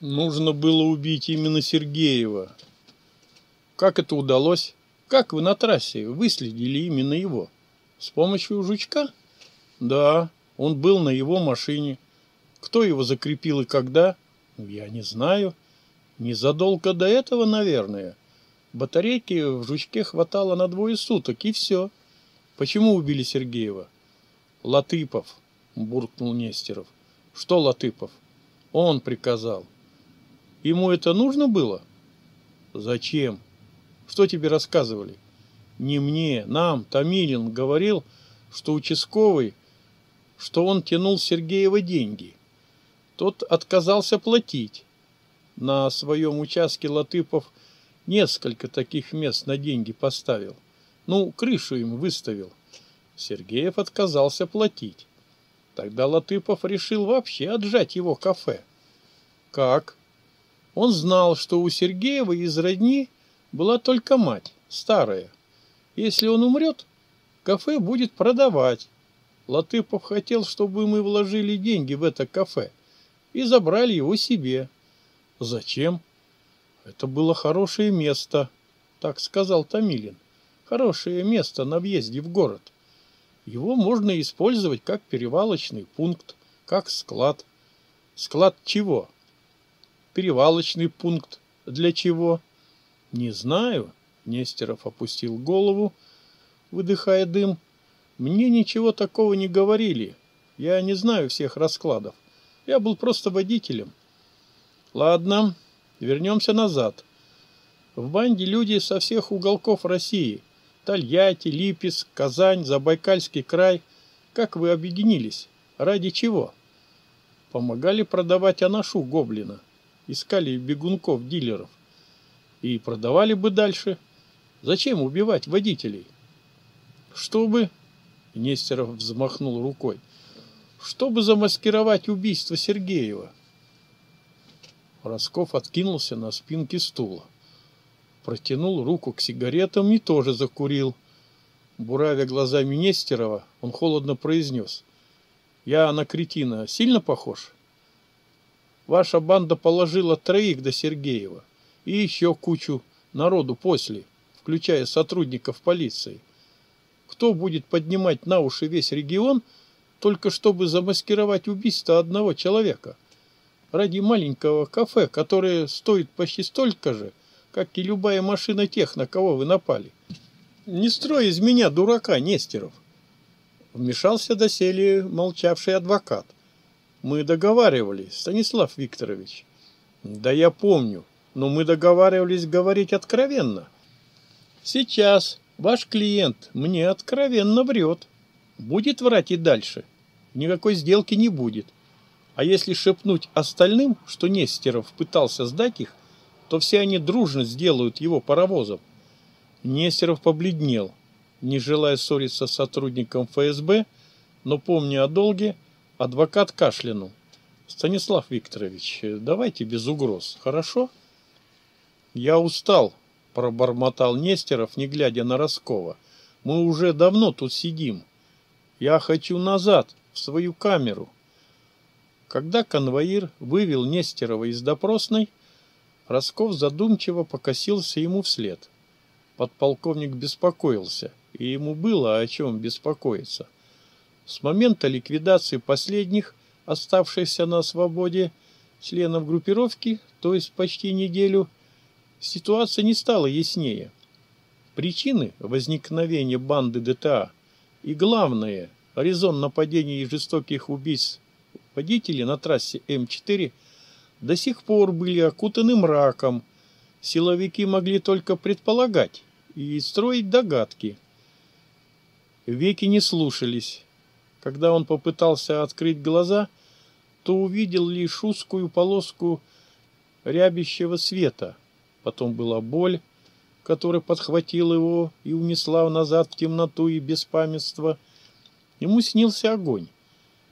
Нужно было убить именно Сергеева. Как это удалось? Как вы на трассе выследили именно его? С помощью жучка? Да, он был на его машине. Кто его закрепил и когда? Ну, я не знаю. Незадолго до этого, наверное. Батарейки в жучке хватало на двое суток, и все. Почему убили Сергеева? Латыпов, буркнул Нестеров. Что Латыпов? Он приказал. Ему это нужно было? Зачем? Что тебе рассказывали? Не мне, нам Томилин говорил, что участковый, что он тянул Сергеева деньги. Тот отказался платить. На своем участке Латыпов несколько таких мест на деньги поставил. Ну, крышу им выставил. Сергеев отказался платить. Тогда Латыпов решил вообще отжать его кафе. Как? Он знал, что у Сергеева из родни была только мать, старая. Если он умрет, кафе будет продавать. Латыпов хотел, чтобы мы вложили деньги в это кафе и забрали его себе. Зачем? Это было хорошее место, так сказал Томилин. Хорошее место на въезде в город. Его можно использовать как перевалочный пункт, как склад. Склад чего? перевалочный пункт. Для чего? Не знаю. Нестеров опустил голову, выдыхая дым. Мне ничего такого не говорили. Я не знаю всех раскладов. Я был просто водителем. Ладно, вернемся назад. В банде люди со всех уголков России. Тольятти, Липец, Казань, Забайкальский край. Как вы объединились? Ради чего? Помогали продавать Анашу Гоблина искали бегунков, дилеров и продавали бы дальше. Зачем убивать водителей? Чтобы... Нестеров взмахнул рукой. Чтобы замаскировать убийство Сергеева. Росков откинулся на спинке стула. Протянул руку к сигаретам и тоже закурил. Буравя глазами Нестерова, он холодно произнес. «Я на кретина сильно похож?» Ваша банда положила троих до Сергеева и еще кучу народу после, включая сотрудников полиции. Кто будет поднимать на уши весь регион, только чтобы замаскировать убийство одного человека? Ради маленького кафе, которое стоит почти столько же, как и любая машина тех, на кого вы напали. Не строй из меня дурака, Нестеров. Вмешался доселе молчавший адвокат. Мы договаривались, Станислав Викторович. Да я помню, но мы договаривались говорить откровенно. Сейчас ваш клиент мне откровенно врет. Будет врать и дальше. Никакой сделки не будет. А если шепнуть остальным, что Нестеров пытался сдать их, то все они дружно сделают его паровозом. Нестеров побледнел, не желая ссориться с сотрудником ФСБ, но помня о долге, Адвокат кашлянул. «Станислав Викторович, давайте без угроз, хорошо?» «Я устал», — пробормотал Нестеров, не глядя на Роскова. «Мы уже давно тут сидим. Я хочу назад, в свою камеру». Когда конвоир вывел Нестерова из допросной, Росков задумчиво покосился ему вслед. Подполковник беспокоился, и ему было о чем беспокоиться. С момента ликвидации последних, оставшихся на свободе, членов группировки, то есть почти неделю, ситуация не стала яснее. Причины возникновения банды ДТА и, главное, резон нападений и жестоких убийств водителей на трассе М4 до сих пор были окутаны мраком. Силовики могли только предполагать и строить догадки. Веки не слушались. Когда он попытался открыть глаза, то увидел лишь узкую полоску рябящего света. Потом была боль, которая подхватила его и унесла назад в темноту и беспамятство. Ему снился огонь.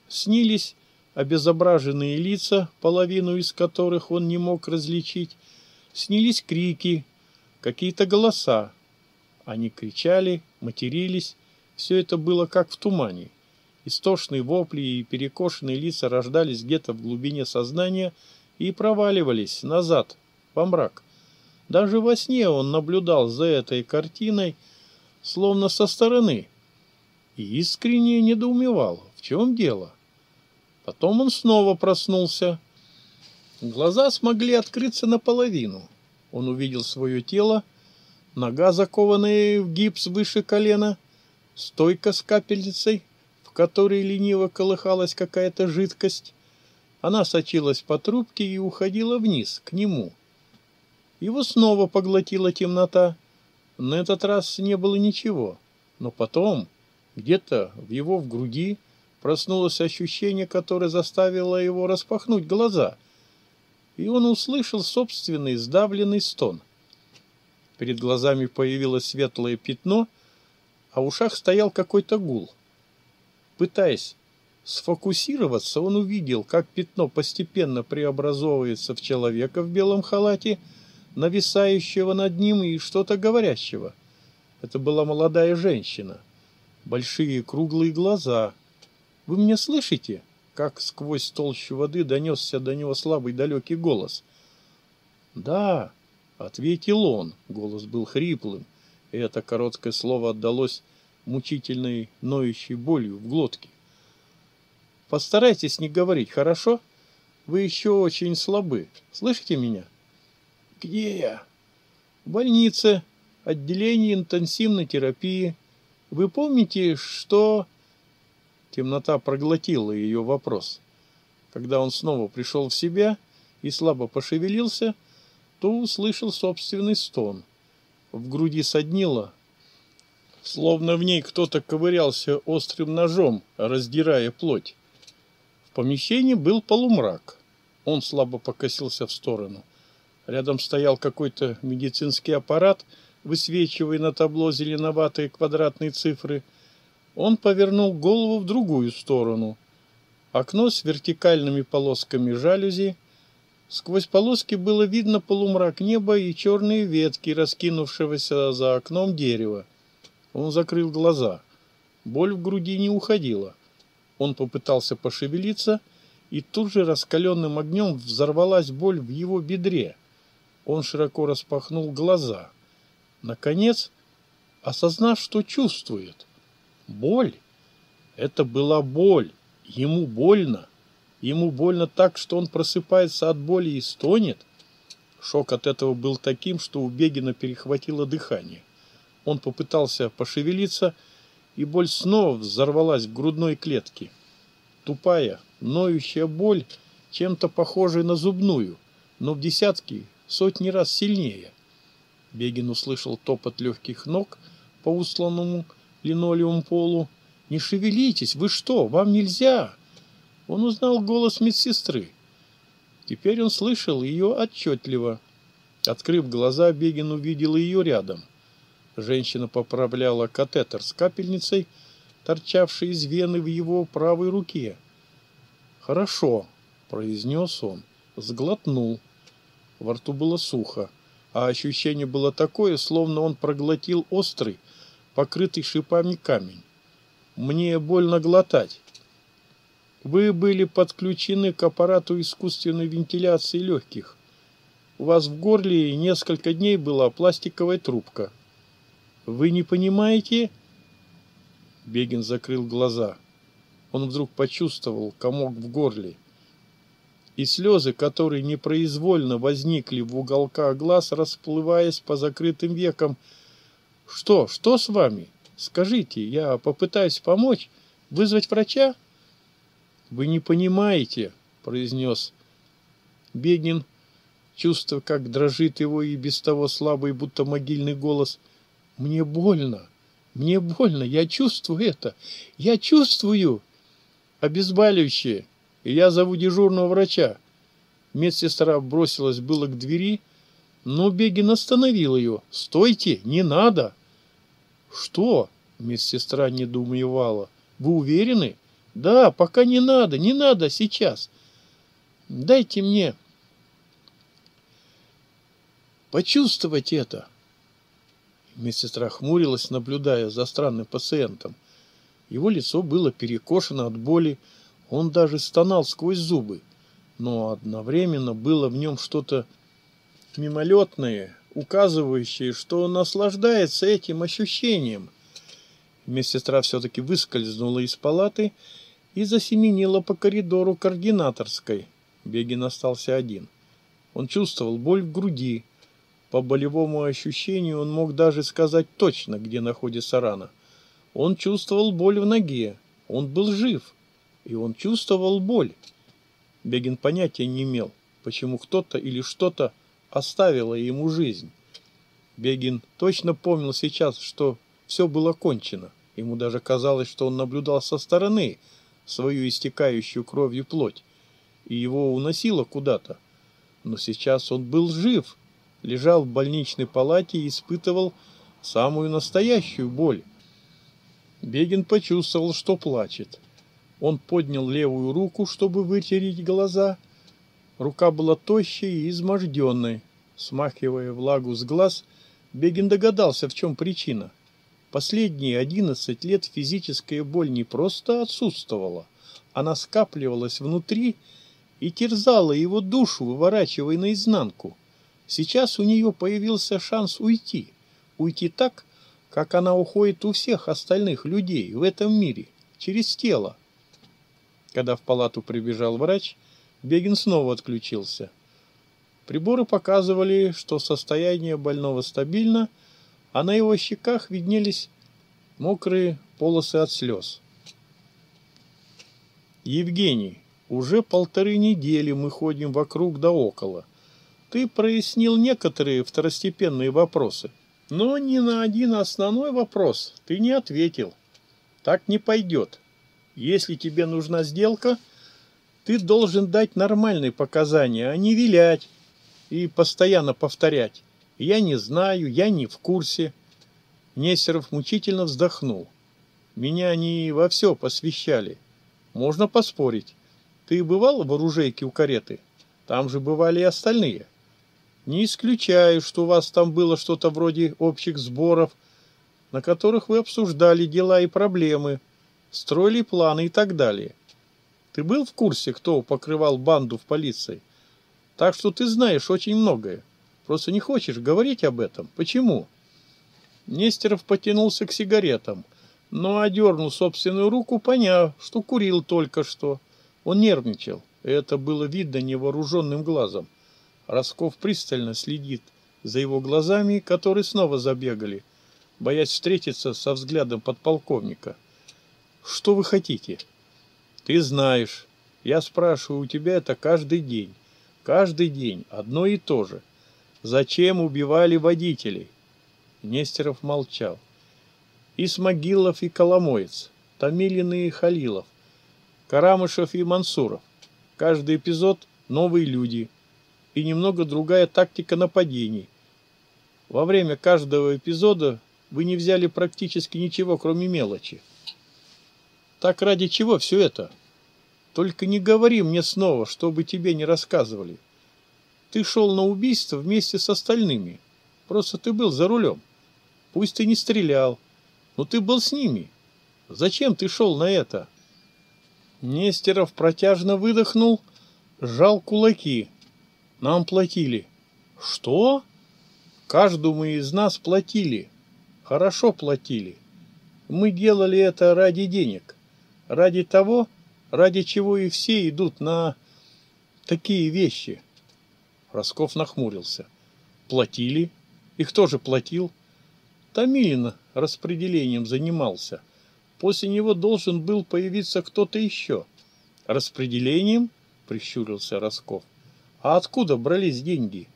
Снились обезображенные лица, половину из которых он не мог различить. Снились крики, какие-то голоса. Они кричали, матерились. Все это было как в тумане. Истошные вопли и перекошенные лица рождались где-то в глубине сознания и проваливались назад, во мрак. Даже во сне он наблюдал за этой картиной, словно со стороны, и искренне недоумевал, в чем дело. Потом он снова проснулся. Глаза смогли открыться наполовину. Он увидел свое тело, нога, закованная в гипс выше колена, стойка с капельницей — которой лениво колыхалась какая-то жидкость. Она сочилась по трубке и уходила вниз, к нему. Его снова поглотила темнота. На этот раз не было ничего. Но потом, где-то в его в груди, проснулось ощущение, которое заставило его распахнуть глаза. И он услышал собственный сдавленный стон. Перед глазами появилось светлое пятно, а в ушах стоял какой-то гул пытаясь сфокусироваться, он увидел, как пятно постепенно преобразовывается в человека в белом халате, нависающего над ним и что-то говорящего. Это была молодая женщина. Большие круглые глаза. «Вы меня слышите?» Как сквозь толщу воды донесся до него слабый далекий голос. «Да», — ответил он. Голос был хриплым, и это короткое слово отдалось мучительной ноющей болью в глотке. Постарайтесь не говорить, хорошо? Вы еще очень слабы. Слышите меня? Где я? В больнице, отделении интенсивной терапии. Вы помните, что... Темнота проглотила ее вопрос. Когда он снова пришел в себя и слабо пошевелился, то услышал собственный стон. В груди соднило, словно в ней кто-то ковырялся острым ножом, раздирая плоть. В помещении был полумрак. Он слабо покосился в сторону. Рядом стоял какой-то медицинский аппарат, высвечивая на табло зеленоватые квадратные цифры. Он повернул голову в другую сторону. Окно с вертикальными полосками жалюзи. Сквозь полоски было видно полумрак неба и черные ветки раскинувшегося за окном дерева. Он закрыл глаза. Боль в груди не уходила. Он попытался пошевелиться, и тут же раскаленным огнем взорвалась боль в его бедре. Он широко распахнул глаза. Наконец, осознав, что чувствует. Боль. Это была боль. Ему больно. Ему больно так, что он просыпается от боли и стонет. Шок от этого был таким, что у Бегина перехватило дыхание. Он попытался пошевелиться, и боль снова взорвалась в грудной клетке. Тупая, ноющая боль, чем-то похожая на зубную, но в десятки, сотни раз сильнее. Бегин услышал топот легких ног по усланному линолеум полу. «Не шевелитесь! Вы что? Вам нельзя!» Он узнал голос медсестры. Теперь он слышал ее отчетливо. Открыв глаза, Бегин увидел ее рядом – Женщина поправляла катетер с капельницей, торчавший из вены в его правой руке. «Хорошо», — произнес он, сглотнул. Во рту было сухо, а ощущение было такое, словно он проглотил острый, покрытый шипами камень. «Мне больно глотать». Вы были подключены к аппарату искусственной вентиляции легких. У вас в горле несколько дней была пластиковая трубка – вы не понимаете? Бегин закрыл глаза. Он вдруг почувствовал комок в горле. И слезы, которые непроизвольно возникли в уголках глаз, расплываясь по закрытым векам. «Что? Что с вами? Скажите, я попытаюсь помочь? Вызвать врача?» «Вы не понимаете», — произнес Бегин, чувствуя, как дрожит его и без того слабый, будто могильный голос — мне больно, мне больно, я чувствую это, я чувствую. Обезболивающее, я зову дежурного врача. Медсестра бросилась было к двери, но Бегин остановил ее. «Стойте, не надо!» «Что?» – медсестра недоумевала. «Вы уверены?» «Да, пока не надо, не надо, сейчас. Дайте мне почувствовать это». Медсестра хмурилась, наблюдая за странным пациентом. Его лицо было перекошено от боли, он даже стонал сквозь зубы, но одновременно было в нем что-то мимолетное, указывающее, что он наслаждается этим ощущением. Медсестра все-таки выскользнула из палаты и засеменила по коридору координаторской. Бегин остался один. Он чувствовал боль в груди, по болевому ощущению он мог даже сказать точно, где находится рана. Он чувствовал боль в ноге, он был жив, и он чувствовал боль. Бегин понятия не имел, почему кто-то или что-то оставило ему жизнь. Бегин точно помнил сейчас, что все было кончено. Ему даже казалось, что он наблюдал со стороны свою истекающую кровью плоть, и его уносило куда-то. Но сейчас он был жив, лежал в больничной палате и испытывал самую настоящую боль. Бегин почувствовал, что плачет. Он поднял левую руку, чтобы вытереть глаза. Рука была тощей и изможденной. Смахивая влагу с глаз, Бегин догадался, в чем причина. Последние одиннадцать лет физическая боль не просто отсутствовала, она скапливалась внутри и терзала его душу, выворачивая наизнанку. Сейчас у нее появился шанс уйти. Уйти так, как она уходит у всех остальных людей в этом мире, через тело. Когда в палату прибежал врач, Бегин снова отключился. Приборы показывали, что состояние больного стабильно, а на его щеках виднелись мокрые полосы от слез. «Евгений, уже полторы недели мы ходим вокруг да около», ты прояснил некоторые второстепенные вопросы, но ни на один основной вопрос ты не ответил. Так не пойдет. Если тебе нужна сделка, ты должен дать нормальные показания, а не вилять и постоянно повторять. Я не знаю, я не в курсе. Несеров мучительно вздохнул. Меня они во все посвящали. Можно поспорить. Ты бывал в оружейке у кареты? Там же бывали и остальные. — не исключаю, что у вас там было что-то вроде общих сборов, на которых вы обсуждали дела и проблемы, строили планы и так далее. Ты был в курсе, кто покрывал банду в полиции? Так что ты знаешь очень многое. Просто не хочешь говорить об этом. Почему?» Нестеров потянулся к сигаретам, но одернул собственную руку, поняв, что курил только что. Он нервничал, и это было видно невооруженным глазом. Росков пристально следит за его глазами, которые снова забегали, боясь встретиться со взглядом подполковника. «Что вы хотите?» «Ты знаешь. Я спрашиваю у тебя это каждый день. Каждый день одно и то же. Зачем убивали водителей?» Нестеров молчал. «Исмогилов и Коломоец, Томилин и Халилов, Карамышев и Мансуров. Каждый эпизод — новые люди — и немного другая тактика нападений. Во время каждого эпизода вы не взяли практически ничего, кроме мелочи. Так ради чего все это? Только не говори мне снова, чтобы тебе не рассказывали. Ты шел на убийство вместе с остальными. Просто ты был за рулем. Пусть ты не стрелял, но ты был с ними. Зачем ты шел на это?» Нестеров протяжно выдохнул, сжал кулаки – нам платили. Что? Каждому из нас платили. Хорошо платили. Мы делали это ради денег. Ради того, ради чего и все идут на такие вещи. Росков нахмурился. Платили? И кто же платил? Томилин распределением занимался. После него должен был появиться кто-то еще. Распределением? Прищурился Росков. А откуда брались деньги?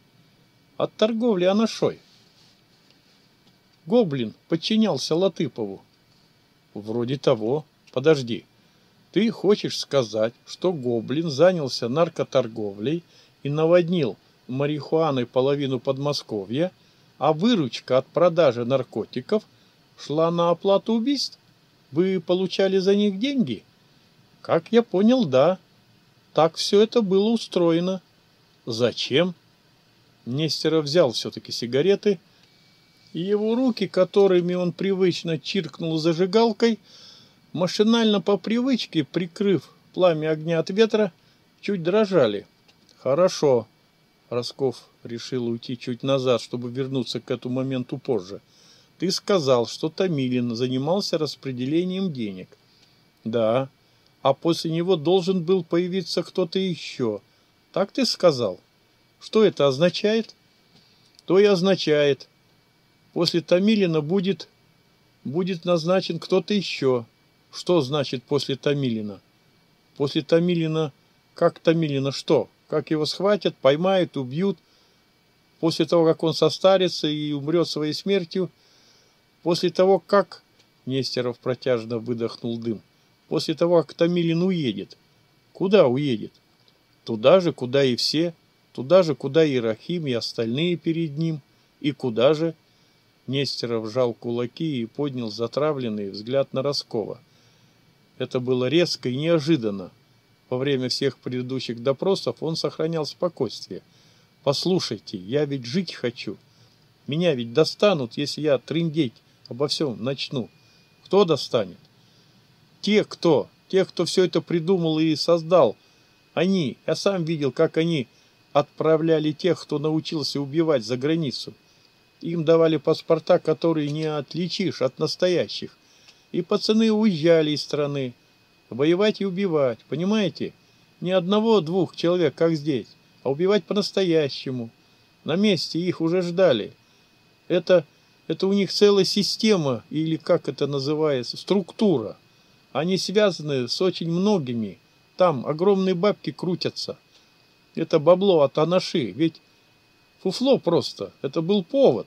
От торговли анашой. Гоблин подчинялся Латыпову. Вроде того. Подожди. Ты хочешь сказать, что Гоблин занялся наркоторговлей и наводнил марихуаной половину Подмосковья, а выручка от продажи наркотиков шла на оплату убийств? Вы получали за них деньги? Как я понял, да. Так все это было устроено. Зачем? Нестеров взял все-таки сигареты, и его руки, которыми он привычно чиркнул зажигалкой, машинально по привычке, прикрыв пламя огня от ветра, чуть дрожали. «Хорошо», — Росков решил уйти чуть назад, чтобы вернуться к этому моменту позже. «Ты сказал, что Томилин занимался распределением денег». «Да, а после него должен был появиться кто-то еще. Так ты сказал. Что это означает? То и означает. После Томилина будет, будет назначен кто-то еще. Что значит после Томилина? После Томилина, как Томилина что? Как его схватят, поймают, убьют? После того, как он состарится и умрет своей смертью? После того, как... Нестеров протяжно выдохнул дым. После того, как Томилин уедет. Куда уедет? туда же, куда и все, туда же, куда и Рахим, и остальные перед ним, и куда же... Нестеров сжал кулаки и поднял затравленный взгляд на Роскова. Это было резко и неожиданно. Во время всех предыдущих допросов он сохранял спокойствие. «Послушайте, я ведь жить хочу. Меня ведь достанут, если я трындеть обо всем начну. Кто достанет?» «Те, кто. Те, кто все это придумал и создал», они, я сам видел, как они отправляли тех, кто научился убивать за границу. Им давали паспорта, которые не отличишь от настоящих. И пацаны уезжали из страны. Воевать и убивать, понимаете? Не одного-двух человек, как здесь, а убивать по-настоящему. На месте их уже ждали. Это, это у них целая система, или как это называется, структура. Они связаны с очень многими там огромные бабки крутятся. Это бабло от Анаши, ведь фуфло просто, это был повод.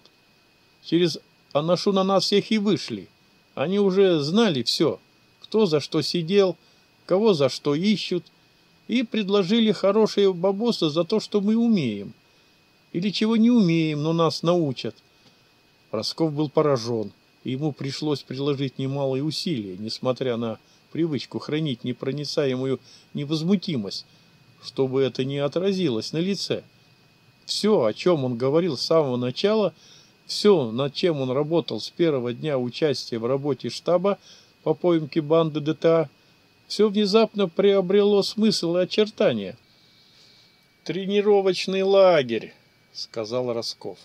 Через Анашу на нас всех и вышли. Они уже знали все, кто за что сидел, кого за что ищут, и предложили хорошие бабосы за то, что мы умеем. Или чего не умеем, но нас научат. Росков был поражен, и ему пришлось приложить немалые усилия, несмотря на привычку хранить непроницаемую невозмутимость, чтобы это не отразилось на лице. Все, о чем он говорил с самого начала, все, над чем он работал с первого дня участия в работе штаба по поимке банды ДТА, все внезапно приобрело смысл и очертания. «Тренировочный лагерь», — сказал Росков.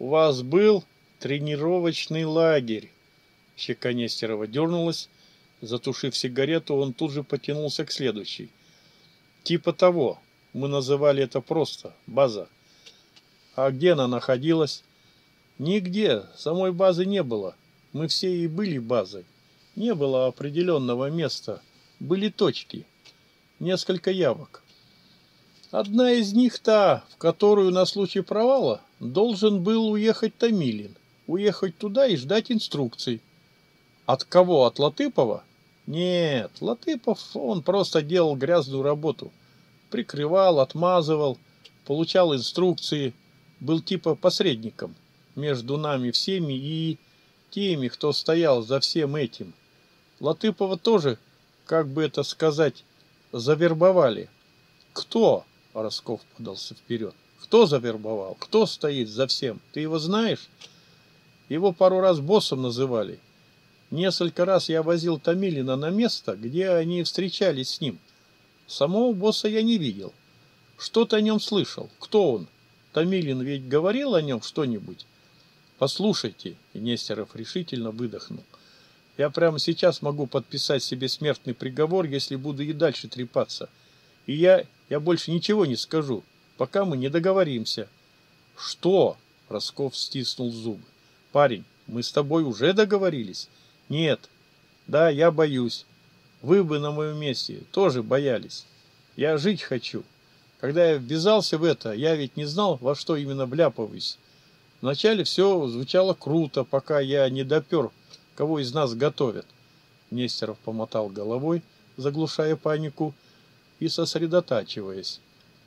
«У вас был тренировочный лагерь». Щека Нестерова дернулась, Затушив сигарету, он тут же потянулся к следующей. Типа того. Мы называли это просто база. А где она находилась? Нигде. Самой базы не было. Мы все и были базой. Не было определенного места. Были точки. Несколько явок. Одна из них та, в которую на случай провала должен был уехать Томилин. Уехать туда и ждать инструкций. От кого? От Латыпова? Нет, Латыпов, он просто делал грязную работу. Прикрывал, отмазывал, получал инструкции, был типа посредником между нами всеми и теми, кто стоял за всем этим. Латыпова тоже, как бы это сказать, завербовали. Кто? Росков подался вперед. Кто завербовал? Кто стоит за всем? Ты его знаешь? Его пару раз боссом называли. Несколько раз я возил Тамилина на место, где они встречались с ним. Самого босса я не видел. Что-то о нем слышал. Кто он? Тамилин ведь говорил о нем что-нибудь? Послушайте, и Нестеров решительно выдохнул. Я прямо сейчас могу подписать себе смертный приговор, если буду и дальше трепаться. И я, я больше ничего не скажу, пока мы не договоримся. Что? Росков стиснул зубы. Парень, мы с тобой уже договорились. Нет. Да, я боюсь. Вы бы на моем месте тоже боялись. Я жить хочу. Когда я ввязался в это, я ведь не знал, во что именно вляпываюсь. Вначале все звучало круто, пока я не допер, кого из нас готовят. Нестеров помотал головой, заглушая панику и сосредотачиваясь.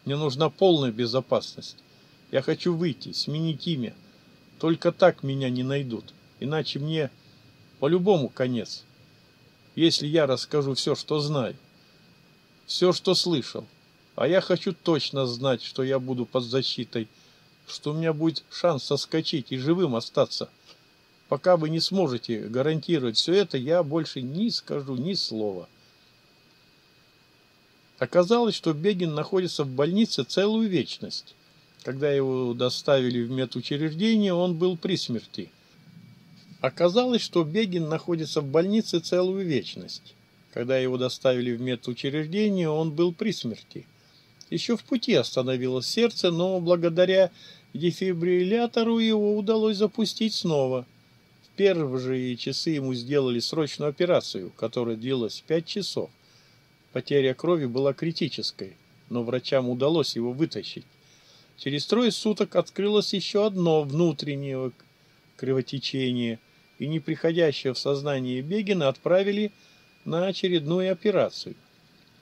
Мне нужна полная безопасность. Я хочу выйти, сменить имя. Только так меня не найдут. Иначе мне по-любому конец. Если я расскажу все, что знаю, все, что слышал, а я хочу точно знать, что я буду под защитой, что у меня будет шанс соскочить и живым остаться. Пока вы не сможете гарантировать все это, я больше не скажу ни слова. Оказалось, что Бегин находится в больнице целую вечность. Когда его доставили в медучреждение, он был при смерти – Оказалось, что Бегин находится в больнице целую вечность. Когда его доставили в медучреждение, он был при смерти. Еще в пути остановилось сердце, но благодаря дефибриллятору его удалось запустить снова. В первые часы ему сделали срочную операцию, которая длилась 5 часов. Потеря крови была критической, но врачам удалось его вытащить. Через трое суток открылось еще одно внутреннее кровотечение – и не приходящее в сознание Бегина отправили на очередную операцию.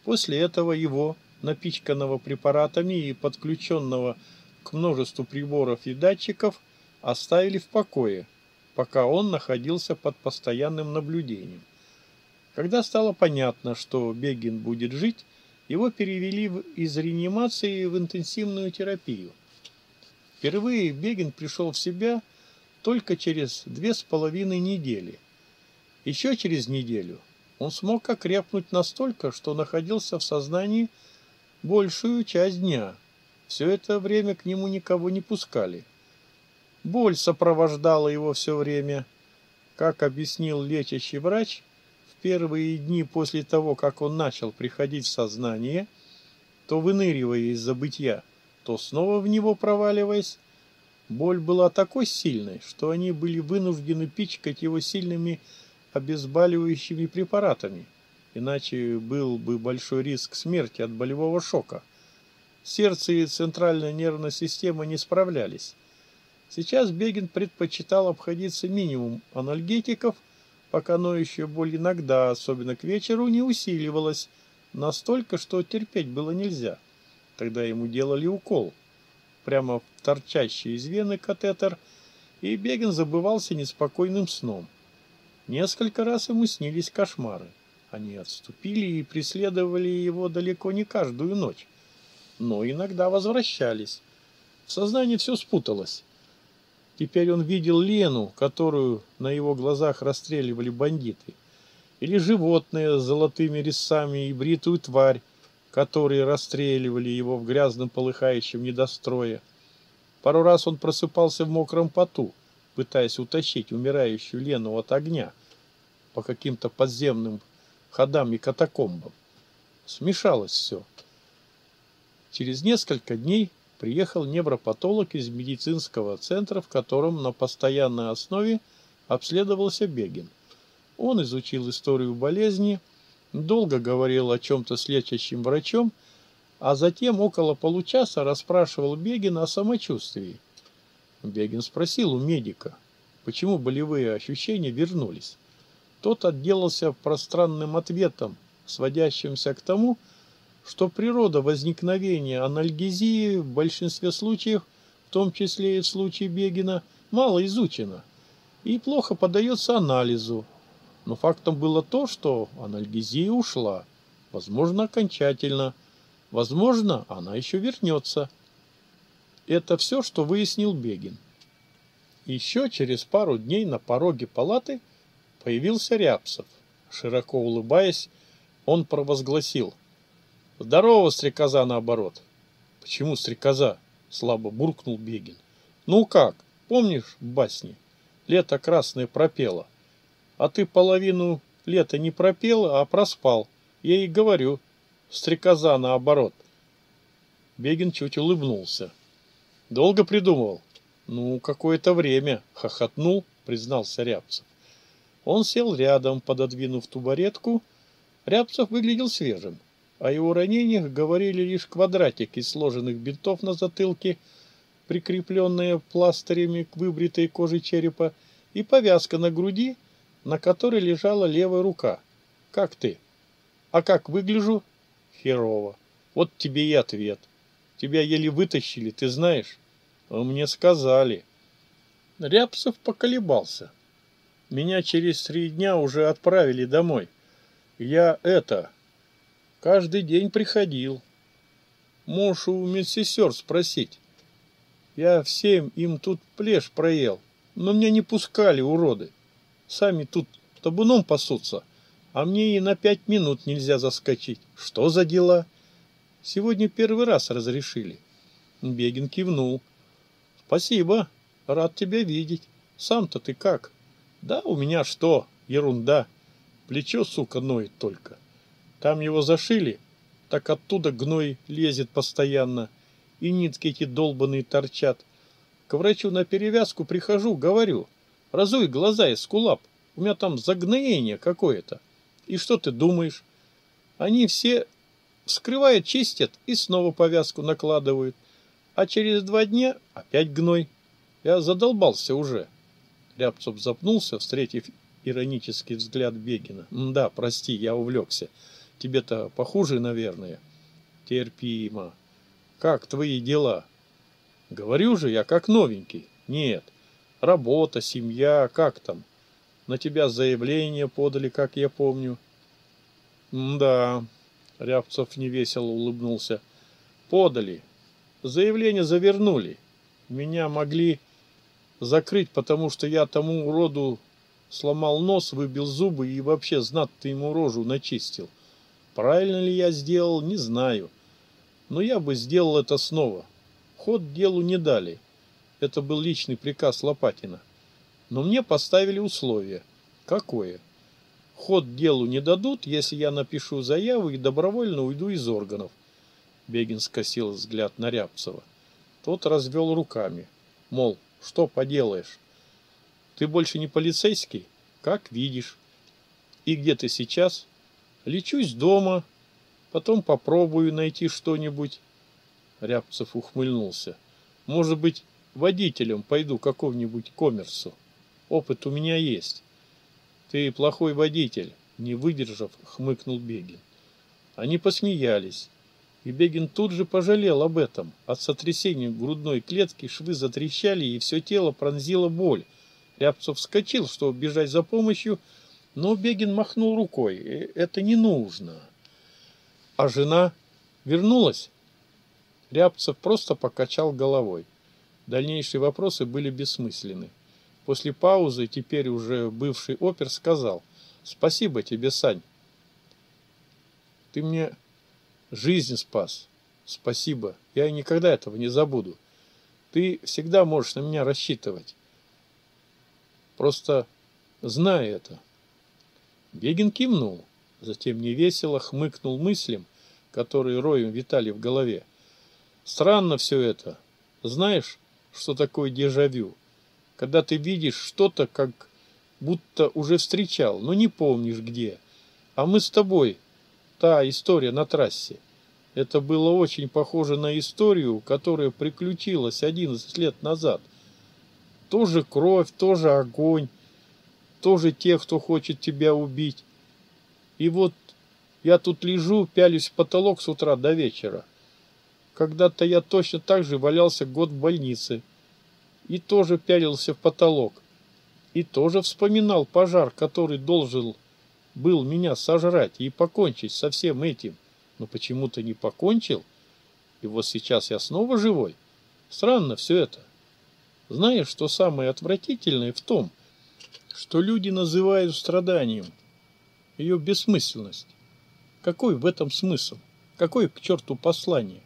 После этого его, напичканного препаратами и подключенного к множеству приборов и датчиков, оставили в покое, пока он находился под постоянным наблюдением. Когда стало понятно, что Бегин будет жить, его перевели из реанимации в интенсивную терапию. Впервые Бегин пришел в себя – только через две с половиной недели. Еще через неделю он смог окрепнуть настолько, что находился в сознании большую часть дня. Все это время к нему никого не пускали. Боль сопровождала его все время. Как объяснил лечащий врач, в первые дни после того, как он начал приходить в сознание, то выныривая из забытья, то снова в него проваливаясь, Боль была такой сильной, что они были вынуждены пичкать его сильными обезболивающими препаратами, иначе был бы большой риск смерти от болевого шока. Сердце и центральная нервная система не справлялись. Сейчас Бегин предпочитал обходиться минимум анальгетиков, пока ноющая боль иногда, особенно к вечеру, не усиливалась настолько, что терпеть было нельзя. Тогда ему делали укол – прямо торчащие из вены катетер и Бегин забывался неспокойным сном. Несколько раз ему снились кошмары. Они отступили и преследовали его далеко не каждую ночь, но иногда возвращались. В сознании все спуталось. Теперь он видел Лену, которую на его глазах расстреливали бандиты, или животное с золотыми резцами и бритую тварь, которые расстреливали его в грязном полыхающем недострое. Пару раз он просыпался в мокром поту, пытаясь утащить умирающую Лену от огня по каким-то подземным ходам и катакомбам. Смешалось все. Через несколько дней приехал невропатолог из медицинского центра, в котором на постоянной основе обследовался Бегин. Он изучил историю болезни, долго говорил о чем-то с лечащим врачом, а затем около получаса расспрашивал Бегина о самочувствии. Бегин спросил у медика, почему болевые ощущения вернулись. Тот отделался пространным ответом, сводящимся к тому, что природа возникновения анальгезии в большинстве случаев, в том числе и в случае Бегина, мало изучена и плохо поддается анализу, но фактом было то, что анальгезия ушла, возможно, окончательно, возможно, она еще вернется. Это все, что выяснил Бегин. Еще через пару дней на пороге палаты появился Рябцев. Широко улыбаясь, он провозгласил. «Здорово, стрекоза, наоборот!» «Почему стрекоза?» — слабо буркнул Бегин. «Ну как, помнишь в басне? Лето красное пропело а ты половину лета не пропел, а проспал. Я и говорю, стрекоза наоборот. Бегин чуть улыбнулся. Долго придумывал? Ну, какое-то время. Хохотнул, признался Рябцев. Он сел рядом, пододвинув тубаретку. Рябцев выглядел свежим. О его ранениях говорили лишь квадратики сложенных бинтов на затылке, прикрепленные пластырями к выбритой коже черепа, и повязка на груди, на которой лежала левая рука. Как ты? А как выгляжу? Херово. Вот тебе и ответ. Тебя еле вытащили, ты знаешь? Вы мне сказали. Рябцев поколебался. Меня через три дня уже отправили домой. Я это... Каждый день приходил. Можешь у медсестер спросить. Я всем им тут плешь проел, но меня не пускали, уроды. Сами тут табуном пасутся, а мне и на пять минут нельзя заскочить. Что за дела? Сегодня первый раз разрешили. Бегин кивнул. Спасибо, рад тебя видеть. Сам-то ты как? Да у меня что, ерунда. Плечо, сука, ноет только. Там его зашили, так оттуда гной лезет постоянно, и нитки эти долбанные торчат. К врачу на перевязку прихожу, говорю, Разуй глаза и скулап. У меня там загноение какое-то. И что ты думаешь? Они все, скрывая, чистят и снова повязку накладывают. А через два дня опять гной. Я задолбался уже. Рябцев запнулся, встретив иронический взгляд Бегина. «Да, прости, я увлекся. Тебе-то похуже, наверное». «Терпимо. Как твои дела?» «Говорю же, я как новенький». «Нет, Работа, семья, как там? На тебя заявление подали, как я помню. Да, Рябцев невесело улыбнулся. Подали. Заявление завернули. Меня могли закрыть, потому что я тому уроду сломал нос, выбил зубы и вообще знатно ему рожу начистил. Правильно ли я сделал, не знаю. Но я бы сделал это снова. Ход делу не дали. Это был личный приказ Лопатина. Но мне поставили условие. Какое? Ход делу не дадут, если я напишу заяву и добровольно уйду из органов. Бегин скосил взгляд на Рябцева. Тот развел руками. Мол, что поделаешь? Ты больше не полицейский? Как видишь. И где ты сейчас? Лечусь дома. Потом попробую найти что-нибудь. Рябцев ухмыльнулся. Может быть, водителем пойду какого-нибудь коммерсу. Опыт у меня есть. Ты плохой водитель, не выдержав, хмыкнул Бегин. Они посмеялись, и Бегин тут же пожалел об этом. От сотрясения грудной клетки швы затрещали, и все тело пронзило боль. Рябцев вскочил, чтобы бежать за помощью, но Бегин махнул рукой. «Э, это не нужно. А жена вернулась? Рябцев просто покачал головой. Дальнейшие вопросы были бессмысленны. После паузы теперь уже бывший опер сказал «Спасибо тебе, Сань. Ты мне жизнь спас. Спасибо. Я никогда этого не забуду. Ты всегда можешь на меня рассчитывать. Просто знай это». Бегин кивнул, затем невесело хмыкнул мыслям, которые роем витали в голове. «Странно все это. Знаешь, что такое дежавю. Когда ты видишь что-то, как будто уже встречал, но не помнишь где. А мы с тобой, та история на трассе. Это было очень похоже на историю, которая приключилась 11 лет назад. Тоже кровь, тоже огонь, тоже те, кто хочет тебя убить. И вот я тут лежу, пялюсь в потолок с утра до вечера. Когда-то я точно так же валялся год в больнице и тоже пялился в потолок. И тоже вспоминал пожар, который должен был меня сожрать и покончить со всем этим. Но почему-то не покончил. И вот сейчас я снова живой. Странно все это. Знаешь, что самое отвратительное в том, что люди называют страданием ее бессмысленность. Какой в этом смысл? Какое к черту послание?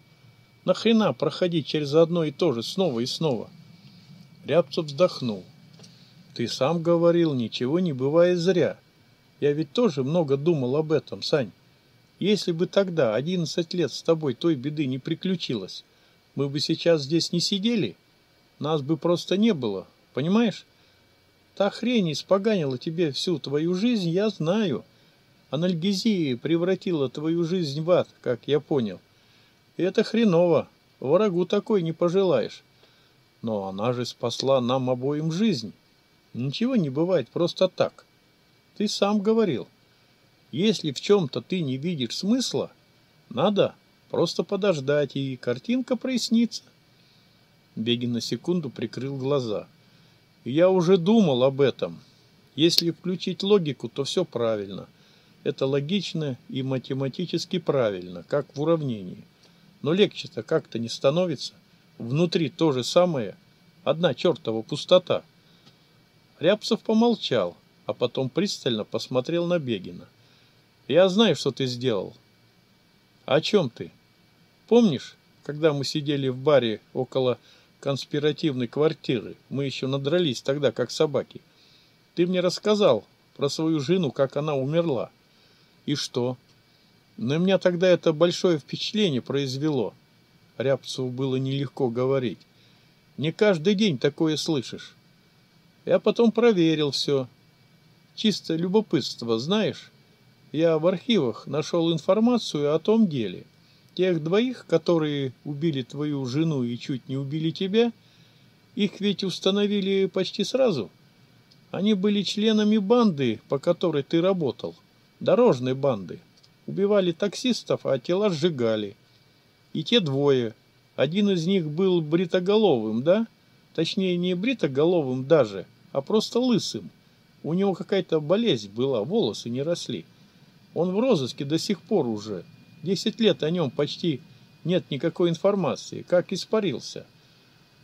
На нахрена проходить через одно и то же снова и снова? Рябцев вздохнул. Ты сам говорил, ничего не бывает зря. Я ведь тоже много думал об этом, Сань. Если бы тогда, 11 лет с тобой той беды не приключилось, мы бы сейчас здесь не сидели? Нас бы просто не было, понимаешь? Та хрень испоганила тебе всю твою жизнь, я знаю. Анальгезия превратила твою жизнь в ад, как я понял. И это хреново. Врагу такой не пожелаешь. Но она же спасла нам обоим жизнь. Ничего не бывает просто так. Ты сам говорил. Если в чем-то ты не видишь смысла, надо просто подождать, и картинка прояснится. Бегин на секунду прикрыл глаза. Я уже думал об этом. Если включить логику, то все правильно. Это логично и математически правильно, как в уравнении. Но легче-то как-то не становится. Внутри то же самое. Одна чертова пустота. Рябцев помолчал, а потом пристально посмотрел на Бегина. «Я знаю, что ты сделал». «А «О чем ты? Помнишь, когда мы сидели в баре около конспиративной квартиры, мы еще надрались тогда, как собаки? Ты мне рассказал про свою жену, как она умерла. И что? Ну, На меня тогда это большое впечатление произвело. Рябцеву было нелегко говорить. Не каждый день такое слышишь. Я потом проверил все. Чисто любопытство, знаешь? Я в архивах нашел информацию о том деле. Тех двоих, которые убили твою жену и чуть не убили тебя, их ведь установили почти сразу. Они были членами банды, по которой ты работал. Дорожной банды убивали таксистов, а тела сжигали. И те двое. Один из них был бритоголовым, да? Точнее, не бритоголовым даже, а просто лысым. У него какая-то болезнь была, волосы не росли. Он в розыске до сих пор уже. Десять лет о нем почти нет никакой информации, как испарился.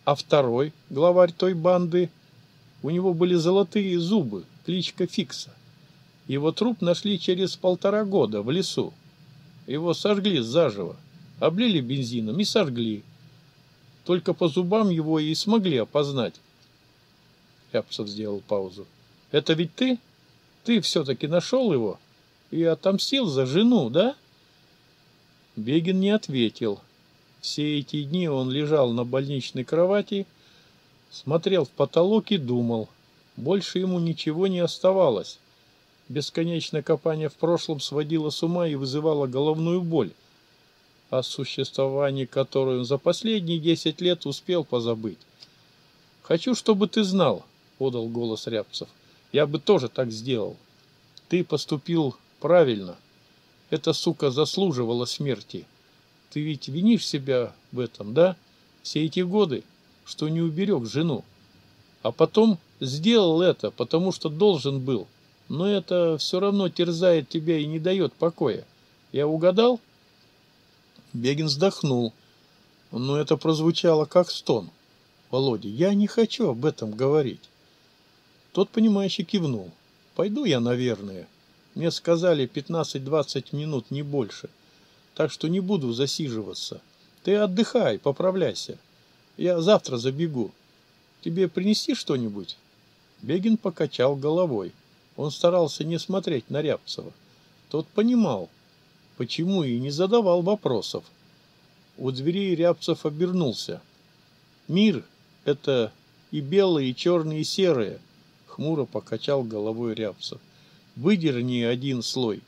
А второй, главарь той банды, у него были золотые зубы, кличка Фикса. Его труп нашли через полтора года в лесу. Его сожгли заживо, облили бензином и сожгли. Только по зубам его и смогли опознать. Ляпсов сделал паузу. Это ведь ты? Ты все-таки нашел его и отомстил за жену, да? Бегин не ответил. Все эти дни он лежал на больничной кровати, смотрел в потолок и думал. Больше ему ничего не оставалось. Бесконечное копание в прошлом сводило с ума и вызывало головную боль, о существовании которой он за последние десять лет успел позабыть. «Хочу, чтобы ты знал», — подал голос Рябцев. «Я бы тоже так сделал. Ты поступил правильно. Эта сука заслуживала смерти. Ты ведь винишь себя в этом, да? Все эти годы, что не уберег жену. А потом сделал это, потому что должен был но это все равно терзает тебя и не дает покоя. Я угадал?» Бегин вздохнул, но это прозвучало как стон. «Володя, я не хочу об этом говорить». Тот, понимающе кивнул. «Пойду я, наверное. Мне сказали 15-20 минут, не больше. Так что не буду засиживаться. Ты отдыхай, поправляйся. Я завтра забегу. Тебе принести что-нибудь?» Бегин покачал головой. Он старался не смотреть на Рябцева. Тот понимал, почему и не задавал вопросов. У дверей Рябцев обернулся. «Мир — это и белые, и черные, и серые», — хмуро покачал головой Рябцев. «Выдерни один слой,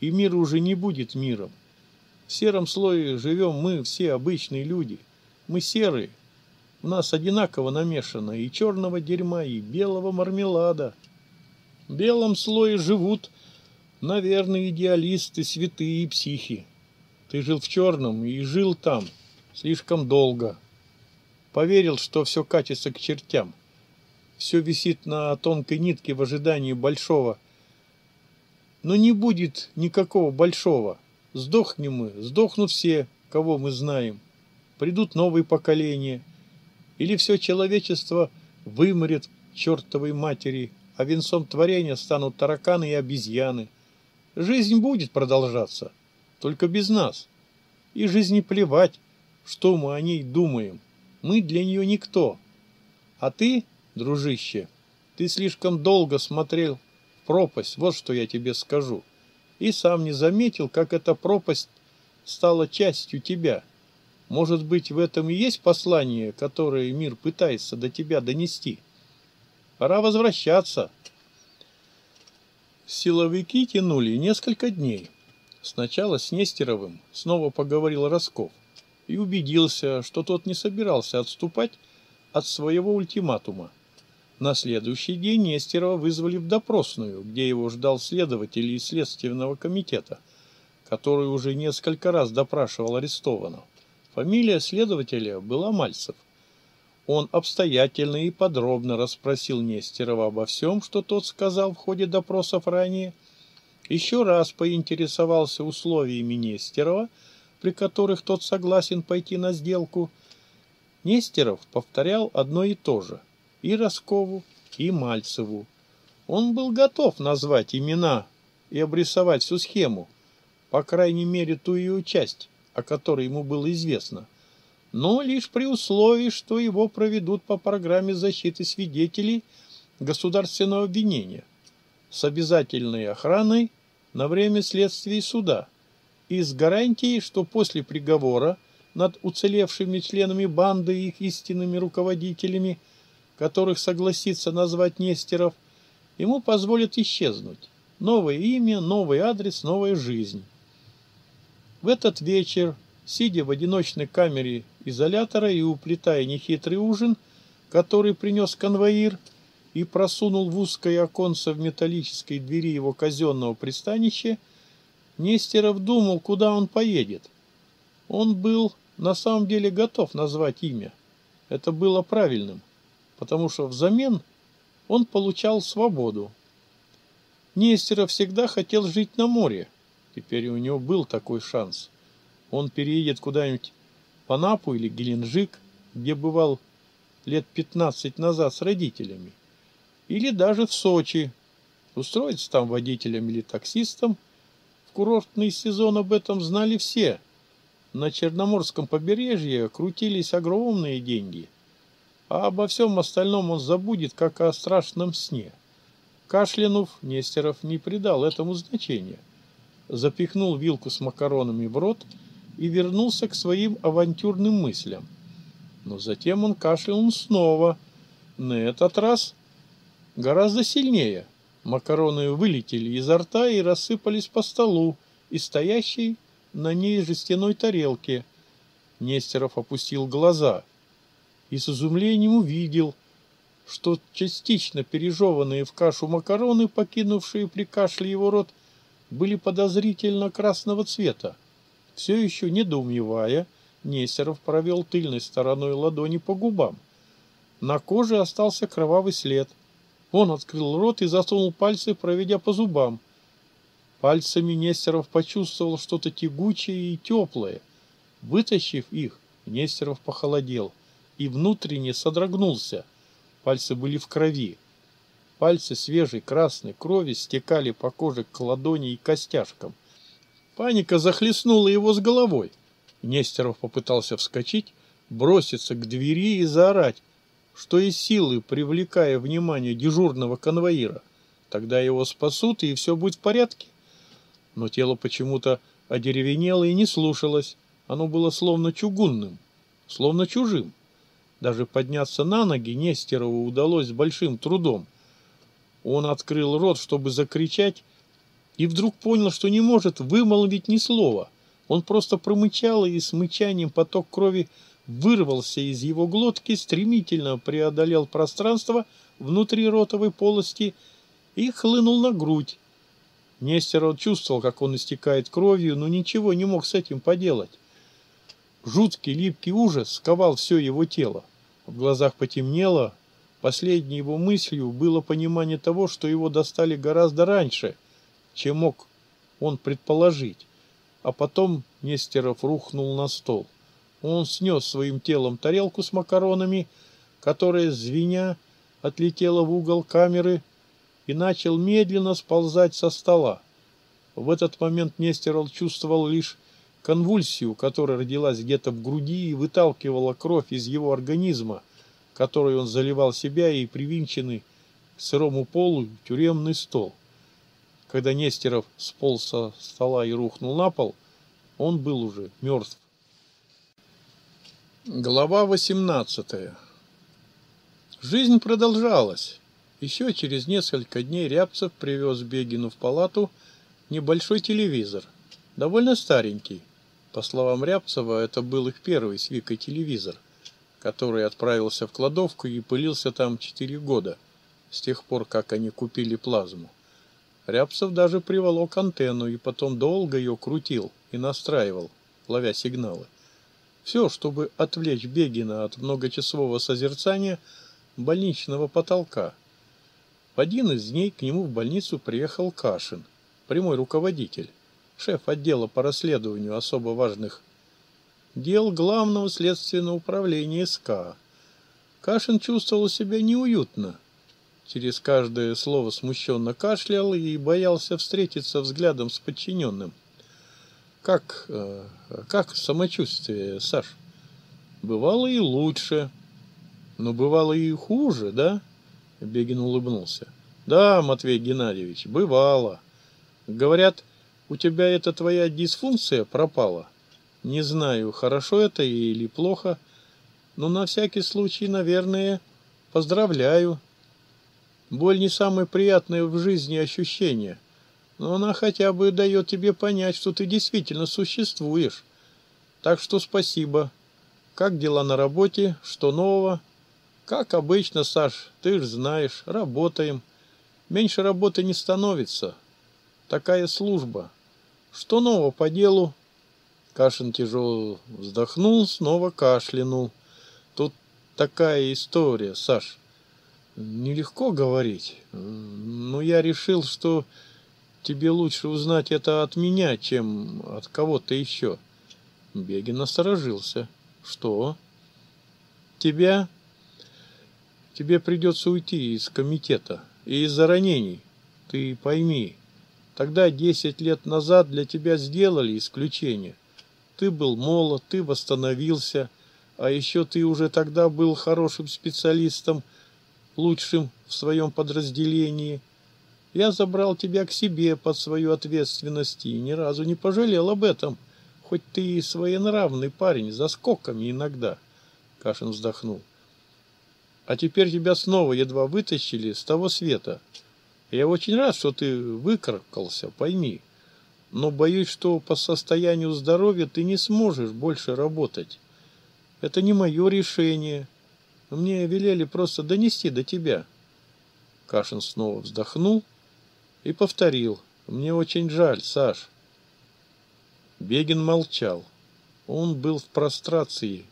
и мир уже не будет миром. В сером слое живем мы все обычные люди. Мы серые. У нас одинаково намешано и черного дерьма, и белого мармелада» в белом слое живут, наверное, идеалисты, святые и психи. Ты жил в черном и жил там слишком долго. Поверил, что все катится к чертям. Все висит на тонкой нитке в ожидании большого. Но не будет никакого большого. Сдохнем мы, сдохнут все, кого мы знаем. Придут новые поколения. Или все человечество вымрет чертовой матери – а венцом творения станут тараканы и обезьяны. Жизнь будет продолжаться, только без нас. И жизни плевать, что мы о ней думаем. Мы для нее никто. А ты, дружище, ты слишком долго смотрел в пропасть, вот что я тебе скажу. И сам не заметил, как эта пропасть стала частью тебя. Может быть, в этом и есть послание, которое мир пытается до тебя донести?» Пора возвращаться. Силовики тянули несколько дней. Сначала с Нестеровым снова поговорил Росков и убедился, что тот не собирался отступать от своего ультиматума. На следующий день Нестерова вызвали в допросную, где его ждал следователь из Следственного комитета, который уже несколько раз допрашивал арестованного. Фамилия следователя была Мальцев. Он обстоятельно и подробно расспросил Нестерова обо всем, что тот сказал в ходе допросов ранее, еще раз поинтересовался условиями Нестерова, при которых тот согласен пойти на сделку. Нестеров повторял одно и то же – и Роскову, и Мальцеву. Он был готов назвать имена и обрисовать всю схему, по крайней мере ту ее часть, о которой ему было известно – но лишь при условии, что его проведут по программе защиты свидетелей государственного обвинения с обязательной охраной на время следствия и суда и с гарантией, что после приговора над уцелевшими членами банды и их истинными руководителями, которых согласится назвать Нестеров, ему позволят исчезнуть. Новое имя, новый адрес, новая жизнь. В этот вечер сидя в одиночной камере изолятора и уплетая нехитрый ужин, который принес конвоир и просунул в узкое оконце в металлической двери его казенного пристанища, Нестеров думал, куда он поедет. Он был на самом деле готов назвать имя. Это было правильным, потому что взамен он получал свободу. Нестеров всегда хотел жить на море. Теперь у него был такой шанс – он переедет куда-нибудь по Напу или Геленджик, где бывал лет 15 назад с родителями, или даже в Сочи, устроиться там водителем или таксистом. В курортный сезон об этом знали все. На Черноморском побережье крутились огромные деньги, а обо всем остальном он забудет, как о страшном сне. Кашлянув, Нестеров не придал этому значения. Запихнул вилку с макаронами в рот – и вернулся к своим авантюрным мыслям. Но затем он кашлянул снова, на этот раз гораздо сильнее. Макароны вылетели изо рта и рассыпались по столу и стоящей на ней жестяной тарелке. Нестеров опустил глаза и с изумлением увидел, что частично пережеванные в кашу макароны, покинувшие при кашле его рот, были подозрительно красного цвета все еще недоумевая, Нестеров провел тыльной стороной ладони по губам. На коже остался кровавый след. Он открыл рот и засунул пальцы, проведя по зубам. Пальцами Нестеров почувствовал что-то тягучее и теплое. Вытащив их, Нестеров похолодел и внутренне содрогнулся. Пальцы были в крови. Пальцы свежей красной крови стекали по коже к ладони и костяшкам. Паника захлестнула его с головой. Нестеров попытался вскочить, броситься к двери и заорать, что из силы, привлекая внимание дежурного конвоира. Тогда его спасут, и все будет в порядке. Но тело почему-то одеревенело и не слушалось. Оно было словно чугунным, словно чужим. Даже подняться на ноги Нестерову удалось с большим трудом. Он открыл рот, чтобы закричать, и вдруг понял, что не может вымолвить ни слова. Он просто промычал, и с мычанием поток крови вырвался из его глотки, стремительно преодолел пространство внутри ротовой полости и хлынул на грудь. Нестеров чувствовал, как он истекает кровью, но ничего не мог с этим поделать. Жуткий липкий ужас сковал все его тело. В глазах потемнело. Последней его мыслью было понимание того, что его достали гораздо раньше – чем мог он предположить, а потом Нестеров рухнул на стол. Он снес своим телом тарелку с макаронами, которая, звеня, отлетела в угол камеры и начал медленно сползать со стола. В этот момент Нестеров чувствовал лишь конвульсию, которая родилась где-то в груди и выталкивала кровь из его организма, который он заливал себя и привинченный к сырому полу тюремный стол. Когда Нестеров сполз со стола и рухнул на пол, он был уже мертв. Глава 18. Жизнь продолжалась. Еще через несколько дней Рябцев привез Бегину в палату небольшой телевизор, довольно старенький. По словам Рябцева, это был их первый с Викой телевизор, который отправился в кладовку и пылился там четыре года, с тех пор, как они купили плазму. Рябцев даже приволок антенну и потом долго ее крутил и настраивал, ловя сигналы. Все, чтобы отвлечь Бегина от многочасового созерцания больничного потолка. В один из дней к нему в больницу приехал Кашин, прямой руководитель, шеф отдела по расследованию особо важных дел Главного следственного управления СК. Кашин чувствовал себя неуютно – Через каждое слово смущенно кашлял и боялся встретиться взглядом с подчиненным. «Как... Э, как самочувствие, Саш?» «Бывало и лучше, но бывало и хуже, да?» Бегин улыбнулся. «Да, Матвей Геннадьевич, бывало. Говорят, у тебя эта твоя дисфункция пропала. Не знаю, хорошо это или плохо, но на всякий случай, наверное, поздравляю». Боль не самое приятное в жизни ощущение, но она хотя бы дает тебе понять, что ты действительно существуешь. Так что спасибо. Как дела на работе? Что нового? Как обычно, Саш, ты ж знаешь, работаем. Меньше работы не становится. Такая служба. Что нового по делу? Кашин тяжело вздохнул, снова кашлянул. Тут такая история, Саш. Нелегко говорить, но я решил, что тебе лучше узнать это от меня, чем от кого-то еще. Бегин насторожился. Что? Тебя? Тебе придется уйти из комитета и из-за ранений. Ты пойми, тогда 10 лет назад для тебя сделали исключение. Ты был молод, ты восстановился, а еще ты уже тогда был хорошим специалистом – лучшим в своем подразделении. Я забрал тебя к себе под свою ответственность и ни разу не пожалел об этом, хоть ты и своенравный парень, за скоками иногда. Кашин вздохнул. А теперь тебя снова едва вытащили с того света. Я очень рад, что ты выкарабкался, пойми. Но боюсь, что по состоянию здоровья ты не сможешь больше работать. Это не мое решение. Мне велели просто донести до тебя». Кашин снова вздохнул и повторил. «Мне очень жаль, Саш». Бегин молчал. Он был в прострации.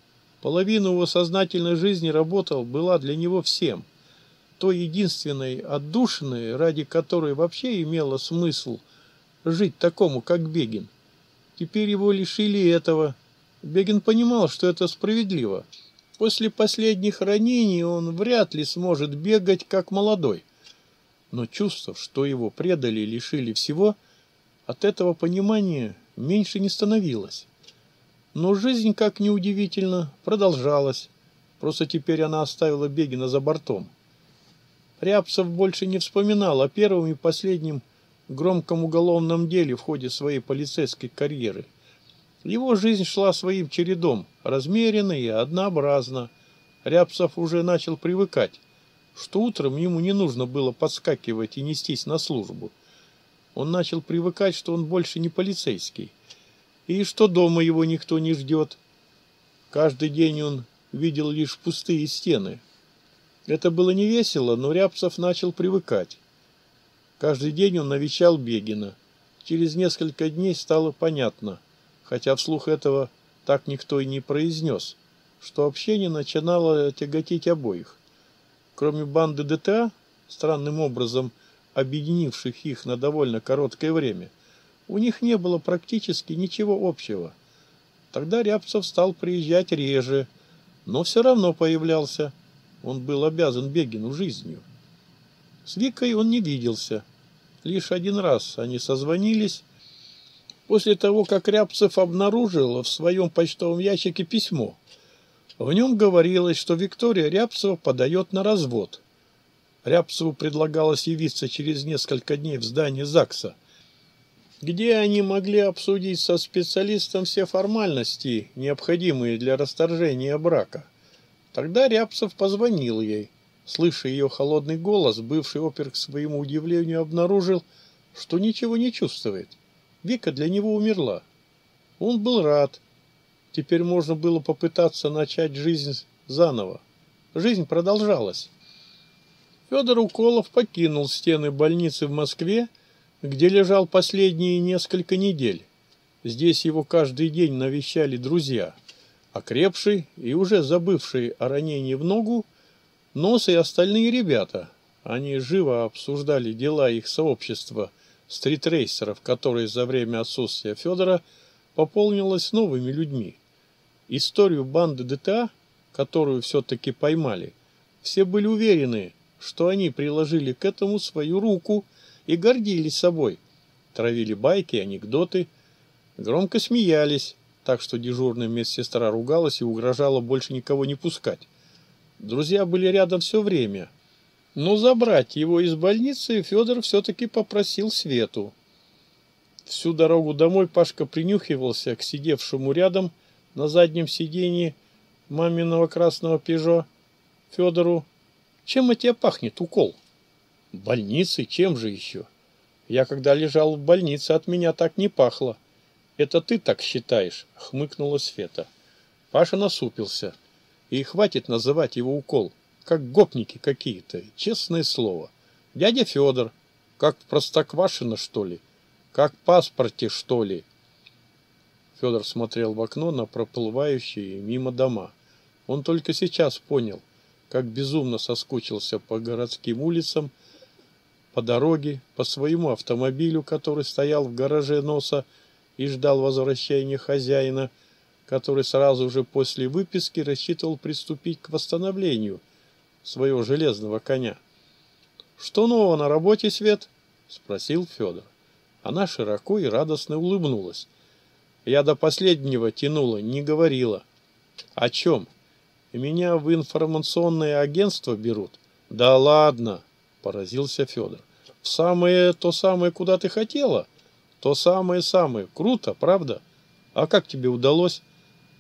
Половина его сознательной жизни работал была для него всем. То единственной отдушиной, ради которой вообще имело смысл жить такому, как Бегин. Теперь его лишили этого. Бегин понимал, что это справедливо – после последних ранений он вряд ли сможет бегать, как молодой. Но чувство, что его предали и лишили всего, от этого понимания меньше не становилось. Но жизнь, как ни удивительно, продолжалась. Просто теперь она оставила Бегина за бортом. Рябцев больше не вспоминал о первом и последнем громком уголовном деле в ходе своей полицейской карьеры. Его жизнь шла своим чередом, размеренно и однообразно. Рябцев уже начал привыкать, что утром ему не нужно было подскакивать и нестись на службу. Он начал привыкать, что он больше не полицейский, и что дома его никто не ждет. Каждый день он видел лишь пустые стены. Это было не весело, но Рябцев начал привыкать. Каждый день он навещал Бегина. Через несколько дней стало понятно – хотя вслух этого так никто и не произнес, что общение начинало тяготить обоих. Кроме банды ДТА, странным образом объединивших их на довольно короткое время, у них не было практически ничего общего. Тогда Рябцев стал приезжать реже, но все равно появлялся. Он был обязан Бегину жизнью. С Викой он не виделся. Лишь один раз они созвонились, После того, как Рябцев обнаружил в своем почтовом ящике письмо, в нем говорилось, что Виктория Рябцева подает на развод. Рябцеву предлагалось явиться через несколько дней в здание ЗАГСа, где они могли обсудить со специалистом все формальности, необходимые для расторжения брака. Тогда Рябцев позвонил ей. Слыша ее холодный голос, бывший опер к своему удивлению обнаружил, что ничего не чувствует. Вика для него умерла. Он был рад. Теперь можно было попытаться начать жизнь заново. Жизнь продолжалась. Федор Уколов покинул стены больницы в Москве, где лежал последние несколько недель. Здесь его каждый день навещали друзья. Окрепший и уже забывший о ранении в ногу, Нос и остальные ребята. Они живо обсуждали дела их сообщества – стритрейсеров, которые за время отсутствия Федора пополнилось новыми людьми. Историю банды ДТА, которую все-таки поймали, все были уверены, что они приложили к этому свою руку и гордились собой. Травили байки, анекдоты, громко смеялись, так что дежурная медсестра ругалась и угрожала больше никого не пускать. Друзья были рядом все время, но забрать его из больницы Федор все-таки попросил Свету. Всю дорогу домой Пашка принюхивался к сидевшему рядом на заднем сиденье маминого красного «Пежо» Федору. «Чем от тебя пахнет укол?» «Больницы? Чем же еще?» «Я когда лежал в больнице, от меня так не пахло». «Это ты так считаешь?» — хмыкнула Света. Паша насупился. «И хватит называть его укол» как гопники какие-то, честное слово. Дядя Федор, как простоквашина, что ли? Как паспорте, что ли?» Федор смотрел в окно на проплывающие мимо дома. Он только сейчас понял, как безумно соскучился по городским улицам, по дороге, по своему автомобилю, который стоял в гараже носа и ждал возвращения хозяина, который сразу же после выписки рассчитывал приступить к восстановлению – своего железного коня. «Что нового на работе, Свет?» – спросил Федор. Она широко и радостно улыбнулась. Я до последнего тянула, не говорила. «О чем? Меня в информационное агентство берут?» «Да ладно!» – поразился Федор. «В самое то самое, куда ты хотела?» «То самое-самое. Круто, правда? А как тебе удалось?»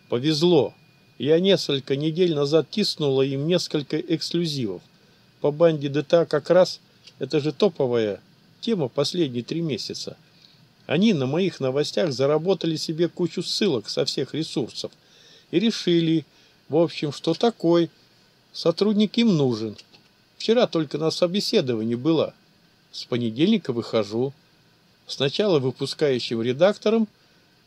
«Повезло. Я несколько недель назад тиснула им несколько эксклюзивов по банде ДТА как раз, это же топовая тема последние три месяца. Они на моих новостях заработали себе кучу ссылок со всех ресурсов и решили, в общем, что такой сотрудник им нужен. Вчера только на собеседовании было. С понедельника выхожу. Сначала выпускающим редактором,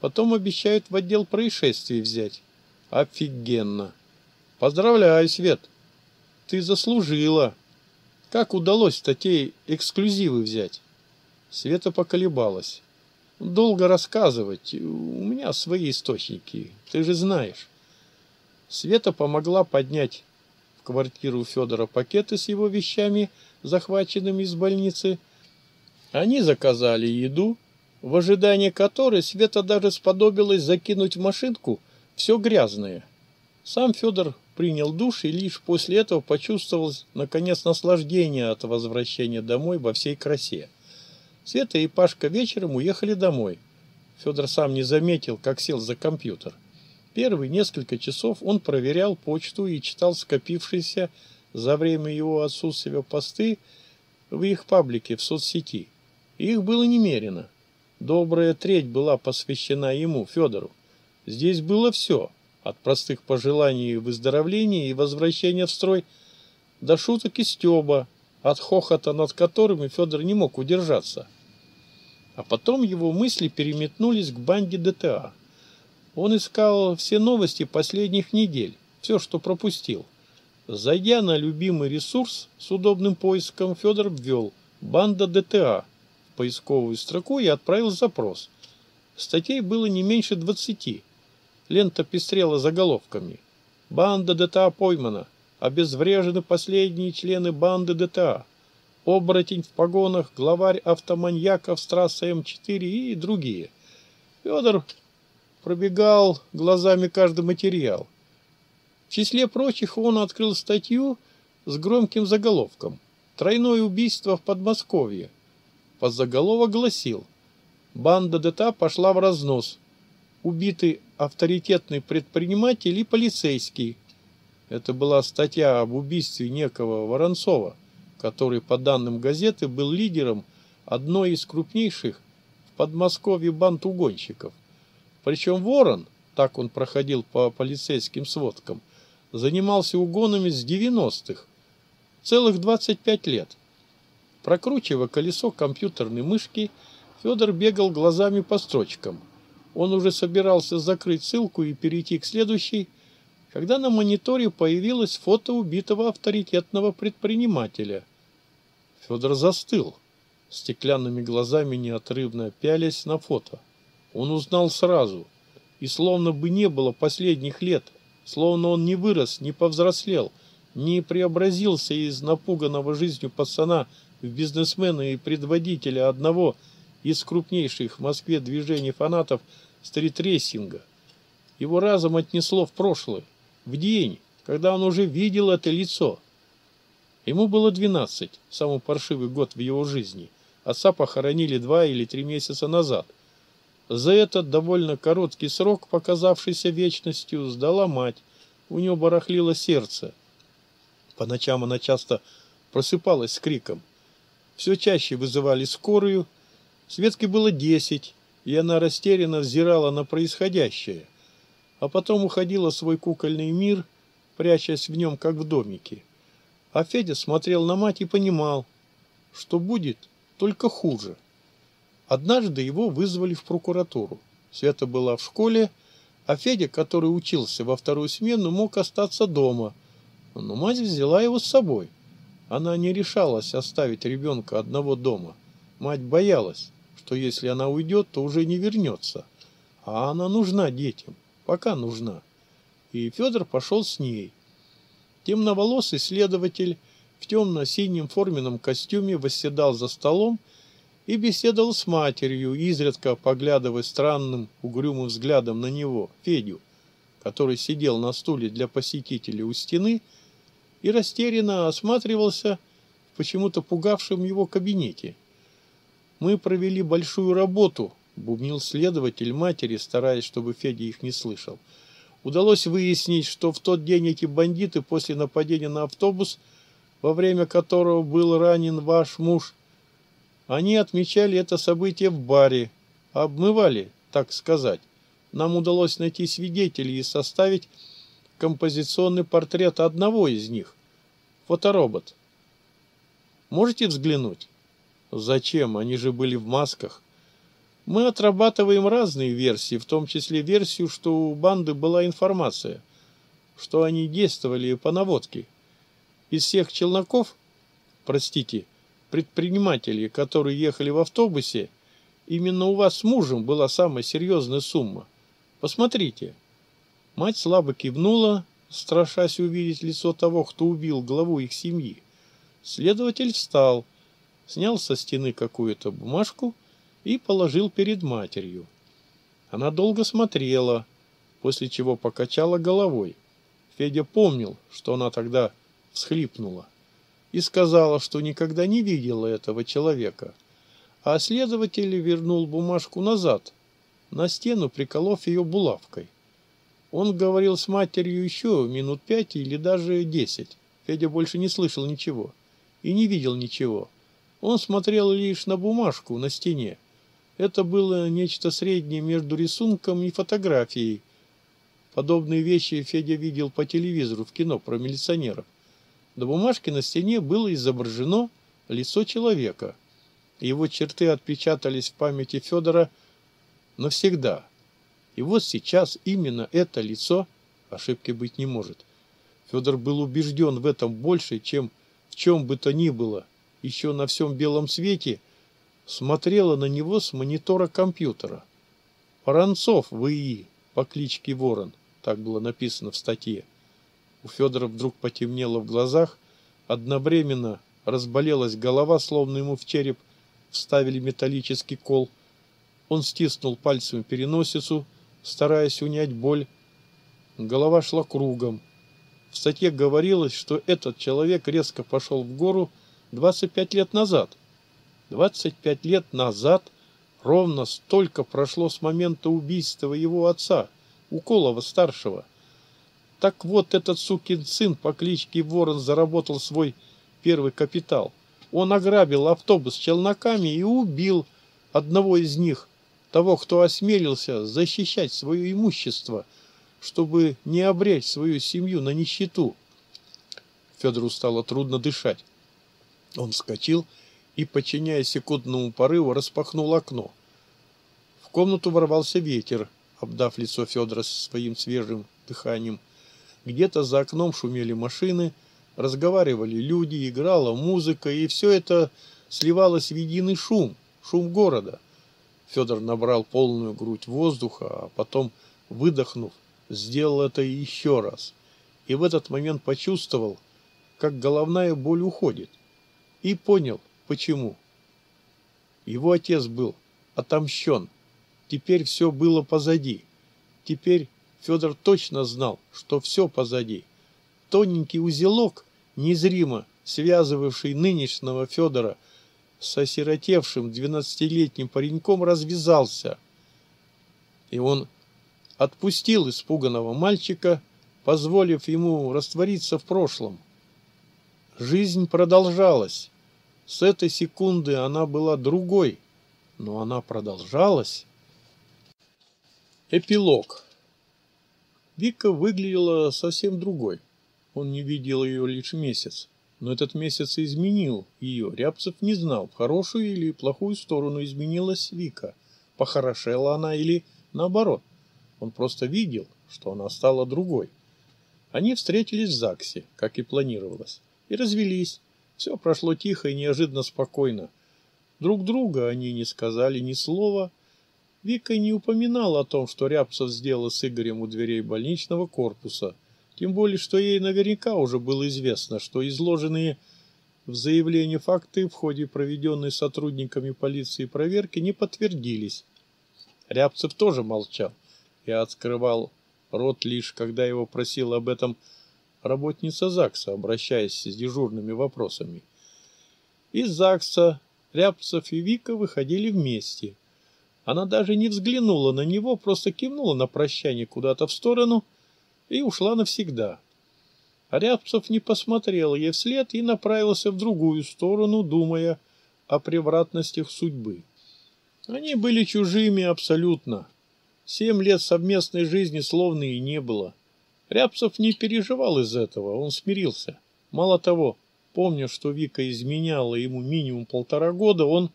потом обещают в отдел происшествий взять. Офигенно! Поздравляю, Свет! Ты заслужила! Как удалось статей эксклюзивы взять? Света поколебалась. Долго рассказывать. У меня свои источники. Ты же знаешь. Света помогла поднять в квартиру Федора пакеты с его вещами, захваченными из больницы. Они заказали еду, в ожидании которой Света даже сподобилась закинуть в машинку – все грязные. Сам Федор принял душ и лишь после этого почувствовал, наконец, наслаждение от возвращения домой во всей красе. Света и Пашка вечером уехали домой. Федор сам не заметил, как сел за компьютер. Первые несколько часов он проверял почту и читал скопившиеся за время его отсутствия посты в их паблике в соцсети. Их было немерено. Добрая треть была посвящена ему, Федору. Здесь было все, от простых пожеланий и выздоровления и возвращения в строй до шуток и стеба, от хохота над которыми Федор не мог удержаться. А потом его мысли переметнулись к банде ДТА. Он искал все новости последних недель, все, что пропустил. Зайдя на любимый ресурс с удобным поиском, Федор ввел «Банда ДТА» в поисковую строку и отправил запрос. Статей было не меньше двадцати – Лента пестрела заголовками. «Банда ДТА поймана! Обезврежены последние члены банды ДТА! Оборотень в погонах, главарь автоманьяков с трасса М4 и другие!» Федор пробегал глазами каждый материал. В числе прочих он открыл статью с громким заголовком «Тройное убийство в Подмосковье». Подзаголовок гласил «Банда ДТА пошла в разнос. Убиты авторитетный предприниматель и полицейский. Это была статья об убийстве некого Воронцова, который, по данным газеты, был лидером одной из крупнейших в Подмосковье банд угонщиков. Причем Ворон, так он проходил по полицейским сводкам, занимался угонами с 90-х, целых 25 лет. Прокручивая колесо компьютерной мышки, Федор бегал глазами по строчкам – он уже собирался закрыть ссылку и перейти к следующей, когда на мониторе появилось фото убитого авторитетного предпринимателя. Федор застыл, стеклянными глазами неотрывно пялясь на фото. Он узнал сразу, и словно бы не было последних лет, словно он не вырос, не повзрослел, не преобразился из напуганного жизнью пацана в бизнесмена и предводителя одного из крупнейших в Москве движений фанатов – старитрей Синга. Его разом отнесло в прошлое, в день, когда он уже видел это лицо. Ему было 12, самый паршивый год в его жизни. Отца похоронили два или три месяца назад. За этот довольно короткий срок, показавшийся вечностью, сдала мать. У нее барахлило сердце. По ночам она часто просыпалась с криком. Все чаще вызывали скорую. Светке было десять и она растерянно взирала на происходящее, а потом уходила в свой кукольный мир, прячась в нем, как в домике. А Федя смотрел на мать и понимал, что будет только хуже. Однажды его вызвали в прокуратуру. Света была в школе, а Федя, который учился во вторую смену, мог остаться дома. Но мать взяла его с собой. Она не решалась оставить ребенка одного дома. Мать боялась что если она уйдет, то уже не вернется. А она нужна детям, пока нужна. И Федор пошел с ней. Темноволосый следователь в темно-синем форменном костюме восседал за столом и беседовал с матерью, изредка поглядывая странным угрюмым взглядом на него, Федю, который сидел на стуле для посетителей у стены и растерянно осматривался в почему-то пугавшем его кабинете – «Мы провели большую работу», — бубнил следователь матери, стараясь, чтобы Федя их не слышал. «Удалось выяснить, что в тот день эти бандиты после нападения на автобус, во время которого был ранен ваш муж, они отмечали это событие в баре, обмывали, так сказать. Нам удалось найти свидетелей и составить композиционный портрет одного из них, фоторобот. Можете взглянуть?» Зачем? Они же были в масках. Мы отрабатываем разные версии, в том числе версию, что у банды была информация, что они действовали по наводке. Из всех челноков, простите, предпринимателей, которые ехали в автобусе, именно у вас с мужем была самая серьезная сумма. Посмотрите. Мать слабо кивнула, страшась увидеть лицо того, кто убил главу их семьи. Следователь встал – снял со стены какую-то бумажку и положил перед матерью. Она долго смотрела, после чего покачала головой. Федя помнил, что она тогда всхлипнула и сказала, что никогда не видела этого человека. А следователь вернул бумажку назад, на стену приколов ее булавкой. Он говорил с матерью еще минут пять или даже десять. Федя больше не слышал ничего и не видел ничего. Он смотрел лишь на бумажку на стене. Это было нечто среднее между рисунком и фотографией. Подобные вещи Федя видел по телевизору в кино про милиционеров. На бумажке на стене было изображено лицо человека. Его черты отпечатались в памяти Федора навсегда. И вот сейчас именно это лицо ошибки быть не может. Федор был убежден в этом больше, чем в чем бы то ни было – еще на всем белом свете, смотрела на него с монитора компьютера. «Воронцов ВИ по кличке Ворон, так было написано в статье. У Федора вдруг потемнело в глазах, одновременно разболелась голова, словно ему в череп вставили металлический кол. Он стиснул пальцем переносицу, стараясь унять боль. Голова шла кругом. В статье говорилось, что этот человек резко пошел в гору, 25 лет назад. 25 лет назад ровно столько прошло с момента убийства его отца, Уколова-старшего. Так вот, этот сукин сын по кличке Ворон заработал свой первый капитал. Он ограбил автобус с челноками и убил одного из них, того, кто осмелился защищать свое имущество, чтобы не обречь свою семью на нищету. Федору стало трудно дышать. Он вскочил и, подчиняясь секундному порыву, распахнул окно. В комнату ворвался ветер, обдав лицо Федора своим свежим дыханием. Где-то за окном шумели машины, разговаривали люди, играла музыка, и все это сливалось в единый шум, шум города. Федор набрал полную грудь воздуха, а потом, выдохнув, сделал это еще раз. И в этот момент почувствовал, как головная боль уходит – и понял, почему. Его отец был отомщен. Теперь все было позади. Теперь Федор точно знал, что все позади. Тоненький узелок, незримо связывавший нынешнего Федора с осиротевшим двенадцатилетним пареньком, развязался. И он отпустил испуганного мальчика, позволив ему раствориться в прошлом. Жизнь продолжалась. С этой секунды она была другой, но она продолжалась. Эпилог. Вика выглядела совсем другой. Он не видел ее лишь месяц. Но этот месяц изменил ее. Рябцев не знал, в хорошую или плохую сторону изменилась Вика. Похорошела она или наоборот. Он просто видел, что она стала другой. Они встретились в ЗАГСе, как и планировалось, и развелись. Все прошло тихо и неожиданно спокойно. Друг друга они не сказали ни слова. Вика не упоминала о том, что Рябцев сделала с Игорем у дверей больничного корпуса. Тем более, что ей наверняка уже было известно, что изложенные в заявлении факты в ходе проведенной сотрудниками полиции проверки не подтвердились. Рябцев тоже молчал и открывал рот лишь, когда его просил об этом работница ЗАГСа, обращаясь с дежурными вопросами. Из ЗАГСа Рябцев и Вика выходили вместе. Она даже не взглянула на него, просто кивнула на прощание куда-то в сторону и ушла навсегда. А Рябцев не посмотрел ей вслед и направился в другую сторону, думая о превратностях судьбы. Они были чужими абсолютно. Семь лет совместной жизни словно и не было. — Рябцев не переживал из этого, он смирился. Мало того, помня, что Вика изменяла ему минимум полтора года, он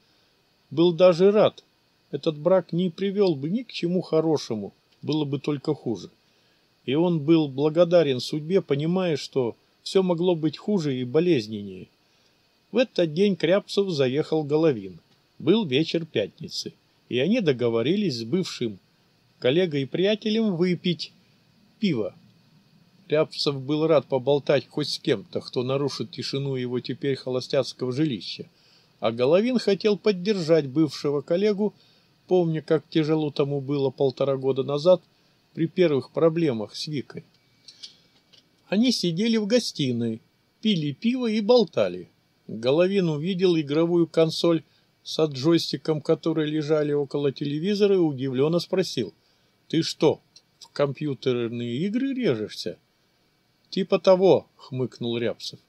был даже рад. Этот брак не привел бы ни к чему хорошему, было бы только хуже. И он был благодарен судьбе, понимая, что все могло быть хуже и болезненнее. В этот день Кряпцев заехал Головин. Был вечер пятницы, и они договорились с бывшим коллегой и приятелем выпить пиво. Кляпцев был рад поболтать хоть с кем-то, кто нарушит тишину его теперь холостяцкого жилища. А Головин хотел поддержать бывшего коллегу, помня, как тяжело тому было полтора года назад при первых проблемах с Викой. Они сидели в гостиной, пили пиво и болтали. Головин увидел игровую консоль с джойстиком, которые лежали около телевизора, и удивленно спросил. «Ты что, в компьютерные игры режешься?» «Типа того», — хмыкнул Рябцев.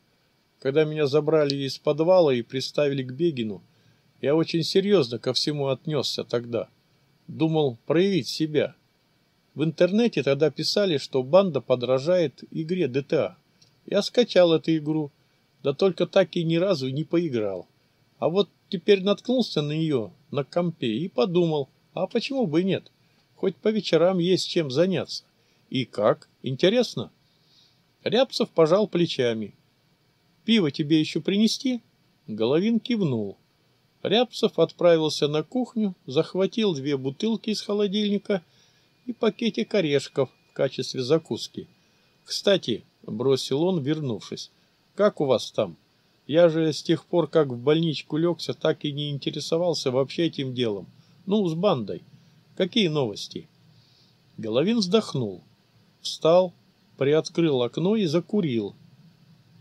«Когда меня забрали из подвала и приставили к Бегину, я очень серьезно ко всему отнесся тогда. Думал проявить себя. В интернете тогда писали, что банда подражает игре ДТА. Я скачал эту игру, да только так и ни разу не поиграл. А вот теперь наткнулся на нее на компе и подумал, а почему бы и нет? Хоть по вечерам есть чем заняться. И как? Интересно?» Рябцев пожал плечами. «Пиво тебе еще принести?» Головин кивнул. Рябцев отправился на кухню, захватил две бутылки из холодильника и пакетик орешков в качестве закуски. «Кстати», — бросил он, вернувшись, — «как у вас там? Я же с тех пор, как в больничку легся, так и не интересовался вообще этим делом. Ну, с бандой. Какие новости?» Головин вздохнул, встал, приоткрыл окно и закурил.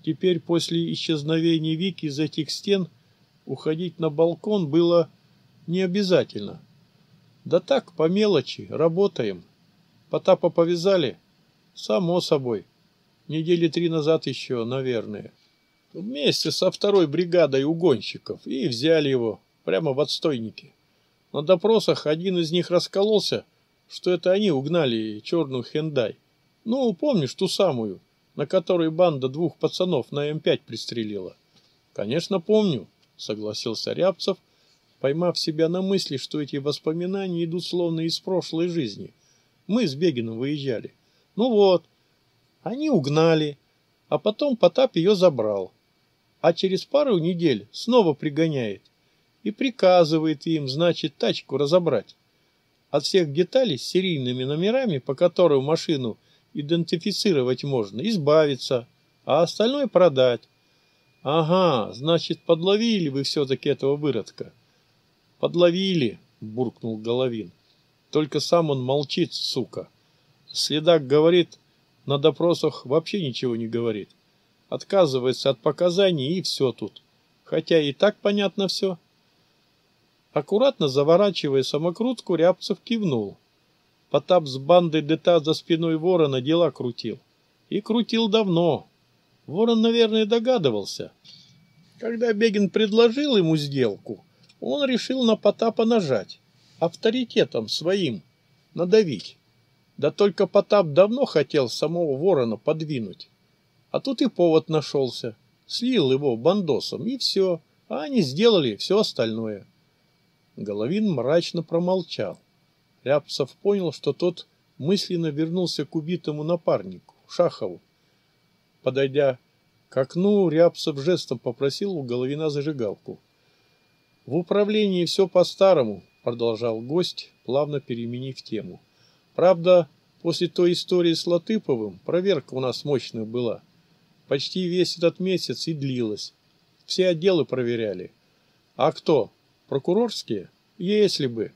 Теперь после исчезновения Вики из этих стен уходить на балкон было не обязательно. Да так, по мелочи, работаем. Потапа повязали? Само собой. Недели три назад еще, наверное. Вместе со второй бригадой угонщиков и взяли его прямо в отстойнике. На допросах один из них раскололся, что это они угнали черную хендай. Ну, помнишь ту самую, на которой банда двух пацанов на эм М5 пристрелила? Конечно, помню, согласился Рябцев, поймав себя на мысли, что эти воспоминания идут словно из прошлой жизни. Мы с Бегиным выезжали. Ну вот, они угнали, а потом Потап ее забрал. А через пару недель снова пригоняет и приказывает им, значит, тачку разобрать. От всех деталей с серийными номерами, по которым машину – идентифицировать можно, избавиться, а остальное продать. Ага, значит, подловили вы все-таки этого выродка. Подловили, буркнул Головин. Только сам он молчит, сука. Следак говорит, на допросах вообще ничего не говорит. Отказывается от показаний и все тут. Хотя и так понятно все. Аккуратно заворачивая самокрутку, Рябцев кивнул. Потап с бандой Дета за спиной ворона дела крутил. И крутил давно. Ворон, наверное, догадывался. Когда Бегин предложил ему сделку, он решил на Потапа нажать, авторитетом своим надавить. Да только Потап давно хотел самого ворона подвинуть. А тут и повод нашелся. Слил его бандосом, и все. А они сделали все остальное. Головин мрачно промолчал. Рябцев понял, что тот мысленно вернулся к убитому напарнику, Шахову. Подойдя к окну, Рябцев жестом попросил у Головина зажигалку. «В управлении все по-старому», — продолжал гость, плавно переменив тему. «Правда, после той истории с Латыповым проверка у нас мощная была. Почти весь этот месяц и длилась. Все отделы проверяли. А кто? Прокурорские? Если бы.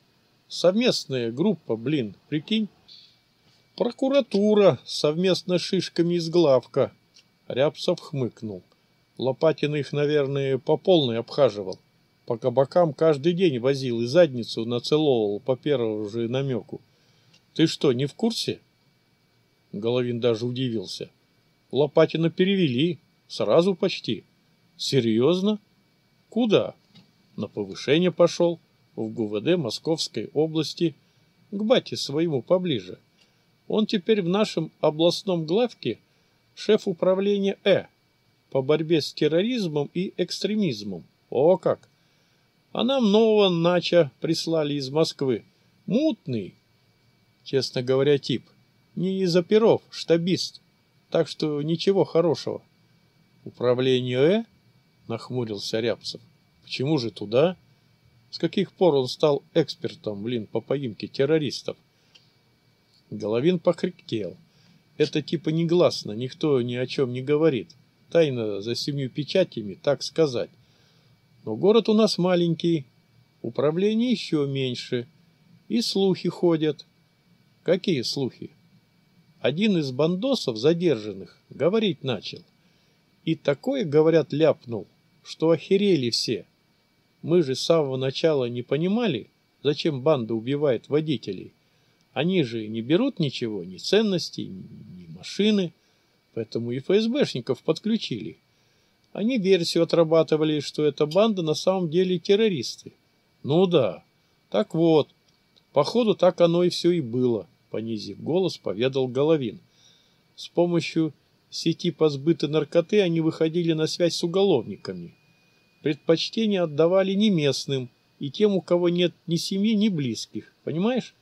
Совместная группа, блин, прикинь. Прокуратура, совместно с шишками из главка. Рябцев хмыкнул. Лопатин их, наверное, по полной обхаживал. По кабакам каждый день возил и задницу нацеловал по первому же намеку. Ты что, не в курсе? Головин даже удивился. Лопатина перевели. Сразу почти. Серьезно? Куда? На повышение пошел в ГУВД Московской области к бате своему поближе. Он теперь в нашем областном главке шеф управления Э по борьбе с терроризмом и экстремизмом. О как! А нам нового нача прислали из Москвы. Мутный, честно говоря, тип. Не из оперов, штабист. Так что ничего хорошего. Управление Э? Нахмурился Рябцев. Почему же туда? С каких пор он стал экспертом, блин, по поимке террористов? Головин покриктел. Это типа негласно, никто ни о чем не говорит. Тайна за семью печатями, так сказать. Но город у нас маленький, управление еще меньше, и слухи ходят. Какие слухи? Один из бандосов задержанных говорить начал. И такое, говорят, ляпнул, что охерели все – мы же с самого начала не понимали, зачем банда убивает водителей. Они же не берут ничего, ни ценностей, ни машины. Поэтому и ФСБшников подключили. Они версию отрабатывали, что эта банда на самом деле террористы. Ну да. Так вот. Походу, так оно и все и было, понизив голос, поведал Головин. С помощью сети по сбыту наркоты они выходили на связь с уголовниками предпочтение отдавали не местным и тем, у кого нет ни семьи, ни близких, понимаешь?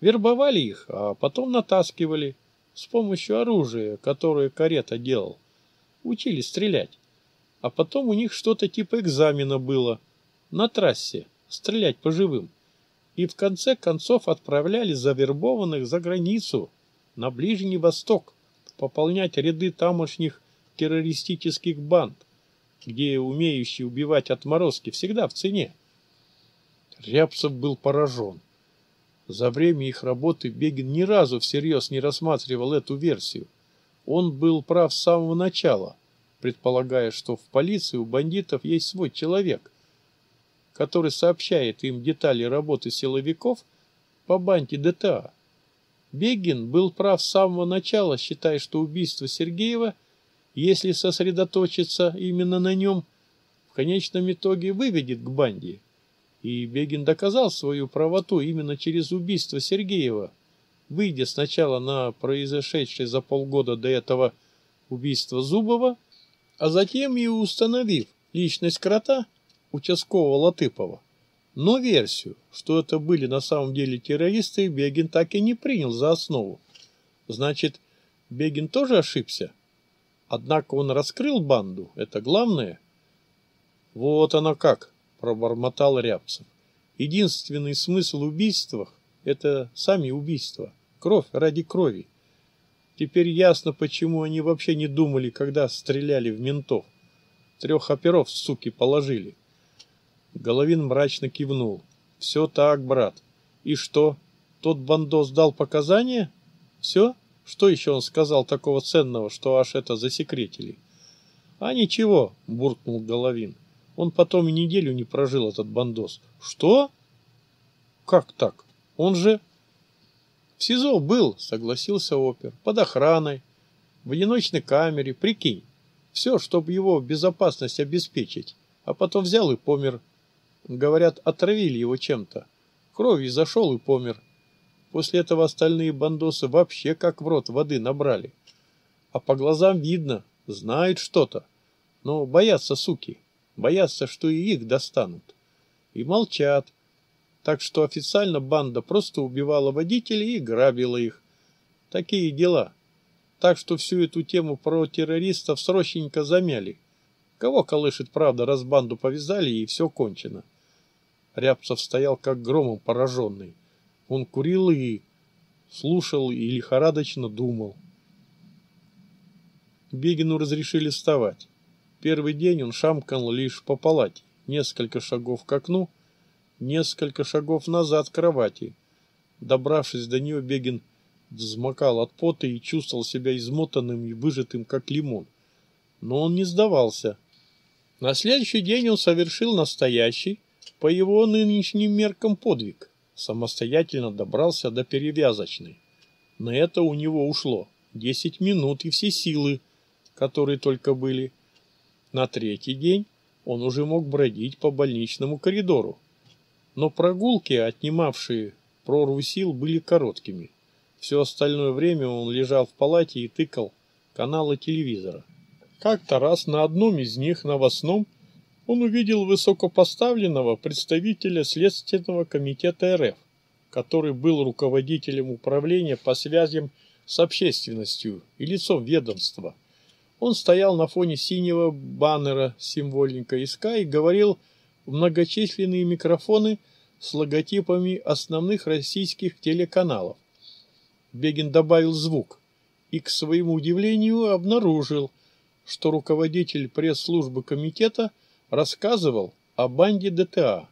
Вербовали их, а потом натаскивали с помощью оружия, которое карета делал. Учили стрелять. А потом у них что-то типа экзамена было на трассе, стрелять по живым. И в конце концов отправляли завербованных за границу, на Ближний Восток, пополнять ряды тамошних террористических банд где умеющие убивать отморозки всегда в цене. Рябцев был поражен. За время их работы Бегин ни разу всерьез не рассматривал эту версию. Он был прав с самого начала, предполагая, что в полиции у бандитов есть свой человек, который сообщает им детали работы силовиков по банде ДТА. Бегин был прав с самого начала, считая, что убийство Сергеева – если сосредоточиться именно на нем, в конечном итоге выведет к банде. И Бегин доказал свою правоту именно через убийство Сергеева, выйдя сначала на произошедшее за полгода до этого убийство Зубова, а затем и установив личность крота участкового Латыпова. Но версию, что это были на самом деле террористы, Бегин так и не принял за основу. Значит, Бегин тоже ошибся? Однако он раскрыл банду, это главное. Вот оно как, пробормотал Рябцев. Единственный смысл убийства – это сами убийства. Кровь ради крови. Теперь ясно, почему они вообще не думали, когда стреляли в ментов. Трех оперов, суки, положили. Головин мрачно кивнул. «Все так, брат. И что, тот бандос дал показания? Все?» Что еще он сказал такого ценного, что аж это засекретили? А ничего, буркнул Головин. Он потом и неделю не прожил этот бандос. Что? Как так? Он же... В СИЗО был, согласился опер, под охраной, в одиночной камере, прикинь. Все, чтобы его безопасность обеспечить. А потом взял и помер. Говорят, отравили его чем-то. Кровью зашел и помер. После этого остальные бандосы вообще как в рот воды набрали. А по глазам видно, знают что-то. Но боятся суки, боятся, что и их достанут. И молчат. Так что официально банда просто убивала водителей и грабила их. Такие дела. Так что всю эту тему про террористов срочненько замяли. Кого колышет правда, раз банду повязали и все кончено. Рябцев стоял как громом пораженный. Он курил и слушал и лихорадочно думал. Бегину разрешили вставать. Первый день он шамкан лишь по палате, несколько шагов к окну, несколько шагов назад к кровати. Добравшись до нее, Бегин взмокал от пота и чувствовал себя измотанным и выжатым, как лимон. Но он не сдавался. На следующий день он совершил настоящий, по его нынешним меркам, подвиг – самостоятельно добрался до перевязочной. На это у него ушло 10 минут и все силы, которые только были. На третий день он уже мог бродить по больничному коридору. Но прогулки, отнимавшие прорву сил, были короткими. Все остальное время он лежал в палате и тыкал каналы телевизора. Как-то раз на одном из них новостном он увидел высокопоставленного представителя Следственного комитета РФ, который был руководителем управления по связям с общественностью и лицом ведомства. Он стоял на фоне синего баннера символика ИСКА и говорил в многочисленные микрофоны с логотипами основных российских телеканалов. Бегин добавил звук и, к своему удивлению, обнаружил, что руководитель пресс-службы комитета – рассказывал о банде ДТА.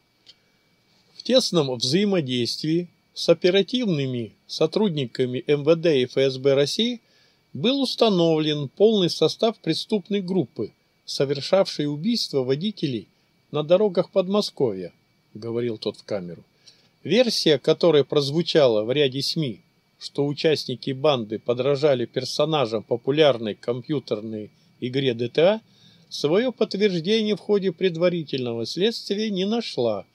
В тесном взаимодействии с оперативными сотрудниками МВД и ФСБ России был установлен полный состав преступной группы, совершавшей убийство водителей на дорогах Подмосковья, говорил тот в камеру. Версия, которая прозвучала в ряде СМИ, что участники банды подражали персонажам популярной компьютерной игре ДТА – Свое подтверждение в ходе предварительного следствия не нашла.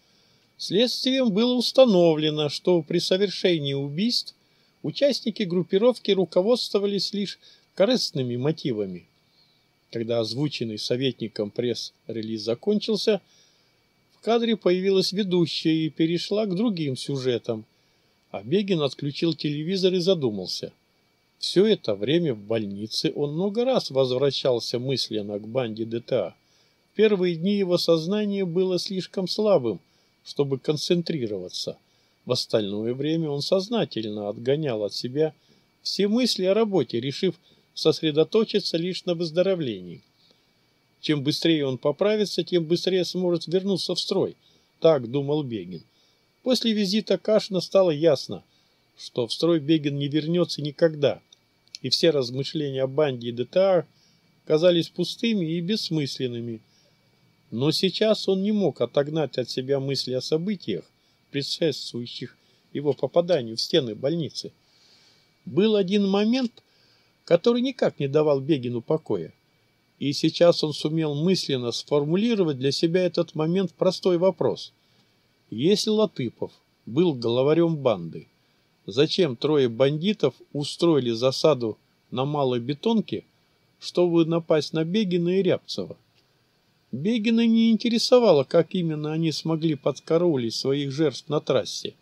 Следствием было установлено, что при совершении убийств участники группировки руководствовались лишь корыстными мотивами. Когда озвученный советником пресс-релиз закончился, в кадре появилась ведущая и перешла к другим сюжетам. Обегин отключил телевизор и задумался – все это время в больнице он много раз возвращался мысленно к банде ДТА. В первые дни его сознание было слишком слабым, чтобы концентрироваться. В остальное время он сознательно отгонял от себя все мысли о работе, решив сосредоточиться лишь на выздоровлении. Чем быстрее он поправится, тем быстрее сможет вернуться в строй, так думал Бегин. После визита Кашина стало ясно, что в строй Бегин не вернется никогда – и все размышления о банде и ДТА казались пустыми и бессмысленными. Но сейчас он не мог отогнать от себя мысли о событиях, предшествующих его попаданию в стены больницы. Был один момент, который никак не давал Бегину покоя. И сейчас он сумел мысленно сформулировать для себя этот момент простой вопрос. Если Латыпов был главарем банды, Зачем трое бандитов устроили засаду на малой бетонке, чтобы напасть на Бегина и Рябцева? Бегина не интересовало, как именно они смогли подкараулить своих жертв на трассе.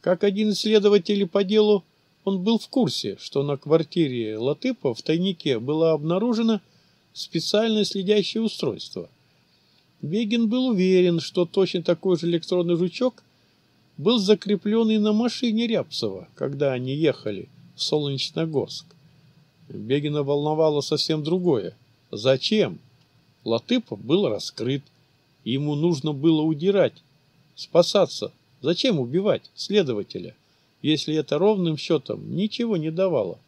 Как один из следователей по делу, он был в курсе, что на квартире Латыпа в тайнике было обнаружено специальное следящее устройство. Бегин был уверен, что точно такой же электронный жучок был закрепленный на машине Рябцева, когда они ехали в Солнечногорск. Бегина волновало совсем другое. Зачем? Латыпов был раскрыт. Ему нужно было удирать, спасаться. Зачем убивать следователя, если это ровным счетом ничего не давало?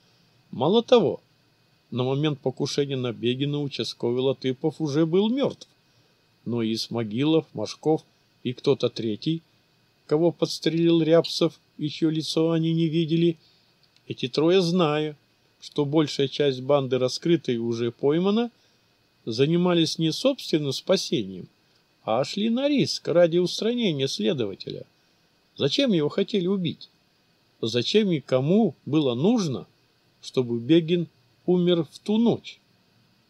Мало того, на момент покушения на Бегина участковый Латыпов уже был мертв. Но из Могилов, Машков и кто-то третий – кого подстрелил Рябцев, еще лицо они не видели. Эти трое, зная, что большая часть банды раскрыта и уже поймана, занимались не собственным спасением, а шли на риск ради устранения следователя. Зачем его хотели убить? Зачем и кому было нужно, чтобы Бегин умер в ту ночь?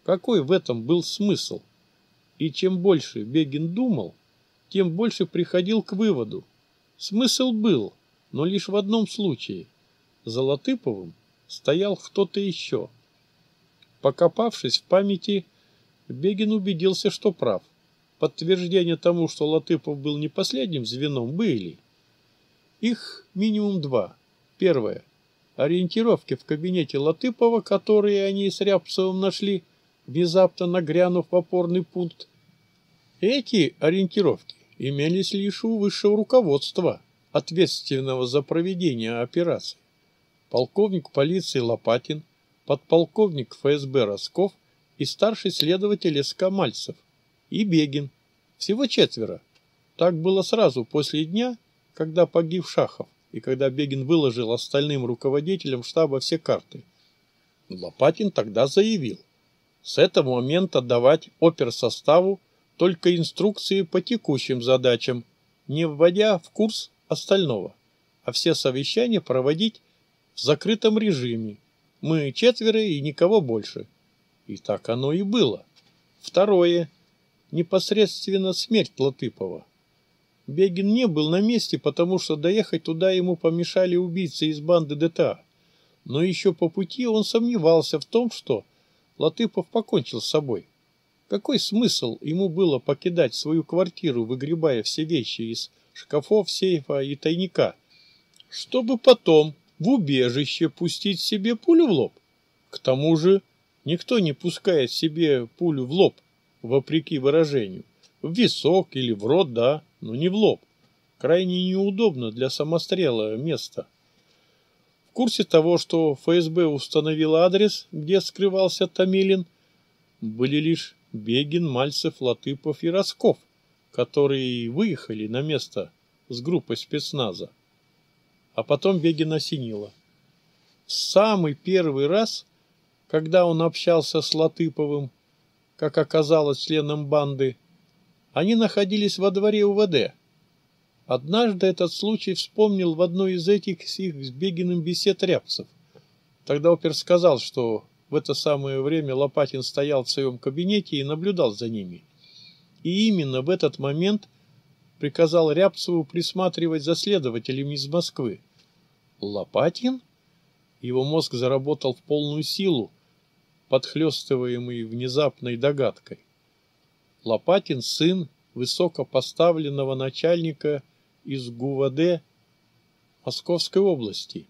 Какой в этом был смысл? И чем больше Бегин думал, тем больше приходил к выводу, Смысл был, но лишь в одном случае. За Латыповым стоял кто-то еще. Покопавшись в памяти, Бегин убедился, что прав. Подтверждения тому, что Латыпов был не последним звеном, были. Их минимум два. Первое. Ориентировки в кабинете Латыпова, которые они с Рябцевым нашли, внезапно нагрянув в опорный пункт. Эти ориентировки имелись лишь у высшего руководства, ответственного за проведение операции. Полковник полиции Лопатин, подполковник ФСБ Росков и старший следователь СК Мальцев и Бегин. Всего четверо. Так было сразу после дня, когда погиб Шахов и когда Бегин выложил остальным руководителям штаба все карты. Лопатин тогда заявил, с этого момента давать оперсоставу только инструкции по текущим задачам, не вводя в курс остального, а все совещания проводить в закрытом режиме. Мы четверо и никого больше. И так оно и было. Второе. Непосредственно смерть Латыпова. Бегин не был на месте, потому что доехать туда ему помешали убийцы из банды ДТА. Но еще по пути он сомневался в том, что Латыпов покончил с собой. Какой смысл ему было покидать свою квартиру, выгребая все вещи из шкафов, сейфа и тайника, чтобы потом в убежище пустить себе пулю в лоб? К тому же никто не пускает себе пулю в лоб, вопреки выражению. В висок или в рот, да, но не в лоб. Крайне неудобно для самострела место. В курсе того, что ФСБ установила адрес, где скрывался Томилин, были лишь Бегин, Мальцев, Латыпов и Росков, которые выехали на место с группой спецназа. А потом Бегин осенило. В самый первый раз, когда он общался с Латыповым, как оказалось членом банды, они находились во дворе УВД. Однажды этот случай вспомнил в одной из этих с их с Бегиным бесед Рябцев. Тогда опер сказал, что в это самое время Лопатин стоял в своем кабинете и наблюдал за ними. И именно в этот момент приказал Рябцеву присматривать за следователями из Москвы. Лопатин? Его мозг заработал в полную силу, подхлестываемый внезапной догадкой. Лопатин – сын высокопоставленного начальника из ГУВД Московской области.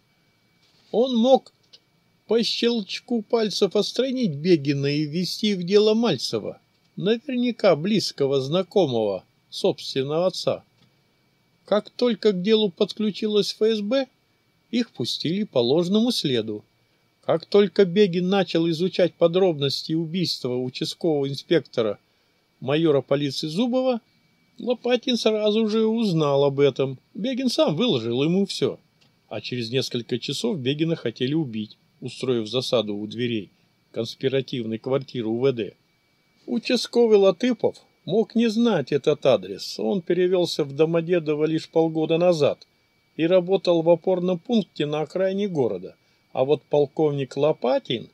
Он мог по щелчку пальцев отстранить Бегина и ввести в дело Мальцева, наверняка близкого знакомого, собственного отца. Как только к делу подключилась ФСБ, их пустили по ложному следу. Как только Бегин начал изучать подробности убийства участкового инспектора майора полиции Зубова, Лопатин сразу же узнал об этом. Бегин сам выложил ему все. А через несколько часов Бегина хотели убить устроив засаду у дверей конспиративной квартиры УВД. Участковый Латыпов мог не знать этот адрес. Он перевелся в Домодедово лишь полгода назад и работал в опорном пункте на окраине города. А вот полковник Лопатин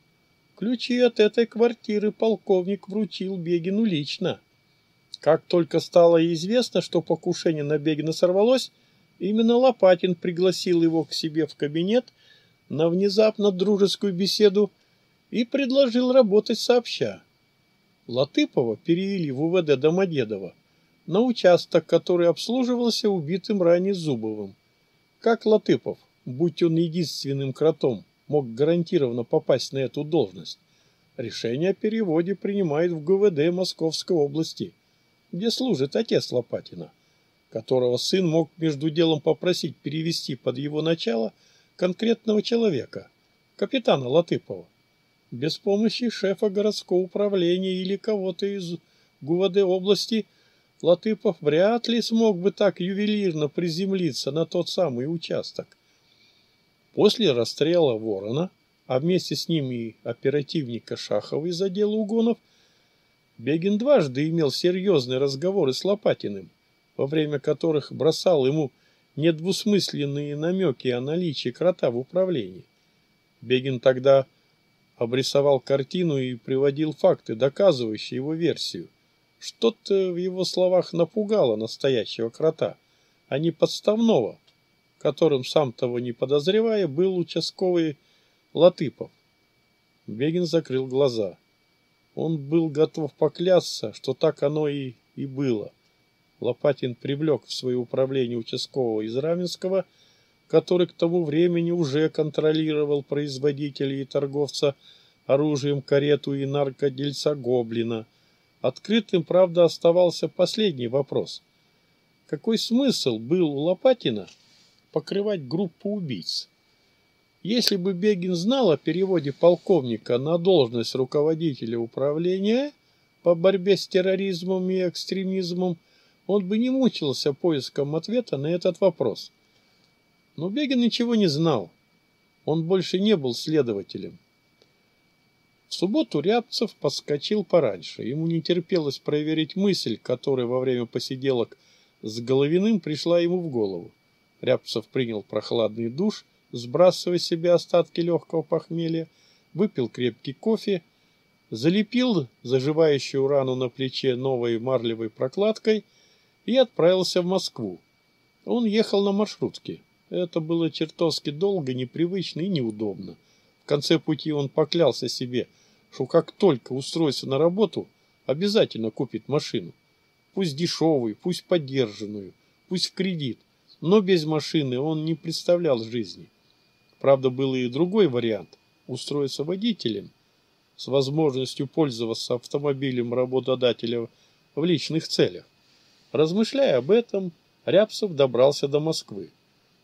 ключи от этой квартиры полковник вручил Бегину лично. Как только стало известно, что покушение на Бегина сорвалось, именно Лопатин пригласил его к себе в кабинет на внезапно дружескую беседу и предложил работать сообща. Латыпова перевели в УВД Домодедово на участок, который обслуживался убитым ранее Зубовым. Как Латыпов, будь он единственным кротом, мог гарантированно попасть на эту должность? Решение о переводе принимает в ГВД Московской области, где служит отец Лопатина, которого сын мог между делом попросить перевести под его начало – конкретного человека, капитана Латыпова, без помощи шефа городского управления или кого-то из ГУВД области, Латыпов вряд ли смог бы так ювелирно приземлиться на тот самый участок. После расстрела Ворона, а вместе с ним и оперативника Шаховой из отдела угонов, Бегин дважды имел серьезные разговоры с Лопатиным, во время которых бросал ему «Латыпов» недвусмысленные намеки о наличии крота в управлении. Бегин тогда обрисовал картину и приводил факты, доказывающие его версию. Что-то в его словах напугало настоящего крота, а не подставного, которым, сам того не подозревая, был участковый Латыпов. Бегин закрыл глаза. Он был готов поклясться, что так оно и, и было. Лопатин привлек в свое управление участкового из Раменского, который к тому времени уже контролировал производителей и торговца оружием карету и наркодельца Гоблина. Открытым, правда, оставался последний вопрос. Какой смысл был у Лопатина покрывать группу убийц? Если бы Бегин знал о переводе полковника на должность руководителя управления по борьбе с терроризмом и экстремизмом, он бы не мучился поиском ответа на этот вопрос. Но Бегин ничего не знал. Он больше не был следователем. В субботу Рябцев поскочил пораньше. Ему не терпелось проверить мысль, которая во время посиделок с Головиным пришла ему в голову. Рябцев принял прохладный душ, сбрасывая себе остатки легкого похмелья, выпил крепкий кофе, залепил заживающую рану на плече новой марлевой прокладкой – и отправился в Москву. Он ехал на маршрутке. Это было чертовски долго, непривычно и неудобно. В конце пути он поклялся себе, что как только устроится на работу, обязательно купит машину. Пусть дешевую, пусть поддержанную, пусть в кредит, но без машины он не представлял жизни. Правда, был и другой вариант – устроиться водителем с возможностью пользоваться автомобилем работодателя в личных целях. Размышляя об этом, Рябцев добрался до Москвы.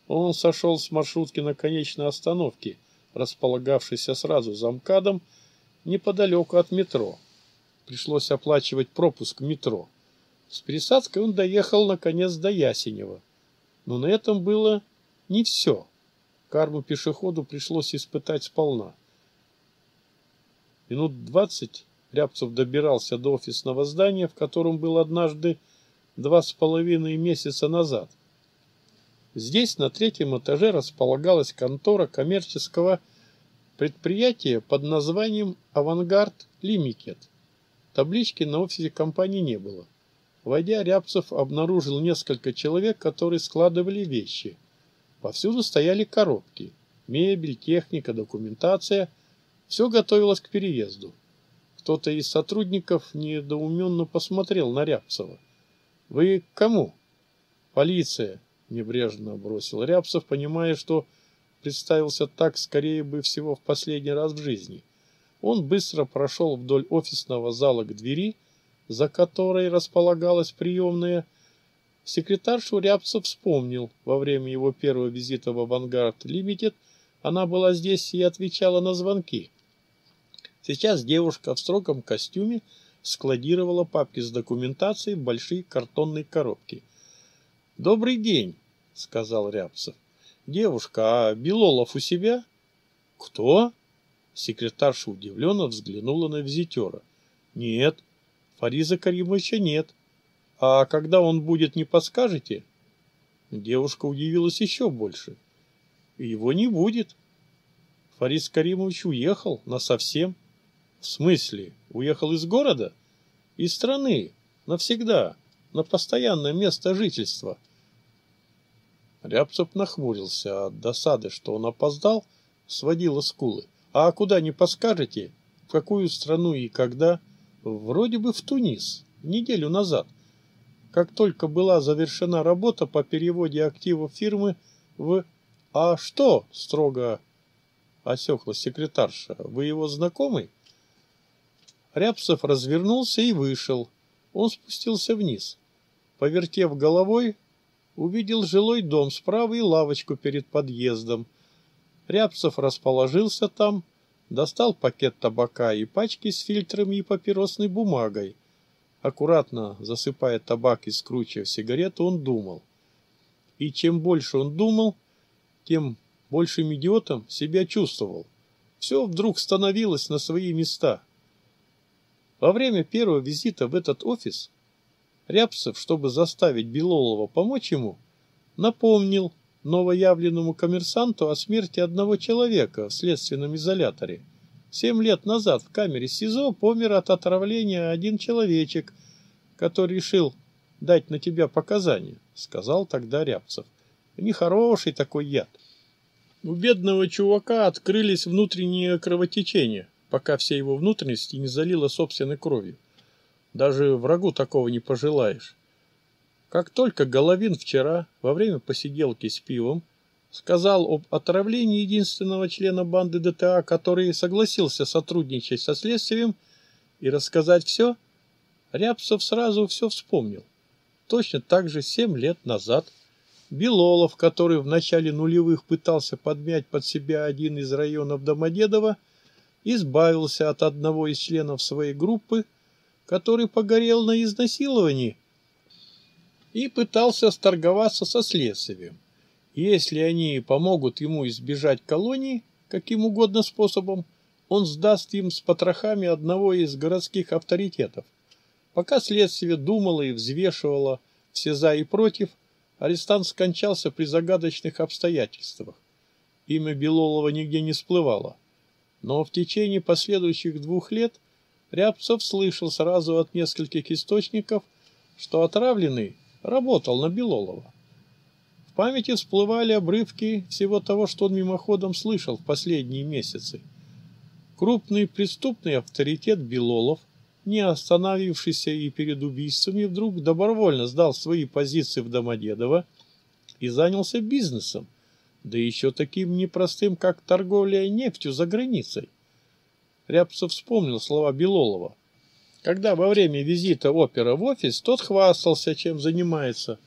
Он сошел с маршрутки на конечной остановке, располагавшейся сразу за МКАДом, неподалеку от метро. Пришлось оплачивать пропуск метро. С пересадкой он доехал, наконец, до Ясенева. Но на этом было не все. Карму пешеходу пришлось испытать сполна. Минут двадцать Рябцев добирался до офисного здания, в котором был однажды два с половиной месяца назад. Здесь на третьем этаже располагалась контора коммерческого предприятия под названием «Авангард Лимитед». Таблички на офисе компании не было. Войдя, Рябцев обнаружил несколько человек, которые складывали вещи. Повсюду стояли коробки. Мебель, техника, документация. Все готовилось к переезду. Кто-то из сотрудников недоуменно посмотрел на Рябцева. Вы кому? Полиция, небрежно бросил Рябцев, понимая, что представился так скорее бы всего в последний раз в жизни. Он быстро прошел вдоль офисного зала к двери, за которой располагалась приемная. Секретаршу Рябцев вспомнил во время его первого визита в «Авангард Лимитед», она была здесь и отвечала на звонки. Сейчас девушка в строгом костюме – складировала папки с документацией в большие картонные коробки. «Добрый день», — сказал Рябцев. «Девушка, а Белолов у себя?» «Кто?» Секретарша удивленно взглянула на визитера. «Нет, Фариза Каримовича нет. А когда он будет, не подскажете?» Девушка удивилась еще больше. «Его не будет. Фарис Каримович уехал насовсем». В смысле? Уехал из города? Из страны? Навсегда? На постоянное место жительства? Рябцов нахмурился от досады, что он опоздал, сводила скулы. А куда не подскажете? В какую страну и когда? Вроде бы в Тунис, неделю назад. Как только была завершена работа по переводе активов фирмы в... А что, строго осекла секретарша, вы его знакомый? Рябцев развернулся и вышел. Он спустился вниз. Повертев головой, увидел жилой дом справа и лавочку перед подъездом. Рябцев расположился там, достал пакет табака и пачки с фильтрами и папиросной бумагой. Аккуратно засыпая табак и скручивая сигарету, он думал. И чем больше он думал, тем большим идиотом себя чувствовал. Все вдруг становилось на свои места – во время первого визита в этот офис Рябцев, чтобы заставить Белолова помочь ему, напомнил новоявленному коммерсанту о смерти одного человека в следственном изоляторе. Семь лет назад в камере СИЗО помер от отравления один человечек, который решил дать на тебя показания, сказал тогда Рябцев. Нехороший такой яд. У бедного чувака открылись внутренние кровотечения пока все его внутренности не залило собственной кровью. Даже врагу такого не пожелаешь. Как только Головин вчера, во время посиделки с пивом, сказал об отравлении единственного члена банды ДТА, который согласился сотрудничать со следствием и рассказать все, Рябцев сразу все вспомнил. Точно так же семь лет назад Белолов, который в начале нулевых пытался подмять под себя один из районов Домодедова, избавился от одного из членов своей группы, который погорел на изнасиловании, и пытался сторговаться со следствием. Если они помогут ему избежать колонии каким угодно способом, он сдаст им с потрохами одного из городских авторитетов. Пока следствие думало и взвешивало все за и против, арестант скончался при загадочных обстоятельствах. Имя Белолова нигде не всплывало. Но в течение последующих двух лет Рябцев слышал сразу от нескольких источников, что отравленный работал на Белолова. В памяти всплывали обрывки всего того, что он мимоходом слышал в последние месяцы. Крупный преступный авторитет Белолов, не остановившийся и перед убийствами, вдруг добровольно сдал свои позиции в Домодедово и занялся бизнесом, да еще таким непростым, как торговля нефтью за границей. Рябцев вспомнил слова Белолова. Когда во время визита опера в офис, тот хвастался, чем занимается.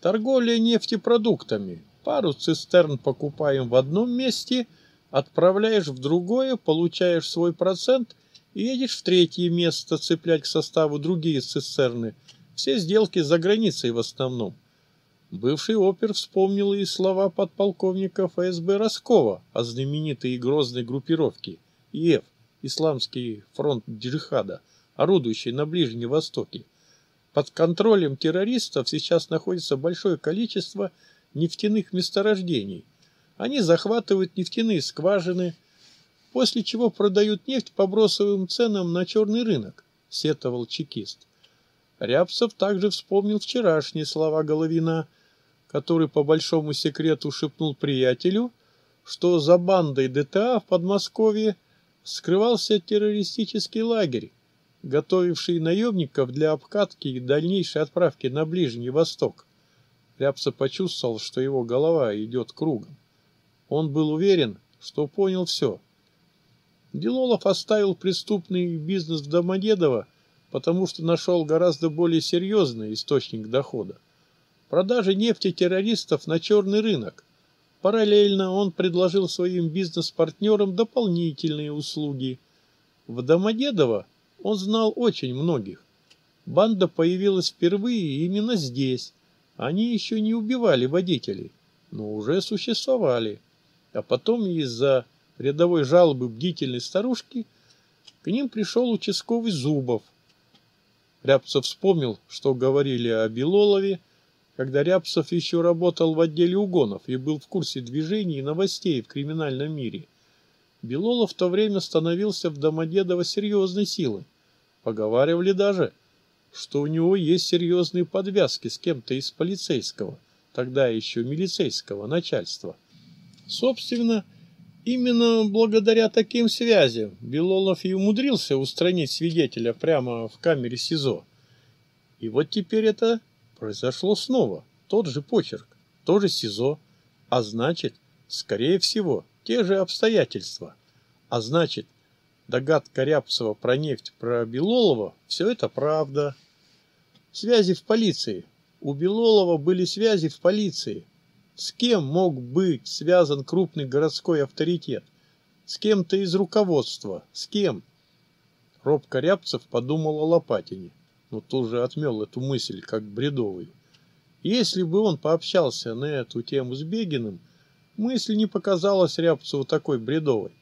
Торговля нефтепродуктами. Пару цистерн покупаем в одном месте, отправляешь в другое, получаешь свой процент и едешь в третье место цеплять к составу другие цистерны. Все сделки за границей в основном. Бывший опер вспомнил и слова подполковника ФСБ Роскова о знаменитой и грозной группировке ИФ, Исламский фронт джихада, орудующей на Ближнем Востоке. Под контролем террористов сейчас находится большое количество нефтяных месторождений. Они захватывают нефтяные скважины, после чего продают нефть по бросовым ценам на черный рынок, сетовал чекист. Рябцев также вспомнил вчерашние слова Головина – который по большому секрету шепнул приятелю, что за бандой ДТА в Подмосковье скрывался террористический лагерь, готовивший наемников для обкатки и дальнейшей отправки на Ближний Восток. Рябца почувствовал, что его голова идет кругом. Он был уверен, что понял все. Делолов оставил преступный бизнес в Домодедово, потому что нашел гораздо более серьезный источник дохода продажи нефти террористов на черный рынок. Параллельно он предложил своим бизнес-партнерам дополнительные услуги. В Домодедово он знал очень многих. Банда появилась впервые именно здесь. Они еще не убивали водителей, но уже существовали. А потом из-за рядовой жалобы бдительной старушки к ним пришел участковый Зубов. Рябцев вспомнил, что говорили о Белолове, когда Рябцев еще работал в отделе угонов и был в курсе движений и новостей в криминальном мире. Белолов в то время становился в Домодедово серьезной силой. Поговаривали даже, что у него есть серьезные подвязки с кем-то из полицейского, тогда еще милицейского начальства. Собственно, именно благодаря таким связям Белолов и умудрился устранить свидетеля прямо в камере СИЗО. И вот теперь это Произошло снова тот же почерк, тоже СИЗО, а значит, скорее всего, те же обстоятельства. А значит, догадка Рябцева про нефть, про Белолова – все это правда. Связи в полиции. У Белолова были связи в полиции. С кем мог быть связан крупный городской авторитет? С кем-то из руководства. С кем? Робко Рябцев подумал о Лопатине но тоже же отмел эту мысль как бредовую. Если бы он пообщался на эту тему с Бегиным, мысль не показалась Рябцеву такой бредовой.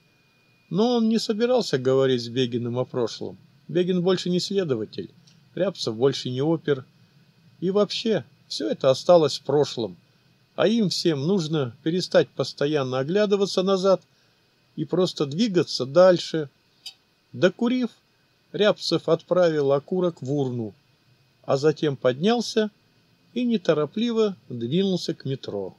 Но он не собирался говорить с Бегиным о прошлом. Бегин больше не следователь, Рябцев больше не опер. И вообще, все это осталось в прошлом. А им всем нужно перестать постоянно оглядываться назад и просто двигаться дальше. Докурив, Рябцев отправил окурок в урну, а затем поднялся и неторопливо двинулся к метро.